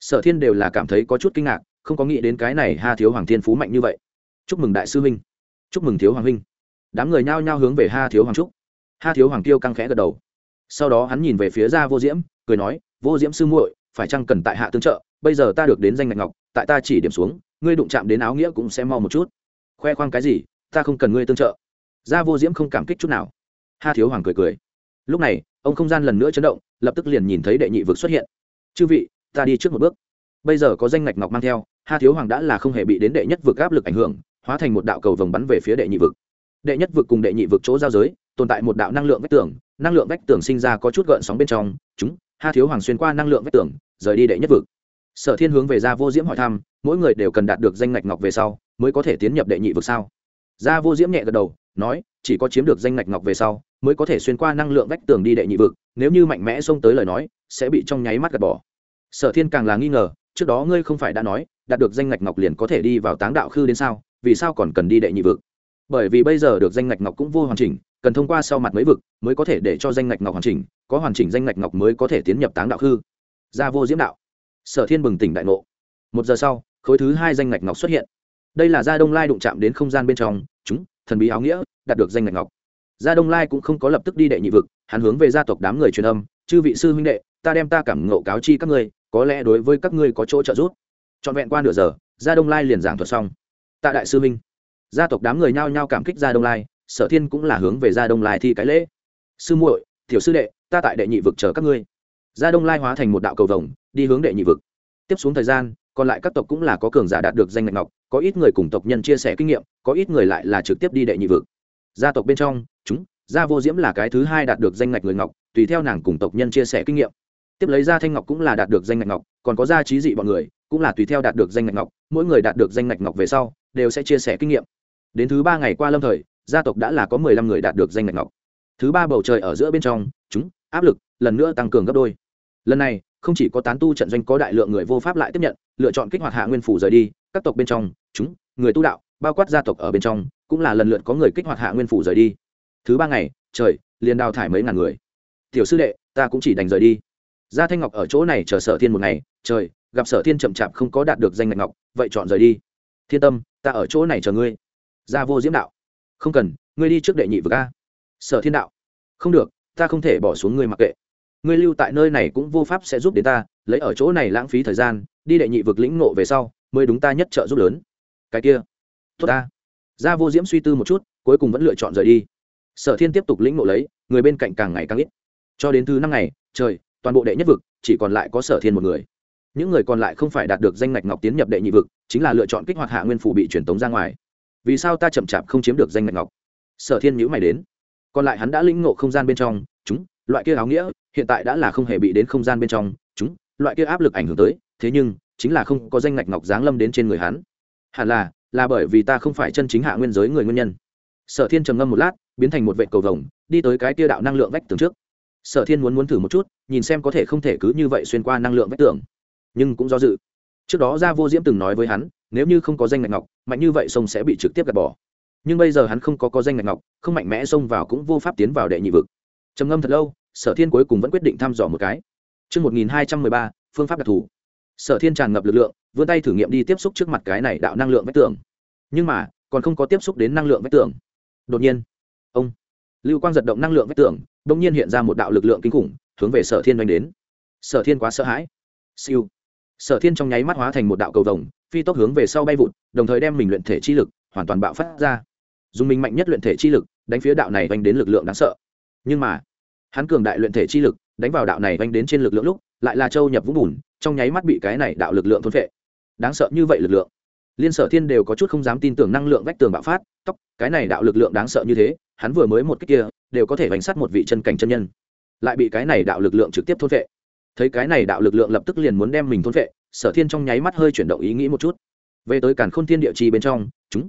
Sở thiên đều là cảm thấy có chút kinh ngạc, không có nghĩ đến cái này ha thiếu hoàng thiên phú mạnh như vậy. Chúc mừng đại sư huynh. Chúc mừng thiếu hoàng huynh. Đám người nhao nhao hướng về ha thiếu hoàng trúc ha thiếu hoàng tiêu căng khẽ gật đầu sau đó hắn nhìn về phía ra vô diễm, cười nói, vô diễm sư muội, phải chăng cần tại hạ tương trợ? Bây giờ ta được đến danh ngạch ngọc, tại ta chỉ điểm xuống, ngươi đụng chạm đến áo nghĩa cũng sẽ mau một chút. Khoe khoang cái gì? Ta không cần ngươi tương trợ. Ra vô diễm không cảm kích chút nào. Ha thiếu hoàng cười cười. Lúc này, ông không gian lần nữa chấn động, lập tức liền nhìn thấy đệ nhị vực xuất hiện. Chư vị, ta đi trước một bước. Bây giờ có danh ngạch ngọc mang theo, ha thiếu hoàng đã là không hề bị đến đệ nhất vực áp lực ảnh hưởng, hóa thành một đạo cầu vồng bắn về phía đệ nhị vực. Đệ nhất vực cùng đệ nhị vực chỗ giao giới tồn tại một đạo năng lượng vách tường, năng lượng vách tường sinh ra có chút gợn sóng bên trong, chúng, ha thiếu hoàng xuyên qua năng lượng vách tường, rời đi đệ nhất vực. Sở thiên hướng về gia vô diễm hỏi thăm, mỗi người đều cần đạt được danh ngạch ngọc về sau, mới có thể tiến nhập đệ nhị vực sao? Gia vô diễm nhẹ gật đầu, nói, chỉ có chiếm được danh ngạch ngọc về sau, mới có thể xuyên qua năng lượng vách tường đi đệ nhị vực, nếu như mạnh mẽ xông tới lời nói, sẽ bị trong nháy mắt gạt bỏ. Sở thiên càng là nghi ngờ, trước đó ngươi không phải đã nói, đạt được danh ngạch ngọc liền có thể đi vào táng đạo khư đến sao, vì sao còn cần đi đệ nhị vực? Bởi vì bây giờ được danh ngạch ngọc cũng vô hoàn chỉnh cần thông qua sau mặt mấy vực mới có thể để cho danh ngạch ngọc hoàn chỉnh, có hoàn chỉnh danh ngạch ngọc mới có thể tiến nhập táng đạo khư. Gia vô diễm đạo. Sở thiên bừng tỉnh đại ngộ. Một giờ sau, khối thứ hai danh ngạch ngọc xuất hiện. Đây là gia đông lai đụng chạm đến không gian bên trong, chúng, thần bí áo nghĩa, đạt được danh ngạch ngọc. Gia đông lai cũng không có lập tức đi đệ nhị vực, hắn hướng về gia tộc đám người truyền âm, chư vị sư huynh đệ, ta đem ta cảm ngộ cáo chi các ngươi, có lẽ đối với các ngươi có chỗ trợ giúp. Trọn vẹn qua nửa giờ, gia đông lai liền giảng thuật xong. Tạ đại sư huynh. Gia tộc đám người nhao nhao cảm kích gia đông lai sở thiên cũng là hướng về gia đông lai thi cái lễ. Sư muội, tiểu sư đệ, ta tại đệ nhị vực chờ các ngươi. Gia đông lai hóa thành một đạo cầu vồng, đi hướng đệ nhị vực. Tiếp xuống thời gian, còn lại các tộc cũng là có cường giả đạt được danh ngạch ngọc, có ít người cùng tộc nhân chia sẻ kinh nghiệm, có ít người lại là trực tiếp đi đệ nhị vực. Gia tộc bên trong, chúng, gia vô diễm là cái thứ hai đạt được danh ngạch người ngọc, tùy theo nàng cùng tộc nhân chia sẻ kinh nghiệm. Tiếp lấy gia thanh ngọc cũng là đạt được danh ngạch ngọc, còn có gia trí dị bọn người, cũng là tùy theo đạt được danh ngạch ngọc, mỗi người đạt được danh ngạch ngọc về sau, đều sẽ chia sẻ kinh nghiệm. Đến thứ ba ngày qua lâm thời gia tộc đã là có mười lăm người đạt được danh ngạch ngọc. Thứ ba bầu trời ở giữa bên trong, chúng, áp lực, lần nữa tăng cường gấp đôi. Lần này, không chỉ có tán tu trận doanh có đại lượng người vô pháp lại tiếp nhận, lựa chọn kích hoạt hạ nguyên phủ rời đi, các tộc bên trong, chúng, người tu đạo, bao quát gia tộc ở bên trong, cũng là lần lượt có người kích hoạt hạ nguyên phủ rời đi. Thứ ba ngày, trời, liền đào thải mấy ngàn người. Tiểu sư đệ, ta cũng chỉ đành rời đi. Gia thanh ngọc ở chỗ này chờ sở thiên một ngày, trời, gặp sở thiên chậm chạp không có đạt được danh ngạch ngọc, vậy chọn rời đi. Thiên tâm, ta ở chỗ này chờ ngươi. Gia vô diễm đạo không cần, ngươi đi trước đệ nhị vực a. Sở thiên đạo. Không được, ta không thể bỏ xuống ngươi mặc kệ. Ngươi lưu tại nơi này cũng vô pháp sẽ giúp đến ta, lấy ở chỗ này lãng phí thời gian, đi đệ nhị vực lĩnh nộ về sau, mới đúng ta nhất trợ giúp lớn. Cái kia. Tốt ta. Gia vô diễm suy tư một chút, cuối cùng vẫn lựa chọn rời đi. Sở thiên tiếp tục lĩnh nộ lấy, người bên cạnh càng ngày càng ít. Cho đến thứ năm ngày, trời, toàn bộ đệ nhất vực, chỉ còn lại có sở thiên một người. Những người còn lại không phải đạt được danh ngạch ngọc tiến nhập đệ nhị vực, chính là lựa chọn kích hoạt hạ nguyên phủ bị truyền tống ra ngoài vì sao ta chậm chạp không chiếm được danh ngạch ngọc? Sở thiên nhữ mày đến. Còn lại hắn đã lĩnh ngộ không gian bên trong, chúng, loại kia áo nghĩa, hiện tại đã là không hề bị đến không gian bên trong, chúng, loại kia áp lực ảnh hưởng tới, thế nhưng, chính là không có danh ngạch ngọc giáng lâm đến trên người hắn. Hẳn là là bởi vì ta không phải chân chính hạ nguyên giới người nguyên nhân. Sở thiên trầm ngâm một lát, biến thành một vệ cầu vồng, đi tới cái kia đạo năng lượng vách tường trước. Sở thiên muốn muốn thử một chút, nhìn xem có thể không thể cứ như vậy xuyên qua năng lượng vách tường. Nhưng cũng do dự. Trước đó gia vô diễm từng nói với hắn nếu như không có danh ngạch ngọc mạnh như vậy sông sẽ bị trực tiếp gạt bỏ nhưng bây giờ hắn không có có danh ngạch ngọc không mạnh mẽ xông vào cũng vô pháp tiến vào đệ nhị vực trầm ngâm thật lâu sở thiên cuối cùng vẫn quyết định thăm dò một cái Trước 1213, phương pháp đặc thù. Sở thiên tràn ngập lực lượng, vươn tay thử nghiệm đi tiếp xúc trước mặt cái này đạo năng lượng vách tường. Nhưng mà, còn không có tiếp xúc đến năng lượng vách tường. Đột nhiên, ông lưu quang giật động năng lượng vách tường, đột nhiên hiện ra một đạo lực lượng kinh khủng, hướng về Sở Thiên doanh đến. Sở Thiên quá sợ hãi. Siêu. Sở Thiên trong nháy mắt hóa thành một đạo cầu vồng, phi tốc hướng về sau bay vụt, đồng thời đem mình luyện thể chi lực hoàn toàn bạo phát ra. Dùng mình mạnh nhất luyện thể chi lực, đánh phía đạo này vành đến lực lượng đáng sợ. Nhưng mà, hắn cường đại luyện thể chi lực đánh vào đạo này vanh đến trên lực lượng lúc lại là châu nhập vũng bùn trong nháy mắt bị cái này đạo lực lượng thôn phệ đáng sợ như vậy lực lượng liên sở thiên đều có chút không dám tin tưởng năng lượng vách tường bạo phát tóc cái này đạo lực lượng đáng sợ như thế hắn vừa mới một cách kia đều có thể bánh sát một vị chân cảnh chân nhân lại bị cái này đạo lực lượng trực tiếp thôn vệ thấy cái này đạo lực lượng lập tức liền muốn đem mình thôn vệ sở thiên trong nháy mắt hơi chuyển động ý nghĩ một chút. Về tới càn khôn thiên địa chi bên trong, chúng,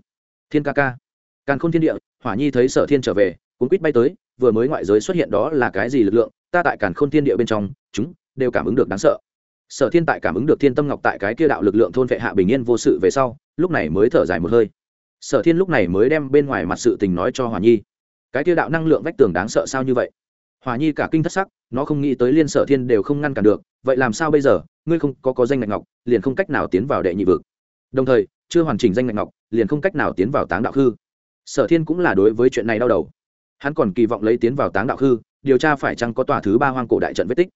thiên ca ca. Càn khôn thiên địa, hỏa nhi thấy sở thiên trở về, cuốn quýt bay tới, vừa mới ngoại giới xuất hiện đó là cái gì lực lượng, ta tại càn khôn thiên địa bên trong, chúng, đều cảm ứng được đáng sợ. Sở thiên tại cảm ứng được thiên tâm ngọc tại cái kia đạo lực lượng thôn vệ hạ bình yên vô sự về sau, lúc này mới thở dài một hơi. Sở thiên lúc này mới đem bên ngoài mặt sự tình nói cho hòa nhi. Cái kia đạo năng lượng vách tường đáng sợ sao như vậy? Hòa nhi cả kinh thất sắc, nó không nghĩ tới liên sở thiên đều không ngăn cản được, vậy làm sao bây giờ? Ngươi không có có danh ngạch ngọc, liền không cách nào tiến vào đệ nhị vực. Đồng thời, chưa hoàn chỉnh danh ngạch ngọc, liền không cách nào tiến vào táng đạo khư. Sở thiên cũng là đối với chuyện này đau đầu. Hắn còn kỳ vọng lấy tiến vào táng đạo khư, điều tra phải chăng có tòa thứ ba hoang cổ đại trận vết tích.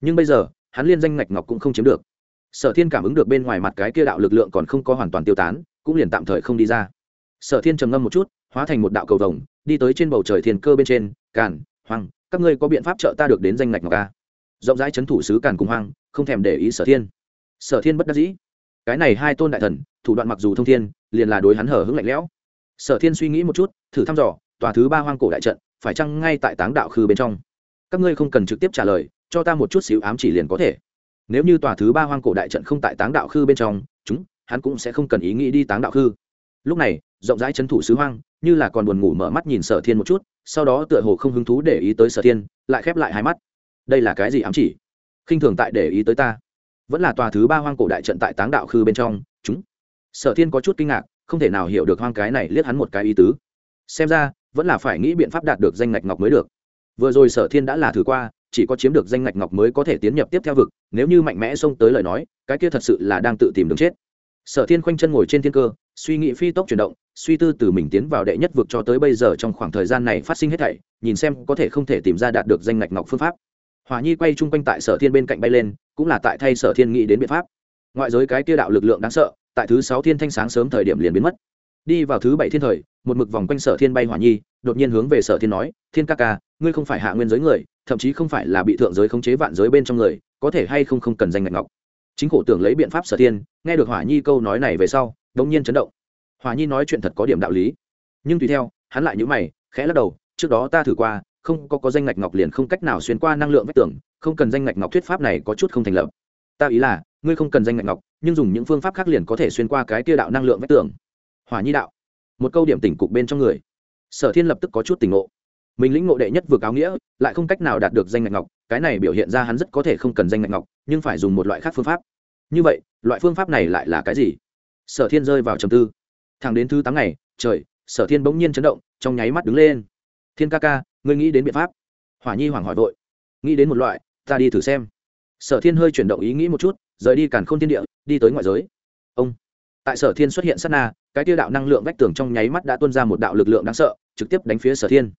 Nhưng bây giờ, hắn liên danh ngạch ngọc cũng không chiếm được. Sở thiên cảm ứng được bên ngoài mặt cái kia đạo lực lượng còn không có hoàn toàn tiêu tán, cũng liền tạm thời không đi ra. Sở thiên trầm ngâm một chút, hóa thành một đạo cầu vồng, đi tới trên bầu trời thiên cơ bên trên, càn, hoang, các ngươi có biện pháp trợ ta được đến danh ngạch ngọc ca rộng rãi c h ấ n thủ sứ càn cùng hoang không thèm để ý sở thiên. Sở thiên bất đắc dĩ. Cái này hai tôn đại thần, thủ đoạn mặc dù thông thiên, liền là đối hắn hở hứng lạnh lẽo. Sở thiên suy nghĩ một chút, thử thăm dò, tòa thứ ba hoang cổ đại trận, phải chăng ngay tại táng đạo khư bên trong? Các ngươi không cần trực tiếp trả lời, cho ta một chút xíu ám chỉ liền có thể. Nếu như tòa thứ ba hoang cổ đại trận không tại táng đạo khư bên trong, chúng, hắn cũng sẽ không cần ý nghĩ đi táng đạo khư. Lúc này, rộng rãi c h ấ n thủ sứ hoang, như là còn buồn ngủ mở mắt nhìn sở thiên một chút, sau đó tựa hồ không hứng thú để ý tới sở thiên, lại khép lại hai mắt. Đây là cái gì ám chỉ? Khinh thường tại để ý tới ta. Vẫn là tòa thứ ba hoang cổ đại trận tại táng đạo khư bên trong, chúng. Sở thiên có chút kinh ngạc, không thể nào hiểu được hoang cái này liếc hắn một cái ý tứ. Xem ra, vẫn là phải nghĩ biện pháp đạt được danh ngạch ngọc mới được. Vừa rồi sở thiên đã là thử qua, chỉ có chiếm được danh ngạch ngọc mới có thể tiến nhập tiếp theo vực, nếu như mạnh mẽ xông tới lời nói, cái kia thật sự là đang tự tìm đường chết. Sở thiên khoanh chân ngồi trên thiên cơ, suy nghĩ phi tốc chuyển động, suy tư từ mình tiến vào đệ nhất vực cho tới bây giờ trong khoảng thời gian này phát sinh hết thảy, nhìn xem có thể không thể tìm ra đạt được danh ngạch ngọc phương pháp hòa nhi quay chung quanh tại sở thiên bên cạnh bay lên, cũng là tại thay sở thiên nghĩ đến biện pháp. Ngoại giới cái kia đạo lực lượng đáng sợ, tại thứ sáu thiên thanh sáng sớm thời điểm liền biến mất. Đi vào thứ bảy thiên thời, một mực vòng quanh sở thiên bay hỏa nhi, đột nhiên hướng về sở thiên nói, thiên ca ca, ngươi không phải hạ nguyên giới người, thậm chí không phải là bị thượng giới khống chế vạn giới bên trong người, có thể hay không không cần danh ngạch ngọc? Chính khổ tưởng lấy biện pháp sở thiên, nghe được hỏa nhi câu nói này về sau đống nhiên chấn động. Hỏa nhi nói chuyện thật có điểm đạo lý. Nhưng tùy theo, hắn lại nhữ mày, khẽ lắc đầu, trước đó ta thử qua không có có danh ngạch ngọc liền không cách nào xuyên qua năng lượng vách tường, không cần danh ngạch ngọc thuyết pháp này có chút không thành lập. Ta ý là, ngươi không cần danh ngạch ngọc, nhưng dùng những phương pháp khác liền có thể xuyên qua cái kia đạo năng lượng vách tường. Hỏa nhi đạo. Một câu điểm tỉnh cục bên trong người. Sở thiên lập tức có chút tỉnh ngộ. Mình lĩnh ngộ đệ nhất vừa cáo nghĩa, lại không cách nào đạt được danh ngạch ngọc, cái này biểu hiện ra hắn rất có thể không cần danh ngạch ngọc, nhưng phải dùng một loại khác phương pháp. Như vậy, loại phương pháp này lại là cái gì? Sở thiên rơi vào trầm tư. Thẳng đến thứ tám ngày, trời, sở thiên bỗng nhiên chấn động, trong nháy mắt đứng lên. Thiên ca ca ngươi nghĩ đến biện pháp. Hỏa nhi hoảng hỏi vội. Nghĩ đến một loại, ta đi thử xem. Sở thiên hơi chuyển động ý nghĩ một chút, rời đi càn k h ô n thiên địa, đi tới ngoại giới. Ông. Tại sở thiên xuất hiện sát na, cái tiêu đạo năng lượng vách tường trong nháy mắt đã tuân ra một đạo lực lượng đáng sợ, trực tiếp đánh phía sở thiên.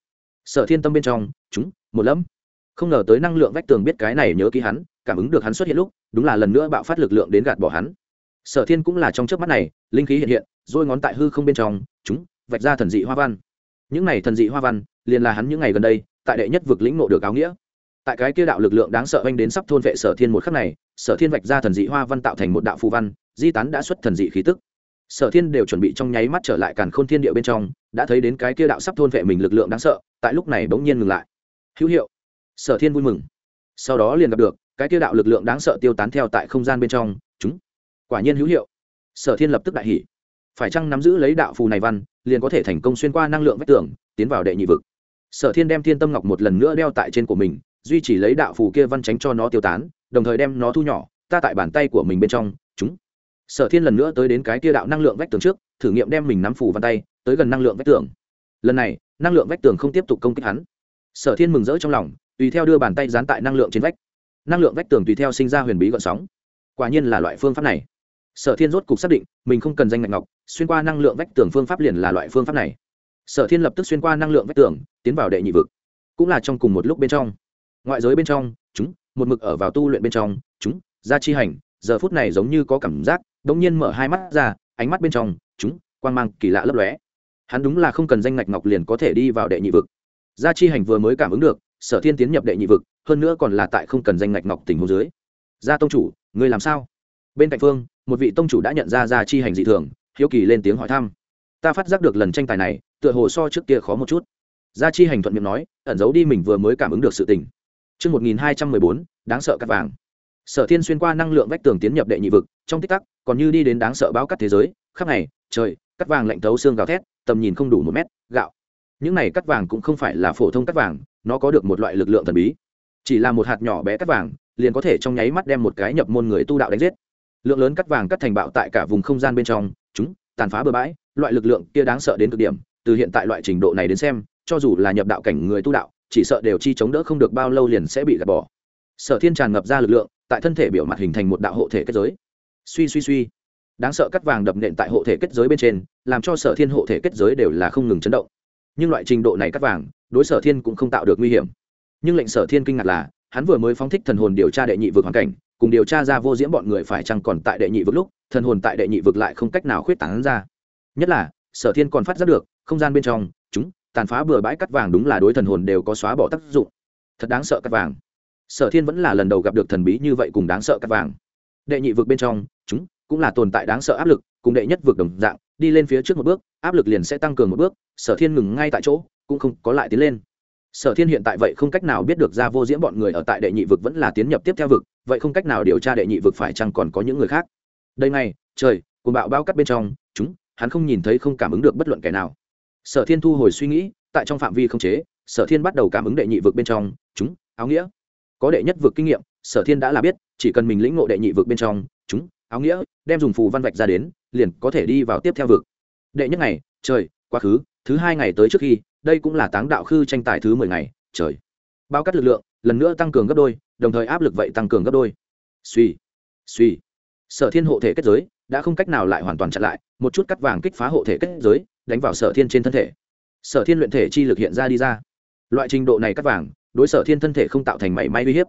Sở thiên tâm bên trong, chúng, một lẫm. Không ngờ tới năng lượng vách tường biết cái này nhớ ký hắn, cảm ứng được hắn xuất hiện lúc, đúng là lần nữa bạo phát lực lượng đến gạt bỏ hắn. Sở thiên cũng là trong trước mắt này, linh khí hiện hiện rồi ngón tại hư không bên trong, chúng, vạch ra thần dị hoa văn. Những này thần dị hoa văn liền là hắn những ngày gần đây, tại đệ nhất vực lĩnh nộ được áo nghĩa. Tại cái kia đạo lực lượng đáng sợ oanh đến sắp thôn vệ sở thiên một khắc này, sở thiên vạch ra thần dị hoa văn tạo thành một đạo phù văn, di tán đã xuất thần dị khí tức. Sở thiên đều chuẩn bị trong nháy mắt trở lại càn khôn thiên địa bên trong, đã thấy đến cái kia đạo sắp thôn vệ mình lực lượng đáng sợ, tại lúc này bỗng nhiên ngừng lại. Hữu hiệu. Sở thiên vui mừng. Sau đó liền gặp được, cái kia đạo lực lượng đáng sợ tiêu tán theo tại không gian bên trong, chúng. Quả nhiên hữu hiệu. Sở thiên lập tức đại hỉ. Phải chăng nắm giữ lấy đạo phù này văn, liền có thể thành công xuyên qua năng lượng vách tường, tiến vào đệ nhị vực? Sở thiên đem thiên tâm ngọc một lần nữa đeo tại trên của mình, duy trì lấy đạo phù kia văn tránh cho nó tiêu tán, đồng thời đem nó thu nhỏ, ta tại bàn tay của mình bên trong, chúng. Sở thiên lần nữa tới đến cái kia đạo năng lượng vách tường trước, thử nghiệm đem mình nắm phù văn tay, tới gần năng lượng vách tường. Lần này, năng lượng vách tường không tiếp tục công kích hắn. Sở thiên mừng rỡ trong lòng, tùy theo đưa bàn tay dán tại năng lượng trên vách. Năng lượng vách tường tùy theo sinh ra huyền bí gợn sóng. Quả nhiên là loại phương pháp này. Sở thiên rốt cục xác định, mình không cần danh ngạch ngọc, xuyên qua năng lượng vách tường phương pháp liền là loại phương pháp này sở thiên lập tức xuyên qua năng lượng vách tường, tiến vào đệ nhị vực. Cũng là trong cùng một lúc bên trong. Ngoại giới bên trong, chúng, một mực ở vào tu luyện bên trong, chúng, ra chi hành, giờ phút này giống như có cảm giác đ ỗ n g nhiên mở hai mắt ra, ánh mắt bên trong, chúng quan g mang kỳ lạ lấp lóe. Hắn đúng là không cần danh ngạch ngọc liền có thể đi vào đệ nhị vực. Gia chi hành vừa mới cảm ứng được, sở thiên tiến nhập đệ nhị vực, hơn nữa còn là tại không cần danh ngạch ngọc tình hồ dưới. Gia tông chủ người làm sao? Bên cạnh phương, một vị tông chủ đã nhận ra gia chi hành dị thường, hiếu kỳ lên tiếng hỏi thăm. Ta phát giác được lần tranh tài này tựa hồ so trước kia khó một chút gia chi hành thuận miệng nói ẩn giấu đi mình vừa mới cảm ứng được sự tình Trước 1214, đáng sợ cắt vàng. Sở Thiên xuyên qua năng lượng vách tường tiến nhập đệ nhị vực, trong tích tắc, còn như đi đến đáng sợ báo cắt thế giới, khắp này, trời, cắt vàng lạnh thấu xương gào thét, tầm nhìn không đủ một mét, gạo. Những này cắt vàng cũng không phải là phổ thông cắt vàng, nó có được một loại lực lượng thần bí. Chỉ là một hạt nhỏ bé cắt vàng, liền có thể trong nháy mắt đem một cái nhập môn người tu đạo đánh giết. Lượng lớn cắt vàng cắt thành bạo tại cả vùng không gian bên trong, chúng tàn phá bừa bãi, loại lực lượng kia đáng sợ đến cực điểm, từ hiện tại loại trình độ này đến xem, cho dù là nhập đạo cảnh người tu đạo, chỉ sợ đều chi chống đỡ không được bao lâu liền sẽ bị gạt bỏ. Sở thiên tràn ngập ra lực lượng tại thân thể biểu mặt hình thành một đạo hộ thể kết giới. Suy suy suy. Đáng sợ cắt vàng đập nện tại hộ thể kết giới bên trên làm cho sở thiên hộ thể kết giới đều là không ngừng chấn động. Nhưng loại trình độ này cắt vàng đối sở thiên cũng không tạo được nguy hiểm. Nhưng lệnh sở thiên kinh ngạc là hắn vừa mới phóng thích thần hồn điều tra đệ nhị vực hoàn cảnh cùng điều tra ra vô diễm bọn người phải chăng còn tại đệ nhị vực lúc thần hồn tại đệ nhị vực lại không cách nào khuyết tảng ra. Nhất là sở thiên còn phát giác được không gian bên trong, chúng, tàn phá bừa bãi cắt vàng đúng là đối thần hồn đều có xóa bỏ tác dụng. Thật đáng sợ cắt vàng. Sở thiên vẫn là lần đầu gặp được thần bí như vậy cùng đáng sợ cắt vàng. Đệ nhị vực bên trong, chúng, cũng là tồn tại đáng sợ áp lực, cùng đệ nhất vực đồng dạng, đi lên phía trước một bước, áp lực liền sẽ tăng cường một bước, sở thiên ngừng ngay tại chỗ, cũng không có lại tiến lên. Sở thiên hiện tại vậy không cách nào biết được ra vô diễm bọn người ở tại đệ nhị vực vẫn là tiến nhập tiếp theo vực, vậy không cách nào điều tra đệ nhị vực phải chăng còn có những người khác. Đây này trời cùng bạo bao cắt bên trong, chúng, hắn không nhìn thấy không cảm ứng được bất luận kẻ nào sở thiên thu hồi suy nghĩ, tại trong phạm vi không chế, sở thiên bắt đầu cảm ứng đệ nhị vực bên trong, chúng, áo nghĩa. Có đệ nhất vực kinh nghiệm, sở thiên đã là biết, chỉ cần mình lĩnh ngộ đệ nhị vực bên trong, chúng, áo nghĩa, đem dùng phù văn vạch ra đến, liền có thể đi vào tiếp theo vực. Đệ nhất ngày, trời, quá khứ, thứ hai ngày tới trước khi, đây cũng là táng đạo khư tranh tài thứ mười ngày, trời. Bao cắt lực lượng, lần nữa tăng cường gấp đôi, đồng thời áp lực vậy tăng cường gấp đôi. Suy suy. Sở thiên hộ thể kết giới, đã không cách nào lại hoàn toàn chặn lại, một chút cắt vàng kích phá hộ thể kết giới đánh vào sở thiên trên thân thể. Sở thiên luyện thể chi lực hiện ra đi ra. Loại trình độ này cắt vàng, đối sở thiên thân thể không tạo thành mảy may uy hiếp.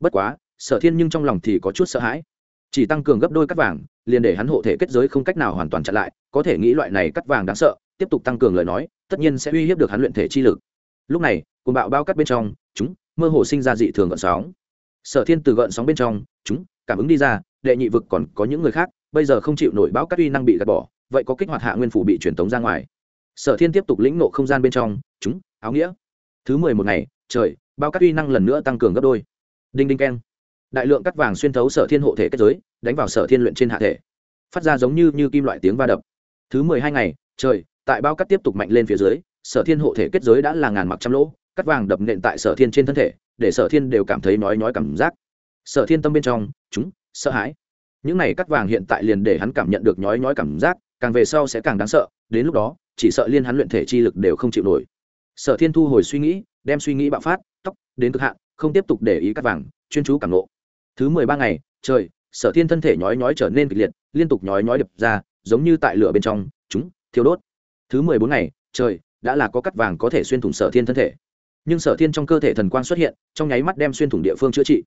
Bất quá, sở thiên nhưng trong lòng thì có chút sợ hãi. Chỉ tăng cường gấp đôi cắt vàng, liền để hắn hộ thể kết giới không cách nào hoàn toàn chặn lại, có thể nghĩ loại này cắt vàng đáng sợ, tiếp tục tăng cường lời nói, tất nhiên sẽ uy hiếp được hắn luyện thể chi lực. Lúc này cùng bạo bao cắt bên trong, chúng, mơ hồ sinh ra dị thường gợn sóng. Sở thiên từ gợn sóng bên trong, chúng, cảm ứng đi ra, đệ nhị vực còn có những người khác, bây giờ không chịu nổi bão cắt uy năng bị gạt bỏ vậy có kích hoạt hạ nguyên phủ bị truyền tống ra ngoài. Sở thiên tiếp tục lĩnh nộ không gian bên trong, chúng, áo nghĩa. Thứ mười một ngày, trời, bao cắt uy năng lần nữa tăng cường gấp đôi. Đinh đinh keng. Đại lượng cắt vàng xuyên thấu sở thiên hộ thể kết giới, đánh vào sở thiên luyện trên hạ thể. Phát ra giống như như kim loại tiếng va đập. Thứ mười hai ngày, trời, tại bao cắt tiếp tục mạnh lên phía dưới, sở thiên hộ thể kết giới đã là ngàn mặc trăm lỗ cắt vàng đập nện tại sở thiên trên thân thể, để sở thiên đều cảm thấy nói nói cảm giác. Sở thiên tâm bên trong, chúng, sợ hãi. Những này cắt vàng hiện tại liền để hắn cảm nhận được nhói nhói cảm giác càng về sau sẽ càng đáng sợ, đến lúc đó, chỉ sợ liên hắn luyện thể chi lực đều không chịu nổi. Sở thiên thu hồi suy nghĩ, đem suy nghĩ bạo phát, tóc, đến cực hạn, không tiếp tục để ý cắt vàng, chuyên chú cảm nộ thứ mười ba ngày, trời, sở thiên thân thể nhói nhói trở nên kịch liệt, liên tục nhói nhói đập ra, giống như tại lửa bên trong, chúng, thiêu đốt. Thứ mười bốn ngày, trời, đã là có cắt vàng có thể xuyên thủng sở thiên thân thể. Nhưng sở thiên trong cơ thể thần quang xuất hiện, trong nháy mắt đem xuyên thủng địa phương chữa trị.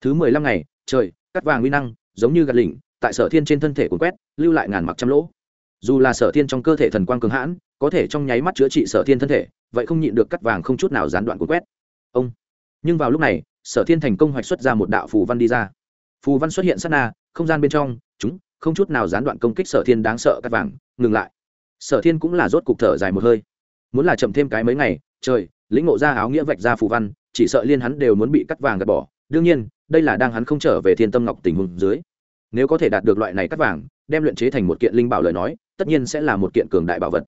Thứ mười lăm ngày, trời, cắt vàng uy năng, giống như gạt lỉnh, tại sở thiên trên thân thể cuốn quét, lưu lại ngàn mặc trăm lỗ dù là sở thiên trong cơ thể thần quang cường hãn, có thể trong nháy mắt chữa trị sở thiên thân thể, vậy không nhịn được cắt vàng không chút nào gián đoạn cuốn quét. Ông. Nhưng vào lúc này, sở thiên thành công hoạch xuất ra một đạo phù văn đi ra. Phù văn xuất hiện sát na, không gian bên trong, chúng, không chút nào gián đoạn công kích sở thiên đáng sợ cắt vàng, ngừng lại. Sở thiên cũng là rốt cục thở dài một hơi. Muốn là chậm thêm cái mấy ngày, trời, lĩnh ngộ ra áo nghĩa vạch ra phù văn, chỉ sợ liên hắn đều muốn bị cắt vàng gạt bỏ. Đương nhiên, đây là đang hắn không trở về thiên tâm ngọc tình huống dưới. Nếu có thể đạt được loại này cắt vàng, đem luyện chế thành một kiện linh bảo lời nói tất nhiên sẽ là một kiện cường đại bảo vật.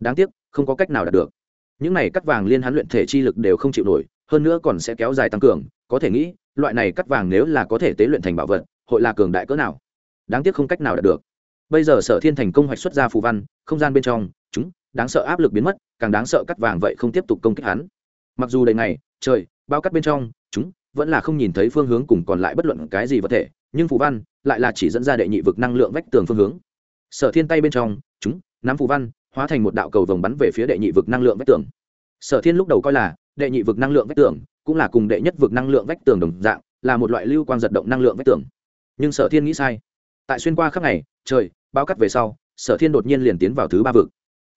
Đáng tiếc, không có cách nào đạt được. Những này cắt vàng liên hắn luyện thể chi lực đều không chịu nổi, hơn nữa còn sẽ kéo dài tăng cường, có thể nghĩ, loại này cắt vàng nếu là có thể tế luyện thành bảo vật, hội là cường đại cỡ nào? Đáng tiếc không cách nào đạt được. Bây giờ sở thiên thành công hoạch xuất ra phù văn, không gian bên trong, chúng, đáng sợ áp lực biến mất, càng đáng sợ cắt vàng vậy không tiếp tục công kích hắn. Mặc dù đầy ngày, trời, bao cắt bên trong, chúng, vẫn là không nhìn thấy phương hướng cùng còn lại bất luận cái gì vật thể, nhưng phù văn lại là chỉ dẫn ra đệ nhị vực năng lượng vách tường phương hướng sở thiên tay bên trong, chúng, nắm phù văn, hóa thành một đạo cầu vồng bắn về phía đệ nhị vực năng lượng vách tường. Sở thiên lúc đầu coi là, đệ nhị vực năng lượng vách tường cũng là cùng đệ nhất vực năng lượng vách tường đồng dạng, là một loại lưu quang giật động năng lượng vách tường. Nhưng sở thiên nghĩ sai. Tại xuyên qua khắp ngày trời, bao cắt về sau, sở thiên đột nhiên liền tiến vào thứ ba vực.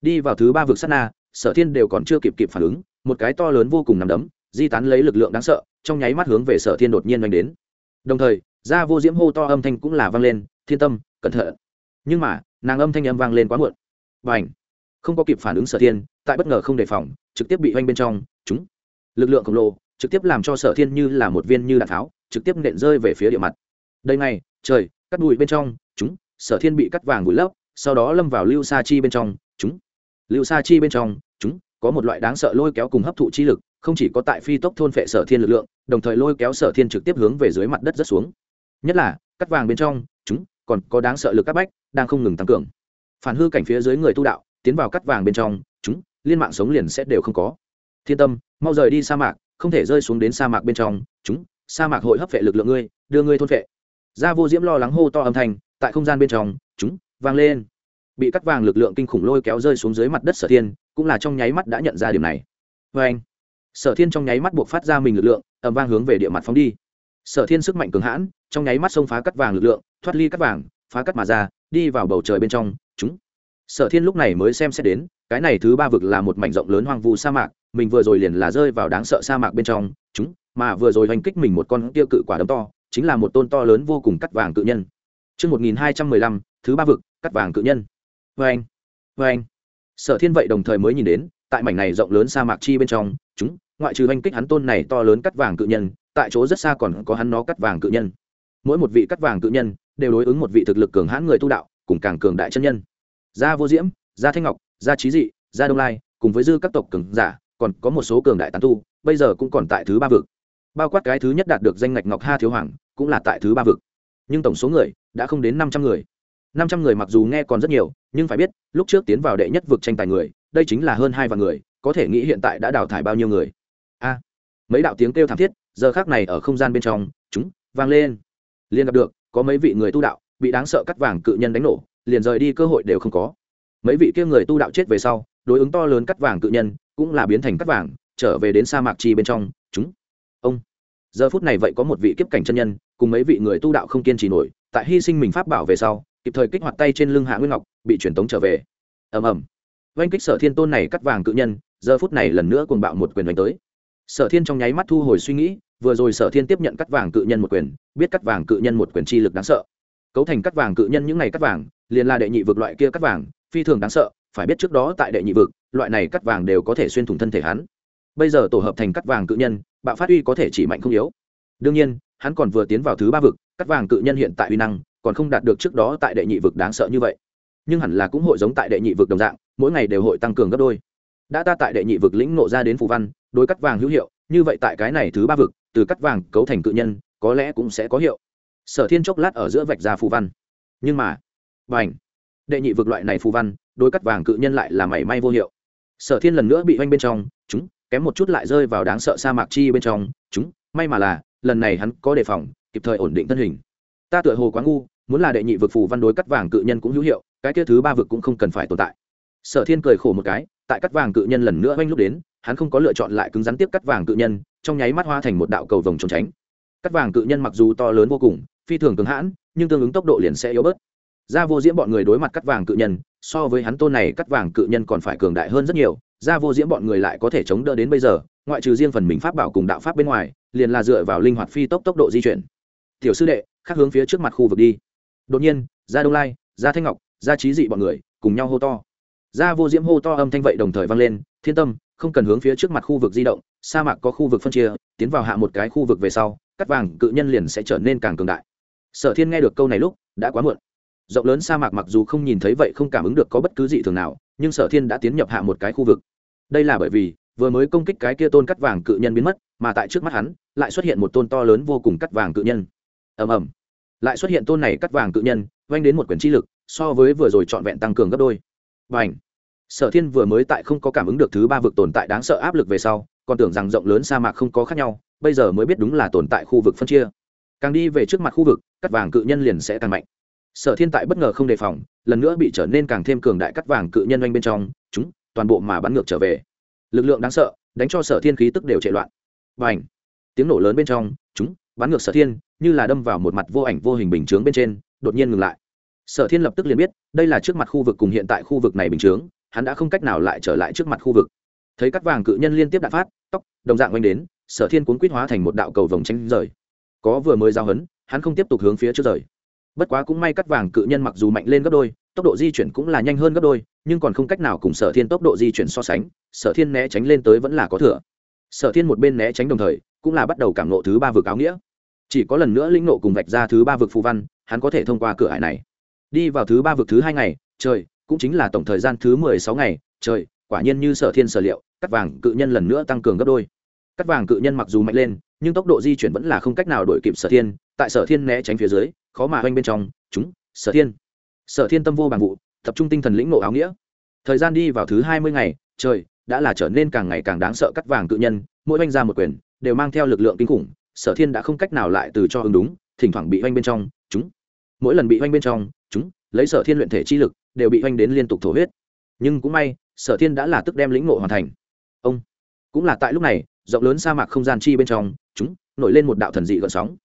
Đi vào thứ ba vực sát na, sở thiên đều còn chưa kịp kịp phản ứng, một cái to lớn vô cùng nằm đấm, di tán lấy lực lượng đáng sợ, trong nháy mắt hướng về sở thiên đột nhiên oanh đến. Đồng thời, ra vô diễm hô to âm thanh cũng là vang lên, thiên tâm, cẩn thận nhưng mà, nàng âm thanh âm vang lên quá muộn. Và ảnh không có kịp phản ứng sở thiên, tại bất ngờ không đề phòng, trực tiếp bị oanh bên trong, chúng. Lực lượng khổng lồ, trực tiếp làm cho sở thiên như là một viên như đạn tháo, trực tiếp nện rơi về phía địa mặt. Đây này trời, cắt bụi bên trong, chúng. Sở thiên bị cắt vàng bụi lấp, sau đó lâm vào lưu sa chi bên trong, chúng. Lưu sa chi bên trong, chúng. Có một loại đáng sợ lôi kéo cùng hấp thụ chi lực, không chỉ có tại phi tốc thôn phệ sở thiên lực lượng, đồng thời lôi kéo sở thiên trực tiếp hướng về dưới mặt đất rất xuống. Nhất là, cắt vàng bên trong, chúng còn có đáng sợ lực các bách, đang không ngừng tăng cường. Phản hư cảnh phía dưới người tu đạo, tiến vào cắt vàng bên trong, chúng, liên mạng sống liền sẽ đều không có. Thiên tâm, mau rời đi sa mạc, không thể rơi xuống đến sa mạc bên trong, chúng, sa mạc hội hấp vệ lực lượng ngươi, đưa ngươi thôn vệ gia vô diễm lo lắng hô to âm thanh, tại không gian bên trong, chúng, vang lên. Bị cắt vàng lực lượng kinh khủng lôi kéo rơi xuống dưới mặt đất sở thiên, cũng là trong nháy mắt đã nhận ra điểm này. Vê anh sở thiên trong nháy mắt buộc phát ra mình lực lượng ẩm vang hướng về địa mặt phóng đi. Sở thiên sức mạnh cường hãn, trong nháy mắt xông phá cắt vàng lực lượng thoát ly cắt vàng phá cắt mà ra đi vào bầu trời bên trong chúng sở thiên lúc này mới xem xét đến cái này thứ ba vực là một mảnh rộng lớn hoang vu sa mạc mình vừa rồi liền là rơi vào đáng sợ sa mạc bên trong chúng mà vừa rồi hành kích mình một con tiêu cự quả đấm to chính là một tôn to lớn vô cùng cắt vàng cự nhân Trước 1215, thứ ba vực, cắt vàng cự nhân. Vâng, vâng. Sở thiên vậy đồng thời mới nhìn đến, tại mảnh này rộng lớn sa mạc chi bên trong, chúng, ngoại trừ hành kích hắn tôn này to lớn cắt vàng cự nhân, tại chỗ rất xa còn có hắn nó cắt vàng cự nhân. Mỗi một vị cắt vàng cự nhân đều đối ứng một vị thực lực cường hãn người tu đạo, cùng càng cường đại chân nhân. Gia Vô Diễm, Gia Thanh Ngọc, Gia trí Dị, Gia Đông Lai, cùng với dư các tộc cường giả, còn có một số cường đại tán tu, bây giờ cũng còn tại thứ ba vực. Bao quát cái thứ nhất đạt được danh ngạch Ngọc Ha thiếu hoàng, cũng là tại thứ ba vực. Nhưng tổng số người đã không đến năm trăm người. năm trăm người mặc dù nghe còn rất nhiều, nhưng phải biết, lúc trước tiến vào đệ nhất vực tranh tài người, đây chính là hơn hai vạn người, có thể nghĩ hiện tại đã đào thải bao nhiêu người. A. mấy đạo tiếng kêu thảm thiết, giờ khắc này ở không gian bên trong, chúng vang lên. Liên gặp được, có mấy vị người tu đạo bị đáng sợ cắt vàng cự nhân đánh nổ, liền rời đi cơ hội đều không có. Mấy vị kia người tu đạo chết về sau, đối ứng to lớn cắt vàng cự nhân, cũng là biến thành cắt vàng, trở về đến sa mạc chi bên trong, chúng. Ông. Giờ phút này vậy có một vị kiếp cảnh chân nhân, cùng mấy vị người tu đạo không kiên trì nổi, tại hy sinh mình pháp bảo về sau, kịp thời kích hoạt tay trên lưng Hạ Nguyên Ngọc, bị truyền tống trở về. Ầm ầm. oanh kích Sở Thiên Tôn này cắt vàng cự nhân, giờ phút này lần nữa cuồng bạo một quyền đánh tới. Sở Thiên trong nháy mắt thu hồi suy nghĩ, vừa rồi Sở Thiên tiếp nhận cắt vàng cự nhân một quyền, biết cắt vàng cự nhân một quyền chi lực đáng sợ. Cấu thành cắt vàng cự nhân những ngày cắt vàng, liền là đệ nhị vực loại kia cắt vàng, phi thường đáng sợ, phải biết trước đó tại đệ nhị vực, loại này cắt vàng đều có thể xuyên thủng thân thể hắn. Bây giờ tổ hợp thành cắt vàng cự nhân, bạo phát uy có thể chỉ mạnh không yếu. Đương nhiên, hắn còn vừa tiến vào thứ ba vực, cắt vàng cự nhân hiện tại uy năng còn không đạt được trước đó tại đệ nhị vực đáng sợ như vậy. Nhưng hẳn là cũng hội giống tại đệ nhị vực đồng dạng, mỗi ngày đều hội tăng cường gấp đôi. Đã ta tại đệ nhị vực lĩnh nộ ra đến phù văn, đối cắt vàng hữu hiệu, như vậy tại cái này thứ ba vực, từ cắt vàng cấu thành cự nhân, có lẽ cũng sẽ có hiệu. Sở Thiên chốc lát ở giữa vạch ra phù văn. Nhưng mà, bành, đệ nhị vực loại này phù văn, đối cắt vàng cự nhân lại là mảy may vô hiệu. Sở Thiên lần nữa bị oanh bên trong, chúng kém một chút lại rơi vào đáng sợ sa mạc chi bên trong, chúng may mà là lần này hắn có đề phòng kịp thời ổn định thân hình ta tựa hồ quá ngu muốn là đệ nhị vực phù văn đối cắt vàng cự nhân cũng hữu hiệu cái kia thứ ba vực cũng không cần phải tồn tại sở thiên cười khổ một cái tại cắt vàng cự nhân lần nữa oanh lúc đến hắn không có lựa chọn lại cứng rắn tiếp cắt vàng cự nhân, trong nháy mắt hoa thành một đạo cầu vồng trốn tránh. Cắt vàng cự nhân mặc dù to lớn vô cùng, phi thường cứng hãn, nhưng tương ứng tốc độ liền sẽ yếu bớt. Gia vô diễm bọn người đối mặt cắt vàng cự nhân, so với hắn tôn này cắt vàng cự nhân còn phải cường đại hơn rất nhiều, gia vô diễm bọn người lại có thể chống đỡ đến bây giờ, ngoại trừ riêng phần mình pháp bảo cùng đạo pháp bên ngoài, liền là dựa vào linh hoạt phi tốc tốc độ di chuyển. Tiểu sư đệ, khác hướng phía trước mặt khu vực đi. Đột nhiên, Gia đông lai, Gia thanh ngọc, Gia trí dị bọn người cùng nhau hô to. Gia vô diễm hô to âm thanh vậy đồng thời vang lên, thiên tâm không cần hướng phía trước mặt khu vực di động, sa mạc có khu vực phân chia, tiến vào hạ một cái khu vực về sau, cắt vàng cự nhân liền sẽ trở nên càng cường đại. Sở thiên nghe được câu này lúc, đã quá muộn. Rộng lớn sa mạc mặc dù không nhìn thấy vậy không cảm ứng được có bất cứ gì thường nào, nhưng sở thiên đã tiến nhập hạ một cái khu vực. Đây là bởi vì, vừa mới công kích cái kia tôn cắt vàng cự nhân biến mất, mà tại trước mắt hắn, lại xuất hiện một tôn to lớn vô cùng cắt vàng cự nhân. Ầm ầm. Lại xuất hiện tôn này cắt vàng cự nhân vanh đến một quyển chi lực, so với vừa rồi trọn vẹn tăng cường gấp đôi. Và sở thiên vừa mới tại không có cảm ứng được thứ ba vực tồn tại đáng sợ áp lực về sau, còn tưởng rằng rộng lớn sa mạc không có khác nhau, bây giờ mới biết đúng là tồn tại khu vực phân chia. Càng đi về trước mặt khu vực, cắt vàng cự nhân liền sẽ càng mạnh. Sở thiên tại bất ngờ không đề phòng, lần nữa bị trở nên càng thêm cường đại cắt vàng cự nhân oanh bên trong, chúng, toàn bộ mà bắn ngược trở về. Lực lượng đáng sợ, đánh cho sở thiên khí tức đều chạy loạn. Và ảnh tiếng nổ lớn bên trong, chúng, bắn ngược sở thiên, như là đâm vào một mặt vô ảnh vô hình bình chướng bên trên, đột nhiên ngừng lại. Sở thiên lập tức liền biết, đây là trước mặt khu vực cùng hiện tại khu vực này bình chướng hắn đã không cách nào lại trở lại trước mặt khu vực. Thấy cắt vàng cự nhân liên tiếp đạn phát, tóc, đồng dạng oanh đến, sở thiên cuốn quýt hóa thành một đạo cầu vồng tranh rời. Có vừa mới giao hấn, hắn không tiếp tục hướng phía trước rời. Bất quá cũng may cắt vàng cự nhân mặc dù mạnh lên gấp đôi, tốc độ di chuyển cũng là nhanh hơn gấp đôi, nhưng còn không cách nào cùng sở thiên tốc độ di chuyển so sánh, sở thiên né tránh lên tới vẫn là có thừa. Sở thiên một bên né tránh đồng thời, cũng là bắt đầu cảm nộ thứ ba vực áo nghĩa. Chỉ có lần nữa lĩnh nộ cùng vạch ra thứ ba vực phù văn, hắn có thể thông qua cửa hải này. Đi vào thứ ba vực thứ hai ngày, trời cũng chính là tổng thời gian thứ mười sáu ngày, trời, quả nhiên như sở thiên sở liệu, cắt vàng cự nhân lần nữa tăng cường gấp đôi. Cắt vàng cự nhân mặc dù mạnh lên, nhưng tốc độ di chuyển vẫn là không cách nào đổi kịp sở thiên, tại sở thiên né tránh phía dưới, khó mà oanh bên trong, chúng, sở thiên. Sở thiên tâm vô bằng vụ, tập trung tinh thần lĩnh nộ áo nghĩa. Thời gian đi vào thứ hai mươi ngày, trời, đã là trở nên càng ngày càng đáng sợ cắt vàng cự nhân, mỗi oanh ra một quyền, đều mang theo lực lượng kinh khủng, sở thiên đã không cách nào lại từ cho ứng đúng, thỉnh thoảng bị oanh bên trong, chúng. Mỗi lần bị oanh bên trong, chúng, lấy sở thiên luyện thể chi lực đều bị oanh đến liên tục thổ huyết. Nhưng cũng may, sở thiên đã là tức đem lĩnh ngộ hoàn thành. Ông, cũng là tại lúc này, rộng lớn sa mạc không gian chi bên trong, chúng nổi lên một đạo thần dị gợn sóng.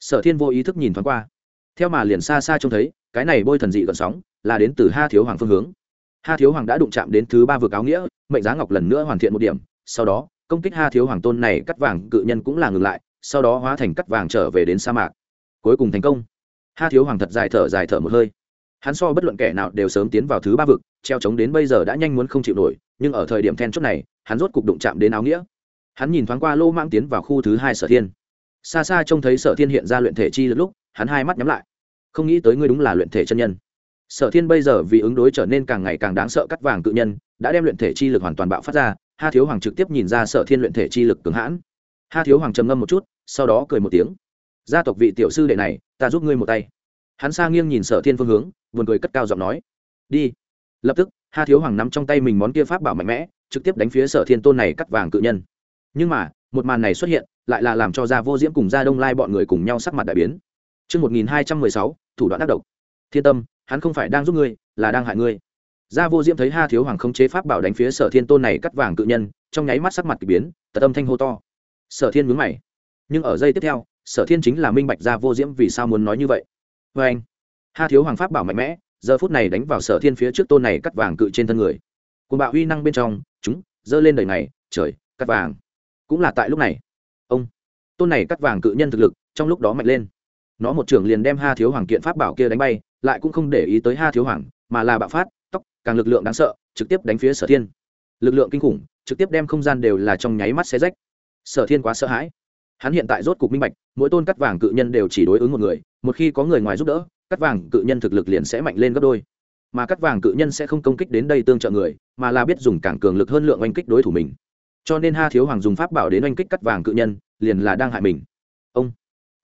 Sở thiên vô ý thức nhìn thoáng qua. Theo mà liền xa xa trông thấy, cái này bôi thần dị gợn sóng là đến từ ha thiếu hoàng phương hướng. Ha thiếu hoàng đã đụng chạm đến thứ ba vực áo nghĩa, mệnh giá ngọc lần nữa hoàn thiện một điểm, sau đó, công kích ha thiếu hoàng tôn này cắt vàng cự nhân cũng là ngừng lại, sau đó hóa thành cắt vàng trở về đến sa mạc. Cuối cùng thành công. Ha thiếu hoàng thật dài thở dài thở một hơi hắn so bất luận kẻ nào đều sớm tiến vào thứ ba vực, treo trống đến bây giờ đã nhanh muốn không chịu nổi, nhưng ở thời điểm then chốt này, hắn rốt cục đụng chạm đến áo nghĩa. Hắn nhìn thoáng qua lô mang tiến vào khu thứ hai sở thiên. Xa xa trông thấy sở thiên hiện ra luyện thể chi lực lúc, hắn hai mắt nhắm lại. Không nghĩ tới ngươi đúng là luyện thể chân nhân. Sở thiên bây giờ vì ứng đối trở nên càng ngày càng đáng sợ cắt vàng cự nhân, đã đem luyện thể chi lực hoàn toàn bạo phát ra, ha thiếu hoàng trực tiếp nhìn ra sở thiên luyện thể chi lực cường hãn. Ha thiếu hoàng trầm ngâm một chút, sau đó cười một tiếng. Gia tộc vị tiểu sư đệ này, ta giúp ngươi một tay hắn xa nghiêng nhìn sở thiên phương hướng vườn cười cất cao giọng nói đi lập tức ha thiếu hoàng nắm trong tay mình món kia pháp bảo mạnh mẽ trực tiếp đánh phía sở thiên tôn này cắt vàng cự nhân nhưng mà một màn này xuất hiện lại là làm cho gia vô diễm cùng gia đông lai bọn người cùng nhau sắc mặt đại biến Trước 1216, thủ đoạn đắc độc. Thiên tâm, hắn không phải đang giúp ngươi, là đang hại ngươi. Gia vô diễm thấy Ha thiếu hoàng không chế pháp bảo đánh phía Sở Thiên tôn này cắt vàng cự nhân, trong nháy mắt sắc mặt kỳ biến, tật âm thanh hô to. Sở Thiên nhướng mày. Nhưng ở giây tiếp theo, Sở Thiên chính là minh bạch Gia vô diễm vì sao muốn nói như vậy. Và anh, Ha thiếu hoàng pháp bảo mạnh mẽ, giờ phút này đánh vào Sở Thiên phía trước tôn này cắt vàng cự trên thân người. Cùng bạo uy năng bên trong, chúng dơ lên đời này, trời, cắt vàng. Cũng là tại lúc này. Ông. Tôn này cắt vàng cự nhân thực lực trong lúc đó mạnh lên. Nó một trưởng liền đem ha thiếu hoàng kiện pháp bảo kia đánh bay lại cũng không để ý tới ha thiếu hoàng mà là bạo phát tóc càng lực lượng đáng sợ trực tiếp đánh phía sở thiên. Lực lượng kinh khủng trực tiếp đem không gian đều là trong nháy mắt xe rách. Sở thiên quá sợ hãi hắn hiện tại rốt cục minh bạch, mỗi tôn cắt vàng cự nhân đều chỉ đối ứng một người, một khi có người ngoài giúp đỡ, cắt vàng cự nhân thực lực liền sẽ mạnh lên gấp đôi. Mà cắt vàng cự nhân sẽ không công kích đến đây tương trợ người, mà là biết dùng càng cường lực hơn lượng oanh kích đối thủ mình. Cho nên ha thiếu hoàng dùng pháp bảo đến oanh kích cắt vàng cự nhân, liền là đang hại mình. Ông.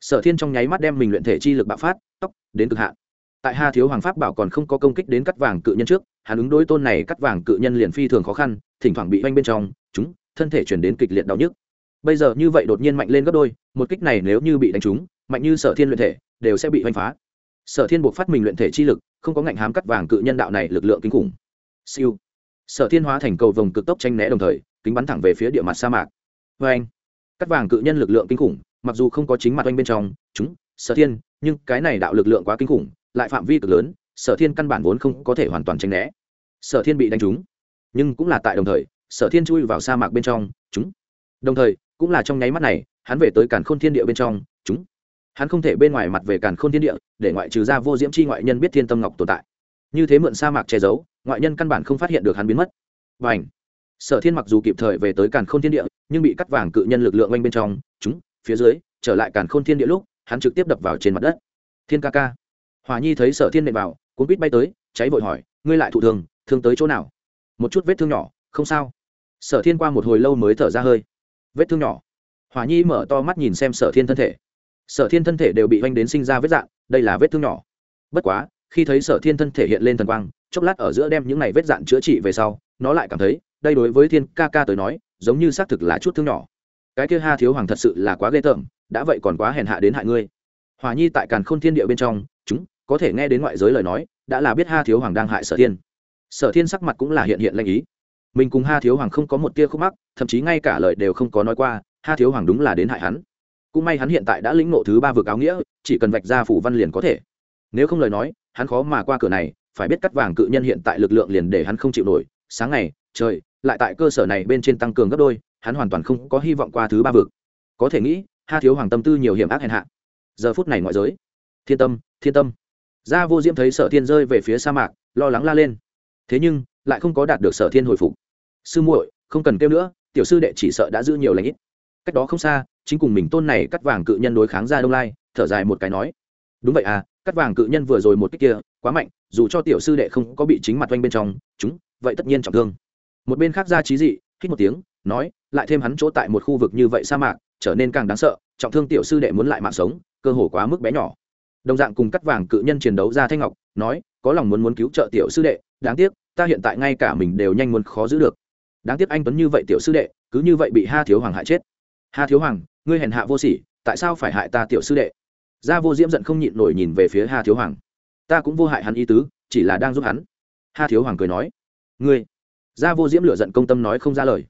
Sở thiên trong nháy mắt đem mình luyện thể chi lực bạo phát tóc đến cực hạn. Tại ha thiếu hoàng pháp bảo còn không có công kích đến cắt vàng cự nhân trước, hắn ứng đối tôn này cắt vàng cự nhân liền phi thường khó khăn, thỉnh thoảng bị oanh bên trong, chúng, thân thể chuyển đến kịch liệt đau nhức bây giờ như vậy đột nhiên mạnh lên gấp đôi, một kích này nếu như bị đánh trúng, mạnh như sở thiên luyện thể, đều sẽ bị hoành phá. Sở thiên buộc phát mình luyện thể chi lực, không có ngạnh hám cắt vàng cự nhân đạo này lực lượng kinh khủng. Siêu. Sở thiên hóa thành cầu vồng cực tốc tranh né đồng thời, kính bắn thẳng về phía địa mặt sa mạc. Vê anh cắt vàng cự nhân lực lượng kinh khủng, mặc dù không có chính mặt oanh bên trong, chúng, sở thiên, nhưng cái này đạo lực lượng quá kinh khủng, lại phạm vi cực lớn, sở thiên căn bản vốn không có thể hoàn toàn tranh né. Sở thiên bị đánh trúng. Nhưng cũng là tại đồng thời, sở thiên chui vào sa mạc bên trong, chúng. Đồng thời cũng là trong nháy mắt này, hắn về tới càn khôn thiên địa bên trong, chúng, hắn không thể bên ngoài mặt về càn khôn thiên địa, để ngoại trừ ra vô diễm chi ngoại nhân biết thiên tâm ngọc tồn tại. Như thế mượn sa mạc che giấu, ngoại nhân căn bản không phát hiện được hắn biến mất. Và ảnh sở thiên mặc dù kịp thời về tới càn khôn thiên địa, nhưng bị cắt vàng cự nhân lực lượng oanh bên trong, chúng, phía dưới, trở lại càn khôn thiên địa lúc, hắn trực tiếp đập vào trên mặt đất. Thiên ca ca! Hòa nhi thấy sở thiên nệm vào, cuốn quýt bay tới, cháy vội hỏi, ngươi lại thụ thường thương tới chỗ nào? Một chút vết thương nhỏ, không sao. Sở thiên qua một hồi lâu mới thở ra hơi vết thương nhỏ. Hòa nhi mở to mắt nhìn xem sở thiên thân thể. Sở thiên thân thể đều bị oanh đến sinh ra vết dạng, đây là vết thương nhỏ. Bất quá, khi thấy sở thiên thân thể hiện lên thần quang, chốc lát ở giữa đem những này vết dạn chữa trị về sau, nó lại cảm thấy, đây đối với thiên ca ca tới nói, giống như xác thực là chút thương nhỏ. Cái kia ha thiếu hoàng thật sự là quá ghê tởm, đã vậy còn quá hèn hạ đến hại ngươi. Hòa nhi tại càn khôn thiên địa bên trong, chúng, có thể nghe đến ngoại giới lời nói, đã là biết ha thiếu hoàng đang hại sở thiên. Sở thiên sắc mặt cũng là hiện hiện lanh ý mình cùng ha thiếu hoàng không có một tia khúc mắc, thậm chí ngay cả lời đều không có nói qua, ha thiếu hoàng đúng là đến hại hắn. Cũng may hắn hiện tại đã lĩnh nộ thứ ba vực áo nghĩa, chỉ cần vạch ra phủ văn liền có thể. Nếu không lời nói, hắn khó mà qua cửa này, phải biết cắt vàng cự nhân hiện tại lực lượng liền để hắn không chịu nổi. Sáng ngày, trời, lại tại cơ sở này bên trên tăng cường gấp đôi, hắn hoàn toàn không có hy vọng qua thứ ba vực. Có thể nghĩ, ha thiếu hoàng tâm tư nhiều hiểm ác hèn hạ. Giờ phút này ngoại giới, thiên tâm thiên tâm. Gia vô diễm thấy sở thiên rơi về phía sa mạc, lo lắng la lên. Thế nhưng, lại không có đạt được sở thiên hồi phục sư muội, không cần kêu nữa, tiểu sư đệ chỉ sợ đã giữ nhiều lãnh ít. Cách đó không xa, chính cùng mình tôn này cắt vàng cự nhân đối kháng ra đông lai, thở dài một cái nói. Đúng vậy à cắt vàng cự nhân vừa rồi một cách kia, quá mạnh, dù cho tiểu sư đệ không có bị chính mặt oanh bên trong, chúng, vậy tất nhiên trọng thương. Một bên khác ra trí dị, hít một tiếng, nói, lại thêm hắn chỗ tại một khu vực như vậy sa mạc, trở nên càng đáng sợ, trọng thương tiểu sư đệ muốn lại mạng sống, cơ hồ quá mức bé nhỏ. Đồng dạng cùng cắt vàng cự nhân chiến đấu ra thanh ngọc, nói, có lòng muốn muốn cứu trợ tiểu sư đệ, đáng tiếc, ta hiện tại ngay cả mình đều nhanh muốn khó giữ được đáng tiếc anh tuấn như vậy tiểu sư đệ, cứ như vậy bị ha thiếu hoàng hại chết. Ha thiếu hoàng, ngươi hèn hạ vô sỉ, tại sao phải hại ta tiểu sư đệ? Gia vô diễm giận không nhịn nổi nhìn về phía ha thiếu hoàng. Ta cũng vô hại hắn ý tứ, chỉ là đang giúp hắn. Ha thiếu hoàng cười nói. Ngươi. Gia vô diễm lựa giận công tâm nói không ra lời.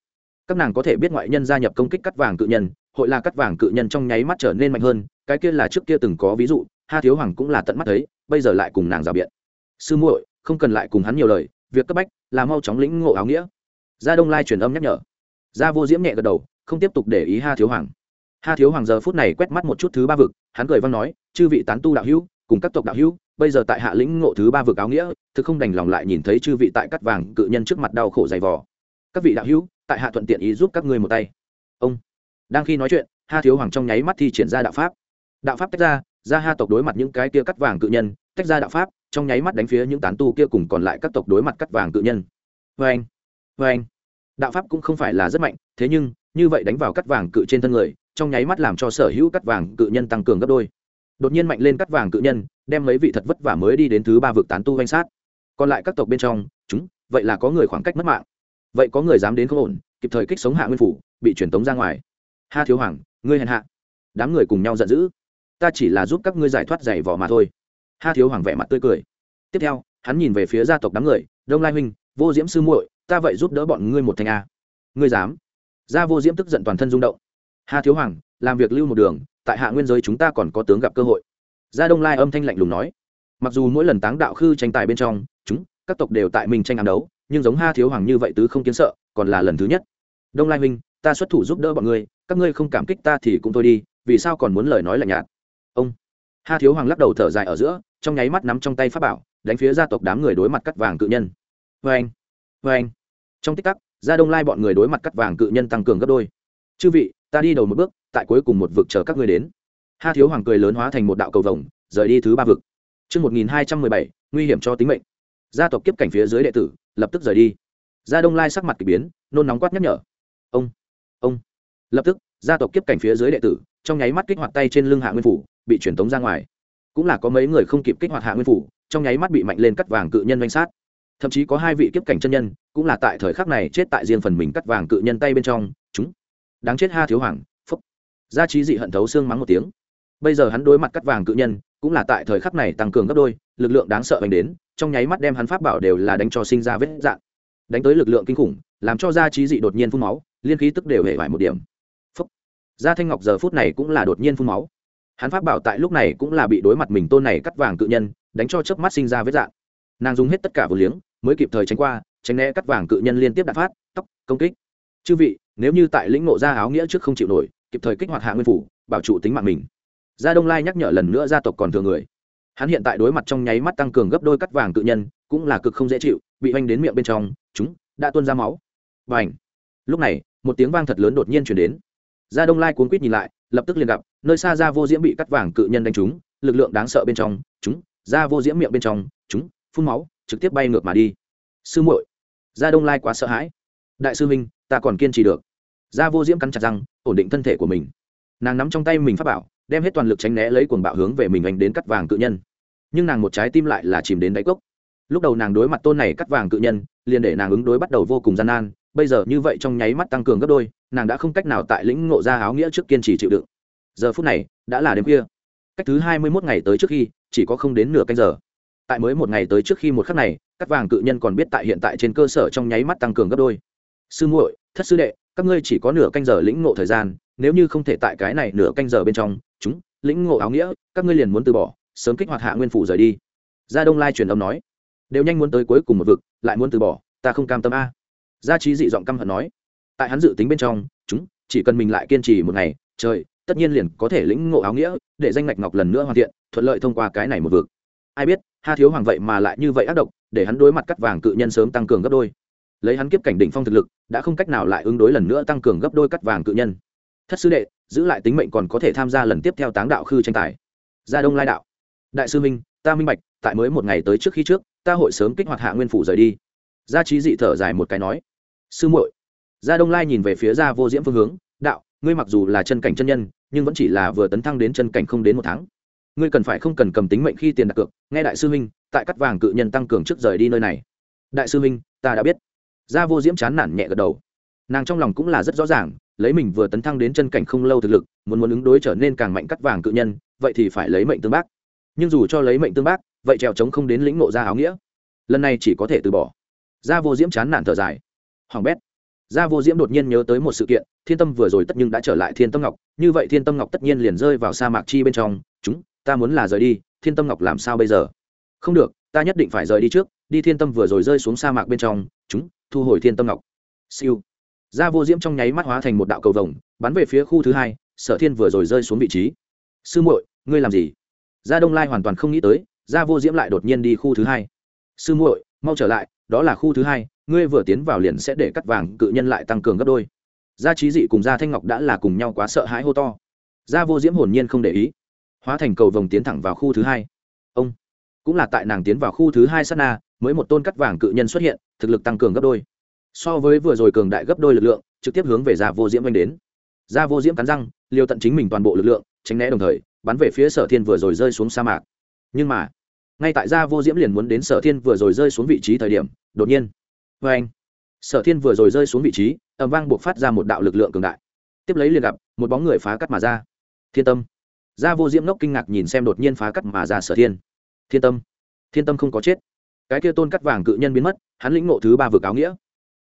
Các nàng có thể biết ngoại nhân gia nhập công kích cắt vàng cự nhân, hội là cắt vàng cự nhân trong nháy mắt trở nên mạnh hơn, cái kia là trước kia từng có ví dụ, ha thiếu hoàng cũng là tận mắt thấy, bây giờ lại cùng nàng rào biện. Sư muội, không cần lại cùng hắn nhiều lời, việc cấp bách là mau chóng lĩnh ngộ áo nghĩa gia đông lai truyền âm nhắc nhở. Gia vô diễm nhẹ gật đầu, không tiếp tục để ý ha thiếu hoàng. Ha thiếu hoàng giờ phút này quét mắt một chút thứ ba vực, hắn cười văn nói, chư vị tán tu đạo hữu, cùng các tộc đạo hữu, bây giờ tại hạ lĩnh ngộ thứ ba vực áo nghĩa, thực không đành lòng lại nhìn thấy chư vị tại cắt vàng cự nhân trước mặt đau khổ dày vò. Các vị đạo hữu, tại hạ thuận tiện ý giúp các ngươi một tay. Ông. Đang khi nói chuyện, ha thiếu hoàng trong nháy mắt thi triển ra đạo pháp. Đạo pháp tách ra ra ha tộc đối mặt những cái kia cắt vàng cự nhân, tách ra đạo pháp, trong nháy mắt đánh phía những tán tu kia cùng còn lại các tộc đối mặt cắt vàng cự nhân. Vê anh vê anh. Đạo pháp cũng không phải là rất mạnh, thế nhưng, như vậy đánh vào cắt vàng cự trên thân người, trong nháy mắt làm cho sở hữu cắt vàng cự nhân tăng cường gấp đôi. Đột nhiên mạnh lên cắt vàng cự nhân, đem mấy vị thật vất vả mới đi đến thứ ba vực tán tu danh sát. Còn lại các tộc bên trong, chúng, vậy là có người khoảng cách mất mạng. Vậy có người dám đến không ổn, kịp thời kích sống hạ nguyên phủ, bị truyền tống ra ngoài. Ha thiếu hoàng, ngươi hèn hạ. Đám người cùng nhau giận dữ. Ta chỉ là giúp các ngươi giải thoát giày vỏ mà thôi. Ha thiếu hoàng vẻ mặt tươi cười. Tiếp theo, hắn nhìn về phía gia tộc đám người, đông lai huynh vô diễm sư muội, ta vậy giúp đỡ bọn ngươi một thành a. Ngươi dám? Gia vô diễm tức giận toàn thân rung động. Ha thiếu hoàng, làm việc lưu một đường, tại hạ nguyên giới chúng ta còn có tướng gặp cơ hội. Gia đông lai âm thanh lạnh lùng nói. Mặc dù mỗi lần táng đạo khư tranh tài bên trong, chúng, các tộc đều tại mình tranh ám đấu, nhưng giống ha thiếu hoàng như vậy tứ không kiến sợ, còn là lần thứ nhất. Đông lai huynh, ta xuất thủ giúp đỡ bọn ngươi, các ngươi không cảm kích ta thì cũng thôi đi, vì sao còn muốn lời nói lạnh nhạt? Ông. Ha thiếu hoàng lắc đầu thở dài ở giữa, trong nháy mắt nắm trong tay pháp bảo, đánh phía gia tộc đám người đối mặt cắt vàng cự nhân vê anh vê anh trong tích tắc gia đông lai bọn người đối mặt cắt vàng cự nhân tăng cường gấp đôi chư vị ta đi đầu một bước tại cuối cùng một vực chờ các ngươi đến ha thiếu hoàng cười lớn hóa thành một đạo cầu vồng rời đi thứ ba vực Trước 1217, nguy hiểm cho tính mệnh. Gia tộc kiếp cảnh phía dưới đệ tử, lập tức rời đi. Gia Đông Lai sắc mặt kỳ biến, nôn nóng quát nhắc nhở. Ông, ông. Lập tức, gia tộc kiếp cảnh phía dưới đệ tử, trong nháy mắt kích hoạt tay trên lưng Hạ Nguyên phủ, bị truyền tống ra ngoài. Cũng là có mấy người không kịp kích hoạt Hạ Nguyên phủ, trong nháy mắt bị mạnh lên cắt vàng cự nhân vây sát. Thậm chí có hai vị kiếp cảnh chân nhân, cũng là tại thời khắc này chết tại riêng phần mình cắt vàng cự nhân tay bên trong, chúng. Đáng chết Ha thiếu hoàng, phúc. Gia trí dị hận thấu xương mắng một tiếng bây giờ hắn đối mặt cắt vàng cự nhân cũng là tại thời khắc này tăng cường gấp đôi lực lượng đáng sợ hành đến trong nháy mắt đem hắn pháp bảo đều là đánh cho sinh ra vết dạn đánh tới lực lượng kinh khủng làm cho gia trí dị đột nhiên phun máu liên khí tức đều hề vải một điểm Phúc. gia thanh ngọc giờ phút này cũng là đột nhiên phun máu hắn pháp bảo tại lúc này cũng là bị đối mặt mình tôn này cắt vàng cự nhân đánh cho chớp mắt sinh ra vết dạn nàng dùng hết tất cả vừa liếng mới kịp thời tránh qua, tránh né cắt vàng cự nhân liên tiếp đạn phát, tóc, công kích. Chư vị, nếu như tại lĩnh ngộ ra áo nghĩa trước không chịu nổi, kịp thời kích hoạt hạ nguyên phủ, bảo trụ tính mạng mình. Gia đông lai nhắc nhở lần nữa gia tộc còn thừa người. Hắn hiện tại đối mặt trong nháy mắt tăng cường gấp đôi cắt vàng cự nhân, cũng là cực không dễ chịu, bị oanh đến miệng bên trong, chúng đã tuôn ra máu. Và ảnh lúc này, một tiếng vang thật lớn đột nhiên chuyển đến. Gia đông lai cuốn quýt nhìn lại, lập tức liền gặp, nơi xa ra vô diễm bị cắt vàng cự nhân đánh trúng, lực lượng đáng sợ bên trong, chúng ra vô diễm miệng bên trong, chúng, phun máu trực tiếp bay ngược mà đi. Sư muội, gia đông lai quá sợ hãi. Đại sư minh ta còn kiên trì được. Gia vô diễm cắn chặt răng, ổn định thân thể của mình. Nàng nắm trong tay mình phát bảo, đem hết toàn lực tránh né lấy cuồng bạo hướng về mình anh đến cắt vàng cự nhân. Nhưng nàng một trái tim lại là chìm đến đáy cốc. Lúc đầu nàng đối mặt tôn này cắt vàng cự nhân, liền để nàng ứng đối bắt đầu vô cùng gian nan. Bây giờ như vậy trong nháy mắt tăng cường gấp đôi, nàng đã không cách nào tại lĩnh ngộ ra áo nghĩa trước kiên trì chịu đựng. Giờ phút này, đã là đêm khuya. Cách thứ hai mươi mốt ngày tới trước khi, chỉ có không đến nửa canh giờ tại mới một ngày tới trước khi một khắc này cắt vàng cự nhân còn biết tại hiện tại trên cơ sở trong nháy mắt tăng cường gấp đôi. Sư muội, thất sư đệ, các ngươi chỉ có nửa canh giờ lĩnh ngộ thời gian, nếu như không thể tại cái này nửa canh giờ bên trong, chúng, lĩnh ngộ áo nghĩa, các ngươi liền muốn từ bỏ, sớm kích hoạt hạ nguyên phủ rời đi. Gia đông lai truyền âm nói, đều nhanh muốn tới cuối cùng một vực, lại muốn từ bỏ, ta không cam tâm a. Gia trí dị giọng căm hận nói, tại hắn dự tính bên trong, chúng, chỉ cần mình lại kiên trì một ngày, trời, tất nhiên liền có thể lĩnh ngộ áo nghĩa, để danh ngạch ngọc lần nữa hoàn thiện, thuận lợi thông qua cái này một vực. Ai biết ha thiếu hoàng vậy mà lại như vậy ác độc, để hắn đối mặt cắt vàng cự nhân sớm tăng cường gấp đôi. Lấy hắn kiếp cảnh đỉnh phong thực lực, đã không cách nào lại ứng đối lần nữa tăng cường gấp đôi cắt vàng cự nhân. Thất sư đệ, giữ lại tính mệnh còn có thể tham gia lần tiếp theo táng đạo khư tranh tài. Gia đông lai đạo. Đại sư minh, ta minh bạch, tại mới một ngày tới trước khi trước, ta hội sớm kích hoạt hạ nguyên phủ rời đi. Gia trí dị thở dài một cái nói. Sư muội. Gia đông lai nhìn về phía gia vô diễm phương hướng, đạo, ngươi mặc dù là chân cảnh chân nhân, nhưng vẫn chỉ là vừa tấn thăng đến chân cảnh không đến một tháng ngươi cần phải không cần cầm tính mệnh khi tiền đặt cược, nghe đại sư minh tại cắt vàng cự nhân tăng cường trước rời đi nơi này. Đại sư minh ta đã biết. Gia vô diễm chán nản nhẹ gật đầu. Nàng trong lòng cũng là rất rõ ràng, lấy mình vừa tấn thăng đến chân cảnh không lâu thực lực, muốn muốn ứng đối trở nên càng mạnh cắt vàng cự nhân, vậy thì phải lấy mệnh tương bác. Nhưng dù cho lấy mệnh tương bác, vậy trèo trống không đến lĩnh nộ ra áo nghĩa. Lần này chỉ có thể từ bỏ. Gia vô diễm chán nản thở dài. Hoàng bét. Gia vô diễm đột nhiên nhớ tới một sự kiện, thiên tâm vừa rồi tất nhưng đã trở lại thiên tâm ngọc, như vậy thiên tâm ngọc tất nhiên liền rơi vào sa mạc chi bên trong, chúng ta muốn là rời đi, thiên tâm ngọc làm sao bây giờ? Không được, ta nhất định phải rời đi trước, đi thiên tâm vừa rồi rơi xuống sa mạc bên trong, chúng, thu hồi thiên tâm ngọc. Siêu. Gia vô diễm trong nháy mắt hóa thành một đạo cầu vồng, bắn về phía khu thứ hai, sở thiên vừa rồi rơi xuống vị trí. Sư muội, ngươi làm gì? Gia đông lai hoàn toàn không nghĩ tới, gia vô diễm lại đột nhiên đi khu thứ hai. Sư muội, mau trở lại, đó là khu thứ hai, ngươi vừa tiến vào liền sẽ để cắt vàng, cự nhân lại tăng cường gấp đôi. Gia trí dị cùng gia thanh ngọc đã là cùng nhau quá sợ hãi hô to. Gia vô diễm hồn nhiên không để ý hóa thành cầu vồng tiến thẳng vào khu thứ hai. Ông cũng là tại nàng tiến vào khu thứ hai sát na, mới một tôn cắt vàng cự nhân xuất hiện, thực lực tăng cường gấp đôi. So với vừa rồi cường đại gấp đôi lực lượng, trực tiếp hướng về gia vô diễm oanh đến. Gia vô diễm cắn răng, liều tận chính mình toàn bộ lực lượng, tránh né đồng thời, bắn về phía sở thiên vừa rồi rơi xuống sa mạc. Nhưng mà, ngay tại gia vô diễm liền muốn đến sở thiên vừa rồi rơi xuống vị trí thời điểm, đột nhiên vê anh sở thiên vừa rồi rơi xuống vị trí ẩm vang buộc phát ra một đạo lực lượng cường đại. Tiếp lấy liền gặp một bóng người phá cắt mà ra. Thiên tâm gia vô diễm nốc kinh ngạc nhìn xem đột nhiên phá cắt mà ra sở thiên. Thiên tâm. Thiên tâm không có chết. Cái kia tôn cắt vàng cự nhân biến mất, hắn lĩnh ngộ thứ ba vực áo nghĩa.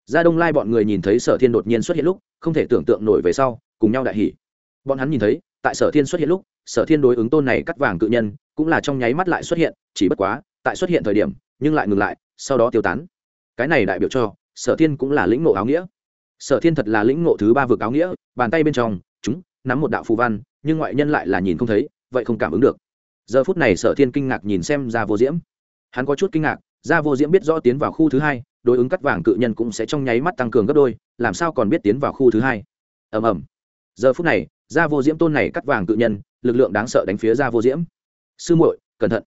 Gia đông lai bọn người nhìn thấy sở thiên đột nhiên xuất hiện lúc, không thể tưởng tượng nổi về sau, cùng nhau đại hỉ. Bọn hắn nhìn thấy, tại sở thiên xuất hiện lúc, sở thiên đối ứng tôn này cắt vàng cự nhân, cũng là trong nháy mắt lại xuất hiện, chỉ bất quá, tại xuất hiện thời điểm, nhưng lại ngừng lại, sau đó tiêu tán. Cái này đại biểu cho, sở thiên cũng là lĩnh ngộ áo nghĩa. Sở thiên thật là lĩnh ngộ thứ ba vực áo nghĩa, bàn tay bên trong, chúng, nắm một đạo phù văn nhưng ngoại nhân lại là nhìn không thấy, vậy không cảm ứng được. Giờ phút này sở thiên kinh ngạc nhìn xem ra vô diễm. Hắn có chút kinh ngạc ra vô diễm biết rõ tiến vào khu thứ hai, đối ứng cắt vàng cự nhân cũng sẽ trong nháy mắt tăng cường gấp đôi, làm sao còn biết tiến vào khu thứ hai? Ầm ầm. Giờ phút này ra vô diễm tôn này cắt vàng cự nhân, lực lượng đáng sợ đánh phía ra vô diễm. Sư muội, cẩn thận.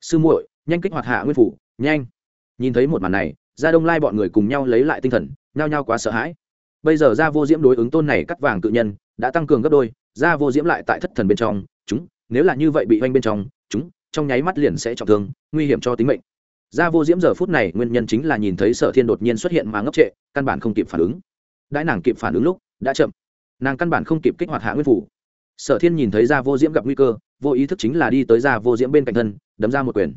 Sư muội, nhanh kích hoạt hạ nguyên phủ, nhanh. Nhìn thấy một màn này ra đông lai bọn người cùng nhau lấy lại tinh thần, nhao nhao quá sợ hãi. Bây giờ ra vô diễm đối ứng tôn này cắt vàng cự nhân, đã tăng cường gấp đôi ra vô diễm lại tại thất thần bên trong, chúng, nếu là như vậy bị oanh bên trong, chúng, trong nháy mắt liền sẽ trọng thương, nguy hiểm cho tính mệnh. Ra vô diễm giờ phút này nguyên nhân chính là nhìn thấy sở thiên đột nhiên xuất hiện mà ngốc trệ, căn bản không kịp phản ứng. Đãi nàng kịp phản ứng lúc, đã chậm. Nàng căn bản không kịp kích hoạt hạ nguyên phủ. Sở thiên nhìn thấy ra vô diễm gặp nguy cơ, vô ý thức chính là đi tới ra vô diễm bên cạnh thân, đấm ra một quyền.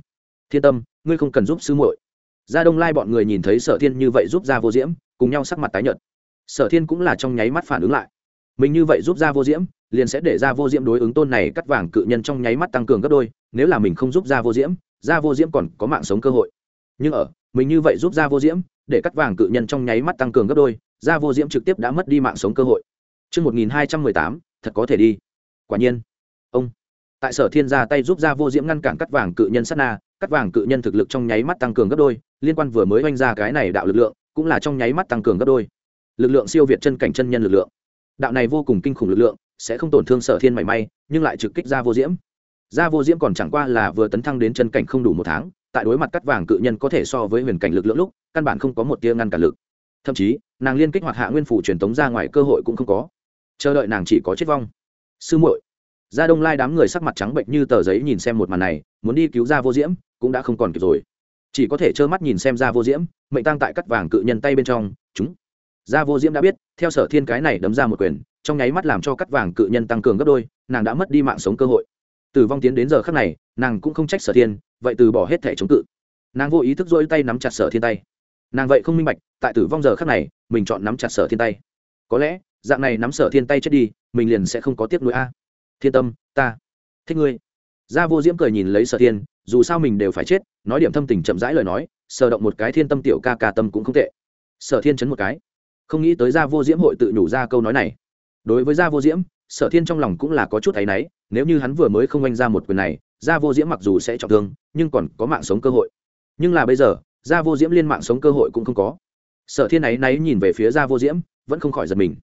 Thiên tâm, ngươi không cần giúp sư muội. Gia đông lai bọn người nhìn thấy sở thiên như vậy giúp ra vô diễm, cùng nhau sắc mặt tái nhợt. Sở thiên cũng là trong nháy mắt phản ứng lại mình như vậy giúp ra vô diễm liền sẽ để ra vô diễm đối ứng tôn này cắt vàng cự nhân trong nháy mắt tăng cường gấp đôi nếu là mình không giúp ra vô diễm ra vô diễm còn có mạng sống cơ hội nhưng ở mình như vậy giúp ra vô diễm để cắt vàng cự nhân trong nháy mắt tăng cường gấp đôi ra vô diễm trực tiếp đã mất đi mạng sống cơ hội Trước 1218, thật có thể đi. Quả nhiên. Ông. Tại sở thiên ra tay giúp ra vô diễm ngăn cản cắt vàng cự nhân sát na, cắt vàng cự nhân thực lực trong nháy mắt tăng cường gấp đôi, liên quan vừa mới oanh ra cái này đạo lực lượng, cũng là trong nháy mắt tăng cường gấp đôi. Lực lượng siêu việt chân cảnh chân nhân lực lượng. Đạo này vô cùng kinh khủng lực lượng, sẽ không tổn thương sở thiên mảy may, nhưng lại trực kích ra vô diễm. Ra vô diễm còn chẳng qua là vừa tấn thăng đến chân cảnh không đủ một tháng, tại đối mặt cắt vàng cự nhân có thể so với huyền cảnh lực lượng lúc, căn bản không có một tia ngăn cản lực. Thậm chí, nàng liên kích hoạt hạ nguyên phủ truyền tống ra ngoài cơ hội cũng không có chờ đợi nàng chỉ có chết vong sư muội gia đông lai đám người sắc mặt trắng bệnh như tờ giấy nhìn xem một màn này muốn đi cứu ra vô diễm cũng đã không còn kịp rồi chỉ có thể trơ mắt nhìn xem ra vô diễm mệnh tăng tại cắt vàng cự nhân tay bên trong chúng gia vô diễm đã biết, theo sở thiên cái này đấm ra một quyền, trong nháy mắt làm cho cắt vàng cự nhân tăng cường gấp đôi, nàng đã mất đi mạng sống cơ hội. Tử vong tiến đến giờ khắc này, nàng cũng không trách sở thiên, vậy từ bỏ hết thẻ chống cự. Nàng vô ý thức dỗi tay nắm chặt sở thiên tay. Nàng vậy không minh bạch, tại tử vong giờ khắc này, mình chọn nắm chặt sở thiên tay. Có lẽ, dạng này nắm sở thiên tay chết đi, mình liền sẽ không có tiếc nối a. Thiên tâm, ta thích ngươi. Gia vô diễm cười nhìn lấy sở thiên, dù sao mình đều phải chết, nói điểm thâm tình chậm rãi lời nói, sờ động một cái thiên tâm tiểu ca ca tâm cũng không tệ. Sở thiên chấn một cái không nghĩ tới gia vô diễm hội tự nhủ ra câu nói này. Đối với gia vô diễm, sở thiên trong lòng cũng là có chút áy náy, nếu như hắn vừa mới không oanh ra một quyền này, gia vô diễm mặc dù sẽ trọng thương, nhưng còn có mạng sống cơ hội. Nhưng là bây giờ, gia vô diễm liên mạng sống cơ hội cũng không có. Sở thiên ấy náy nhìn về phía gia vô diễm, vẫn không khỏi giật mình.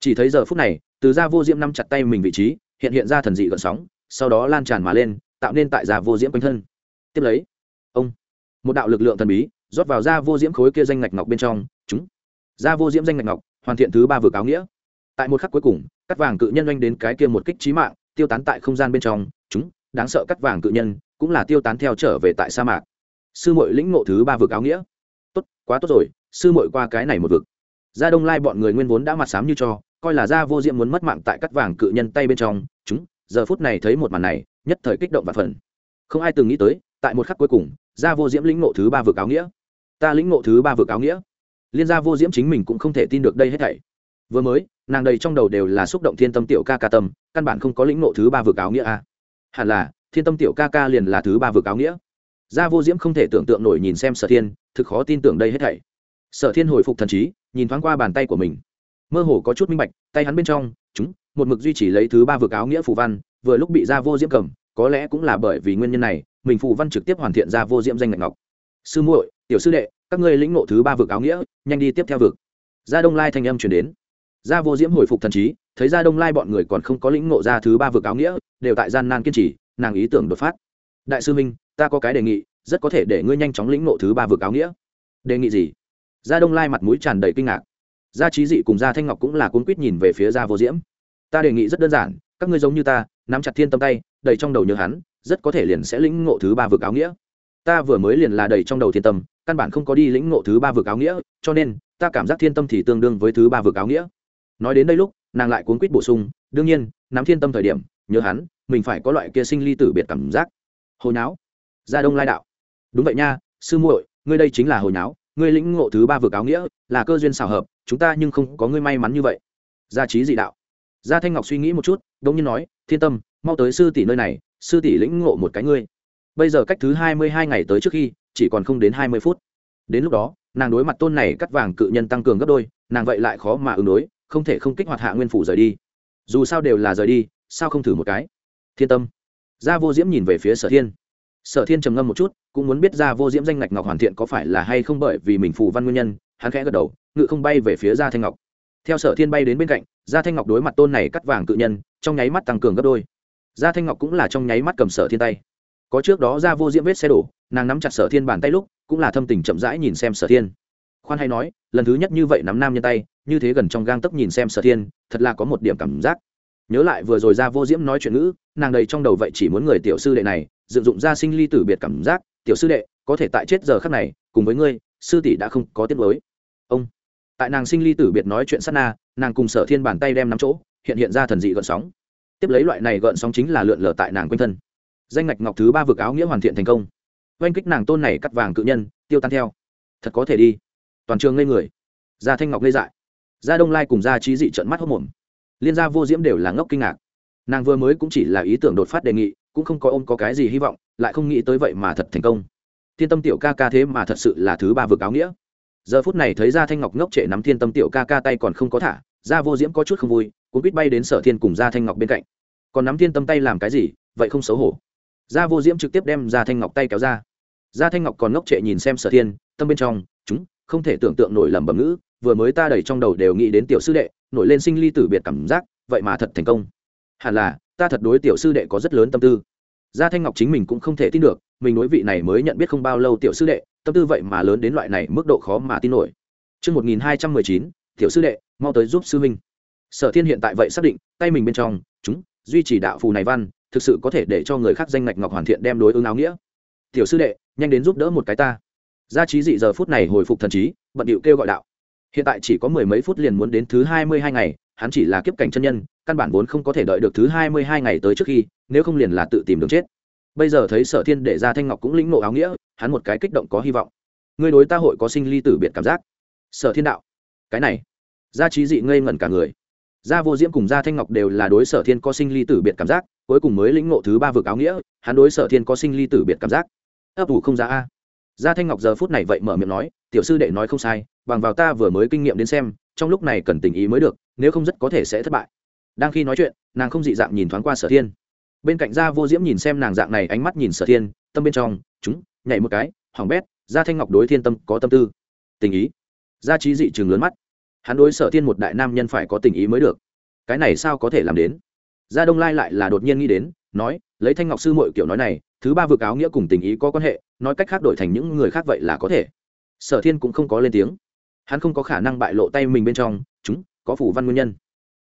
Chỉ thấy giờ phút này, từ gia vô diễm nắm chặt tay mình vị trí, hiện hiện ra thần dị gợn sóng, sau đó lan tràn mà lên, tạo nên tại gia vô diễm quanh thân. Tiếp lấy, ông, một đạo lực lượng thần bí, rót vào gia vô diễm khối kia danh ngạch ngọc bên trong ra gia vô diễm danh ngạch ngọc, hoàn thiện thứ ba vừa cáo nghĩa. Tại một khắc cuối cùng, cắt vàng cự nhân oanh đến cái kia một kích trí mạng, tiêu tán tại không gian bên trong. Chúng, đáng sợ cắt vàng cự nhân, cũng là tiêu tán theo trở về tại sa mạc. Sư mội lĩnh ngộ thứ ba vực áo nghĩa. Tốt, quá tốt rồi, sư mội qua cái này một vực. Gia đông lai bọn người nguyên vốn đã mặt sám như cho, coi là gia vô diệm muốn mất mạng tại cắt vàng cự nhân tay bên trong. Chúng, giờ phút này thấy một màn này, nhất thời kích động và phần không ai từng nghĩ tới, tại một khắc cuối cùng gia vô diễm lĩnh ngộ thứ ba vực áo nghĩa. Ta lĩnh ngộ thứ ba vực áo nghĩa liên gia vô diễm chính mình cũng không thể tin được đây hết thảy. Vừa mới, nàng đầy trong đầu đều là xúc động thiên tâm tiểu ca ca tâm, căn bản không có lĩnh nộ thứ ba vực áo nghĩa a. Hẳn là, thiên tâm tiểu ca ca liền là thứ ba vực áo nghĩa. Gia vô diễm không thể tưởng tượng nổi nhìn xem sở thiên, thực khó tin tưởng đây hết thảy. Sở thiên hồi phục thần trí, nhìn thoáng qua bàn tay của mình. Mơ hồ có chút minh bạch, tay hắn bên trong, chúng, một mực duy trì lấy thứ ba vực áo nghĩa phù văn, vừa lúc bị gia vô diễm cầm, có lẽ cũng là bởi vì nguyên nhân này, mình phù văn trực tiếp hoàn thiện gia vô diễm danh ngạch ngọc. Sư muội, tiểu sư đệ các ngươi lĩnh ngộ thứ ba vực áo nghĩa, nhanh đi tiếp theo vực. Gia đông lai thanh âm truyền đến. Gia vô diễm hồi phục thần trí, thấy gia đông lai bọn người còn không có lĩnh ngộ ra thứ ba vực áo nghĩa, đều tại gian nan kiên trì, nàng ý tưởng đột phát. Đại sư minh, ta có cái đề nghị, rất có thể để ngươi nhanh chóng lĩnh ngộ thứ ba vực áo nghĩa. Đề nghị gì? Gia đông lai mặt mũi tràn đầy kinh ngạc. Gia trí dị cùng gia thanh ngọc cũng là cuốn quýt nhìn về phía gia vô diễm. Ta đề nghị rất đơn giản, các ngươi giống như ta, nắm chặt thiên tâm tay, đầy trong đầu nhớ hắn, rất có thể liền sẽ lĩnh ngộ thứ ba vực áo nghĩa. Ta vừa mới liền là đầy trong đầu thiên tâm căn bản không có đi lĩnh ngộ thứ ba vực áo nghĩa, cho nên, ta cảm giác thiên tâm thì tương đương với thứ ba vực áo nghĩa. Nói đến đây lúc, nàng lại cuốn quýt bổ sung, đương nhiên, nắm thiên tâm thời điểm, nhớ hắn, mình phải có loại kia sinh ly tử biệt cảm giác. Hồi não gia đông lai đạo. Đúng vậy nha, sư muội, ngươi đây chính là hồi não ngươi lĩnh ngộ thứ ba vực áo nghĩa, là cơ duyên xảo hợp, chúng ta nhưng không có ngươi may mắn như vậy. Gia trí dị đạo. Gia thanh ngọc suy nghĩ một chút đông nhiên nói, thiên tâm, mau tới sư tỷ nơi này, sư tỷ lĩnh ngộ một cái ngươi. Bây giờ cách thứ hai mươi hai ngày tới trước khi chỉ còn không đến hai mươi phút. Đến lúc đó, nàng đối mặt tôn này cắt vàng cự nhân tăng cường gấp đôi, nàng vậy lại khó mà ứng đối, không thể không kích hoạt hạ nguyên phủ rời đi. Dù sao đều là rời đi, sao không thử một cái? Thiên tâm. Gia vô diễm nhìn về phía sở thiên. Sở thiên trầm ngâm một chút, cũng muốn biết gia vô diễm danh ngạch ngọc hoàn thiện có phải là hay không bởi vì mình phù văn nguyên nhân, hắn khẽ gật đầu, ngự không bay về phía gia thanh ngọc. Theo sở thiên bay đến bên cạnh, gia thanh ngọc đối mặt tôn này cắt vàng cự nhân, trong nháy mắt tăng cường gấp đôi. Gia thanh ngọc cũng là trong nháy mắt cầm sở thiên tay có trước đó gia vô diễm vết xe đổ, nàng nắm chặt sở thiên bàn tay lúc, cũng là thâm tình chậm rãi nhìn xem sở thiên. Khoan hay nói, lần thứ nhất như vậy nắm nam nhân tay, như thế gần trong gang tấp nhìn xem sở thiên, thật là có một điểm cảm giác. Nhớ lại vừa rồi ra vô diễm nói chuyện ngữ, nàng đầy trong đầu vậy chỉ muốn người tiểu sư đệ này, dựng dụng ra sinh ly tử biệt cảm giác, tiểu sư đệ, có thể tại chết giờ khắc này, cùng với ngươi, sư tỷ đã không có tiết mới ông. Tại nàng sinh ly tử biệt nói chuyện sát na, nàng cùng sở thiên bàn tay đem nắm chỗ, hiện hiện ra thần dị gợn sóng. Tiếp lấy loại này gợn sóng chính là lượn lờ tại nàng quanh thân danh ngạch ngọc thứ ba vực áo nghĩa hoàn thiện thành công. Oanh kích nàng tôn này cắt vàng cự nhân, tiêu tan theo. Thật có thể đi. Toàn trường ngây người. Gia thanh ngọc ngây dại. Gia đông lai cùng gia trí dị trận mắt hốc mồm. Liên gia vô diễm đều là ngốc kinh ngạc. Nàng vừa mới cũng chỉ là ý tưởng đột phát đề nghị, cũng không có ôm có cái gì hy vọng, lại không nghĩ tới vậy mà thật thành công. Thiên tâm tiểu ca ca thế mà thật sự là thứ ba vực áo nghĩa. Giờ phút này thấy gia thanh ngọc ngốc trệ nắm thiên tâm tiểu ca ca tay còn không có thả, gia vô diễm có chút không vui cũng biết bay đến sở thiên cùng gia thanh ngọc bên cạnh. Còn nắm thiên tâm tay làm cái gì, vậy không xấu hổ gia vô diễm trực tiếp đem gia thanh ngọc tay kéo ra. Gia thanh ngọc còn ngốc trệ nhìn xem sở thiên tâm bên trong chúng không thể tưởng tượng nổi lầm bầm ngữ vừa mới ta đẩy trong đầu đều nghĩ đến tiểu sư đệ nổi lên sinh ly tử biệt cảm giác vậy mà thật thành công. Hẳn là ta thật đối tiểu sư đệ có rất lớn tâm tư. Gia thanh ngọc chính mình cũng không thể tin được mình đối vị này mới nhận biết không bao lâu tiểu sư đệ tâm tư vậy mà lớn đến loại này mức độ khó mà tin nổi. Trước 1219, tiểu sư đệ, mau tới giúp sư huynh. Sở Thiên hiện tại vậy xác định, tay mình bên trong, chúng, duy trì đạo phù này văn, thực sự có thể để cho người khác danh ngạch ngọc hoàn thiện đem đối ứng áo nghĩa. Tiểu sư đệ, nhanh đến giúp đỡ một cái ta. Gia trí dị giờ phút này hồi phục thần trí, bận điệu kêu gọi đạo. Hiện tại chỉ có mười mấy phút liền muốn đến thứ hai mươi hai ngày hắn chỉ là kiếp cảnh chân nhân căn bản vốn không có thể đợi được thứ hai mươi hai ngày tới trước khi nếu không liền là tự tìm đường chết. Bây giờ thấy sở thiên để ra thanh ngọc cũng lĩnh nộ áo nghĩa hắn một cái kích động có hy vọng. Ngươi đối ta hội có sinh ly tử biệt cảm giác. Sở thiên đạo cái này. Gia trí dị ngây ngẩn cả người gia vô diễm cùng gia thanh ngọc đều là đối sở thiên có sinh ly tử biệt cảm giác, cuối cùng mới lĩnh ngộ thứ ba vực áo nghĩa, hắn đối sở thiên có sinh ly tử biệt cảm giác. Ấp ủ không ra a. Gia thanh ngọc giờ phút này vậy mở miệng nói, tiểu sư đệ nói không sai, bằng vào ta vừa mới kinh nghiệm đến xem, trong lúc này cần tình ý mới được, nếu không rất có thể sẽ thất bại. Đang khi nói chuyện, nàng không dị dạng nhìn thoáng qua sở thiên. Bên cạnh gia vô diễm nhìn xem nàng dạng này ánh mắt nhìn sở thiên, tâm bên trong, chúng, nhảy một cái, hỏng bét. Gia thanh ngọc đối thiên tâm có tâm tư, tình ý. Gia trí dị trường lớn mắt hắn đối sở thiên một đại nam nhân phải có tình ý mới được. Cái này sao có thể làm đến? Gia đông lai lại là đột nhiên nghĩ đến, nói, lấy thanh ngọc sư mội kiểu nói này, thứ ba vực áo nghĩa cùng tình ý có quan hệ, nói cách khác đổi thành những người khác vậy là có thể. Sở thiên cũng không có lên tiếng. Hắn không có khả năng bại lộ tay mình bên trong, chúng, có phủ văn nguyên nhân.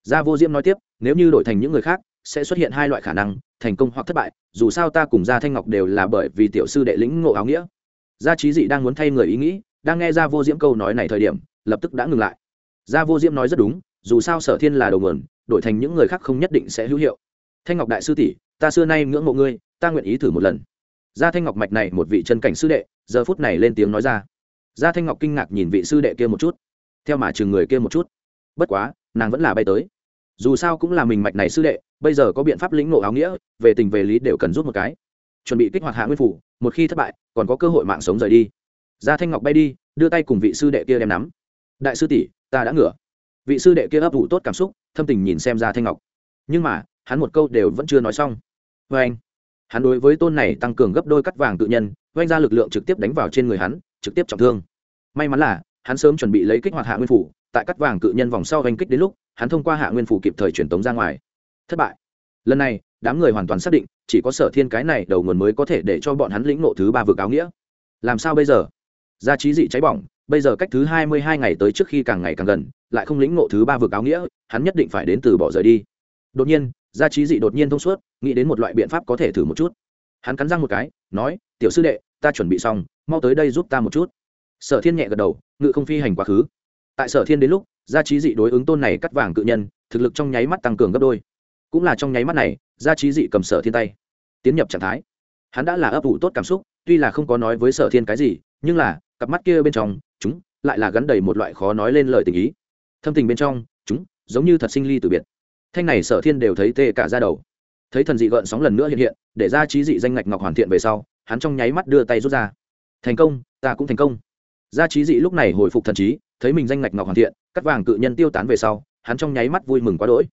Gia vô diễm nói tiếp, nếu như đổi thành những người khác, sẽ xuất hiện hai loại khả năng, thành công hoặc thất bại, dù sao ta cùng gia thanh ngọc đều là bởi vì tiểu sư đệ lĩnh ngộ áo nghĩa. Gia trí dị đang muốn thay người ý nghĩ, đang nghe gia vô diễm câu nói này thời điểm, lập tức đã ngừng lại gia vô diễm nói rất đúng, dù sao sở thiên là đầu nguồn, đổi thành những người khác không nhất định sẽ hữu hiệu. Thanh ngọc đại sư tỷ, ta xưa nay ngưỡng mộ ngươi, ta nguyện ý thử một lần. Gia thanh ngọc mạch này một vị chân cảnh sư đệ, giờ phút này lên tiếng nói ra. Gia thanh ngọc kinh ngạc nhìn vị sư đệ kia một chút. Theo mà chừng người kia một chút. Bất quá, nàng vẫn là bay tới. Dù sao cũng là mình mạch này sư đệ, bây giờ có biện pháp lĩnh ngộ áo nghĩa, về tình về lý đều cần rút một cái. Chuẩn bị kích hoạt hạ nguyên phủ, một khi thất bại, còn có cơ hội mạng sống rời đi. Gia thanh ngọc bay đi, đưa tay cùng vị sư đệ kia đem nắm đại sư tỷ, ta đã ngửa. Vị sư đệ kia ấp ủ tốt cảm xúc, thâm tình nhìn xem ra thanh ngọc. Nhưng mà, hắn một câu đều vẫn chưa nói xong. Vê anh, hắn đối với tôn này tăng cường gấp đôi cắt vàng tự nhân, oanh ra lực lượng trực tiếp đánh vào trên người hắn, trực tiếp trọng thương. May mắn là, hắn sớm chuẩn bị lấy kích hoạt hạ nguyên phủ, tại cắt vàng cự nhân vòng sau oanh kích đến lúc, hắn thông qua hạ nguyên phủ kịp thời truyền tống ra ngoài. Thất bại. Lần này, đám người hoàn toàn xác định, chỉ có sở thiên cái này đầu nguồn mới có thể để cho bọn hắn lĩnh nộ thứ ba vực áo nghĩa. Làm sao bây giờ? Gia trí dị cháy bỏng bây giờ cách thứ hai mươi hai ngày tới trước khi càng ngày càng gần, lại không lĩnh ngộ thứ ba vực áo nghĩa, hắn nhất định phải đến từ bỏ rời đi. Đột nhiên, gia trí dị đột nhiên thông suốt, nghĩ đến một loại biện pháp có thể thử một chút. Hắn cắn răng một cái, nói, tiểu sư đệ, ta chuẩn bị xong, mau tới đây giúp ta một chút. Sở thiên nhẹ gật đầu, ngự không phi hành quá khứ. Tại sở thiên đến lúc, gia trí dị đối ứng tôn này cắt vàng cự nhân, thực lực trong nháy mắt tăng cường gấp đôi. Cũng là trong nháy mắt này, gia trí dị cầm sở thiên tay, tiến nhập trạng thái. Hắn đã là ấp ủ tốt cảm xúc, tuy là không có nói với sở thiên cái gì, nhưng là cặp mắt kia bên trong, chúng lại là gắn đầy một loại khó nói lên lời tình ý. Thâm tình bên trong, chúng giống như thật sinh ly từ biệt. Thanh này sở thiên đều thấy tê cả ra đầu. Thấy thần dị gợn sóng lần nữa hiện hiện, để ra trí dị danh ngạch ngọc hoàn thiện về sau, hắn trong nháy mắt đưa tay rút ra. Thành công, ta cũng thành công. Gia trí dị lúc này hồi phục thần trí, thấy mình danh ngạch ngọc hoàn thiện, cắt vàng cự nhân tiêu tán về sau, hắn trong nháy mắt vui mừng quá đỗi.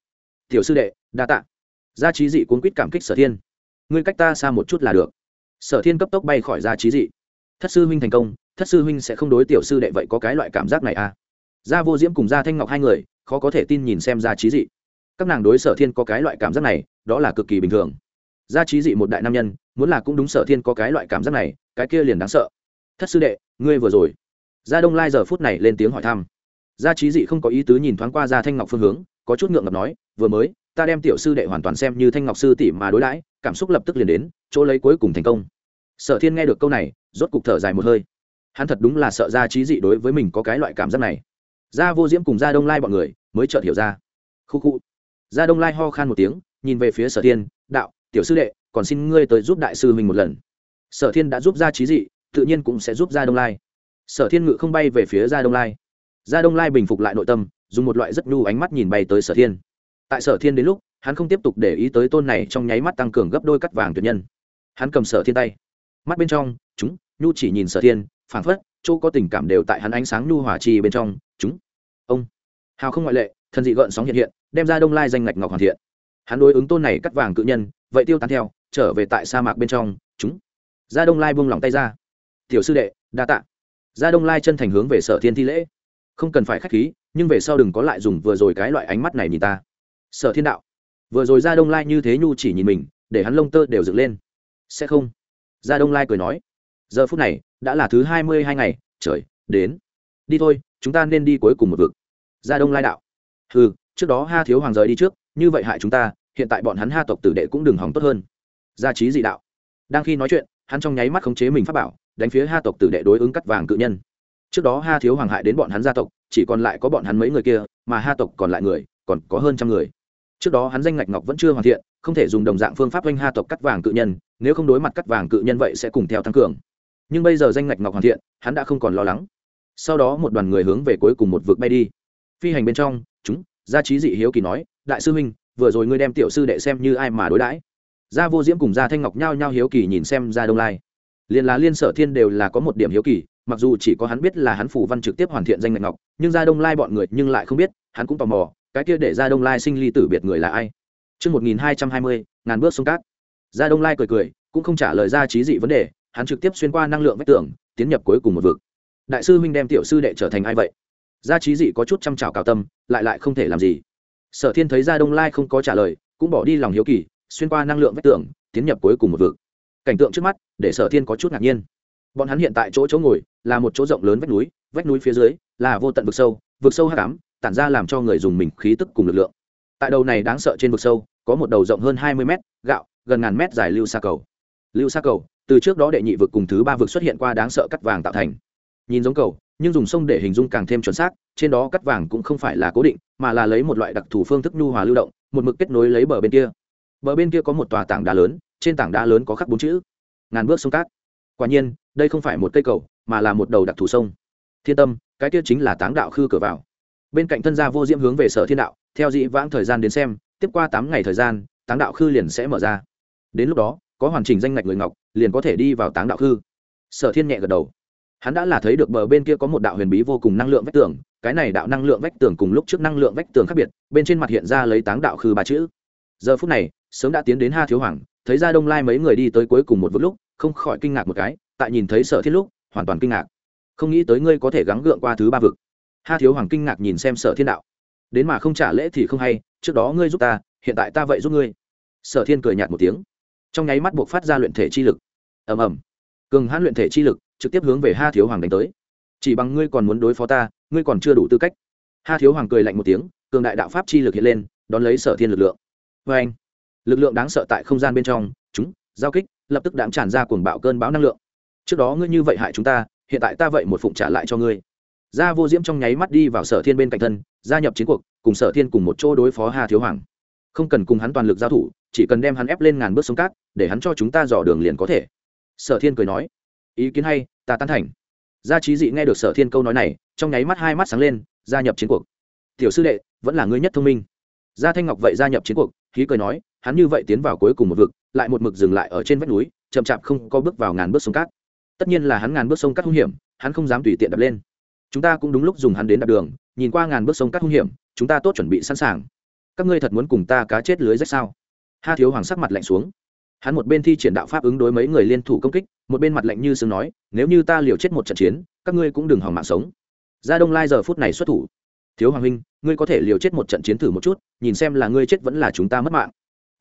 Tiểu sư đệ, đa tạ. Gia trí dị cuốn quýt cảm kích sở thiên. Ngươi cách ta xa một chút là được. Sở thiên cấp tốc bay khỏi gia trí dị. Thất sư huynh thành công thất sư huynh sẽ không đối tiểu sư đệ vậy có cái loại cảm giác này à? Gia vô diễm cùng gia thanh ngọc hai người, khó có thể tin nhìn xem gia trí dị. Các nàng đối sở thiên có cái loại cảm giác này, đó là cực kỳ bình thường. Gia trí dị một đại nam nhân, muốn là cũng đúng sở thiên có cái loại cảm giác này, cái kia liền đáng sợ. Thất sư đệ, ngươi vừa rồi. Gia đông lai giờ phút này lên tiếng hỏi thăm. Gia trí dị không có ý tứ nhìn thoáng qua gia thanh ngọc phương hướng, có chút ngượng ngập nói, vừa mới, ta đem tiểu sư đệ hoàn toàn xem như thanh ngọc sư tỷ mà đối đãi, cảm xúc lập tức liền đến, chỗ lấy cuối cùng thành công. Sở thiên nghe được câu này, rốt cục thở dài một hơi hắn thật đúng là sợ gia trí dị đối với mình có cái loại cảm giác này. Gia vô diễm cùng gia đông lai bọn người mới chợt hiểu ra. Khu khu. Gia đông lai ho khan một tiếng, nhìn về phía sở thiên, đạo, tiểu sư đệ, còn xin ngươi tới giúp đại sư mình một lần. Sở thiên đã giúp gia trí dị, tự nhiên cũng sẽ giúp gia đông lai. Sở thiên ngự không bay về phía gia đông lai. Gia đông lai bình phục lại nội tâm, dùng một loại rất nhu ánh mắt nhìn bay tới sở thiên. Tại sở thiên đến lúc, hắn không tiếp tục để ý tới tôn này trong nháy mắt tăng cường gấp đôi cắt vàng tuyệt nhân. Hắn cầm sở thiên tay. Mắt bên trong, chúng, nhu chỉ nhìn sở thiên phảng phất, chỗ có tình cảm đều tại hắn ánh sáng nhu hòa chi bên trong, chúng, ông. Hào không ngoại lệ, thần dị gợn sóng hiện hiện, đem ra đông lai danh ngạch ngọc hoàn thiện. Hắn đối ứng tôn này cắt vàng cự nhân, vậy tiêu tán theo, trở về tại sa mạc bên trong, chúng. Ra đông lai buông lỏng tay ra. Tiểu sư đệ, đa tạ. Ra đông lai chân thành hướng về sở thiên thi lễ. Không cần phải k h á c h khí, nhưng về sau đừng có lại dùng vừa rồi cái loại ánh mắt này nhìn ta. Sở thiên đạo. Vừa rồi ra đông lai như thế nhu chỉ nhìn mình, để hắn lông tơ đều dựng lên. Sẽ không. Ra đông lai cười nói. Giờ phút này đã là thứ hai mươi hai ngày, trời, đến. Đi thôi, chúng ta nên đi cuối cùng một vực. Ra đông lai đạo. Ừ trước đó ha thiếu hoàng rời đi trước, như vậy hại chúng ta, hiện tại bọn hắn ha tộc tử đệ cũng đừng hỏng tốt hơn. Gia trí dị đạo. Đang khi nói chuyện, hắn trong nháy mắt khống chế mình phát bảo, đánh phía ha tộc tử đệ đối ứng cắt vàng cự nhân. Trước đó ha thiếu hoàng hại đến bọn hắn gia tộc, chỉ còn lại có bọn hắn mấy người kia, mà ha tộc còn lại người, còn có hơn trăm người. Trước đó hắn danh ngạch ngọc vẫn chưa hoàn thiện, không thể dùng đồng dạng phương pháp oanh ha tộc cắt vàng cự nhân, nếu không đối mặt cắt vàng cự nhân vậy sẽ cùng theo tăng cường nhưng bây giờ danh ngạch ngọc hoàn thiện hắn đã không còn lo lắng. Sau đó một đoàn người hướng về cuối cùng một vực bay đi. Phi hành bên trong chúng gia trí dị hiếu kỳ nói đại sư huynh vừa rồi ngươi đem tiểu sư đệ xem như ai mà đối đãi? Gia vô diễm cùng gia thanh ngọc nhao nhao hiếu kỳ nhìn xem gia đông lai. Liền là liên sở thiên đều là có một điểm hiếu kỳ mặc dù chỉ có hắn biết là hắn phủ văn trực tiếp hoàn thiện danh ngạch ngọc nhưng gia đông lai bọn người nhưng lại không biết hắn cũng tò mò cái kia để gia đông lai sinh ly tử biệt người là ai? Trước 1220, ngàn bước xuống cát. gia đông lai cười cười cũng không trả lời gia trí dị vấn đề hắn trực tiếp xuyên qua năng lượng vách tường tiến nhập cuối cùng một vực. Đại sư huynh đem tiểu sư đệ trở thành ai vậy? Gia trí dị có chút chăm trào cào tâm lại lại không thể làm gì. Sở thiên thấy gia đông lai không có trả lời cũng bỏ đi lòng hiếu kỳ xuyên qua năng lượng vách tường tiến nhập cuối cùng một vực. Cảnh tượng trước mắt để sở thiên có chút ngạc nhiên. Bọn hắn hiện tại chỗ chỗ ngồi là một chỗ rộng lớn vách núi vách núi phía dưới là vô tận vực sâu vực sâu hắc ám, tản ra làm cho người dùng mình khí tức cùng lực lượng. Tại đầu này đáng sợ trên vực sâu có một đầu rộng hơn hai mươi mét gạo gần ngàn mét dài lưu xa cầu. Lưu xa cầu từ trước đó đệ nhị vực cùng thứ ba vực xuất hiện qua đáng sợ cắt vàng tạo thành. Nhìn giống cầu, nhưng dùng sông để hình dung càng thêm chuẩn xác, trên đó cắt vàng cũng không phải là cố định, mà là lấy một loại đặc thù phương thức nhu hòa lưu động, một mực kết nối lấy bờ bên kia. Bờ bên kia có một tòa tảng đá lớn, trên tảng đá lớn có khắc bốn chữ, ngàn bước sông cát. Quả nhiên, đây không phải một cây cầu, mà là một đầu đặc thù sông. Thiên tâm, cái kia chính là táng đạo khư cửa vào. Bên cạnh thân gia vô diễm hướng về sở thiên đạo, theo dị vãng thời gian đến xem, tiếp qua tám ngày thời gian, táng đạo khư liền sẽ mở ra. Đến lúc đó có hoàn chỉnh danh ngạch người ngọc, liền có thể đi vào táng đạo khư. Sở thiên nhẹ gật đầu. Hắn đã là thấy được bờ bên kia có một đạo huyền bí vô cùng năng lượng vách tường, cái này đạo năng lượng vách tường cùng lúc trước năng lượng vách tường khác biệt, bên trên mặt hiện ra lấy táng đạo khư ba chữ. Giờ phút này, sớm đã tiến đến ha thiếu hoàng, thấy ra đông lai mấy người đi tới cuối cùng một vlúc lúc, không khỏi kinh ngạc một cái, tại nhìn thấy sở thiên lúc, hoàn toàn kinh ngạc. Không nghĩ tới ngươi có thể gắng gượng qua thứ ba vực. Ha thiếu hoàng kinh ngạc nhìn xem sở thiên đạo. Đến mà không trả lễ thì không hay, trước đó ngươi giúp ta, hiện tại ta vậy giúp ngươi. Sở thiên cười nhạt một tiếng trong nháy mắt buộc phát ra luyện thể chi lực. Ầm ầm. Cường hãn luyện thể chi lực trực tiếp hướng về ha thiếu hoàng đánh tới. Chỉ bằng ngươi còn muốn đối phó ta, ngươi còn chưa đủ tư cách. Ha thiếu hoàng cười lạnh một tiếng, cường đại đạo pháp chi lực hiện lên, đón lấy sở thiên lực lượng. Vê anh, lực lượng đáng sợ tại không gian bên trong, chúng, giao kích, lập tức đạm tràn ra cuồng bạo cơn bão năng lượng. Trước đó ngươi như vậy hại chúng ta, hiện tại ta vậy một phụng trả lại cho ngươi. Gia vô diễm trong nháy mắt đi vào sở thiên bên cạnh thân, gia nhập chiến cuộc, cùng sở thiên cùng một chỗ đối phó hà thiếu hoàng. Không cần cùng hắn toàn lực giao thủ, chỉ cần đem hắn ép lên ngàn bước sông cát để hắn cho chúng ta dò đường liền có thể. Sở thiên cười nói, ý kiến hay, ta tán thành. Gia trí dị nghe được sở thiên câu nói này, trong nháy mắt hai mắt sáng lên, gia nhập chiến cuộc. Tiểu sư đệ, vẫn là ngươi nhất thông minh. Gia thanh ngọc vậy gia nhập chiến cuộc khí cười nói, hắn như vậy tiến vào cuối cùng một vực, lại một mực dừng lại ở trên vách núi, chậm chạp không có bước vào ngàn bước sông cát. Tất nhiên là hắn ngàn bước sông cát hung hiểm, hắn không dám tùy tiện đập lên. Chúng ta cũng đúng lúc dùng hắn đến đạp đường, nhìn qua ngàn bước sông cát hung hiểm, chúng ta tốt chuẩn bị sẵn sàng. Các ngươi thật muốn cùng ta cá chết lưới rách sao? Ha, thiếu hoàng sắc mặt lạnh xuống hắn một bên thi triển đạo pháp ứng đối mấy người liên thủ công kích, một bên mặt lạnh như sương nói, nếu như ta liều chết một trận chiến, các ngươi cũng đừng hỏng mạng sống. Ra đông lai giờ phút này xuất thủ. Thiếu hoàng huynh, ngươi có thể liều chết một trận chiến thử một chút, nhìn xem là ngươi chết vẫn là chúng ta mất mạng.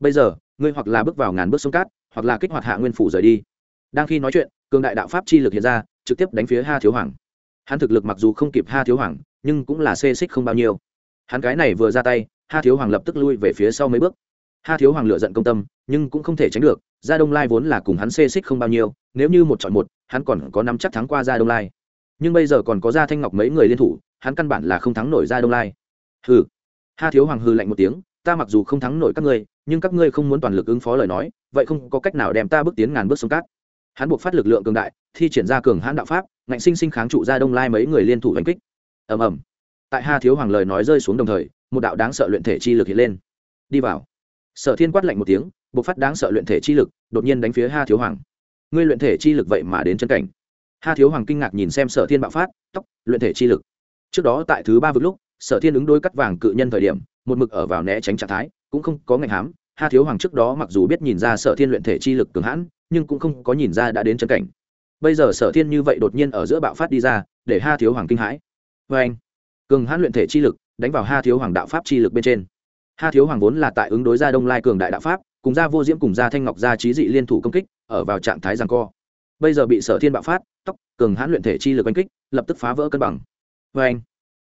Bây giờ, ngươi hoặc là bước vào ngàn bước sông cát, hoặc là kích hoạt hạ nguyên phủ rời đi. Đang khi nói chuyện, cường đại đạo pháp chi lực hiện ra, trực tiếp đánh phía ha thiếu hoàng. Hắn thực lực mặc dù không kịp ha thiếu hoàng, nhưng cũng là xê xích không bao nhiêu. Hắn cái này vừa ra tay, ha thiếu hoàng lập tức lui về phía sau mấy bước ha thiếu hoàng lựa giận công tâm, nhưng cũng không thể tránh được, gia đông lai vốn là cùng hắn xê xích không bao nhiêu, nếu như một chọn một, hắn còn có năm chắc thắng qua gia đông lai. Nhưng bây giờ còn có gia thanh ngọc mấy người liên thủ, hắn căn bản là không thắng nổi gia đông lai. Hừ. Ha thiếu hoàng hư lạnh một tiếng, ta mặc dù không thắng nổi các ngươi, nhưng các ngươi không muốn toàn lực ứng phó lời nói, vậy không có cách nào đem ta bước tiến ngàn bước sông cát. Hắn buộc phát lực lượng cường đại, thi triển ra cường hãn đạo pháp, ngạnh sinh sinh kháng trụ ra đông lai mấy người liên thủ đánh kích. Ầm ầm. Tại ha thiếu hoàng lời nói rơi xuống đồng thời, một đạo đáng sợ luyện thể chi lực hiện lên. Đi vào sở thiên quát lạnh một tiếng buộc phát đáng sợ luyện thể chi lực, đột nhiên đánh phía ha thiếu hoàng. Ngươi luyện thể chi lực vậy mà đến chân cảnh. Ha thiếu hoàng kinh ngạc nhìn xem sở thiên bạo phát tóc luyện thể chi lực. Trước đó tại thứ ba vực lúc, sở thiên ứng đôi cắt vàng cự nhân thời điểm, một mực ở vào né tránh trạng thái, cũng không có ngành hám. Ha thiếu hoàng trước đó mặc dù biết nhìn ra sở thiên luyện thể chi lực cường hãn, nhưng cũng không có nhìn ra đã đến chân cảnh. Bây giờ sở thiên như vậy đột nhiên ở giữa bạo phát đi ra, để ha thiếu hoàng kinh hãi. Vê anh cường hãn luyện thể chi lực, đánh vào ha thiếu hoàng đạo pháp chi lực bên trên ha thiếu hoàng vốn là tại ứng đối gia đông lai cường đại đạo pháp, cùng gia vô diễm cùng gia thanh ngọc gia trí dị liên thủ công kích, ở vào trạng thái giằng co. Bây giờ bị sở thiên bạo phát tóc cường hãn luyện thể chi lực oanh kích, lập tức phá vỡ cân bằng. Vê anh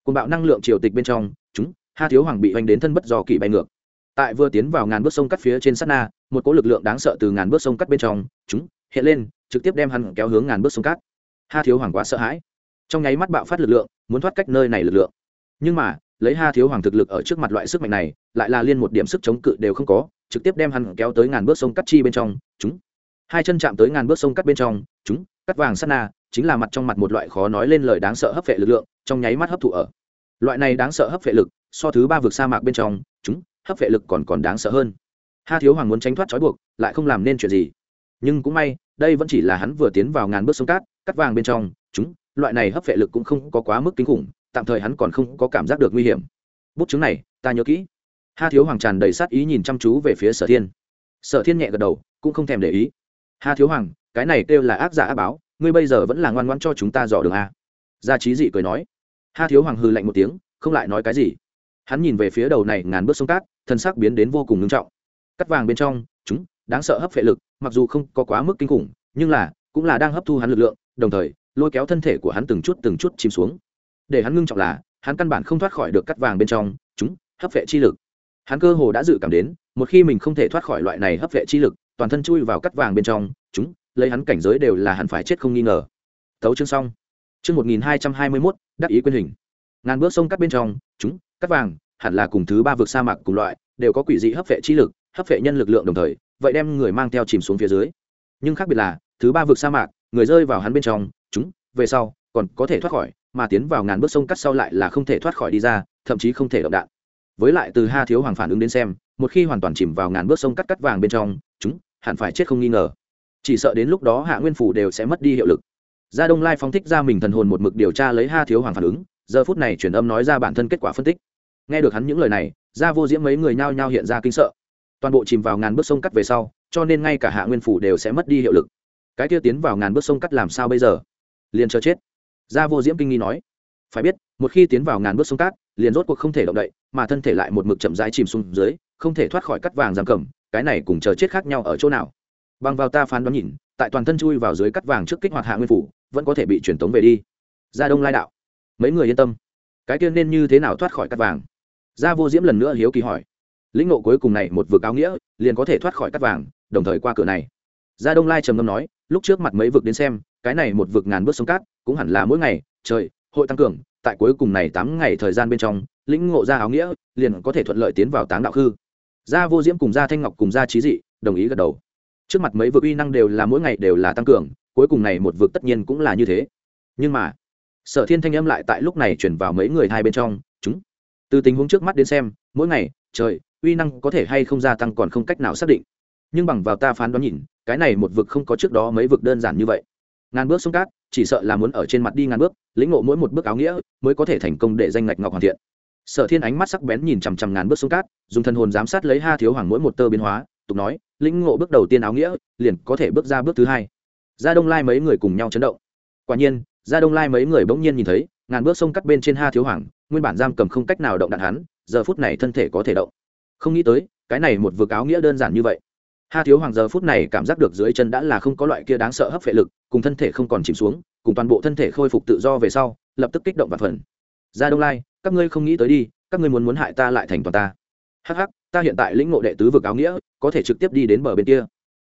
cùng bạo năng lượng triều tịch bên trong, chúng ha thiếu hoàng bị oanh đến thân bất do kỳ bay ngược. Tại vừa tiến vào ngàn bước sông cắt phía trên sát na, một cỗ lực lượng đáng sợ từ ngàn bước sông cắt bên trong, chúng, hiện lên, trực tiếp đem hắn kéo hướng ngàn bước sông cắt. Ha thiếu hoàng quá sợ hãi. Trong nháy mắt bạo phát lực lượng, muốn thoát cách nơi này lực lượng. Nhưng mà lấy ha thiếu hoàng thực lực ở trước mặt loại sức mạnh này, lại là liên một điểm sức chống cự đều không có, trực tiếp đem hắn kéo tới ngàn bước sông cắt chi bên trong, chúng. Hai chân chạm tới ngàn bước sông cắt bên trong, chúng, cắt vàng sát na, chính là mặt trong mặt một loại khó nói lên lời đáng sợ hấp vệ lực lượng, trong nháy mắt hấp thụ ở. Loại này đáng sợ hấp vệ lực, so thứ ba vực sa mạc bên trong, chúng, hấp vệ lực còn còn đáng sợ hơn. Ha thiếu hoàng muốn tránh thoát trói buộc, lại không làm nên chuyện gì. Nhưng cũng may, đây vẫn chỉ là hắn vừa tiến vào ngàn bước sông cát, cắt vàng bên trong, chúng, loại này hấp vệ lực cũng không có quá mức kinh khủng tạm thời hắn còn không có cảm giác được nguy hiểm. Bút chứng này, ta nhớ kỹ. Ha thiếu hoàng tràn đầy sát ý nhìn chăm chú về phía sở thiên. Sở thiên nhẹ gật đầu, cũng không thèm để ý. Ha thiếu hoàng, cái này kêu là ác giả ác báo, ngươi bây giờ vẫn là ngoan ngoan cho chúng ta dò đường a. Gia trí dị cười nói. Ha thiếu hoàng hư lạnh một tiếng, không lại nói cái gì. Hắn nhìn về phía đầu này ngàn bước sông cát, thân sắc biến đến vô cùng ngưng trọng. Cắt vàng bên trong, chúng, đáng sợ hấp phệ lực, mặc dù không có quá mức kinh khủng, nhưng là, cũng là đang hấp thu hắn lực lượng, đồng thời, lôi kéo thân thể của hắn từng chút từng chút chìm xuống để hắn ngưng trọng là, hắn căn bản không thoát khỏi được cắt vàng bên trong, chúng, hấp phệ chi lực. Hắn cơ hồ đã dự cảm đến, một khi mình không thể thoát khỏi loại này hấp phệ chi lực, toàn thân chui vào cắt vàng bên trong, chúng, lấy hắn cảnh giới đều là hắn phải chết không nghi ngờ. Tấu chương xong. Chương một nghìn hai trăm hai mươi mốt, đắc ý quyên hình. Ngàn bước sông cắt bên trong, chúng, cắt vàng, hẳn là cùng thứ ba vực sa mạc cùng loại, đều có quỷ dị hấp phệ chi lực, hấp phệ nhân lực lượng đồng thời, vậy đem người mang theo chìm xuống phía dưới. Nhưng khác biệt là, thứ ba vực sa mạc, người rơi vào hắn bên trong, chúng, về sau, còn có thể thoát khỏi mà tiến vào ngàn bước sông cắt sau lại là không thể thoát khỏi đi ra, thậm chí không thể động đạn. Với lại từ ha thiếu hoàng phản ứng đến xem, một khi hoàn toàn chìm vào ngàn bước sông cắt cắt vàng bên trong, chúng hẳn phải chết không nghi ngờ. Chỉ sợ đến lúc đó hạ nguyên phủ đều sẽ mất đi hiệu lực. Gia đông lai phóng thích ra mình thần hồn một mực điều tra lấy ha thiếu hoàng phản ứng, giờ phút này truyền âm nói ra bản thân kết quả phân tích. Nghe được hắn những lời này, gia vô diễm mấy người nhao nhao hiện ra kinh sợ. Toàn bộ chìm vào ngàn bước sông cắt về sau, cho nên ngay cả hạ nguyên phủ đều sẽ mất đi hiệu lực. Cái kia tiến vào ngàn bước sông cắt làm sao bây giờ? Liền chờ chết gia vô diễm kinh nghi nói, phải biết, một khi tiến vào ngàn bước sông cát, liền rốt cuộc không thể động đậy, mà thân thể lại một mực chậm rãi chìm xuống dưới, không thể thoát khỏi cắt vàng giam cầm, cái này cùng chờ chết khác nhau ở chỗ nào? Bằng vào ta phán đoán nhìn, tại toàn thân chui vào dưới cắt vàng trước kích hoạt hạ nguyên phủ, vẫn có thể bị truyền tống về đi. Gia đông lai đạo, mấy người yên tâm. Cái kia nên như thế nào thoát khỏi cắt vàng? Gia vô diễm lần nữa hiếu kỳ hỏi. Lĩnh ngộ cuối cùng này một vực áo nghĩa, liền có thể thoát khỏi cắt vàng, đồng thời qua cửa này. Gia đông lai trầm ngâm nói, lúc trước mặt mấy vực đến xem cái này một vực ngàn bước sông cát, cũng hẳn là mỗi ngày, trời, hội tăng cường, tại cuối cùng này tám ngày thời gian bên trong, lĩnh ngộ ra áo nghĩa, liền có thể thuận lợi tiến vào táng đạo khư. Gia vô diễm cùng gia thanh ngọc cùng gia trí dị, đồng ý gật đầu. Trước mặt mấy vực uy năng đều là mỗi ngày đều là tăng cường, cuối cùng này một vực tất nhiên cũng là như thế. Nhưng mà, sở thiên thanh âm lại tại lúc này chuyển vào mấy người hai bên trong, chúng, từ tình huống trước mắt đến xem, mỗi ngày, trời, uy năng có thể hay không gia tăng còn không cách nào xác định. Nhưng bằng vào ta phán đoán nhìn, cái này một vực không có trước đó mấy vực đơn giản như vậy ngàn bước sông cát, chỉ sợ là muốn ở trên mặt đi ngàn bước, lĩnh ngộ mỗi một bước áo nghĩa mới có thể thành công để danh ngạch ngọc hoàn thiện. Sở thiên ánh mắt sắc bén nhìn chằm chằm ngàn bước sông cát, dùng thân hồn giám sát lấy ha thiếu hoàng mỗi một tơ biến hóa, tục nói, lĩnh ngộ bước đầu tiên áo nghĩa, liền có thể bước ra bước thứ hai. Ra đông lai mấy người cùng nhau chấn động. Quả nhiên, ra đông lai mấy người bỗng nhiên nhìn thấy, ngàn bước sông cắt bên trên ha thiếu hoàng, nguyên bản giam cầm không cách nào động đạn hắn, giờ phút này thân thể có thể động. Không nghĩ tới, cái này một vực áo nghĩa đơn giản như vậy ha thiếu hoàng giờ phút này cảm giác được dưới chân đã là không có loại kia đáng sợ hấp phệ lực, cùng thân thể không còn chìm xuống, cùng toàn bộ thân thể khôi phục tự do về sau, lập tức kích động và phần ra đông lai, các ngươi không nghĩ tới đi, các ngươi muốn muốn hại ta lại thành toàn ta. Hắc hắc, ta hiện tại lĩnh ngộ đệ tứ vực áo nghĩa, có thể trực tiếp đi đến bờ bên kia.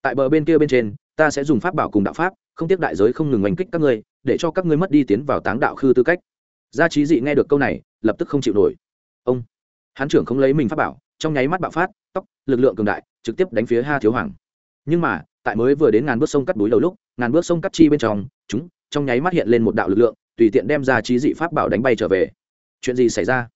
Tại bờ bên kia bên trên, ta sẽ dùng pháp bảo cùng đạo pháp, không tiếc đại giới không ngừng oanh kích các ngươi, để cho các ngươi mất đi tiến vào táng đạo khư tư cách. Gia trí dị nghe được câu này, lập tức không chịu nổi. Ông hán trưởng không lấy mình pháp bảo trong nháy mắt bạo phát, tóc, lực lượng cường đại, trực tiếp đánh phía ha thiếu hoàng. Nhưng mà, tại mới vừa đến ngàn bước sông cắt đuối đầu lúc, ngàn bước sông cắt chi bên trong, chúng, trong nháy mắt hiện lên một đạo lực lượng, tùy tiện đem ra trí dị pháp bảo đánh bay trở về. Chuyện gì xảy ra?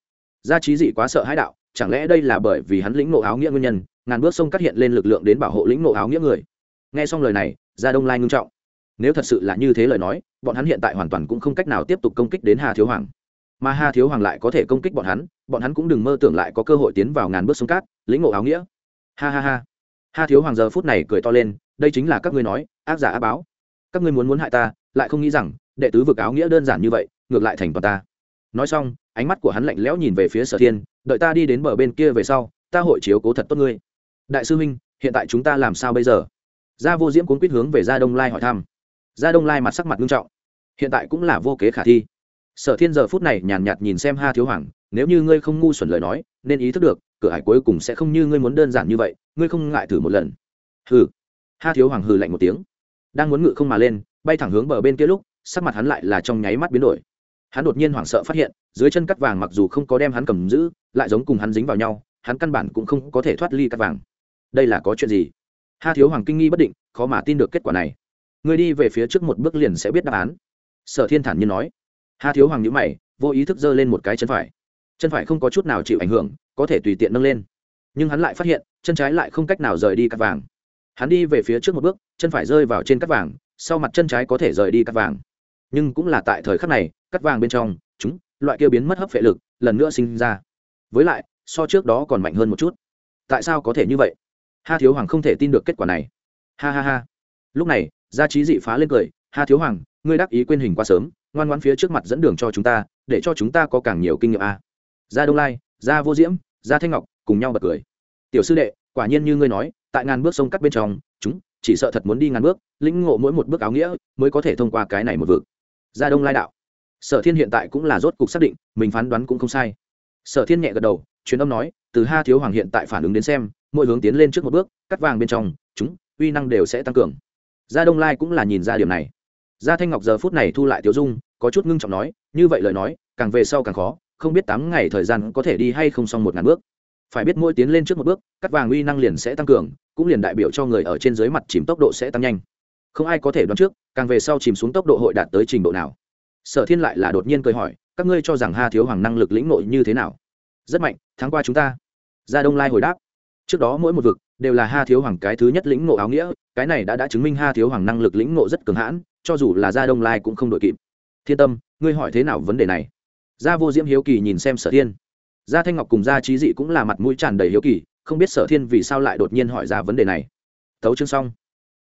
Gia trí dị quá sợ hãi đạo, chẳng lẽ đây là bởi vì hắn lĩnh nộ áo nghĩa nguyên nhân, ngàn bước sông cắt hiện lên lực lượng đến bảo hộ lĩnh nộ áo nghĩa người? Nghe xong lời này, gia đông lai ngưng trọng. Nếu thật sự là như thế lời nói, bọn hắn hiện tại hoàn toàn cũng không cách nào tiếp tục công kích đến hà thiếu hoàng mà hà thiếu hoàng lại có thể công kích bọn hắn bọn hắn cũng đừng mơ tưởng lại có cơ hội tiến vào ngàn bước sông cát, lĩnh ngộ áo nghĩa. Ha ha ha. Hà thiếu hoàng giờ phút này cười to lên, đây chính là các ngươi nói, ác giả ác báo. Các ngươi muốn muốn hại ta, lại không nghĩ rằng, đệ tứ vực áo nghĩa đơn giản như vậy, ngược lại thành toàn ta. Nói xong, ánh mắt của hắn lạnh lẽo nhìn về phía sở thiên, đợi ta đi đến bờ bên kia về sau, ta hội chiếu cố thật tốt ngươi. Đại sư huynh, hiện tại chúng ta làm sao bây giờ? Gia vô diễm cuốn quýt hướng về gia đông lai hỏi thăm. Gia đông lai mặt sắc mặt nghiêm trọng. Hiện tại cũng là vô kế khả thi sở thiên giờ phút này nhàn nhạt nhìn xem ha thiếu hoàng, nếu như ngươi không ngu xuẩn lời nói, nên ý thức được, cửa hải cuối cùng sẽ không như ngươi muốn đơn giản như vậy, ngươi không ngại thử một lần. Hừ. Ha thiếu hoàng hừ lạnh một tiếng. Đang muốn ngự không mà lên, bay thẳng hướng bờ bên kia lúc, sắc mặt hắn lại là trong nháy mắt biến đổi. Hắn đột nhiên hoảng sợ phát hiện, dưới chân cắt vàng mặc dù không có đem hắn cầm giữ, lại giống cùng hắn dính vào nhau, hắn căn bản cũng không có thể thoát ly cắt vàng. Đây là có chuyện gì? Ha thiếu hoàng kinh nghi bất định, khó mà tin được kết quả này. Người đi về phía trước một bước liền sẽ biết đáp án. Sở thiên thản nhiên nói ha thiếu hoàng nhữ mày, vô ý thức giơ lên một cái chân phải. Chân phải không có chút nào chịu ảnh hưởng, có thể tùy tiện nâng lên. Nhưng hắn lại phát hiện, chân trái lại không cách nào rời đi cắt vàng. Hắn đi về phía trước một bước, chân phải rơi vào trên cắt vàng, sau mặt chân trái có thể rời đi cắt vàng. Nhưng cũng là tại thời khắc này cắt vàng bên trong, chúng, loại kia biến mất hấp phệ lực, lần nữa sinh ra. Với lại, so trước đó còn mạnh hơn một chút. Tại sao có thể như vậy? Ha thiếu hoàng không thể tin được kết quả này. Ha ha ha. Lúc này, gia trí dị phá lên cười ha thiếu hoàng, ngươi đắc ý quên hình quá sớm ngoan ngoan phía trước mặt dẫn đường cho chúng ta, để cho chúng ta có càng nhiều kinh nghiệm a. À. gia đông lai, gia vô diễm, gia thanh ngọc, cùng nhau bật cười. Tiểu sư đệ, quả nhiên như ngươi nói, tại ngàn bước sông cắt bên trong, chúng chỉ sợ thật muốn đi ngàn bước, lĩnh ngộ mỗi một bước áo nghĩa mới có thể thông qua cái này một vực. Gia đông lai đạo. Sở thiên hiện tại cũng là rốt cục xác định, mình phán đoán cũng không sai. Sở thiên nhẹ gật đầu, truyền âm nói, từ ha thiếu hoàng hiện tại phản ứng đến xem, mỗi hướng tiến lên trước một bước, cắt vàng bên trong, chúng uy năng đều sẽ tăng cường. Gia đông lai cũng là nhìn ra điểm này gia thanh ngọc giờ phút này thu lại tiểu dung, có chút ngưng trọng nói, như vậy lời nói, càng về sau càng khó, không biết tám ngày thời gian có thể đi hay không xong một ngàn bước. Phải biết mỗi tiến lên trước một bước, cắt vàng uy năng liền sẽ tăng cường, cũng liền đại biểu cho người ở trên dưới mặt chìm tốc độ sẽ tăng nhanh. Không ai có thể đoán trước, càng về sau chìm xuống tốc độ hội đạt tới trình độ nào. Sở thiên lại là đột nhiên cười hỏi, các ngươi cho rằng ha thiếu hoàng năng lực lĩnh nội như thế nào? Rất mạnh tháng qua chúng ta. Gia đông lai hồi đáp, trước đó mỗi một vực đều là ha thiếu hoàng cái thứ nhất lĩnh ngộ áo nghĩa, cái này đã đã chứng minh ha thiếu hoàng năng lực lĩnh ngộ rất cường hãn, cho dù là gia đông lai cũng không đội kịp. Thiên tâm, ngươi hỏi thế nào vấn đề này? Gia vô diễm hiếu kỳ nhìn xem sở thiên. Gia thanh ngọc cùng gia trí dị cũng là mặt mũi tràn đầy hiếu kỳ, không biết sở thiên vì sao lại đột nhiên hỏi ra vấn đề này. Tấu chương xong.